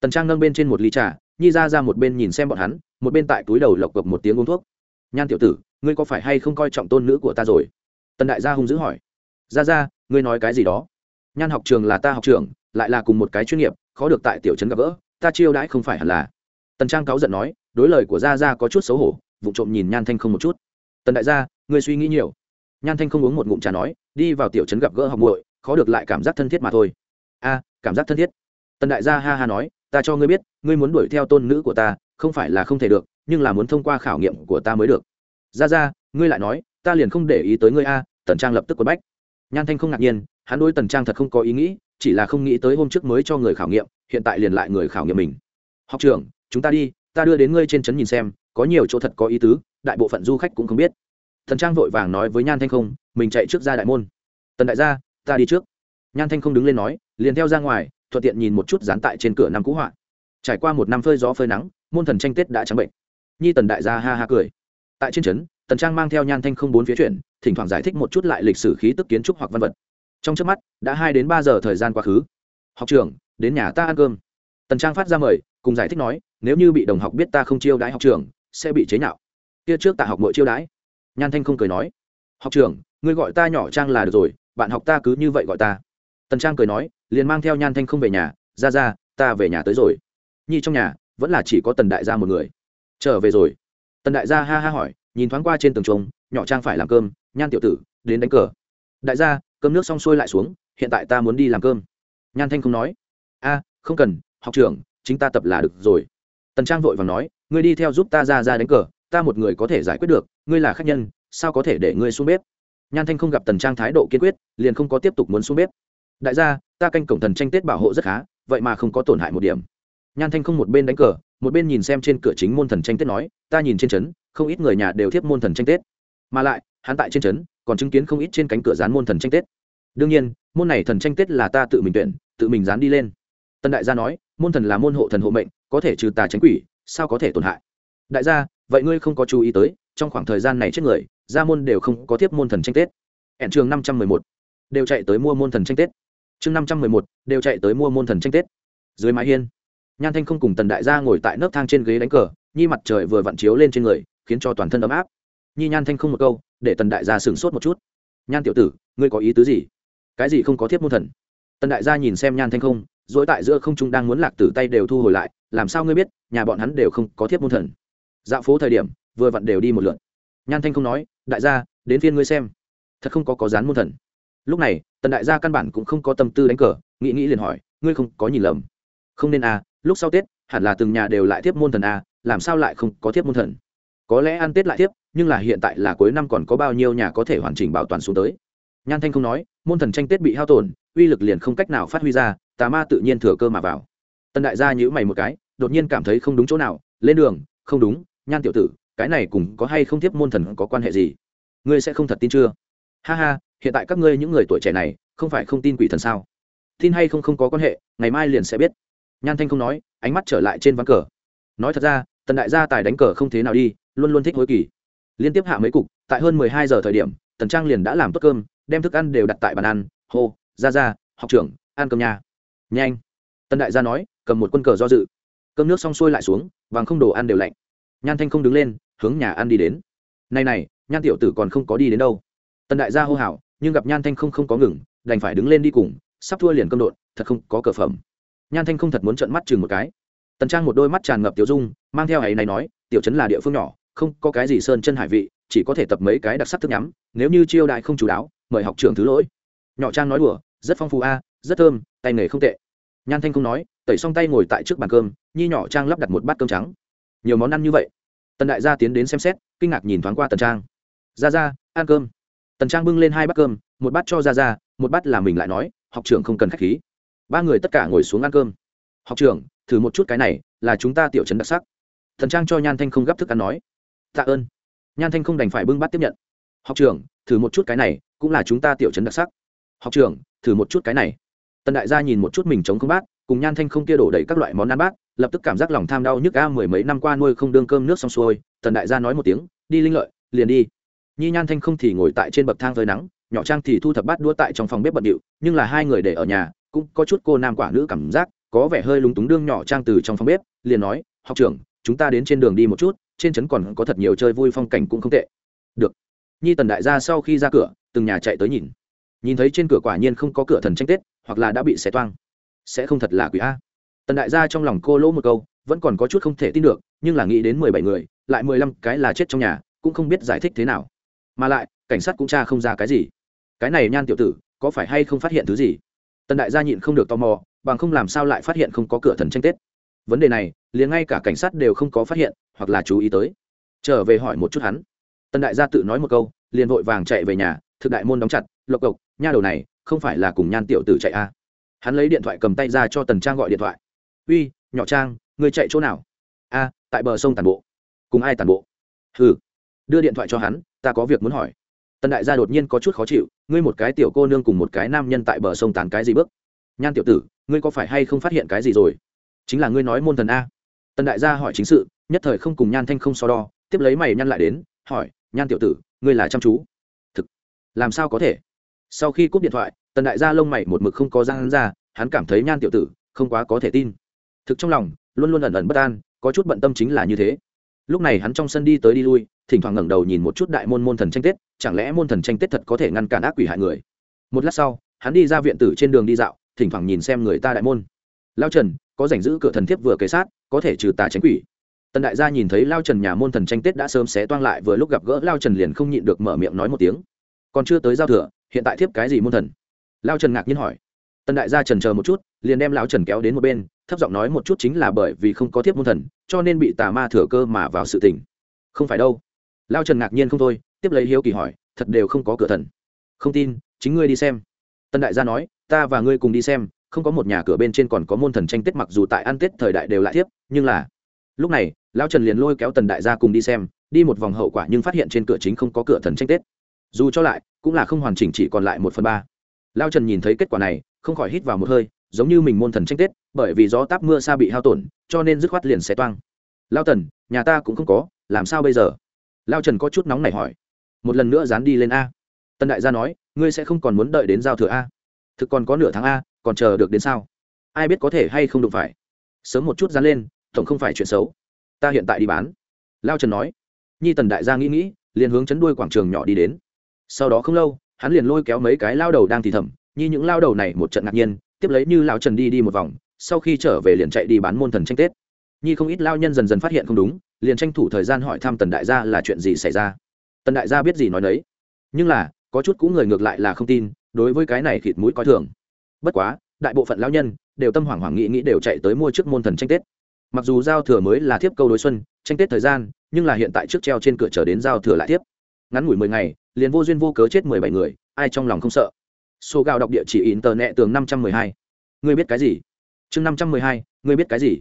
Tần trang nâng bên trên một ly trà, nhi ra ra một bên nhìn xem bọn hắn, một bên tại túi đầu lộc cộc một tiếng uống thuốc. Nhan tiểu tử, ngươi có phải hay không coi trọng tôn nữ của ta rồi? Tần đại gia hung dữ hỏi ra ra, ngươi nói cái gì đó? Nhan học trường là ta học trường lại là cùng một cái chuyên nghiệp, khó được tại tiểu trấn gặp gỡ, ta chiêu đãi không phải hẳn là. Tần trang cáu giận nói, đối lời của gia gia có chút xấu hổ vụ trộm nhìn nhan thanh không một chút. Tần đại gia, ngươi suy nghĩ nhiều. Nhan thanh không uống một ngụm trà nói, đi vào tiểu trấn gặp gỡ học muội, khó được lại cảm giác thân thiết mà thôi. A, cảm giác thân thiết. Tần đại gia ha ha nói, ta cho ngươi biết, ngươi muốn đuổi theo tôn nữ của ta, không phải là không thể được, nhưng là muốn thông qua khảo nghiệm của ta mới được. Ra ra, ngươi lại nói, ta liền không để ý tới ngươi a, tần trang lập tức quất bách nhan thanh không ngạc nhiên, hắn đối tần trang thật không có ý nghĩ, chỉ là không nghĩ tới hôm trước mới cho người khảo nghiệm, hiện tại liền lại người khảo nghiệm mình. Học trưởng, chúng ta đi, ta đưa đến ngươi trên trấn nhìn xem, có nhiều chỗ thật có ý tứ, đại bộ phận du khách cũng không biết. Thần trang vội vàng nói với nhan thanh không, mình chạy trước ra đại môn. Tần đại gia, ta đi trước. Nhan thanh không đứng lên nói, liền theo ra ngoài, thuận tiện nhìn một chút dán tại trên cửa năm cũ họa. Trải qua một năm phơi gió phơi nắng, môn thần tranh tết đã trắng bệnh. Nhi tần đại gia ha ha cười. Tại trên trấn tần trang mang theo nhan thanh không bốn phía chuyển, thỉnh thoảng giải thích một chút lại lịch sử khí tức kiến trúc hoặc văn vật. Trong trước mắt, đã hai đến ba giờ thời gian quá khứ. Học trưởng, đến nhà ta ăn cơm. Tần trang phát ra mời, cùng giải thích nói, nếu như bị đồng học biết ta không chiêu đãi học trưởng, sẽ bị chế nhạo. Kia trước tạ học mỗi chiêu đãi. Nhan thanh không cười nói, học trưởng, ngươi gọi ta nhỏ trang là được rồi, bạn học ta cứ như vậy gọi ta. Tần trang cười nói, liền mang theo nhan thanh không về nhà, ra ra, ta về nhà tới rồi. Nhi trong nhà, vẫn là chỉ có tần đại gia một người. Trở về rồi. Tần đại gia ha ha hỏi nhìn thoáng qua trên tường trống nhỏ trang phải làm cơm, nhan tiểu tử, đến đánh cờ. Đại gia, cơm nước xong xuôi lại xuống, hiện tại ta muốn đi làm cơm. Nhan thanh không nói. A, không cần, học trưởng, chính ta tập là được rồi. Tần trang vội và nói, ngươi đi theo giúp ta ra ra đánh cờ, ta một người có thể giải quyết được, ngươi là khách nhân, sao có thể để ngươi xuống bếp? Nhan thanh không gặp tần trang thái độ kiên quyết, liền không có tiếp tục muốn xuống bếp. Đại gia, ta canh cổng thần tranh tết bảo hộ rất khá, vậy mà không có tổn hại một điểm. Nhan thanh không một bên đánh cờ một bên nhìn xem trên cửa chính môn thần tranh tết nói, ta nhìn trên trấn, không ít người nhà đều thiếp môn thần tranh tết. Mà lại, hắn tại trên trấn, còn chứng kiến không ít trên cánh cửa dán môn thần tranh tết. Đương nhiên, môn này thần tranh tết là ta tự mình tuyển, tự mình dán đi lên. Tân đại gia nói, môn thần là môn hộ thần hộ mệnh, có thể trừ tà tránh quỷ, sao có thể tổn hại? Đại gia, vậy ngươi không có chú ý tới, trong khoảng thời gian này chết người gia môn đều không có tiếp môn thần tranh tết. Hẹn trường năm trăm mười một. Đều chạy tới mua môn thần tranh tết. Chương năm trăm mười một. Đều chạy tới mua môn thần tranh tết. Dưới mái hiên nhan thanh không cùng tần đại gia ngồi tại nấc thang trên ghế đánh cờ, nhi mặt trời vừa vặn chiếu lên trên người, khiến cho toàn thân ấm áp. Nhi nhan thanh không một câu, để tần đại gia sửng sốt một chút. Nhan tiểu tử, ngươi có ý tứ gì? Cái gì không có thiết môn thần? Tần đại gia nhìn xem nhan thanh không dỗi tại giữa không trung đang muốn lạc tử tay đều thu hồi lại, làm sao ngươi biết, nhà bọn hắn đều không có thiết môn thần? Dạo phố thời điểm, vừa vặn đều đi một lượt. Nhan thanh không nói, đại gia, đến phiên ngươi xem. Thật không có có dán môn thần. Lúc này, tần đại gia căn bản cũng không có tâm tư đánh cờ, nghĩ nghĩ liền hỏi, ngươi không có nhìn lầm. Không nên à lúc sau tết, hẳn là từng nhà đều lại tiếp môn thần a, làm sao lại không có tiếp môn thần? Có lẽ ăn tết lại tiếp nhưng là hiện tại là cuối năm còn có bao nhiêu nhà có thể hoàn chỉnh bảo toàn xuống tới? Nhan thanh không nói, môn thần tranh tết bị hao tổn, uy lực liền không cách nào phát huy ra, tà ma tự nhiên thừa cơ mà vào. Tần đại gia nhữ mày một cái, đột nhiên cảm thấy không đúng chỗ nào, lên đường, không đúng, nhan tiểu tử, cái này cùng có hay không tiếp môn thần có quan hệ gì? Ngươi sẽ không thật tin chưa? Ha ha, hiện tại các ngươi những người tuổi trẻ này, không phải không tin quỷ thần sao? Tin hay không không có quan hệ, ngày mai liền sẽ biết nhan thanh không nói, ánh mắt trở lại trên ván cờ. Nói thật ra, tần đại gia tài đánh cờ không thế nào đi, luôn luôn thích hối kỳ. Liên tiếp hạ mấy cục, tại hơn mười hai giờ thời điểm, tần trang liền đã làm tốt cơm, đem thức ăn đều đặt tại bàn ăn, hô ra ra học trưởng, ăn cơm nhà. Nhanh. Tần đại gia nói, cầm một quân cờ do dự. Cơm nước xong xuôi lại xuống, vàng không đồ ăn đều lạnh. Nhan thanh không đứng lên, hướng nhà ăn đi đến. Này này, nhan tiểu tử còn không có đi đến đâu. Tần đại gia hô hào, nhưng gặp nhan thanh không không có ngừng, đành phải đứng lên đi cùng, sắp thua liền cơm đột thật không có cờ phẩm nhan thanh không thật muốn trợn mắt chừng một cái. Tần trang một đôi mắt tràn ngập tiểu dung, mang theo ấy này nói, tiểu trấn là địa phương nhỏ, không có cái gì sơn chân hải vị, chỉ có thể tập mấy cái đặc sắc thức nhắm, nếu như chiêu đại không chú đáo, mời học trưởng thứ lỗi. Nhỏ trang nói đùa, rất phong phú a, rất thơm, tay nghề không tệ. Nhan thanh không nói, tẩy xong tay ngồi tại trước bàn cơm, nhi nhỏ trang lắp đặt một bát cơm trắng. Nhiều món ăn như vậy. Tần đại gia tiến đến xem xét, kinh ngạc nhìn thoáng qua tần trang. Ra ra, ăn cơm. Tần trang bưng lên hai bát cơm, một bát cho ra ra, một bát là mình lại nói, học trưởng không cần k h á c h khí ba người tất cả ngồi xuống ăn cơm. Học trưởng, thử một chút cái này, là chúng ta tiểu trấn đặc sắc. Thần trang cho nhan thanh không gấp thức ăn nói. Tạ ơn. Nhan thanh không đành phải bưng bát tiếp nhận. Học trưởng, thử một chút cái này, cũng là chúng ta tiểu trấn đặc sắc. Học trưởng, thử một chút cái này. Tần đại gia nhìn một chút mình chống không bát, cùng nhan thanh không kia đổ đầy các loại món ăn bát, lập tức cảm giác lòng tham đau nhức a mười mấy năm qua nuôi không đương cơm nước xong xuôi. Tần đại gia nói một tiếng, đi linh lợi, liền đi. Nhi nhan thanh không thì ngồi tại trên bậc thang phơi nắng, nhỏ trang thì thu thập bát đũa tại trong phòng bếp bận điệu, nhưng là hai người để ở nhà cũng có chút cô nam quả nữ cảm giác, có vẻ hơi lúng túng đương nhỏ trang từ trong phòng bếp, liền nói, học trưởng, chúng ta đến trên đường đi một chút, trên trấn còn có thật nhiều chơi vui phong cảnh cũng không tệ. Được. Nhi tần đại gia sau khi ra cửa, từng nhà chạy tới nhìn. Nhìn thấy trên cửa quả nhiên không có cửa thần tranh tết, hoặc là đã bị xé toang. Sẽ không thật là quỷ a. Tần đại gia trong lòng cô lỗ một câu, vẫn còn có chút không thể tin được, nhưng là nghĩ đến mười bảy người, lại mười lăm cái là chết trong nhà, cũng không biết giải thích thế nào. Mà lại, cảnh sát cũng tra không ra cái gì. Cái này nhan tiểu tử, có phải hay không phát hiện thứ gì? Tần đại gia nhịn không được tò mò, bằng không làm sao lại phát hiện không có cửa thần tranh tết. Vấn đề này, liền ngay cả cảnh sát đều không có phát hiện, hoặc là chú ý tới. Trở về hỏi một chút hắn. Tần đại gia tự nói một câu, liền vội vàng chạy về nhà, thực đại môn đóng chặt, lộc cộc, nha đầu này, không phải là cùng nhan tiểu tử chạy a à. hắn lấy điện thoại cầm tay ra cho tần trang gọi điện thoại. Uy, nhỏ trang người chạy chỗ nào? A, tại bờ sông tàn bộ. Cùng ai tàn bộ? Hừ. Đưa điện thoại cho hắn, ta có việc muốn hỏi tần đại gia đột nhiên có chút khó chịu, ngươi một cái tiểu cô nương cùng một cái nam nhân tại bờ sông tàn cái gì bước? Nhan tiểu tử, ngươi có phải hay không phát hiện cái gì rồi? Chính là ngươi nói môn thần a. Tần đại gia hỏi chính sự, nhất thời không cùng nhan thanh không so đo, tiếp lấy mày nhăn lại đến, hỏi, nhan tiểu tử, ngươi là chăm chú? Thực, làm sao có thể? Sau khi cúp điện thoại, tần đại gia lông mày một mực không có răng hắn ra, hắn cảm thấy nhan tiểu tử không quá có thể tin. Thực trong lòng, luôn luôn ẩn ẩn bất an, có chút bận tâm chính là như thế lúc này hắn trong sân đi tới đi lui, thỉnh thoảng ngẩng đầu nhìn một chút đại môn môn thần tranh tết, chẳng lẽ môn thần tranh tết thật có thể ngăn cản ác quỷ hại người? Một lát sau, hắn đi ra viện tử trên đường đi dạo, thỉnh thoảng nhìn xem người ta đại môn. Lao trần, có giành giữ cửa thần thiếp vừa kế sát, có thể trừ tà tránh quỷ. Tần đại gia nhìn thấy lao trần nhà môn thần tranh tết đã sớm xé toang lại, vừa lúc gặp gỡ lao trần liền không nhịn được mở miệng nói một tiếng. Còn chưa tới giao thừa, hiện tại thiếp cái gì môn thần? Lao trần ngạc nhiên hỏi tần đại gia trần chờ một chút, liền đem Lão trần kéo đến một bên, thấp giọng nói một chút chính là bởi vì không có thiếp môn thần, cho nên bị tà ma thừa cơ mà vào sự tình. Không phải đâu. Lao trần ngạc nhiên không thôi, tiếp lấy hiếu kỳ hỏi, thật đều không có cửa thần. Không tin, chính ngươi đi xem. Tần đại gia nói, ta và ngươi cùng đi xem, không có một nhà cửa bên trên còn có môn thần tranh tết mặc dù tại ăn tết thời đại đều lại thiếp, nhưng là, lúc này lao trần liền lôi kéo tần đại gia cùng đi xem, đi một vòng hậu quả nhưng phát hiện trên cửa chính không có cửa thần tranh tết. Dù cho lại, cũng là không hoàn chỉnh chỉ còn lại một phần ba. Lao trần nhìn thấy kết quả này không khỏi hít vào một hơi, giống như mình môn thần tranh tết, bởi vì gió táp mưa xa bị hao tổn, cho nên dứt khoát liền xé toang. Lao tần, nhà ta cũng không có, làm sao bây giờ? Lao trần có chút nóng này hỏi. Một lần nữa dán đi lên a. Tân đại gia nói, ngươi sẽ không còn muốn đợi đến giao thừa a. Thực còn có nửa tháng a, còn chờ được đến sao? Ai biết có thể hay không đụng phải. Sớm một chút dán lên, tổng không phải chuyện xấu. Ta hiện tại đi bán. Lao trần nói. Nhi tần đại gia nghĩ nghĩ, liền hướng chấn đuôi quảng trường nhỏ đi đến. Sau đó không lâu, hắn liền lôi kéo mấy cái lao đầu đang thì thầm như những lao đầu này một trận ngạc nhiên, tiếp lấy như lao trần đi đi một vòng, sau khi trở về liền chạy đi bán môn thần tranh tết. Nhi không ít lao nhân dần dần phát hiện không đúng, liền tranh thủ thời gian hỏi thăm tần đại gia là chuyện gì xảy ra. Tần đại gia biết gì nói đấy nhưng là, có chút cũng người ngược lại là không tin, đối với cái này khịt mũi coi thường. Bất quá, đại bộ phận lao nhân đều tâm hoảng hoảng nghĩ nghĩ đều chạy tới mua trước môn thần tranh tết. Mặc dù giao thừa mới là thiếp câu đối xuân, tranh tết thời gian, nhưng là hiện tại trước treo trên cửa chờ đến giao thừa lại tiếp ngắn ngủi mười ngày, liền vô duyên vô cớ chết mười bảy người, ai trong lòng không sợ? Số gạo đọc địa chỉ in tờ nẹ tường năm trăm mười hai. Ngươi biết cái gì? Chương năm trăm mười hai, ngươi biết cái gì?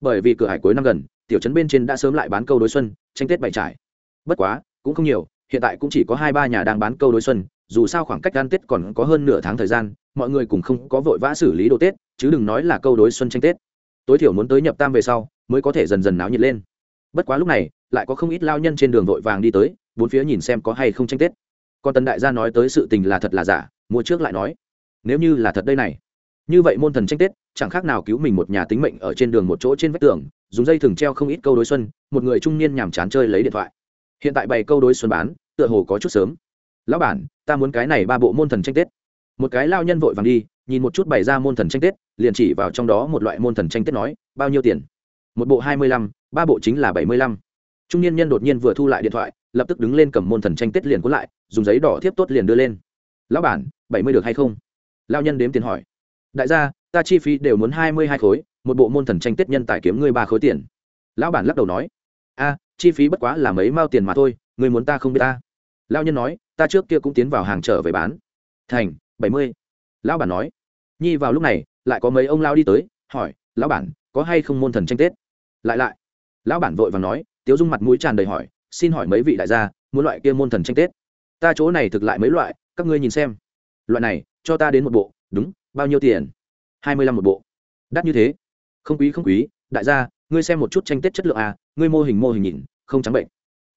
Bởi vì cửa hải cuối năm gần, tiểu trấn bên trên đã sớm lại bán câu đối xuân, tranh tết bày trải. Bất quá, cũng không nhiều, hiện tại cũng chỉ có hai ba nhà đang bán câu đối xuân, dù sao khoảng cách ăn tết còn có hơn nửa tháng thời gian, mọi người cũng không có vội vã xử lý đồ tết, chứ đừng nói là câu đối xuân tranh tết. Tối thiểu muốn tới nhập tam về sau, mới có thể dần dần náo nhiệt lên. Bất quá lúc này, lại có không ít lao nhân trên đường vội vàng đi tới, bốn phía nhìn xem có hay không tranh tết. Còn tần đại gia nói tới sự tình là thật là giả mua trước lại nói, nếu như là thật đây này, như vậy môn thần tranh tết, chẳng khác nào cứu mình một nhà tính mệnh ở trên đường một chỗ trên vách tường, dùng dây thừng treo không ít câu đối xuân, một người trung niên nhàm chán chơi lấy điện thoại. Hiện tại bày câu đối xuân bán, tựa hồ có chút sớm. Lão bản, ta muốn cái này ba bộ môn thần tranh tết. Một cái lao nhân vội vàng đi, nhìn một chút bày ra môn thần tranh tết, liền chỉ vào trong đó một loại môn thần tranh tết nói, bao nhiêu tiền? Một bộ hai mươi lăm, ba bộ chính là bảy mươi lăm. Trung niên nhân đột nhiên vừa thu lại điện thoại, lập tức đứng lên cầm môn thần tranh tết liền cuốn lại, dùng giấy đỏ thiếp tốt liền đưa lên lão bản, bảy mươi được hay không? Lao nhân đếm tiền hỏi. Đại gia, ta chi phí đều muốn hai mươi hai khối, một bộ môn thần tranh tết nhân tài kiếm ngươi ba khối tiền. Lão bản lắc đầu nói. A, chi phí bất quá là mấy mao tiền mà thôi người muốn ta không biết ta? Lao nhân nói, ta trước kia cũng tiến vào hàng trở về bán. Thành, bảy mươi. Lão bản nói. Nhi vào lúc này, lại có mấy ông lao đi tới, hỏi, lão bản, có hay không môn thần tranh tết lại lại. Lão bản vội và nói, tiếu dung mặt mũi tràn đầy hỏi, xin hỏi mấy vị đại gia, muốn loại kia môn thần tranh tết ta chỗ này thực lại mấy loại các ngươi nhìn xem. Loại này, cho ta đến một bộ, đúng, bao nhiêu tiền? Hai mươi lăm một bộ. Đắt như thế. Không quý không quý. Đại gia, ngươi xem một chút tranh tết chất lượng à ngươi mô hình mô hình nhìn, không trắng bệnh.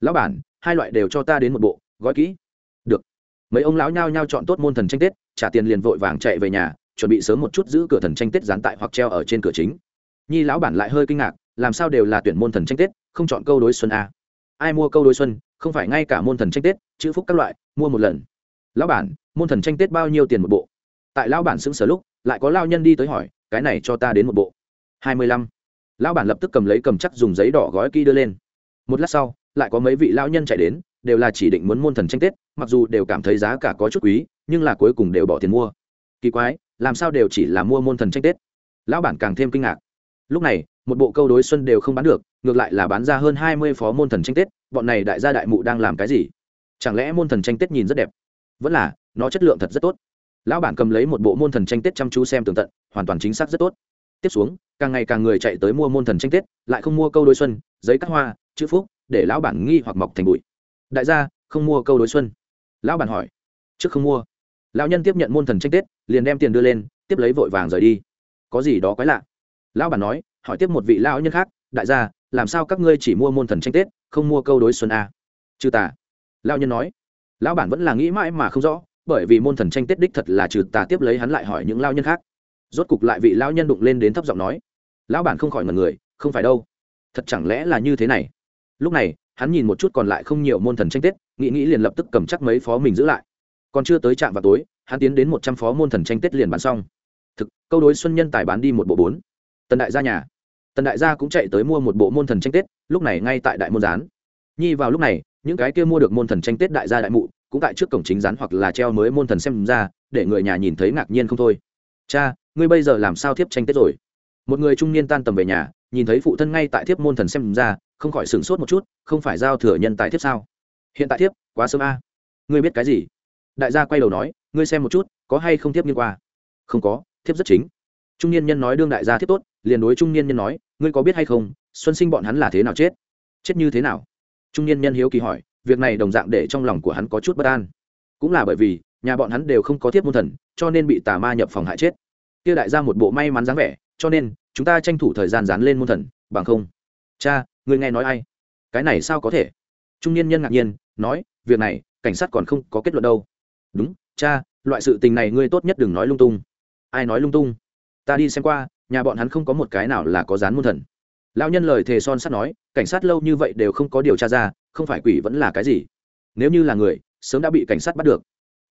Lão bản, hai loại đều cho ta đến một bộ, gói kỹ. Được. Mấy ông lão nhao nhao chọn tốt môn thần tranh tết, trả tiền liền vội vàng chạy về nhà, chuẩn bị sớm một chút giữ cửa thần tranh tết dán tại hoặc treo ở trên cửa chính. Nhi lão bản lại hơi kinh ngạc, làm sao đều là tuyển môn thần tranh tết, không chọn câu đối xuân à? ai mua câu đối xuân, không phải ngay cả môn thần tranh tết, chữ phúc các loại, mua một lần lão bản, môn thần tranh tết bao nhiêu tiền một bộ? Tại lão bản xứng sở lúc, lại có lao nhân đi tới hỏi, cái này cho ta đến một bộ. Hai mươi lăm. Lão bản lập tức cầm lấy cầm chắc dùng giấy đỏ gói kỹ đưa lên. Một lát sau, lại có mấy vị lão nhân chạy đến, đều là chỉ định muốn môn thần tranh tết, mặc dù đều cảm thấy giá cả có chút quý, nhưng là cuối cùng đều bỏ tiền mua. Kỳ quái, làm sao đều chỉ là mua môn thần tranh tết? Lão bản càng thêm kinh ngạc. Lúc này, một bộ câu đối xuân đều không bán được, ngược lại là bán ra hơn hai mươi phó môn thần tranh tết, bọn này đại gia đại mụ đang làm cái gì? Chẳng lẽ môn thần tranh tết nhìn rất đẹp? Vẫn là, nó chất lượng thật rất tốt. Lão bản cầm lấy một bộ môn thần tranh tết chăm chú xem tường tận, hoàn toàn chính xác rất tốt. Tiếp xuống, càng ngày càng người chạy tới mua môn thần tranh tết, lại không mua câu đối xuân, giấy cắt hoa, chữ phúc, để lão bản nghi hoặc mọc thành bụi. Đại gia, không mua câu đối xuân. Lão bản hỏi. Trước không mua. Lão nhân tiếp nhận môn thần tranh tết, liền đem tiền đưa lên, tiếp lấy vội vàng rời đi. Có gì đó quái lạ. Lão bản nói, hỏi tiếp một vị lão nhân khác, đại gia, làm sao các ngươi chỉ mua môn thần tranh tết, không mua câu đối xuân à? a trừ tà. Lão nhân nói lão bản vẫn là nghĩ mãi mà không rõ, bởi vì môn thần tranh tết đích thật là trừ tà tiếp lấy hắn lại hỏi những lao nhân khác. Rốt cục lại vị lão nhân đụng lên đến thấp giọng nói, lão bản không khỏi ngần người, không phải đâu. Thật chẳng lẽ là như thế này? Lúc này, hắn nhìn một chút còn lại không nhiều môn thần tranh tết, nghĩ nghĩ liền lập tức cầm chắc mấy phó mình giữ lại. Còn chưa tới trạm vào tối, hắn tiến đến một trăm phó môn thần tranh tết liền bán xong. Thực, câu đối xuân nhân tài bán đi một bộ bốn. Tần đại gia nhà. Tần đại gia cũng chạy tới mua một bộ môn thần tranh tết, lúc này ngay tại đại môn gián. Nhi vào lúc này những cái kia mua được môn thần tranh tết đại gia đại mụ, cũng tại trước cổng chính rán hoặc là treo mới môn thần xem ra, để người nhà nhìn thấy ngạc nhiên không thôi. Cha, ngươi bây giờ làm sao thiếp tranh tết rồi? Một người trung niên tan tầm về nhà, nhìn thấy phụ thân ngay tại thiếp môn thần xem ra, không khỏi sửng sốt một chút, không phải giao thừa nhân tại thiếp sao? Hiện tại thiếp, quá sớm a. Ngươi biết cái gì? Đại gia quay đầu nói, ngươi xem một chút, có hay không thiếp nghiêng qua? Không có, thiếp rất chính. Trung niên nhân nói đương đại gia thiếp tốt, liền đối trung niên nhân nói, ngươi có biết hay không, xuân sinh bọn hắn là thế nào chết? Chết như thế nào? Trung niên nhân hiếu kỳ hỏi, việc này đồng dạng để trong lòng của hắn có chút bất an. Cũng là bởi vì, nhà bọn hắn đều không có thiết môn thần, cho nên bị tà ma nhập phòng hại chết. Kia đại gia một bộ may mắn dáng vẻ, cho nên, chúng ta tranh thủ thời gian dán lên môn thần, bằng không. Cha, người nghe nói ai? Cái này sao có thể? Trung niên nhân ngạc nhiên, nói, việc này, cảnh sát còn không có kết luận đâu. Đúng, cha, loại sự tình này ngươi tốt nhất đừng nói lung tung. Ai nói lung tung? Ta đi xem qua, nhà bọn hắn không có một cái nào là có dán môn thần lão nhân lời thề son sắt nói, cảnh sát lâu như vậy đều không có điều tra ra, không phải quỷ vẫn là cái gì. Nếu như là người, sớm đã bị cảnh sát bắt được.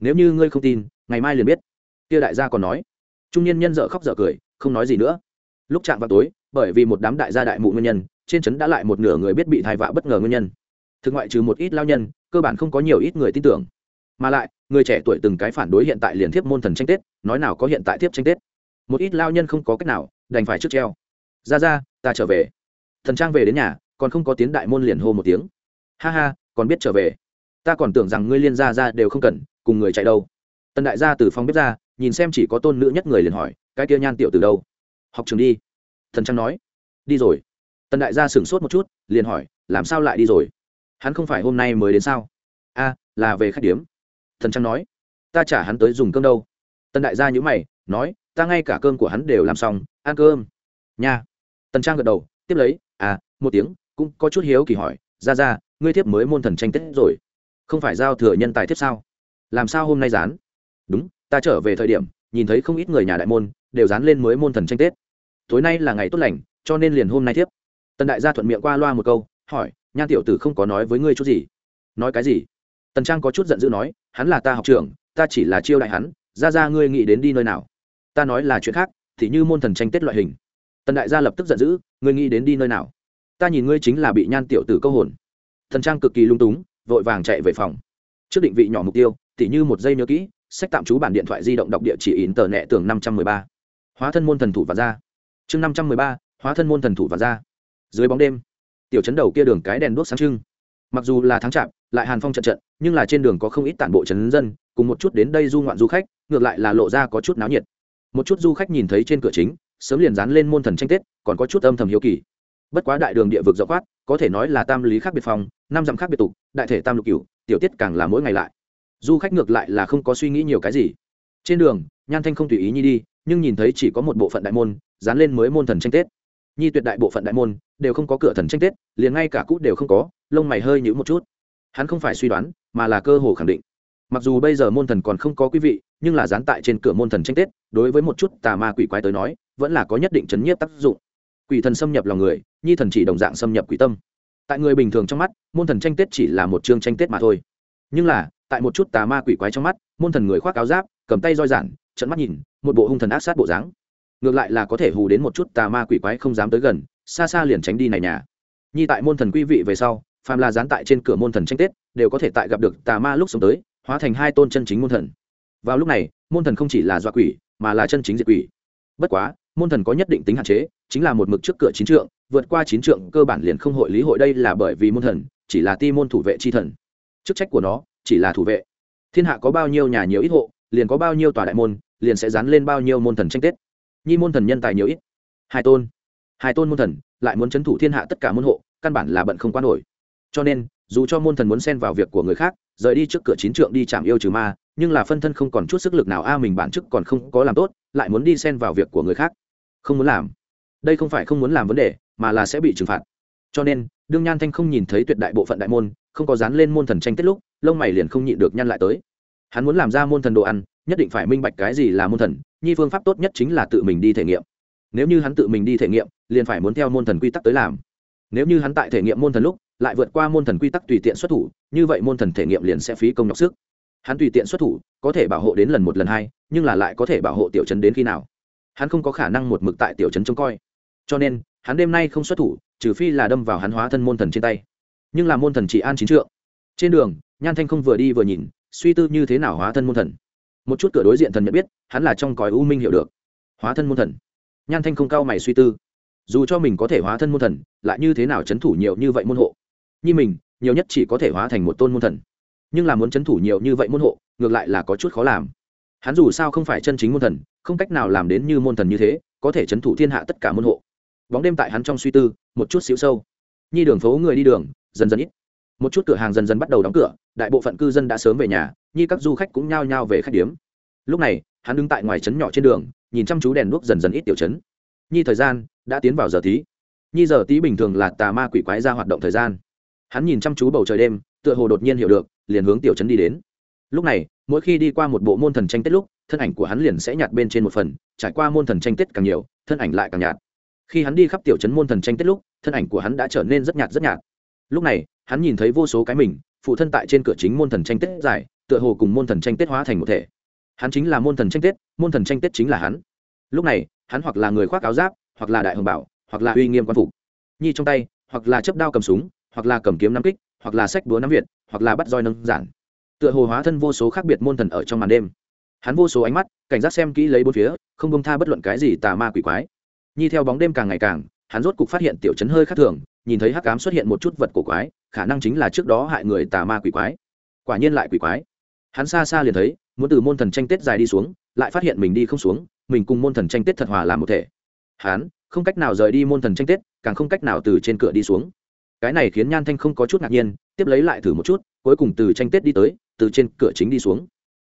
Nếu như ngươi không tin, ngày mai liền biết. Tia đại gia còn nói. Trung niên nhân dợ khóc dợ cười, không nói gì nữa. Lúc chạm vào tối, bởi vì một đám đại gia đại mụ nguyên nhân, trên trấn đã lại một nửa người biết bị thai vạ bất ngờ nguyên nhân. Thực ngoại trừ một ít lao nhân, cơ bản không có nhiều ít người tin tưởng. Mà lại, người trẻ tuổi từng cái phản đối hiện tại liền thiếp môn thần tranh tết, nói nào có hiện tại thiếp tranh tết. Một ít lao nhân không có cách nào, đành phải trước treo ra ra, ta trở về. Thần trang về đến nhà, còn không có tiến đại môn liền hô một tiếng. Ha ha, còn biết trở về. Ta còn tưởng rằng ngươi liên gia ra đều không cần, cùng người chạy đâu. Tần đại gia từ phòng bếp ra, nhìn xem chỉ có tôn nữ nhất người liền hỏi, cái kia nhan tiểu từ đâu? Học trường đi. Thần trang nói. Đi rồi. Tần đại gia sửng sốt một chút, liền hỏi, làm sao lại đi rồi? Hắn không phải hôm nay mới đến sao? A, là về khách điếm. Thần trang nói. Ta trả hắn tới dùng cơm đâu. Tần đại gia nhữ mày, nói, ta ngay cả cơm của hắn đều làm xong, ăn cơm. Nha tần trang gật đầu, tiếp lấy à một tiếng, cũng có chút hiếu kỳ hỏi ra ra ngươi thiếp mới môn thần tranh tết rồi, không phải giao thừa nhân tài thiếp sao? Làm sao hôm nay dán? Đúng, ta trở về thời điểm, nhìn thấy không ít người nhà đại môn, đều dán lên mới môn thần tranh tết. Tối nay là ngày tốt lành, cho nên liền hôm nay thiếp. Tần đại gia thuận miệng qua loa một câu, hỏi nhan tiểu tử không có nói với ngươi chút gì? Nói cái gì? Tần trang có chút giận dữ nói, hắn là ta học trưởng, ta chỉ là chiêu đại hắn ra ra ngươi nghĩ đến đi nơi nào? Ta nói là chuyện khác, thì như môn thần tranh tết loại hình tần đại gia lập tức giận dữ, ngươi nghĩ đến đi nơi nào? Ta nhìn ngươi chính là bị nhan tiểu tử câu hồn. Thần trang cực kỳ lung túng, vội vàng chạy về phòng. Trước định vị nhỏ mục tiêu, tỉ như một giây nhớ kỹ, sách tạm trú bản điện thoại di động đọc địa chỉ in tờ nẹ tường năm trăm mười ba. Hóa thân môn thần thủ và ra. Chương năm trăm mười ba, hóa thân môn thần thủ và ra. Dưới bóng đêm, tiểu chấn đầu kia đường cái đèn đuốc sáng trưng. Mặc dù là tháng chạp, lại hàn phong trận trận, nhưng là trên đường có không ít tản bộ trấn dân, cùng một chút đến đây du ngoạn du khách, ngược lại là lộ ra có chút náo nhiệt. Một chút du khách nhìn thấy trên cửa chính sớm liền dán lên môn thần tranh tết, còn có chút âm thầm hiếu kỳ. Bất quá đại đường địa vực rộng khoát có thể nói là tam lý khác biệt phòng năm dặm khác biệt tục, đại thể tam lục cửu, tiểu tiết càng là mỗi ngày lại. Du khách ngược lại là không có suy nghĩ nhiều cái gì. Trên đường, nhan thanh không tùy ý nhi đi, nhưng nhìn thấy chỉ có một bộ phận đại môn, dán lên mới môn thần tranh tết. Nhi tuyệt đại bộ phận đại môn đều không có cửa thần tranh tết, liền ngay cả cút đều không có, lông mày hơi nhữ một chút. Hắn không phải suy đoán, mà là cơ hồ khẳng định. Mặc dù bây giờ môn thần còn không có quý vị nhưng là dán tại trên cửa môn thần tranh tết, đối với một chút tà ma quỷ quái tới nói, vẫn là có nhất định chấn nhiếp tác dụng. Quỷ thần xâm nhập lòng người, nhi thần chỉ đồng dạng xâm nhập quỷ tâm. Tại người bình thường trong mắt, môn thần tranh tết chỉ là một chương tranh tết mà thôi. Nhưng là, tại một chút tà ma quỷ quái trong mắt, môn thần người khoác áo giáp, cầm tay roi giản trận mắt nhìn, một bộ hung thần ác sát bộ dáng. Ngược lại là có thể hù đến một chút tà ma quỷ quái không dám tới gần, xa xa liền tránh đi này nhà. Nhi tại môn thần quý vị về sau, phàm là dán tại trên cửa môn thần tranh tết, đều có thể tại gặp được tà ma lúc sống tới, hóa thành hai tôn chân chính môn thần vào lúc này, môn thần không chỉ là dọa quỷ, mà là chân chính diệt quỷ. Bất quá, môn thần có nhất định tính hạn chế, chính là một mực trước cửa chín trượng, vượt qua chín trượng cơ bản liền không hội lý hội đây là bởi vì môn thần, chỉ là ti môn thủ vệ chi thần. Chức trách của nó, chỉ là thủ vệ. Thiên hạ có bao nhiêu nhà nhiều ít hộ, liền có bao nhiêu tòa đại môn, liền sẽ dán lên bao nhiêu môn thần tranh tết. Nhi môn thần nhân tài nhiều ít. Hai tôn. Hai tôn môn thần, lại muốn c h ấ n thủ thiên hạ tất cả môn hộ, căn bản là bận không quan nổi. Cho nên, dù cho môn thần muốn xen vào việc của người khác, rời đi trước cửa chín trượng đi chạm yêu trừ ma nhưng là phân thân không còn chút sức lực nào, a, mình bản chức còn không có làm tốt, lại muốn đi xen vào việc của người khác. Không muốn làm. Đây không phải không muốn làm vấn đề, mà là sẽ bị trừng phạt. Cho nên, đương nhan thanh không nhìn thấy tuyệt đại bộ phận đại môn, không có dán lên môn thần tranh tết lúc, lông mày liền không nhịn được nhăn lại tới. Hắn muốn làm ra môn thần đồ ăn, nhất định phải minh bạch cái gì là môn thần, nhi phương pháp tốt nhất chính là tự mình đi thể nghiệm. Nếu như hắn tự mình đi thể nghiệm, liền phải muốn theo môn thần quy tắc tới làm. Nếu như hắn tại thể nghiệm môn thần lúc, lại vượt qua môn thần quy tắc tùy tiện xuất thủ, như vậy môn thần thể nghiệm liền sẽ phí công nhọc sức hắn tùy tiện xuất thủ, có thể bảo hộ đến lần một lần hai, nhưng là lại có thể bảo hộ tiểu chấn đến khi nào. Hắn không có khả năng một mực tại tiểu chấn trông coi. Cho nên, hắn đêm nay không xuất thủ, trừ phi là đâm vào hắn hóa thân môn thần trên tay. Nhưng là môn thần chỉ an chín trượng. Trên đường, nhan thanh không vừa đi vừa nhìn, suy tư như thế nào hóa thân môn thần. Một chút cửa đối diện thần nhận biết, hắn là trong còi u minh hiểu được. Hóa thân môn thần. Nhan thanh không cao mày suy tư. Dù cho mình có thể hóa thân môn thần, lại như thế nào c h ấ n thủ nhiều như vậy môn hộ? Như mình, nhiều nhất chỉ có thể hóa thành một tôn môn thần nhưng là muốn c h ấ n thủ nhiều như vậy môn hộ, ngược lại là có chút khó làm. Hắn dù sao không phải chân chính môn thần, không cách nào làm đến như môn thần như thế, có thể c h ấ n thủ thiên hạ tất cả môn hộ. Bóng đêm tại hắn trong suy tư, một chút xíu sâu. Nhi đường phố người đi đường, dần dần ít. Một chút cửa hàng dần dần bắt đầu đóng cửa, đại bộ phận cư dân đã sớm về nhà, nhi các du khách cũng nhao nhao về khách điếm. Lúc này, hắn đứng tại ngoài trấn nhỏ trên đường, nhìn chăm chú đèn đuốc dần dần ít tiểu trấn. Nhi thời gian, đã tiến vào giờ tí. Nhi giờ tí bình thường là tà ma quỷ quái ra hoạt động thời gian. Hắn nhìn chăm chú bầu trời đêm, tựa hồ đột nhiên hiểu được liền hướng tiểu trấn đi đến. Lúc này, mỗi khi đi qua một bộ môn thần tranh tết lúc, thân ảnh của hắn liền sẽ nhạt bên trên một phần, trải qua môn thần tranh tết càng nhiều, thân ảnh lại càng nhạt. Khi hắn đi khắp tiểu trấn môn thần tranh tết lúc, thân ảnh của hắn đã trở nên rất nhạt rất nhạt. Lúc này, hắn nhìn thấy vô số cái mình, phụ thân tại trên cửa chính môn thần tranh tết dài, tựa hồ cùng môn thần tranh tết hóa thành một thể. Hắn chính là môn thần tranh tết, môn thần tranh tết chính là hắn. Lúc này, hắn hoặc là người khoác áo giáp, hoặc là đại hồng bảo, hoặc là uy nghiêm quan phục. Nhi trong tay, hoặc là chấp đao cầm súng, hoặc là cầm kiếm nắm kích hoặc là sách búa nắm việt, hoặc là bắt roi nâng giản. Tựa hồ hóa thân vô số khác biệt môn thần ở trong màn đêm. Hắn vô số ánh mắt, cảnh giác xem kỹ lấy bốn phía, không bông tha bất luận cái gì tà ma quỷ quái. Nhi theo bóng đêm càng ngày càng, hắn rốt cục phát hiện tiểu chấn hơi khác thường, nhìn thấy hắc cám xuất hiện một chút vật cổ quái, khả năng chính là trước đó hại người tà ma quỷ quái. Quả nhiên lại quỷ quái. Hắn xa xa liền thấy, muốn từ môn thần tranh tết dài đi xuống, lại phát hiện mình đi không xuống, mình cùng môn thần tranh tết thật hòa làm một thể. Hắn, không cách nào rời đi môn thần tranh tết, càng không cách nào từ trên cửa đi xuống cái này khiến nhan thanh không có chút ngạc nhiên, tiếp lấy lại thử một chút, cuối cùng từ tranh tết đi tới, từ trên cửa chính đi xuống.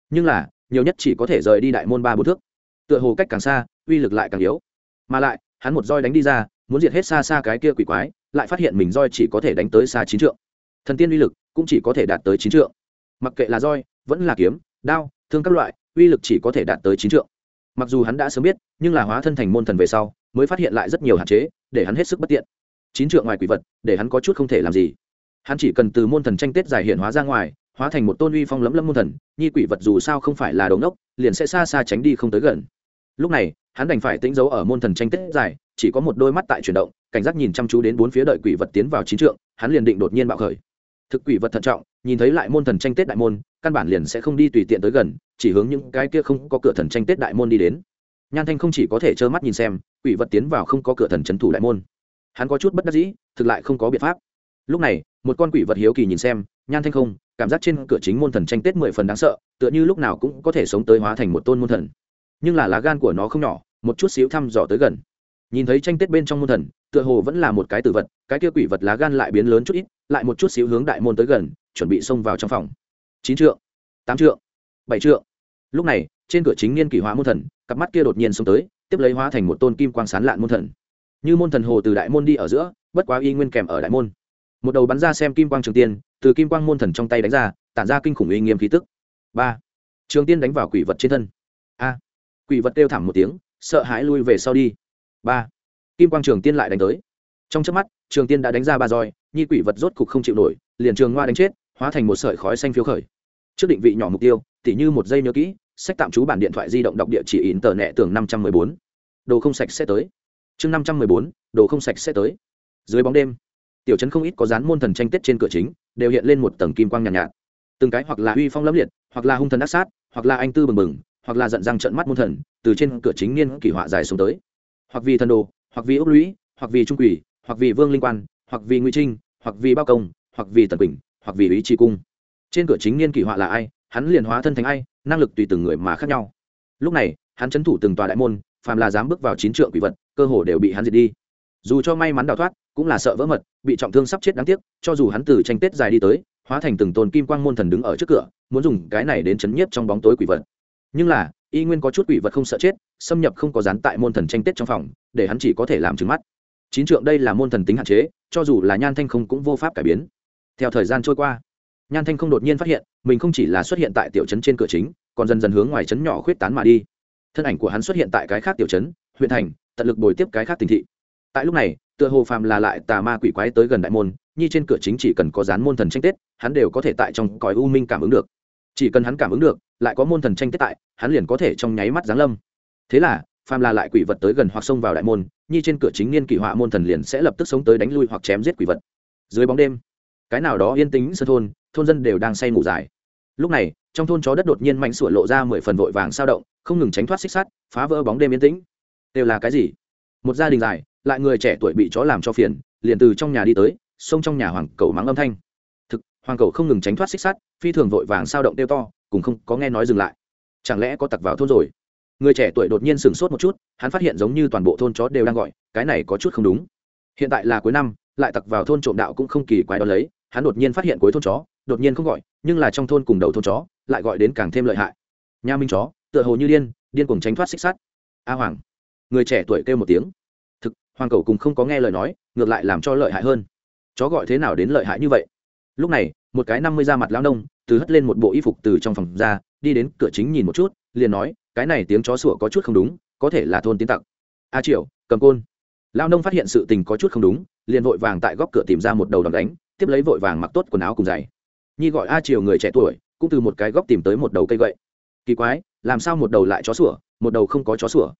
Nhưng là, nhiều nhất chỉ có thể rời đi đại môn ba bốn thước. Tựa hồ cách càng xa, uy lực lại càng yếu. Mà lại, hắn một roi đánh đi ra, muốn diệt hết xa xa cái kia quỷ quái, lại phát hiện mình roi chỉ có thể đánh tới xa chín trượng. Thần tiên uy lực cũng chỉ có thể đạt tới chín trượng. Mặc kệ là roi, vẫn là kiếm, đao, thương các loại, uy lực chỉ có thể đạt tới chín trượng. Mặc dù hắn đã sớm biết, nhưng là hóa thân thành môn thần về sau, mới phát hiện lại rất nhiều hạn chế, để hắn hết sức bất tiện chín trượng ngoài quỷ vật để hắn có chút không thể làm gì. Hắn chỉ cần từ môn thần tranh tết giải hiện hóa ra ngoài hóa thành một tôn uy phong lẫm lẫm môn thần nhi quỷ vật dù sao không phải là đống nốc, liền sẽ xa xa tránh đi không tới gần. Lúc này hắn đành phải tĩnh giấu ở môn thần tranh tết giải, chỉ có một đôi mắt tại chuyển động cảnh giác nhìn chăm chú đến bốn phía đợi quỷ vật tiến vào chín trượng hắn liền định đột nhiên bạo khởi. Thực quỷ vật thận trọng nhìn thấy lại môn thần tranh tết đại môn căn bản liền sẽ không đi tùy tiện tới gần chỉ hướng những cái kia không có cửa thần tranh tết đại môn đi đến. Nhan thanh không chỉ có thể trơ mắt nhìn xem quỷ vật tiến vào không có cửa thần trấn thủ đại môn hắn có chút bất đắc dĩ, thực lại không có biện pháp. Lúc này, một con quỷ vật hiếu kỳ nhìn xem, nhan thanh không, cảm giác trên cửa chính môn thần tranh tết mười phần đáng sợ, tựa như lúc nào cũng có thể sống tới hóa thành một tôn môn thần. Nhưng là lá gan của nó không nhỏ, một chút xíu thăm dò tới gần. Nhìn thấy tranh tết bên trong môn thần, tựa hồ vẫn là một cái tử vật, cái kia quỷ vật lá gan lại biến lớn chút ít, lại một chút xíu hướng đại môn tới gần, chuẩn bị xông vào trong phòng. Chín trượng, tám trượng, bảy trượng. Lúc này, trên cửa chính niên kỷ hóa môn thần, cặp mắt kia đột nhiên xông tới, tiếp lấy hóa thành một tôn kim quang sán lạn môn thần như môn thần hồ từ đại môn đi ở giữa, bất quá y nguyên kèm ở đại môn. Một đầu bắn ra xem kim quang trường tiên, từ kim quang môn thần trong tay đánh ra, tản ra kinh khủng uy nghiêm khí tức. Ba. Trường tiên đánh vào quỷ vật trên thân. A. Quỷ vật kêu thảm một tiếng, sợ hãi lui về sau đi. Ba. Kim quang trường tiên lại đánh tới. Trong trước mắt, trường tiên đã đánh ra ba roi, nhi quỷ vật rốt cục không chịu nổi, liền trường ngoa đánh chết, hóa thành một sợi khói xanh phiếu khởi. Trước định vị nhỏ mục tiêu, tỉ như một giây nhớ kỹ, sách tạm trú bản điện thoại di động đọc địa chỉ in tờ nẹ tường năm trăm mười bốn. Đồ không sạch sẽ tới chương năm trăm mười bốn đồ không sạch sẽ tới. Dưới bóng đêm tiểu trấn không ít có dán môn thần tranh tết trên cửa chính đều hiện lên một tầng kim quang nhàn nhạt, nhạt. Từng cái hoặc là uy phong lẫm liệt hoặc là hung thần ác sát hoặc là anh tư bừng bừng hoặc là giận răng trận mắt môn thần từ trên cửa chính niên kỷ họa dài xuống tới. Hoặc vì thần đồ hoặc vì ốc lũy hoặc vì trung quỷ hoặc vì vương linh quan hoặc vì nguy trinh hoặc vì bao công hoặc vì tần quỳnh hoặc vì ý tri cung. Trên cửa chính niên kỷ họa là ai hắn liền hóa thân thành ai năng lực tùy từng người mà khác nhau. Lúc này hắn trấn thủ từng tòa đại môn phàm là dám bước vào chín trượng quỷ vật cơ hồ đều bị hắn diệt đi. Dù cho may mắn đào thoát, cũng là sợ vỡ mật, bị trọng thương sắp chết đáng tiếc, cho dù hắn từ tranh tết dài đi tới, hóa thành từng tôn kim quang môn thần đứng ở trước cửa, muốn dùng cái này đến chấn nhiếp trong bóng tối quỷ vật. Nhưng là, y nguyên có chút quỷ vật không sợ chết, xâm nhập không có dán tại môn thần tranh tết trong phòng, để hắn chỉ có thể làm trứng mắt. Chín trượng đây là môn thần tính hạn chế, cho dù là nhan thanh không cũng vô pháp cải biến. Theo thời gian trôi qua, nhan thanh không đột nhiên phát hiện, mình không chỉ là xuất hiện tại tiểu trấn trên cửa chính, còn dần dần hướng ngoài trấn nhỏ khuyết tán mà đi. Thân ảnh của hắn xuất hiện tại cái khác tiểu trấn, huyện thành tận lực bồi tiếp cái khác tình thị. Tại lúc này, tựa hồ phàm là lại tà ma quỷ quái tới gần đại môn, nhi trên cửa chính chỉ cần có dán môn thần tranh tết, hắn đều có thể tại trong cõi u minh cảm ứng được. Chỉ cần hắn cảm ứng được, lại có môn thần tranh tết tại, hắn liền có thể trong nháy mắt giáng lâm. Thế là, phàm là lại quỷ vật tới gần hoặc xông vào đại môn, nhi trên cửa chính niên kỷ họa môn thần liền sẽ lập tức sống tới đánh lui hoặc chém giết quỷ vật. Dưới bóng đêm, cái nào đó yên tĩnh sơ thôn thôn dân đều đang say ngủ dài. Lúc này, trong thôn chó đất đột nhiên mạnh sủa lộ ra mười phần vội vàng sao động, không ngừng tránh thoát xích sắt, phá vỡ bóng đêm yên tĩnh đều là cái gì? Một gia đình dài, lại người trẻ tuổi bị chó làm cho phiền, liền từ trong nhà đi tới, xông trong nhà hoàng cầu mắng âm thanh. Thực, hoàng cầu không ngừng tránh thoát xích sắt, phi thường vội vàng sao động tiêu to cùng không có nghe nói dừng lại. Chẳng lẽ có tặc vào thôn rồi? Người trẻ tuổi đột nhiên sửng sốt một chút, hắn phát hiện giống như toàn bộ thôn chó đều đang gọi, cái này có chút không đúng. Hiện tại là cuối năm, lại tặc vào thôn trộm đạo cũng không kỳ quái đó lấy, hắn đột nhiên phát hiện cuối thôn chó, đột nhiên không gọi, nhưng là trong thôn cùng đầu thôn chó, lại gọi đến càng thêm lợi hại. Nha minh chó, tựa hồ như điên điên cùng tránh thoát xích sắt. A hoàng người trẻ tuổi kêu một tiếng. Thực, hoàng cầu cùng không có nghe lời nói, ngược lại làm cho lợi hại hơn. Chó gọi thế nào đến lợi hại như vậy? Lúc này, một cái năm mươi da mặt lao nông, từ hất lên một bộ y phục từ trong phòng ra, đi đến cửa chính nhìn một chút, liền nói, cái này tiếng chó sủa có chút không đúng, có thể là thôn tiến tặc. A triệu cầm côn. Lao nông phát hiện sự tình có chút không đúng, liền vội vàng tại góc cửa tìm ra một đầu đòn đánh, tiếp lấy vội vàng mặc tốt quần áo cùng giày. Nhi gọi a triều người trẻ tuổi, cũng từ một cái góc tìm tới một đầu cây gậy. Kỳ quái, làm sao một đầu lại chó sủa, một đầu không có chó sủa?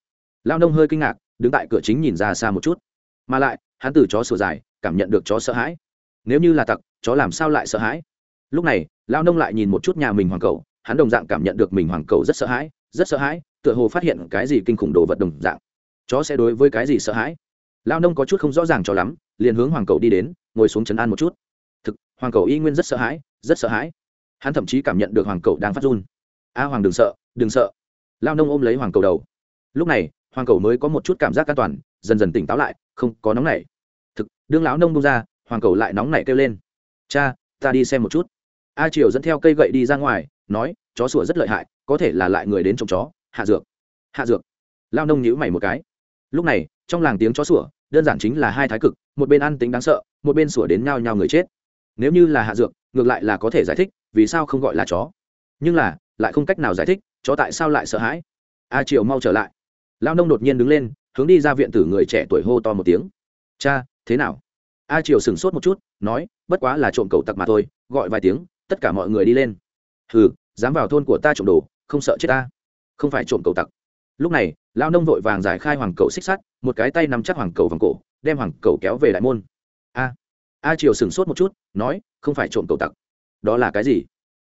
Lao nông hơi kinh ngạc, đứng tại cửa chính nhìn ra xa một chút. Mà lại, hắn từ chó sửa dài, cảm nhận được chó sợ hãi. Nếu như là tặc, chó làm sao lại sợ hãi? Lúc này, lao nông lại nhìn một chút nhà mình hoàng cầu hắn đồng dạng cảm nhận được mình hoàng cầu rất sợ hãi, rất sợ hãi, tựa hồ phát hiện cái gì kinh khủng đồ vật đồng dạng. Chó sẽ đối với cái gì sợ hãi? Lao nông có chút không rõ ràng cho lắm, liền hướng hoàng cầu đi đến, ngồi xuống chấn an một chút. Thực, hoàng cầu y nguyên rất sợ hãi, rất sợ hãi. Hắn thậm chí cảm nhận được hoàng cầu đang phát run. A hoàng đừng sợ đừng sợ. Lao nông ôm lấy hoàng cầu đầu. Lúc này hoàng cầu mới có một chút cảm giác an toàn, dần dần tỉnh táo lại, không có nóng nảy. Thực, đương lão nông bông ra, hoàng cầu lại nóng nảy kêu lên. Cha, ta đi xem một chút. A triều dẫn theo cây gậy đi ra ngoài, nói, chó sủa rất lợi hại, có thể là lại người đến trồng chó. Hạ dược. Hạ dược. Lao nông nhíu mày một cái. Lúc này, trong làng tiếng chó sủa, đơn giản chính là hai thái cực, một bên ăn tính đáng sợ, một bên sủa đến nhao nhao người chết. Nếu như là hạ dược, ngược lại là có thể giải thích vì sao không gọi là chó. Nhưng là, lại không cách nào giải thích, chó tại sao lại sợ hãi. A triệu mau trở lại lao nông đột nhiên đứng lên, hướng đi ra viện tử người trẻ tuổi hô to một tiếng. Cha, thế nào? A triều sửng sốt một chút, nói, bất quá là trộm cầu tặc mà thôi, gọi vài tiếng, tất cả mọi người đi lên. Hừ, dám vào thôn của ta trộm đồ, không sợ chết ta. Không phải trộm cầu tặc. Lúc này lao nông vội vàng giải khai hoàng cầu xích sắt, một cái tay nắm chắc hoàng cầu vòng cổ, đem hoàng cầu kéo về đại môn. A a triều sửng sốt một chút, nói, không phải trộm cầu tặc. Đó là cái gì?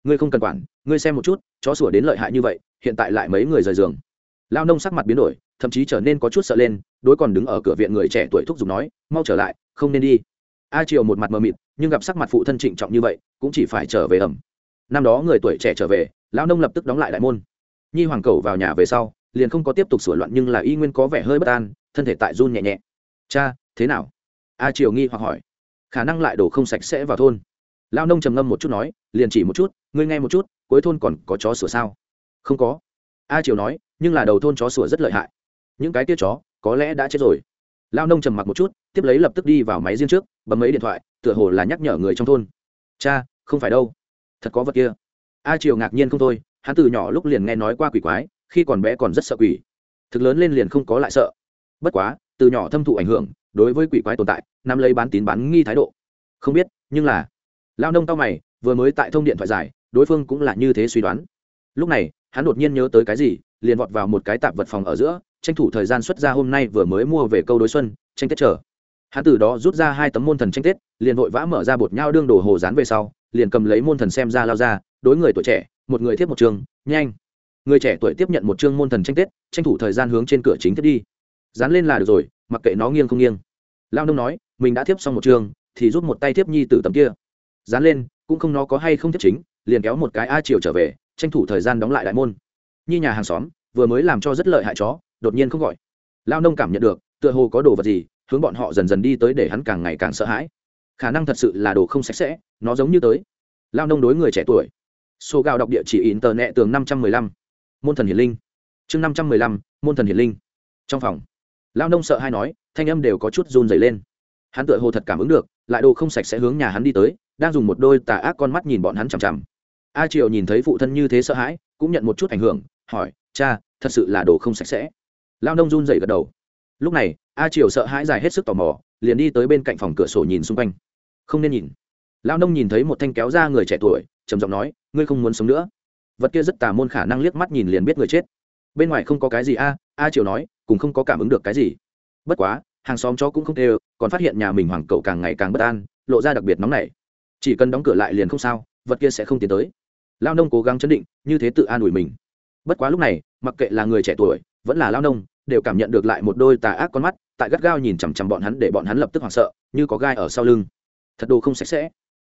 Ngươi không cần quản, ngươi xem một chút, chó sủa đến lợi hại như vậy, hiện tại lại mấy người rời giường lao nông sắc mặt biến đổi, thậm chí trở nên có chút sợ lên, đối còn đứng ở cửa viện người trẻ tuổi thúc giục nói, mau trở lại, không nên đi. A triều một mặt mờ mịt, nhưng gặp sắc mặt phụ thân trịnh trọng như vậy, cũng chỉ phải trở về ẩm. Năm đó người tuổi trẻ trở về, lao nông lập tức đóng lại đại môn. Nhi hoàng cầu vào nhà về sau, liền không có tiếp tục sửa loạn nhưng là y nguyên có vẻ hơi bất an, thân thể tại run nhẹ nhẹ. Cha, thế nào? A triều nghi hoặc hỏi. Khả năng lại đổ không sạch sẽ vào thôn. Lao nông trầm ngâm một chút nói, liền chỉ một chút, ngươi nghe một chút, cuối thôn còn có chó sửa sao? Không có a triều nói, nhưng là đầu thôn chó sửa rất lợi hại. Những cái tiết chó, có lẽ đã chết rồi. Lao nông trầm mặc một chút, tiếp lấy lập tức đi vào máy riêng trước, bấm mấy điện thoại, tựa hồ là nhắc nhở người trong thôn. Cha, không phải đâu. Thật có vật kia. A triều ngạc nhiên không thôi, hắn từ nhỏ lúc liền nghe nói qua quỷ quái, khi còn bé còn rất sợ quỷ. Thực lớn lên liền không có lại sợ. Bất quá, từ nhỏ thâm thụ ảnh hưởng, đối với quỷ quái tồn tại, nắm lấy bán tín bán nghi thái độ. Không biết, nhưng là, lao nông tao mày, vừa mới tại thông điện thoại giải, đối phương cũng là như thế suy đoán. Lúc này hắn đột nhiên nhớ tới cái gì, liền vọt vào một cái tạp vật phòng ở giữa, tranh thủ thời gian xuất ra hôm nay vừa mới mua về câu đối xuân, tranh tết chờ. Hắn từ đó rút ra hai tấm môn thần tranh tết, liền vội vã mở ra bột nhau đương đồ hồ dán về sau, liền cầm lấy môn thần xem ra lao ra, đối người tuổi trẻ, một người tiếp một trường nhanh. Người trẻ tuổi tiếp nhận một chương môn thần tranh tết, tranh thủ thời gian hướng trên cửa chính thiết đi. Dán lên là được rồi, mặc kệ nó nghiêng không nghiêng. Lao nông nói, mình đã tiếp xong một trường thì rút một tay tiếp nhi từ tấm kia. Dán lên, cũng không nó có hay không tiếp chính, liền kéo một cái a chiều trở về tranh thủ thời gian đóng lại đại môn. Như nhà hàng xóm, vừa mới làm cho rất lợi hại chó, đột nhiên không gọi. Lao nông cảm nhận được, tựa hồ có đồ vật gì, hướng bọn họ dần dần đi tới để hắn càng ngày càng sợ hãi. Khả năng thật sự là đồ không sạch sẽ, nó giống như tới. Lao nông đối người trẻ tuổi. Số gạo đọc địa chỉ in tờ nẹ tường năm trăm mười lăm. Môn thần hiền linh. Chương năm trăm mười lăm, môn thần hiền linh. Trong phòng lao nông sợ hay nói, thanh âm đều có chút run dày lên. Hắn tựa hồ thật cảm ứng được, lại đồ không sạch sẽ hướng nhà hắn đi tới, đang dùng một đôi tà ác con mắt nhìn bọn hắn chằm chằm a triều nhìn thấy phụ thân như thế sợ hãi, cũng nhận một chút ảnh hưởng, hỏi, cha, thật sự là đồ không sạch sẽ? Lao nông run rẩy gật đầu. Lúc này, a triều sợ hãi dài hết sức tò mò, liền đi tới bên cạnh phòng cửa sổ nhìn xung quanh. Không nên nhìn. Lao nông nhìn thấy một thanh kéo ra người trẻ tuổi, trầm giọng nói, ngươi không muốn sống nữa. Vật kia rất tà môn khả năng liếc mắt nhìn liền biết người chết. Bên ngoài không có cái gì a a triều nói cũng không có cảm ứng được cái gì. Bất quá, hàng xóm chó cũng không tê còn phát hiện nhà mình hoàng cậu càng ngày càng bất an, lộ ra đặc biệt nóng nảy. Chỉ cần đóng cửa lại liền không sao, vật kia sẽ không tiến tới lao nông cố gắng chấn định, như thế tự an ủi mình. Bất quá lúc này, mặc kệ là người trẻ tuổi, vẫn là lao nông, đều cảm nhận được lại một đôi tà ác con mắt, tại gắt gao nhìn chằm chằm bọn hắn để bọn hắn lập tức hoảng sợ, như có gai ở sau lưng. Thật đồ không sạch sẽ.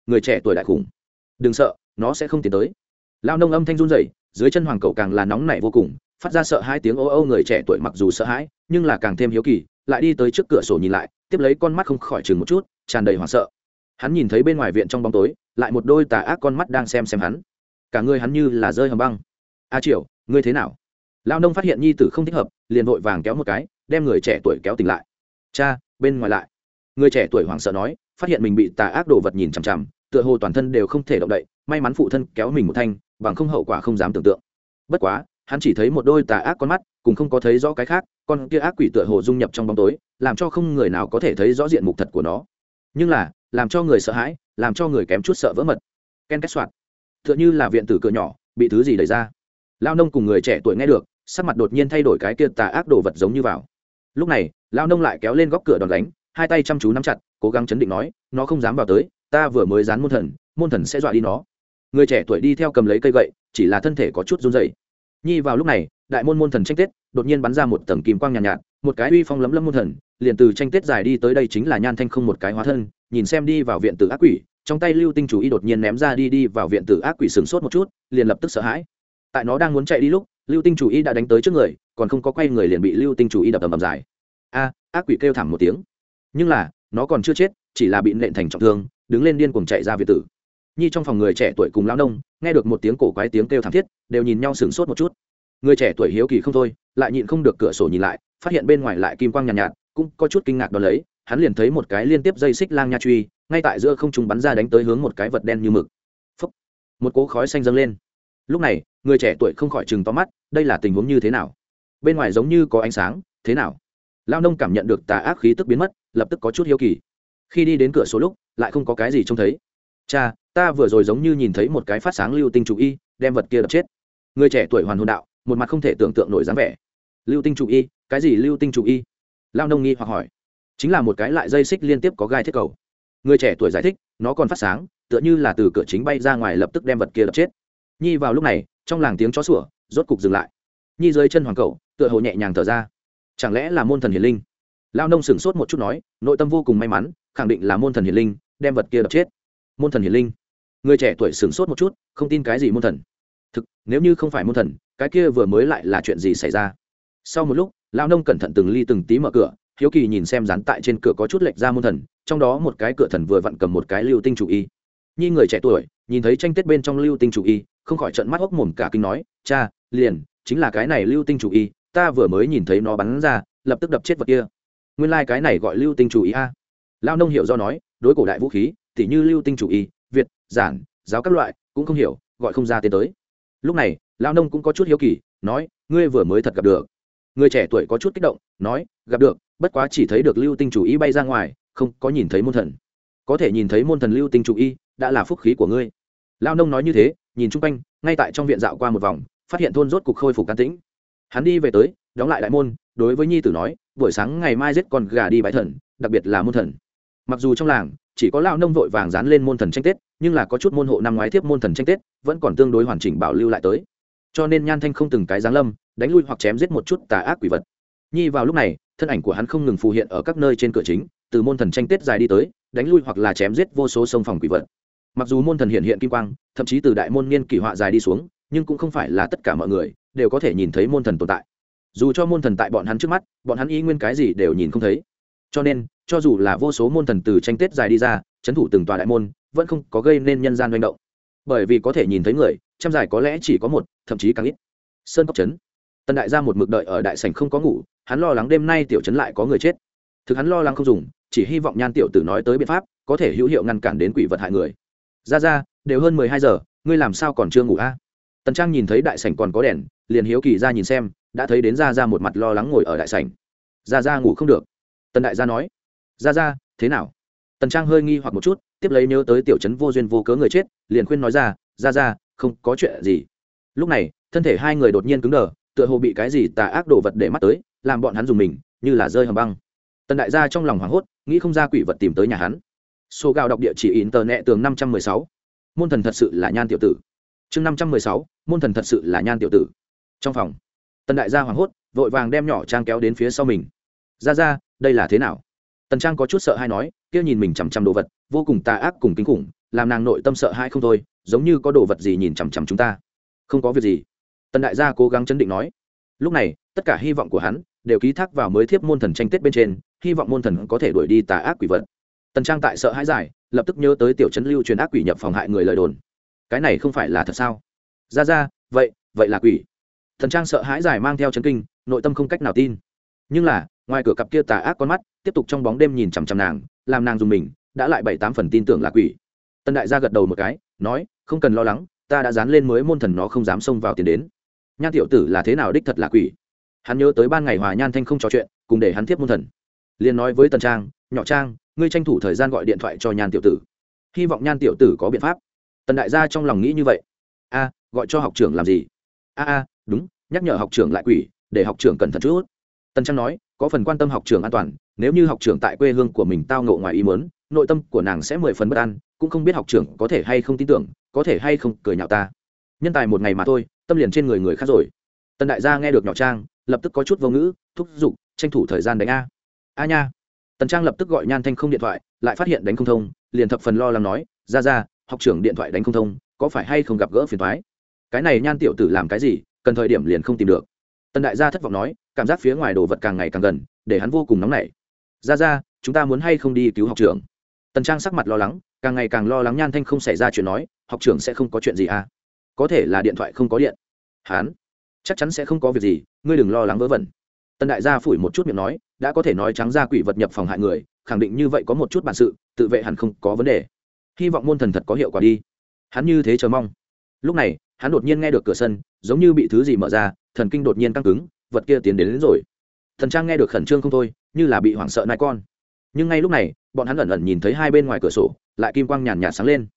Người trẻ tuổi đại khủng. Đừng sợ, nó sẽ không tiến tới. Lao nông âm thanh run rẩy, dưới chân hoàng cậu càng là nóng nảy vô cùng, phát ra sợ hai tiếng ô ô người trẻ tuổi mặc dù sợ hãi, nhưng là càng thêm hiếu kỳ, lại đi tới trước cửa sổ nhìn lại, tiếp lấy con mắt không khỏi chừng một chút, tràn đầy hoảng sợ. Hắn nhìn thấy bên ngoài viện trong bóng tối, lại một đôi tà ác con mắt đang xem xem hắn cả người hắn như là rơi hầm băng. A triệu ngươi thế nào? Lao nông phát hiện nhi tử không thích hợp, liền vội vàng kéo một cái, đem người trẻ tuổi kéo tỉnh lại. Cha, bên ngoài lại. Người trẻ tuổi hoảng sợ nói, phát hiện mình bị tà ác đồ vật nhìn chằm chằm, tựa hồ toàn thân đều không thể động đậy, may mắn phụ thân kéo mình một thanh, bằng không hậu quả không dám tưởng tượng. Bất quá, hắn chỉ thấy một đôi tà ác con mắt cùng không có thấy rõ cái khác, con kia ác quỷ tựa hồ dung nhập trong bóng tối, làm cho không người nào có thể thấy rõ diện mục thật của nó. Nhưng là, làm cho người sợ hãi, làm cho người kém chút sợ vỡ mật. Ken kết soạt tựa như là viện tử cửa nhỏ bị thứ gì đẩy ra. Lao nông cùng người trẻ tuổi nghe được sắc mặt đột nhiên thay đổi cái kia tà ác đồ vật giống như vào. Lúc này lao nông lại kéo lên góc cửa đòn đánh hai tay chăm chú nắm chặt cố gắng chấn định nói nó không dám vào tới ta vừa mới dán môn thần môn thần sẽ dọa đi nó. Người trẻ tuổi đi theo cầm lấy cây gậy chỉ là thân thể có chút run dày nhi vào lúc này đại môn môn thần tranh tết đột nhiên bắn ra một tầng kim quang nhàn nhạt, nhạt một cái uy phong lấm lấm môn thần liền từ tranh tết dài đi tới đây chính là nhan thanh không một cái hóa thân nhìn xem đi vào viện tử ác quỷ trong tay lưu tinh chủ y đột nhiên ném ra đi đi vào viện tử ác quỷ sừng sốt một chút liền lập tức sợ hãi. Tại nó đang muốn chạy đi lúc lưu tinh chủ y đã đánh tới trước người còn không có quay người liền bị lưu tinh chủ y đập ầm ầm dài. A ác quỷ kêu thảm một tiếng. Nhưng là nó còn chưa chết chỉ là bị nện thành trọng thương đứng lên điên cuồng chạy ra viện tử. Nhi trong phòng người trẻ tuổi cùng lão nông nghe được một tiếng cổ quái tiếng kêu thảm thiết đều nhìn nhau sửng sốt một chút. Người trẻ tuổi hiếu kỳ không thôi lại nhịn không được cửa sổ nhìn lại phát hiện bên ngoài lại kim quang nhàn nhạt, nhạt cũng có chút kinh ngạc đ ó lấy hắn liền thấy một cái liên tiếp dây xích lang nha truy, ngay tại giữa không trung bắn ra đánh tới hướng một cái vật đen như mực. Phúc. một cỗ khói xanh dâng lên. Lúc này, người trẻ tuổi không khỏi chừng to mắt, đây là tình huống như thế nào? Bên ngoài giống như có ánh sáng, thế nào? Lao nông cảm nhận được tà ác khí tức biến mất, lập tức có chút hiếu kỳ. Khi đi đến cửa số lúc, lại không có cái gì trông thấy. Cha, ta vừa rồi giống như nhìn thấy một cái phát sáng lưu tinh chủ y, đem vật kia đập chết. Người trẻ tuổi hoàn hồn đạo, một mặt không thể tưởng tượng nổi dáng vẻ. Lưu tinh chủ y, cái gì lưu tinh chủ y? Lao nông nghi hoặc hỏi chính là một cái lại dây xích liên tiếp có gai thiết cầu. Người trẻ tuổi giải thích, nó còn phát sáng, tựa như là từ cửa chính bay ra ngoài lập tức đem vật kia đập chết. Nhi vào lúc này, trong làng tiếng chó sủa, rốt cục dừng lại. Nhi dưới chân hoàng cậu, tựa hồ nhẹ nhàng thở ra. Chẳng lẽ là môn thần hiền linh? Lao nông sửng sốt một chút nói, nội tâm vô cùng may mắn, khẳng định là môn thần hiền linh, đem vật kia đập chết. Môn thần hiền linh? Người trẻ tuổi sửng sốt một chút, không tin cái gì môn thần. Thực, nếu như không phải môn thần, cái kia vừa mới lại là chuyện gì xảy ra? Sau một lúc lao nông cẩn thận từng ly từng tí mở cửa hiếu kỳ nhìn xem dán tại trên cửa có chút lệch ra môn thần, trong đó một cái cửa thần vừa vặn cầm một cái lưu tinh chủ y. Nhi người trẻ tuổi, nhìn thấy tranh tết bên trong lưu tinh chủ y, không khỏi trận mắt hốc mồm cả kinh nói, cha, liền, chính là cái này lưu tinh chủ y, ta vừa mới nhìn thấy nó bắn ra, lập tức đập chết vật kia. Nguyên lai、like、cái này gọi lưu tinh chủ y a. Lao nông hiểu do nói, đối cổ đại vũ khí, tỉ như lưu tinh chủ y, việt, giản, giáo các loại, cũng không hiểu, gọi không ra tiến tới. Lúc này lao nông cũng có chút hiếu kỳ, nói, ngươi vừa mới thật gặp được. Người trẻ tuổi có chút kích động, nói, gặp được bất quá chỉ thấy được lưu tinh chủ y bay ra ngoài, không có nhìn thấy môn thần. Có thể nhìn thấy môn thần lưu tinh chủ y, đã là phúc khí của ngươi. Lao nông nói như thế, nhìn chung quanh, ngay tại trong viện dạo qua một vòng, phát hiện thôn rốt cục khôi phục can tĩnh. Hắn đi về tới, đóng lại đại môn, đối với nhi tử nói, buổi sáng ngày mai giết con gà đi bãi thần, đặc biệt là môn thần. Mặc dù trong làng, chỉ có lao nông vội vàng dán lên môn thần tranh tết, nhưng là có chút môn hộ năm ngoái tiếp môn thần tranh tết, vẫn còn tương đối hoàn chỉnh bảo lưu lại tới. Cho nên nhan thanh không từng cái giáng lâm, đánh lui hoặc chém giết một chút tà ác quỷ vật. Nhi vào lúc này thân ảnh của hắn không ngừng phù hiện ở các nơi trên cửa chính, từ môn thần tranh tết dài đi tới, đánh lui hoặc là chém giết vô số sông phòng quỷ vật. Mặc dù môn thần hiện hiện kim quang, thậm chí từ đại môn niên kỷ họa dài đi xuống, nhưng cũng không phải là tất cả mọi người đều có thể nhìn thấy môn thần tồn tại. Dù cho môn thần tại bọn hắn trước mắt, bọn hắn ý nguyên cái gì đều nhìn không thấy. Cho nên, cho dù là vô số môn thần từ tranh tết dài đi ra trấn thủ từng tòa đại môn, vẫn không có gây nên nhân gian manh động. Bởi vì có thể nhìn thấy người, trăm dài có lẽ chỉ có một, thậm chí càng ít. Sơn cốc trấn. Tần đại gia một mực đợi ở đại sảnh không có ngủ hắn lo lắng đêm nay tiểu trấn lại có người chết. Thực hắn lo lắng không dùng, chỉ hy vọng nhan tiểu tử nói tới biện pháp, có thể hữu hiệu ngăn cản đến quỷ vật hại người. Ra ra, đều hơn mười hai giờ, ngươi làm sao còn chưa ngủ a? Tần trang nhìn thấy đại sảnh còn có đèn, liền hiếu kỳ ra nhìn xem, đã thấy đến ra ra một mặt lo lắng ngồi ở đại sảnh. Ra ra ngủ không được. Tần đại gia nói. Ra ra, thế nào? Tần trang hơi nghi hoặc một chút, tiếp lấy nhớ tới tiểu trấn vô duyên vô cớ người chết, liền khuyên nói ra ra ra, không có chuyện gì. Lúc này, thân thể hai người đột nhiên cứng đờ, tựa hồ bị cái gì tà ác đồ vật để mắt tới làm bọn hắn dùng mình, như là rơi hầm băng. Tần đại gia trong lòng hoảng hốt, nghĩ không ra quỷ vật tìm tới nhà hắn. Số gạo đọc địa chỉ in tờ nẹ tường năm trăm mười sáu. Môn thần thật sự là nhan tiểu tử. Chương năm trăm mười sáu, môn thần thật sự là nhan tiểu tử. Trong phòng, tần đại gia hoảng hốt, vội vàng đem nhỏ trang kéo đến phía sau mình. Ra ra, đây là thế nào? Tần trang có chút sợ hay nói, kia nhìn mình chằm chằm đồ vật, vô cùng tà ác cùng kinh khủng, làm nàng nội tâm sợ hãi không thôi, giống như có đồ vật gì nhìn chằm chằm chúng ta. Không có việc gì. Tần đại gia cố gắng chấn định nói. Lúc này, tất cả hy vọng của hắn đều ký thác vào mới thiếp môn thần tranh tết bên trên, hy vọng môn thần có thể đuổi đi tà ác quỷ vật. Tần trang tại sợ hãi giải, lập tức nhớ tới tiểu trấn lưu truyền ác quỷ nhập phòng hại người lời đồn. Cái này không phải là thật sao? Ra ra, vậy vậy là quỷ. Thần trang sợ hãi giải mang theo chấn kinh, nội tâm không cách nào tin. Nhưng là, ngoài cửa cặp kia tà ác con mắt, tiếp tục trong bóng đêm nhìn chằm chằm nàng, làm nàng dùng mình, đã lại bảy tám phần tin tưởng là quỷ. Tân đại gia gật đầu một cái, nói, không cần lo lắng, ta đã dán lên mới môn thần nó không dám xông vào tiền đến. Nhan tiểu tử là thế nào đích thật là quỷ? Hắn nhớ tới ban ngày hòa nhan thanh không trò chuyện, cùng để hắn tiếp môn thần. Liền nói với tần trang, nhỏ trang, ngươi tranh thủ thời gian gọi điện thoại cho nhan tiểu tử. Hy vọng nhan tiểu tử có biện pháp. Tần đại gia trong lòng nghĩ như vậy. A, gọi cho học trưởng làm gì? A a, đúng, nhắc nhở học trưởng lại quỷ, để học trưởng cẩn thận chút. Tần trang nói, có phần quan tâm học trưởng an toàn, nếu như học trưởng tại quê hương của mình tao ngộ ngoài ý mớn nội tâm của nàng sẽ mười phần bất an, cũng không biết học trưởng có thể hay không tin tưởng, có thể hay không cười nhạo ta. Nhân tài một ngày mà thôi, tâm liền trên người người khác rồi. Tần đại gia nghe được nhỏ trang lập tức có chút vô ngữ, thúc giục, tranh thủ thời gian đánh a. A nha. Tần trang lập tức gọi nhan thanh không điện thoại, lại phát hiện đánh không thông, liền thập phần lo lắng nói, ra ra, học trưởng điện thoại đánh không thông, có phải hay không gặp gỡ phiền thoái cái này nhan tiểu tử làm cái gì, cần thời điểm liền không tìm được. Tần đại gia thất vọng nói, cảm giác phía ngoài đồ vật càng ngày càng gần, để hắn vô cùng nóng nảy. Ra ra, chúng ta muốn hay không đi cứu học trưởng? Tần trang sắc mặt lo lắng, càng ngày càng lo lắng nhan thanh không xảy ra chuyện nói, học trưởng sẽ không có chuyện gì à? Có thể là điện thoại không có điện. Hắn chắc chắn sẽ không có việc gì ngươi đừng lo lắng vớ vẩn. Tần đại gia phủi một chút miệng nói đã có thể nói trắng ra quỷ vật nhập phòng hại người khẳng định như vậy có một chút bản sự tự vệ hẳn không có vấn đề. Hy vọng môn thần thật có hiệu quả đi. Hắn như thế chờ mong. Lúc này hắn đột nhiên nghe được cửa sân giống như bị thứ gì mở ra thần kinh đột nhiên căng cứng vật kia tiến đến, đến rồi. Thần trang nghe được khẩn trương không thôi như là bị hoảng sợ nai con. Nhưng ngay lúc này bọn hắn ẩn ẩn nhìn thấy hai bên ngoài cửa sổ lại kim quang nhàn nhạt sáng lên.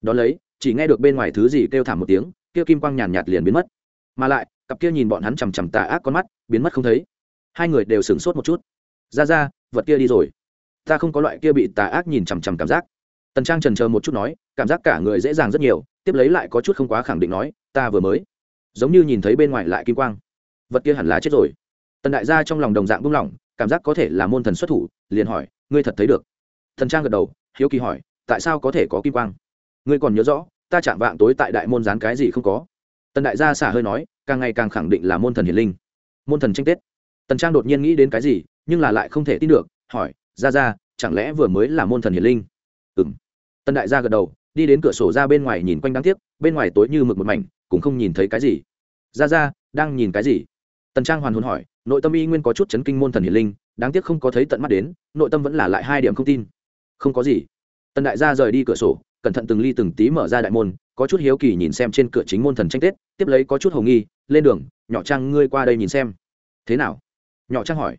Đón lấy chỉ nghe được bên ngoài thứ gì kêu thảm một tiếng kia kim quang nhàn nhạt liền biến mất. Mà lại cặp kia nhìn bọn hắn chằm chằm tà ác con mắt, biến mất không thấy. Hai người đều sửng sốt một chút. Ra ra, vật kia đi rồi. Ta không có loại kia bị tà ác nhìn chằm chằm cảm giác. Tần trang trần chờ một chút nói, cảm giác cả người dễ dàng rất nhiều, tiếp lấy lại có chút không quá khẳng định nói, ta vừa mới, giống như nhìn thấy bên ngoài lại kim quang. Vật kia hẳn là chết rồi. Tần đại gia trong lòng đồng dạng buông lỏng, cảm giác có thể là môn thần xuất thủ, liền hỏi, ngươi thật thấy được? Thần trang gật đầu, hiếu kỳ hỏi, tại sao có thể có kim quang? Ngươi còn nhớ rõ, ta chạm vạng tối tại đại môn dán cái gì không có? Tần đại gia xả hơi nói, càng ngày càng khẳng định là môn thần hiền linh, môn thần tranh tết. Tần trang đột nhiên nghĩ đến cái gì, nhưng là lại không thể tin được, hỏi ra ra chẳng lẽ vừa mới là môn thần hiền linh? Ừ m tần đại gia gật đầu, đi đến cửa sổ ra bên ngoài nhìn quanh đáng tiếc, bên ngoài tối như mực một mảnh, cũng không nhìn thấy cái gì. Ra ra đang nhìn cái gì? Tần trang hoàn hồn hỏi, nội tâm y nguyên có chút chấn kinh môn thần hiền linh, đáng tiếc không có thấy tận mắt đến, nội tâm vẫn là lại hai điểm không tin. Không có gì. Tần đại gia rời đi cửa sổ, cẩn thận từng ly từng tí mở ra đại môn có chút hiếu kỳ nhìn xem trên cửa chính môn thần tranh tết, tiếp lấy có chút hầu nghi, lên đường, nhỏ trang, ngươi qua đây nhìn xem. Thế nào? Nhỏ trang hỏi.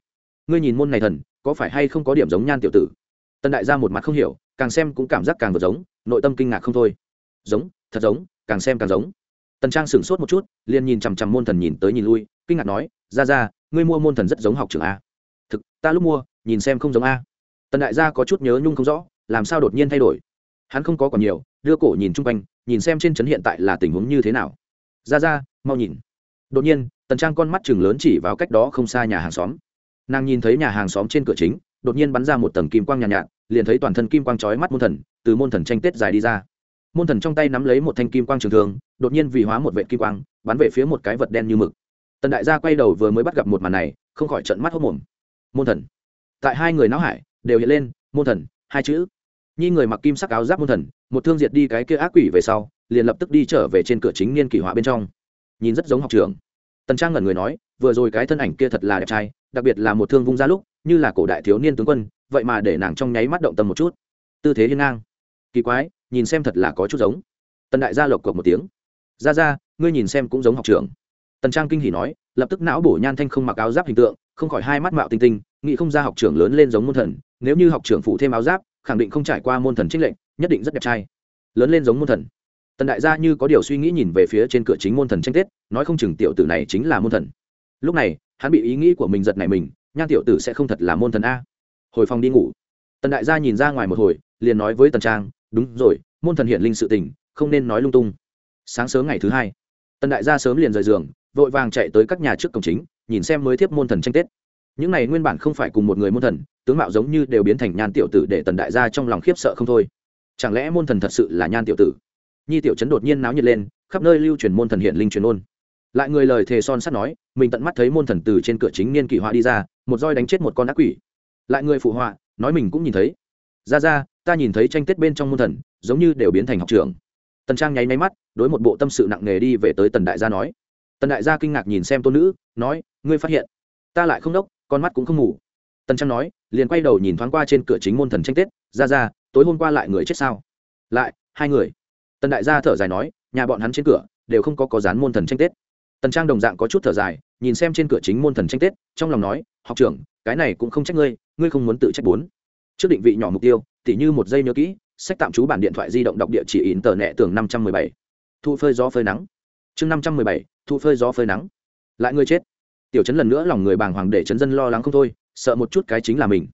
Ngươi nhìn môn này thần, có phải hay không có điểm giống nhan tiểu tử? Tân đại gia một mặt không hiểu, càng xem cũng cảm giác càng vật giống, nội tâm kinh ngạc không thôi. Giống, thật giống, càng xem càng giống. Tần trang sửng sốt một chút, liền nhìn chằm chằm môn thần nhìn tới nhìn lui, kinh ngạc nói, ra ra, ngươi mua môn thần rất giống học trường a. Thực, ta lúc mua, nhìn xem không giống a. Tần đại gia có chút nhớ nhung không rõ, làm sao đột nhiên thay đổi? Hắn không có còn nhiều, đưa cổ nhìn chung quanh nhìn xem trên trấn hiện tại là tình huống như thế nào. Ra ra mau nhìn. Đột nhiên tần trang con mắt chừng lớn chỉ vào cách đó không xa nhà hàng xóm. Nàng nhìn thấy nhà hàng xóm trên cửa chính đột nhiên bắn ra một tầng kim quang nhàn nhạt, nhạt liền thấy toàn thân kim quang trói mắt môn thần từ môn thần tranh tết dài đi ra. Môn thần trong tay nắm lấy một thanh kim quang trường thường đột nhiên vì hóa một vệ kim quang bắn về phía một cái vật đen như mực. Tần đại gia quay đầu vừa mới bắt gặp một màn này không khỏi trận mắt hốc mồm môn thần. Tại hai người não hải đều hiện lên môn thần hai chữ. Nhi người mặc kim sắc áo giáp môn thần một thương diệt đi cái kia ác quỷ về sau, liền lập tức đi trở về trên cửa chính niên kỷ họa bên trong. Nhìn rất giống học trường tần trang ngẩn người nói, vừa rồi cái thân ảnh kia thật là đẹp trai, đặc biệt là một thương vung ra lúc, như là cổ đại thiếu niên tướng quân, vậy mà để nàng trong nháy mắt động tâm một chút. Tư thế hiên ngang. Kỳ quái, nhìn xem thật là có chút giống. Tần đại gia lộc cộc một tiếng. Ra ra, ngươi nhìn xem cũng giống học trưởng. Tần trang kinh hỉ nói, lập tức não bổ nhan thanh không mặc áo giáp hình tượng, không khỏi hai mắt mạo tinh tinh, nghĩ không ra học trưởng lớn lên giống môn thần, nếu như học trưởng phụ thêm áo giáp, khẳng định không trải qua môn thần trích lệnh nhất định rất đẹp trai. Lớn lên giống môn thần. Tần đại gia như có điều suy nghĩ nhìn về phía trên cửa chính môn thần tranh tết, nói không chừng tiểu tử này chính là môn thần. Lúc này, hắn bị ý nghĩ của mình giật này mình, nhan tiểu tử sẽ không thật là môn thần a. Hồi phòng đi ngủ. Tần đại gia nhìn ra ngoài một hồi, liền nói với tần trang, đúng rồi, môn thần hiện linh sự tình, không nên nói lung tung. Sáng sớm ngày thứ hai, tần đại gia sớm liền rời giường, vội vàng chạy tới các nhà trước cổng chính, nhìn xem mới thiếp môn thần tranh tết. Những này nguyên bản không phải cùng một người môn thần, tướng mạo giống như đều biến thành nhan tiểu tử để tần đại gia trong lòng khiếp sợ không thôi chẳng lẽ môn thần thật sự là nhan tiểu tử? Nhi tiểu trấn đột nhiên náo nhiệt lên, khắp nơi lưu truyền môn thần hiện linh truyền ôn. Lại người lời thề son sắt nói, mình tận mắt thấy môn thần từ trên cửa chính niên kỷ họa đi ra, một roi đánh chết một con ác quỷ. Lại người phụ họa, nói mình cũng nhìn thấy. Ra ra, ta nhìn thấy tranh tết bên trong môn thần, giống như đều biến thành học trường tần trang nháy máy mắt, đối một bộ tâm sự nặng nề đi về tới tần đại gia nói. Tần đại gia kinh ngạc nhìn xem tôn nữ, nói, ngươi phát hiện, ta lại không đốc, con mắt cũng không ngủ tần trang nói, liền quay đầu nhìn thoáng qua trên cửa chính môn thần tranh tết. Ra ra tối hôm qua lại người chết sao? Lại, hai người. Tần đại gia thở dài nói, nhà bọn hắn trên cửa đều không có có dán môn thần tranh tết. Tần trang đồng dạng có chút thở dài, nhìn xem trên cửa chính môn thần tranh tết, trong lòng nói, học trưởng, cái này cũng không trách ngươi ngươi không muốn tự trách bốn. Trước định vị nhỏ mục tiêu, tỉ như một giây nhớ kỹ, sách tạm trú bản điện thoại di động đọc địa chỉ in tờ nẹ tường năm trăm mười bảy. Thu phơi gió phơi nắng. Chương năm trăm mười bảy, thu phơi gió phơi nắng. Lại ngươi chết. Tiểu chấn lần nữa lòng người bàng hoàng để chấn dân lo lắng không thôi, sợ một chút cái chính là mình.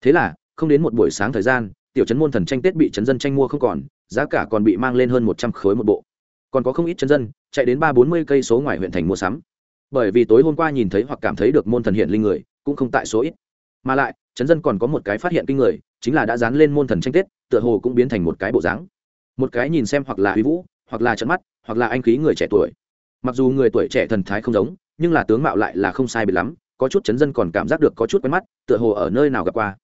Thế là, không đến một buổi sáng thời gian tiểu chấn môn thần tranh tết bị chấn dân tranh mua không còn, giá cả còn bị mang lên hơn một trăm khối một bộ. Còn có không ít chấn dân chạy đến ba bốn mươi cây số ngoài huyện thành mua sắm. Bởi vì tối hôm qua nhìn thấy hoặc cảm thấy được môn thần hiện linh người, cũng không tại số ít. Mà lại, chấn dân còn có một cái phát hiện kinh người, chính là đã dán lên môn thần tranh tết, tựa hồ cũng biến thành một cái bộ dáng. Một cái nhìn xem hoặc là huy vũ, hoặc là trận mắt, hoặc là anh khí người trẻ tuổi. Mặc dù người tuổi trẻ thần thái không giống, nhưng là tướng mạo lại là không sai biệt lắm, có chút chấn dân còn cảm giác được có chút quen mắt, tựa hồ ở nơi nào gặp qua.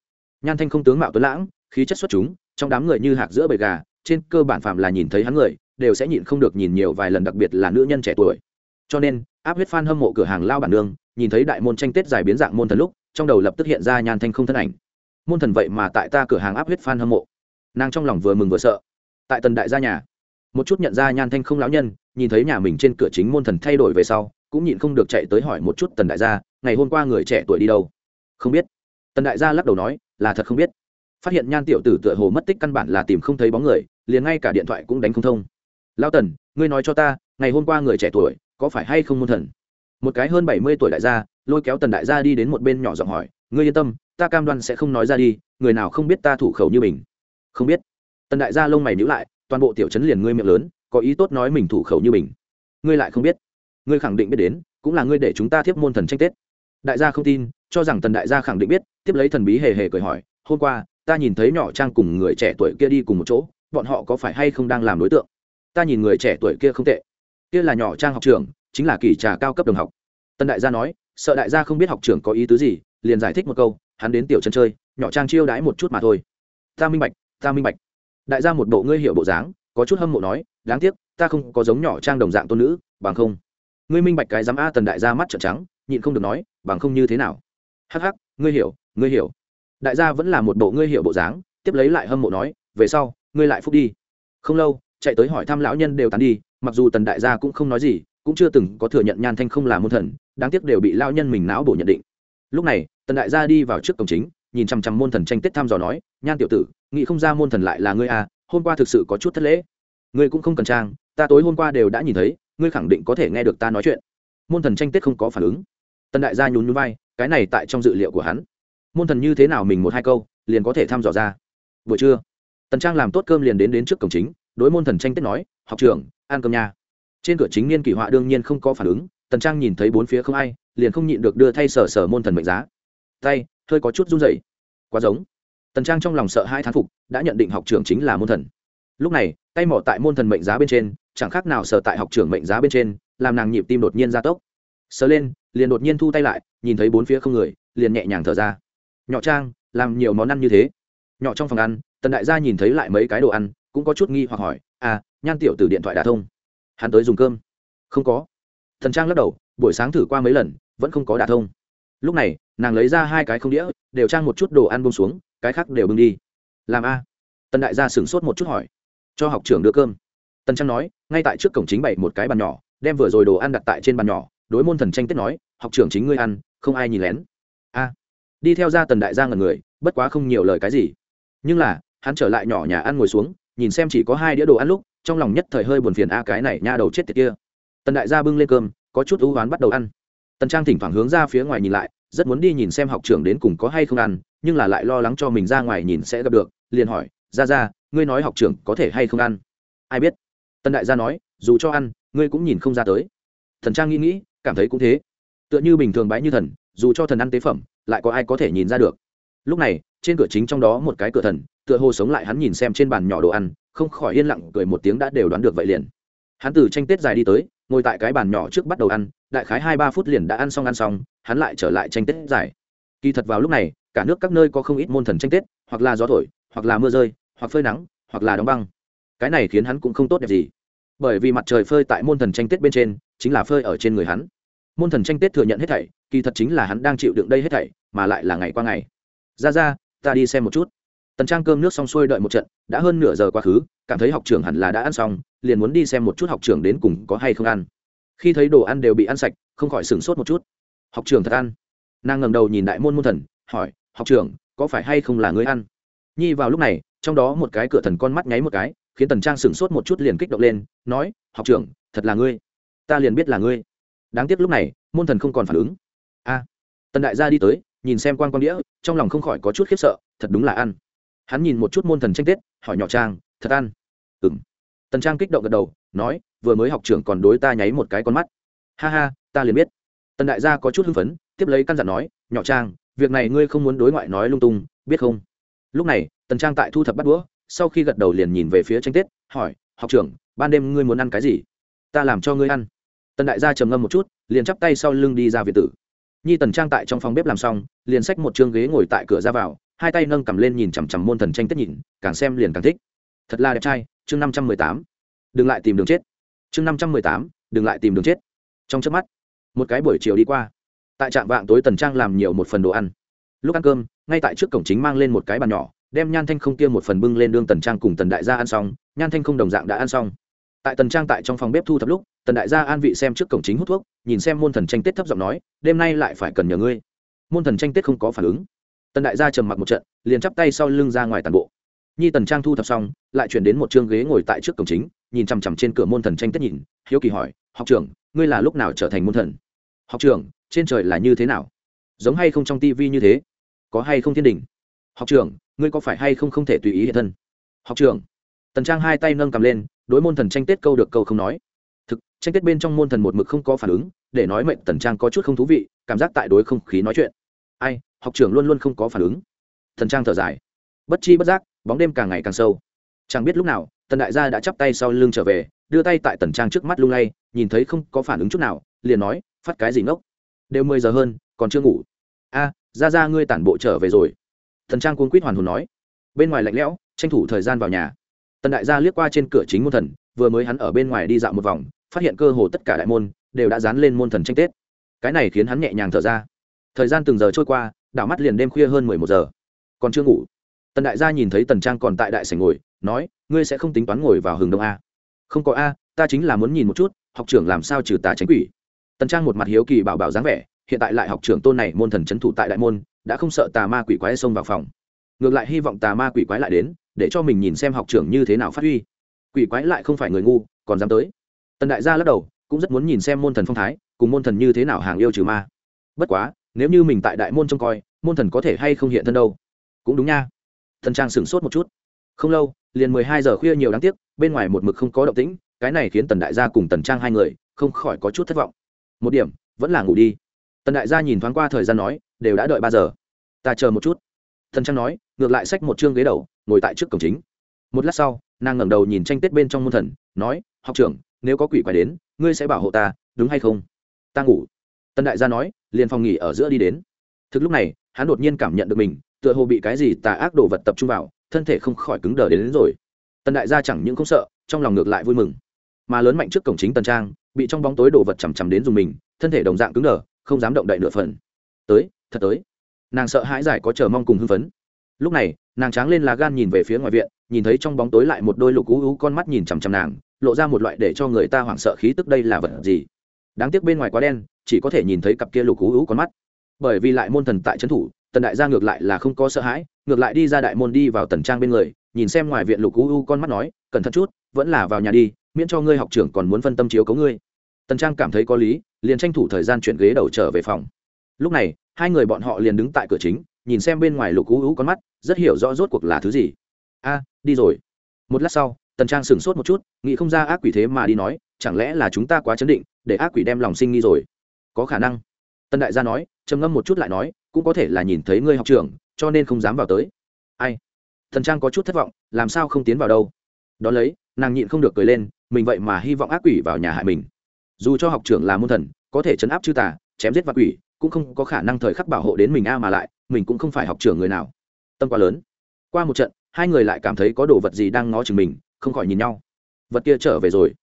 Nhan thanh không tướng mạo tuấn lãng khí chất xuất chúng, trong đám người như hạc giữa bầy gà, trên cơ bản phạm là nhìn thấy hắn người, đều sẽ nhịn không được nhìn nhiều vài lần đặc biệt là nữ nhân trẻ tuổi. Cho nên, áp huyết fan hâm mộ cửa hàng lao bản nương, nhìn thấy đại môn tranh tết dài biến dạng môn thần lúc, trong đầu lập tức hiện ra nhan thanh không thân ảnh. Môn thần vậy mà tại ta cửa hàng áp huyết fan hâm mộ. Nàng trong lòng vừa mừng vừa sợ. Tại tần đại gia nhà, một chút nhận ra nhan thanh không lão nhân, nhìn thấy nhà mình trên cửa chính môn thần thay đổi về sau, cũng nhịn không được chạy tới hỏi một chút tần đại gia, ngày hôm qua người trẻ tuổi đi đâu? Không biết. Tần đại gia lắc đầu nói, là thật không biết phát hiện nhan tiểu tử tựa hồ mất tích căn bản là tìm không thấy bóng người, liền ngay cả điện thoại cũng đánh không thông. Lao tần, ngươi nói cho ta, ngày hôm qua người trẻ tuổi, có phải hay không môn thần? Một cái hơn bảy mươi tuổi đại gia, lôi kéo tần đại gia đi đến một bên nhỏ giọng hỏi, ngươi yên tâm, ta cam đoan sẽ không nói ra đi, người nào không biết ta thủ khẩu như mình? Không biết. Tần đại gia lông mày nhữ lại, toàn bộ tiểu chấn liền ngươi miệng lớn, có ý tốt nói mình thủ khẩu như mình. Ngươi lại không biết. Ngươi khẳng định biết đến, cũng là ngươi để chúng ta thiếp môn thần tranh tết. Đại gia không tin, cho rằng tần đại gia khẳng định biết, tiếp lấy thần bí hề hề cười hỏi, hôm qua ta nhìn thấy nhỏ trang cùng người trẻ tuổi kia đi cùng một chỗ, bọn họ có phải hay không đang làm đối tượng? Ta nhìn người trẻ tuổi kia không tệ. Kia là nhỏ trang học trường, chính là kỳ trà cao cấp đồng học. Tân đại gia nói, sợ đại gia không biết học trường có ý tứ gì, liền giải thích một câu, hắn đến tiểu chân chơi, nhỏ trang chiêu đãi một chút mà thôi. Ta minh bạch, ta minh bạch. Đại gia một bộ ngươi hiểu bộ dáng, có chút hâm mộ nói, đáng tiếc, ta không có giống nhỏ trang đồng dạng tôn nữ, bằng không. Ngươi minh bạch cái dám a tần đại gia mắt trợn trắng, nhịn không được nói, bằng không như thế nào? Hắc hắc, ngươi hiểu ngươi hiểu đại gia vẫn là một bộ ngươi hiểu bộ dáng, tiếp lấy lại hâm mộ nói, về sau, ngươi lại phúc đi. Không lâu, chạy tới hỏi thăm lão nhân đều tán đi, mặc dù tần đại gia cũng không nói gì, cũng chưa từng có thừa nhận nhan thanh không là môn thần, đáng tiếc đều bị lao nhân mình não bổ nhận định. Lúc này, tần đại gia đi vào trước cổng chính, nhìn chằm chằm môn thần tranh tết thăm dò nói, nhan tiểu tử, nghĩ không ra môn thần lại là ngươi à hôm qua thực sự có chút thất lễ. Ngươi cũng không cần trang, ta tối hôm qua đều đã nhìn thấy, ngươi khẳng định có thể nghe được ta nói chuyện. Môn thần tranh tết không có phản ứng. Tần đại gia nhún nhún vai, cái này tại trong dự liệu của hắn môn thần như thế nào mình một hai câu, liền có thể thăm dò ra. Buổi trưa, tần trang làm tốt cơm liền đến đến trước cổng chính, đối môn thần tranh tết nói, học trưởng, ăn cơm nha. Trên cửa chính niên kỷ họa đương nhiên không có phản ứng, tần trang nhìn thấy bốn phía không ai, liền không nhịn được đưa thay sở sở môn thần mệnh giá. Tay, hơi có chút run rẩy. Quá giống. Tần trang trong lòng sợ hai thán phục, đã nhận định học trưởng chính là môn thần. Lúc này, tay mỏ tại môn thần mệnh giá bên trên, chẳng khác nào sở tại học trưởng mệnh giá bên trên, làm nàng nhịp tim đột nhiên gia tốc. Sờ lên, liền đột nhiên thu tay lại, nhìn thấy bốn phía không người, liền nhẹ nhàng thở ra nhỏ trang, làm nhiều món ăn như thế. Nhỏ trong phòng ăn, tần đại gia nhìn thấy lại mấy cái đồ ăn, cũng có chút nghi hoặc hỏi à nhan tiểu từ điện thoại đã thông. Hắn tới dùng cơm. Không có. Thần trang lắc đầu, buổi sáng thử qua mấy lần, vẫn không có đả thông. Lúc này, nàng lấy ra hai cái không đĩa, đều trang một chút đồ ăn bông xuống, cái khác đều bưng đi. Làm a. Tần đại gia sửng sốt một chút hỏi, cho học trưởng đưa cơm. Tần trang nói, ngay tại trước cổng chính bày một cái bàn nhỏ, đem vừa rồi đồ ăn đặt tại trên bàn nhỏ. Đối môn thần tranh tết nói, học trưởng chính ngươi ăn, không ai nhìn lén. A đi theo ra tần đại gia ngần người, bất quá không nhiều lời cái gì. Nhưng là, hắn trở lại nhỏ nhà ăn ngồi xuống, nhìn xem chỉ có hai đĩa đồ ăn lúc, trong lòng nhất thời hơi buồn phiền a cái này nha đầu chết tiệt kia. Tần đại gia bưng lên cơm, có chút ưu oán bắt đầu ăn. Tần trang thỉnh thoảng hướng ra phía ngoài nhìn lại, rất muốn đi nhìn xem học trưởng đến cùng có hay không ăn, nhưng là lại lo lắng cho mình ra ngoài nhìn sẽ gặp được, liền hỏi, ra ra, ngươi nói học trưởng có thể hay không ăn? Ai biết. Tần đại gia nói, dù cho ăn, ngươi cũng nhìn không ra tới. Thần trang nghĩ nghĩ, cảm thấy cũng thế. Tựa như bình thường bái như thần, dù cho thần ăn tế phẩm lại có ai có thể nhìn ra được. Lúc này, trên cửa chính trong đó một cái cửa thần, tựa hồ sống lại hắn nhìn xem trên bàn nhỏ đồ ăn, không khỏi yên lặng cười một tiếng đã đều đoán được vậy liền. Hắn từ tranh tết dài đi tới, ngồi tại cái bàn nhỏ trước bắt đầu ăn, đại khái hai ba phút liền đã ăn xong ăn xong, hắn lại trở lại tranh tết dài. Kỳ thật vào lúc này, cả nước các nơi có không ít môn thần tranh tết, hoặc là gió thổi, hoặc là mưa rơi, hoặc phơi nắng, hoặc là đóng băng. Cái này khiến hắn cũng không tốt đẹp gì. Bởi vì mặt trời phơi tại môn thần tranh tết bên trên, chính là phơi ở trên người hắn. Môn thần tranh tết thừa nhận hết thảy kỳ thật chính là hắn đang chịu đựng đây hết thảy, mà lại là ngày qua ngày. Ra ra, ta đi xem một chút. Tần trang cơm nước xong xuôi đợi một trận, đã hơn nửa giờ quá khứ, cảm thấy học trưởng hẳn là đã ăn xong, liền muốn đi xem một chút học trưởng đến cùng có hay không ăn. Khi thấy đồ ăn đều bị ăn sạch, không khỏi sửng sốt một chút. Học trưởng thật ăn? Nàng ngẩng đầu nhìn đại môn môn thần, hỏi, học trưởng, có phải hay không là người ăn? Nhi vào lúc này, trong đó một cái cửa thần con mắt nháy một cái, khiến tần trang sửng sốt một chút liền kích động lên, nói, học trưởng, thật là ngươi. Ta liền biết là ngươi. Đáng tiếc lúc này, môn thần không còn phản ứng a tần đại gia đi tới, nhìn xem quan quan đĩa, trong lòng không khỏi có chút khiếp sợ, thật đúng là ăn. Hắn nhìn một chút môn thần tranh tết, hỏi nhỏ trang, thật ăn? Ừng tần trang kích động gật đầu, nói, vừa mới học trưởng còn đối ta nháy một cái con mắt. Ha ha, ta liền biết. Tần đại gia có chút hưng phấn, tiếp lấy căn dặn nói, nhỏ trang, việc này ngươi không muốn đối ngoại nói lung tung, biết không? Lúc này, tần trang tại thu thập bắt đũa, sau khi gật đầu liền nhìn về phía tranh tết, hỏi, học trưởng, ban đêm ngươi muốn ăn cái gì? Ta làm cho ngươi ăn. Tần đại gia trầm ngâm một chút, liền chắp tay sau lưng đi ra việt tử nhi tần trang tại trong phòng bếp làm xong, liền xách một chương ghế ngồi tại cửa ra vào, hai tay nâng cầm lên nhìn chằm chằm môn thần tranh tất nhìn, càng xem liền càng thích. Thật là đẹp trai, chương năm trăm mười tám. Đừng lại tìm đường chết. Chương năm trăm mười tám, đừng lại tìm đường chết. Trong trước mắt, một cái buổi chiều đi qua. Tại trạm vạng tối tần trang làm nhiều một phần đồ ăn. Lúc ăn cơm, ngay tại trước cổng chính mang lên một cái bàn nhỏ, đem nhan thanh không kia một phần bưng lên đương tần trang cùng tần đại gia ăn xong, nhan thanh không đồng dạng đã ăn xong tại tần trang tại trong phòng bếp thu thập lúc, tần đại gia an vị xem trước cổng chính hút thuốc, nhìn xem môn thần tranh tết thấp giọng nói, đêm nay lại phải cần nhờ ngươi. Môn thần tranh tết không có phản ứng. Tần đại gia trầm mặc một trận, liền chắp tay sau lưng ra ngoài tàn bộ. Nhi tần trang thu thập xong, lại chuyển đến một chương ghế ngồi tại trước cổng chính, nhìn chằm chằm trên cửa môn thần tranh tết nhìn, hiếu kỳ hỏi, học trưởng, ngươi là lúc nào trở thành môn thần? Học trưởng, trên trời là như thế nào? Giống hay không trong tivi như thế? Có hay không thiên đình? Học trưởng, ngươi có phải hay không không thể tùy ý hiện thân? Học trưởng. Tần trang hai tay nâng cầm lên đối môn thần tranh tết câu được câu không nói. Thực, tranh tết bên trong môn thần một mực không có phản ứng, để nói mệnh tần trang có chút không thú vị, cảm giác tại đối không khí nói chuyện. Ai, học trưởng luôn luôn không có phản ứng. Thần trang thở dài. Bất chi bất giác, bóng đêm càng ngày càng sâu. Chẳng biết lúc nào, tần đại gia đã chắp tay sau lưng trở về, đưa tay tại tần trang trước mắt lung lay, nhìn thấy không có phản ứng chút nào, liền nói, phát cái gì ngốc? Đều mười giờ hơn, còn chưa ngủ. A, ra ra ngươi tản bộ trở về rồi. Thần trang cuốn quýt hoàn hồn nói. Bên ngoài lạnh lẽo, tranh thủ thời gian vào nhà tần đại gia liếc qua trên cửa chính môn thần, vừa mới hắn ở bên ngoài đi dạo một vòng, phát hiện cơ hồ tất cả đại môn đều đã dán lên môn thần tranh tết. Cái này khiến hắn nhẹ nhàng thở ra. Thời gian từng giờ trôi qua, đảo mắt liền đêm khuya hơn mười một giờ. Còn chưa ngủ, tần đại gia nhìn thấy tần trang còn tại đại sảnh ngồi, nói, ngươi sẽ không tính toán ngồi vào hừng đông a? Không có a, ta chính là muốn nhìn một chút, học trưởng làm sao trừ tà tránh quỷ. Tần trang một mặt hiếu kỳ bảo bảo dáng vẻ, hiện tại lại học trưởng tôn này môn thần c h ấ n thủ tại đại môn, đã không sợ tà ma quỷ quái xông vào phòng ngược lại hy vọng tà ma quỷ quái lại đến, để cho mình nhìn xem học trưởng như thế nào phát huy. Quỷ quái lại không phải người ngu, còn dám tới. Tần đại gia lắc đầu, cũng rất muốn nhìn xem môn thần phong thái, cùng môn thần như thế nào hàng yêu trừ ma. Bất quá, nếu như mình tại đại môn trông coi, môn thần có thể hay không hiện thân đâu? Cũng đúng nha. Thần trang sửng sốt một chút. Không lâu, liền mười hai giờ khuya nhiều đáng tiếc, bên ngoài một mực không có động tĩnh, cái này khiến tần đại gia cùng tần trang hai người, không khỏi có chút thất vọng. Một điểm, vẫn là ngủ đi. Tần đại gia nhìn thoáng qua thời gian nói, đều đã đợi ba giờ. Ta chờ một chút thần trang nói ngược lại xách một chương ghế đầu ngồi tại trước cổng chính. Một lát sau nàng ngẩng đầu nhìn tranh tết bên trong môn thần nói học trưởng nếu có quỷ quái đến ngươi sẽ bảo hộ ta đúng hay không? Ta ngủ. Tân đại gia nói liền phòng nghỉ ở giữa đi đến. Thực lúc này hắn đột nhiên cảm nhận được mình tựa hồ bị cái gì tà ác đồ vật tập trung vào thân thể không khỏi cứng đờ đến, đến rồi. Tân đại gia chẳng những không sợ trong lòng ngược lại vui mừng. Mà lớn mạnh trước cổng chính tần trang bị trong bóng tối đồ vật chằm chằm đến dùng mình thân thể đồng dạng cứng đờ không dám động đậy nửa phần. Tới thật tới nàng sợ hãi giải có chờ mong cùng hưng phấn. Lúc này, nàng tráng lên lá gan nhìn về phía ngoài viện, nhìn thấy trong bóng tối lại một đôi lục ú ú con mắt nhìn chằm chằm nàng, lộ ra một loại để cho người ta hoảng sợ khí tức đây là vật gì. Đáng tiếc bên ngoài quá đen, chỉ có thể nhìn thấy cặp kia lục ú ú con mắt. Bởi vì lại môn thần tại trấn thủ, tần đại gia ngược lại là không có sợ hãi, ngược lại đi ra đại môn đi vào tần trang bên người, nhìn xem ngoài viện lục ú ú con mắt nói, cẩn thận chút, vẫn là vào nhà đi, miễn cho ngươi học trưởng còn muốn phân tâm chiếu cấu ngươi. Tần trang cảm thấy có lý, liền tranh thủ thời gian chuyển ghế đầu trở về phòng lúc này, hai người bọn họ liền đứng tại cửa chính, nhìn xem bên ngoài lục cú hữu con mắt, rất hiểu rõ rốt cuộc là thứ gì. A, đi rồi. Một lát sau, tần trang sửng sốt một chút, nghĩ không ra ác quỷ thế mà đi nói, chẳng lẽ là chúng ta quá chấn định, để ác quỷ đem lòng sinh nghi rồi? Có khả năng. Tân đại gia nói, trầm ngâm một chút lại nói, cũng có thể là nhìn thấy ngươi học trưởng, cho nên không dám vào tới. Ai? Thần trang có chút thất vọng, làm sao không tiến vào đâu? Đ ó lấy, nàng nhịn không được cười lên, mình vậy mà hy vọng ác quỷ vào nhà hại mình. Dù cho học trưởng là môn thần, có thể chấn áp chư tà, chém giết vạn quỷ cũng không có khả năng thời khắc bảo hộ đến mình a mà lại, mình cũng không phải học trưởng người nào. Tâm quá lớn. Qua một trận, hai người lại cảm thấy có đồ vật gì đang ngó chừng mình, không khỏi nhìn nhau. Vật kia trở về rồi.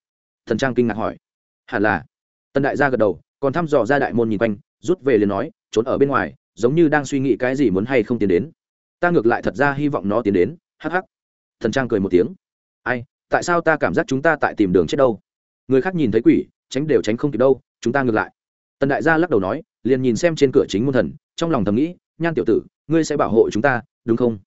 Thần trang kinh ngạc hỏi. Hẳn là. Tần đại gia gật đầu, còn thăm dò ra đại môn nhìn quanh, rút về liền nói, trốn ở bên ngoài, giống như đang suy nghĩ cái gì muốn hay không tiến đến. Ta ngược lại thật ra hy vọng nó tiến đến, hắc hắc. Thần trang cười một tiếng. Ai, tại sao ta cảm giác chúng ta tại tìm đường chết đâu? Người khác nhìn thấy quỷ, tránh đều tránh không kịp đâu, chúng ta ngược lại. Tần đại gia lắc đầu nói liền nhìn xem trên cửa chính môn thần, trong lòng thầm nghĩ, nhan tiểu tử, ngươi sẽ bảo hộ chúng ta, đúng không?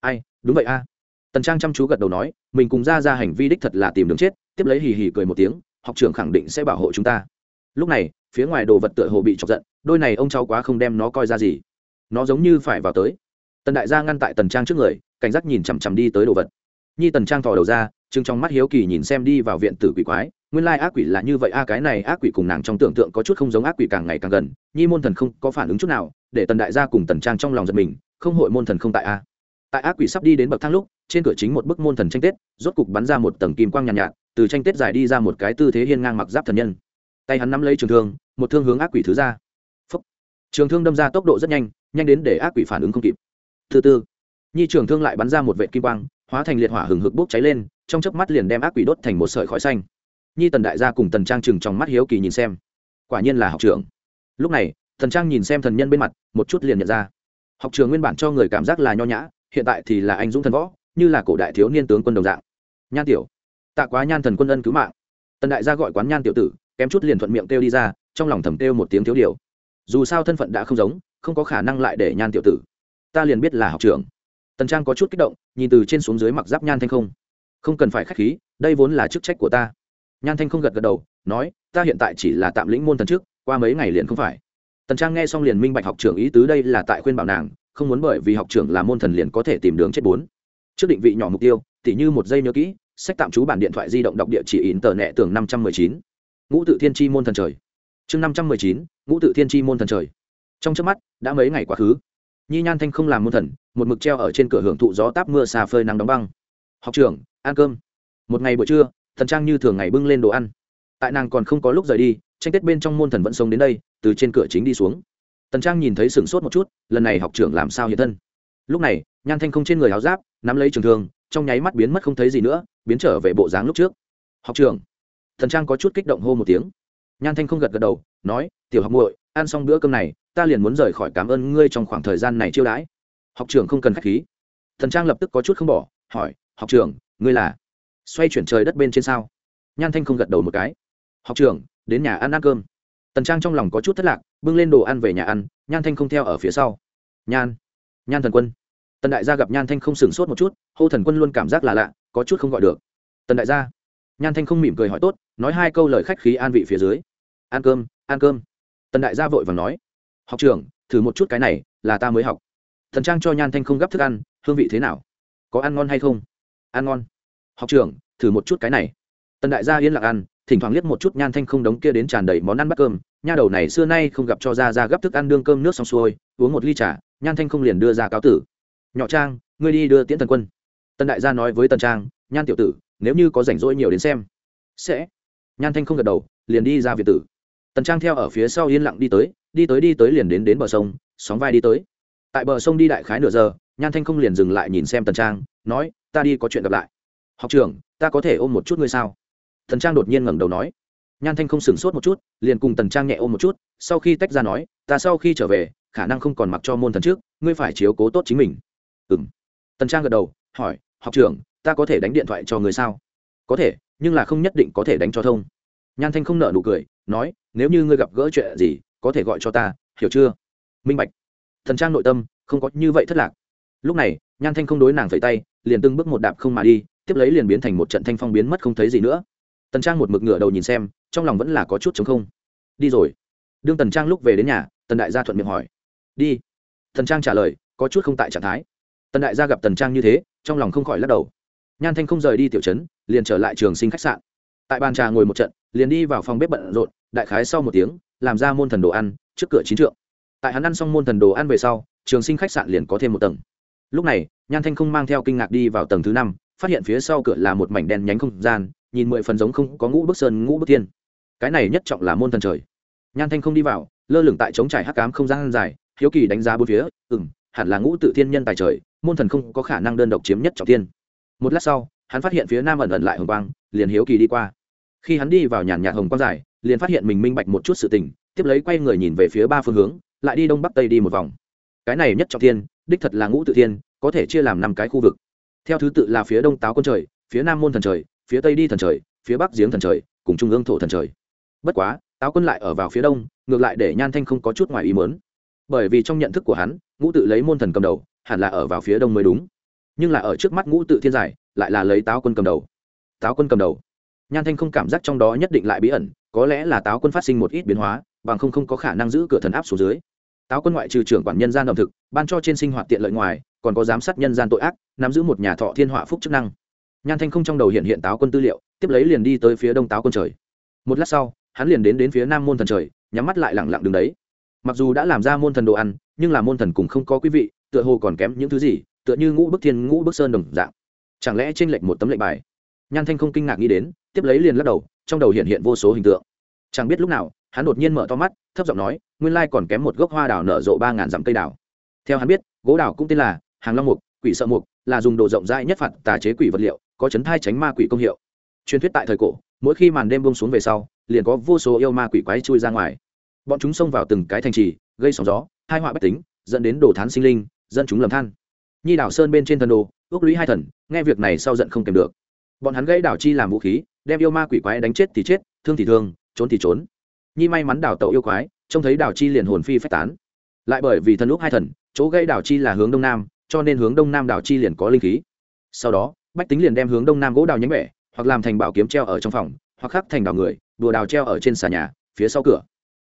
Ai, đúng vậy a. Tần trang chăm chú gật đầu nói, mình cùng ra ra hành vi đích thật là tìm đường chết. Tiếp lấy hì hì cười một tiếng, học trưởng khẳng định sẽ bảo hộ chúng ta. Lúc này, phía ngoài đồ vật tựa hồ bị chọc giận, đôi này ông cháu quá không đem nó coi ra gì. Nó giống như phải vào tới. Tần đại gia ngăn tại tần trang trước người, cảnh giác nhìn chằm chằm đi tới đồ vật. Nhi tần trang thò đầu ra chừng trong mắt hiếu kỳ nhìn xem đi vào viện tử quỷ quái nguyên lai ác quỷ là như vậy a cái này ác quỷ cùng nàng trong tưởng tượng có chút không giống ác quỷ càng ngày càng gần nhi môn thần không có phản ứng chút nào để tần đại gia cùng tần trang trong lòng giật mình không hội môn thần không tại a. Tại ác quỷ sắp đi đến bậc thang lúc trên cửa chính một bức môn thần tranh tết rốt cục bắn ra một tầng kim quang nhàn nhạt, nhạt từ tranh tết dài đi ra một cái tư thế hiên ngang mặc giáp thần nhân. Tay hắn nắm lấy trường thương một thương hướng ác quỷ thứ ra. Phúc. trường thương đâm ra tốc độ rất nhanh nhanh đến để ác quỷ phản ứng không kịp. Thứ tư nhi trường thương lại bắn ra một vệ kim quang hóa thành liệt hỏa hừng hực bốc cháy lên trong chớp mắt liền đem ác quỷ đốt thành một sợi khói xanh nhi tần đại gia cùng tần trang chừng trong mắt hiếu kỳ nhìn xem. Quả nhiên là học trưởng. Lúc này thần trang nhìn xem thần nhân bên mặt, một chút liền nhận ra. Học trường nguyên bản cho người cảm giác là nho nhã, hiện tại thì là anh dũng thần võ, như là cổ đại thiếu niên tướng quân đồng dạng. Nhan tiểu, tạ quá nhan thần quân ân cứu mạng. Tần đại gia gọi quán nhan tiểu tử, kém chút liền thuận miệng kêu đi ra, trong lòng thầm kêu một tiếng thiếu điều. Dù sao thân phận đã không giống, không có khả năng lại để nhan tiểu tử. Ta liền biết là học trưởng. Tần trang có chút kích động, nhìn từ trên xuống dưới mặc giáp nhan thanh không. Không cần phải k h á c h khí, đây vốn là chức trách của ta nhan thanh không gật gật đầu, nói, ta hiện tại chỉ là tạm lĩnh môn thần trước, qua mấy ngày liền không phải. Tần trang nghe xong liền minh bạch học trưởng ý tứ đây là tại khuyên bảo nàng, không muốn bởi vì học trưởng là môn thần liền có thể tìm đường chết bốn. Trước định vị nhỏ mục tiêu, tỉ như một giây nhớ kỹ, sách tạm trú bản điện thoại di động đọc địa chỉ in tờ nẹ tường năm trăm mười chín. Ngũ tự thiên tri môn thần trời. Chương năm trăm mười chín, ngũ tự thiên tri môn thần trời. Trong trước mắt, đã mấy ngày quá khứ. Nhi nhan thanh không làm môn thần, một mực treo ở trên cửa hưởng thụ gió táp mưa xà phơi nắng đóng băng. Học trưởng, ăn cơm. Một ngày buổi trưa thần trang như thường ngày bưng lên đồ ăn. Tại nàng còn không có lúc rời đi, tranh tết bên trong môn thần vẫn sống đến đây, từ trên cửa chính đi xuống. Tần trang nhìn thấy sửng sốt một chút, lần này học trưởng làm sao hiện thân? Lúc này, nhan thanh không trên người áo giáp, nắm lấy trường thương, trong nháy mắt biến mất không thấy gì nữa, biến trở về bộ dáng lúc trước. Học trưởng. Thần trang có chút kích động hô một tiếng. Nhan thanh không gật gật đầu, nói, tiểu học muội, ăn xong bữa cơm này, ta liền muốn rời khỏi cảm ơn ngươi trong khoảng thời gian này chiêu đãi. Học trưởng không cần k h á c h khí. Thần trang lập tức có chút không bỏ, hỏi, học trưởng, ngươi là? Xoay chuyển trời đất bên trên sao? Nhan thanh không gật đầu một cái. Học trưởng, đến nhà ăn ăn cơm. Tần trang trong lòng có chút thất lạc, bưng lên đồ ăn về nhà ăn, nhan thanh không theo ở phía sau. Nhan nhan thần quân. Tần đại gia gặp nhan thanh không sửng sốt một chút, hô thần quân luôn cảm giác là lạ, có chút không gọi được. Tần đại gia. Nhan thanh không mỉm cười hỏi tốt, nói hai câu lời khách khí an vị phía dưới. Ăn cơm ăn cơm. Tần đại gia vội và nói. Học trưởng, thử một chút cái này, là ta mới học. Thần trang cho nhan thanh không gấp thức ăn, hương vị thế nào? Có ăn ngon hay không? Ăn ngon học trưởng thử một chút cái này. Tần đại gia yên lặng ăn, thỉnh thoảng liếc một chút nhan thanh không đống kia đến tràn đầy món ăn bắt cơm. Nha đầu này xưa nay không gặp cho ra ra gấp thức ăn đương cơm nước xong xuôi, uống một ly trà, nhan thanh không liền đưa ra cáo tử. Nhỏ trang, ngươi đi đưa tiễn tần quân. Tần đại gia nói với tần trang, nhan tiểu tử, nếu như có rảnh rỗi nhiều đến xem. Sẽ. Nhan thanh không gật đầu, liền đi ra việt tử. Tần trang theo ở phía sau yên lặng đi tới đi tới đi tới liền đến đến bờ sông, sóng vai đi tới. Tại bờ sông đi đại khái nửa giờ, nhan thanh không liền dừng lại nhìn xem tần trang, nói, ta đi có chuyện gặp lại học trưởng, ta có thể ôm một chút ngươi sao? Thần trang đột nhiên ngẩng đầu nói. Nhan thanh không sửng sốt một chút, liền cùng tần trang nhẹ ôm một chút, sau khi tách ra nói, ta sau khi trở về, khả năng không còn mặc cho môn thần trước, ngươi phải chiếu cố tốt chính mình. Ừ m tần trang gật đầu, hỏi, học trưởng, ta có thể đánh điện thoại cho người sao? Có thể, nhưng là không nhất định có thể đánh cho thông. Nhan thanh không nợ nụ cười, nói, nếu như ngươi gặp gỡ chuyện gì, có thể gọi cho ta, hiểu chưa? Minh bạch. Thần trang nội tâm, không có như vậy thất lạc. Lúc này, nhan thanh không đối nàng phẩy tay, liền từng bước một đạp không mà đi tiếp lấy liền biến thành một trận thanh phong biến mất không thấy gì nữa. Tần trang một mực ngửa đầu nhìn xem, trong lòng vẫn là có chút chống không. Đi rồi. Đương tần trang lúc về đến nhà, tần đại gia thuận miệng hỏi. Đi. Tần trang trả lời, có chút không tại trạng thái. Tần đại gia gặp tần trang như thế, trong lòng không khỏi lắc đầu. Nhan thanh không rời đi tiểu trấn, liền trở lại trường sinh khách sạn. Tại bàn trà ngồi một trận, liền đi vào phòng bếp bận rộn, đại khái sau một tiếng, làm ra môn thần đồ ăn, trước cửa chín trượng. Tại hắn ăn xong môn thần đồ ăn về sau, trường sinh khách sạn liền có thêm một tầng. Lúc này, nhan thanh không mang theo kinh ngạc đi vào tầng thứ năm phát hiện phía sau cửa là một mảnh đen nhánh không gian, nhìn mười phần giống không có ngũ bức sơn, ngũ bức thiên. Cái này nhất trọng là môn thần trời. Nhan thanh không đi vào, lơ lửng tại chống trải hắc cám không gian dài, hiếu kỳ đánh giá bốn phía ừ m hẳn là ngũ tự thiên nhân tài trời, môn thần không có khả năng đơn độc chiếm nhất trọng tiên một lát sau, hắn phát hiện phía nam ẩn ẩn lại hồng quang, liền hiếu kỳ đi qua. Khi hắn đi vào nhàn nhạt hồng quang dài, liền phát hiện mình minh bạch một chút sự tình, tiếp lấy quay người nhìn về phía ba phương hướng, lại đi đông bắc tây đi một vòng. Cái này nhất trọng thiên, đích thật là ngũ tự thiên, có thể chia làm năm cái khu vực theo thứ tự là phía đông táo quân trời, phía nam môn thần trời, phía tây đi thần trời, phía bắc giếng thần trời, cùng trung ương thổ thần trời. Bất quá, táo quân lại ở vào phía đông, ngược lại để nhan thanh không có chút ngoài ý mớn bởi vì trong nhận thức của hắn, ngũ tự lấy môn thần cầm đầu, hẳn là ở vào phía đông mới đúng. Nhưng là ở trước mắt ngũ tự thiên giải, lại là lấy táo quân cầm đầu. Táo quân cầm đầu. Nhan thanh không cảm giác trong đó nhất định lại bí ẩn, có lẽ là táo quân phát sinh một ít biến hóa, bằng không không có khả năng giữ cửa thần áp xuống dưới. Táo quân ngoại trừ trưởng quản nhân gian ẩm thực, ban cho trên sinh hoạt tiện lợi ngoài còn có giám sát nhân gian tội ác, nắm giữ một nhà thọ thiên họa phúc chức năng. Nhan thanh không trong đầu hiện hiện táo quân tư liệu, tiếp lấy liền đi tới phía đông táo quân trời. Một lát sau, hắn liền đến đến phía nam môn thần trời, nhắm mắt lại lẳng lặng đứng đấy. Mặc dù đã làm ra môn thần đồ ăn, nhưng là môn thần cùng không có quý vị, tựa hồ còn kém những thứ gì, tựa như ngũ bức thiên, ngũ bức sơn đồng dạng. Chẳng lẽ trên lệnh một tấm lệnh bài? Nhan thanh không kinh ngạc nghĩ đến, tiếp lấy liền lắc đầu, trong đầu hiện hiện vô số hình tượng. Chẳng biết lúc nào, hắn đột nhiên mở to mắt, thấp giọng nói, nguyên lai còn kém một gốc hoa đào nở rộ ba ngàn dặm cây đào. Theo hắn biết, gỗ đào cũng tên là hàng long mục, quỷ sợ mục, là dùng đồ rộng rãi nhất phạt tà chế quỷ vật liệu, có chấn thai tránh ma quỷ công hiệu. Truyền thuyết tại thời cổ, mỗi khi màn đêm bông xuống về sau, liền có vô số yêu ma quỷ quái chui ra ngoài. Bọn chúng xông vào từng cái thành trì, gây sóng gió, hai họa bách tính, dẫn đến đồ thán sinh linh, dân chúng lầm than. Nhi đảo sơn bên trên thần đồ, ước lũy hai thần, nghe việc này sau giận không kèm được. Bọn hắn gây đảo chi làm vũ khí, đem yêu ma quỷ quái đánh chết thì chết, thương thì thương, trốn thì trốn. Nhi may mắn đảo tàu yêu quái, trông thấy đảo chi liền hồn phi phách tán. Lại bởi vì thần lúc hai thần, chỗ gây đảo chi là hướng đông nam cho nên hướng đông nam đảo chi liền có linh khí. Sau đó, bách tính liền đem hướng đông nam gỗ đào nhánh bẻ, hoặc làm thành bảo kiếm treo ở trong phòng, hoặc khắc thành đào người, đùa đào treo ở trên xà nhà, phía sau cửa.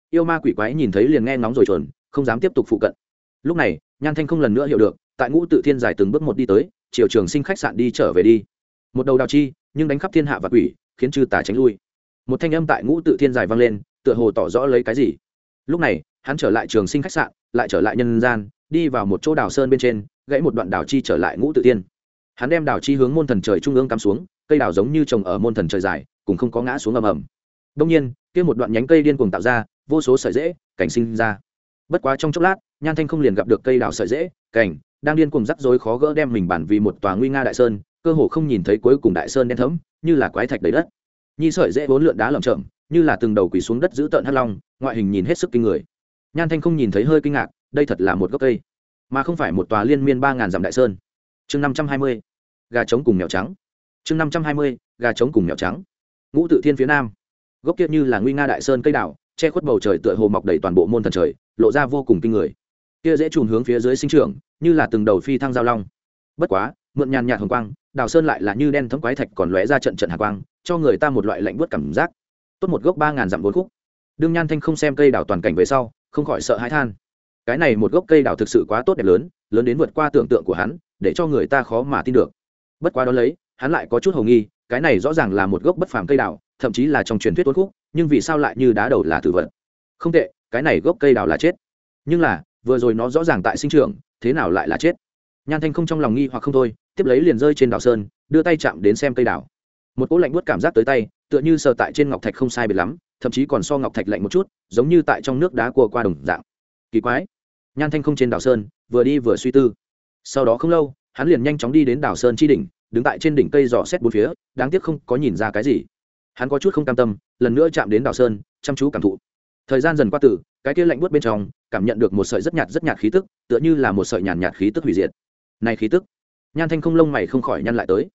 Yêu ma quỷ quái nhìn thấy liền nghe ngóng rồi chuồn, không dám tiếp tục phụ cận. Lúc này, nhan thanh không lần nữa hiểu được, tại ngũ tự thiên giải từng bước một đi tới, chiều trường sinh khách sạn đi trở về đi. Một đầu đào chi, nhưng đánh khắp thiên hạ và quỷ, khiến chư tà tránh lui. Một thanh âm tại ngũ tự thiên giải vang lên, tựa hồ tỏ rõ lấy cái gì. Lúc này, hắn trở lại trường sinh khách sạn, lại trở lại nhân gian, đi vào một chỗ đào sơn bên trên gãy một đoạn đào chi trở lại ngũ tự tiên, hắn đem đào chi hướng môn thần trời trung ương cắm xuống cây đào giống như trồng ở môn thần trời dài cùng không có ngã xuống ầm ầm. Đông nhiên kia một đoạn nhánh cây điên cuồng tạo ra vô số sợi dễ cảnh sinh ra. Bất quá trong chốc lát nhan thanh không liền gặp được cây đào sợi dễ cảnh đang điên cuồng rắc rối khó gỡ đem mình bản vì một tòa nguy nga đại sơn cơ hồ không nhìn thấy cuối cùng đại sơn đen thẫm như là quái thạch đầy đất. Nhi sợi dễ vốn lượn đá lởm chởm như là từng đầu quỳ xuống đất giữ tợn hắt long ngoại hình nhìn hết sức kinh người. Nhan thanh không nhìn thấy hơi kinh ngạc đây thật là một gốc cây mà không phải một tòa liên miên ba ngàn dặm đại sơn. Chương năm trăm hai mươi, gà trống cùng mèo trắng. Chương năm trăm hai mươi, gà trống cùng mèo trắng. Ngũ tự thiên phía nam. Gốc kia như là nguy nga đại sơn cây đảo che khuất bầu trời tựa hồ mọc đầy toàn bộ môn thần trời, lộ ra vô cùng kinh người. Kia dễ trùn hướng phía dưới sinh trưởng, như là từng đầu phi thăng giao long. Bất quá, mượn nhàn nhạt hồng quang, đào sơn lại là như đen thấm quái thạch còn lóe ra trận trận hạ quang, cho người ta một loại lạnh buốt cảm giác. Tốt một gốc ba ngàn dặm bốn khúc. Đương nhan thanh không xem cây đào toàn cảnh về sau, không khỏi sợ hãi than cái này một gốc cây đào thực sự quá tốt đẹp lớn lớn đến vượt qua tưởng tượng của hắn, để cho người ta khó mà tin được. Bất quá đó lấy, hắn lại có chút hầu nghi, cái này rõ ràng là một gốc bất phàm cây đào, thậm chí là trong truyền thuyết tốt khúc, nhưng vì sao lại như đá đầu là tử vật? Không tệ, cái này gốc cây đào là chết. Nhưng là, vừa rồi nó rõ ràng tại sinh trường thế nào lại là chết? Nhan thanh không trong lòng nghi hoặc không thôi, tiếp lấy liền rơi trên đảo sơn, đưa tay chạm đến xem cây đào. một cỗ lạnh buốt cảm giác tới tay, tựa như sờ tại trên ngọc thạch không sai biệt lắm, thậm chí còn so ngọc thạch lạnh một chút, giống như tại trong nước đá cua qua đồng dạng kỳ quái. Nhan thanh không trên đảo sơn vừa đi vừa suy tư. Sau đó không lâu hắn liền nhanh chóng đi đến đảo sơn chi đỉnh đứng tại trên đỉnh cây dò xét bốn phía đáng tiếc không có nhìn ra cái gì. Hắn có chút không cam tâm lần nữa chạm đến đảo sơn chăm chú cảm thụ. Thời gian dần qua tử cái kia lạnh buốt bên trong cảm nhận được một sợi rất nhạt rất nhạt khí tức tựa như là một sợi nhàn nhạt, nhạt khí tức hủy diệt. Này khí tức nhan thanh không lông mày không khỏi nhăn lại tới.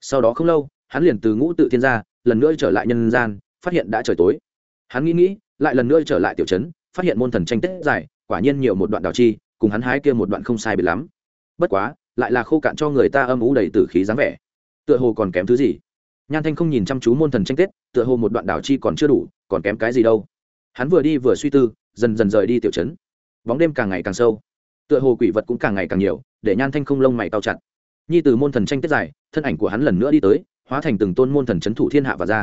Sau đó không lâu hắn liền từ ngũ tự thiên ra lần nữa trở lại nhân gian phát hiện đã trời tối. Hắn nghĩ nghĩ lại lần nữa trở lại tiểu trấn phát hiện môn thần tranh tết dài quả nhiên nhiều một đoạn đào chi, cùng hắn hái kia một đoạn không sai biệt lắm. Bất quá, lại là khô cạn cho người ta âm ú đầy tử khí dáng vẻ. Tựa hồ còn kém thứ gì. Nhan thanh không nhìn chăm chú môn thần tranh tết, tựa hồ một đoạn đào chi còn chưa đủ, còn kém cái gì đâu. Hắn vừa đi vừa suy tư, dần dần rời đi tiểu trấn. Bóng đêm càng ngày càng sâu. Tựa hồ quỷ vật cũng càng ngày càng nhiều, để nhan thanh không lông mày cao chặt. Nhi từ môn thần tranh tết dài, thân ảnh của hắn lần nữa đi tới, hóa thành từng tôn môn thần c h ấ n thủ thiên hạ và ra.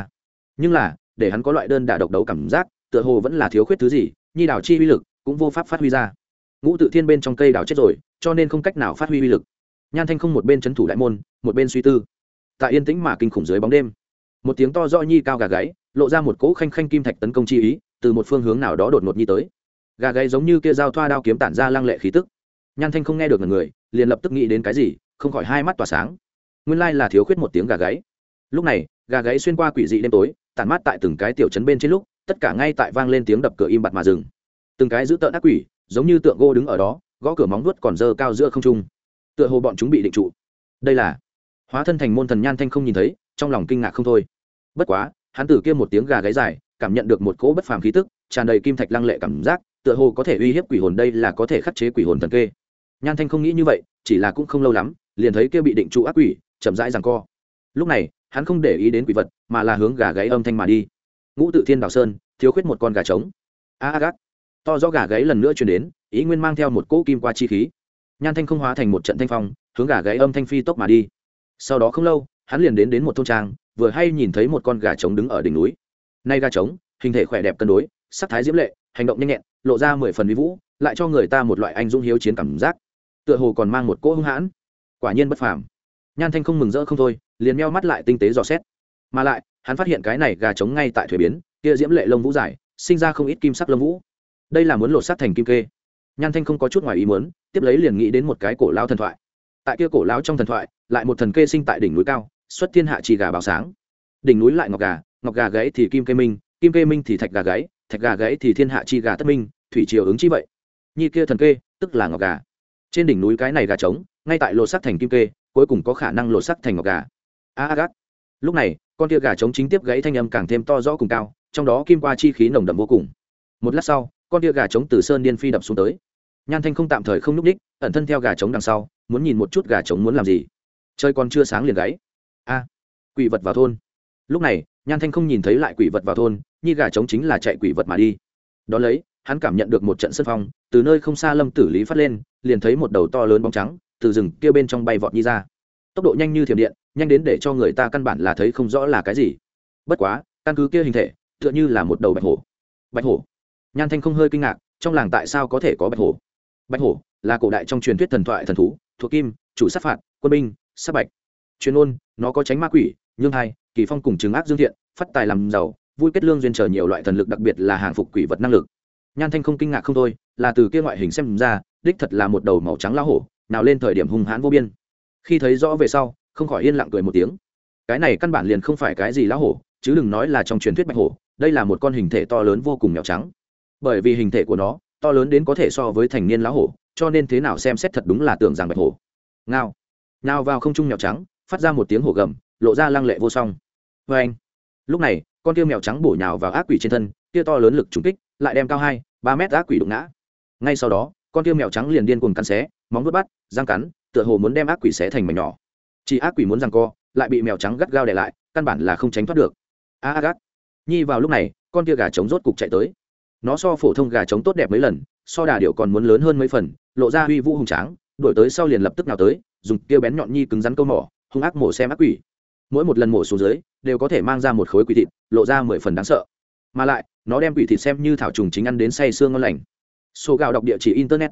Nhưng là, để hắn có loại đơn đà độc đấu cảm giác, tựa hồ vẫn là thiếu khuyết thứ gì, nhi đảo chi uy lực cũng vô pháp phát huy ra. Ngũ tự thiên bên trong cây đảo chết rồi, cho nên không cách nào phát huy uy lực. Nhan thanh không một bên c h ấ n thủ đại môn, một bên suy tư. Tại yên tĩnh mà kinh khủng dưới bóng đêm, một tiếng to do nhi cao gà gáy, lộ ra một cỗ khanh khanh kim thạch tấn công chi ý, từ một phương hướng nào đó đột ngột nhi tới. Gà gáy giống như kia dao thoa đao kiếm tản ra lăng lệ khí tức. Nhan thanh không nghe được người, liền lập tức nghĩ đến cái gì, không khỏi hai mắt tỏa sáng. Nguyên lai là thiếu khuyết một tiếng gà gáy. Lúc này, gà gáy xuyên qua quỷ dị đêm tối, tản mát tại từng cái tiểu trấn bên trên lúc, tất cả ngay tại vang lên tiếng đập cửa im bặt mà dừng từng cái giữ tợn ác quỷ, giống như tượng gỗ đứng ở đó, gõ cửa móng nuốt còn dơ cao giữa không trung. Tựa hồ bọn chúng bị định trụ. Đây là hóa thân thành môn thần nhan thanh không nhìn thấy, trong lòng kinh ngạc không thôi. Bất quá, hắn tử kia một tiếng gà gáy dài, cảm nhận được một cỗ bất phàm khí tức, tràn đầy kim thạch lăng lệ cảm giác, tựa hồ có thể uy hiếp quỷ hồn đây là có thể khắc chế quỷ hồn thần kê. Nhan thanh không nghĩ như vậy, chỉ là cũng không lâu lắm, liền thấy kia bị định trụ ác quỷ, chậm rãi rằng co. Lúc này, hắn không để ý đến quỷ vật, mà là hướng gà gáy âm thanh mà đi. Ngũ tự thiên đào sơn, thiếu khuyết một con gà trống. A a gác to do gà gáy lần nữa chuyển đến, ý nguyên mang theo một cỗ kim qua chi khí. Nhan thanh không hóa thành một trận thanh phong, hướng gà gáy âm thanh phi tốc mà đi. Sau đó không lâu, hắn liền đến đến một thôn trang, vừa hay nhìn thấy một con gà trống đứng ở đỉnh núi. Nay gà trống, hình thể khỏe đẹp cân đối, sắc thái diễm lệ, hành động nhanh nhẹn, lộ ra mười phần vi vũ, lại cho người ta một loại anh dũng hiếu chiến cảm giác. Tựa hồ còn mang một cỗ hung hãn. Quả nhiên bất phàm. Nhan thanh không mừng rỡ không thôi, liền meo mắt lại tinh tế dò xét. Mà lại, hắn phát hiện cái này gà trống ngay tại thuế biến, kia diễm lệ lông vũ dài, sinh ra không ít kim sắc lông vũ đây là muốn lột sát thành kim kê. Nhan thanh không có chút ngoài ý muốn, tiếp lấy liền nghĩ đến một cái cổ lao thần thoại. Tại kia cổ lao trong thần thoại, lại một thần kê sinh tại đỉnh núi cao, xuất thiên hạ chỉ gà báo sáng. Đỉnh núi lại ngọc gà ngọc gà gáy thì kim kê minh, kim kê minh thì thạch gà gáy thạch gà gáy thì thiên hạ chi gà tất minh, thủy triều ứng chi vậy. Nhi kia thần kê, tức là ngọc gà. Trên đỉnh núi cái này gà trống, ngay tại lột sắc thành kim kê, cuối cùng có khả năng lột sắc thành ngọc gà. A a gắt. Lúc này, con kia gà trống chính tiếp gãy thanh âm càng thêm to rõ cùng cao, trong đó kim qua chi khí nồng đậm vô cùng. Một lát sau con tia gà trống từ sơn điên phi đập xuống tới. Nhan thanh không tạm thời không n ú c ních ẩn thân theo gà trống đằng sau, muốn nhìn một chút gà trống muốn làm gì. Chơi còn chưa sáng liền gáy. A, quỷ vật vào thôn. Lúc này, nhan thanh không nhìn thấy lại quỷ vật vào thôn, như gà trống chính là chạy quỷ vật mà đi. Đ ó lấy, hắn cảm nhận được một trận sân phong, từ nơi không xa lâm tử lý phát lên, liền thấy một đầu to lớn bóng trắng, từ rừng kia bên trong bay vọt nhi ra. Tốc độ nhanh như thiểm điện, nhanh đến để cho người ta căn bản là thấy không rõ là cái gì. Bất quá, căn cứ kia hình thể, tựa như là một đầu bạch hổ. Bạch hổ? Nhan thanh không hơi kinh ngạc, trong làng tại sao có thể có bạch hổ? Bạch hổ là cổ đại trong truyền thuyết thần thoại thần thú, thuộc kim, chủ sát phạt, quân binh, sát bạch. Chuyên ôn nó có tránh ma quỷ, nhương hai kỳ phong cùng chứng ác dương thiện, phát tài làm giàu, vui kết lương duyên chờ nhiều loại thần lực đặc biệt là hàng phục quỷ vật năng lực. Nhan thanh không kinh ngạc không thôi, là từ kia ngoại hình xem ra, đích thật là một đầu màu trắng lao hổ, nào lên thời điểm hung hãn vô biên. Khi thấy rõ về sau, không khỏi yên lặng cười một tiếng. Cái này căn bản liền không phải cái gì lão hổ, chứ đừng nói là trong truyền thuyết bạch hổ, đây là một con hình thể to lớn vô cùng nhỏ trắng bởi vì hình thể của nó to lớn đến có thể so với thành niên lá hổ, cho nên thế nào xem xét thật đúng là tưởng rằng bạch hổ. Ngao. Ngao vào không trung mèo trắng, phát ra một tiếng hổ gầm, lộ ra lăng lệ vô song. Vê anh. Lúc này, con kia mèo trắng bổ nhào vào ác quỷ trên thân, kia to lớn lực trúng kích, lại đem cao hai, ba mét ác quỷ đụng ngã. Ngay sau đó, con kia mèo trắng liền điên cuồng cắn xé, móng vớt bắt, răng cắn, tựa hồ muốn đem ác quỷ xé thành mảnh nhỏ. Chỉ ác quỷ muốn rằng co, lại bị mèo trắng gắt gao đè lại, căn bản là không tránh thoát được. A a gắt. Nhi vào lúc này, con kia gà trống rốt cục chạy tới nó so phổ thông gà trống tốt đẹp mấy lần, so đà điệu còn muốn lớn hơn mấy phần, lộ ra uy vũ hùng tráng đổi tới sau liền lập tức nào tới, dùng kia bén nhọn nhi cứng rắn câu mỏ, hung ác mổ xem ác quỷ. Mỗi một lần mổ xuống dưới, đều có thể mang ra một khối quỷ thịt, lộ ra mười phần đáng sợ. Mà lại, nó đem quỷ thịt xem như thảo trùng chính ăn đến say xương ngon lành. Số gạo đọc địa chỉ internet.